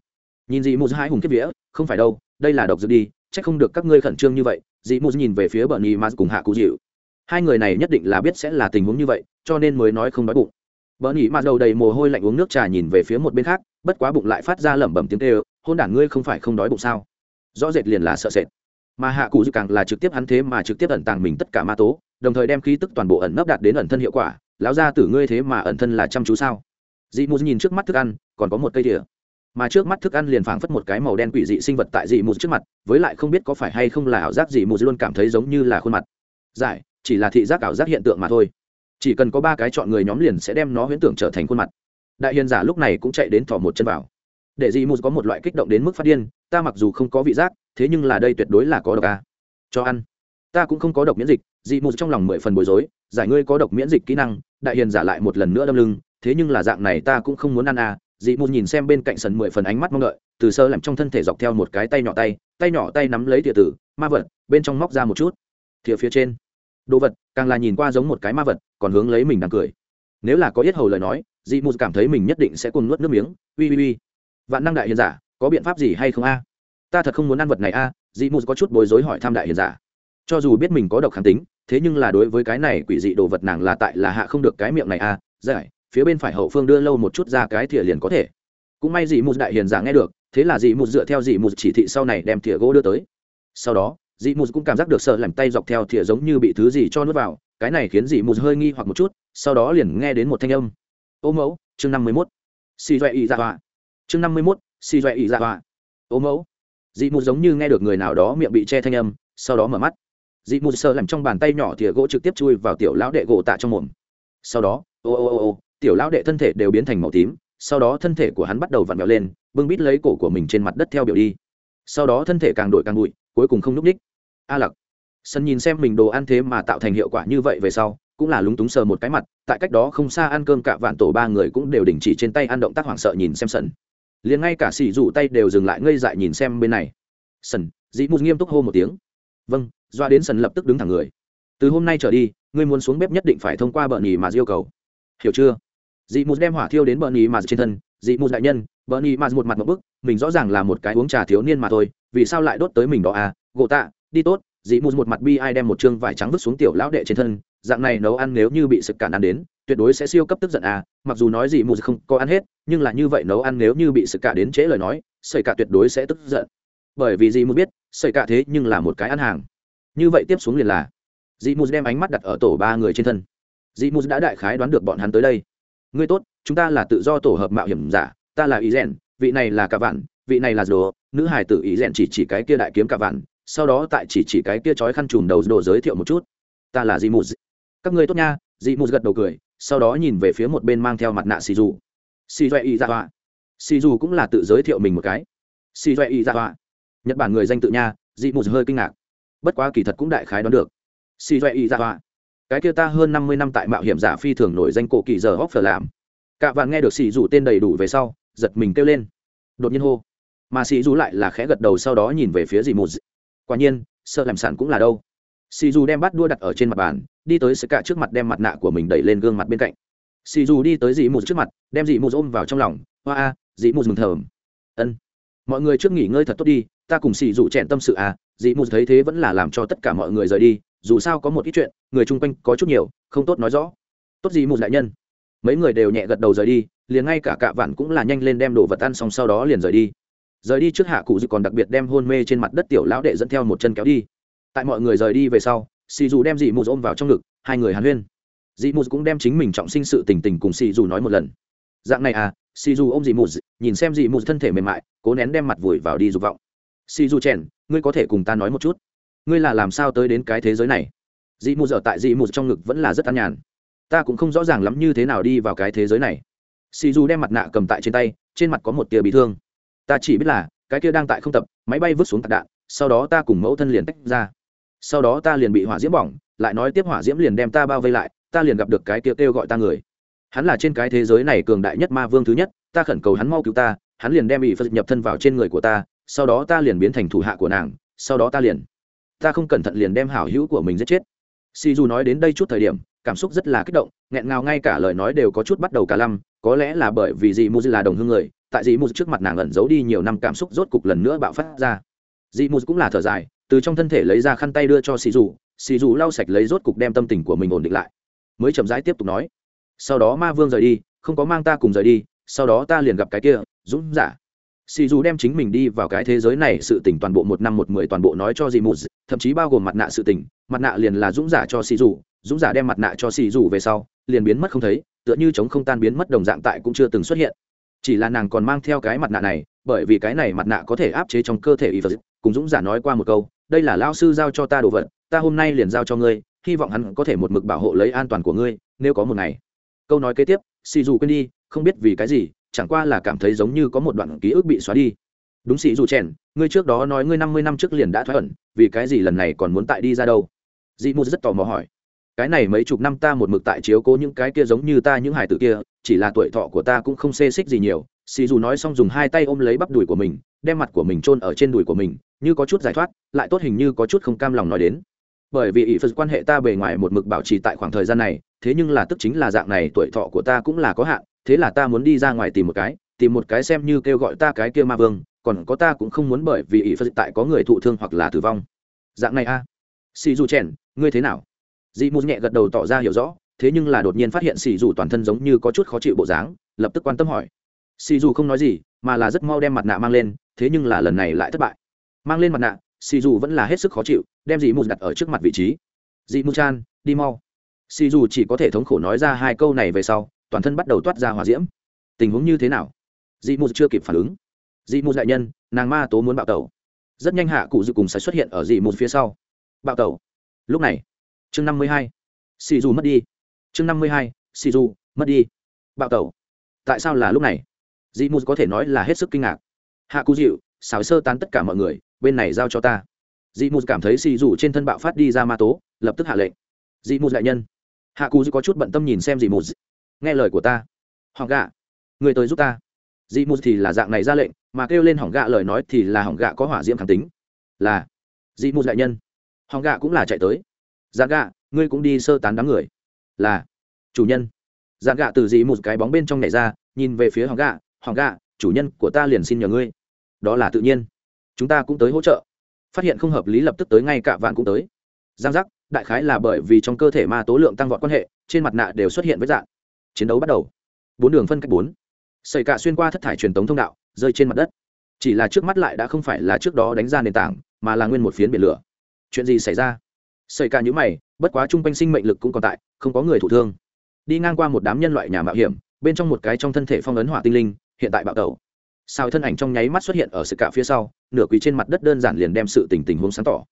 Nhìn dì mù hai hùng kiếp vía, không phải đâu, đây là độc dược đi, chắc không được các ngươi khẩn trương như vậy, dì mù nhìn về phía bờ nhì mà cùng hạ cụ dịu. Hai người này nhất định là biết sẽ là tình huống như vậy, cho nên mới nói không đói bụng. Bờ nhì mà đầu đầy mồ hôi lạnh uống nước trà nhìn về phía một bên khác, bất quá bụng lại phát ra lẩm bẩm tiếng kêu, hôn đản ngươi không phải không đói bụng sao? Rõ rệt liền là sợ sệt mà hạ cụ dự càng là trực tiếp hắn thế mà trực tiếp ẩn tàng mình tất cả ma tố, đồng thời đem khí tức toàn bộ ẩn nấp đạt đến ẩn thân hiệu quả. Lão ra tử ngươi thế mà ẩn thân là chăm chú sao? Dị mù nhìn trước mắt thức ăn, còn có một cây đĩa. mà trước mắt thức ăn liền phảng phất một cái màu đen quỷ dị sinh vật tại dị mù trước mặt, với lại không biết có phải hay không là ảo giác dị mù luôn cảm thấy giống như là khuôn mặt. Giải, chỉ là thị giác ảo giác hiện tượng mà thôi. Chỉ cần có ba cái chọn người nhóm liền sẽ đem nó huyễn tưởng trở thành khuôn mặt. Đại hiền giả lúc này cũng chạy đến thỏ một chân vào. Để dị mù có một loại kích động đến mức phát điên, ta mặc dù không có vị giác thế nhưng là đây tuyệt đối là có độc a. Cho ăn. Ta cũng không có độc miễn dịch, dị mù trong lòng mười phần bối rối, giải ngươi có độc miễn dịch kỹ năng, đại hiền giả lại một lần nữa đâm lưng, thế nhưng là dạng này ta cũng không muốn ăn à dị mù nhìn xem bên cạnh sần mười phần ánh mắt mong đợi, từ sơ làm trong thân thể dọc theo một cái tay nhỏ tay tay nhỏ tay nắm lấy thìa tử, ma vật, bên trong móc ra một chút. Thìa phía trên. Đồ vật, càng là nhìn qua giống một cái ma vật, còn hướng lấy mình đang cười. Nếu là có yết hầu lời nói, dị mù cảm thấy mình nhất định sẽ cùng nuốt nước miếng. Ui ui ui vạn năng đại hiền giả, có biện pháp gì hay không a? Ta thật không muốn ăn vật này a dị mù có chút bối rối hỏi tham đại hiền giả. Cho dù biết mình có độc kháng tính, thế nhưng là đối với cái này quỷ dị đồ vật nàng là tại là hạ không được cái miệng này a, giải, phía bên phải hậu phương đưa lâu một chút ra cái thìa liền có thể. Cũng may dị mù đại hiền giả nghe được, thế là dị mù dựa theo dị mù chỉ thị sau này đem thìa gỗ đưa tới. Sau đó dị mù cũng cảm giác được sợ làm tay dọc theo thìa giống như bị thứ gì cho nuốt vào, cái này khiến dị mù hơi nghi hoặc một chút, sau đó liền nghe đến một thanh âm. Ô mẫu, chương năm mươi mốt. Xì doẹ ý dạ họa. Chương năm mươi mốt, xì doẹ ý dạ họa. Ô mẫu dị mù giống như nghe được người nào đó miệng bị che thanh âm, sau đó mở mắt. Dị mù sơ làm trong bàn tay nhỏ thìa gỗ trực tiếp chui vào tiểu lão đệ gỗ tạ trong mồm. Sau đó, ô ô ô ô, tiểu lão đệ thân thể đều biến thành màu tím, sau đó thân thể của hắn bắt đầu vặn vẹo lên, bưng bít lấy cổ của mình trên mặt đất theo biểu đi. Sau đó thân thể càng đổi càng bụi, cuối cùng không n ú c ních. A lặc. Sân nhìn xem mình đồ ăn thế mà tạo thành hiệu quả như vậy về sau, cũng là lúng túng sờ một cái mặt, tại cách đó không xa ăn cơm cả vạn tổ ba người cũng đều đình chỉ trên tay ăn động tác hoảng sợ nhìn xem sân liền ngay cả xỉ rủ tay đều dừng lại ngây dại nhìn xem bên này. Sần, dĩ mụt nghiêm túc hô một tiếng. Vâng doa đến sần lập tức đứng thẳng người. Từ hôm nay trở đi, ngươi muốn xuống bếp nhất định phải thông qua bờ nhì mà yêu cầu. Hiểu chưa? Dị mụt đem hỏa thiêu đến bờ nhì mà trên thân. Dị mụt đại nhân, bờ nhì mà một mặt một bức, mình rõ ràng là một cái uống trà thiếu niên mà thôi, vì sao lại đốt tới mình đó à? Gỗ tạ, đi tốt. Dị mụt một mặt bi ai đem một chương vải trắng vứt xuống tiểu lão đệ trên thân. Dạng này nấu ăn nếu như bị sực cản ăn đến tuyệt đối sẽ siêu cấp tức giận à mặc dù nói gì mù không có ăn hết, nhưng là như vậy nấu ăn nếu như bị sợi cả đến trễ lời nói, sợi cả tuyệt đối sẽ tức giận. Bởi vì gì mù biết, sợi cả thế nhưng là một cái ăn hàng. Như vậy tiếp xuống liền là dì mù đem ánh mắt đặt ở tổ ba người trên thân. Dì mù đã đại khái đoán được bọn hắn tới đây. Ngươi tốt, chúng ta là tự do tổ hợp mạo hiểm giả, ta là ý rèn, vị này là cả vạn, vị này là đồ, nữ hải tử ý rèn chỉ chỉ cái kia đại kiếm cả vạn, sau đó tại chỉ chỉ cái kia trói khăn chùm đầu đồ giới thiệu một chút. Ta là dì mù. Các ngươi tốt nha dì mù gật đầu cười sau đó nhìn về phía một bên mang theo mặt nạ xì dù. Xì doẹ y ra họa. Xì dù cũng là tự giới thiệu mình một cái. Xì doẹ y ra họa. Nhật bản người danh tự nha, dị mù hơi kinh ngạc. Bất quá kỳ thật cũng đại khái đoán được. Xì doẹ y ra họa. Cái kia ta hơn năm mươi năm tại mạo hiểm giả phi thường nổi danh cổ kỳ giờ hóc phở làm cạ vạn nghe được xì dù tên đầy đủ về sau, giật mình kêu lên. Đột nhiên hô. Mà xì dù lại là khẽ gật đầu sau đó nhìn về phía dị mù quả nhiên, sợ làm sản cũng là đâu. Xì dù đem bắt đua đặt ở trên mặt bàn đi tới sẽ cả trước mặt đem mặt nạ của mình đẩy lên gương mặt bên cạnh. Xì dù đi tới dì mù trước mặt, đem dì mù ôm vào trong lòng. Hoa a, dì mù mừng thờm ân. Mọi người trước nghỉ ngơi thật tốt đi, ta cùng xì dù chẹn tâm sự à dì mù thấy thế vẫn là làm cho tất cả mọi người rời đi, dù sao có một ít chuyện, người chung quanh có chút nhiều, không tốt nói rõ. Tốt gì mù đại nhân. Mấy người đều nhẹ gật đầu rời đi, liền ngay cả cạ vạn cũng là nhanh lên đem đồ vật ăn xong sau đó liền rời đi. Rời đi trước hạ cụ dự còn đặc biệt đem hôn mê trên mặt đất tiểu lão đệ dẫn theo một chân kéo đi. Tại mọi người rời đi về sau xì dù đem dị mù ôm vào trong ngực, hai người hàn huyên. Dị mù cũng đem chính mình trọng sinh sự tình tình cùng xì dù nói một lần. Dạng này à xì dù ôm dị mù nhìn xem dị mù thân thể mềm mại, cố nén đem mặt vùi vào đi dục vọng. Xì dù chèn, ngươi có thể cùng ta nói một chút. Ngươi là làm sao tới đến cái thế giới này? Dị mù ở tại dị mù trong ngực vẫn là rất an nhàn. Ta cũng không rõ ràng lắm như thế nào đi vào cái thế giới này. Xì dù đem mặt nạ cầm tại trên tay, trên mặt có một tia bị thương. Ta chỉ biết là, cái kia đang tại không tập, máy bay vứt xuống tạc đạn, sau đó ta cùng mẫu thân liền tách ra sau đó ta liền bị hỏa diễm bỏng, lại nói tiếp hỏa diễm liền đem ta bao vây lại, ta liền gặp được cái kia kêu gọi ta người. Hắn là trên cái thế giới này cường đại nhất ma vương thứ nhất, ta khẩn cầu hắn mau cứu ta, hắn liền đem bị phật nhập thân vào trên người của ta, sau đó ta liền biến thành thủ hạ của nàng, sau đó ta liền, ta không cẩn thận liền đem hảo hữu của mình giết chết. Si du nói đến đây chút thời điểm, cảm xúc rất là kích động, nghẹn ngào ngay cả lời nói đều có chút bắt đầu cả lăm, có lẽ là bởi vì dì mu là đồng hương người, tại dì mu trước mặt nàng ẩn giấu đi nhiều năm cảm xúc rốt cục lần nữa bạo phát ra. Dì mù cũng là thở dài từ trong thân thể lấy ra khăn tay đưa cho xì dù xì dù lau sạch lấy rốt cục đem tâm tình của mình ổn định lại. Mới chậm rãi tiếp tục nói, sau đó ma vương rời đi, không có mang ta cùng rời đi, sau đó ta liền gặp cái kia, dũng giả. Xì dù đem chính mình đi vào cái thế giới này sự tỉnh toàn bộ một năm một mười toàn bộ nói cho dì mù thậm chí bao gồm mặt nạ sự tỉnh mặt nạ liền là dũng giả cho xì dù, dũng giả đem mặt nạ cho xì dù về sau, liền biến mất không thấy, tựa như chống không tan biến mất đồng dạng tại cũng chưa từng xuất hiện. Chỉ là nàng còn mang theo cái mặt nạ này, bởi vì cái này mặt nạ có thể áp chế trong cơ thể y vật cùng dũng giả nói qua một câu đây là lao sư giao cho ta đồ vật, ta hôm nay liền giao cho ngươi, hy vọng hắn có thể một mực bảo hộ lấy an toàn của ngươi, nếu có một ngày. Câu nói kế tiếp xì dù quên đi, không biết vì cái gì, chẳng qua là cảm thấy giống như có một đoạn ký ức bị xóa đi. Đúng xì dù chèn, ngươi trước đó nói ngươi năm mươi năm trước liền đã thoái ẩn, vì cái gì lần này còn muốn tại đi ra đâu? Dị mù rất tò mò hỏi. Cái này mấy chục năm ta một mực tại chiếu cố những cái kia giống như ta những hải tử kia, chỉ là tuổi thọ của ta cũng không xê xích gì nhiều. Xì dù nói xong dùng hai tay ôm lấy bắp đùi của mình đem mặt của mình chôn ở trên đùi của mình, như có chút giải thoát, lại tốt hình như có chút không cam lòng nói đến. Bởi vì ỷ phật quan hệ ta bề ngoài một mực bảo trì tại khoảng thời gian này, thế nhưng là tức chính là dạng này, tuổi thọ của ta cũng là có hạn, thế là ta muốn đi ra ngoài tìm một cái, tìm một cái xem như kêu gọi ta cái kia ma vương, còn có ta cũng không muốn bởi vì ỷ phật tại có người thụ thương hoặc là tử vong. Dạng này a. À. xì dù chèn, ngươi thế nào? Dị mù nhẹ gật đầu tỏ ra hiểu rõ, thế nhưng là đột nhiên phát hiện xì dù toàn thân giống như có chút khó chịu bộ dáng, lập tức quan tâm hỏi. Xì dù không nói gì mà là rất mau đem mặt nạ mang lên, thế nhưng là lần này lại thất bại. Mang lên mặt nạ xì dù vẫn là hết sức khó chịu, đem dị mù đặt ở trước mặt vị trí. Dị mù chan, đi mau. Xì dù chỉ có thể thống khổ nói ra hai câu này về sau, toàn thân bắt đầu toát ra hòa diễm. Tình huống như thế nào? Dị mù chưa kịp phản ứng. Dị mù đại nhân, nàng ma tố muốn bạo tẩu. Rất nhanh hạ cụ dự cùng sẽ xuất hiện ở dị mù phía sau. Bạo tẩu. Lúc này, chương năm mươi hai xì dù mất đi. Chương năm mươi hai xì dù mất đi. Bạo tẩu. Tại sao là lúc này? Dị mù có thể nói là hết sức kinh ngạc. Hạ cụ dịu xào sơ tán tất cả mọi người, bên này giao cho ta. Dị mù cảm thấy xì rủ trên thân bạo phát đi ra ma tố, lập tức hạ lệnh. Dị mù đại nhân. Hạ cụ dịu có chút bận tâm nhìn xem dị mù nghe lời của ta. Hỏng gạ. Người tới giúp ta. Dị mù thì là dạng này ra lệnh, mà kêu lên hỏng gạ lời nói thì là hỏng gạ có hỏa diễm kháng tính. Là. Dị mù đại nhân. Hỏng gạ cũng là chạy tới. Dạng gạ, ngươi cũng đi sơ tán đám người. Là. Chủ nhân. Dạng gạ từ dị Mù cái bóng bên trong này ra, nhìn về phía hỏng gạ Hoàng gạ chủ nhân của ta liền xin nhờ ngươi. Đó là tự nhiên. Chúng ta cũng tới hỗ trợ. Phát hiện không hợp lý lập tức tới ngay cả vạn cũng tới. Giang giác, đại khái là bởi vì trong cơ thể ma tố lượng tăng vọt quan hệ, trên mặt nạ đều xuất hiện với dạng. Chiến đấu bắt đầu. Bốn đường phân cách bốn. Xảy cả xuyên qua thất thải truyền tống thông đạo, rơi trên mặt đất. Chỉ là trước mắt lại đã không phải là trước đó đánh ra nền tảng, mà là nguyên một phiến biển lửa. Chuyện gì xảy ra? Xảy cả những mày, bất quá chung quanh sinh mệnh lực cũng còn tại, không có người thụ thương. Đi ngang qua một đám nhân loại nhà mạo hiểm, bên trong một cái trong thân thể phong ấn hỏa tinh linh hiện tại bạo tẩu. Sao thân ảnh trong nháy mắt xuất hiện ở sự cả phía sau, nửa quý trên mặt đất đơn giản liền đem sự tình tình huống sáng tỏ.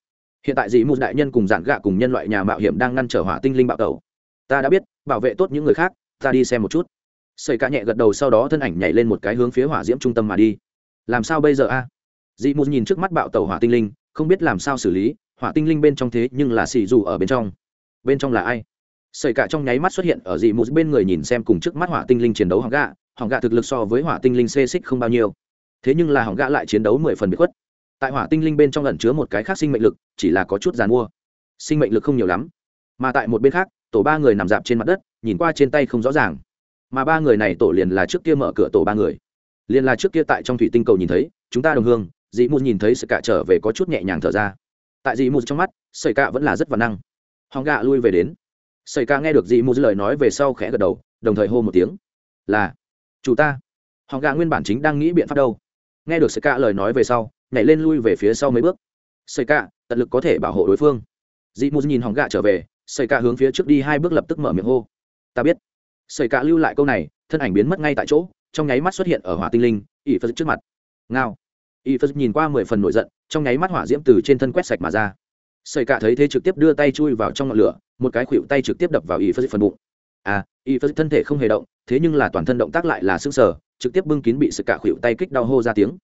Hiện tại dì một đại nhân cùng giản gạ cùng nhân loại nhà mạo hiểm đang ngăn trở hỏa tinh linh bạo tẩu. Ta đã biết, bảo vệ tốt những người khác, ta đi xem một chút. Sợi cả nhẹ gật đầu sau đó thân ảnh nhảy lên một cái hướng phía hỏa diễm trung tâm mà đi. Làm sao bây giờ a? À? dị một nhìn trước mắt bạo tàu hỏa tinh linh, không biết làm sao xử lý, hỏa tinh linh bên trong thế nhưng là xì dù ở bên trong. Bên trong là ai? Sợi cả trong nháy mắt xuất hiện ở dị một bên người nhìn xem cùng trước mắt hỏa tinh linh chiến đấu hoặc gạ hỏng gạ thực lực so với hỏa tinh linh xê xích không bao nhiêu. Thế nhưng là hỏng gạ lại chiến đấu mười phần bị khuất. Tại hỏa tinh linh bên trong lẩn chứa một cái khác sinh mệnh lực, chỉ là có chút g i à n mua. Sinh mệnh lực không nhiều lắm. Mà tại một bên khác, tổ ba người nằm dạp trên mặt đất, nhìn qua trên tay không rõ ràng. Mà ba người này tổ liền là trước kia mở cửa tổ ba người. Liền là trước kia tại trong thủy tinh cầu nhìn thấy, chúng ta đồng hương dị mù nhìn thấy sự cạ trở về có chút nhẹ nhàng thở ra. Tại dị mù trong mắt sợi cạ vẫn là rất văn năng. Hòng gạ lui về đến. Sợi cạ nghe được dị mù lời nói về sau khẽ gật đầu, đồng thời hô một tiếng. Là chủ ta. Họ gạ nguyên bản chính đang nghĩ biện pháp đâu. Nghe được sợi cạ lời nói về sau, nhảy lên lui về phía sau mấy bước. Sợi cạ tận lực có thể bảo hộ đối phương. Dị mù nhìn hòng gạ trở về sợi cạ hướng phía trước đi hai bước lập tức mở miệng hô. Ta biết. Sợi cạ lưu lại câu này, thân ảnh biến mất ngay tại chỗ, trong nháy mắt xuất hiện ở hỏa tinh linh, ỷ phật trước mặt. Ngao. Y phật nhìn qua mười phần nổi giận, trong nháy mắt hỏa diễm từ trên thân quét sạch mà ra. Sợi cạ thấy thế trực tiếp đưa tay chui vào trong ngọn lửa, một cái khuỵu tay trực tiếp đập vào y phật phần bụng. À y phật thân thể không hề động, thế nhưng là toàn thân động tác lại là sức sở trực tiếp bưng kín bị sự cả khuỵu tay kích đau hô ra tiếng.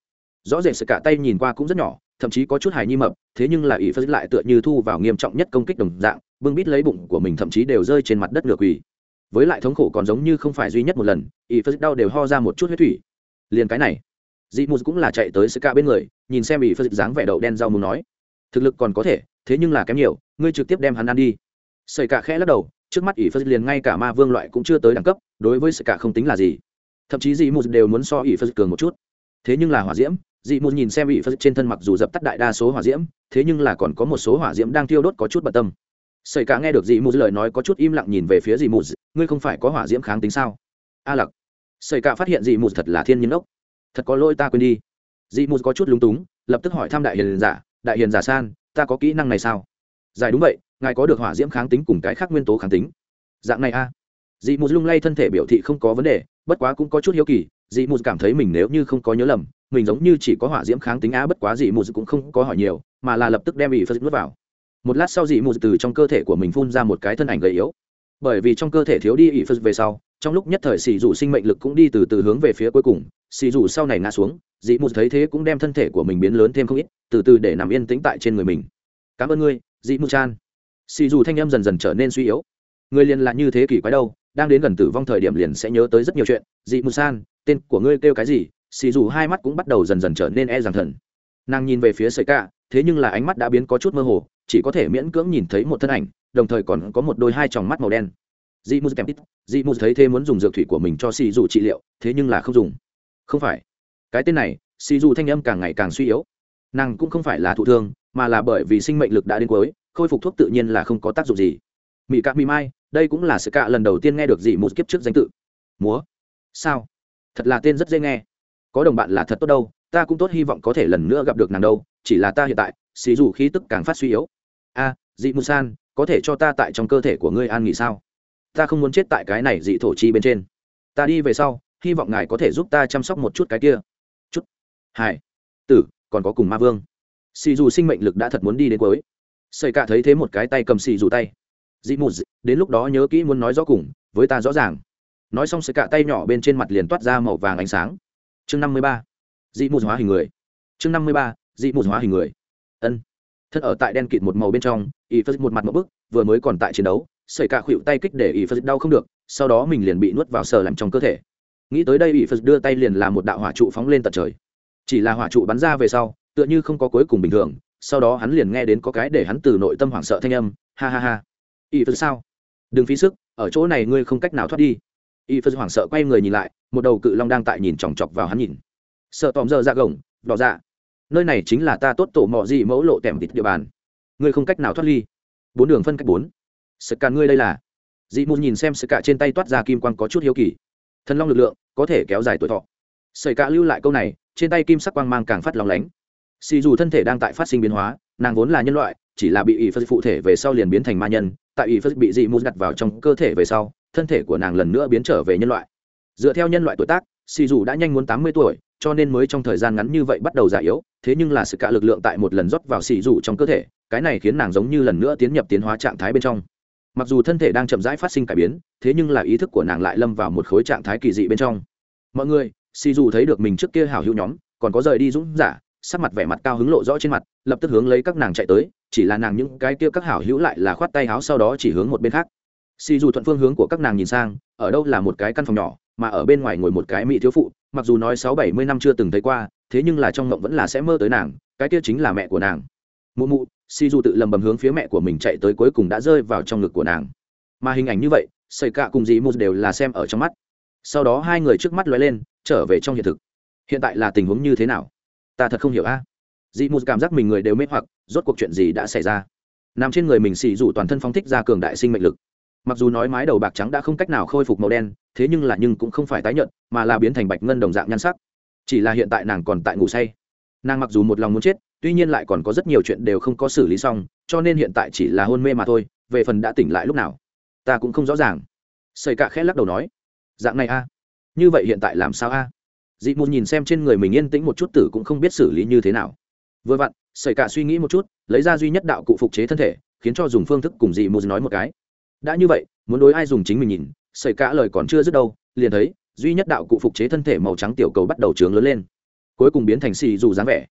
Rõ rệt sự cả tay nhìn qua cũng rất nhỏ, thậm chí có chút hài nhi mập, thế nhưng là y phật lại tựa như thu vào nghiêm trọng nhất công kích đồng dạng, bưng bít lấy bụng của mình thậm chí đều rơi trên mặt đất ngược quỳ. Với lại thống khổ còn giống như không phải duy nhất một lần, y phật đau đều ho ra một chút huyết thủy. Liền cái này, dị mù cũng là chạy tới sự cả bên người, nhìn xem Y phật dáng vẻ đậu đen rau mù nói, thực lực còn có thể, thế nhưng là kém nhiều, ngươi trực tiếp đem hắn ăn đi. Sợi cả khẽ lắc đầu trước mắt ỷ phật liền ngay cả ma vương loại cũng chưa tới đẳng cấp, đối với sợi cả không tính là gì. Thậm chí dị mù đều muốn so ỷ phật cường một chút. Thế nhưng là hỏa diễm, dị mù nhìn xem ỷ phật trên thân mặc dù dập tắt đại đa số hỏa diễm, thế nhưng là còn có một số hỏa diễm đang thiêu đốt có chút bận tâm. Sợi cả nghe được dị mù lời nói có chút im lặng nhìn về phía dị mù ngươi không phải có hỏa diễm kháng tính sao? A lặc. Sợi cả phát hiện dị mù thật là thiên nhiên ốc. Thật có lỗi ta quên đi. Dị mù có chút lúng túng, lập tức hỏi thăm đại hiền giả, đại hiền giả san, ta có kỹ năng này sao? Giải đúng vậy ngài có được hỏa diễm kháng tính cùng cái khác nguyên tố kháng tính. Dạng này a. Dị mù lung lay thân thể biểu thị không có vấn đề, bất quá cũng có chút hiếu kỳ, dị mù cảm thấy mình nếu như không có nhớ lầm, mình giống như chỉ có hỏa diễm kháng tính á bất quá dị mù cũng không có hỏi nhiều, mà là lập tức đem ỷ phật nuốt vào. Một lát sau dị mù từ trong cơ thể của mình phun ra một cái thân ảnh gầy yếu. Bởi vì trong cơ thể thiếu đi ỷ phật về sau, trong lúc nhất thời xì dù sinh mệnh lực cũng đi từ từ hướng về phía cuối cùng xì dù sau này ngã xuống, dị mù thấy thế cũng đem thân thể của mình biến lớn thêm không ít, từ từ để nằm yên tĩnh tại trên người mình. Cảm ơn ngươi, dị mù chan xì dù thanh âm dần dần trở nên suy yếu. Người liền là như thế kỷ quái đâu đang đến gần tử vong thời điểm liền sẽ nhớ tới rất nhiều chuyện. Dị mù san tên của ngươi kêu cái gì? Xì dù hai mắt cũng bắt đầu dần dần trở nên e rằng thần. Nàng nhìn về phía sợi Cả, thế nhưng là ánh mắt đã biến có chút mơ hồ chỉ có thể miễn cưỡng nhìn thấy một thân ảnh đồng thời còn có một đôi hai tròng mắt màu đen. Dị mù kèm tít dị mù thấy thế muốn dùng dược thủy của mình cho xì dù trị liệu thế nhưng là không dùng. Không phải. Cái tên này xì dù thanh âm càng ngày càng suy yếu. Nàng cũng không phải là thụ thương mà là bởi vì sinh mệnh lực đã đến cuối khôi phục thuốc tự nhiên là không có tác dụng gì. Mỹ cạ mỹ mai, đây cũng là sự cạ lần đầu tiên nghe được dị một kiếp trước danh tự. Múa. Sao? Thật là tên rất dễ nghe. Có đồng bạn là thật tốt đâu, ta cũng tốt hy vọng có thể lần nữa gặp được nàng đâu, chỉ là ta hiện tại, xì dù khí tức càng phát suy yếu. A, dị mù san, có thể cho ta tại trong cơ thể của ngươi an nghỉ sao? Ta không muốn chết tại cái này dị thổ chi bên trên. Ta đi về sau, hy vọng ngài có thể giúp ta chăm sóc một chút cái kia. Chút. Hai. Tử, còn có cùng ma vương. Xì dù sinh mệnh lực đã thật muốn đi đến cuối. Sợi cả thấy thế một cái tay cầm xì dù tay. Dị mù đến lúc đó nhớ kỹ muốn nói rõ cùng, với ta rõ ràng. Nói xong sợi cả tay nhỏ bên trên mặt liền toát ra màu vàng ánh sáng. Chương năm mươi ba. Dị mù hóa hình người. Chương năm mươi ba, dị mù hóa hình người. Ân. Thân ở tại đen kịt một màu bên trong, y phật một mặt một bức, vừa mới còn tại chiến đấu sợi cả khuỵu tay kích để y phật đau không được, sau đó mình liền bị nuốt vào sờ làm trong cơ thể. Nghĩ tới đây y phật đưa tay liền làm một đạo hỏa trụ phóng lên tận trời. Chỉ là hỏa trụ bắn ra về sau, tựa như không có cuối cùng bình thường sau đó hắn liền nghe đến có cái để hắn từ nội tâm hoảng sợ thanh âm, ha ha ha. Y phật sao? Đừng phí sức, ở chỗ này ngươi không cách nào thoát đi. Y phật hoảng sợ quay người nhìn lại, một đầu cự long đang tại nhìn chòng chọc vào hắn nhìn. Sợ tòm dơ dạ ra gồng, đỏ dạ. Nơi này chính là ta tốt tổ mọ gì mẫu lộ tẻm thịt địa bàn. Ngươi không cách nào thoát ly. Bốn đường phân cách bốn. Sự cả ngươi đây là. Dị mù nhìn xem sự cả trên tay toát ra kim quang có chút hiếu kỳ. Thần long lực lượng, có thể kéo dài tuổi thọ. Sợi cả lưu lại câu này, trên tay kim sắc quang mang càng phát lòng lánh xì dù thân thể đang tại phát sinh biến hóa, nàng vốn là nhân loại, chỉ là bị ỷ phật phụ thể về sau liền biến thành ma nhân, tại ỷ phật bị dị mù đặt vào trong cơ thể về sau, thân thể của nàng lần nữa biến trở về nhân loại. Dựa theo nhân loại tuổi tác, xì dù đã nhanh muốn tám mươi tuổi, cho nên mới trong thời gian ngắn như vậy bắt đầu già yếu, thế nhưng là sự cả lực lượng tại một lần rót vào xì dù trong cơ thể, cái này khiến nàng giống như lần nữa tiến nhập tiến hóa trạng thái bên trong. Mặc dù thân thể đang chậm rãi phát sinh cải biến, thế nhưng là ý thức của nàng lại lâm vào một khối trạng thái kỳ dị bên trong. Mọi người, xì dù thấy được mình trước kia hào hữu nhóm, còn có rời đi dũng giả sắc mặt vẻ mặt cao hứng lộ rõ trên mặt, lập tức hướng lấy các nàng chạy tới, chỉ là nàng những cái kia các hảo hữu lại là khoát tay háo sau đó chỉ hướng một bên khác. Xì dù thuận phương hướng của các nàng nhìn sang, ở đâu là một cái căn phòng nhỏ, mà ở bên ngoài ngồi một cái mỹ thiếu phụ, mặc dù nói sáu bảy mươi năm chưa từng thấy qua, thế nhưng là trong mộng vẫn là sẽ mơ tới nàng, cái kia chính là mẹ của nàng. Mụ mụ si du tự lầm bầm hướng phía mẹ của mình chạy tới cuối cùng đã rơi vào trong ngực của nàng. Mà hình ảnh như vậy xây cạ cùng dì một đều là xem ở trong mắt. Sau đó hai người trước mắt lóe lên, trở về trong hiện thực. Hiện tại là tình huống như thế nào? Ta thật không hiểu a. À? dì cảm giác mình người đều mê hoặc, rốt cuộc chuyện gì đã xảy ra? Nằm trên người mình xì dù toàn thân phóng thích ra cường đại sinh mệnh lực. Mặc dù nói mái đầu bạc trắng đã không cách nào khôi phục màu đen, thế nhưng là nhưng cũng không phải tái nhợt, mà là biến thành bạch ngân đồng dạng nhan sắc. Chỉ là hiện tại nàng còn tại ngủ say. Nàng mặc dù một lòng muốn chết, tuy nhiên lại còn có rất nhiều chuyện đều không có xử lý xong, cho nên hiện tại chỉ là hôn mê mà thôi, về phần đã tỉnh lại lúc nào, ta cũng không rõ ràng. Xây cạ khẽ lắc đầu nói, dạng này a? Như vậy hiện tại làm sao a? Dị mù nhìn xem trên người mình yên tĩnh một chút tử cũng không biết xử lý như thế nào. Vừa vặn xây cả suy nghĩ một chút, lấy ra duy nhất đạo cụ phục chế thân thể, khiến cho dùng phương thức cùng dị mù nói một cái. Đã như vậy, muốn đối ai dùng chính mình nhìn xảy cả lời còn chưa dứt đâu, liền thấy, duy nhất đạo cụ phục chế thân thể màu trắng tiểu cầu bắt đầu trướng lớn lên. Cuối cùng biến thành xì dù dáng vẻ.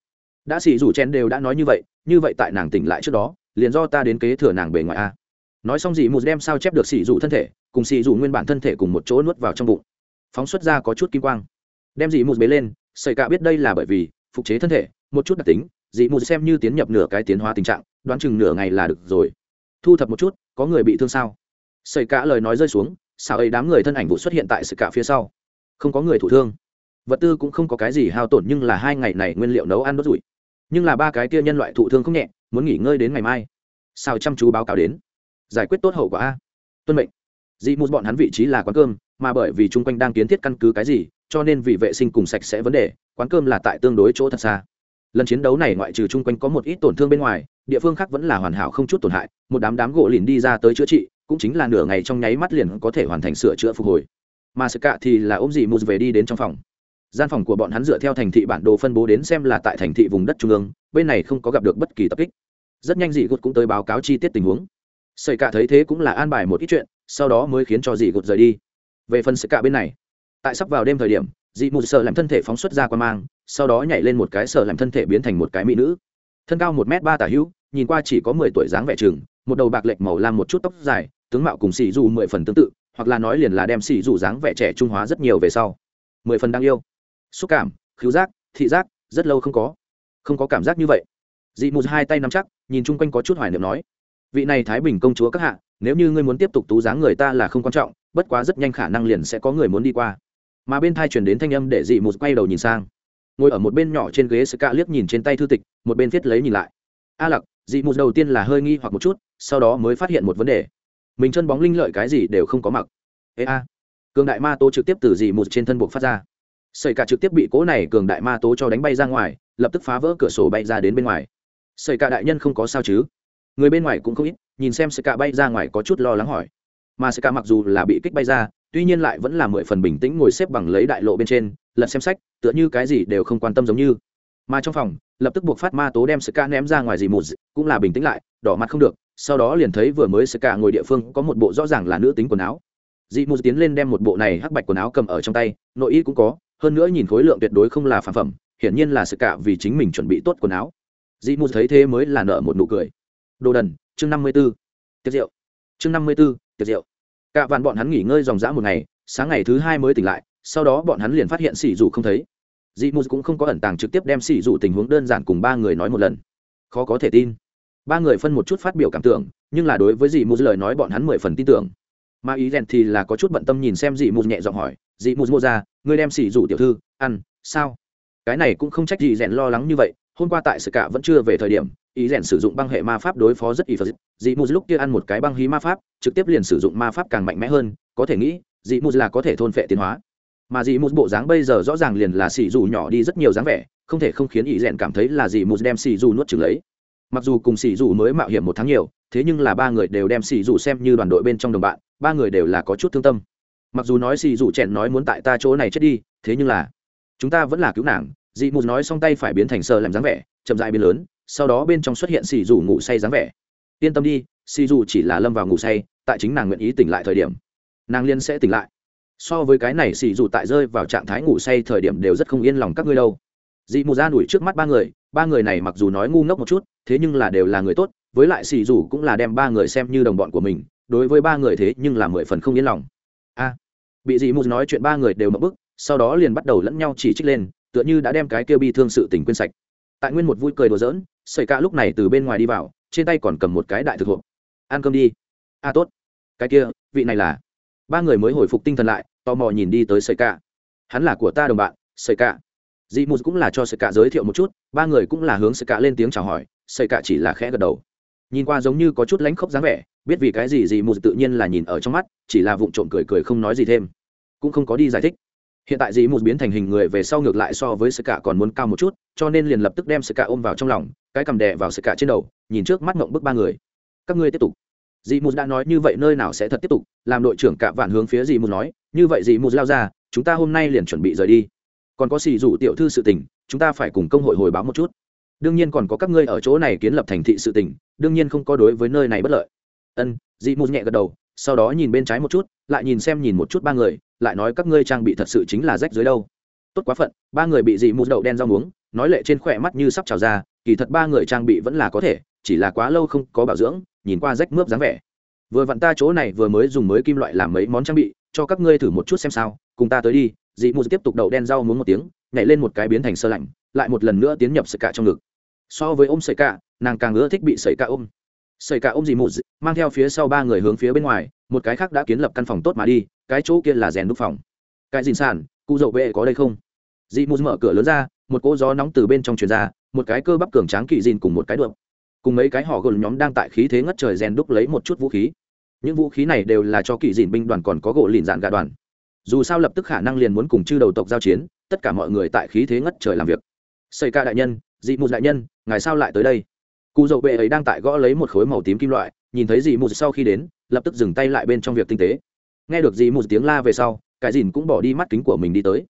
Đã xì dù chen đều đã nói như vậy như vậy tại nàng tỉnh lại trước đó, liền do ta đến kế thừa nàng bề ngoài a. Nói xong dị mù đem sao chép được xì dù thân thể, cùng xì dù nguyên bản thân thể cùng một chỗ nuốt vào trong bụng. Phóng xuất ra có chút kim quang đem dị mù bế lên xảy cả biết đây là bởi vì phục chế thân thể, một chút đặc tính, dị mù xem như tiến nhập nửa cái tiến hóa tình trạng, đoán chừng nửa ngày là được rồi. Thu thập một chút, có người bị thương sao? Xảy cả lời nói rơi xuống xào ấy đám người thân ảnh vụ xuất hiện tại sự cả phía sau. Không có người thụ thương. Vật tư cũng không có cái gì hao tổn nhưng là hai ngày này nguyên liệu nấu ăn đốt rủi. Nhưng là ba cái kia nhân loại thụ thương không nhẹ, muốn nghỉ ngơi đến ngày mai. Sao chăm chú báo cáo đến. Giải quyết tốt hậu quả a. Tuân mệnh. Dị mù bọn hắn vị trí là quán cơm, mà bởi vì chung quanh đang kiến thiết căn cứ cái gì cho nên vì vệ sinh cùng sạch sẽ vấn đề, quán cơm là tại tương đối chỗ thật xa. Lần chiến đấu này ngoại trừ chung quanh có một ít tổn thương bên ngoài, địa phương khác vẫn là hoàn hảo không chút tổn hại, một đám đám gỗ lìn đi ra tới chữa trị, cũng chính là nửa ngày trong nháy mắt liền có thể hoàn thành sửa chữa phục hồi. Mà sự cạ thì là ôm dị mù về đi đến trong phòng. Gian phòng của bọn hắn dựa theo thành thị bản đồ phân bố đến xem là tại thành thị vùng đất trung ương, bên này không có gặp được bất kỳ tập kích. Rất nhanh dị gột cũng tới báo cáo chi tiết tình huống. Sợi cả thấy thế cũng là an bài một ít chuyện, sau đó mới khiến cho dị gột rời đi. Về phần sợi cả bên này tại sắp vào đêm thời điểm, dị mù sợ làm thân thể phóng xuất ra qua mang, sau đó nhảy lên một cái sợ làm thân thể biến thành một cái mỹ nữ. Thân cao một m ba tả hữu, nhìn qua chỉ có mười tuổi dáng vẻ chừng, một đầu bạc lệch màu lam một chút tóc dài, tướng mạo cùng xì dù mười phần tương tự, hoặc là nói liền là đem xì dù dáng vẻ trẻ trung hóa rất nhiều về sau. Mười phần đáng yêu. Xúc cảm, khứu giác, thị giác, rất lâu không có. Không có cảm giác như vậy. Dị mù hai tay nắm chắc, nhìn chung quanh có chút hoài niệm nói, vị này thái bình công chúa các hạ, nếu như ngươi muốn tiếp tục tú dáng người ta là không quan trọng, bất quá rất nhanh khả năng liền sẽ có người muốn đi qua mà bên thai chuyển đến thanh âm để dị một quay đầu nhìn sang. Ngồi ở một bên nhỏ trên ghế sơ ca liếc nhìn trên tay thư tịch, một bên viết lấy nhìn lại. A lặc, dị một đầu tiên là hơi nghi hoặc một chút, sau đó mới phát hiện một vấn đề. Mình chân bóng linh lợi cái gì đều không có mặc. Ê a. Cường đại ma tố trực tiếp từ dị một trên thân buộc phát ra. Sợi cả trực tiếp bị cố này cường đại ma tố cho đánh bay ra ngoài, lập tức phá vỡ cửa sổ bay ra đến bên ngoài. Sợi cả đại nhân không có sao chứ? Người bên ngoài cũng không ít, nhìn xem sợi cả bay ra ngoài có chút lo lắng hỏi. Mà sợi cả mặc dù là bị kích bay ra tuy nhiên lại vẫn là mười phần bình tĩnh ngồi xếp bằng lấy đại lộ bên trên, lật xem sách, tựa như cái gì đều không quan tâm giống như. Mà trong phòng, lập tức buộc phát ma tố đem sợi ca ném ra ngoài gì một cũng là bình tĩnh lại, đỏ mặt không được, sau đó liền thấy vừa mới sợi ca ngồi địa phương có một bộ rõ ràng là nữ tính quần áo. Dị mù tiến lên đem một bộ này hắc bạch quần áo cầm ở trong tay, nội y cũng có, hơn nữa nhìn khối lượng tuyệt đối không là phản phẩm, hiển nhiên là sự ca vì chính mình chuẩn bị tốt quần áo. Dị mù thấy thế mới là nợ một nụ cười. Đồ đần, chương năm mươi b ố tiệc rượu. Chương năm mươi b ố tiệc rượu cả vạn bọn hắn nghỉ ngơi dòng dã một ngày, sáng ngày thứ hai mới tỉnh lại, sau đó bọn hắn liền phát hiện xỉ dù không thấy. Dị mù cũng không có ẩn tàng trực tiếp đem xỉ dù tình huống đơn giản cùng ba người nói một lần. Khó có thể tin. Ba người phân một chút phát biểu cảm tưởng, nhưng là đối với dị mù lời nói bọn hắn mười phần tin tưởng. Mà ý rèn thì là có chút bận tâm nhìn xem dị mù nhẹ giọng hỏi, dị mù mua ra ngươi đem xỉ dù tiểu thư ăn, sao? Cái này cũng không trách dị rèn lo lắng như vậy hôm qua tại sự cả vẫn chưa về thời điểm, ý rèn sử dụng băng hệ ma pháp đối phó rất ý phật. Dị mù lúc kia ăn một cái băng hí ma pháp, trực tiếp liền sử dụng ma pháp càng mạnh mẽ hơn, có thể nghĩ, dị mù là có thể thôn phệ tiến hóa. Mà dị mù bộ dáng bây giờ rõ ràng liền là xì dù nhỏ đi rất nhiều dáng vẻ, không thể không khiến ý rèn cảm thấy là dị mù đem xì dù nuốt chừng lấy. Mặc dù cùng xì dù mới mạo hiểm một tháng nhiều, thế nhưng là ba người đều đem xì dù xem như đoàn đội bên trong đồng bạn, ba người đều là có chút thương tâm. Mặc dù nói xì dù chèn nói muốn tại ta chỗ này chết đi, thế nhưng là, chúng ta vẫn là cứu nàng dị mù nói xong tay phải biến thành sờ làm dáng vẻ, chậm dại biến lớn, sau đó bên trong xuất hiện xì dù ngủ say dáng vẻ. Yên tâm đi xì dù chỉ là lâm vào ngủ say, tại chính nàng nguyện ý tỉnh lại thời điểm, nàng liên sẽ tỉnh lại. So với cái này xì dù tại rơi vào trạng thái ngủ say thời điểm đều rất không yên lòng các ngươi đâu. Dị mù ra đuổi trước mắt ba người ba người này mặc dù nói ngu ngốc một chút, thế nhưng là đều là người tốt, với lại xì dù cũng là đem ba người xem như đồng bọn của mình, đối với ba người thế nhưng là mười phần không yên lòng. A, bị dị mù nói chuyện ba người đều mập bức, sau đó liền bắt đầu lẫn nhau chỉ trích lên tựa như đã đem cái kia bi thương sự tình quên sạch. Tại nguyên một vui cười đùa giỡn sợi ca lúc này từ bên ngoài đi vào, trên tay còn cầm một cái đại thực hộp. Ăn cơm đi. A tốt. Cái kia, vị này là? Ba người mới hồi phục tinh thần lại, tò mò nhìn đi tới sợi ca. Hắn là của ta đồng bạn sợi ca. Dị mù cũng là cho sợi ca giới thiệu một chút, ba người cũng là hướng sợi ca lên tiếng chào hỏi sợi ca chỉ là khẽ gật đầu. Nhìn qua giống như có chút lánh khóc dáng vẻ, biết vì cái gì dị mù tự nhiên là nhìn ở trong mắt, chỉ là vụng trộm cười cười không nói gì thêm. Cũng không có đi giải thích hiện tại dì mù biến thành hình người về sau ngược lại so với sơ cả còn muốn cao một chút, cho nên liền lập tức đem sơ cả ôm vào trong lòng, cái cầm đè vào sơ cả trên đầu, nhìn trước mắt ngộng bức ba người. Các ngươi tiếp tục. Dì mù đã nói như vậy nơi nào sẽ thật tiếp tục, làm đội trưởng cả vạn hướng phía dì mù nói, như vậy dì mù lao ra, chúng ta hôm nay liền chuẩn bị rời đi. Còn có xì rủ tiểu thư sự tình, chúng ta phải cùng công hội hồi báo một chút. Đương nhiên còn có các ngươi ở chỗ này kiến lập thành thị sự tình, đương nhiên không có đối với nơi này bất lợi. Ân dị mù nhẹ gật đầu, sau đó nhìn bên trái một chút, lại nhìn xem nhìn một chút ba người lại nói các ngươi trang bị thật sự chính là rách dưới đâu. Tốt quá phận, ba người bị dị mù đậu đen rau muống, nói lệ trên khỏe mắt như sắp trào ra, kỳ thật ba người trang bị vẫn là có thể, chỉ là quá lâu không có bảo dưỡng, nhìn qua rách mướp dáng vẻ. Vừa vặn ta chỗ này vừa mới dùng mới kim loại làm mấy món trang bị, cho các ngươi thử một chút xem sao, cùng ta tới đi, dị mù tiếp tục đậu đen rau muống một tiếng, nhảy lên một cái biến thành sơ lạnh, lại một lần nữa tiến nhập sợi cạ trong ngực. So với ôm sợi cạ, nàng càng ưa thích bị sợi cạ ôm. Sợi cạ ôm dị mù, mang theo phía sau ba người hướng phía bên ngoài, một cái khác đã kiến lập căn phòng tốt mà đi cái chỗ kia là rèn đúc phòng. Cái dìn sản cụ dậu vệ có đây không? Dị mù mở cửa lớn ra, một cỗ gió nóng từ bên trong truyền ra, một cái cơ bắp cường tráng kỳ dìn cùng một cái đượm. Cùng mấy cái họ gồm nhóm đang tại khí thế ngất trời rèn đúc lấy một chút vũ khí. Những vũ khí này đều là cho kỳ dìn binh đoàn còn có gỗ lìn dạn gà đoàn. Dù sao lập tức khả năng liền muốn cùng chư đầu tộc giao chiến, tất cả mọi người tại khí thế ngất trời làm việc. Xây ca đại nhân dị mù đại nhân, ngài sao lại tới đây? Cụ dậu vệ ấy đang tại gõ lấy một khối màu tím kim loại, nhìn thấy dị mù sau khi đến, lập tức dừng tay lại bên trong việc tinh tế nghe được gì một tiếng la về sau, cái dìn cũng bỏ đi mắt kính của mình đi tới.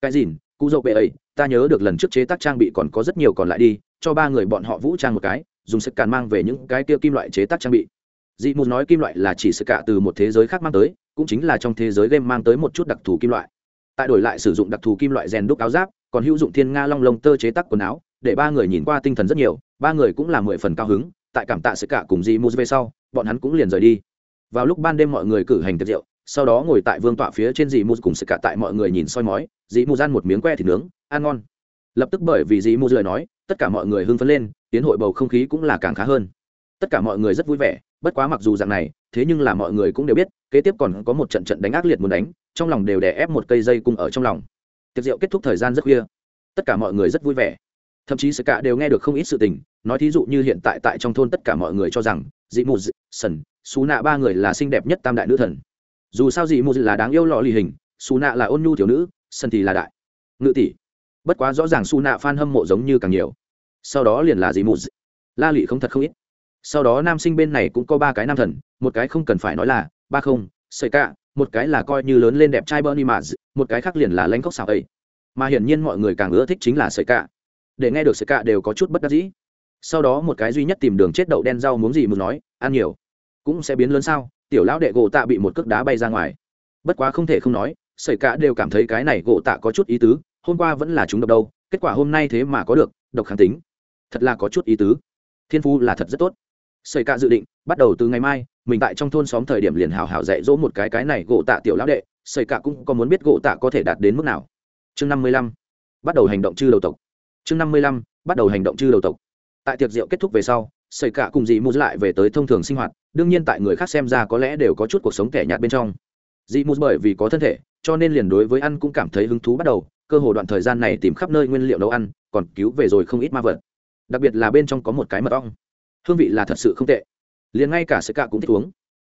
Cái dìn cụ dậu bệ ấy, ta nhớ được lần trước chế tác trang bị còn có rất nhiều còn lại đi, cho ba người bọn họ vũ trang một cái, dùng sức càn mang về những cái kia kim loại chế tác trang bị. Dị mù nói kim loại là chỉ sự cả từ một thế giới khác mang tới, cũng chính là trong thế giới game mang tới một chút đặc thù kim loại. Tại đổi lại sử dụng đặc thù kim loại rèn đúc áo giáp, còn hữu dụng thiên nga long lông tơ chế tác quần áo, để ba người nhìn qua tinh thần rất nhiều, ba người cũng là mười phần cao hứng, tại cảm tạ sự cả cùng dị mù về sau, bọn hắn cũng liền rời đi. Vào lúc ban đêm mọi người cử hành tiệc rượu sau đó ngồi tại vương tọa phía trên dì mù cùng sự cả tại mọi người nhìn soi mói, dì mù ăn một miếng que thịt nướng, ăn ngon. Lập tức bởi vì dì mù lời nói, tất cả mọi người hưng phấn lên, tiến hội bầu không khí cũng là càng khá hơn. Tất cả mọi người rất vui vẻ, bất quá mặc dù dạng này, thế nhưng là mọi người cũng đều biết, kế tiếp còn có một trận trận đánh ác liệt muốn đánh, trong lòng đều đè ép một cây dây cung ở trong lòng. Tiệc rượu kết thúc thời gian rất khuya. Tất cả mọi người rất vui vẻ. Thậm chí sự cả đều nghe được không ít sự tình, nói thí dụ như hiện tại tại trong thôn tất cả mọi người cho rằng dị mù sần, xú nạ ba người là xinh đẹp nhất tam đại nữ thần dù sao gì mù là đáng yêu lọ lì hình su nạ là ôn nhu thiếu nữ sân thì là đại. Ngự tỷ. Bất quá rõ ràng su nạ f a n hâm mộ giống như càng nhiều. Sau đó liền là gì mù la lị không thật không ít. Sau đó nam sinh bên này cũng có ba cái nam thần một cái không cần phải nói là ba không sợi cạ, một cái là coi như lớn lên đẹp trai bernie mà một cái khác liền là lãnh khóc xào ấy. Mà hiển nhiên mọi người càng ưa thích chính là sợi cạ. để nghe được sợi cạ đều có chút bất đắc dĩ. Sau đó một cái duy nhất tìm đường chết đậu đen rau muốn gì muốn nói ăn nhiều cũng sẽ biến lớn sao? Tiểu lão đệ gỗ tạ bị một cước đá bay ra ngoài. Bất quá không thể không nói sởi cả đều cảm thấy cái này gỗ tạ có chút ý tứ, hôm qua vẫn là chúng độc đâu, kết quả hôm nay thế mà có được, độc kháng tính. Thật là có chút ý tứ. Thiên phu là thật rất tốt. Sởi cả dự định, bắt đầu từ ngày mai, mình tại trong thôn xóm thời điểm liền hào hào dạy dỗ một cái cái này gỗ tạ tiểu lão đệ Sởi cả cũng có muốn biết gỗ tạ có thể đạt đến mức nào. Chương năm mươi lăm, bắt đầu hành động chư đầu tộc. Chương năm mươi lăm, bắt đầu hành động chư đầu tộc. Tại tiệc rượu kết thúc về sau xảy cả cùng dị mù lại về tới thông thường sinh hoạt, đương nhiên tại người khác xem ra có lẽ đều có chút cuộc sống kẻ nhạt bên trong. Dị mù bởi vì có thân thể, cho nên liền đối với ăn cũng cảm thấy hứng thú bắt đầu, cơ hồ đoạn thời gian này tìm khắp nơi nguyên liệu nấu ăn, còn cứu về rồi không ít ma vật. Đặc biệt là bên trong có một cái mật ong. Hương vị là thật sự không tệ. Liền ngay cả sợi cả cũng thích uống.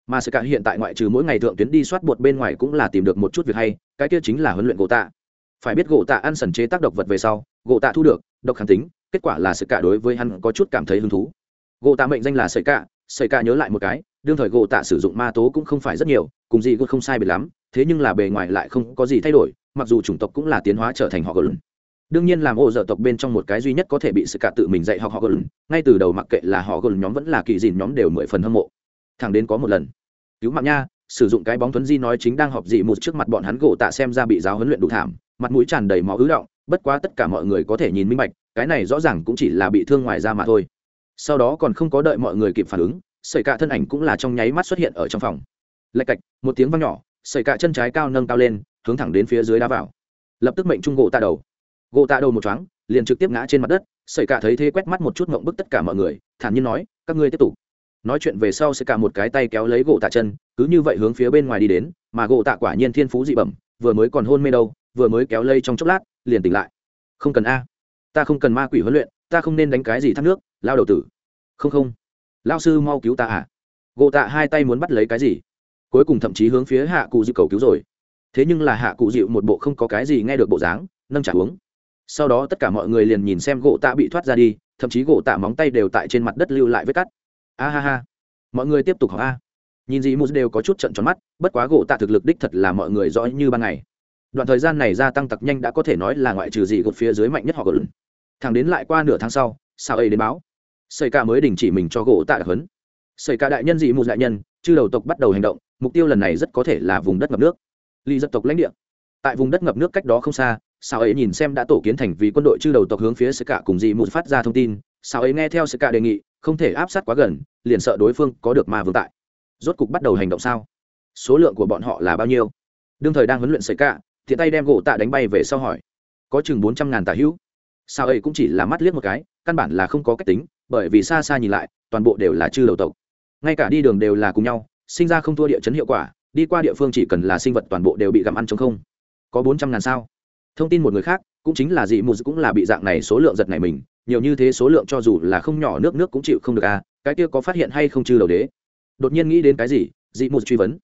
Mà sợi cả hiện tại ngoại trừ mỗi ngày thượng tuyến đi soát bột bên ngoài cũng là tìm được một chút việc hay, cái kia chính là huấn luyện gỗ tạ. Phải biết gỗ tạ ăn sần chế tác độc vật về sau, gỗ tạ thu được, độc kháng tính, kết quả là sợi cả đối với hắn có chút cảm thấy hứng thú gỗ tạ mệnh danh là sợi cả sợi cả nhớ lại một cái, đương thời gỗ tạ sử dụng ma tố cũng không phải rất nhiều, cùng gì cũng không sai biệt lắm, thế nhưng là bề ngoài lại không có gì thay đổi, mặc dù chủng tộc cũng là tiến hóa trở thành họ gờ đương nhiên làm ô dở tộc bên trong một cái duy nhất có thể bị sự cả tự mình dạy học họ gờ ngay từ đầu mặc kệ là họ gờ nhóm vẫn là kỳ dìn nhóm đều mười phần hâm mộ. Thẳng đến có một lần, cứu mạng nha, sử dụng cái bóng tuấn di nói chính đang họp dị một trước mặt bọn hắn gỗ tạ xem ra bị giáo huấn luyện đủ thảm, mặt mũi tràn đầy máu ứ động, bất quá tất cả mọi người có thể nhìn minh bạch, cái này rõ ràng cũng chỉ là bị thương ngoài da mà thôi sau đó còn không có đợi mọi người kịp phản ứng, sợi cạ thân ảnh cũng là trong nháy mắt xuất hiện ở trong phòng. Lạch cạch, một tiếng văng nhỏ, sợi cạ chân trái cao nâng cao lên, hướng thẳng đến phía dưới đá vào. Lập tức mệnh trung gỗ tạ đầu. Gỗ tạ đầu một chóng liền trực tiếp ngã trên mặt đất, sợi cạ thấy thế quét mắt một chút mộng bức tất cả mọi người, thản nhiên nói, các ngươi tiếp tục. Nói chuyện về sau sợi cả một cái tay kéo lấy gỗ tạ chân, cứ như vậy hướng phía bên ngoài đi đến, mà gỗ tạ quả nhiên thiên phú dị bẩm, vừa mới còn hôn mê đâu, vừa mới kéo lây trong chốc lát, liền tỉnh lại. Không cần a, ta không cần ma quỷ huấn luyện ta không nên đánh cái gì thác nước, lao đầu tử. Không không. Lao sư mau cứu ta à? Gỗ tạ hai tay muốn bắt lấy cái gì? Cuối cùng thậm chí hướng phía hạ cụ dịu cầu cứu rồi. Thế nhưng là hạ cụ dịu một bộ không có cái gì nghe được bộ dáng, nâng trả uống. Sau đó tất cả mọi người liền nhìn xem gỗ tạ bị thoát ra đi, thậm chí gỗ tạ móng tay đều tại trên mặt đất lưu lại vết cắt. A ha ha. Mọi người tiếp tục học a. Nhìn gì mù đều có chút trận tròn mắt, bất quá gỗ tạ thực lực đích thật là mọi người rõ như ban ngày. Đoạn thời gian này gia tăng tặc nhanh đã có thể nói là ngoại trừ gì gột phía dưới mạnh nhất họ gần thằng đến lại qua nửa tháng sau sao ấy đến báo. Xây ca mới đình chỉ mình cho gỗ tạ đặc hấn. Xây ca đại nhân dị mù đại nhân, chư đầu tộc bắt đầu hành động, mục tiêu lần này rất có thể là vùng đất ngập nước. Ly dân tộc lãnh địa. Tại vùng đất ngập nước cách đó không xa sao ấy nhìn xem đã tổ kiến thành vì quân đội chư đầu tộc hướng phía xây cả cùng dị mù phát ra thông tin. Sao ấy nghe theo xây cả đề nghị, không thể áp sát quá gần, liền sợ đối phương có được ma vương tại. Rốt cục bắt đầu hành động sao? Số lượng của bọn họ là bao nhiêu? Đương thời đang huấn luyện xây cả thiện tay đem gỗ tạ đánh bay về sau hỏi. Có chừng bốn trăm ngàn tà hữu sao ấy cũng chỉ là mắt liếc một cái căn bản là không có cách tính bởi vì xa xa nhìn lại toàn bộ đều là chư đầu tộc. Ngay cả đi đường đều là cùng nhau sinh ra không thua địa chấn hiệu quả đi qua địa phương chỉ cần là sinh vật toàn bộ đều bị gặm ăn chống không. Có bốn trăm ngàn sao. Thông tin một người khác cũng chính là dị mù cũng là bị dạng này số lượng giật này mình nhiều như thế số lượng cho dù là không nhỏ nước nước cũng chịu không được à cái kia có phát hiện hay không chư đầu đế? Đột nhiên nghĩ đến cái gì? Dị mù truy vấn.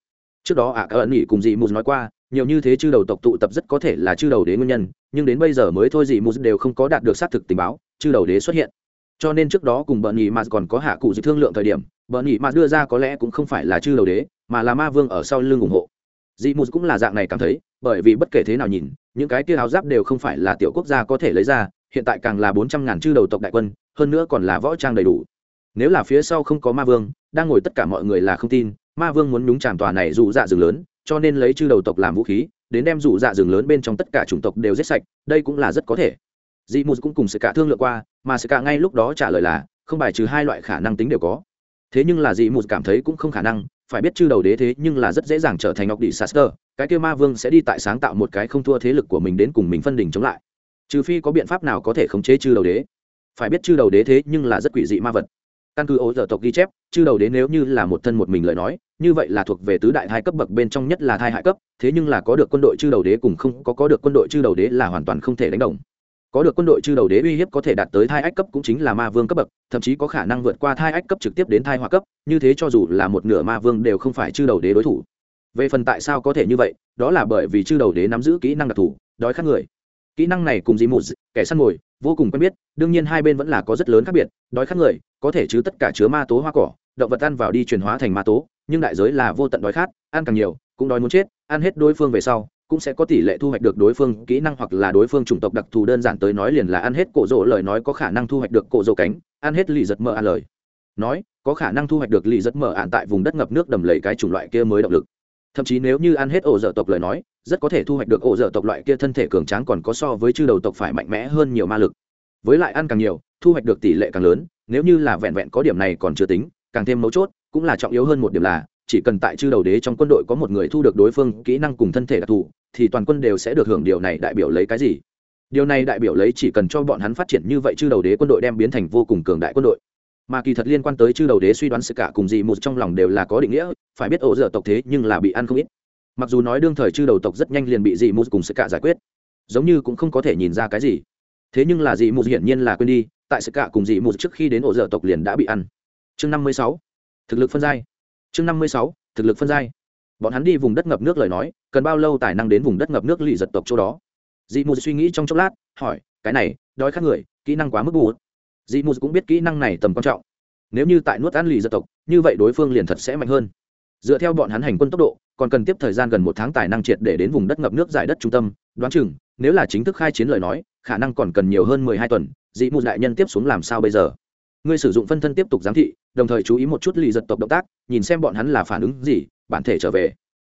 Trước đó ạ à, ẩn nghỉ cùng dị mù nói qua nhiều như thế chư đầu tộc tụ tập rất có thể là chư đầu đế nguyên nhân, nhưng đến bây giờ mới thôi dị mù đều không có đạt được xác thực tình báo, chư đầu đế xuất hiện. Cho nên trước đó cùng bợn nhị mà còn có hạ cụ dị thương lượng thời điểm bợn nhị mà đưa ra có lẽ cũng không phải là chư đầu đế, mà là ma vương ở sau lưng ủng hộ. Dị mù cũng là dạng này cảm thấy, bởi vì bất kể thế nào nhìn, những cái kia áo giáp đều không phải là tiểu quốc gia có thể lấy ra, hiện tại càng là bốn trăm ngàn chư đầu tộc đại quân, hơn nữa còn là võ trang đầy đủ. Nếu là phía sau không có ma vương, đang ngồi tất cả mọi người là không tin, ma vương muốn nhúng tràn tòa này dù dạ rừng lớn cho nên lấy chư đầu tộc làm vũ khí, đến đem rủ dạ rừng lớn bên trong tất cả chủng tộc đều giết sạch, đây cũng là rất có thể. Dị mù cũng cùng sự cả thương lượng qua, mà sự cả ngay lúc đó trả lời là, không bài trừ hai loại khả năng tính đều có. Thế nhưng là dị mù cảm thấy cũng không khả năng, phải biết chư đầu đế thế nhưng là rất dễ dàng trở thành ngọc đi saster, cái kêu ma vương sẽ đi tại sáng tạo một cái không thua thế lực của mình đến cùng mình phân đỉnh chống lại. Trừ phi có biện pháp nào có thể khống chế chư đầu đế. Phải biết chư đầu đế thế nhưng là rất quỷ dị ma vật. Căn cứ ô dở tộc ghi chép, chư đầu đế nếu như là một thân một mình lời nói như vậy là thuộc về tứ đại thai cấp bậc bên trong nhất là thai hại cấp, thế nhưng là có được quân đội chư đầu đế cùng không có có được quân đội chư đầu đế là hoàn toàn không thể đánh đồng. Có được quân đội chư đầu đế uy hiếp có thể đạt tới thai ách cấp cũng chính là ma vương cấp bậc, thậm chí có khả năng vượt qua thai ách cấp trực tiếp đến thai hòa cấp, như thế cho dù là một nửa ma vương đều không phải chư đầu đế đối thủ. Về phần tại sao có thể như vậy, đó là bởi vì chư đầu đế nắm giữ kỹ năng đặc thù, đói khát người. Kỹ năng này cùng dì mù kẻ săn mồi, vô cùng quen biết, đương nhiên hai bên vẫn là có rất lớn khác biệt, đói khát người, có thể chứ tất cả chứa ma tố hoa cỏ, động vật ăn vào đi chuyển hóa thành ma tố nhưng đại giới là vô tận đói khát, ăn càng nhiều, cũng đói muốn chết, ăn hết đối phương về sau, cũng sẽ có tỷ lệ thu hoạch được đối phương kỹ năng hoặc là đối phương chủng tộc đặc thù đơn giản tới nói liền là ăn hết cổ rỗ lời nói có khả năng thu hoạch được cổ rỗ cánh, ăn hết lì giật mờ ăn lời. Nói, có khả năng thu hoạch được lì giật mờ ạn tại vùng đất ngập nước đầm lầy cái chủng loại kia mới động lực. Thậm chí nếu như ăn hết ổ dở tộc lời nói, rất có thể thu hoạch được ổ dở tộc loại kia thân thể cường tráng còn có so với chư đầu tộc phải mạnh mẽ hơn nhiều ma lực. Với lại ăn càng nhiều, thu hoạch được tỷ lệ càng lớn, nếu như là vẹn vẹn có điểm này còn chưa tính, càng thêm mấu chốt cũng là trọng yếu hơn một điểm là, chỉ cần tại chư đầu đế trong quân đội có một người thu được đối phương kỹ năng cùng thân thể đặc thù, thì toàn quân đều sẽ được hưởng điều này đại biểu lấy cái gì? Điều này đại biểu lấy chỉ cần cho bọn hắn phát triển như vậy chư đầu đế quân đội đem biến thành vô cùng cường đại quân đội. Mà kỳ thật liên quan tới chư đầu đế suy đoán sự cả cùng gì một trong lòng đều là có định nghĩa, phải biết ổ dở tộc thế nhưng là bị ăn không ít. Mặc dù nói đương thời chư đầu tộc rất nhanh liền bị dị một cùng sự cả giải quyết, giống như cũng không có thể nhìn ra cái gì. Thế nhưng là dị một hiển nhiên là quên đi, tại sự cả cùng dị một trước khi đến ổ dở tộc liền đã bị ăn. Chương năm mươi sáu thực lực phân giai. Chương năm mươi sáu, thực lực phân giai. Bọn hắn đi vùng đất ngập nước lời nói, cần bao lâu tài năng đến vùng đất ngập nước lì giật tộc chỗ đó? Dị mù suy nghĩ trong chốc lát, hỏi, cái này, đói khát người, kỹ năng quá mức bù dị mù cũng biết kỹ năng này tầm quan trọng. Nếu như tại nuốt ăn lì giật tộc, như vậy đối phương liền thật sẽ mạnh hơn. Dựa theo bọn hắn hành quân tốc độ, còn cần tiếp thời gian gần một tháng tài năng triệt để đến vùng đất ngập nước giải đất trung tâm, đoán chừng, nếu là chính thức khai chiến lời nói, khả năng còn cần nhiều hơn mười hai tuần. Dị mù đại nhân tiếp xuống làm sao bây giờ? Ngươi sử dụng phân thân tiếp tục giám thị đồng thời chú ý một chút lì giật tộc động tác, nhìn xem bọn hắn là phản ứng gì, bản thể trở về.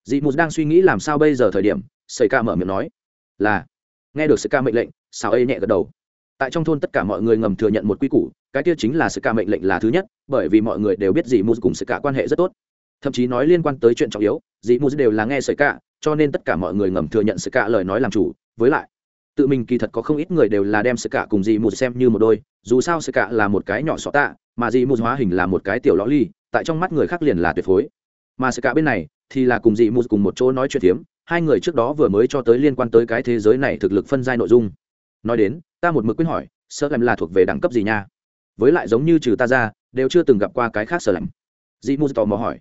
Dị mù đang suy nghĩ làm sao bây giờ thời điểm sợi ca mở miệng nói, là, nghe được sự ca mệnh lệnh sao ấy nhẹ gật đầu. Tại trong thôn tất cả mọi người ngầm thừa nhận một quy củ, cái kia chính là sự ca mệnh lệnh là thứ nhất, bởi vì mọi người đều biết dị mù cùng sự ca quan hệ rất tốt. Thậm chí nói liên quan tới chuyện trọng yếu, dị mù đều là nghe sợi ca, cho nên tất cả mọi người ngầm thừa nhận sự ca lời nói làm chủ. Với lại, tự mình kỳ thật có không ít người đều là đem sự ca cùng dị mù xem như một đôi, dù sao sự ca là một cái nhỏ xó tạ mà dị mù hóa hình là một cái tiểu lõ ly, tại trong mắt người khác liền là tuyệt phối. Mà sự cả bên này, thì là cùng dị mù cùng một chỗ nói chuyện phiếm hai người trước đó vừa mới cho tới liên quan tới cái thế giới này thực lực phân giai nội dung. Nói đến, ta một mực quyết hỏi, sợ làm là thuộc về đẳng cấp gì nha? Với lại giống như trừ ta ra, đều chưa từng gặp qua cái khác sơ làm dị mù tò mò hỏi.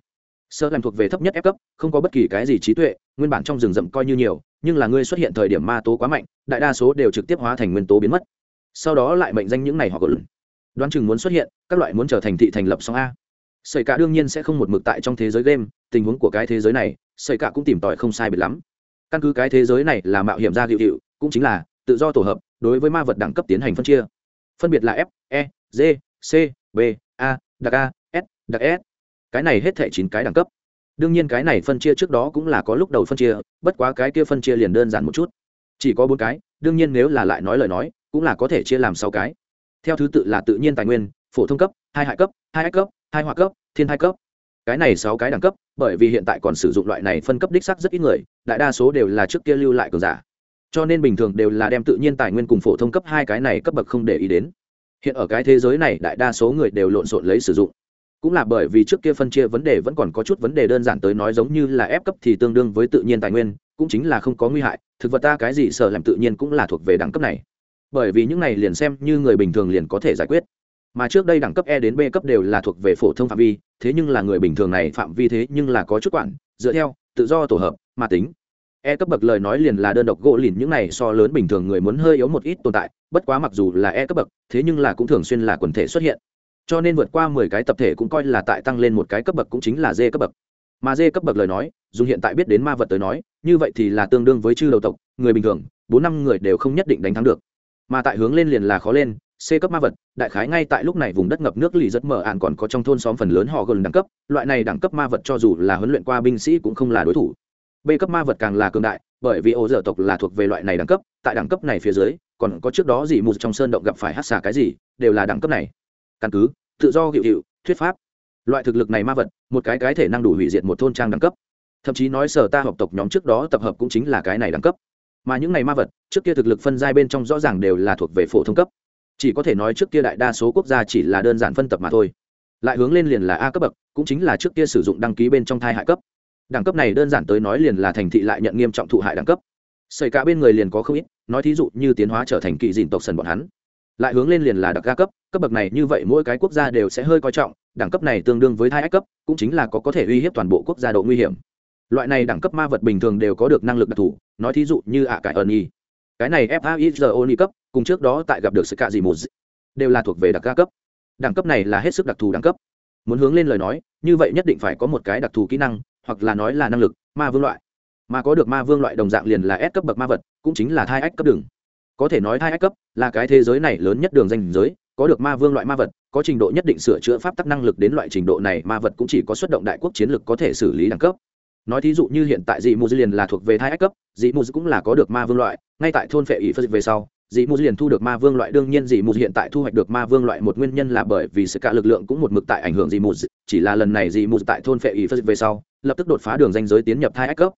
Sợ làm thuộc về thấp nhất ép cấp, không có bất kỳ cái gì trí tuệ, nguyên bản trong rừng rậm coi như nhiều, nhưng là ngươi xuất hiện thời điểm ma tố quá mạnh, đại đa số đều trực tiếp hóa thành nguyên tố biến mất. Sau đó lại mệnh danh những này họ gợn đoán chừng muốn xuất hiện, các loại muốn trở thành thị thành lập song a. Sợi cả đương nhiên sẽ không một mực tại trong thế giới game, tình huống của cái thế giới này, sợi cả cũng tìm tòi không sai biệt lắm. Căn cứ cái thế giới này là mạo hiểm ra hiệu hiệu, cũng chính là tự do tổ hợp, đối với ma vật đẳng cấp tiến hành phân chia. Phân biệt là f e g, c, b, a, đặc a, s, đặc s. Cái này hết thể chín cái đẳng cấp. Đương nhiên cái này phân chia trước đó cũng là có lúc đầu phân chia, bất quá cái kia phân chia liền đơn giản một chút. Chỉ có bốn cái, đương nhiên nếu là lại nói lời nói, cũng là có thể chia làm sáu cái theo thứ tự là tự nhiên tài nguyên, phổ thông cấp, hai hại cấp, hai ách cấp, hai họa cấp, thiên hai cấp. Cái này sáu cái đẳng cấp, bởi vì hiện tại còn sử dụng loại này phân cấp đích sắc rất ít người, đại đa số đều là trước kia lưu lại cường giả. Cho nên bình thường đều là đem tự nhiên tài nguyên cùng phổ thông cấp hai cái này cấp bậc không để ý đến. Hiện ở cái thế giới này, đại đa số người đều lộn xộn lấy sử dụng. Cũng là bởi vì trước kia phân chia vấn đề vẫn còn có chút vấn đề đơn giản tới nói giống như là ép cấp thì tương đương với tự nhiên tài nguyên, cũng chính là không có nguy hại, thực vật ta cái gì sở làm tự nhiên cũng là thuộc về đẳng cấp này bởi vì những này liền xem như người bình thường liền có thể giải quyết. Mà trước đây đẳng cấp e đến b cấp đều là thuộc về phổ thông phạm vi, thế nhưng là người bình thường này phạm vi thế nhưng là có chút quản, dựa theo, tự do tổ hợp, mà tính. E cấp bậc lời nói liền là đơn độc gỗ lìn những này so lớn bình thường người muốn hơi yếu một ít tồn tại, bất quá mặc dù là e cấp bậc, thế nhưng là cũng thường xuyên là quần thể xuất hiện. Cho nên vượt qua mười cái tập thể cũng coi là tại tăng lên một cái cấp bậc cũng chính là d cấp bậc. Mà d cấp bậc lời nói dùng hiện tại biết đến ma vật tới nói, như vậy thì là tương đương với chư đầu tộc, người bình thường, bốn năm người đều không nhất định đánh thắng được mà tại hướng lên liền là khó lên, c cấp ma vật, đại khái ngay tại lúc này vùng đất ngập nước lì rất mở ạn còn có trong thôn xóm phần lớn họ gần đẳng cấp, loại này đẳng cấp ma vật cho dù là huấn luyện qua binh sĩ cũng không là đối thủ. B cấp ma vật càng là cường đại, bởi vì ô dở tộc là thuộc về loại này đẳng cấp, tại đẳng cấp này phía dưới, còn có trước đó gì một trong sơn động gặp phải hát xả cái gì, đều là đẳng cấp này. Căn cứ, tự do, hiệu hiệu, thuyết pháp. Loại thực lực này ma vật, một cái cái thể năng đủ hủy diệt một thôn trang đẳng cấp. Thậm chí nói sở ta học tộc nhóm trước đó tập hợp cũng chính là cái này đẳng cấp mà những này ma vật, trước kia thực lực phân giai bên trong rõ ràng đều là thuộc về phổ thông cấp. Chỉ có thể nói trước kia đại đa số quốc gia chỉ là đơn giản phân tập mà thôi. Lại hướng lên liền là a cấp bậc, cũng chính là trước kia sử dụng đăng ký bên trong thai hại cấp. Đẳng cấp này đơn giản tới nói liền là thành thị lại nhận nghiêm trọng thụ hại đẳng cấp. Xảy cả bên người liền có không ít, nói thí dụ như tiến hóa trở thành kỳ dìn tộc sần bọn hắn. Lại hướng lên liền là đặc ca cấp cấp bậc này như vậy mỗi cái quốc gia đều sẽ hơi coi trọng, đẳng cấp này tương đương với thai ách cấp, cũng chính là có có thể uy hiếp toàn bộ quốc gia độ nguy hiểm. Loại này đẳng cấp ma vật bình thường đều có được năng lực đặc thù nói thí dụ như ạ cải ơn y. Cái này faizo cấp, cùng trước đó tại gặp được sự cạ gì một đều là thuộc về đặc ca cấp. Đẳng cấp này là hết sức đặc thù đẳng cấp. Muốn hướng lên lời nói, như vậy nhất định phải có một cái đặc thù kỹ năng, hoặc là nói là năng lực, ma vương loại. Mà có được ma vương loại đồng dạng liền là S cấp bậc ma vật, cũng chính là thai ách cấp đường. Có thể nói thai ách cấp là cái thế giới này lớn nhất đường danh giới, có được ma vương loại ma vật, có trình độ nhất định sửa chữa pháp tắc năng lực đến loại trình độ này, ma vật cũng chỉ có xuất động đại quốc chiến lược có thể xử lý đẳng cấp nói thí dụ như hiện tại dị mù dư liền là thuộc về thai ách cấp, dị mù cũng là có được ma vương loại, ngay tại thôn phệ ỷ phật về sau, dị mù liền thu được ma vương loại. Đương nhiên dị mù hiện tại thu hoạch được ma vương loại một nguyên nhân là bởi vì sự cả lực lượng cũng một mực tại ảnh hưởng dị mù chỉ là lần này dị mù tại thôn phệ ỷ phật về sau, lập tức đột phá đường danh giới tiến nhập thai ách cấp.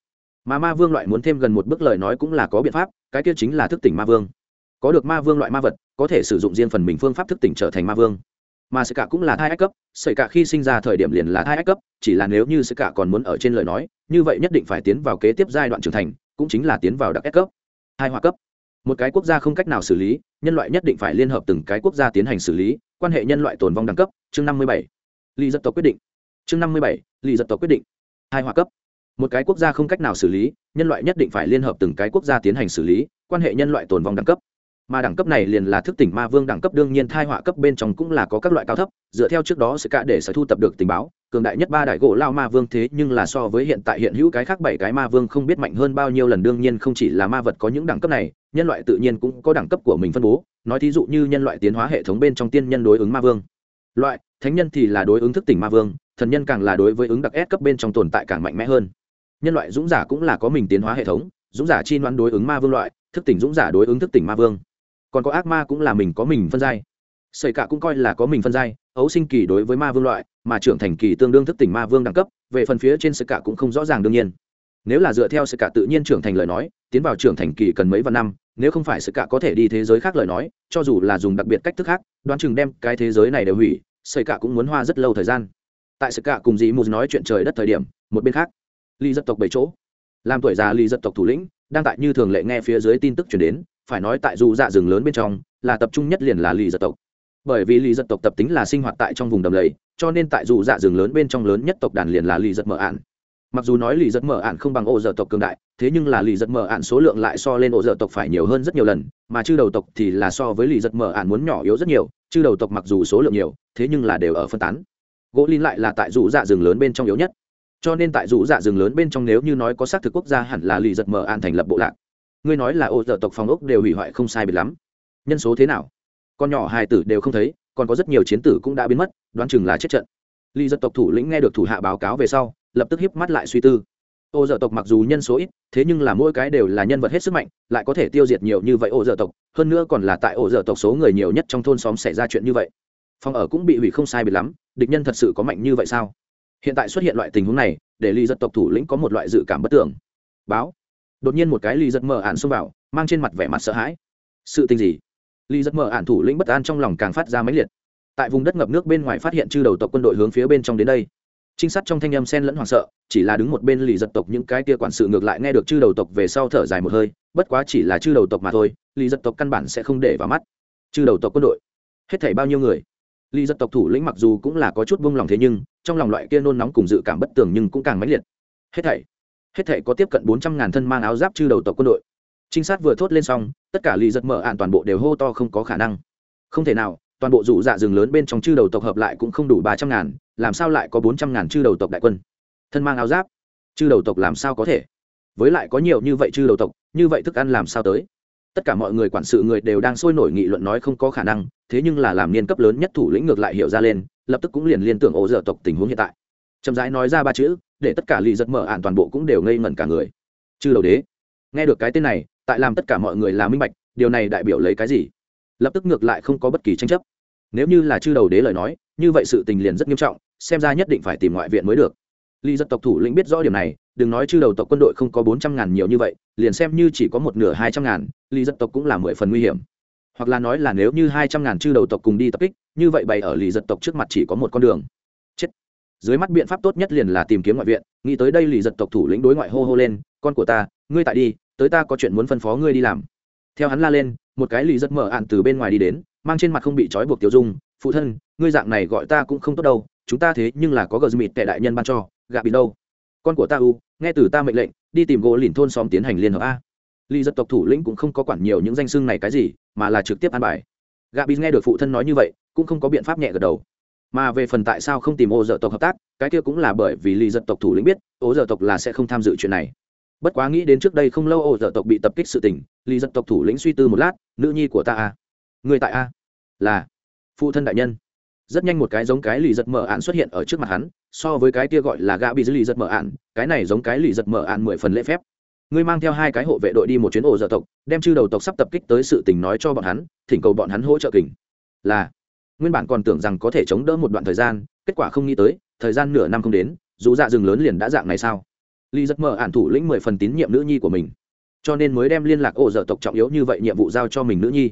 Mà ma vương loại muốn thêm gần một bước lời nói cũng là có biện pháp, cái kia chính là thức tỉnh ma vương. Có được ma vương loại ma vật, có thể sử dụng riêng phần mình phương pháp thức tỉnh trở thành ma vương mà sự cả cũng là thai ách cấp sợi cả khi sinh ra thời điểm liền là thai ách cấp, chỉ là nếu như sự cả còn muốn ở trên lời nói, như vậy nhất định phải tiến vào kế tiếp giai đoạn trưởng thành, cũng chính là tiến vào đặc ép cấp hai hòa cấp. Một cái quốc gia không cách nào xử lý, nhân loại nhất định phải liên hợp từng cái quốc gia tiến hành xử lý, quan hệ nhân loại tồn vong đẳng cấp, chương năm mươi bảy. Ly giật tộc quyết định. Chương năm mươi bảy ly giật tộc quyết định. Hai hòa cấp. Một cái quốc gia không cách nào xử lý, nhân loại nhất định phải liên hợp từng cái quốc gia tiến hành xử lý, quan hệ nhân loại tồn vong đẳng cấp mà đẳng cấp này liền là thức tỉnh ma vương đẳng cấp, đương nhiên thai họa cấp bên trong cũng là có các loại cao thấp, dựa theo trước đó sẽ cả để sở thu tập được tình báo, cường đại nhất ba đại gỗ lao ma vương thế nhưng là so với hiện tại hiện hữu cái khác bảy cái ma vương không biết mạnh hơn bao nhiêu lần, đương nhiên không chỉ là ma vật có những đẳng cấp này, nhân loại tự nhiên cũng có đẳng cấp của mình phân bố, nói thí dụ như nhân loại tiến hóa hệ thống bên trong tiên nhân đối ứng ma vương. Loại, thánh nhân thì là đối ứng thức tỉnh ma vương, thần nhân càng là đối với ứng đặc S cấp bên trong tồn tại càng mạnh mẽ hơn. Nhân loại dũng giả cũng là có mình tiến hóa hệ thống, dũng giả chi đoán đối ứng ma vương loại, thức tỉnh dũng giả đối ứng thức tỉnh ma vương còn có ác ma cũng là mình có mình phân giai. Sợi cả cũng coi là có mình phân giai, ấu sinh kỳ đối với ma vương loại, mà trưởng thành kỳ tương đương thức tỉnh ma vương đẳng cấp, về phần phía trên sợi cả cũng không rõ ràng đương nhiên. Nếu là dựa theo sợi cả tự nhiên trưởng thành lời nói, tiến vào trưởng thành kỳ cần mấy vạn năm, nếu không phải sợi cả có thể đi thế giới khác lời nói, cho dù là dùng đặc biệt cách thức khác, đoán chừng đem cái thế giới này đều hủy, sợi cả cũng muốn hoa rất lâu thời gian. Tại sợi cả cùng dĩ mù nói chuyện trời đất thời điểm, một bên khác ly dân tộc bảy chỗ. Làm tuổi già ly dân tộc thủ lĩnh, đang tại như thường lệ nghe phía dưới tin tức chuyển đến phải nói tại dù dạ rừng lớn bên trong, là tập trung nhất liền là lì dật tộc. Bởi vì lì dật tộc tập tính là sinh hoạt tại trong vùng đầm lầy, cho nên tại dù dạ rừng lớn bên trong lớn nhất tộc đàn liền là lì dật mở ạn. Mặc dù nói lì dật mở ạn không bằng ô dở tộc cường đại, thế nhưng là lì dật mở ạn số lượng lại so lên ô dở tộc phải nhiều hơn rất nhiều lần, mà chư đầu tộc thì là so với lì dật mở ạn muốn nhỏ yếu rất nhiều, chư đầu tộc mặc dù số lượng nhiều, thế nhưng là đều ở phân tán. Gỗ linh lại là tại dù dạ rừng lớn bên trong yếu nhất. Cho nên tại dù dạ rừng lớn bên trong nếu như nói có xác thực quốc gia hẳn là lì giật mở ạn thành lập bộ lạc ngươi nói là ô dở tộc phòng ốc đều hủy hoại không sai biệt lắm. Nhân số thế nào? Con nhỏ hài tử đều không thấy, còn có rất nhiều chiến tử cũng đã biến mất, đoán chừng là chết trận. Ly dân tộc thủ lĩnh nghe được thủ hạ báo cáo về sau, lập tức hiếp mắt lại suy tư. Ô dở tộc mặc dù nhân số ít, thế nhưng là mỗi cái đều là nhân vật hết sức mạnh, lại có thể tiêu diệt nhiều như vậy ô dở tộc, hơn nữa còn là tại ô dở tộc số người nhiều nhất trong thôn xóm xảy ra chuyện như vậy. Phòng ở cũng bị hủy không sai biệt lắm, địch nhân thật sự có mạnh như vậy sao? Hiện tại xuất hiện loại tình huống này, để ly dân tộc thủ lĩnh có một loại dự cảm bất tưởng. Báo đột nhiên một cái ly giật mở ạn xông vào, mang trên mặt vẻ mặt sợ hãi. Sự tình gì? Ly giật mở ạn thủ lĩnh bất an trong lòng càng phát ra máy liệt. Tại vùng đất ngập nước bên ngoài phát hiện chư đầu tộc quân đội hướng phía bên trong đến đây. Trinh sát trong thanh âm sen lẫn hoảng sợ, chỉ là đứng một bên lì giật tộc những cái kia quản sự ngược lại nghe được chư đầu tộc về sau thở dài một hơi, bất quá chỉ là chư đầu tộc mà thôi, lì giật tộc căn bản sẽ không để vào mắt. Chư đầu tộc quân đội, hết thảy bao nhiêu người? Lì giật tộc thủ lĩnh mặc dù cũng là có chút buông lòng thế nhưng, trong lòng loại kia nôn nóng cùng dự cảm bất tường nhưng cũng càng mãnh liệt. Hết thảy hết thể có tiếp cận bốn trăm ngàn thân mang áo giáp chư đầu tộc quân đội. Trinh sát vừa thốt lên xong, tất cả lì giật mở ạn toàn bộ đều hô to không có khả năng. Không thể nào, toàn bộ rủ dạ rừng lớn bên trong chư đầu tộc hợp lại cũng không đủ ba trăm ngàn, làm sao lại có bốn trăm ngàn chư đầu tộc đại quân? Thân mang áo giáp, chư đầu tộc làm sao có thể? Với lại có nhiều như vậy chư đầu tộc, như vậy thức ăn làm sao tới? Tất cả mọi người quản sự người đều đang sôi nổi nghị luận nói không có khả năng, thế nhưng là làm niên cấp lớn nhất thủ lĩnh ngược lại hiểu ra lên, lập tức cũng liền liên tưởng ổ dở tộc tình huống hiện tại. Chậm rãi nói ra ba chữ để tất cả lì giật mở ạn toàn bộ cũng đều ngây ngẩn cả người. Chư đầu đế, nghe được cái tên này, tại làm tất cả mọi người là minh bạch, điều này đại biểu lấy cái gì? Lập tức ngược lại không có bất kỳ tranh chấp. Nếu như là chư đầu đế lời nói, như vậy sự tình liền rất nghiêm trọng, xem ra nhất định phải tìm ngoại viện mới được. Ly dân tộc thủ lĩnh biết rõ điểm này, đừng nói chư đầu tộc quân đội không có bốn trăm ngàn nhiều như vậy, liền xem như chỉ có một nửa hai trăm ngàn ly dân tộc cũng là mười phần nguy hiểm. Hoặc là nói là nếu như hai trăm ngàn chư đầu tộc cùng đi tập kích, như vậy bày ở lì giật tộc trước mặt chỉ có một con đường dưới mắt biện pháp tốt nhất liền là tìm kiếm ngoại viện, nghĩ tới đây lì giật tộc thủ lĩnh đối ngoại hô hô lên, con của ta, ngươi tại đi, tới ta có chuyện muốn phân phó ngươi đi làm. Theo hắn la lên, một cái lì giật mở ạn từ bên ngoài đi đến, mang trên mặt không bị trói buộc tiêu dung, phụ thân, ngươi dạng này gọi ta cũng không tốt đâu, chúng ta thế nhưng là có gờ mịt tệ đại nhân ban cho, gạ bị đâu? Con của ta u, nghe từ ta mệnh lệnh, đi tìm gỗ lìn thôn xóm tiến hành liên hợp a. Lì giật tộc thủ lĩnh cũng không có quản nhiều những danh xưng này cái gì, mà là trực tiếp an bài. Gạ bị nghe được phụ thân nói như vậy, cũng không có biện pháp nhẹ gật đầu mà về phần tại sao không tìm ô dợ tộc hợp tác, cái kia cũng là bởi vì Lì Dật tộc thủ lĩnh biết, ô dợ tộc là sẽ không tham dự chuyện này. Bất quá nghĩ đến trước đây không lâu ô dợ tộc bị tập kích sự tình Lì Dật tộc thủ lĩnh suy tư một lát, nữ nhi của ta a người tại a? Là, phụ thân đại nhân. Rất nhanh một cái giống cái lì giật mở ạn xuất hiện ở trước mặt hắn, so với cái kia gọi là gã bị lì giật mở ạn cái này giống cái lì giật mở ạn mười phần lễ phép. Ngươi mang theo hai cái hộ vệ đội đi một chuyến ổ dợ tộc, đem chư đầu tộc sắp tập kích tới sự tình nói cho bọn hắn, thỉnh cầu bọn hắn hỗ trợ kình. Là nguyên bản còn tưởng rằng có thể chống đỡ một đoạn thời gian, kết quả không nghĩ tới, thời gian nửa năm không đến, dù dạ rừng lớn liền đã dạng này sao? Ly giật mở ạn thủ lĩnh mười phần tín nhiệm nữ nhi của mình. Cho nên mới đem liên lạc ổ dở tộc trọng yếu như vậy nhiệm vụ giao cho mình nữ nhi.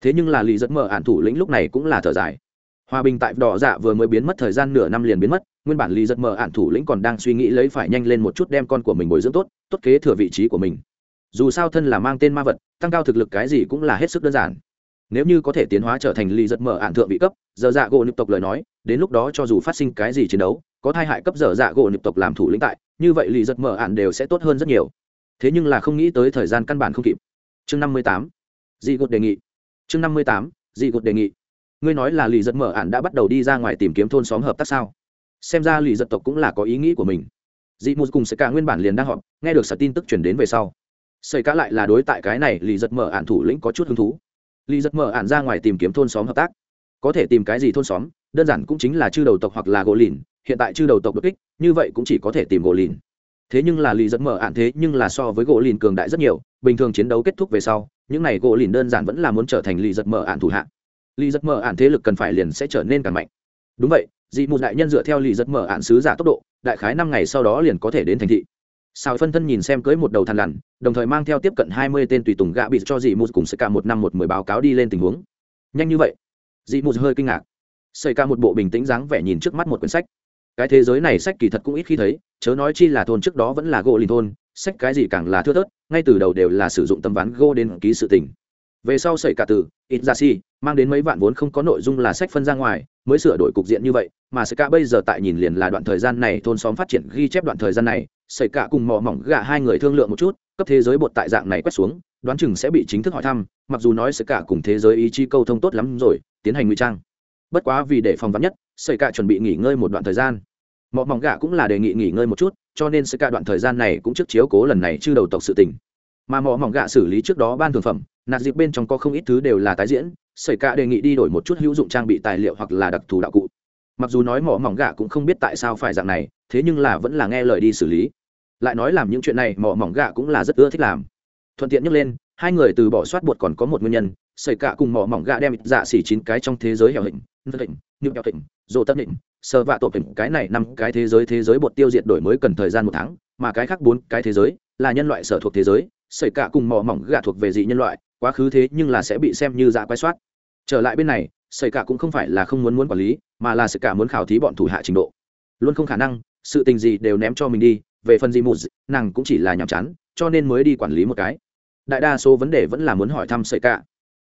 Thế nhưng là lì giật mở ạn thủ lĩnh lúc này cũng là thở dài. Hòa bình tại đỏ dạ vừa mới biến mất thời gian nửa năm liền biến mất, nguyên bản lì giật mở ạn thủ lĩnh còn đang suy nghĩ lấy phải nhanh lên một chút đem con của mình bồi dưỡng tốt tốt kế thừa vị trí của mình. Dù sao thân là mang tên ma vật, tăng cao thực lực cái gì cũng là hết sức đơn giản nếu như có thể tiến hóa trở thành lì giật mở ạn thượng vị cấp, giờ dạ gỗ nịp tộc lời nói, đến lúc đó cho dù phát sinh cái gì chiến đấu, có thai hại cấp giờ dạ gỗ nịp tộc làm thủ lĩnh tại, như vậy lì giật mở ạn đều sẽ tốt hơn rất nhiều. Thế nhưng là không nghĩ tới thời gian căn bản không kịp. Chương năm mươi tám, dị gột đề nghị. Chương năm mươi tám, dị gột đề nghị. Ngươi nói là lì giật mở ạn đã bắt đầu đi ra ngoài tìm kiếm thôn xóm hợp tác sao? Xem ra lì giật tộc cũng là có ý nghĩ của mình. Dị mù cùng sẽ cả nguyên bản liền đang họp, nghe được sở tin tức chuyển đến về sau. Xảy cả lại là đối tại cái này lì giật mở ạn thủ lĩnh có chút hứng thú. Lý giật mở ạn ra ngoài tìm kiếm thôn xóm hợp tác. Có thể tìm cái gì thôn xóm, đơn giản cũng chính là chư đầu tộc hoặc là gỗ lìn. Hiện tại chư đầu tộc đột kích, như vậy cũng chỉ có thể tìm gỗ lìn. Thế nhưng là lì giật mở ạn thế nhưng là so với gỗ lìn cường đại rất nhiều. Bình thường chiến đấu kết thúc về sau, những này gỗ lìn đơn giản vẫn là muốn trở thành lì giật mở ạn thủ hạ. Lì giật mở ạn thế lực cần phải liền sẽ trở nên càng mạnh. Đúng vậy, dị một đại nhân dựa theo lì giật mở ạn sứ giả tốc độ, đại khái năm ngày sau đó liền có thể đến thành thị sao phân thân nhìn xem cưới một đầu thằn lằn, đồng thời mang theo tiếp cận hai mươi tên tùy tùng gạ bị cho dị một cùng sẽ cả một năm một mười báo cáo đi lên tình huống. Nhanh như vậy? Dị một hơi kinh ngạc. Xây ca một bộ bình tĩnh dáng vẻ nhìn trước mắt một quyển sách. Cái thế giới này sách kỳ thật cũng ít khi thấy, chớ nói chi là thôn trước đó vẫn là gỗ lìn thôn, sách cái gì càng là thưa thớt, ngay từ đầu đều là sử dụng tấm ván gỗ đến ký sự tình về sau xảy cả từ, ít ra si, mang đến mấy vạn vốn không có nội dung là sách phân ra ngoài, mới sửa đổi cục diện như vậy, mà xảy cả bây giờ tại nhìn liền là đoạn thời gian này thôn xóm phát triển ghi chép đoạn thời gian này xảy cả cùng mò mỏng gạ hai người thương lượng một chút, cấp thế giới bột tại dạng này quét xuống, đoán chừng sẽ bị chính thức hỏi thăm, mặc dù nói xảy cả cùng thế giới ý chí câu thông tốt lắm rồi, tiến hành ngụy trang. Bất quá vì để phòng vắn nhất xảy cả chuẩn bị nghỉ ngơi một đoạn thời gian. Mọ mỏng gạ cũng là đề nghị nghỉ ngơi một chút, cho nên sẽ cả đoạn thời gian này cũng trước chiếu cố lần này chưa đầu tộc sự tình. Mà mỏ mỏng gạ xử lý trước đó ban thường phẩm nạt dịp bên trong có không ít thứ đều là tái diễn sởi cả đề nghị đi đổi một chút hữu dụng trang bị tài liệu hoặc là đặc thù đạo cụ. Mặc dù nói mỏ mỏng gạ cũng không biết tại sao phải dạng này, thế nhưng là vẫn là nghe lời đi xử lý. Lại nói làm những chuyện này, mỏ mỏng gạ cũng là rất ưa thích làm. Thuận tiện nhắc lên, hai người từ bỏ soát bột còn có một nguyên nhân sởi cả cùng mỏ mỏng gạ đem dạ xỉ chín cái trong thế giới hẻo hình hình như hẻo hình dồ tất định sơ vạ tổ hình cái này năm cái thế giới thế giới bột tiêu diệt đổi mới cần thời gian một tháng, mà cái khác bốn cái thế giới là nhân loại sở thuộc thế giới sợi cả cùng mỏ mỏng gạ thuộc về dị nhân loại, quá khứ thế nhưng là sẽ bị xem như dạ quái soát. Trở lại bên này sợi cả cũng không phải là không muốn muốn quản lý, mà là sợi cả muốn khảo thí bọn thủ hạ trình độ. Luôn không khả năng, sự tình gì đều ném cho mình đi, về phần gì một nàng cũng chỉ là nhàm chán, cho nên mới đi quản lý một cái. Đại đa số vấn đề vẫn là muốn hỏi thăm sợi cả.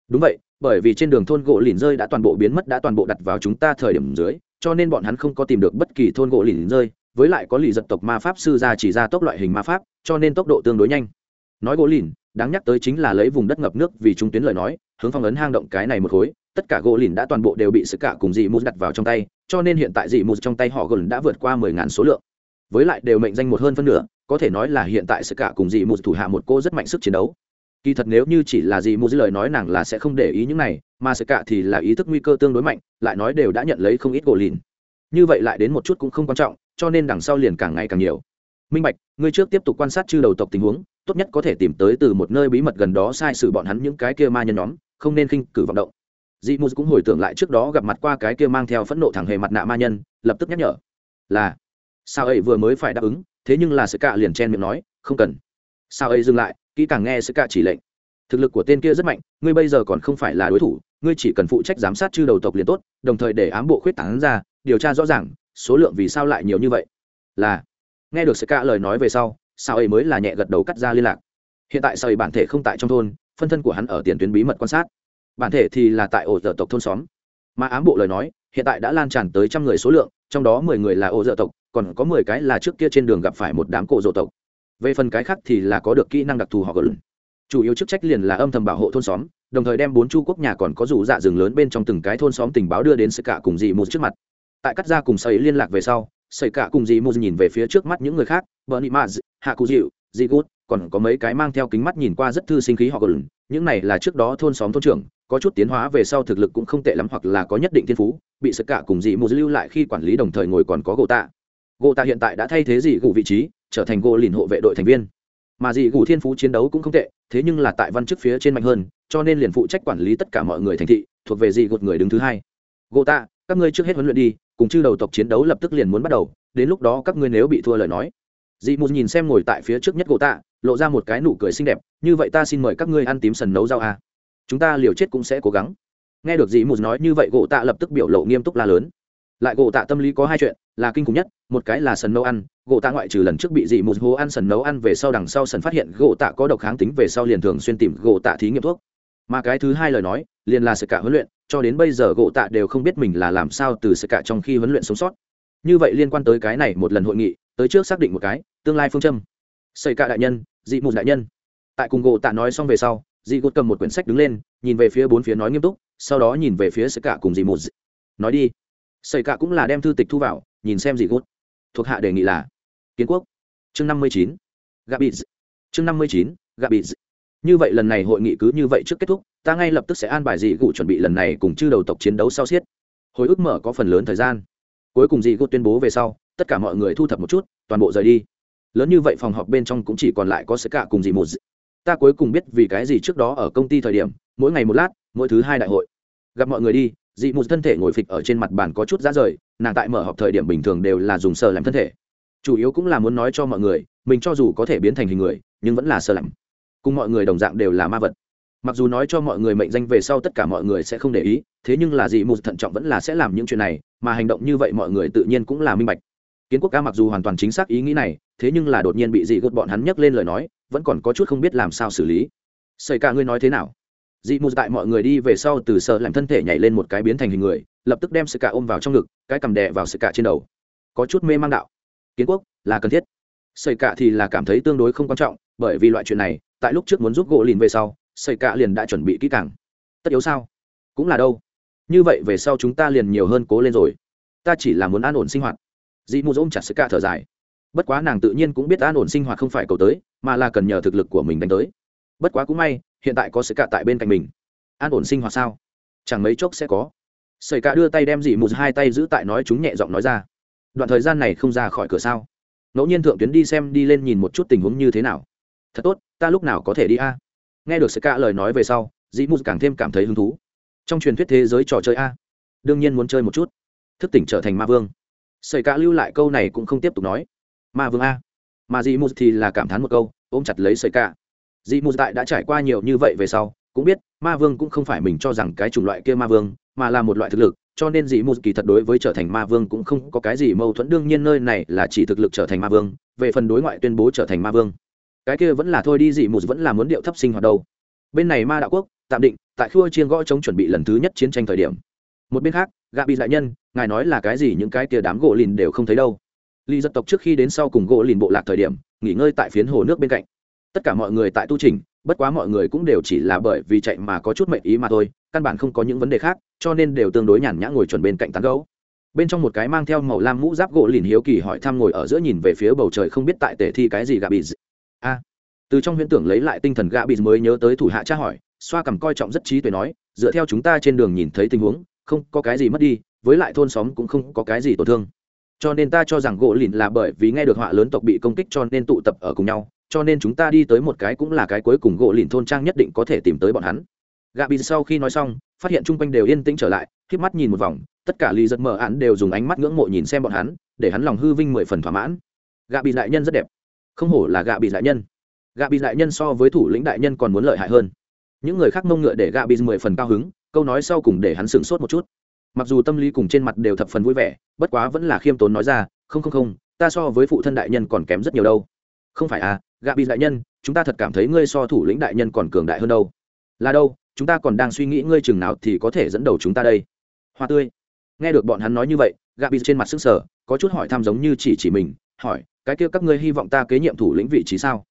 Đúng vậy, bởi vì trên đường thôn gỗ lìn rơi đã toàn bộ biến mất, đã toàn bộ đặt vào chúng ta thời điểm dưới, cho nên bọn hắn không có tìm được bất kỳ thôn gỗ lìn rơi, với lại có lì dật tộc ma pháp sư ra chỉ ra tốc loại hình ma pháp, cho nên tốc độ tương đối nhanh nói gỗ lìn, đáng nhắc tới chính là lấy vùng đất ngập nước vì trung tuyến lời nói, hướng phong ấn hang động cái này một khối, tất cả gỗ lìn đã toàn bộ đều bị sự cả cùng dị mù đặt vào trong tay, cho nên hiện tại dị mù trong tay họ gần đã vượt qua mười ngàn số lượng. Với lại đều mệnh danh một hơn phân nửa, có thể nói là hiện tại sự cả cùng dị mù thủ hạ một cô rất mạnh sức chiến đấu. Kỳ thật nếu như chỉ là dị mù lời nói nàng là sẽ không để ý những này, mà sự cả thì là ý thức nguy cơ tương đối mạnh, lại nói đều đã nhận lấy không ít gỗ lìn. Như vậy lại đến một chút cũng không quan trọng, cho nên đằng sau liền càng ngày càng nhiều. Minh bạch, ngươi trước tiếp tục quan sát chư đầu tộc tình huống tốt nhất có thể tìm tới từ một nơi bí mật gần đó sai sự bọn hắn những cái kia ma nhân nhóm, không nên khinh cử vọng động. Dị mù cũng hồi tưởng lại trước đó gặp mặt qua cái kia mang theo phẫn nộ thẳng hề mặt nạ ma nhân, lập tức nhắc nhở. Là, sao ấy vừa mới phải đáp ứng, thế nhưng là sự cạ liền chen miệng nói, không cần. Sao ấy dừng lại, kỹ càng nghe sự cạ chỉ lệnh. Thực lực của tên kia rất mạnh, ngươi bây giờ còn không phải là đối thủ, ngươi chỉ cần phụ trách giám sát chư đầu tộc liền tốt, đồng thời để ám bộ khuyết tảng ra, điều tra rõ ràng, số lượng vì sao lại nhiều như vậy. Là, nghe được sự cạ lời nói về sau sao ấy mới là nhẹ gật đầu cắt ra liên lạc. Hiện tại sao ấy bản thể không tại trong thôn, phân thân của hắn ở tiền tuyến bí mật quan sát. Bản thể thì là tại ổ dở tộc thôn xóm. Mà ám bộ lời nói, hiện tại đã lan tràn tới trăm người số lượng, trong đó mười người là ổ dở tộc, còn có mười cái là trước kia trên đường gặp phải một đám cổ dộ tộc. Về phần cái khác thì là có được kỹ năng đặc thù họ gần chủ yếu chức trách liền là âm thầm bảo hộ thôn xóm, đồng thời đem bốn chu quốc nhà còn có rủ dạ rừng lớn bên trong từng cái thôn xóm tình báo đưa đến sự cả cùng dị một trước mặt. Tại cắt ra cùng sợi liên lạc về sau xảy cả cùng dị một nhìn về phía trước mắt những người khác bờ nị maz hạ cụ dịu dị gút còn có mấy cái mang theo kính mắt nhìn qua rất thư sinh khí họ gần những này là trước đó thôn xóm thôn trưởng, có chút tiến hóa về sau thực lực cũng không tệ lắm hoặc là có nhất định thiên phú, bị xảy cả cùng dị mù lưu lại khi quản lý đồng thời ngồi còn có gỗ tạ gỗ tạ hiện tại đã thay thế dị gù vị trí, trở thành gỗ lìn hộ vệ đội thành viên. Mà dị gù thiên phú chiến đấu cũng không tệ, thế nhưng là tại văn chức phía trên mạnh hơn, cho nên liền phụ trách quản lý tất cả mọi người thành thị, thuộc về dị gột người đứng thứ hai. Gỗ tạ các ngươi trước hết huấn luyện đi cùng chư đầu tộc chiến đấu lập tức liền muốn bắt đầu, đến lúc đó các ngươi nếu bị thua lời nói. Dị mù nhìn xem ngồi tại phía trước nhất gỗ tạ, lộ ra một cái nụ cười xinh đẹp, như vậy ta xin mời các ngươi ăn tím sần nấu rau a chúng ta liều chết cũng sẽ cố gắng. Nghe được dị mù nói như vậy, gỗ tạ lập tức biểu lộ nghiêm túc la lớn. Lại gỗ tạ tâm lý có hai chuyện, là kinh khủng nhất, một cái là sần nấu ăn, gỗ tạ ngoại trừ lần trước bị dị mù hố ăn sần nấu ăn về sau đằng sau sần phát hiện gỗ tạ có độc kháng tính về sau liền thường xuyên tìm gỗ tạ thí nghiệm thuốc. Mà cái thứ hai lời nói, liền là sự cả huấn luyện cho đến bây giờ gỗ tạ đều không biết mình là làm sao từ sự cả trong khi huấn luyện sống sót. Như vậy liên quan tới cái này một lần hội nghị, tới trước xác định một cái, tương lai phương châm. Xây cả đại nhân, dị mù đại nhân. Tại cùng gỗ tạ nói xong về sau, dị gột cầm một quyển sách đứng lên, nhìn về phía bốn phía nói nghiêm túc, sau đó nhìn về phía xây cả cùng dị mù nói đi. Xây cả cũng là đem thư tịch thu vào, nhìn xem dị gột. Thuộc hạ đề nghị là, kiến quốc. Chương năm mươi chín. Gabit chương năm mươi chín gabit như vậy lần này hội nghị cứ như vậy trước kết thúc, ta ngay lập tức sẽ an bài dị gụ chuẩn bị lần này cùng chư đầu tộc chiến đấu sau xiết. Hồi ức mở có phần lớn thời gian. Cuối cùng dị gụ tuyên bố về sau, tất cả mọi người thu thập một chút, toàn bộ rời đi. Lớn như vậy phòng họp bên trong cũng chỉ còn lại có sẽ cả cùng dị một ta cuối cùng biết vì cái gì trước đó ở công ty thời điểm, mỗi ngày một lát, mỗi thứ hai đại hội. Gặp mọi người đi, dị một thân thể ngồi phịch ở trên mặt bàn có chút ra rời, nàng tại mở họp thời điểm bình thường đều là dùng sờ làm thân thể. Chủ yếu cũng là muốn nói cho mọi người, mình cho dù có thể biến thành hình người, nhưng vẫn là sờ lạnh cùng mọi người đồng dạng đều là ma vật. Mặc dù nói cho mọi người mệnh danh về sau tất cả mọi người sẽ không để ý, thế nhưng là dị mù thận trọng vẫn là sẽ làm những chuyện này, mà hành động như vậy mọi người tự nhiên cũng là minh bạch. Kiến quốc ca mặc dù hoàn toàn chính xác ý nghĩ này, thế nhưng là đột nhiên bị dị gột bọn hắn nhắc lên lời nói, vẫn còn có chút không biết làm sao xử lý. Xảy cả ngươi nói thế nào? Dị mù tại mọi người đi về sau từ sợ làm thân thể nhảy lên một cái biến thành hình người, lập tức đem sự cả ôm vào trong ngực, cái cầm đè vào sự cả trên đầu. Có chút mê mang đạo. Kiến quốc, là cần thiết. Xảy cả thì là cảm thấy tương đối không quan trọng, bởi vì loại chuyện này tại lúc trước muốn giúp gỗ lìn về sau xây cạ liền đã chuẩn bị kỹ càng. Tất yếu sao? Cũng là đâu. Như vậy về sau chúng ta liền nhiều hơn cố lên rồi. Ta chỉ là muốn an ổn sinh hoạt. Dị mù dỗm chặt xây cạ thở dài. Bất quá nàng tự nhiên cũng biết an ổn sinh hoạt không phải cầu tới, mà là cần nhờ thực lực của mình đánh tới. Bất quá cũng may, hiện tại có xây cạ tại bên cạnh mình. An ổn sinh hoạt sao? Chẳng mấy chốc sẽ có. Xây cạ đưa tay đem dị mù hai tay giữ tại nói chúng nhẹ giọng nói ra. Đoạn thời gian này không ra khỏi cửa sao? Ngẫu nhiên thượng tuyến đi xem đi lên nhìn một chút tình huống như thế nào thật tốt, ta lúc nào có thể đi a? Nghe được sơ ca lời nói về sau, dĩ mù càng thêm cảm thấy hứng thú. Trong truyền thuyết thế giới trò chơi a, đương nhiên muốn chơi một chút. Thức tỉnh trở thành ma vương. Sợi ca lưu lại câu này cũng không tiếp tục nói. Ma vương a. Mà dĩ mù thì là cảm thán một câu, ôm chặt lấy sợi ca dĩ mù tại đã trải qua nhiều như vậy về sau, cũng biết, ma vương cũng không phải mình cho rằng cái chủng loại kia ma vương, mà là một loại thực lực, cho nên dị mù kỳ thật đối với trở thành ma vương cũng không có cái gì mâu thuẫn. Đương nhiên nơi này là chỉ thực lực trở thành ma vương, về phần đối ngoại tuyên bố trở thành ma vương cái kia vẫn là thôi đi dị mù vẫn là muốn điệu thấp sinh hoạt đâu. Bên này ma đạo quốc, tạm định, tại khua chiên gõ chống chuẩn bị lần thứ nhất chiến tranh thời điểm. Một bên khác, gạ bị đại nhân, ngài nói là cái gì những cái kia đám gỗ lìn đều không thấy đâu. Ly dân tộc trước khi đến sau cùng gỗ lìn bộ lạc thời điểm, nghỉ ngơi tại phiến hồ nước bên cạnh. Tất cả mọi người tại tu trình bất quá mọi người cũng đều chỉ là bởi vì chạy mà có chút mệnh ý mà thôi, căn bản không có những vấn đề khác, cho nên đều tương đối nhàn nhã ngồi chuẩn bên cạnh tán gấu bên trong một cái mang theo màu lam mũ giáp gỗ lìn hiếu kỳ hỏi thăm ngồi ở giữa nhìn về phía bầu trời không biết tại tể thi cái gì gạ bị a từ trong huyễn tưởng lấy lại tinh thần gạ bị mới nhớ tới thủ hạ tra hỏi, xoa cằm coi trọng rất trí tuệ nói, dựa theo chúng ta trên đường nhìn thấy tình huống, không có cái gì mất đi, với lại thôn xóm cũng không có cái gì tổn thương. Cho nên ta cho rằng gỗ lìn là bởi vì nghe được họa lớn tộc bị công kích cho nên tụ tập ở cùng nhau, cho nên chúng ta đi tới một cái cũng là cái cuối cùng gỗ lìn thôn trang nhất định có thể tìm tới bọn hắn. Gạ bị sau khi nói xong, phát hiện chung quanh đều yên tĩnh trở lại k mắt nhìn một vòng, tất cả lì giật mở ạn đều dùng ánh mắt ngưỡng mộ nhìn xem bọn hắn, để hắn lòng hư vinh mười phần thỏa mãn. Gạ bị đại nhân rất đẹp không hổ là gạ bị đại nhân. Gạ bị đại nhân so với thủ lĩnh đại nhân còn muốn lợi hại hơn. Những người khác mông ngựa để gạ bị mười phần cao hứng, câu nói sau cùng để hắn sửng sốt một chút. Mặc dù tâm lý cùng trên mặt đều thập phần vui vẻ, bất quá vẫn là khiêm tốn nói ra, không không không, ta so với phụ thân đại nhân còn kém rất nhiều đâu. Không phải à gạ bị đại nhân, chúng ta thật cảm thấy ngươi so thủ lĩnh đại nhân còn cường đại hơn đâu. Là đâu, chúng ta còn đang suy nghĩ ngươi chừng nào thì có thể dẫn đầu chúng ta đây. Hoa tươi. Nghe được bọn hắn nói như vậy, gạ bị trên mặt sức sở có chút hỏi thăm giống như chỉ chỉ mình, hỏi cái kia các ngươi hy vọng ta kế nhiệm thủ lĩnh vị trí sao?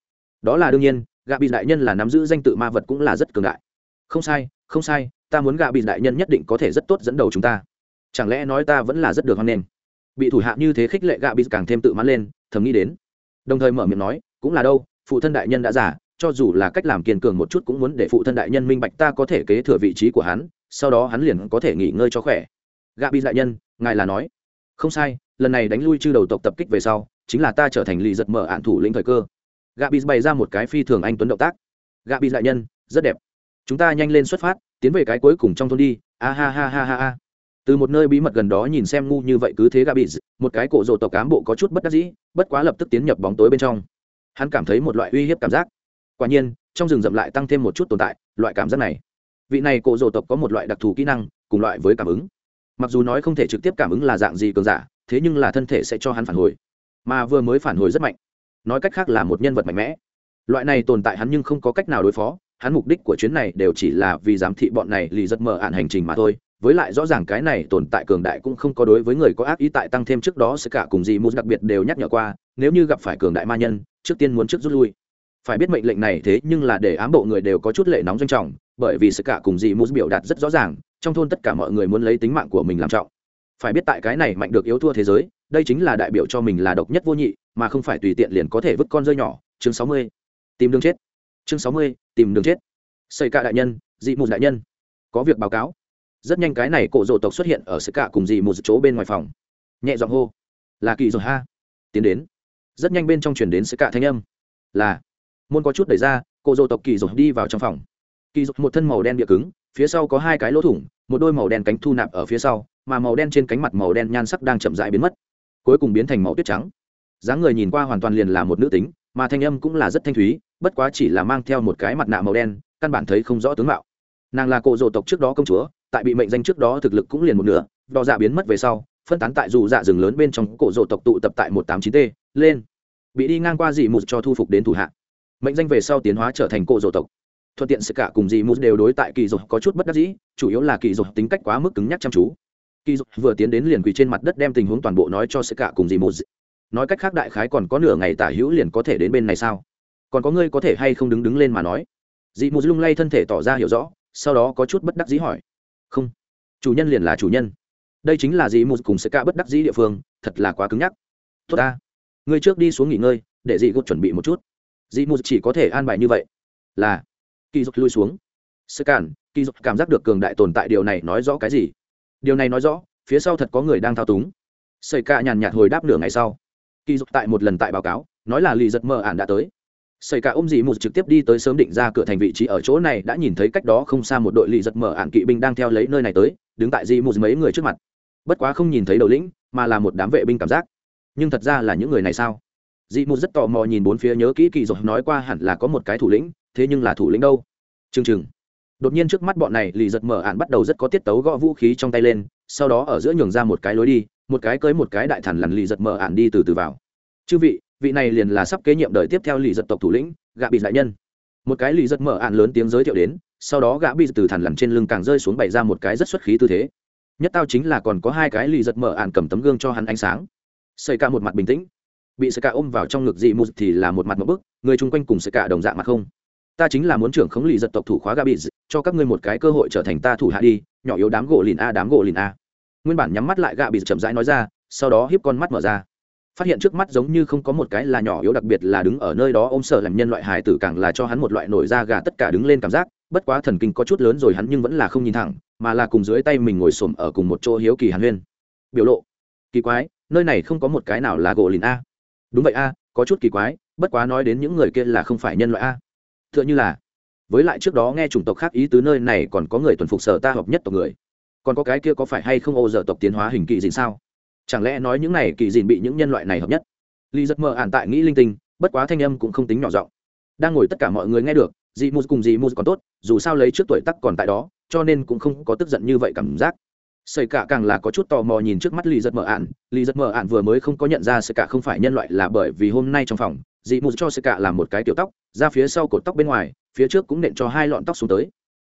Đó là đương nhiên, gạ bị đại nhân là nắm giữ danh tự ma vật cũng là rất cường đại. Không sai không sai, ta muốn gạ bị đại nhân nhất định có thể rất tốt dẫn đầu chúng ta. Chẳng lẽ nói ta vẫn là rất được hoan nghênh? Bị thủ hạ như thế khích lệ gạ bị càng thêm tự mãn lên, thầm nghĩ đến. Đồng thời mở miệng nói, cũng là đâu, phụ thân đại nhân đã giả cho dù là cách làm kiên cường một chút cũng muốn để phụ thân đại nhân minh bạch ta có thể kế thừa vị trí của hắn, sau đó hắn liền có thể nghỉ ngơi cho khỏe. Gạ bị đại nhân, ngài là nói không sai, lần này đánh lui chư đầu tộc tập kích về sau, chính là ta trở thành lì giật mở ạn thủ lĩnh thời cơ. Gạ bị bày ra một cái phi thường anh tuấn động tác. Gạ bị đại nhân, rất đẹp. Chúng ta nhanh lên xuất phát, tiến về cái cuối cùng trong thôn đi. A ha ha ha ha ha. Từ một nơi bí mật gần đó nhìn xem ngu như vậy cứ thế gạ bị một cái cổ rộ tộc cán bộ có chút bất đắc dĩ, bất quá lập tức tiến nhập bóng tối bên trong. Hắn cảm thấy một loại uy hiếp cảm giác. Quả nhiên, trong rừng rậm lại tăng thêm một chút tồn tại, loại cảm giác này. Vị này cổ rộ tộc có một loại đặc thù kỹ năng, cùng loại với cảm ứng mặc dù nói không thể trực tiếp cảm ứng là dạng gì cường giả, thế nhưng là thân thể sẽ cho hắn phản hồi. Mà vừa mới phản hồi rất mạnh. Nói cách khác là một nhân vật mạnh mẽ. Loại này tồn tại hắn nhưng không có cách nào đối phó, hắn mục đích của chuyến này đều chỉ là vì giám thị bọn này lì giật mở ạn hành trình mà thôi. Với lại rõ ràng cái này tồn tại cường đại cũng không có đối với người có ác ý tại tăng thêm trước đó sẽ cả cùng gì mút đặc biệt đều nhắc nhở qua, nếu như gặp phải cường đại ma nhân, trước tiên muốn trước rút lui. Phải biết mệnh lệnh này thế nhưng là để ám bộ người đều có chút lệ nóng doanh trọng, bởi vì sự cả cùng dị mút biểu đạt rất rõ ràng trong thôn tất cả mọi người muốn lấy tính mạng của mình làm trọng. Phải biết tại cái này mạnh được yếu thua thế giới, đây chính là đại biểu cho mình là độc nhất vô nhị, mà không phải tùy tiện liền có thể vứt con rơi nhỏ. Chương sáu mươi. Tìm đường chết. Chương sáu mươi, tìm đường chết. Xây cả đại nhân, dị mù đại nhân. Có việc báo cáo. Rất nhanh cái này cổ rộ tộc xuất hiện ở sự cả cùng dị mù chỗ bên ngoài phòng. Nhẹ giọng hô. Là kỳ rồi ha. Tiến đến. Rất nhanh bên trong chuyển đến sự cả thanh âm. Là. Môn có chút đẩy ra, cổ rộ tộc kỳ rồi đi vào trong phòng. Kỳ rồi một thân màu đen địa cứng phía sau có hai cái lỗ thủng, một đôi màu đen cánh thu nạp ở phía sau, mà màu đen trên cánh mặt màu đen nhan sắc đang chậm rãi biến mất. Cuối cùng biến thành màu tuyết trắng. Dáng người nhìn qua hoàn toàn liền là một nữ tính, mà thanh âm cũng là rất thanh thúy, bất quá chỉ là mang theo một cái mặt nạ màu đen, căn bản thấy không rõ tướng mạo. Nàng là cộ rộ tộc trước đó công chúa, tại bị mệnh danh trước đó thực lực cũng liền một nửa, đò dạ biến mất về sau, phân tán tại dù dạ rừng lớn bên trong cổ rộ tộc tụ tập tại một tám chín t lên. Bị đi ngang qua dị mụt cho thu phục đến thủ hạ. Mệnh danh về sau tiến hóa trở thành cổ rộ tộc thuận tiện sự cả cùng dị mụt đều đối tại kỳ dục có chút bất đắc dĩ, chủ yếu là kỳ dục tính cách quá mức cứng nhắc chăm chú. Kỳ dục vừa tiến đến liền quỳ trên mặt đất đem tình huống toàn bộ nói cho sự cả cùng dị mụt. Nói cách khác đại khái còn có nửa ngày tả hữu liền có thể đến bên này sao? Còn có ngươi có thể hay không đứng đứng lên mà nói? Dị mụt lung lay thân thể tỏ ra hiểu rõ, sau đó có chút bất đắc dĩ hỏi. Không, chủ nhân liền là chủ nhân. Đây chính là dị mụt cùng sự cả bất đắc dĩ địa phương, thật là quá cứng nhắc. Tốt ta, ngươi trước đi xuống nghỉ ngơi, để dị gục chuẩn bị một chút. Dị mụt chỉ có thể an bài như vậy. Là kỳ dục lui xuống. Sơ cản kỳ dục cảm giác được cường đại tồn tại, điều này nói rõ cái gì? Điều này nói rõ, phía sau thật có người đang thao túng. Sơ cả nhàn nhạt hồi đáp nửa ngày sau. Kỳ dục tại một lần tại báo cáo, nói là lì giật mờ ản đã tới. Xây Cả ôm dị một trực tiếp đi tới sớm định ra cửa thành vị trí ở chỗ này, đã nhìn thấy cách đó không xa một đội lì giật mơ ản kỵ binh đang theo lấy nơi này tới, đứng tại dị một mấy người trước mặt. Bất quá không nhìn thấy đầu lĩnh, mà là một đám vệ binh cảm giác. Nhưng thật ra là những người này sao? Dị một rất tò mò nhìn bốn phía nhớ kỹ kỳ dục, nói qua hẳn là có một cái thủ lĩnh thế nhưng là thủ lĩnh đâu? Chừng chừng. Đột nhiên trước mắt bọn này, lì giật mở ạn bắt đầu rất có tiết tấu gõ vũ khí trong tay lên, sau đó ở giữa nhường ra một cái lối đi, một cái cưới một cái đại thần lằn lì giật mở ạn đi từ từ vào. Chư vị vị này liền là sắp kế nhiệm đời tiếp theo lì giật tộc thủ lĩnh, gạ bị đại nhân. Một cái lì giật mở ạn lớn tiếng giới thiệu đến, sau đó gã bị từ thằn lằn trên lưng càng rơi xuống bày ra một cái rất xuất khí tư thế. Nhất tao chính là còn có hai cái lì giật mở ạn cầm tấm gương cho hắn ánh sáng. Xây ca một mặt bình tĩnh. Bị xây cả ôm vào trong ngực dị mù thì là một mặt một bức, người chung quanh cùng xây cả đồng dạng mặt không ta chính là muốn trưởng khống lì giật tộc thủ khóa gabi, cho các ngươi một cái cơ hội trở thành ta thủ hạ đi, nhỏ yếu đám gỗ lìn a, đám gỗ lìn a. Nguyên bản nhắm mắt lại gabi chậm rãi nói ra, sau đó hiếp con mắt mở ra. Phát hiện trước mắt giống như không có một cái là nhỏ yếu đặc biệt là đứng ở nơi đó ôm sợ làm nhân loại hài tử càng là cho hắn một loại nổi da gà tất cả đứng lên cảm giác, bất quá thần kinh có chút lớn rồi hắn nhưng vẫn là không nhìn thẳng, mà là cùng dưới tay mình ngồi xổm ở cùng một chỗ hiếu kỳ hàn huyên. Biểu lộ, kỳ quái, nơi này không có một cái nào là gỗ lìn a. Đúng vậy a, có chút kỳ quái, bất quá nói đến những người kia là không phải nhân loại a tựa như là. Với lại trước đó nghe chủng tộc khác ý tứ nơi này còn có người tuần phục sở ta hợp nhất tộc người. Còn có cái kia có phải hay không ô dở tộc tiến hóa hình kỳ dịn sao? Chẳng lẽ nói những này kỳ dịn bị những nhân loại này hợp nhất? Ly giật mơ ản tại nghĩ linh tinh bất quá thanh âm cũng không tính nhỏ giọng. Đang ngồi tất cả mọi người nghe được dị mù cùng dị mù còn tốt dù sao lấy trước tuổi tắc còn tại đó cho nên cũng không có tức giận như vậy cảm giác. Sợi cả càng là có chút tò mò nhìn trước mắt Lý Giật Mở Ản, Lý Giật Mở Ản vừa mới không có nhận ra Sợi cả không phải nhân loại là bởi vì hôm nay trong phòng, dị mù cho Sợi cạ làm một cái tiểu tóc, ra phía sau cột tóc bên ngoài, phía trước cũng nện cho hai lọn tóc xuống tới.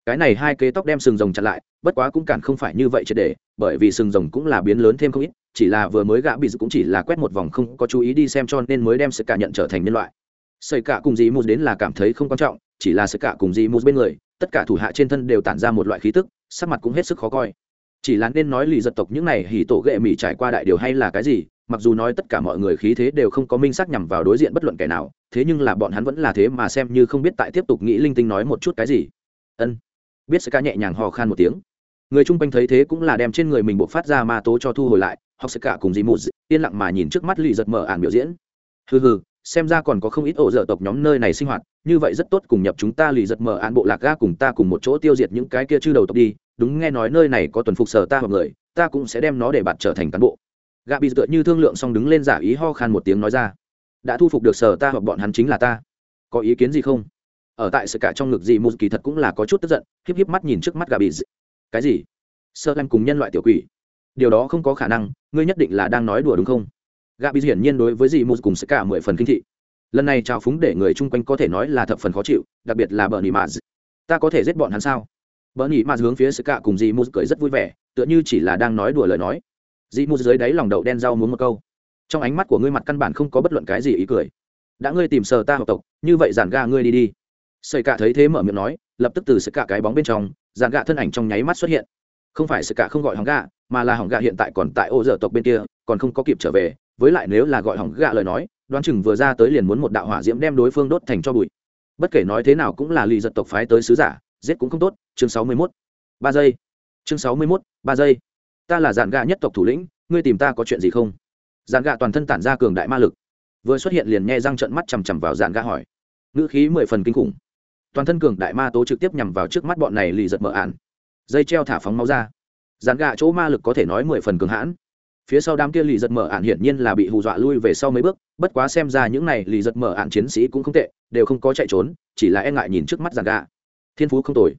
Cái này hai kế tóc đem sừng rồng chặn lại, bất quá cũng cản không phải như vậy triệt để, bởi vì sừng rồng cũng là biến lớn thêm không ít, chỉ là vừa mới gã bị cũng chỉ là quét một vòng không có chú ý đi xem cho nên mới đem Sợi cạ nhận trở thành nhân loại. Sợi cạ cùng dị mù đến là cảm thấy không quan trọng, chỉ là Sợi cạ cùng dị mù bên người, tất cả thủ hạ trên thân đều tản ra một loại khí tức, sắc mặt cũng hết sức khó coi chỉ là nên nói lì giật tộc những này hỉ tổ ghệ mỹ trải qua đại điều hay là cái gì mặc dù nói tất cả mọi người khí thế đều không có minh xác nhằm vào đối diện bất luận kẻ nào, thế nhưng là bọn hắn vẫn là thế mà xem như không biết tại tiếp tục nghĩ linh tinh nói một chút cái gì. Ân. Biết sẽ ca nhẹ nhàng hò khan một tiếng. Người chung quanh thấy thế cũng là đem trên người mình buộc phát ra ma tố cho thu hồi lại hoặc sẽ cả cùng dì mù yên lặng mà nhìn trước mắt lì giật mở ản biểu diễn. Hừ hừ, xem ra còn có không ít ổ dở tộc nhóm nơi này sinh hoạt, như vậy rất tốt cùng nhập chúng ta lì giật mở ản bộ lạc ga cùng ta cùng một chỗ tiêu diệt những cái kia chư đầu tộc đi. Đúng nghe nói nơi này có tuần phục sở ta hoặc người, ta cũng sẽ đem nó để bạn trở thành cán bộ gạ bị tựa như thương lượng xong đứng lên giả ý ho khan một tiếng nói ra. Đã thu phục được sở ta hoặc bọn hắn chính là ta. Có ý kiến gì không? Ở tại sự cả trong ngực gì một kỳ thật cũng là có chút tức giận, híp híp mắt nhìn trước mắt gạ bị cái gì? Sơ lem cùng nhân loại tiểu quỷ. Điều đó không có khả năng, ngươi nhất định là đang nói đùa đúng không? Gạ bị hiển nhiên đối với gì một cùng sự cả mười phần kinh thị. Lần này trào phúng để người chung quanh có thể nói là thập phần khó chịu, đặc biệt là bờ nỉ mạ ta có thể giết bọn hắn sao? Bờ nhị mà hướng phía sự cả cùng gì mù cười rất vui vẻ, tựa như chỉ là đang nói đùa lời nói dị mù dưới đáy lòng đậu đen rau muốn một câu. Trong ánh mắt của ngươi mặt căn bản không có bất luận cái gì ý cười. Đã ngươi tìm sờ ta học tộc, như vậy giản ga ngươi đi đi. Sợi cả thấy thế mở miệng nói, lập tức từ sự cả cái bóng bên trong, giản gạ thân ảnh trong nháy mắt xuất hiện. Không phải sự cả không gọi hỏng gạ mà là hỏng gạ hiện tại còn tại ô dở tộc bên kia, còn không có kịp trở về, với lại nếu là gọi hỏng gạ lời nói, đoán chừng vừa ra tới liền muốn một đạo hỏa diễm đem đối phương đốt thành cho bụi. Bất kể nói thế nào cũng là lì giật tộc phái tới sứ giả, giết cũng không tốt, chương sáu mươi mốt, ba giây. Chương sáu mươi mốt, ba giây ta là dạn gạ nhất tộc thủ lĩnh, ngươi tìm ta có chuyện gì không? Dạn gạ toàn thân tản ra cường đại ma lực. Vừa xuất hiện liền nghe răng trận mắt chằm chằm vào dạn gạ hỏi. Ngữ khí mười phần kinh khủng. Toàn thân cường đại ma tố trực tiếp nhằm vào trước mắt bọn này lì giật mở ạn. Dây treo thả phóng máu ra. Dạn gạ chỗ ma lực có thể nói mười phần cường hãn. Phía sau đám kia lì giật mở ạn hiển nhiên là bị hù dọa lui về sau mấy bước, bất quá xem ra những này lì giật mở ạn chiến sĩ cũng không tệ, đều không có chạy trốn, chỉ là e ngại nhìn trước mắt dàn gạ. Thiên phú không tồi.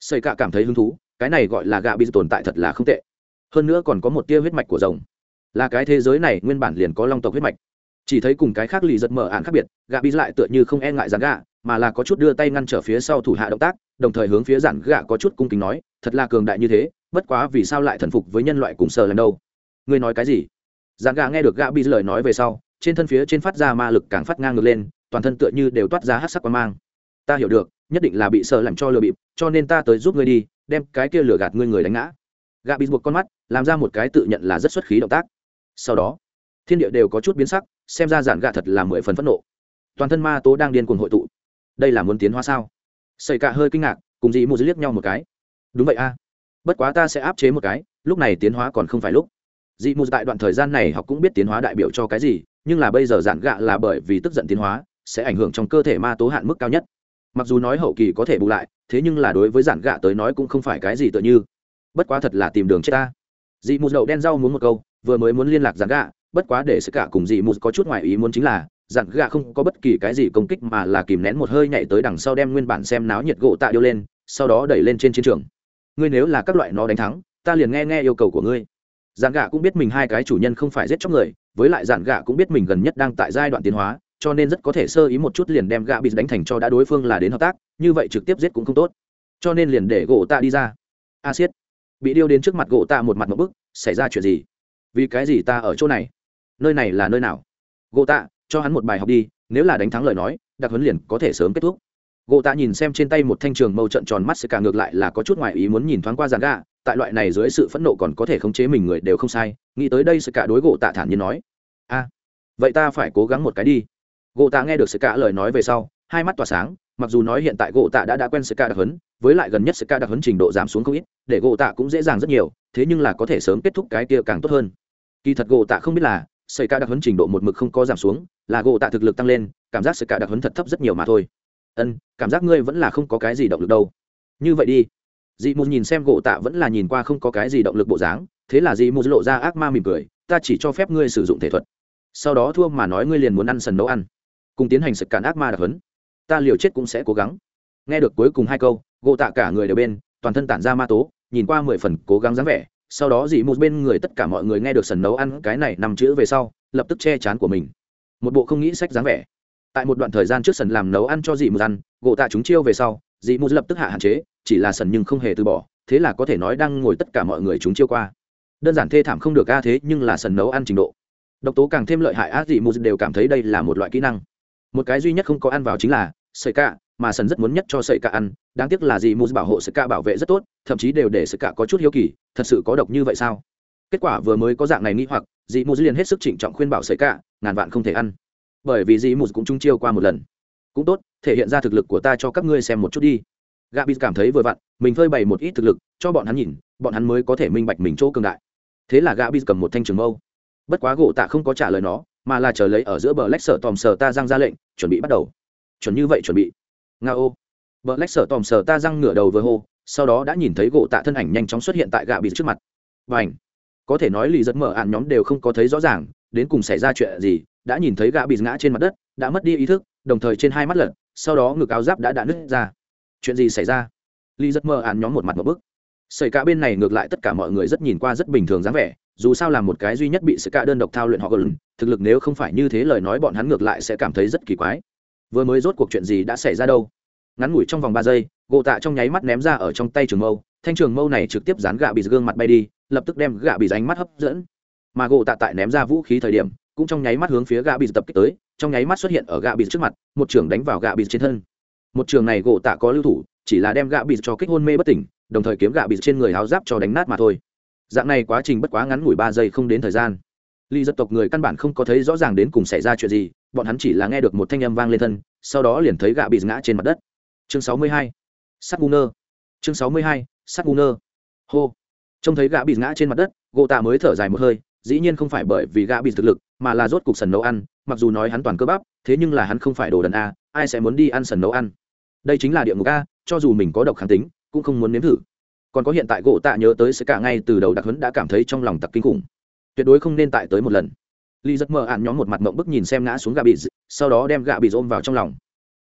Xây cạ cảm thấy hứng thú, cái này gọi là gạ bị tồn tại thật là không tệ hơn nữa còn có một tia huyết mạch của rồng. Là cái thế giới này, nguyên bản liền có long tộc huyết mạch. Chỉ thấy cùng cái khác lì giật mở ạn khác biệt, gạ bị lại tựa như không e ngại giàn gạ, mà là có chút đưa tay ngăn trở phía sau thủ hạ động tác, đồng thời hướng phía giản gạ có chút cung kính nói, thật là cường đại như thế, bất quá vì sao lại thần phục với nhân loại cùng sờ lần đâu? Ngươi nói cái gì? Giản gạ nghe được gạ bị lời nói về sau, trên thân phía trên phát ra ma lực càng phát ngang ngược lên, toàn thân tựa như đều toát ra hát sắc quan mang. Ta hiểu được, nhất định là bị sợ làm cho lừa bịp, cho nên ta tới giúp ngươi đi, đem cái kia lừa gạt ngươi người đánh ngã gạ bị buộc con mắt, làm ra một cái tự nhận là rất xuất khí động tác. Sau đó, thiên địa đều có chút biến sắc, xem ra giản gạ thật là mười phần phẫn nộ. Toàn thân ma tố đang điên cuồng hội tụ. Đây là muốn tiến hóa sao? Xảy cả hơi kinh ngạc, cùng dì mù liếc nhau một cái. Đúng vậy a. Bất quá ta sẽ áp chế một cái, lúc này tiến hóa còn không phải lúc. Dị mù tại đoạn thời gian này học cũng biết tiến hóa đại biểu cho cái gì, nhưng là bây giờ giản gạ là bởi vì tức giận tiến hóa, sẽ ảnh hưởng trong cơ thể ma tố hạn mức cao nhất. Mặc dù nói hậu kỳ có thể bù lại, thế nhưng là đối với giản gạ tới nói cũng không phải cái gì tựa như bất quá thật là tìm đường chết ta. Dị mù đậu đen rau muốn một câu, vừa mới muốn liên lạc giản gạ, bất quá để sự cả cùng dị mù có chút ngoài ý muốn chính là giản gạ không có bất kỳ cái gì công kích mà là kìm nén một hơi nhảy tới đằng sau đem nguyên bản xem náo nhiệt gỗ tạ điêu lên, sau đó đẩy lên trên chiến trường. Ngươi nếu là các loại nó đánh thắng, ta liền nghe nghe yêu cầu của ngươi. Dạn gạ cũng biết mình hai cái chủ nhân không phải giết chóc người, với lại dạn gạ cũng biết mình gần nhất đang tại giai đoạn tiến hóa, cho nên rất có thể sơ ý một chút liền đem gạ bị đánh thành cho đã đối phương là đến hợp tác, như vậy trực tiếp giết cũng không tốt. Cho nên liền để gỗ tạ đi ra. A siết bị điêu đến trước mặt gỗ tạ một mặt một bức, xảy ra chuyện gì? Vì cái gì ta ở chỗ này? Nơi này là nơi nào? Gỗ tạ cho hắn một bài học đi, nếu là đánh thắng lời nói, đặc huấn liền có thể sớm kết thúc. Gỗ tạ nhìn xem trên tay một thanh trường mâu trận tròn mắt sẽ cả ngược lại là có chút ngoại ý muốn nhìn thoáng qua giàn gà, tại loại này dưới sự phẫn nộ còn có thể khống chế mình người đều không sai, nghĩ tới đây sự cả đối gỗ tạ thản nhiên nói. A, vậy ta phải cố gắng một cái đi. Gỗ tạ nghe được sự cả lời nói về sau, hai mắt tỏa sáng, mặc dù nói hiện tại gỗ tạ đã đã quen sự cả đặc huấn với lại gần nhất sự ca đặc huấn trình độ giảm xuống không ít, để gỗ tạ cũng dễ dàng rất nhiều, thế nhưng là có thể sớm kết thúc cái kia càng tốt hơn. Kỳ thật gỗ tạ không biết là sợi ca đặc huấn trình độ một mực không có giảm xuống, là gỗ tạ thực lực tăng lên, cảm giác sợi ca đặc huấn thật thấp rất nhiều mà thôi. Ân, cảm giác ngươi vẫn là không có cái gì động lực đâu. Như vậy đi. Dị mù nhìn xem gỗ tạ vẫn là nhìn qua không có cái gì động lực bộ dáng, thế là dị mù lộ ra ác ma mỉm cười, ta chỉ cho phép ngươi sử dụng thể thuật. Sau đó thua mà nói ngươi liền muốn ăn sần nấu ăn. Cùng tiến hành sự cản ác ma đặc huấn. Ta liều chết cũng sẽ cố gắng. Nghe được cuối cùng hai câu gỗ tạ cả người đều bên, toàn thân tản ra ma tố, nhìn qua mười phần cố gắng dáng vẻ, sau đó dị một bên người tất cả mọi người nghe được sần nấu ăn cái này nằm chữ về sau, lập tức che chán của mình. Một bộ không nghĩ sách dáng vẻ. Tại một đoạn thời gian trước sần làm nấu ăn cho dị một ăn, gỗ tạ chúng chiêu về sau dị một lập tức hạ hạn chế, chỉ là sần nhưng không hề từ bỏ, thế là có thể nói đang ngồi tất cả mọi người chúng chiêu qua. Đơn giản thê thảm không được a thế nhưng là sần nấu ăn trình độ. Độc tố càng thêm lợi hại a dị một đều cảm thấy đây là một loại kỹ năng. Một cái duy nhất không có ăn vào chính là sợi cạ mà sần rất muốn nhất cho sợi cạ ăn, đáng tiếc là gì mù bảo hộ sợi cạ bảo vệ rất tốt, thậm chí đều để sợi cạ có chút hiếu kỳ, thật sự có độc như vậy sao? Kết quả vừa mới có dạng này nghĩ hoặc dị mù liền hết sức trịnh trọng khuyên bảo sợi cạ ngàn vạn không thể ăn. Bởi vì dị mù cũng trung chiêu qua một lần. Cũng tốt, thể hiện ra thực lực của ta cho các ngươi xem một chút đi. Gà bị cảm thấy vừa vặn, mình phơi bày một ít thực lực, cho bọn hắn nhìn, bọn hắn mới có thể minh bạch mình chỗ cường đại. Thế là gà bị cầm một thanh trường mâu. Bất quá gỗ tạ không có trả lời nó, mà là chờ lấy ở giữa bờ lách sở tòm sờ ta giang ra lệnh, chuẩn bị bắt đầu. Chuẩn như vậy chuẩn bị nga ô. Vợ lách sở tòm sở ta răng ngửa đầu với hô, sau đó đã nhìn thấy gỗ tạ thân ảnh nhanh chóng xuất hiện tại gạ bị trước mặt. Và ảnh có thể nói lì giật mở ạn nhóm đều không có thấy rõ ràng, đến cùng xảy ra chuyện gì, đã nhìn thấy gạ bị ngã trên mặt đất, đã mất đi ý thức, đồng thời trên hai mắt lật, sau đó ngực áo giáp đã đã nứt ra. Chuyện gì xảy ra? Lì giật mơ ạn nhóm một mặt một bức. Xảy cả bên này ngược lại tất cả mọi người rất nhìn qua rất bình thường dáng vẻ, dù sao là một cái duy nhất bị sự cả đơn độc thao luyện họ gần, thực lực nếu không phải như thế lời nói bọn hắn ngược lại sẽ cảm thấy rất kỳ quái vừa mới rốt cuộc chuyện gì đã xảy ra đâu? Ngắn ngủi trong vòng ba giây, gỗ tạ trong nháy mắt ném ra ở trong tay trường mâu. Thanh trường mâu này trực tiếp dán gạ bị gương mặt bay đi, lập tức đem gạ bị ánh mắt hấp dẫn. Mà gỗ tạ tại ném ra vũ khí thời điểm, cũng trong nháy mắt hướng phía gạ bị tập kích tới, trong nháy mắt xuất hiện ở gạ bị trước mặt, một trường đánh vào gạ bị trên thân. Một trường này gỗ tạ có lưu thủ, chỉ là đem gạ bị cho kích hôn mê bất tỉnh, đồng thời kiếm gạ bị trên người háo giáp cho đánh nát mà thôi. Dạng này quá trình bất quá ngắn ngủi ba giây không đến thời gian. Ly dân tộc người căn bản không có thấy rõ ràng đến cùng xảy ra chuyện gì bọn hắn chỉ là nghe được một thanh âm vang lên thân, sau đó liền thấy gạ bị ngã trên mặt đất. Chương sáu mươi hai, sắt gu nơ chương sáu mươi hai, sắt gu nơ hô. Trông thấy gã bị ngã trên mặt đất, gỗ tạ mới thở dài một hơi, dĩ nhiên không phải bởi vì gã bị thực lực, mà là rốt cục sần nấu ăn, mặc dù nói hắn toàn cơ bắp, thế nhưng là hắn không phải đồ đần a, ai sẽ muốn đi ăn sần nấu ăn? Đây chính là địa ngục a, cho dù mình có độc kháng tính, cũng không muốn nếm thử. Còn có hiện tại gỗ tạ nhớ tới sẽ cả ngay từ đầu đặc huấn đã cảm thấy trong lòng tặc kinh khủng. Tuyệt đối không nên tại tới một lần. Lý giật mờ ạn nhóm một mặt mộng bức nhìn xem ngã xuống gạ bị sau đó đem gạ bị ôm vào trong lòng.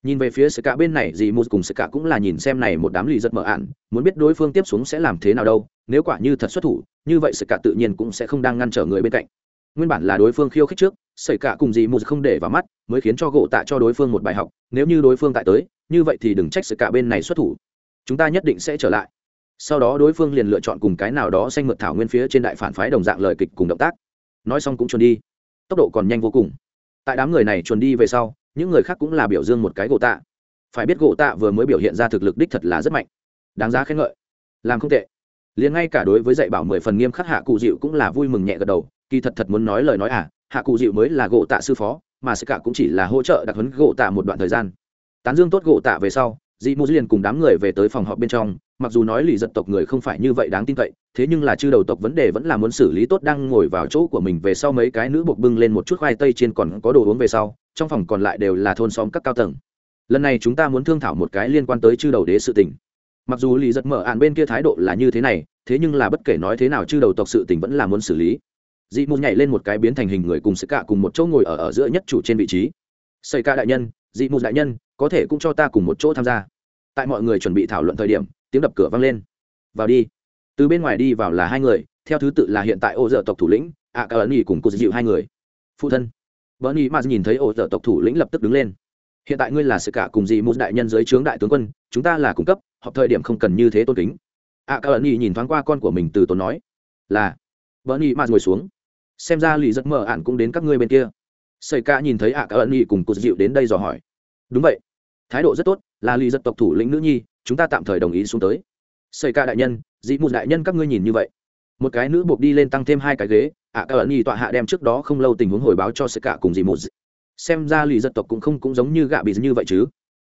Nhìn về phía sự cả bên này, dì mù cùng sự cả cũng là nhìn xem này một đám lì giật mờ ạn muốn biết đối phương tiếp xuống sẽ làm thế nào đâu, nếu quả như thật xuất thủ, như vậy sự cả tự nhiên cũng sẽ không đang ngăn trở người bên cạnh. Nguyên bản là đối phương khiêu khích trước sợi cả cùng dì mù không để vào mắt, mới khiến cho gỗ tạ cho đối phương một bài học, nếu như đối phương tại tới, như vậy thì đừng trách sự cả bên này xuất thủ. Chúng ta nhất định sẽ trở lại. Sau đó đối phương liền lựa chọn cùng cái nào đó xanh mượt thảo nguyên phía trên đại phản phái đồng dạng lời kịch cùng động tác. Nói xong cũng trốn đi tốc độ còn nhanh vô cùng. Tại đám người này chuồn đi về sau, những người khác cũng là biểu dương một cái gỗ tạ. Phải biết gỗ tạ vừa mới biểu hiện ra thực lực đích thật là rất mạnh. Đáng giá khen ngợi. Làm không tệ. Liền ngay cả đối với dạy bảo mười phần nghiêm khắc hạ cụ dịu cũng là vui mừng nhẹ gật đầu, kỳ thật thật muốn nói lời nói à hạ cụ dịu mới là gỗ tạ sư phó, mà sẽ cả cũng chỉ là hỗ trợ đặc huấn gỗ tạ một đoạn thời gian. Tán dương tốt gỗ tạ về sau dị mù liền cùng đám người về tới phòng họp bên trong mặc dù nói lì giật tộc người không phải như vậy đáng tin cậy, thế nhưng là chư đầu tộc vấn đề vẫn là muốn xử lý tốt đang ngồi vào chỗ của mình về sau mấy cái nữ buộc bưng lên một chút khoai tây trên còn có đồ uống về sau, trong phòng còn lại đều là thôn xóm các cao tầng. Lần này chúng ta muốn thương thảo một cái liên quan tới chư đầu đế sự tình. Mặc dù lì giật mở ạn bên kia thái độ là như thế này, thế nhưng là bất kể nói thế nào chư đầu tộc sự tình vẫn là muốn xử lý. Dị mù nhảy lên một cái biến thành hình người cùng sức cả cùng một chỗ ngồi ở ở giữa nhất chủ trên vị trí. Xây ca đại nhân, dị mù đại nhân, có thể cũng cho ta cùng một chỗ tham gia. Tại mọi người chuẩn bị thảo luận thời điểm tiếng đập cửa vang lên. Vào đi. Từ bên ngoài đi vào là hai người, theo thứ tự là hiện tại ô dợ tộc thủ lĩnh, ạ cả ấn cùng cô dịu hai người. Phụ thân. Vợ nỉ mà nhìn thấy ô dợ tộc thủ lĩnh lập tức đứng lên. Hiện tại ngươi là sự cả cùng dị một đại nhân dưới trướng đại tướng quân, chúng ta là cung cấp, họp thời điểm không cần như thế tôn kính. Ạ cả ấn nhìn thoáng qua con của mình từ tốn nói, là. Vợ nỉ mà ngồi xuống. Xem ra lì giấc mở ạn cũng đến các ngươi bên kia. Sợi ca nhìn thấy ạ cả ấn cùng cô dịu đến đây dò hỏi. Đúng vậy. Thái độ rất tốt, là lì giấc tộc thủ lĩnh nữ nhi chúng ta tạm thời đồng ý xuống tới. Xây ca đại nhân dị mụt đại nhân các ngươi nhìn như vậy. Một cái nữ buộc đi lên tăng thêm hai cái ghế ạ cả ẩn nhi tọa hạ đem trước đó không lâu tình huống hồi báo cho sơ cả cùng dị mụt. xem ra lì giật tộc cũng không cũng giống như gạ bị như vậy chứ.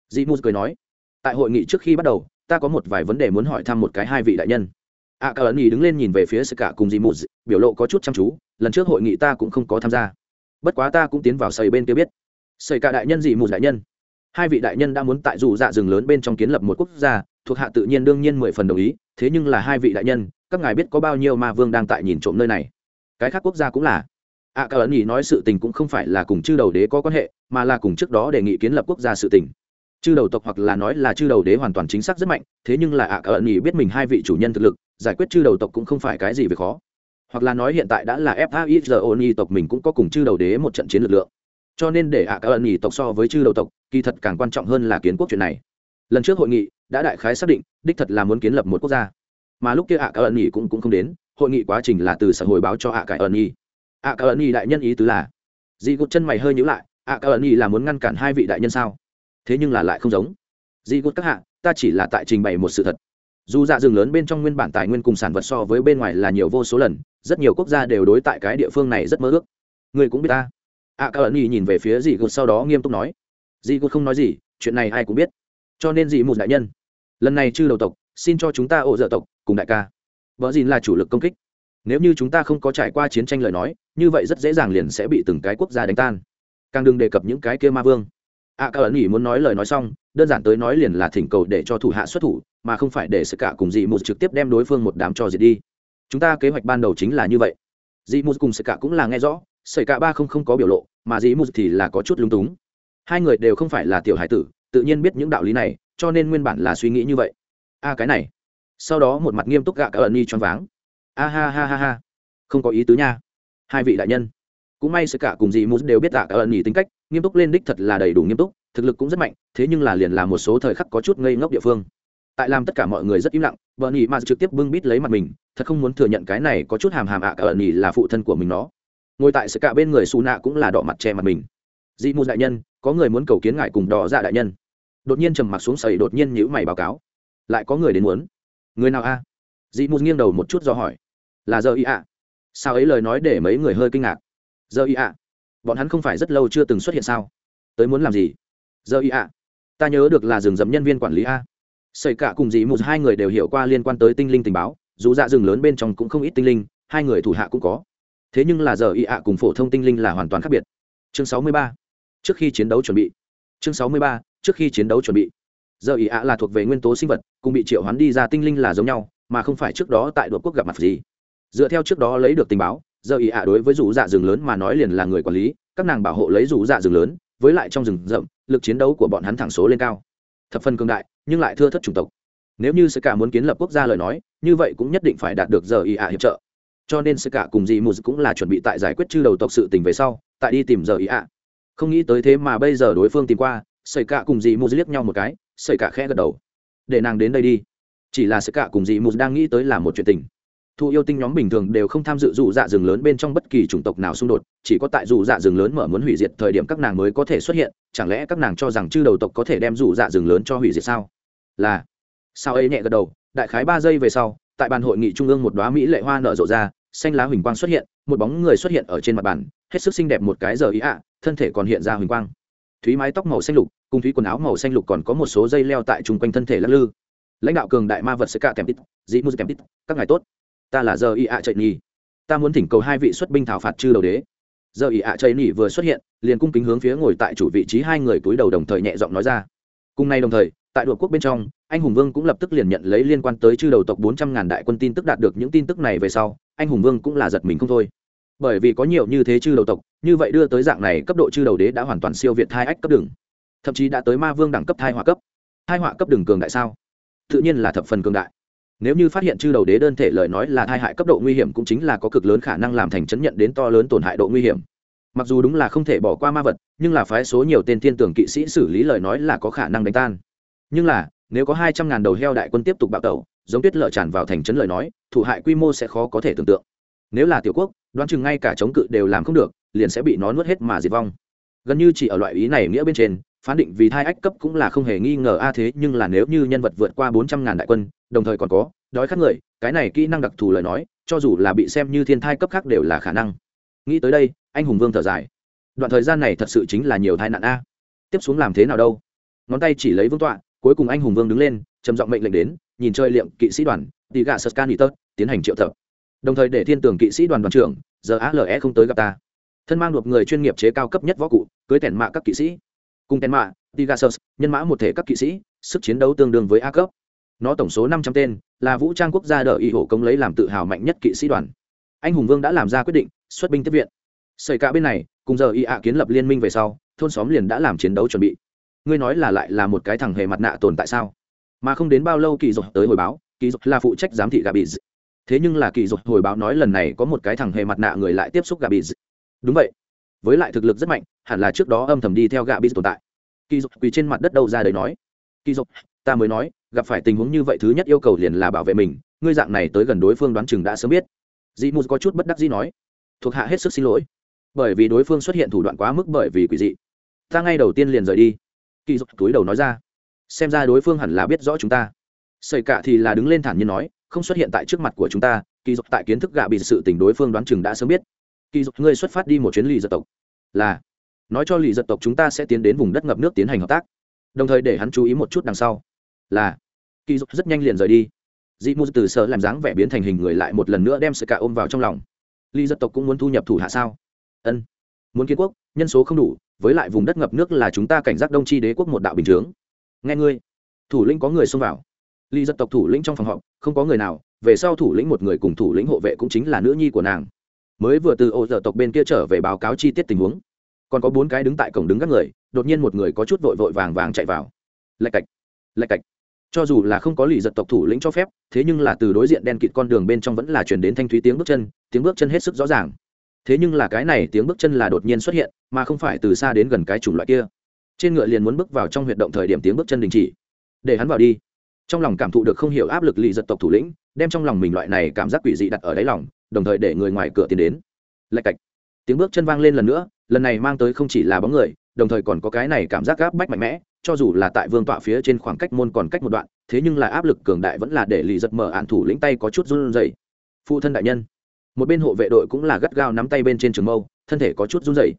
Dị mụt cười nói tại hội nghị trước khi bắt đầu ta có một vài vấn đề muốn hỏi thăm một cái hai vị đại nhân. Ạ cả ẩn nhi đứng lên nhìn về phía sơ cả cùng dị mụt, biểu lộ có chút chăm chú lần trước hội nghị ta cũng không có tham gia. Bất quá ta cũng tiến vào xây bên kia biết. Xây cả đại nhân dị mụt đại nhân hai vị đại nhân đã muốn tại dù dạ rừng lớn bên trong kiến lập một quốc gia thuộc hạ tự nhiên đương nhiên mười phần đồng ý thế nhưng là hai vị đại nhân các ngài biết có bao nhiêu ma vương đang tại nhìn trộm nơi này? Cái khác quốc gia cũng là. Ạ à, cả ấn ý nói sự tình cũng không phải là cùng chư đầu đế có quan hệ mà là cùng trước đó đề nghị kiến lập quốc gia sự tình. Chư đầu tộc hoặc là nói là chư đầu đế hoàn toàn chính xác rất mạnh thế nhưng là ạ cả ấn ý biết mình hai vị chủ nhân thực lực giải quyết chư đầu tộc cũng không phải cái gì về khó. Hoặc là nói hiện tại đã là faiz tộc mình cũng có cùng chư đầu đế một trận chiến lực lượng. Cho nên để ạ cả ấn ý tộc so với chư đầu tộc kỳ thật càng quan trọng hơn là kiến quốc chuyện này. Lần trước hội nghị đã đại khái xác định đích thật là muốn kiến lập một quốc gia. Mà lúc kia ạ cả ẩn nhì cũng, cũng không đến hội nghị quá trình là từ sở hồi báo cho ạ cả ẩn nhì ạ cả ẩn nhì đại nhân ý tứ là dị gột chân mày hơi nhữ lại ạ cả ẩn nhì là muốn ngăn cản hai vị đại nhân sao? Thế nhưng là lại không giống. Dị gột các hạ ta chỉ là tại trình bày một sự thật. Dù dạ rừng lớn bên trong nguyên bản tài nguyên cùng sản vật so với bên ngoài là nhiều vô số lần rất nhiều quốc gia đều đối tại cái địa phương này rất mơ ước. Người cũng biết ta. Ạ cả ẩn nhì nhìn về phía dị gột sau đó nghiêm túc nói dị gột không nói gì, chuyện này ai cũng biết. Cho nên dị một đại nhân, lần này chư đầu tộc, xin cho chúng ta ổ dợ tộc cùng đại ca. Vợ dìn là chủ lực công kích. Nếu như chúng ta không có trải qua chiến tranh lời nói, như vậy rất dễ dàng liền sẽ bị từng cái quốc gia đánh tan. Càng đừng đề cập những cái kia ma vương. Ạ cao cả ẩn nghỉ muốn nói lời nói xong, đơn giản tới nói liền là thỉnh cầu để cho thủ hạ xuất thủ, mà không phải để sự cả cùng dị một trực tiếp đem đối phương một đám cho diệt đi. Chúng ta kế hoạch ban đầu chính là như vậy. Dị một cùng sự cả cũng là nghe rõ sợi cả ba không không có biểu lộ, mà dị một thì là có chút lung túng hai người đều không phải là tiểu hải tử, tự nhiên biết những đạo lý này, cho nên nguyên bản là suy nghĩ như vậy. A cái này. Sau đó một mặt nghiêm túc gạ cả ẩn ni choáng váng. A ha ha ha ha. Không có ý tứ nha. Hai vị đại nhân. Cũng may sự cả cùng dì mút đều biết gạ cả ẩn ni tính cách, nghiêm túc lên đích thật là đầy đủ nghiêm túc, thực lực cũng rất mạnh, thế nhưng là liền là một số thời khắc có chút ngây ngốc địa phương. Tại làm tất cả mọi người rất im lặng vợ nhị mà trực tiếp bưng bít lấy mặt mình, thật không muốn thừa nhận cái này có chút hàm hàm ạ cả ẩn nhị là phụ thân của mình nó. Ngồi tại sự cả bên người xù nạ cũng là đỏ mặt che mặt mình dị mù đại nhân, có người muốn cầu kiến ngài cùng đỏ dạ đại nhân. Đột nhiên trầm mặc xuống sầy đột nhiên nhữ mày báo cáo. Lại có người đến muốn. Người nào a? À? dị mù nghiêng đầu một chút do hỏi. Là giờ ý ạ sao ấy lời nói để mấy người hơi kinh ngạc? Giờ ý ạ bọn hắn không phải rất lâu chưa từng xuất hiện sao? Tới muốn làm gì? Giờ ý ạ ta nhớ được là rừng dẫm nhân viên quản lý a. Xảy cả cùng dị một hai người đều hiểu qua liên quan tới tinh linh tình báo, dù dạ rừng lớn bên trong cũng không ít tinh linh, hai người thủ hạ cũng có. Thế nhưng là giờ ý ạ cùng phổ thông tinh linh là hoàn toàn khác biệt. Chương sáu mươi ba trước khi chiến đấu chuẩn bị. Chương sáu mươi ba, trước khi chiến đấu chuẩn bị. Giờ ý ạ là thuộc về nguyên tố sinh vật, cùng bị triệu hoán đi ra tinh linh là giống nhau, mà không phải trước đó tại đội quốc gặp mặt gì. Dựa theo trước đó lấy được tình báo, giờ ý ạ đối với rủ dạ rừng lớn mà nói liền là người quản lý, các nàng bảo hộ lấy rủ dạ rừng lớn, với lại trong rừng rậm, lực chiến đấu của bọn hắn thẳng số lên cao. Thập phân cường đại, nhưng lại thưa thất chủng tộc. Nếu như sẽ cả muốn kiến lập quốc gia lời nói, như vậy cũng nhất định phải đạt được giờ ý ạ hiệp trợ. Cho nên sẽ cả cùng dì mù cũng là chuẩn bị tại giải quyết chư đầu tộc sự tình về sau, tại đi tìm giờ ý ạ không nghĩ tới thế mà bây giờ đối phương tìm qua, sợi cạ cùng dì mù liếc nhau một cái, sợi cạ khẽ gật đầu. Để nàng đến đây đi. Chỉ là sợi cạ cùng dì mù đang nghĩ tới là một chuyện tình. Thu yêu tinh nhóm bình thường đều không tham dự dụ dạ rừng lớn bên trong bất kỳ chủng tộc nào xung đột, chỉ có tại dụ dạ rừng lớn mở muốn hủy diệt thời điểm các nàng mới có thể xuất hiện, chẳng lẽ các nàng cho rằng chư đầu tộc có thể đem dụ dạ rừng lớn cho hủy diệt sao? Là. Sao ấy nhẹ gật đầu, đại khái ba giây về sau, tại bàn hội nghị trung ương một đoá mỹ lệ hoa nở rộ ra, xanh lá huỳnh quang xuất hiện một bóng người xuất hiện ở trên mặt bàn, hết sức xinh đẹp một cái giờ ý ạ, thân thể còn hiện ra huỳnh quang. Thúy mái tóc màu xanh lục, cùng thúy quần áo màu xanh lục còn có một số dây leo tại chung quanh thân thể lắc lư. Lãnh đạo cường đại ma vật sẽ cả kèm tít, dị mù kèm tít, các ngài tốt. Ta là giờ y ạ chạy nhì. Ta muốn thỉnh cầu hai vị xuất binh thảo phạt chư đầu đế. Giờ y ạ chạy nhì vừa xuất hiện, liền cung kính hướng phía ngồi tại chủ vị trí hai người túi đầu đồng thời nhẹ giọng nói ra. Cùng nay đồng thời, tại đội quốc bên trong, anh hùng vương cũng lập tức liền nhận lấy liên quan tới chư đầu tộc bốn trăm ngàn đại quân tin tức đạt được những tin tức này về sau, anh hùng vương cũng là giật mình không thôi bởi vì có nhiều như thế chư đầu tộc, như vậy đưa tới dạng này cấp độ chư đầu đế đã hoàn toàn siêu việt thai ách cấp đường. Thậm chí đã tới ma vương đẳng cấp thai hỏa cấp. Thai hỏa cấp đường cường đại sao? Tự nhiên là thập phần cường đại. Nếu như phát hiện chư đầu đế đơn thể lời nói là thai hại cấp độ nguy hiểm cũng chính là có cực lớn khả năng làm thành chấn nhận đến to lớn tổn hại độ nguy hiểm. Mặc dù đúng là không thể bỏ qua ma vật, nhưng là phái số nhiều tên thiên tưởng kỵ sĩ xử lý lời nói là có khả năng đánh tan. Nhưng là, nếu có hai trăm ngàn đầu heo đại quân tiếp tục bạo tẩu, giống tuyết lợ tràn vào thành trấn lời nói, thủ hại quy mô sẽ khó có thể tưởng tượng nếu là tiểu quốc, đoán chừng ngay cả chống cự đều làm không được, liền sẽ bị nó nuốt hết mà diệt vong. Gần như chỉ ở loại ý này nghĩa bên trên, phán định vì thai ách cấp cũng là không hề nghi ngờ, a, thế nhưng là nếu như nhân vật vượt qua bốn trăm ngàn đại quân, đồng thời còn có, đói khát người, cái này kỹ năng đặc thù lời nói, cho dù là bị xem như thiên thai cấp khác đều là khả năng. Nghĩ tới đây, anh hùng vương thở dài. Đoạn thời gian này thật sự chính là nhiều tai nạn, a. Tiếp xuống làm thế nào đâu? Ngón tay chỉ lấy vương tọa, cuối cùng anh hùng vương đứng lên, trầm giọng mệnh lệnh đến, nhìn chơi liệm kỵ sĩ đoàn tì gà sơ can tiến hành triệu tập đồng thời để thiên tưởng kỵ sĩ đoàn đoàn trưởng, giờ ale không tới gặp ta. Thân mang đột người chuyên nghiệp chế cao cấp nhất võ cụ, cưới tẻn mạ các kỵ sĩ. Cùng tẻn mạ tigasus nhân mã một thể các kỵ sĩ, sức chiến đấu tương đương với a cấp. Nó tổng số năm trăm tên, là vũ trang quốc gia đỡ y hổ công lấy làm tự hào mạnh nhất kỵ sĩ đoàn. Anh hùng vương đã làm ra quyết định, xuất binh tiếp viện. Xảy cả bên này, cùng giờ y ạ kiến lập liên minh về sau, thôn xóm liền đã làm chiến đấu chuẩn bị. Ngươi nói là lại là một cái thằng hề mặt nạ tồn tại sao? Mà không đến bao lâu kỳ dục tới hồi báo, kỳ dục là phụ trách giám thị gà bị thế nhưng là kỳ dục hồi báo nói lần này có một cái thằng hề mặt nạ người lại tiếp xúc gà bị đúng vậy. Với lại thực lực rất mạnh, hẳn là trước đó âm thầm đi theo gà bị tồn tại. Kỳ dục quỳ trên mặt đất đâu ra đấy nói, kỳ dục ta mới nói, gặp phải tình huống như vậy thứ nhất yêu cầu liền là bảo vệ mình, ngươi dạng này tới gần đối phương đoán chừng đã sớm biết. Dị mù có chút bất đắc dĩ nói, thuộc hạ hết sức xin lỗi, bởi vì đối phương xuất hiện thủ đoạn quá mức bởi vì quỷ dị. Ta ngay đầu tiên liền rời đi. Kỳ dục túi đầu nói ra, xem ra đối phương hẳn là biết rõ chúng ta. Xây cả thì là đứng lên thản nhiên nói không xuất hiện tại trước mặt của chúng ta, kỳ dục tại kiến thức gạ bị sự tình đối phương đoán chừng đã sớm biết. Kỳ dục ngươi xuất phát đi một chuyến lì giật tộc. Là, nói cho lì giật tộc chúng ta sẽ tiến đến vùng đất ngập nước tiến hành hợp tác. Đồng thời để hắn chú ý một chút đằng sau. Là, kỳ dục rất nhanh liền rời đi. Dị mù từ sợ làm dáng vẻ biến thành hình người lại một lần nữa đem sự cả ôm vào trong lòng. Lì giật tộc cũng muốn thu nhập thủ hạ sao? Ân, muốn kiến quốc, nhân số không đủ, với lại vùng đất ngập nước là chúng ta cảnh giác đông chi đế quốc một đạo bình chướng. Nghe ngươi, thủ lĩnh có người xông vào ly dân tộc thủ lĩnh trong phòng họp, không có người nào, về sau thủ lĩnh một người cùng thủ lĩnh hộ vệ cũng chính là nữ nhi của nàng. Mới vừa từ ô giờ tộc bên kia trở về báo cáo chi tiết tình huống. Còn có bốn cái đứng tại cổng đứng các người, đột nhiên một người có chút vội vội vàng vàng chạy vào. Lạch cạch lạch cạch. Cho dù là không có lì giật tộc thủ lĩnh cho phép, thế nhưng là từ đối diện đen kịt con đường bên trong vẫn là chuyển đến thanh thúy tiếng bước chân, tiếng bước chân hết sức rõ ràng. Thế nhưng là cái này tiếng bước chân là đột nhiên xuất hiện, mà không phải từ xa đến gần cái chủng loại kia. Trên ngựa liền muốn bước vào trong huyệt động thời điểm tiếng bước chân đình chỉ. Để hắn vào đi trong lòng cảm thụ được không hiểu áp lực lì giật tộc thủ lĩnh, đem trong lòng mình loại này cảm giác quỷ dị đặt ở đáy lòng, đồng thời để người ngoài cửa tiến đến. Lạch cạch. Tiếng bước chân vang lên lần nữa, lần này mang tới không chỉ là bóng người, đồng thời còn có cái này cảm giác gáp bách mạnh mẽ, cho dù là tại vương tọa phía trên khoảng cách môn còn cách một đoạn, thế nhưng là áp lực cường đại vẫn là để lì giật mở ạn thủ lĩnh tay có chút run rẩy. Phụ thân đại nhân. Một bên hộ vệ đội cũng là gắt gao nắm tay bên trên trường mâu, thân thể có chút run rẩy.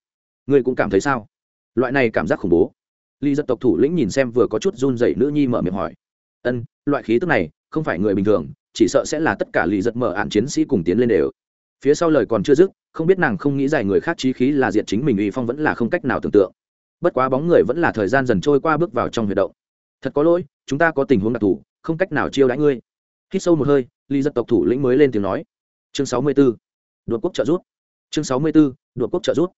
Ngươi cũng cảm thấy sao? Loại này cảm giác khủng bố. Lì giật tộc thủ lĩnh nhìn xem vừa có chút run rẩy nữ nhi mở miệng hỏi ân, loại khí tức này không phải người bình thường, chỉ sợ sẽ là tất cả lì giật mở ạn chiến sĩ cùng tiến lên đều. Phía sau lời còn chưa dứt, không biết nàng không nghĩ giải người khác trí khí là diện chính mình uy phong vẫn là không cách nào tưởng tượng. Bất quá bóng người vẫn là thời gian dần trôi qua bước vào trong huyệt động. Thật có lỗi, chúng ta có tình huống đặc thù, không cách nào chiêu đãi ngươi. Hít sâu một hơi ly dân tộc thủ lĩnh mới lên tiếng nói. Chương sáu mươi 64. đột quốc trợ rút chương sáu mươi 64. đột quốc trợ rút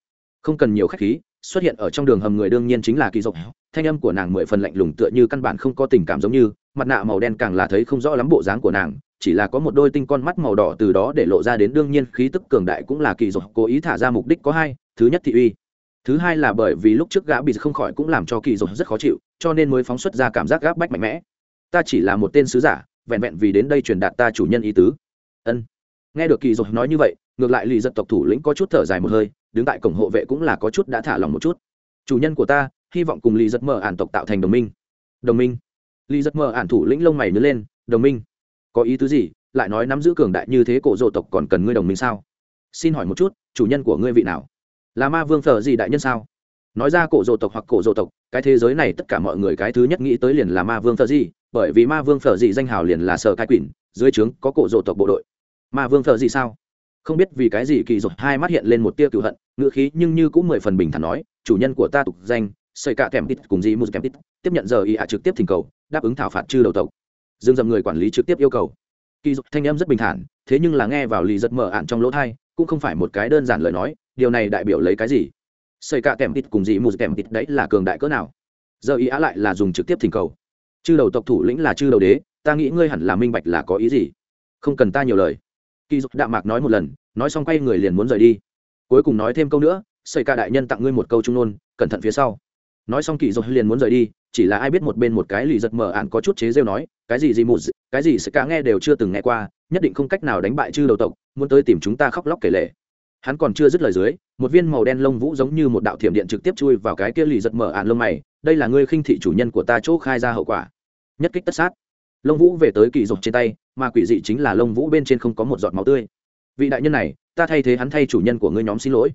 không cần nhiều khách khí, xuất hiện ở trong đường hầm người đương nhiên chính là kỳ dọc thanh âm của nàng mười phần lạnh lùng tựa như căn bản không có tình cảm giống như mặt nạ màu đen càng là thấy không rõ lắm bộ dáng của nàng, chỉ là có một đôi tinh con mắt màu đỏ từ đó để lộ ra đến đương nhiên khí tức cường đại cũng là kỳ dục cố ý thả ra mục đích có hai, thứ nhất thị uy. Thứ hai là bởi vì lúc trước gã bị không khỏi cũng làm cho kỳ dục rất khó chịu, cho nên mới phóng xuất ra cảm giác gáp bách mạnh mẽ. Ta chỉ là một tên sứ giả, vẹn vẹn vì đến đây truyền đạt ta chủ nhân ý tứ. Ân. Nghe được kỳ dục nói như vậy, ngược lại lì giật tộc thủ lĩnh có chút thở dài một hơi, đứng tại cổng hộ vệ cũng là có chút đã thả lòng một chút. Chủ nhân của ta, hy vọng cùng lì giật mở ản tộc tạo thành đồng minh. Đồng minh lý giật mờ ản thủ lĩnh lông mày nứa lên, đồng minh, có ý tứ gì? Lại nói nắm giữ cường đại như thế cổ rộ tộc còn cần ngươi đồng minh sao? Xin hỏi một chút, chủ nhân của ngươi vị nào? Là ma vương phở gì đại nhân sao? Nói ra cổ rộ tộc hoặc cổ rộ tộc, cái thế giới này tất cả mọi người cái thứ nhất nghĩ tới liền là ma vương phở gì, bởi vì ma vương phở gì danh hào liền là sở cai quỷ dưới trướng có cổ rộ tộc bộ đội. Ma vương phở gì sao? Không biết vì cái gì kỳ dục hai mắt hiện lên một tia cựu hận ngựa khí nhưng như cũng mười phần bình thản nói, chủ nhân của ta tục danh xây cả kèm tít cùng gì mù kèm tít, tiếp nhận giờ ý ạ trực tiếp thỉnh cầu, đáp ứng thảo phạt chư đầu tộc. Dương dầm người quản lý trực tiếp yêu cầu. Kỳ dục thanh âm rất bình thản, thế nhưng là nghe vào lì giật mở ạn trong lỗ thai, cũng không phải một cái đơn giản lời nói, điều này đại biểu lấy cái gì? Xây cả kèm tít cùng gì mù kèm tít đấy là cường đại cỡ nào? Giờ ý ạ lại là dùng trực tiếp thỉnh cầu. Chư đầu tộc thủ lĩnh là chư đầu đế, ta nghĩ ngươi hẳn là minh bạch là có ý gì? Không cần ta nhiều lời. Kỳ dục đạm mạc nói một lần, nói xong quay người liền muốn rời đi. Cuối cùng nói thêm câu nữa xây ca đại nhân tặng ngươi một câu trung nôn, cẩn thận phía sau nói xong kỳ dục liền muốn rời đi, chỉ là ai biết một bên một cái lì giật mở ạn có chút chế rêu nói, cái gì gì một cái gì sẽ cả nghe đều chưa từng nghe qua, nhất định không cách nào đánh bại chư đầu tộc, muốn tới tìm chúng ta khóc lóc kể lể. Hắn còn chưa dứt lời dưới, một viên màu đen lông vũ giống như một đạo thiểm điện trực tiếp chui vào cái kia lì giật mở ạn lông mày, đây là ngươi khinh thị chủ nhân của ta chỗ khai ra hậu quả. Nhất kích tất sát. Lông vũ về tới kỳ dục trên tay, mà quỷ dị chính là lông vũ bên trên không có một giọt máu tươi. Vị đại nhân này, ta thay thế hắn thay chủ nhân của ngươi nhóm xin lỗi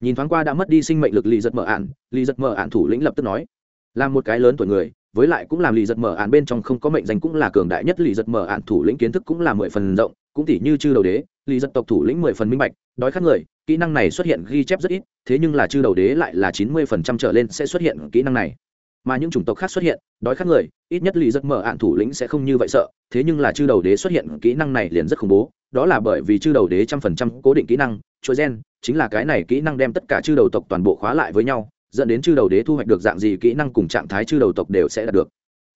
nhìn thoáng qua đã mất đi sinh mệnh lực lì giật mở ạn lì giật mở ạn thủ lĩnh lập tức nói, là một cái lớn tuổi người, với lại cũng làm lì giật mở ạn bên trong không có mệnh danh cũng là cường đại nhất lì giật mở ạn thủ lĩnh kiến thức cũng là mười phần rộng, cũng tỉ như chư đầu đế, lì giật tộc thủ lĩnh mười phần minh bạch, đói khát người, kỹ năng này xuất hiện ghi chép rất ít, thế nhưng là chư đầu đế lại là chín mươi phần trăm trở lên sẽ xuất hiện kỹ năng này. Mà những chủng tộc khác xuất hiện, đói khát người, ít nhất lì giật mở ạn thủ lĩnh sẽ không như vậy sợ, thế nhưng là chư đầu đế xuất hiện kỹ năng này liền rất khủng bố, đó là bởi vì chư đầu đế trăm phần trăm cố định kỹ năng chuỗi gen chính là cái này kỹ năng đem tất cả chư đầu tộc toàn bộ khóa lại với nhau, dẫn đến chư đầu đế thu hoạch được dạng gì kỹ năng cùng trạng thái chư đầu tộc đều sẽ đạt được.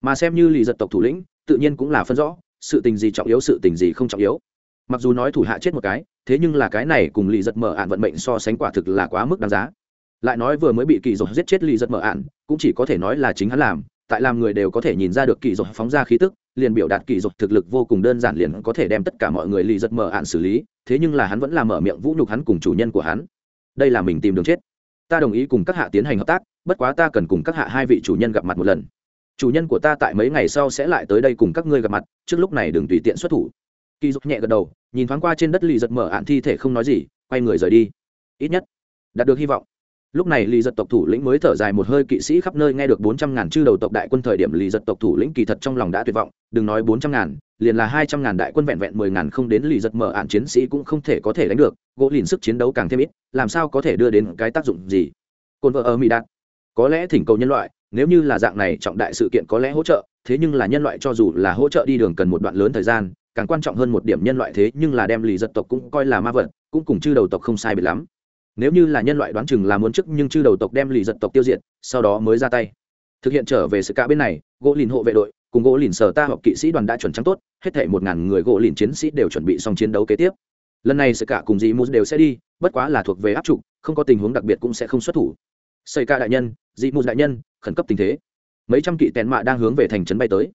Mà xem như lì giật tộc thủ lĩnh, tự nhiên cũng là phân rõ, sự tình gì trọng yếu, sự tình gì không trọng yếu. Mặc dù nói thủ hạ chết một cái, thế nhưng là cái này cùng lì giật mở ạn vận mệnh so sánh quả thực là quá mức đáng giá. Lại nói vừa mới bị kỳ dột giết chết lì giật mở ạn, cũng chỉ có thể nói là chính hắn làm tại làm người đều có thể nhìn ra được kỳ dục phóng ra khí tức, liền biểu đạt kỳ dục thực lực vô cùng đơn giản liền có thể đem tất cả mọi người lì giật mở ạn xử lý, thế nhưng là hắn vẫn làm mở miệng vũ nhục hắn cùng chủ nhân của hắn. Đây là mình tìm đường chết. Ta đồng ý cùng các hạ tiến hành hợp tác, bất quá ta cần cùng các hạ hai vị chủ nhân gặp mặt một lần. Chủ nhân của ta tại mấy ngày sau sẽ lại tới đây cùng các ngươi gặp mặt, trước lúc này đừng tùy tiện xuất thủ. Kỳ dục nhẹ gật đầu, nhìn thoáng qua trên đất lì giật mở ạn thi thể không nói gì, quay người rời đi. Ít nhất, đạt được hy vọng lúc này lì giật tộc thủ lĩnh mới thở dài một hơi, kỵ sĩ khắp nơi nghe được bốn trăm ngàn chư đầu tộc đại quân thời điểm lì giật tộc thủ lĩnh kỳ thật trong lòng đã tuyệt vọng, đừng nói bốn trăm ngàn, liền là hai trăm ngàn đại quân vẹn vẹn mười ngàn không đến lì giật mở ạn chiến sĩ cũng không thể có thể đánh được, gỗ lìn sức chiến đấu càng thêm ít, làm sao có thể đưa đến cái tác dụng gì? Cồn vợ ở mỹ đạt, có lẽ thỉnh cầu nhân loại, nếu như là dạng này trọng đại sự kiện có lẽ hỗ trợ, thế nhưng là nhân loại cho dù là hỗ trợ đi đường cần một đoạn lớn thời gian, càng quan trọng hơn một điểm nhân loại thế nhưng là đem lì giật tộc cũng coi là ma vật, cũng cùng chư đầu tộc không sai biệt lắm nếu như là nhân loại đoán chừng là muốn chức nhưng chư đầu tộc đem lì giật tộc tiêu diệt, sau đó mới ra tay. Thực hiện trở về sự cả bên này, gỗ lìn hộ vệ đội, cùng gỗ lìn sở ta hoặc kỵ sĩ đoàn đã chuẩn trắng tốt, hết thể một ngàn người gỗ lìn chiến sĩ đều chuẩn bị xong chiến đấu kế tiếp. Lần này sự cả cùng dì mù đều sẽ đi, bất quá là thuộc về áp trục không có tình huống đặc biệt cũng sẽ không xuất thủ. Xây ca đại nhân dị mù đại nhân, khẩn cấp tình thế. Mấy trăm kỵ tèn mạ đang hướng về thành trấn bay tới.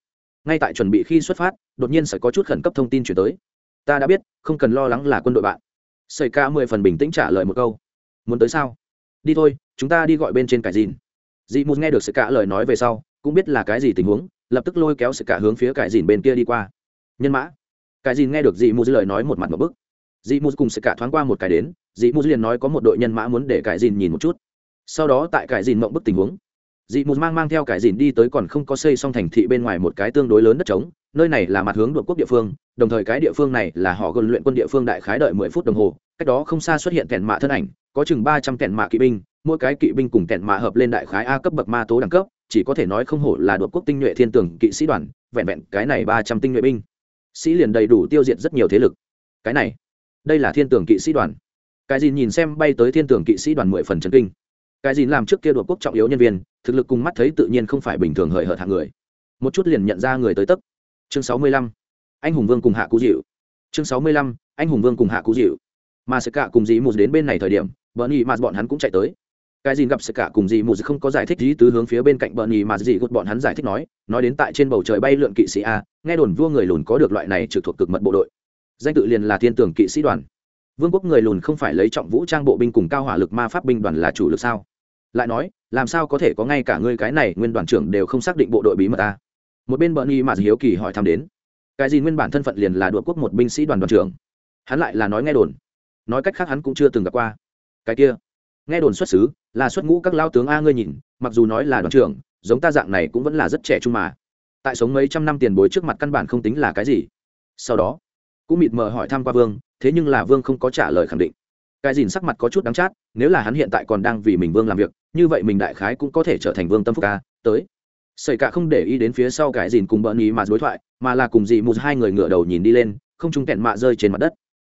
Ngay tại chuẩn bị khi xuất phát, đột nhiên sẽ có chút khẩn cấp thông tin chuyển tới. Ta đã biết, không cần lo lắng là quân đội bạn. Xây ca mười phần bình tĩnh trả lời một câu muốn tới sao? Đi thôi, chúng ta đi gọi bên trên cải dìn. Dị mụt nghe được sự cả lời nói về sau, cũng biết là cái gì tình huống, lập tức lôi kéo sự cả hướng phía cải dìn bên kia đi qua. Nhân mã. Cải dìn nghe được dị mụt lời nói một mặt một bức. Dị mụt cùng sự cả thoáng qua một cái đến, dị mụt liền nói có một đội nhân mã muốn để cải dìn nhìn một chút. Sau đó tại cải dìn mộng bức tình huống, dị mụt mang mang theo cải dìn đi tới còn không có xây xong thành thị bên ngoài một cái tương đối lớn đất trống nơi này là mặt hướng đột quốc địa phương, đồng thời cái địa phương này là họ gần luyện quân địa phương đại khái đợi mười phút đồng hồ, cách đó không xa xuất hiện kẹn mạ thân ảnh, có chừng ba trăm kẹn mạ kỵ binh, mỗi cái kỵ binh cùng kẹn mạ hợp lên đại khái a cấp bậc ma tố đẳng cấp, chỉ có thể nói không hổ là đột quốc tinh nhuệ thiên tưởng kỵ sĩ đoàn, vẹn vẹn cái này ba trăm tinh nhuệ binh. Sĩ liền đầy đủ tiêu diệt rất nhiều thế lực. Cái này, đây là thiên tưởng kỵ sĩ đoàn. Cái gì nhìn xem bay tới thiên tưởng kỵ sĩ đoàn mười phần trần kinh. Cái gì làm trước kia đột quốc trọng yếu nhân viên, thực lực cùng mắt thấy tự nhiên không phải bình thường hời hợt hạng người. Một chút liền nhận ra người tới tấp chương sáu mươi lăm, anh hùng vương cùng hạ cú dịu. Chương sáu mươi lăm, anh hùng vương cùng hạ cú dịu. Mà sẽ cả cùng dì mù đến bên này thời điểm bợn nhì mà bọn hắn cũng chạy tới. Cái gì gặp sẽ cả cùng dì mù không có giải thích gì tứ hướng phía bên cạnh bợn nhì mà dì gút bọn hắn giải thích nói nói đến tại trên bầu trời bay lượn kỵ sĩ a, nghe đồn vua người lùn có được loại này trực thuộc cực mật bộ đội. Danh tự liền là thiên tưởng kỵ sĩ đoàn. Vương quốc người lùn không phải lấy trọng vũ trang bộ binh cùng cao hỏa lực ma pháp binh đoàn là chủ lực sao? Lại nói, làm sao có thể có ngay cả ngươi cái này nguyên đoàn trưởng đều không xác định bộ đội bí mật ta một bên bernie mà hiếu kỳ hỏi thăm đến. Cái gì nguyên bản thân phận liền là đội quốc một binh sĩ đoàn đoàn trưởng? Hắn lại là nói nghe đồn. Nói cách khác hắn cũng chưa từng gặp qua. Cái kia, nghe đồn xuất xứ, là xuất ngũ các lao tướng a ngươi nhìn, mặc dù nói là đoàn trưởng, giống ta dạng này cũng vẫn là rất trẻ trung mà. Tại sống mấy trăm năm tiền bối trước mặt căn bản không tính là cái gì. Sau đó, cũng mịt mờ hỏi thăm qua vương, thế nhưng là vương không có trả lời khẳng định. Cái dìn sắc mặt có chút đắng chát, nếu là hắn hiện tại còn đang vì mình vương làm việc, như vậy mình đại khái cũng có thể trở thành vương tâm phúc ca tới xảy cả không để ý đến phía sau cái dìn cùng bợn ý mà đối thoại, mà là cùng dì mù hai người ngửa đầu nhìn đi lên, không trung kẹn mạ rơi trên mặt đất.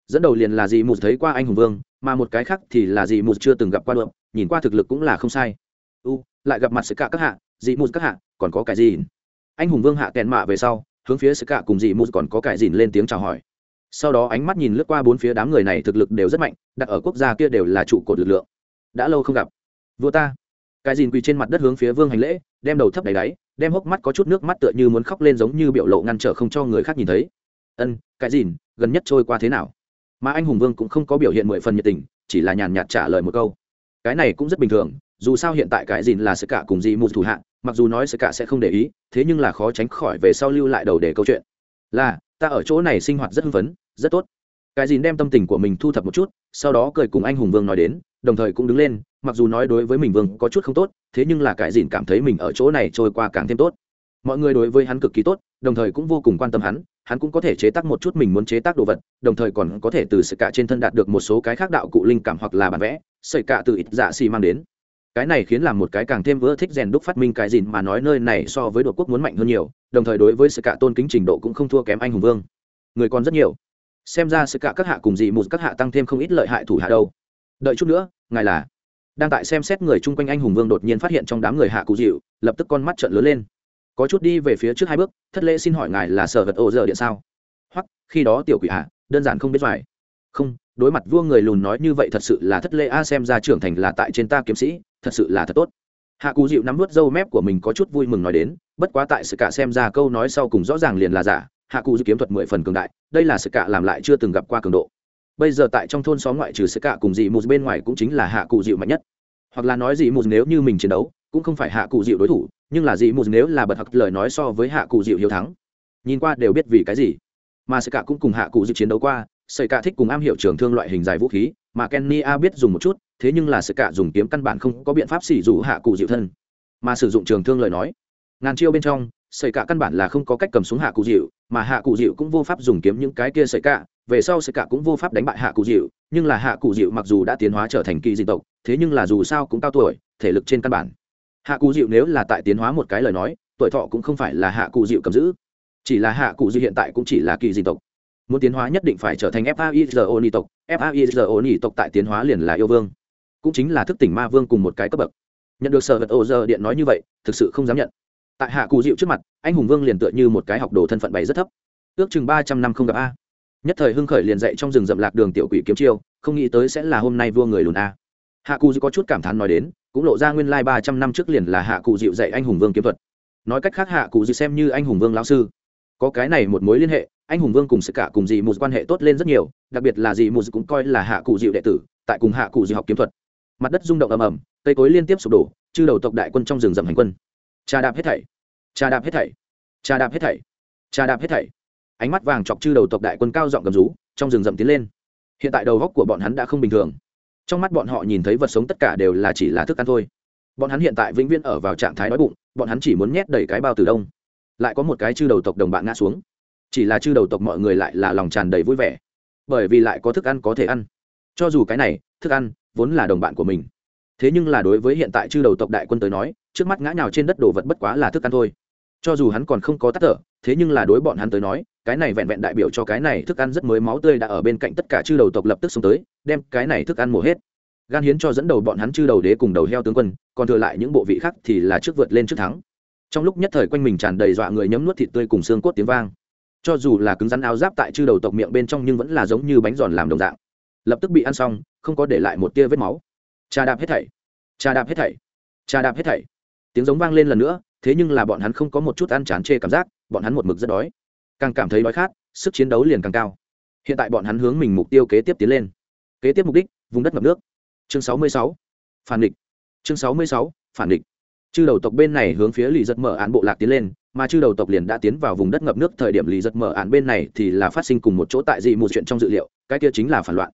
Dẫn đầu liền là dì mù thấy qua anh hùng vương, mà một cái khác thì là dì mù chưa từng gặp qua được, nhìn qua thực lực cũng là không sai. U, lại gặp mặt xảy cả các hạ, dì mù các hạ, còn có cái gì anh hùng vương hạ kẹn mạ về sau, hướng phía sự cả cùng dị mù còn có cái dìn lên tiếng chào hỏi. Sau đó ánh mắt nhìn lướt qua bốn phía đám người này thực lực đều rất mạnh, đặt ở quốc gia kia đều là trụ cột lực lượng. Đã lâu không gặp. Vua ta cái dìn quỳ trên mặt đất hướng phía vương hành lễ, đem đầu thấp đầy đáy, đem hốc mắt có chút nước mắt tựa như muốn khóc lên giống như biểu lộ ngăn trở không cho người khác nhìn thấy. Ân, cái dìn gần nhất trôi qua thế nào? Mà anh hùng vương cũng không có biểu hiện mười phần nhiệt tình, chỉ là nhàn nhạt trả lời một câu. Cái này cũng rất bình thường, dù sao hiện tại cái dìn là sự cả cùng dì mù thủ hạ, mặc dù nói sự cả sẽ không để ý, thế nhưng là khó tránh khỏi về sau lưu lại đầu để câu chuyện. Là, ta ở chỗ này sinh hoạt rất hưng phấn, rất tốt. Cái dìn đem tâm tình của mình thu thập một chút, sau đó cười cùng anh hùng vương nói đến, đồng thời cũng đứng lên mặc dù nói đối với mình vương có chút không tốt, thế nhưng là cái dìn cảm thấy mình ở chỗ này trôi qua càng thêm tốt. Mọi người đối với hắn cực kỳ tốt, đồng thời cũng vô cùng quan tâm hắn hắn cũng có thể chế tác một chút mình muốn chế tác đồ vật, đồng thời còn có thể từ sự cả trên thân đạt được một số cái khác đạo cụ linh cảm hoặc là bản vẽ, sợi cả từ ít dạ xì mang đến. Cái này khiến làm một cái càng thêm vỡ thích rèn đúc phát minh cái gì mà nói nơi này so với đội quốc muốn mạnh hơn nhiều, đồng thời đối với sự cả tôn kính trình độ cũng không thua kém anh hùng vương. Người còn rất nhiều. Xem ra sự cả các hạ cùng dị một các hạ tăng thêm không ít lợi hại thủ hạ đâu. Đợi chút nữa, ngài là đang tại xem xét người chung quanh anh hùng vương đột nhiên phát hiện trong đám người hạ cụ dịu, lập tức con mắt trợn lớn lên. Có chút đi về phía trước hai bước, thất lễ xin hỏi ngài là sở vật ô giờ điện sao? Hoặc, khi đó tiểu quỷ hạ, đơn giản không biết phải. Không, đối mặt vua người lùn nói như vậy thật sự là thất lễ a, xem ra trưởng thành là tại trên ta kiếm sĩ, thật sự là thật tốt. Hạ cụ dịu nắm vớt râu mép của mình có chút vui mừng nói đến, bất quá tại sự cả xem ra câu nói sau cùng rõ ràng liền là giả. Hạ cụ dịu kiếm thuật mười phần cường đại, đây là sự cả làm lại chưa từng gặp qua cường độ bây giờ tại trong thôn xóm ngoại trừ sẽ cả cùng dị mù bên ngoài cũng chính là hạ cụ dịu mạnh nhất. Hoặc là nói dị mù nếu như mình chiến đấu, cũng không phải hạ cụ dịu đối thủ, nhưng là dị mù nếu là bật hặc lời nói so với hạ cụ dịu hiếu thắng. Nhìn qua đều biết vì cái gì. Mà sẽ cả cũng cùng hạ cụ dịu chiến đấu qua sợi cả thích cùng am hiểu trường thương loại hình dài vũ khí, mà kenny a biết dùng một chút, thế nhưng là sự cả dùng kiếm căn bản không có biện pháp xỉ dụ hạ cụ dịu thân. Mà sử dụng trường thương lời nói, ngàn chiêu bên trong sợi cả căn bản là không có cách cầm xuống hạ cụ dịu, mà hạ cụ dịu cũng vô pháp dùng kiếm những cái kia sợi cả về sau sẽ cả cũng vô pháp đánh bại hạ cụ dịu nhưng là hạ cụ dịu mặc dù đã tiến hóa trở thành kỳ dị tộc, thế nhưng là dù sao cũng cao tuổi, thể lực trên căn bản. Hạ cụ dịu nếu là tại tiến hóa một cái lời nói, tuổi thọ cũng không phải là hạ cụ dịu cầm giữ. Chỉ là hạ cụ dịu hiện tại cũng chỉ là kỳ dị tộc. Muốn tiến hóa nhất định phải trở thành faizo ni tộc. Faizo ni tộc tại tiến hóa liền là yêu vương. Cũng chính là thức tỉnh ma vương cùng một cái cấp bậc. Nhận được sở vật ô giờ điện nói như vậy, thực sự không dám nhận. Tại hạ cụ dịu trước mặt, anh hùng vương liền tựa như một cái học đồ thân phận bày rất thấp. Ước chừng ba trăm năm không gặp a nhất thời hưng khởi liền dạy trong rừng rậm lạc đường tiểu quỷ kiếm chiêu, không nghĩ tới sẽ là hôm nay vua người lùn a. Hạ cụ dịu có chút cảm thán nói đến, cũng lộ ra nguyên lai ba trăm năm trước liền là hạ cụ dịu dạy anh hùng vương kiếm thuật. Nói cách khác hạ cụ dịu xem như anh hùng vương lão sư. Có cái này một mối liên hệ, anh hùng vương cùng sức cả cùng dì mù quan hệ tốt lên rất nhiều, đặc biệt là dì mù cũng coi là hạ cụ dịu đệ tử, tại cùng hạ cụ dịu học kiếm thuật. Mặt đất rung động ầm ầm, cây cối liên tiếp sụp đổ, chư đầu tộc đại quân trong rừng rậm hành quân. Trà đạp hết thảy, trà đạp hết thảy, trà đạp hết thảy, trà đạp hết thảy ánh mắt vàng chọc chư đầu tộc đại quân cao giọng gầm rú, trong rừng rậm tiến lên. Hiện tại đầu góc của bọn hắn đã không bình thường. Trong mắt bọn họ nhìn thấy vật sống tất cả đều là chỉ là thức ăn thôi. Bọn hắn hiện tại vĩnh viễn ở vào trạng thái đói bụng, bọn hắn chỉ muốn nhét đầy cái bao từ đông. Lại có một cái chư đầu tộc đồng bạn ngã xuống. Chỉ là chư đầu tộc mọi người lại là lòng tràn đầy vui vẻ. Bởi vì lại có thức ăn có thể ăn. Cho dù cái này, thức ăn vốn là đồng bạn của mình. Thế nhưng là đối với hiện tại chư đầu tộc đại quân tới nói, trước mắt ngã nhào trên đất đồ vật bất quá là thức ăn thôi cho dù hắn còn không có tắt thở, thế nhưng là đối bọn hắn tới nói, cái này vẹn vẹn đại biểu cho cái này thức ăn rất mới máu tươi đã ở bên cạnh tất cả chư đầu tộc lập tức xuống tới, đem cái này thức ăn mổ hết. Gan hiến cho dẫn đầu bọn hắn chư đầu đế cùng đầu heo tướng quân, còn thừa lại những bộ vị khác thì là trước vượt lên trước thắng. Trong lúc nhất thời quanh mình tràn đầy dọa người nhấm nuốt thịt tươi cùng xương cốt tiếng vang. Cho dù là cứng rắn áo giáp tại chư đầu tộc miệng bên trong nhưng vẫn là giống như bánh giòn làm đồng dạng. Lập tức bị ăn xong, không có để lại một tia vết máu. Trà đạp hết thảy. Trà đạp hết thảy. Trà đạp hết thảy. Tiếng giống vang lên lần nữa thế nhưng là bọn hắn không có một chút ăn chán chê cảm giác, bọn hắn một mực rất đói. Càng cảm thấy đói khát, sức chiến đấu liền càng cao. Hiện tại bọn hắn hướng mình mục tiêu kế tiếp tiến lên. Kế tiếp mục đích, vùng đất ngập nước. Chương 66. phản địch. Chương 66. phản địch. Chư đầu tộc bên này hướng phía lì giật mở án bộ lạc tiến lên, mà chư đầu tộc liền đã tiến vào vùng đất ngập nước thời điểm lì giật mở án bên này thì là phát sinh cùng một chỗ tại dị một chuyện trong dự liệu, cái kia chính là phản loạn.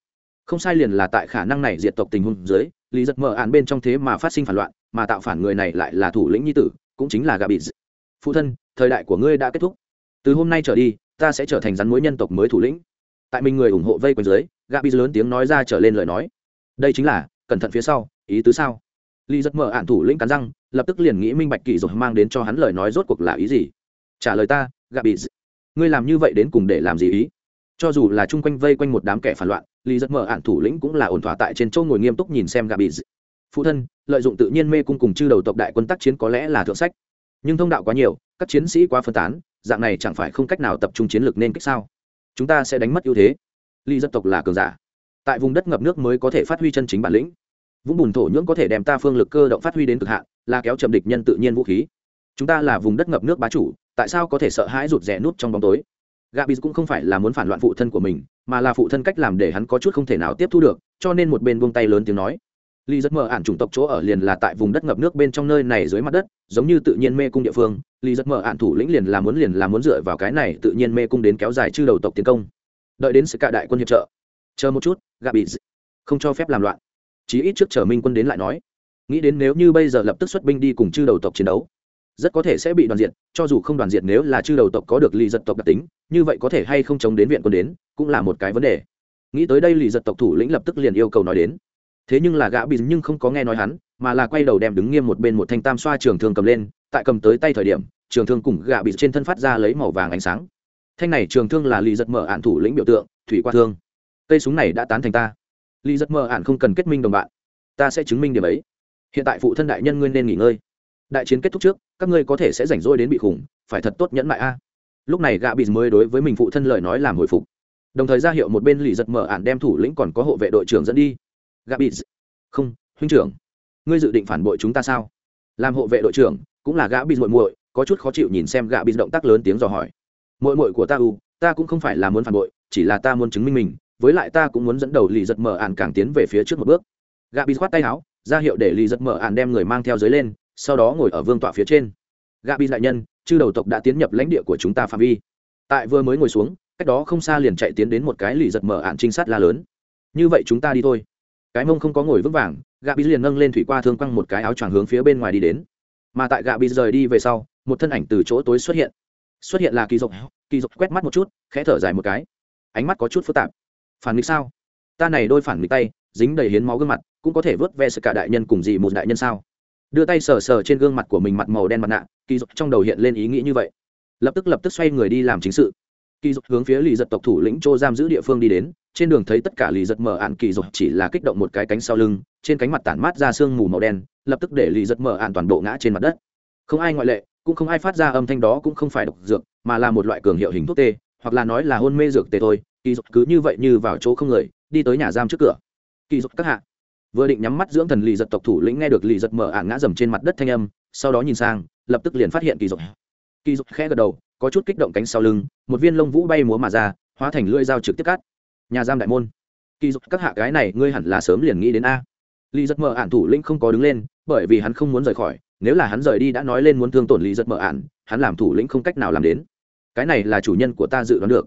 Không sai liền là tại khả năng này diệt tộc tình huống dưới lì giật mở án bên trong thế mà phát sinh phản loạn, mà tạo phản người này lại là thủ lĩnh nhi tử cũng chính là gà bị phụ thân, thời đại của ngươi đã kết thúc. Từ hôm nay trở đi, ta sẽ trở thành rắn mối nhân tộc mới thủ lĩnh. Tại mình người ủng hộ vây quanh dưới, gà bị lớn tiếng nói ra trở lên lời nói. Đây chính là, cẩn thận phía sau, ý tứ sao? Ly rất mở ạn thủ lĩnh cắn răng, lập tức liền nghĩ minh bạch kỳ rồi mang đến cho hắn lời nói rốt cuộc là ý gì. Trả lời ta, gà bị ngươi làm như vậy đến cùng để làm gì ý? Cho dù là chung quanh vây quanh một đám kẻ phản loạn ly rất mở ạn thủ lĩnh cũng là ổn thỏa tại trên châu ngồi nghiêm túc nhìn xem gà bị phụ thân, lợi dụng tự nhiên mê cung cùng chư đầu tộc đại quân tác chiến có lẽ là thượng sách. Nhưng thông đạo quá nhiều, các chiến sĩ quá phân tán, dạng này chẳng phải không cách nào tập trung chiến lược nên kích sao? Chúng ta sẽ đánh mất ưu thế. Ly dân tộc là cường giả. Tại vùng đất ngập nước mới có thể phát huy chân chính bản lĩnh. Vũng bùn thổ nhưỡng có thể đem ta phương lực cơ động phát huy đến cực hạn, là kéo chậm địch nhân tự nhiên vũ khí. Chúng ta là vùng đất ngập nước bá chủ, tại sao có thể sợ hãi rụt rè nút trong bóng tối? Gabi cũng không phải là muốn phản loạn phụ thân của mình, mà là phụ thân cách làm để hắn có chút không thể nào tiếp thu được, cho nên một bên buông tay lớn tiếng nói ly rất mờ ản chủng tộc chỗ ở liền là tại vùng đất ngập nước bên trong nơi này dưới mặt đất, giống như tự nhiên mê cung địa phương. Ly rất mờ ản thủ lĩnh liền là muốn liền là muốn dựa vào cái này tự nhiên mê cung đến kéo dài chư đầu tộc tiến công. Đợi đến sự cả đại quân hiệp trợ. Chờ một chút gạ bị không cho phép làm loạn. Chí ít trước chờ minh quân đến lại nói. Nghĩ đến nếu như bây giờ lập tức xuất binh đi cùng chư đầu tộc chiến đấu, rất có thể sẽ bị đoàn diệt, cho dù không đoàn diệt nếu là chư đầu tộc có được lì giật tộc đặc tính, như vậy có thể hay không chống đến viện quân đến, cũng là một cái vấn đề. Nghĩ tới đây lì giật tộc thủ lĩnh lập tức liền yêu cầu nói đến thế nhưng là gã bị nhưng không có nghe nói hắn, mà là quay đầu đem đứng nghiêm một bên một thanh tam xoa trường thương cầm lên, tại cầm tới tay thời điểm, trường thương cùng gã bị trên thân phát ra lấy màu vàng ánh sáng. Thanh này trường thương là lì giật mở ạn thủ lĩnh biểu tượng, thủy qua thương. Cây súng này đã tán thành ta. Lì giật mở ạn không cần kết minh đồng bạn. Ta sẽ chứng minh điểm ấy. Hiện tại phụ thân đại nhân ngươi nên nghỉ ngơi. Đại chiến kết thúc trước, các ngươi có thể sẽ rảnh rỗi đến bị khủng, phải thật tốt nhẫn mại a. À. Lúc này gạ bị mới đối với mình phụ thân lời nói làm hồi phục. Đồng thời ra hiệu một bên lì giật mở ạn đem thủ lĩnh còn có hộ vệ đội trưởng dẫn đi gạ bị không, huynh trưởng. Ngươi dự định phản bội chúng ta sao? Làm hộ vệ đội trưởng, cũng là gã bị muội muội, có chút khó chịu nhìn xem gã bị động tác lớn tiếng dò hỏi. Muội muội của ta u ta cũng không phải là muốn phản bội, chỉ là ta muốn chứng minh mình, với lại ta cũng muốn dẫn đầu lì giật mở ạn càng tiến về phía trước một bước. Gã bị khoát tay áo, ra hiệu để lì giật mở ạn đem người mang theo dưới lên, sau đó ngồi ở vương tọa phía trên. Gã bị đại nhân, chư đầu tộc đã tiến nhập lãnh địa của chúng ta phạm vi. Tại vừa mới ngồi xuống, cách đó không xa liền chạy tiến đến một cái lì giật mở ạn trinh sát la lớn. Như vậy chúng ta đi thôi cái mông không có ngồi vững vàng, gạ bị liền nâng lên thủy qua thương quăng một cái áo choàng hướng phía bên ngoài đi đến. Mà tại gạ bị rời đi về sau, một thân ảnh từ chỗ tối xuất hiện. Xuất hiện là kỳ dục. Kỳ dục quét mắt một chút, khẽ thở dài một cái. Ánh mắt có chút phức tạp. Phản nghịch sao? Ta này đôi phản nghịch tay, dính đầy hiến máu gương mặt, cũng có thể vớt ve sự cả đại nhân cùng gì một đại nhân sao? Đưa tay sờ sờ trên gương mặt của mình mặt màu đen mặt nạ, kỳ dục trong đầu hiện lên ý nghĩ như vậy. Lập tức lập tức xoay người đi làm chính sự. Kỳ dục hướng phía lì giật tộc thủ lĩnh chô giam giữ địa phương đi đến trên đường thấy tất cả lì giật mở ạn kỳ dục chỉ là kích động một cái cánh sau lưng, trên cánh mặt tản mát ra sương mù màu đen, lập tức để lì giật mở ạn toàn bộ ngã trên mặt đất. Không ai ngoại lệ, cũng không ai phát ra âm thanh đó cũng không phải độc dược, mà là một loại cường hiệu hình thuốc tê, hoặc là nói là hôn mê dược tê thôi. Kỳ dục cứ như vậy như vào chỗ không người, đi tới nhà giam trước cửa. Kỳ dục các hạ. Vừa định nhắm mắt dưỡng thần lì giật tộc thủ lĩnh nghe được lì giật mở ạn ngã dầm trên mặt đất thanh âm, sau đó nhìn sang, lập tức liền phát hiện kỳ dục kỳ dục khẽ gật đầu, có chút kích động cánh sau lưng, một viên lông vũ bay múa mà ra, hóa thành lưỡi dao trực tiếp cắt nhà giam đại môn. Kỳ dục, các hạ cái này ngươi hẳn là sớm liền nghĩ đến a. Lý giật mở ạn thủ lĩnh không có đứng lên, bởi vì hắn không muốn rời khỏi, nếu là hắn rời đi đã nói lên muốn thương tổn lý giật mở ạn hắn làm thủ lĩnh không cách nào làm đến. Cái này là chủ nhân của ta dự đoán được.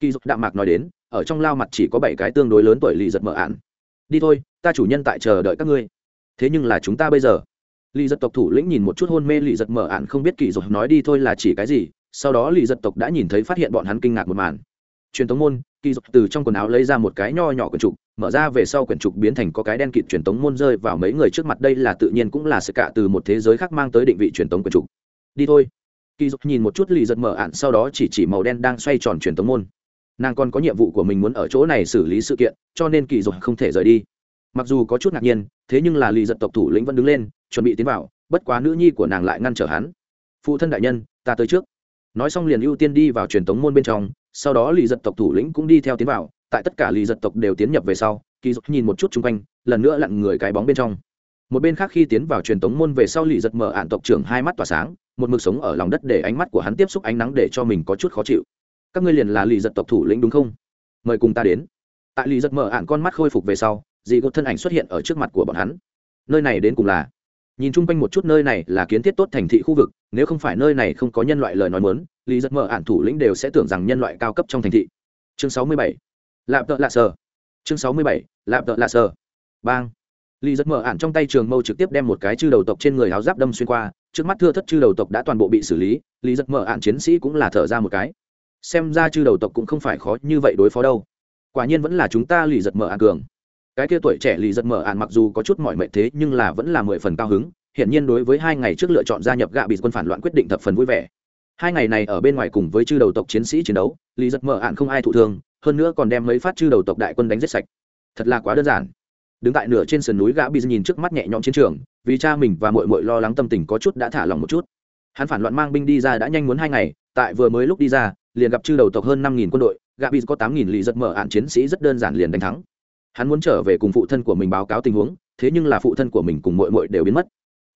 Kỳ dục đạm mạc nói đến, ở trong lao mặt chỉ có bảy cái tương đối lớn tuổi lì giật mở ạn đi thôi, ta chủ nhân tại chờ đợi các ngươi. Thế nhưng là chúng ta bây giờ. Lì giật tộc thủ lĩnh nhìn một chút hôn mê lì giật mở ạn không biết kỳ dục nói đi thôi là chỉ cái gì, sau đó lì giật tộc đã nhìn thấy phát hiện bọn hắn kinh ngạc một màn. Truyền thống môn kỳ dục từ trong quần áo lấy ra một cái nho nhỏ quyển trục, mở ra về sau quyển trục biến thành có cái đen kịt truyền tống môn rơi vào mấy người trước mặt. Đây là tự nhiên cũng là sự cả từ một thế giới khác mang tới định vị truyền tống quyển trục. Đi thôi. Kỳ dục nhìn một chút lì giật mở ạn sau đó chỉ chỉ màu đen đang xoay tròn truyền tống môn. Nàng còn có nhiệm vụ của mình muốn ở chỗ này xử lý sự kiện, cho nên kỳ dục không thể rời đi. Mặc dù có chút ngạc nhiên, thế nhưng là lì giật tộc thủ lĩnh vẫn đứng lên, chuẩn bị tiến vào, bất quá nữ nhi của nàng lại ngăn trở hắn. Phụ thân đại nhân, ta tới trước. Nói xong liền ưu tiên đi vào truyền tống môn bên trong sau đó lì giật tộc thủ lĩnh cũng đi theo tiến vào, tại tất cả lì giật tộc đều tiến nhập về sau, kỳ dục nhìn một chút chung quanh, lần nữa lặn người cái bóng bên trong. Một bên khác khi tiến vào truyền tống môn về sau lì giật mở ạn tộc trưởng hai mắt tỏa sáng, một mực sống ở lòng đất để ánh mắt của hắn tiếp xúc ánh nắng để cho mình có chút khó chịu. Các ngươi liền là lì giật tộc thủ lĩnh đúng không? Mời cùng ta đến. Tại lì giật mở ạn con mắt khôi phục về sau, dị gột thân ảnh xuất hiện ở trước mặt của bọn hắn. Nơi này đến cùng là nhìn chung quanh một chút nơi này là kiến thiết tốt thành thị khu vực, nếu không phải nơi này không có nhân loại lời nói mớn lý giật mở ản thủ lĩnh đều sẽ tưởng rằng nhân loại cao cấp trong thành thị. Chương sáu mươi bảy, lạp tợ lạ sờ chương sáu mươi bảy, lạp tợ lạ sờ bang. Lý giật mở ản trong tay trường mâu trực tiếp đem một cái chư đầu tộc trên người áo giáp đâm xuyên qua, trước mắt thưa thất chư đầu tộc đã toàn bộ bị xử lý lý giật mở ản chiến sĩ cũng là thở ra một cái. Xem ra chư đầu tộc cũng không phải khó như vậy đối phó đâu. Quả nhiên vẫn là chúng ta lý giật mở ản cường cái kia tuổi trẻ lì giật mở ạn mặc dù có chút mọi mệnh thế nhưng là vẫn là mười phần cao hứng, hiển nhiên đối với hai ngày trước lựa chọn gia nhập gạ bị quân phản loạn quyết định thập phần vui vẻ. Hai ngày này ở bên ngoài cùng với chư đầu tộc chiến sĩ chiến đấu, lì giật mở ạn không ai thụ thương, hơn nữa còn đem mấy phát chư đầu tộc đại quân đánh giết sạch. Thật là quá đơn giản. Đứng tại nửa trên sườn núi gã bị nhìn trước mắt nhẹ nhõm chiến trường, vì cha mình và mội mội lo lắng tâm tình có chút đã thả lòng một chút. Hắn phản loạn mang binh đi ra đã nhanh muốn hai ngày, tại vừa mới lúc đi ra, liền gặp chư đầu tộc hơn năm nghìn quân đội, gạ bị có tám nghìn lì giật mở ạn chiến sĩ rất đơn giản liền đánh thắng hắn muốn trở về cùng phụ thân của mình báo cáo tình huống, thế nhưng là phụ thân của mình cùng mội mội đều biến mất.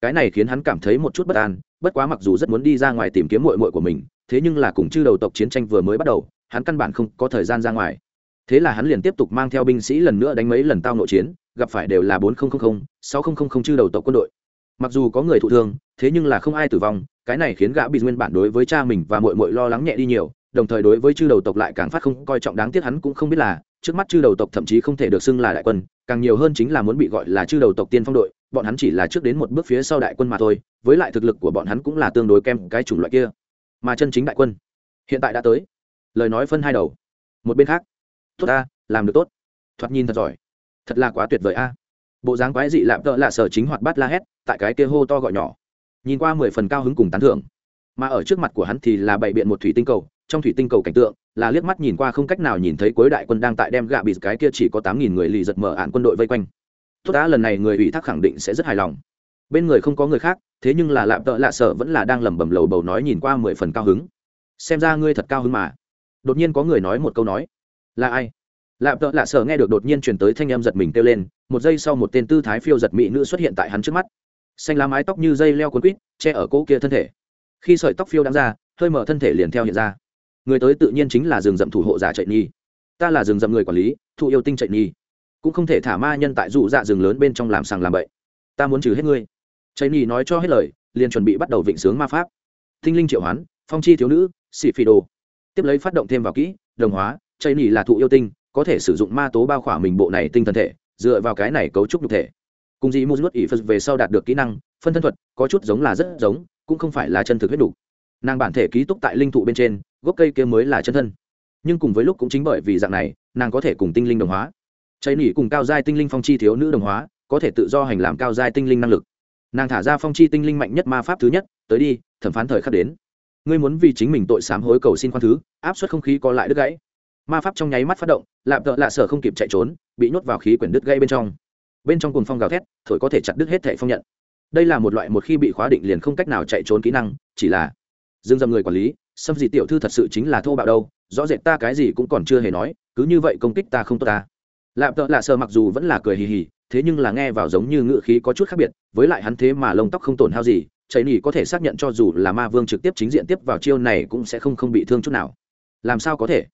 Cái này khiến hắn cảm thấy một chút bất an, bất quá mặc dù rất muốn đi ra ngoài tìm kiếm mội mội của mình, thế nhưng là cùng chư đầu tộc chiến tranh vừa mới bắt đầu, hắn căn bản không có thời gian ra ngoài. Thế là hắn liền tiếp tục mang theo binh sĩ lần nữa đánh mấy lần tao nội chiến, gặp phải đều là bốn nghìn sáu nghìn chư đầu tộc quân đội. Mặc dù có người thụ thương, thế nhưng là không ai tử vong, cái này khiến gã bị nguyên bản đối với cha mình và mội mội lo lắng nhẹ đi nhiều, đồng thời đối với chư đầu tộc lại càng phát không coi trọng, đáng tiếc hắn cũng không biết là trước mắt chư đầu tộc thậm chí không thể được xưng là đại quân, càng nhiều hơn chính là muốn bị gọi là chư đầu tộc tiên phong đội, bọn hắn chỉ là trước đến một bước phía sau đại quân mà thôi, với lại thực lực của bọn hắn cũng là tương đối kem cái chủng loại kia. Mà chân chính đại quân, hiện tại đã tới. Lời nói phân hai đầu. Một bên khác, tốt a làm được tốt. Thoạt nhìn thật giỏi. Thật là quá tuyệt vời a. Bộ dáng quái dị lạm tợ lạ sở chính hoạt bát la hét, tại cái kia hô to gọi nhỏ. Nhìn qua mười phần cao hứng cùng tán thưởng. Mà ở trước mặt của hắn thì là bày biện một thủy tinh cầu trong thủy tinh cầu cảnh tượng, là liếc mắt nhìn qua không cách nào nhìn thấy cuối đại quân đang tại đem gạ bị cái kia chỉ có tám nghìn người lì giật mở ạn quân đội vây quanh. Tốt đã, lần này người ủy thác khẳng định sẽ rất hài lòng. Bên người không có người khác, thế nhưng là lạm tợ lạ sợ vẫn là đang lẩm bẩm lầu bầu nói nhìn qua mười phần cao hứng. Xem ra ngươi thật cao hứng mà. Đột nhiên có người nói một câu nói. Là ai? Lạm tợ lạ sợ nghe được đột nhiên truyền tới thanh âm giật mình kêu lên, một giây sau một tên tư thái phiêu giật mỹ nữ xuất hiện tại hắn trước mắt. Xanh lá mái tóc như dây leo cuốn quýt, che ở cỗ kia thân thể. Khi sợi tóc phiêu đang ra, hơi mở thân thể liền theo hiện ra người tới tự nhiên chính là rừng rậm thủ hộ giả chạy nhi ta là rừng rậm người quản lý, thụ yêu tinh chạy nhi cũng không thể thả ma nhân tại dụ dạ rừng lớn bên trong làm sàng làm bậy. Ta muốn trừ hết ngươi. Chạy nhi nói cho hết lời, liền chuẩn bị bắt đầu vịnh sướng ma pháp. Tinh linh triệu hoán, phong chi thiếu nữ xị phi đồ. Tiếp lấy phát động thêm vào kỹ, đồng hóa, chạy nhi là thụ yêu tinh, có thể sử dụng ma tố bao khỏa mình bộ này tinh thần thể, dựa vào cái này cấu trúc nhục thể. Cùng dĩ mua ỉ phật về sau đạt được kỹ năng, phân thân thuật, có chút giống là rất giống, cũng không phải là chân thực huyết đủ. Nàng bản thể ký túc tại linh thụ bên trên gốc cây kia mới là chân thân. Nhưng cùng với lúc cũng chính bởi vì dạng này, nàng có thể cùng tinh linh đồng hóa. Cháy nỉ cùng cao giai tinh linh phong chi thiếu nữ đồng hóa, có thể tự do hành làm cao giai tinh linh năng lực. Nàng thả ra phong chi tinh linh mạnh nhất ma pháp thứ nhất, tới đi, thẩm phán thời khắc đến. Ngươi muốn vì chính mình tội sám hối cầu xin khoan thứ, áp suất không khí có lại đứt gãy. Ma pháp trong nháy mắt phát động lạm tợ lạ sở không kịp chạy trốn, bị nhốt vào khí quyển đứt gãy bên trong. Bên trong cùng phong gào thét, thổi có thể chặt đứt hết thẻ phong nhận. Đây là một loại một khi bị khóa định liền không cách nào chạy trốn kỹ năng, chỉ là dương dâm người quản lý xâm dị tiểu thư thật sự chính là thô bạo đâu, rõ rệt ta cái gì cũng còn chưa hề nói, cứ như vậy công kích ta không tốt ta. Lạm tợ lạ sơ mặc dù vẫn là cười hì hì, thế nhưng là nghe vào giống như ngự khí có chút khác biệt, với lại hắn thế mà lông tóc không tổn hao gì chảy nỉ có thể xác nhận cho dù là ma vương trực tiếp chính diện tiếp vào chiêu này cũng sẽ không không bị thương chút nào. Làm sao có thể?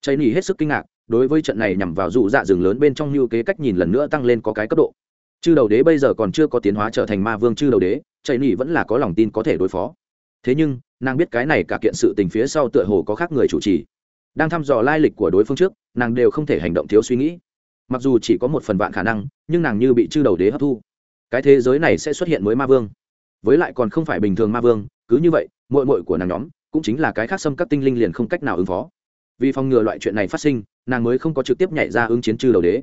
Chảy nỉ hết sức kinh ngạc, đối với trận này nhằm vào dụ dạ rừng lớn bên trong như kế cách nhìn lần nữa tăng lên có cái cấp độ. Chư đầu đế bây giờ còn chưa có tiến hóa trở thành ma vương chư đầu đế chảy nỉ vẫn là có lòng tin có thể đối phó thế nhưng, nàng biết cái này cả kiện sự tình phía sau tựa hồ có khác người chủ trì. Đang thăm dò lai lịch của đối phương trước, nàng đều không thể hành động thiếu suy nghĩ. Mặc dù chỉ có một phần vạn khả năng, nhưng nàng như bị chư đầu đế hấp thu. Cái thế giới này sẽ xuất hiện mới ma vương. Với lại còn không phải bình thường ma vương, cứ như vậy mội mội của nàng nhóm cũng chính là cái khác xâm các tinh linh liền không cách nào ứng phó. Vì phòng ngừa loại chuyện này phát sinh, nàng mới không có trực tiếp nhảy ra ứng chiến chư đầu đế,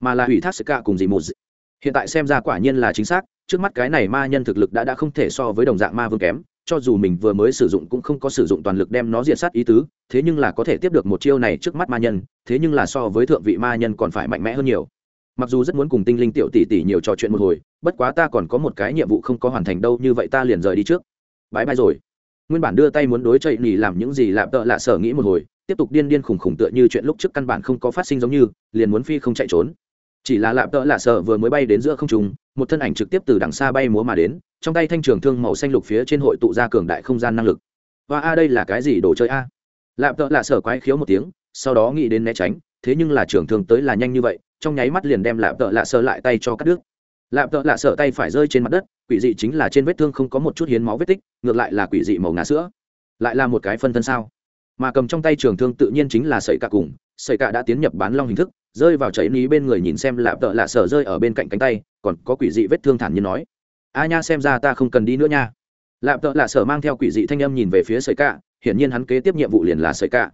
mà là hủy thác sự cả cùng dì một hiện tại xem ra quả nhiên là chính xác, trước mắt cái này ma nhân thực lực đã đã không thể so với đồng dạng ma vương kém cho dù mình vừa mới sử dụng cũng không có sử dụng toàn lực đem nó diệt sát ý tứ, thế nhưng là có thể tiếp được một chiêu này trước mắt ma nhân, thế nhưng là so với thượng vị ma nhân còn phải mạnh mẽ hơn nhiều. Mặc dù rất muốn cùng tinh linh tiểu tỷ tỷ nhiều trò chuyện một hồi, bất quá ta còn có một cái nhiệm vụ không có hoàn thành đâu, như vậy ta liền rời đi trước. Bãi bai rồi. Nguyên bản đưa tay muốn đối chạy nỉ làm những gì lạp tợ lạ sở nghĩ một hồi, tiếp tục điên điên khủng khủng tựa như chuyện lúc trước căn bản không có phát sinh giống như, liền muốn phi không chạy trốn chỉ là lạp tợ lạ sợ vừa mới bay đến giữa không trung, một thân ảnh trực tiếp từ đằng xa bay múa mà đến, trong tay thanh trường thương màu xanh lục phía trên hội tụ ra cường đại không gian năng lực. Và a, đây là cái gì đồ chơi a? Lạp tợ lạ sợ quái khiếu một tiếng, sau đó nghĩ đến né tránh, thế nhưng là trường thương tới là nhanh như vậy, trong nháy mắt liền đem lạp tợ lạ sợ lại tay cho cắt đứt. Lạp tợ lạ sợ tay phải rơi trên mặt đất, quỷ dị chính là trên vết thương không có một chút hiến máu vết tích, ngược lại là quỷ dị màu ngà sữa. Lại là một cái phân thân sao? Mà cầm trong tay trường thương tự nhiên chính là sợi cả cùng, sợi cả đã tiến nhập bán long hình thức rơi vào chảy ní bên người nhìn xem lạp tợ lạ sở rơi ở bên cạnh cánh tay, còn có quỷ dị vết thương thản như nói, a nha, xem ra ta không cần đi nữa nha. Lạp tợ lạ sở mang theo quỷ dị thanh âm nhìn về phía sợi cạ, hiển nhiên hắn kế tiếp nhiệm vụ liền là sợi cạ.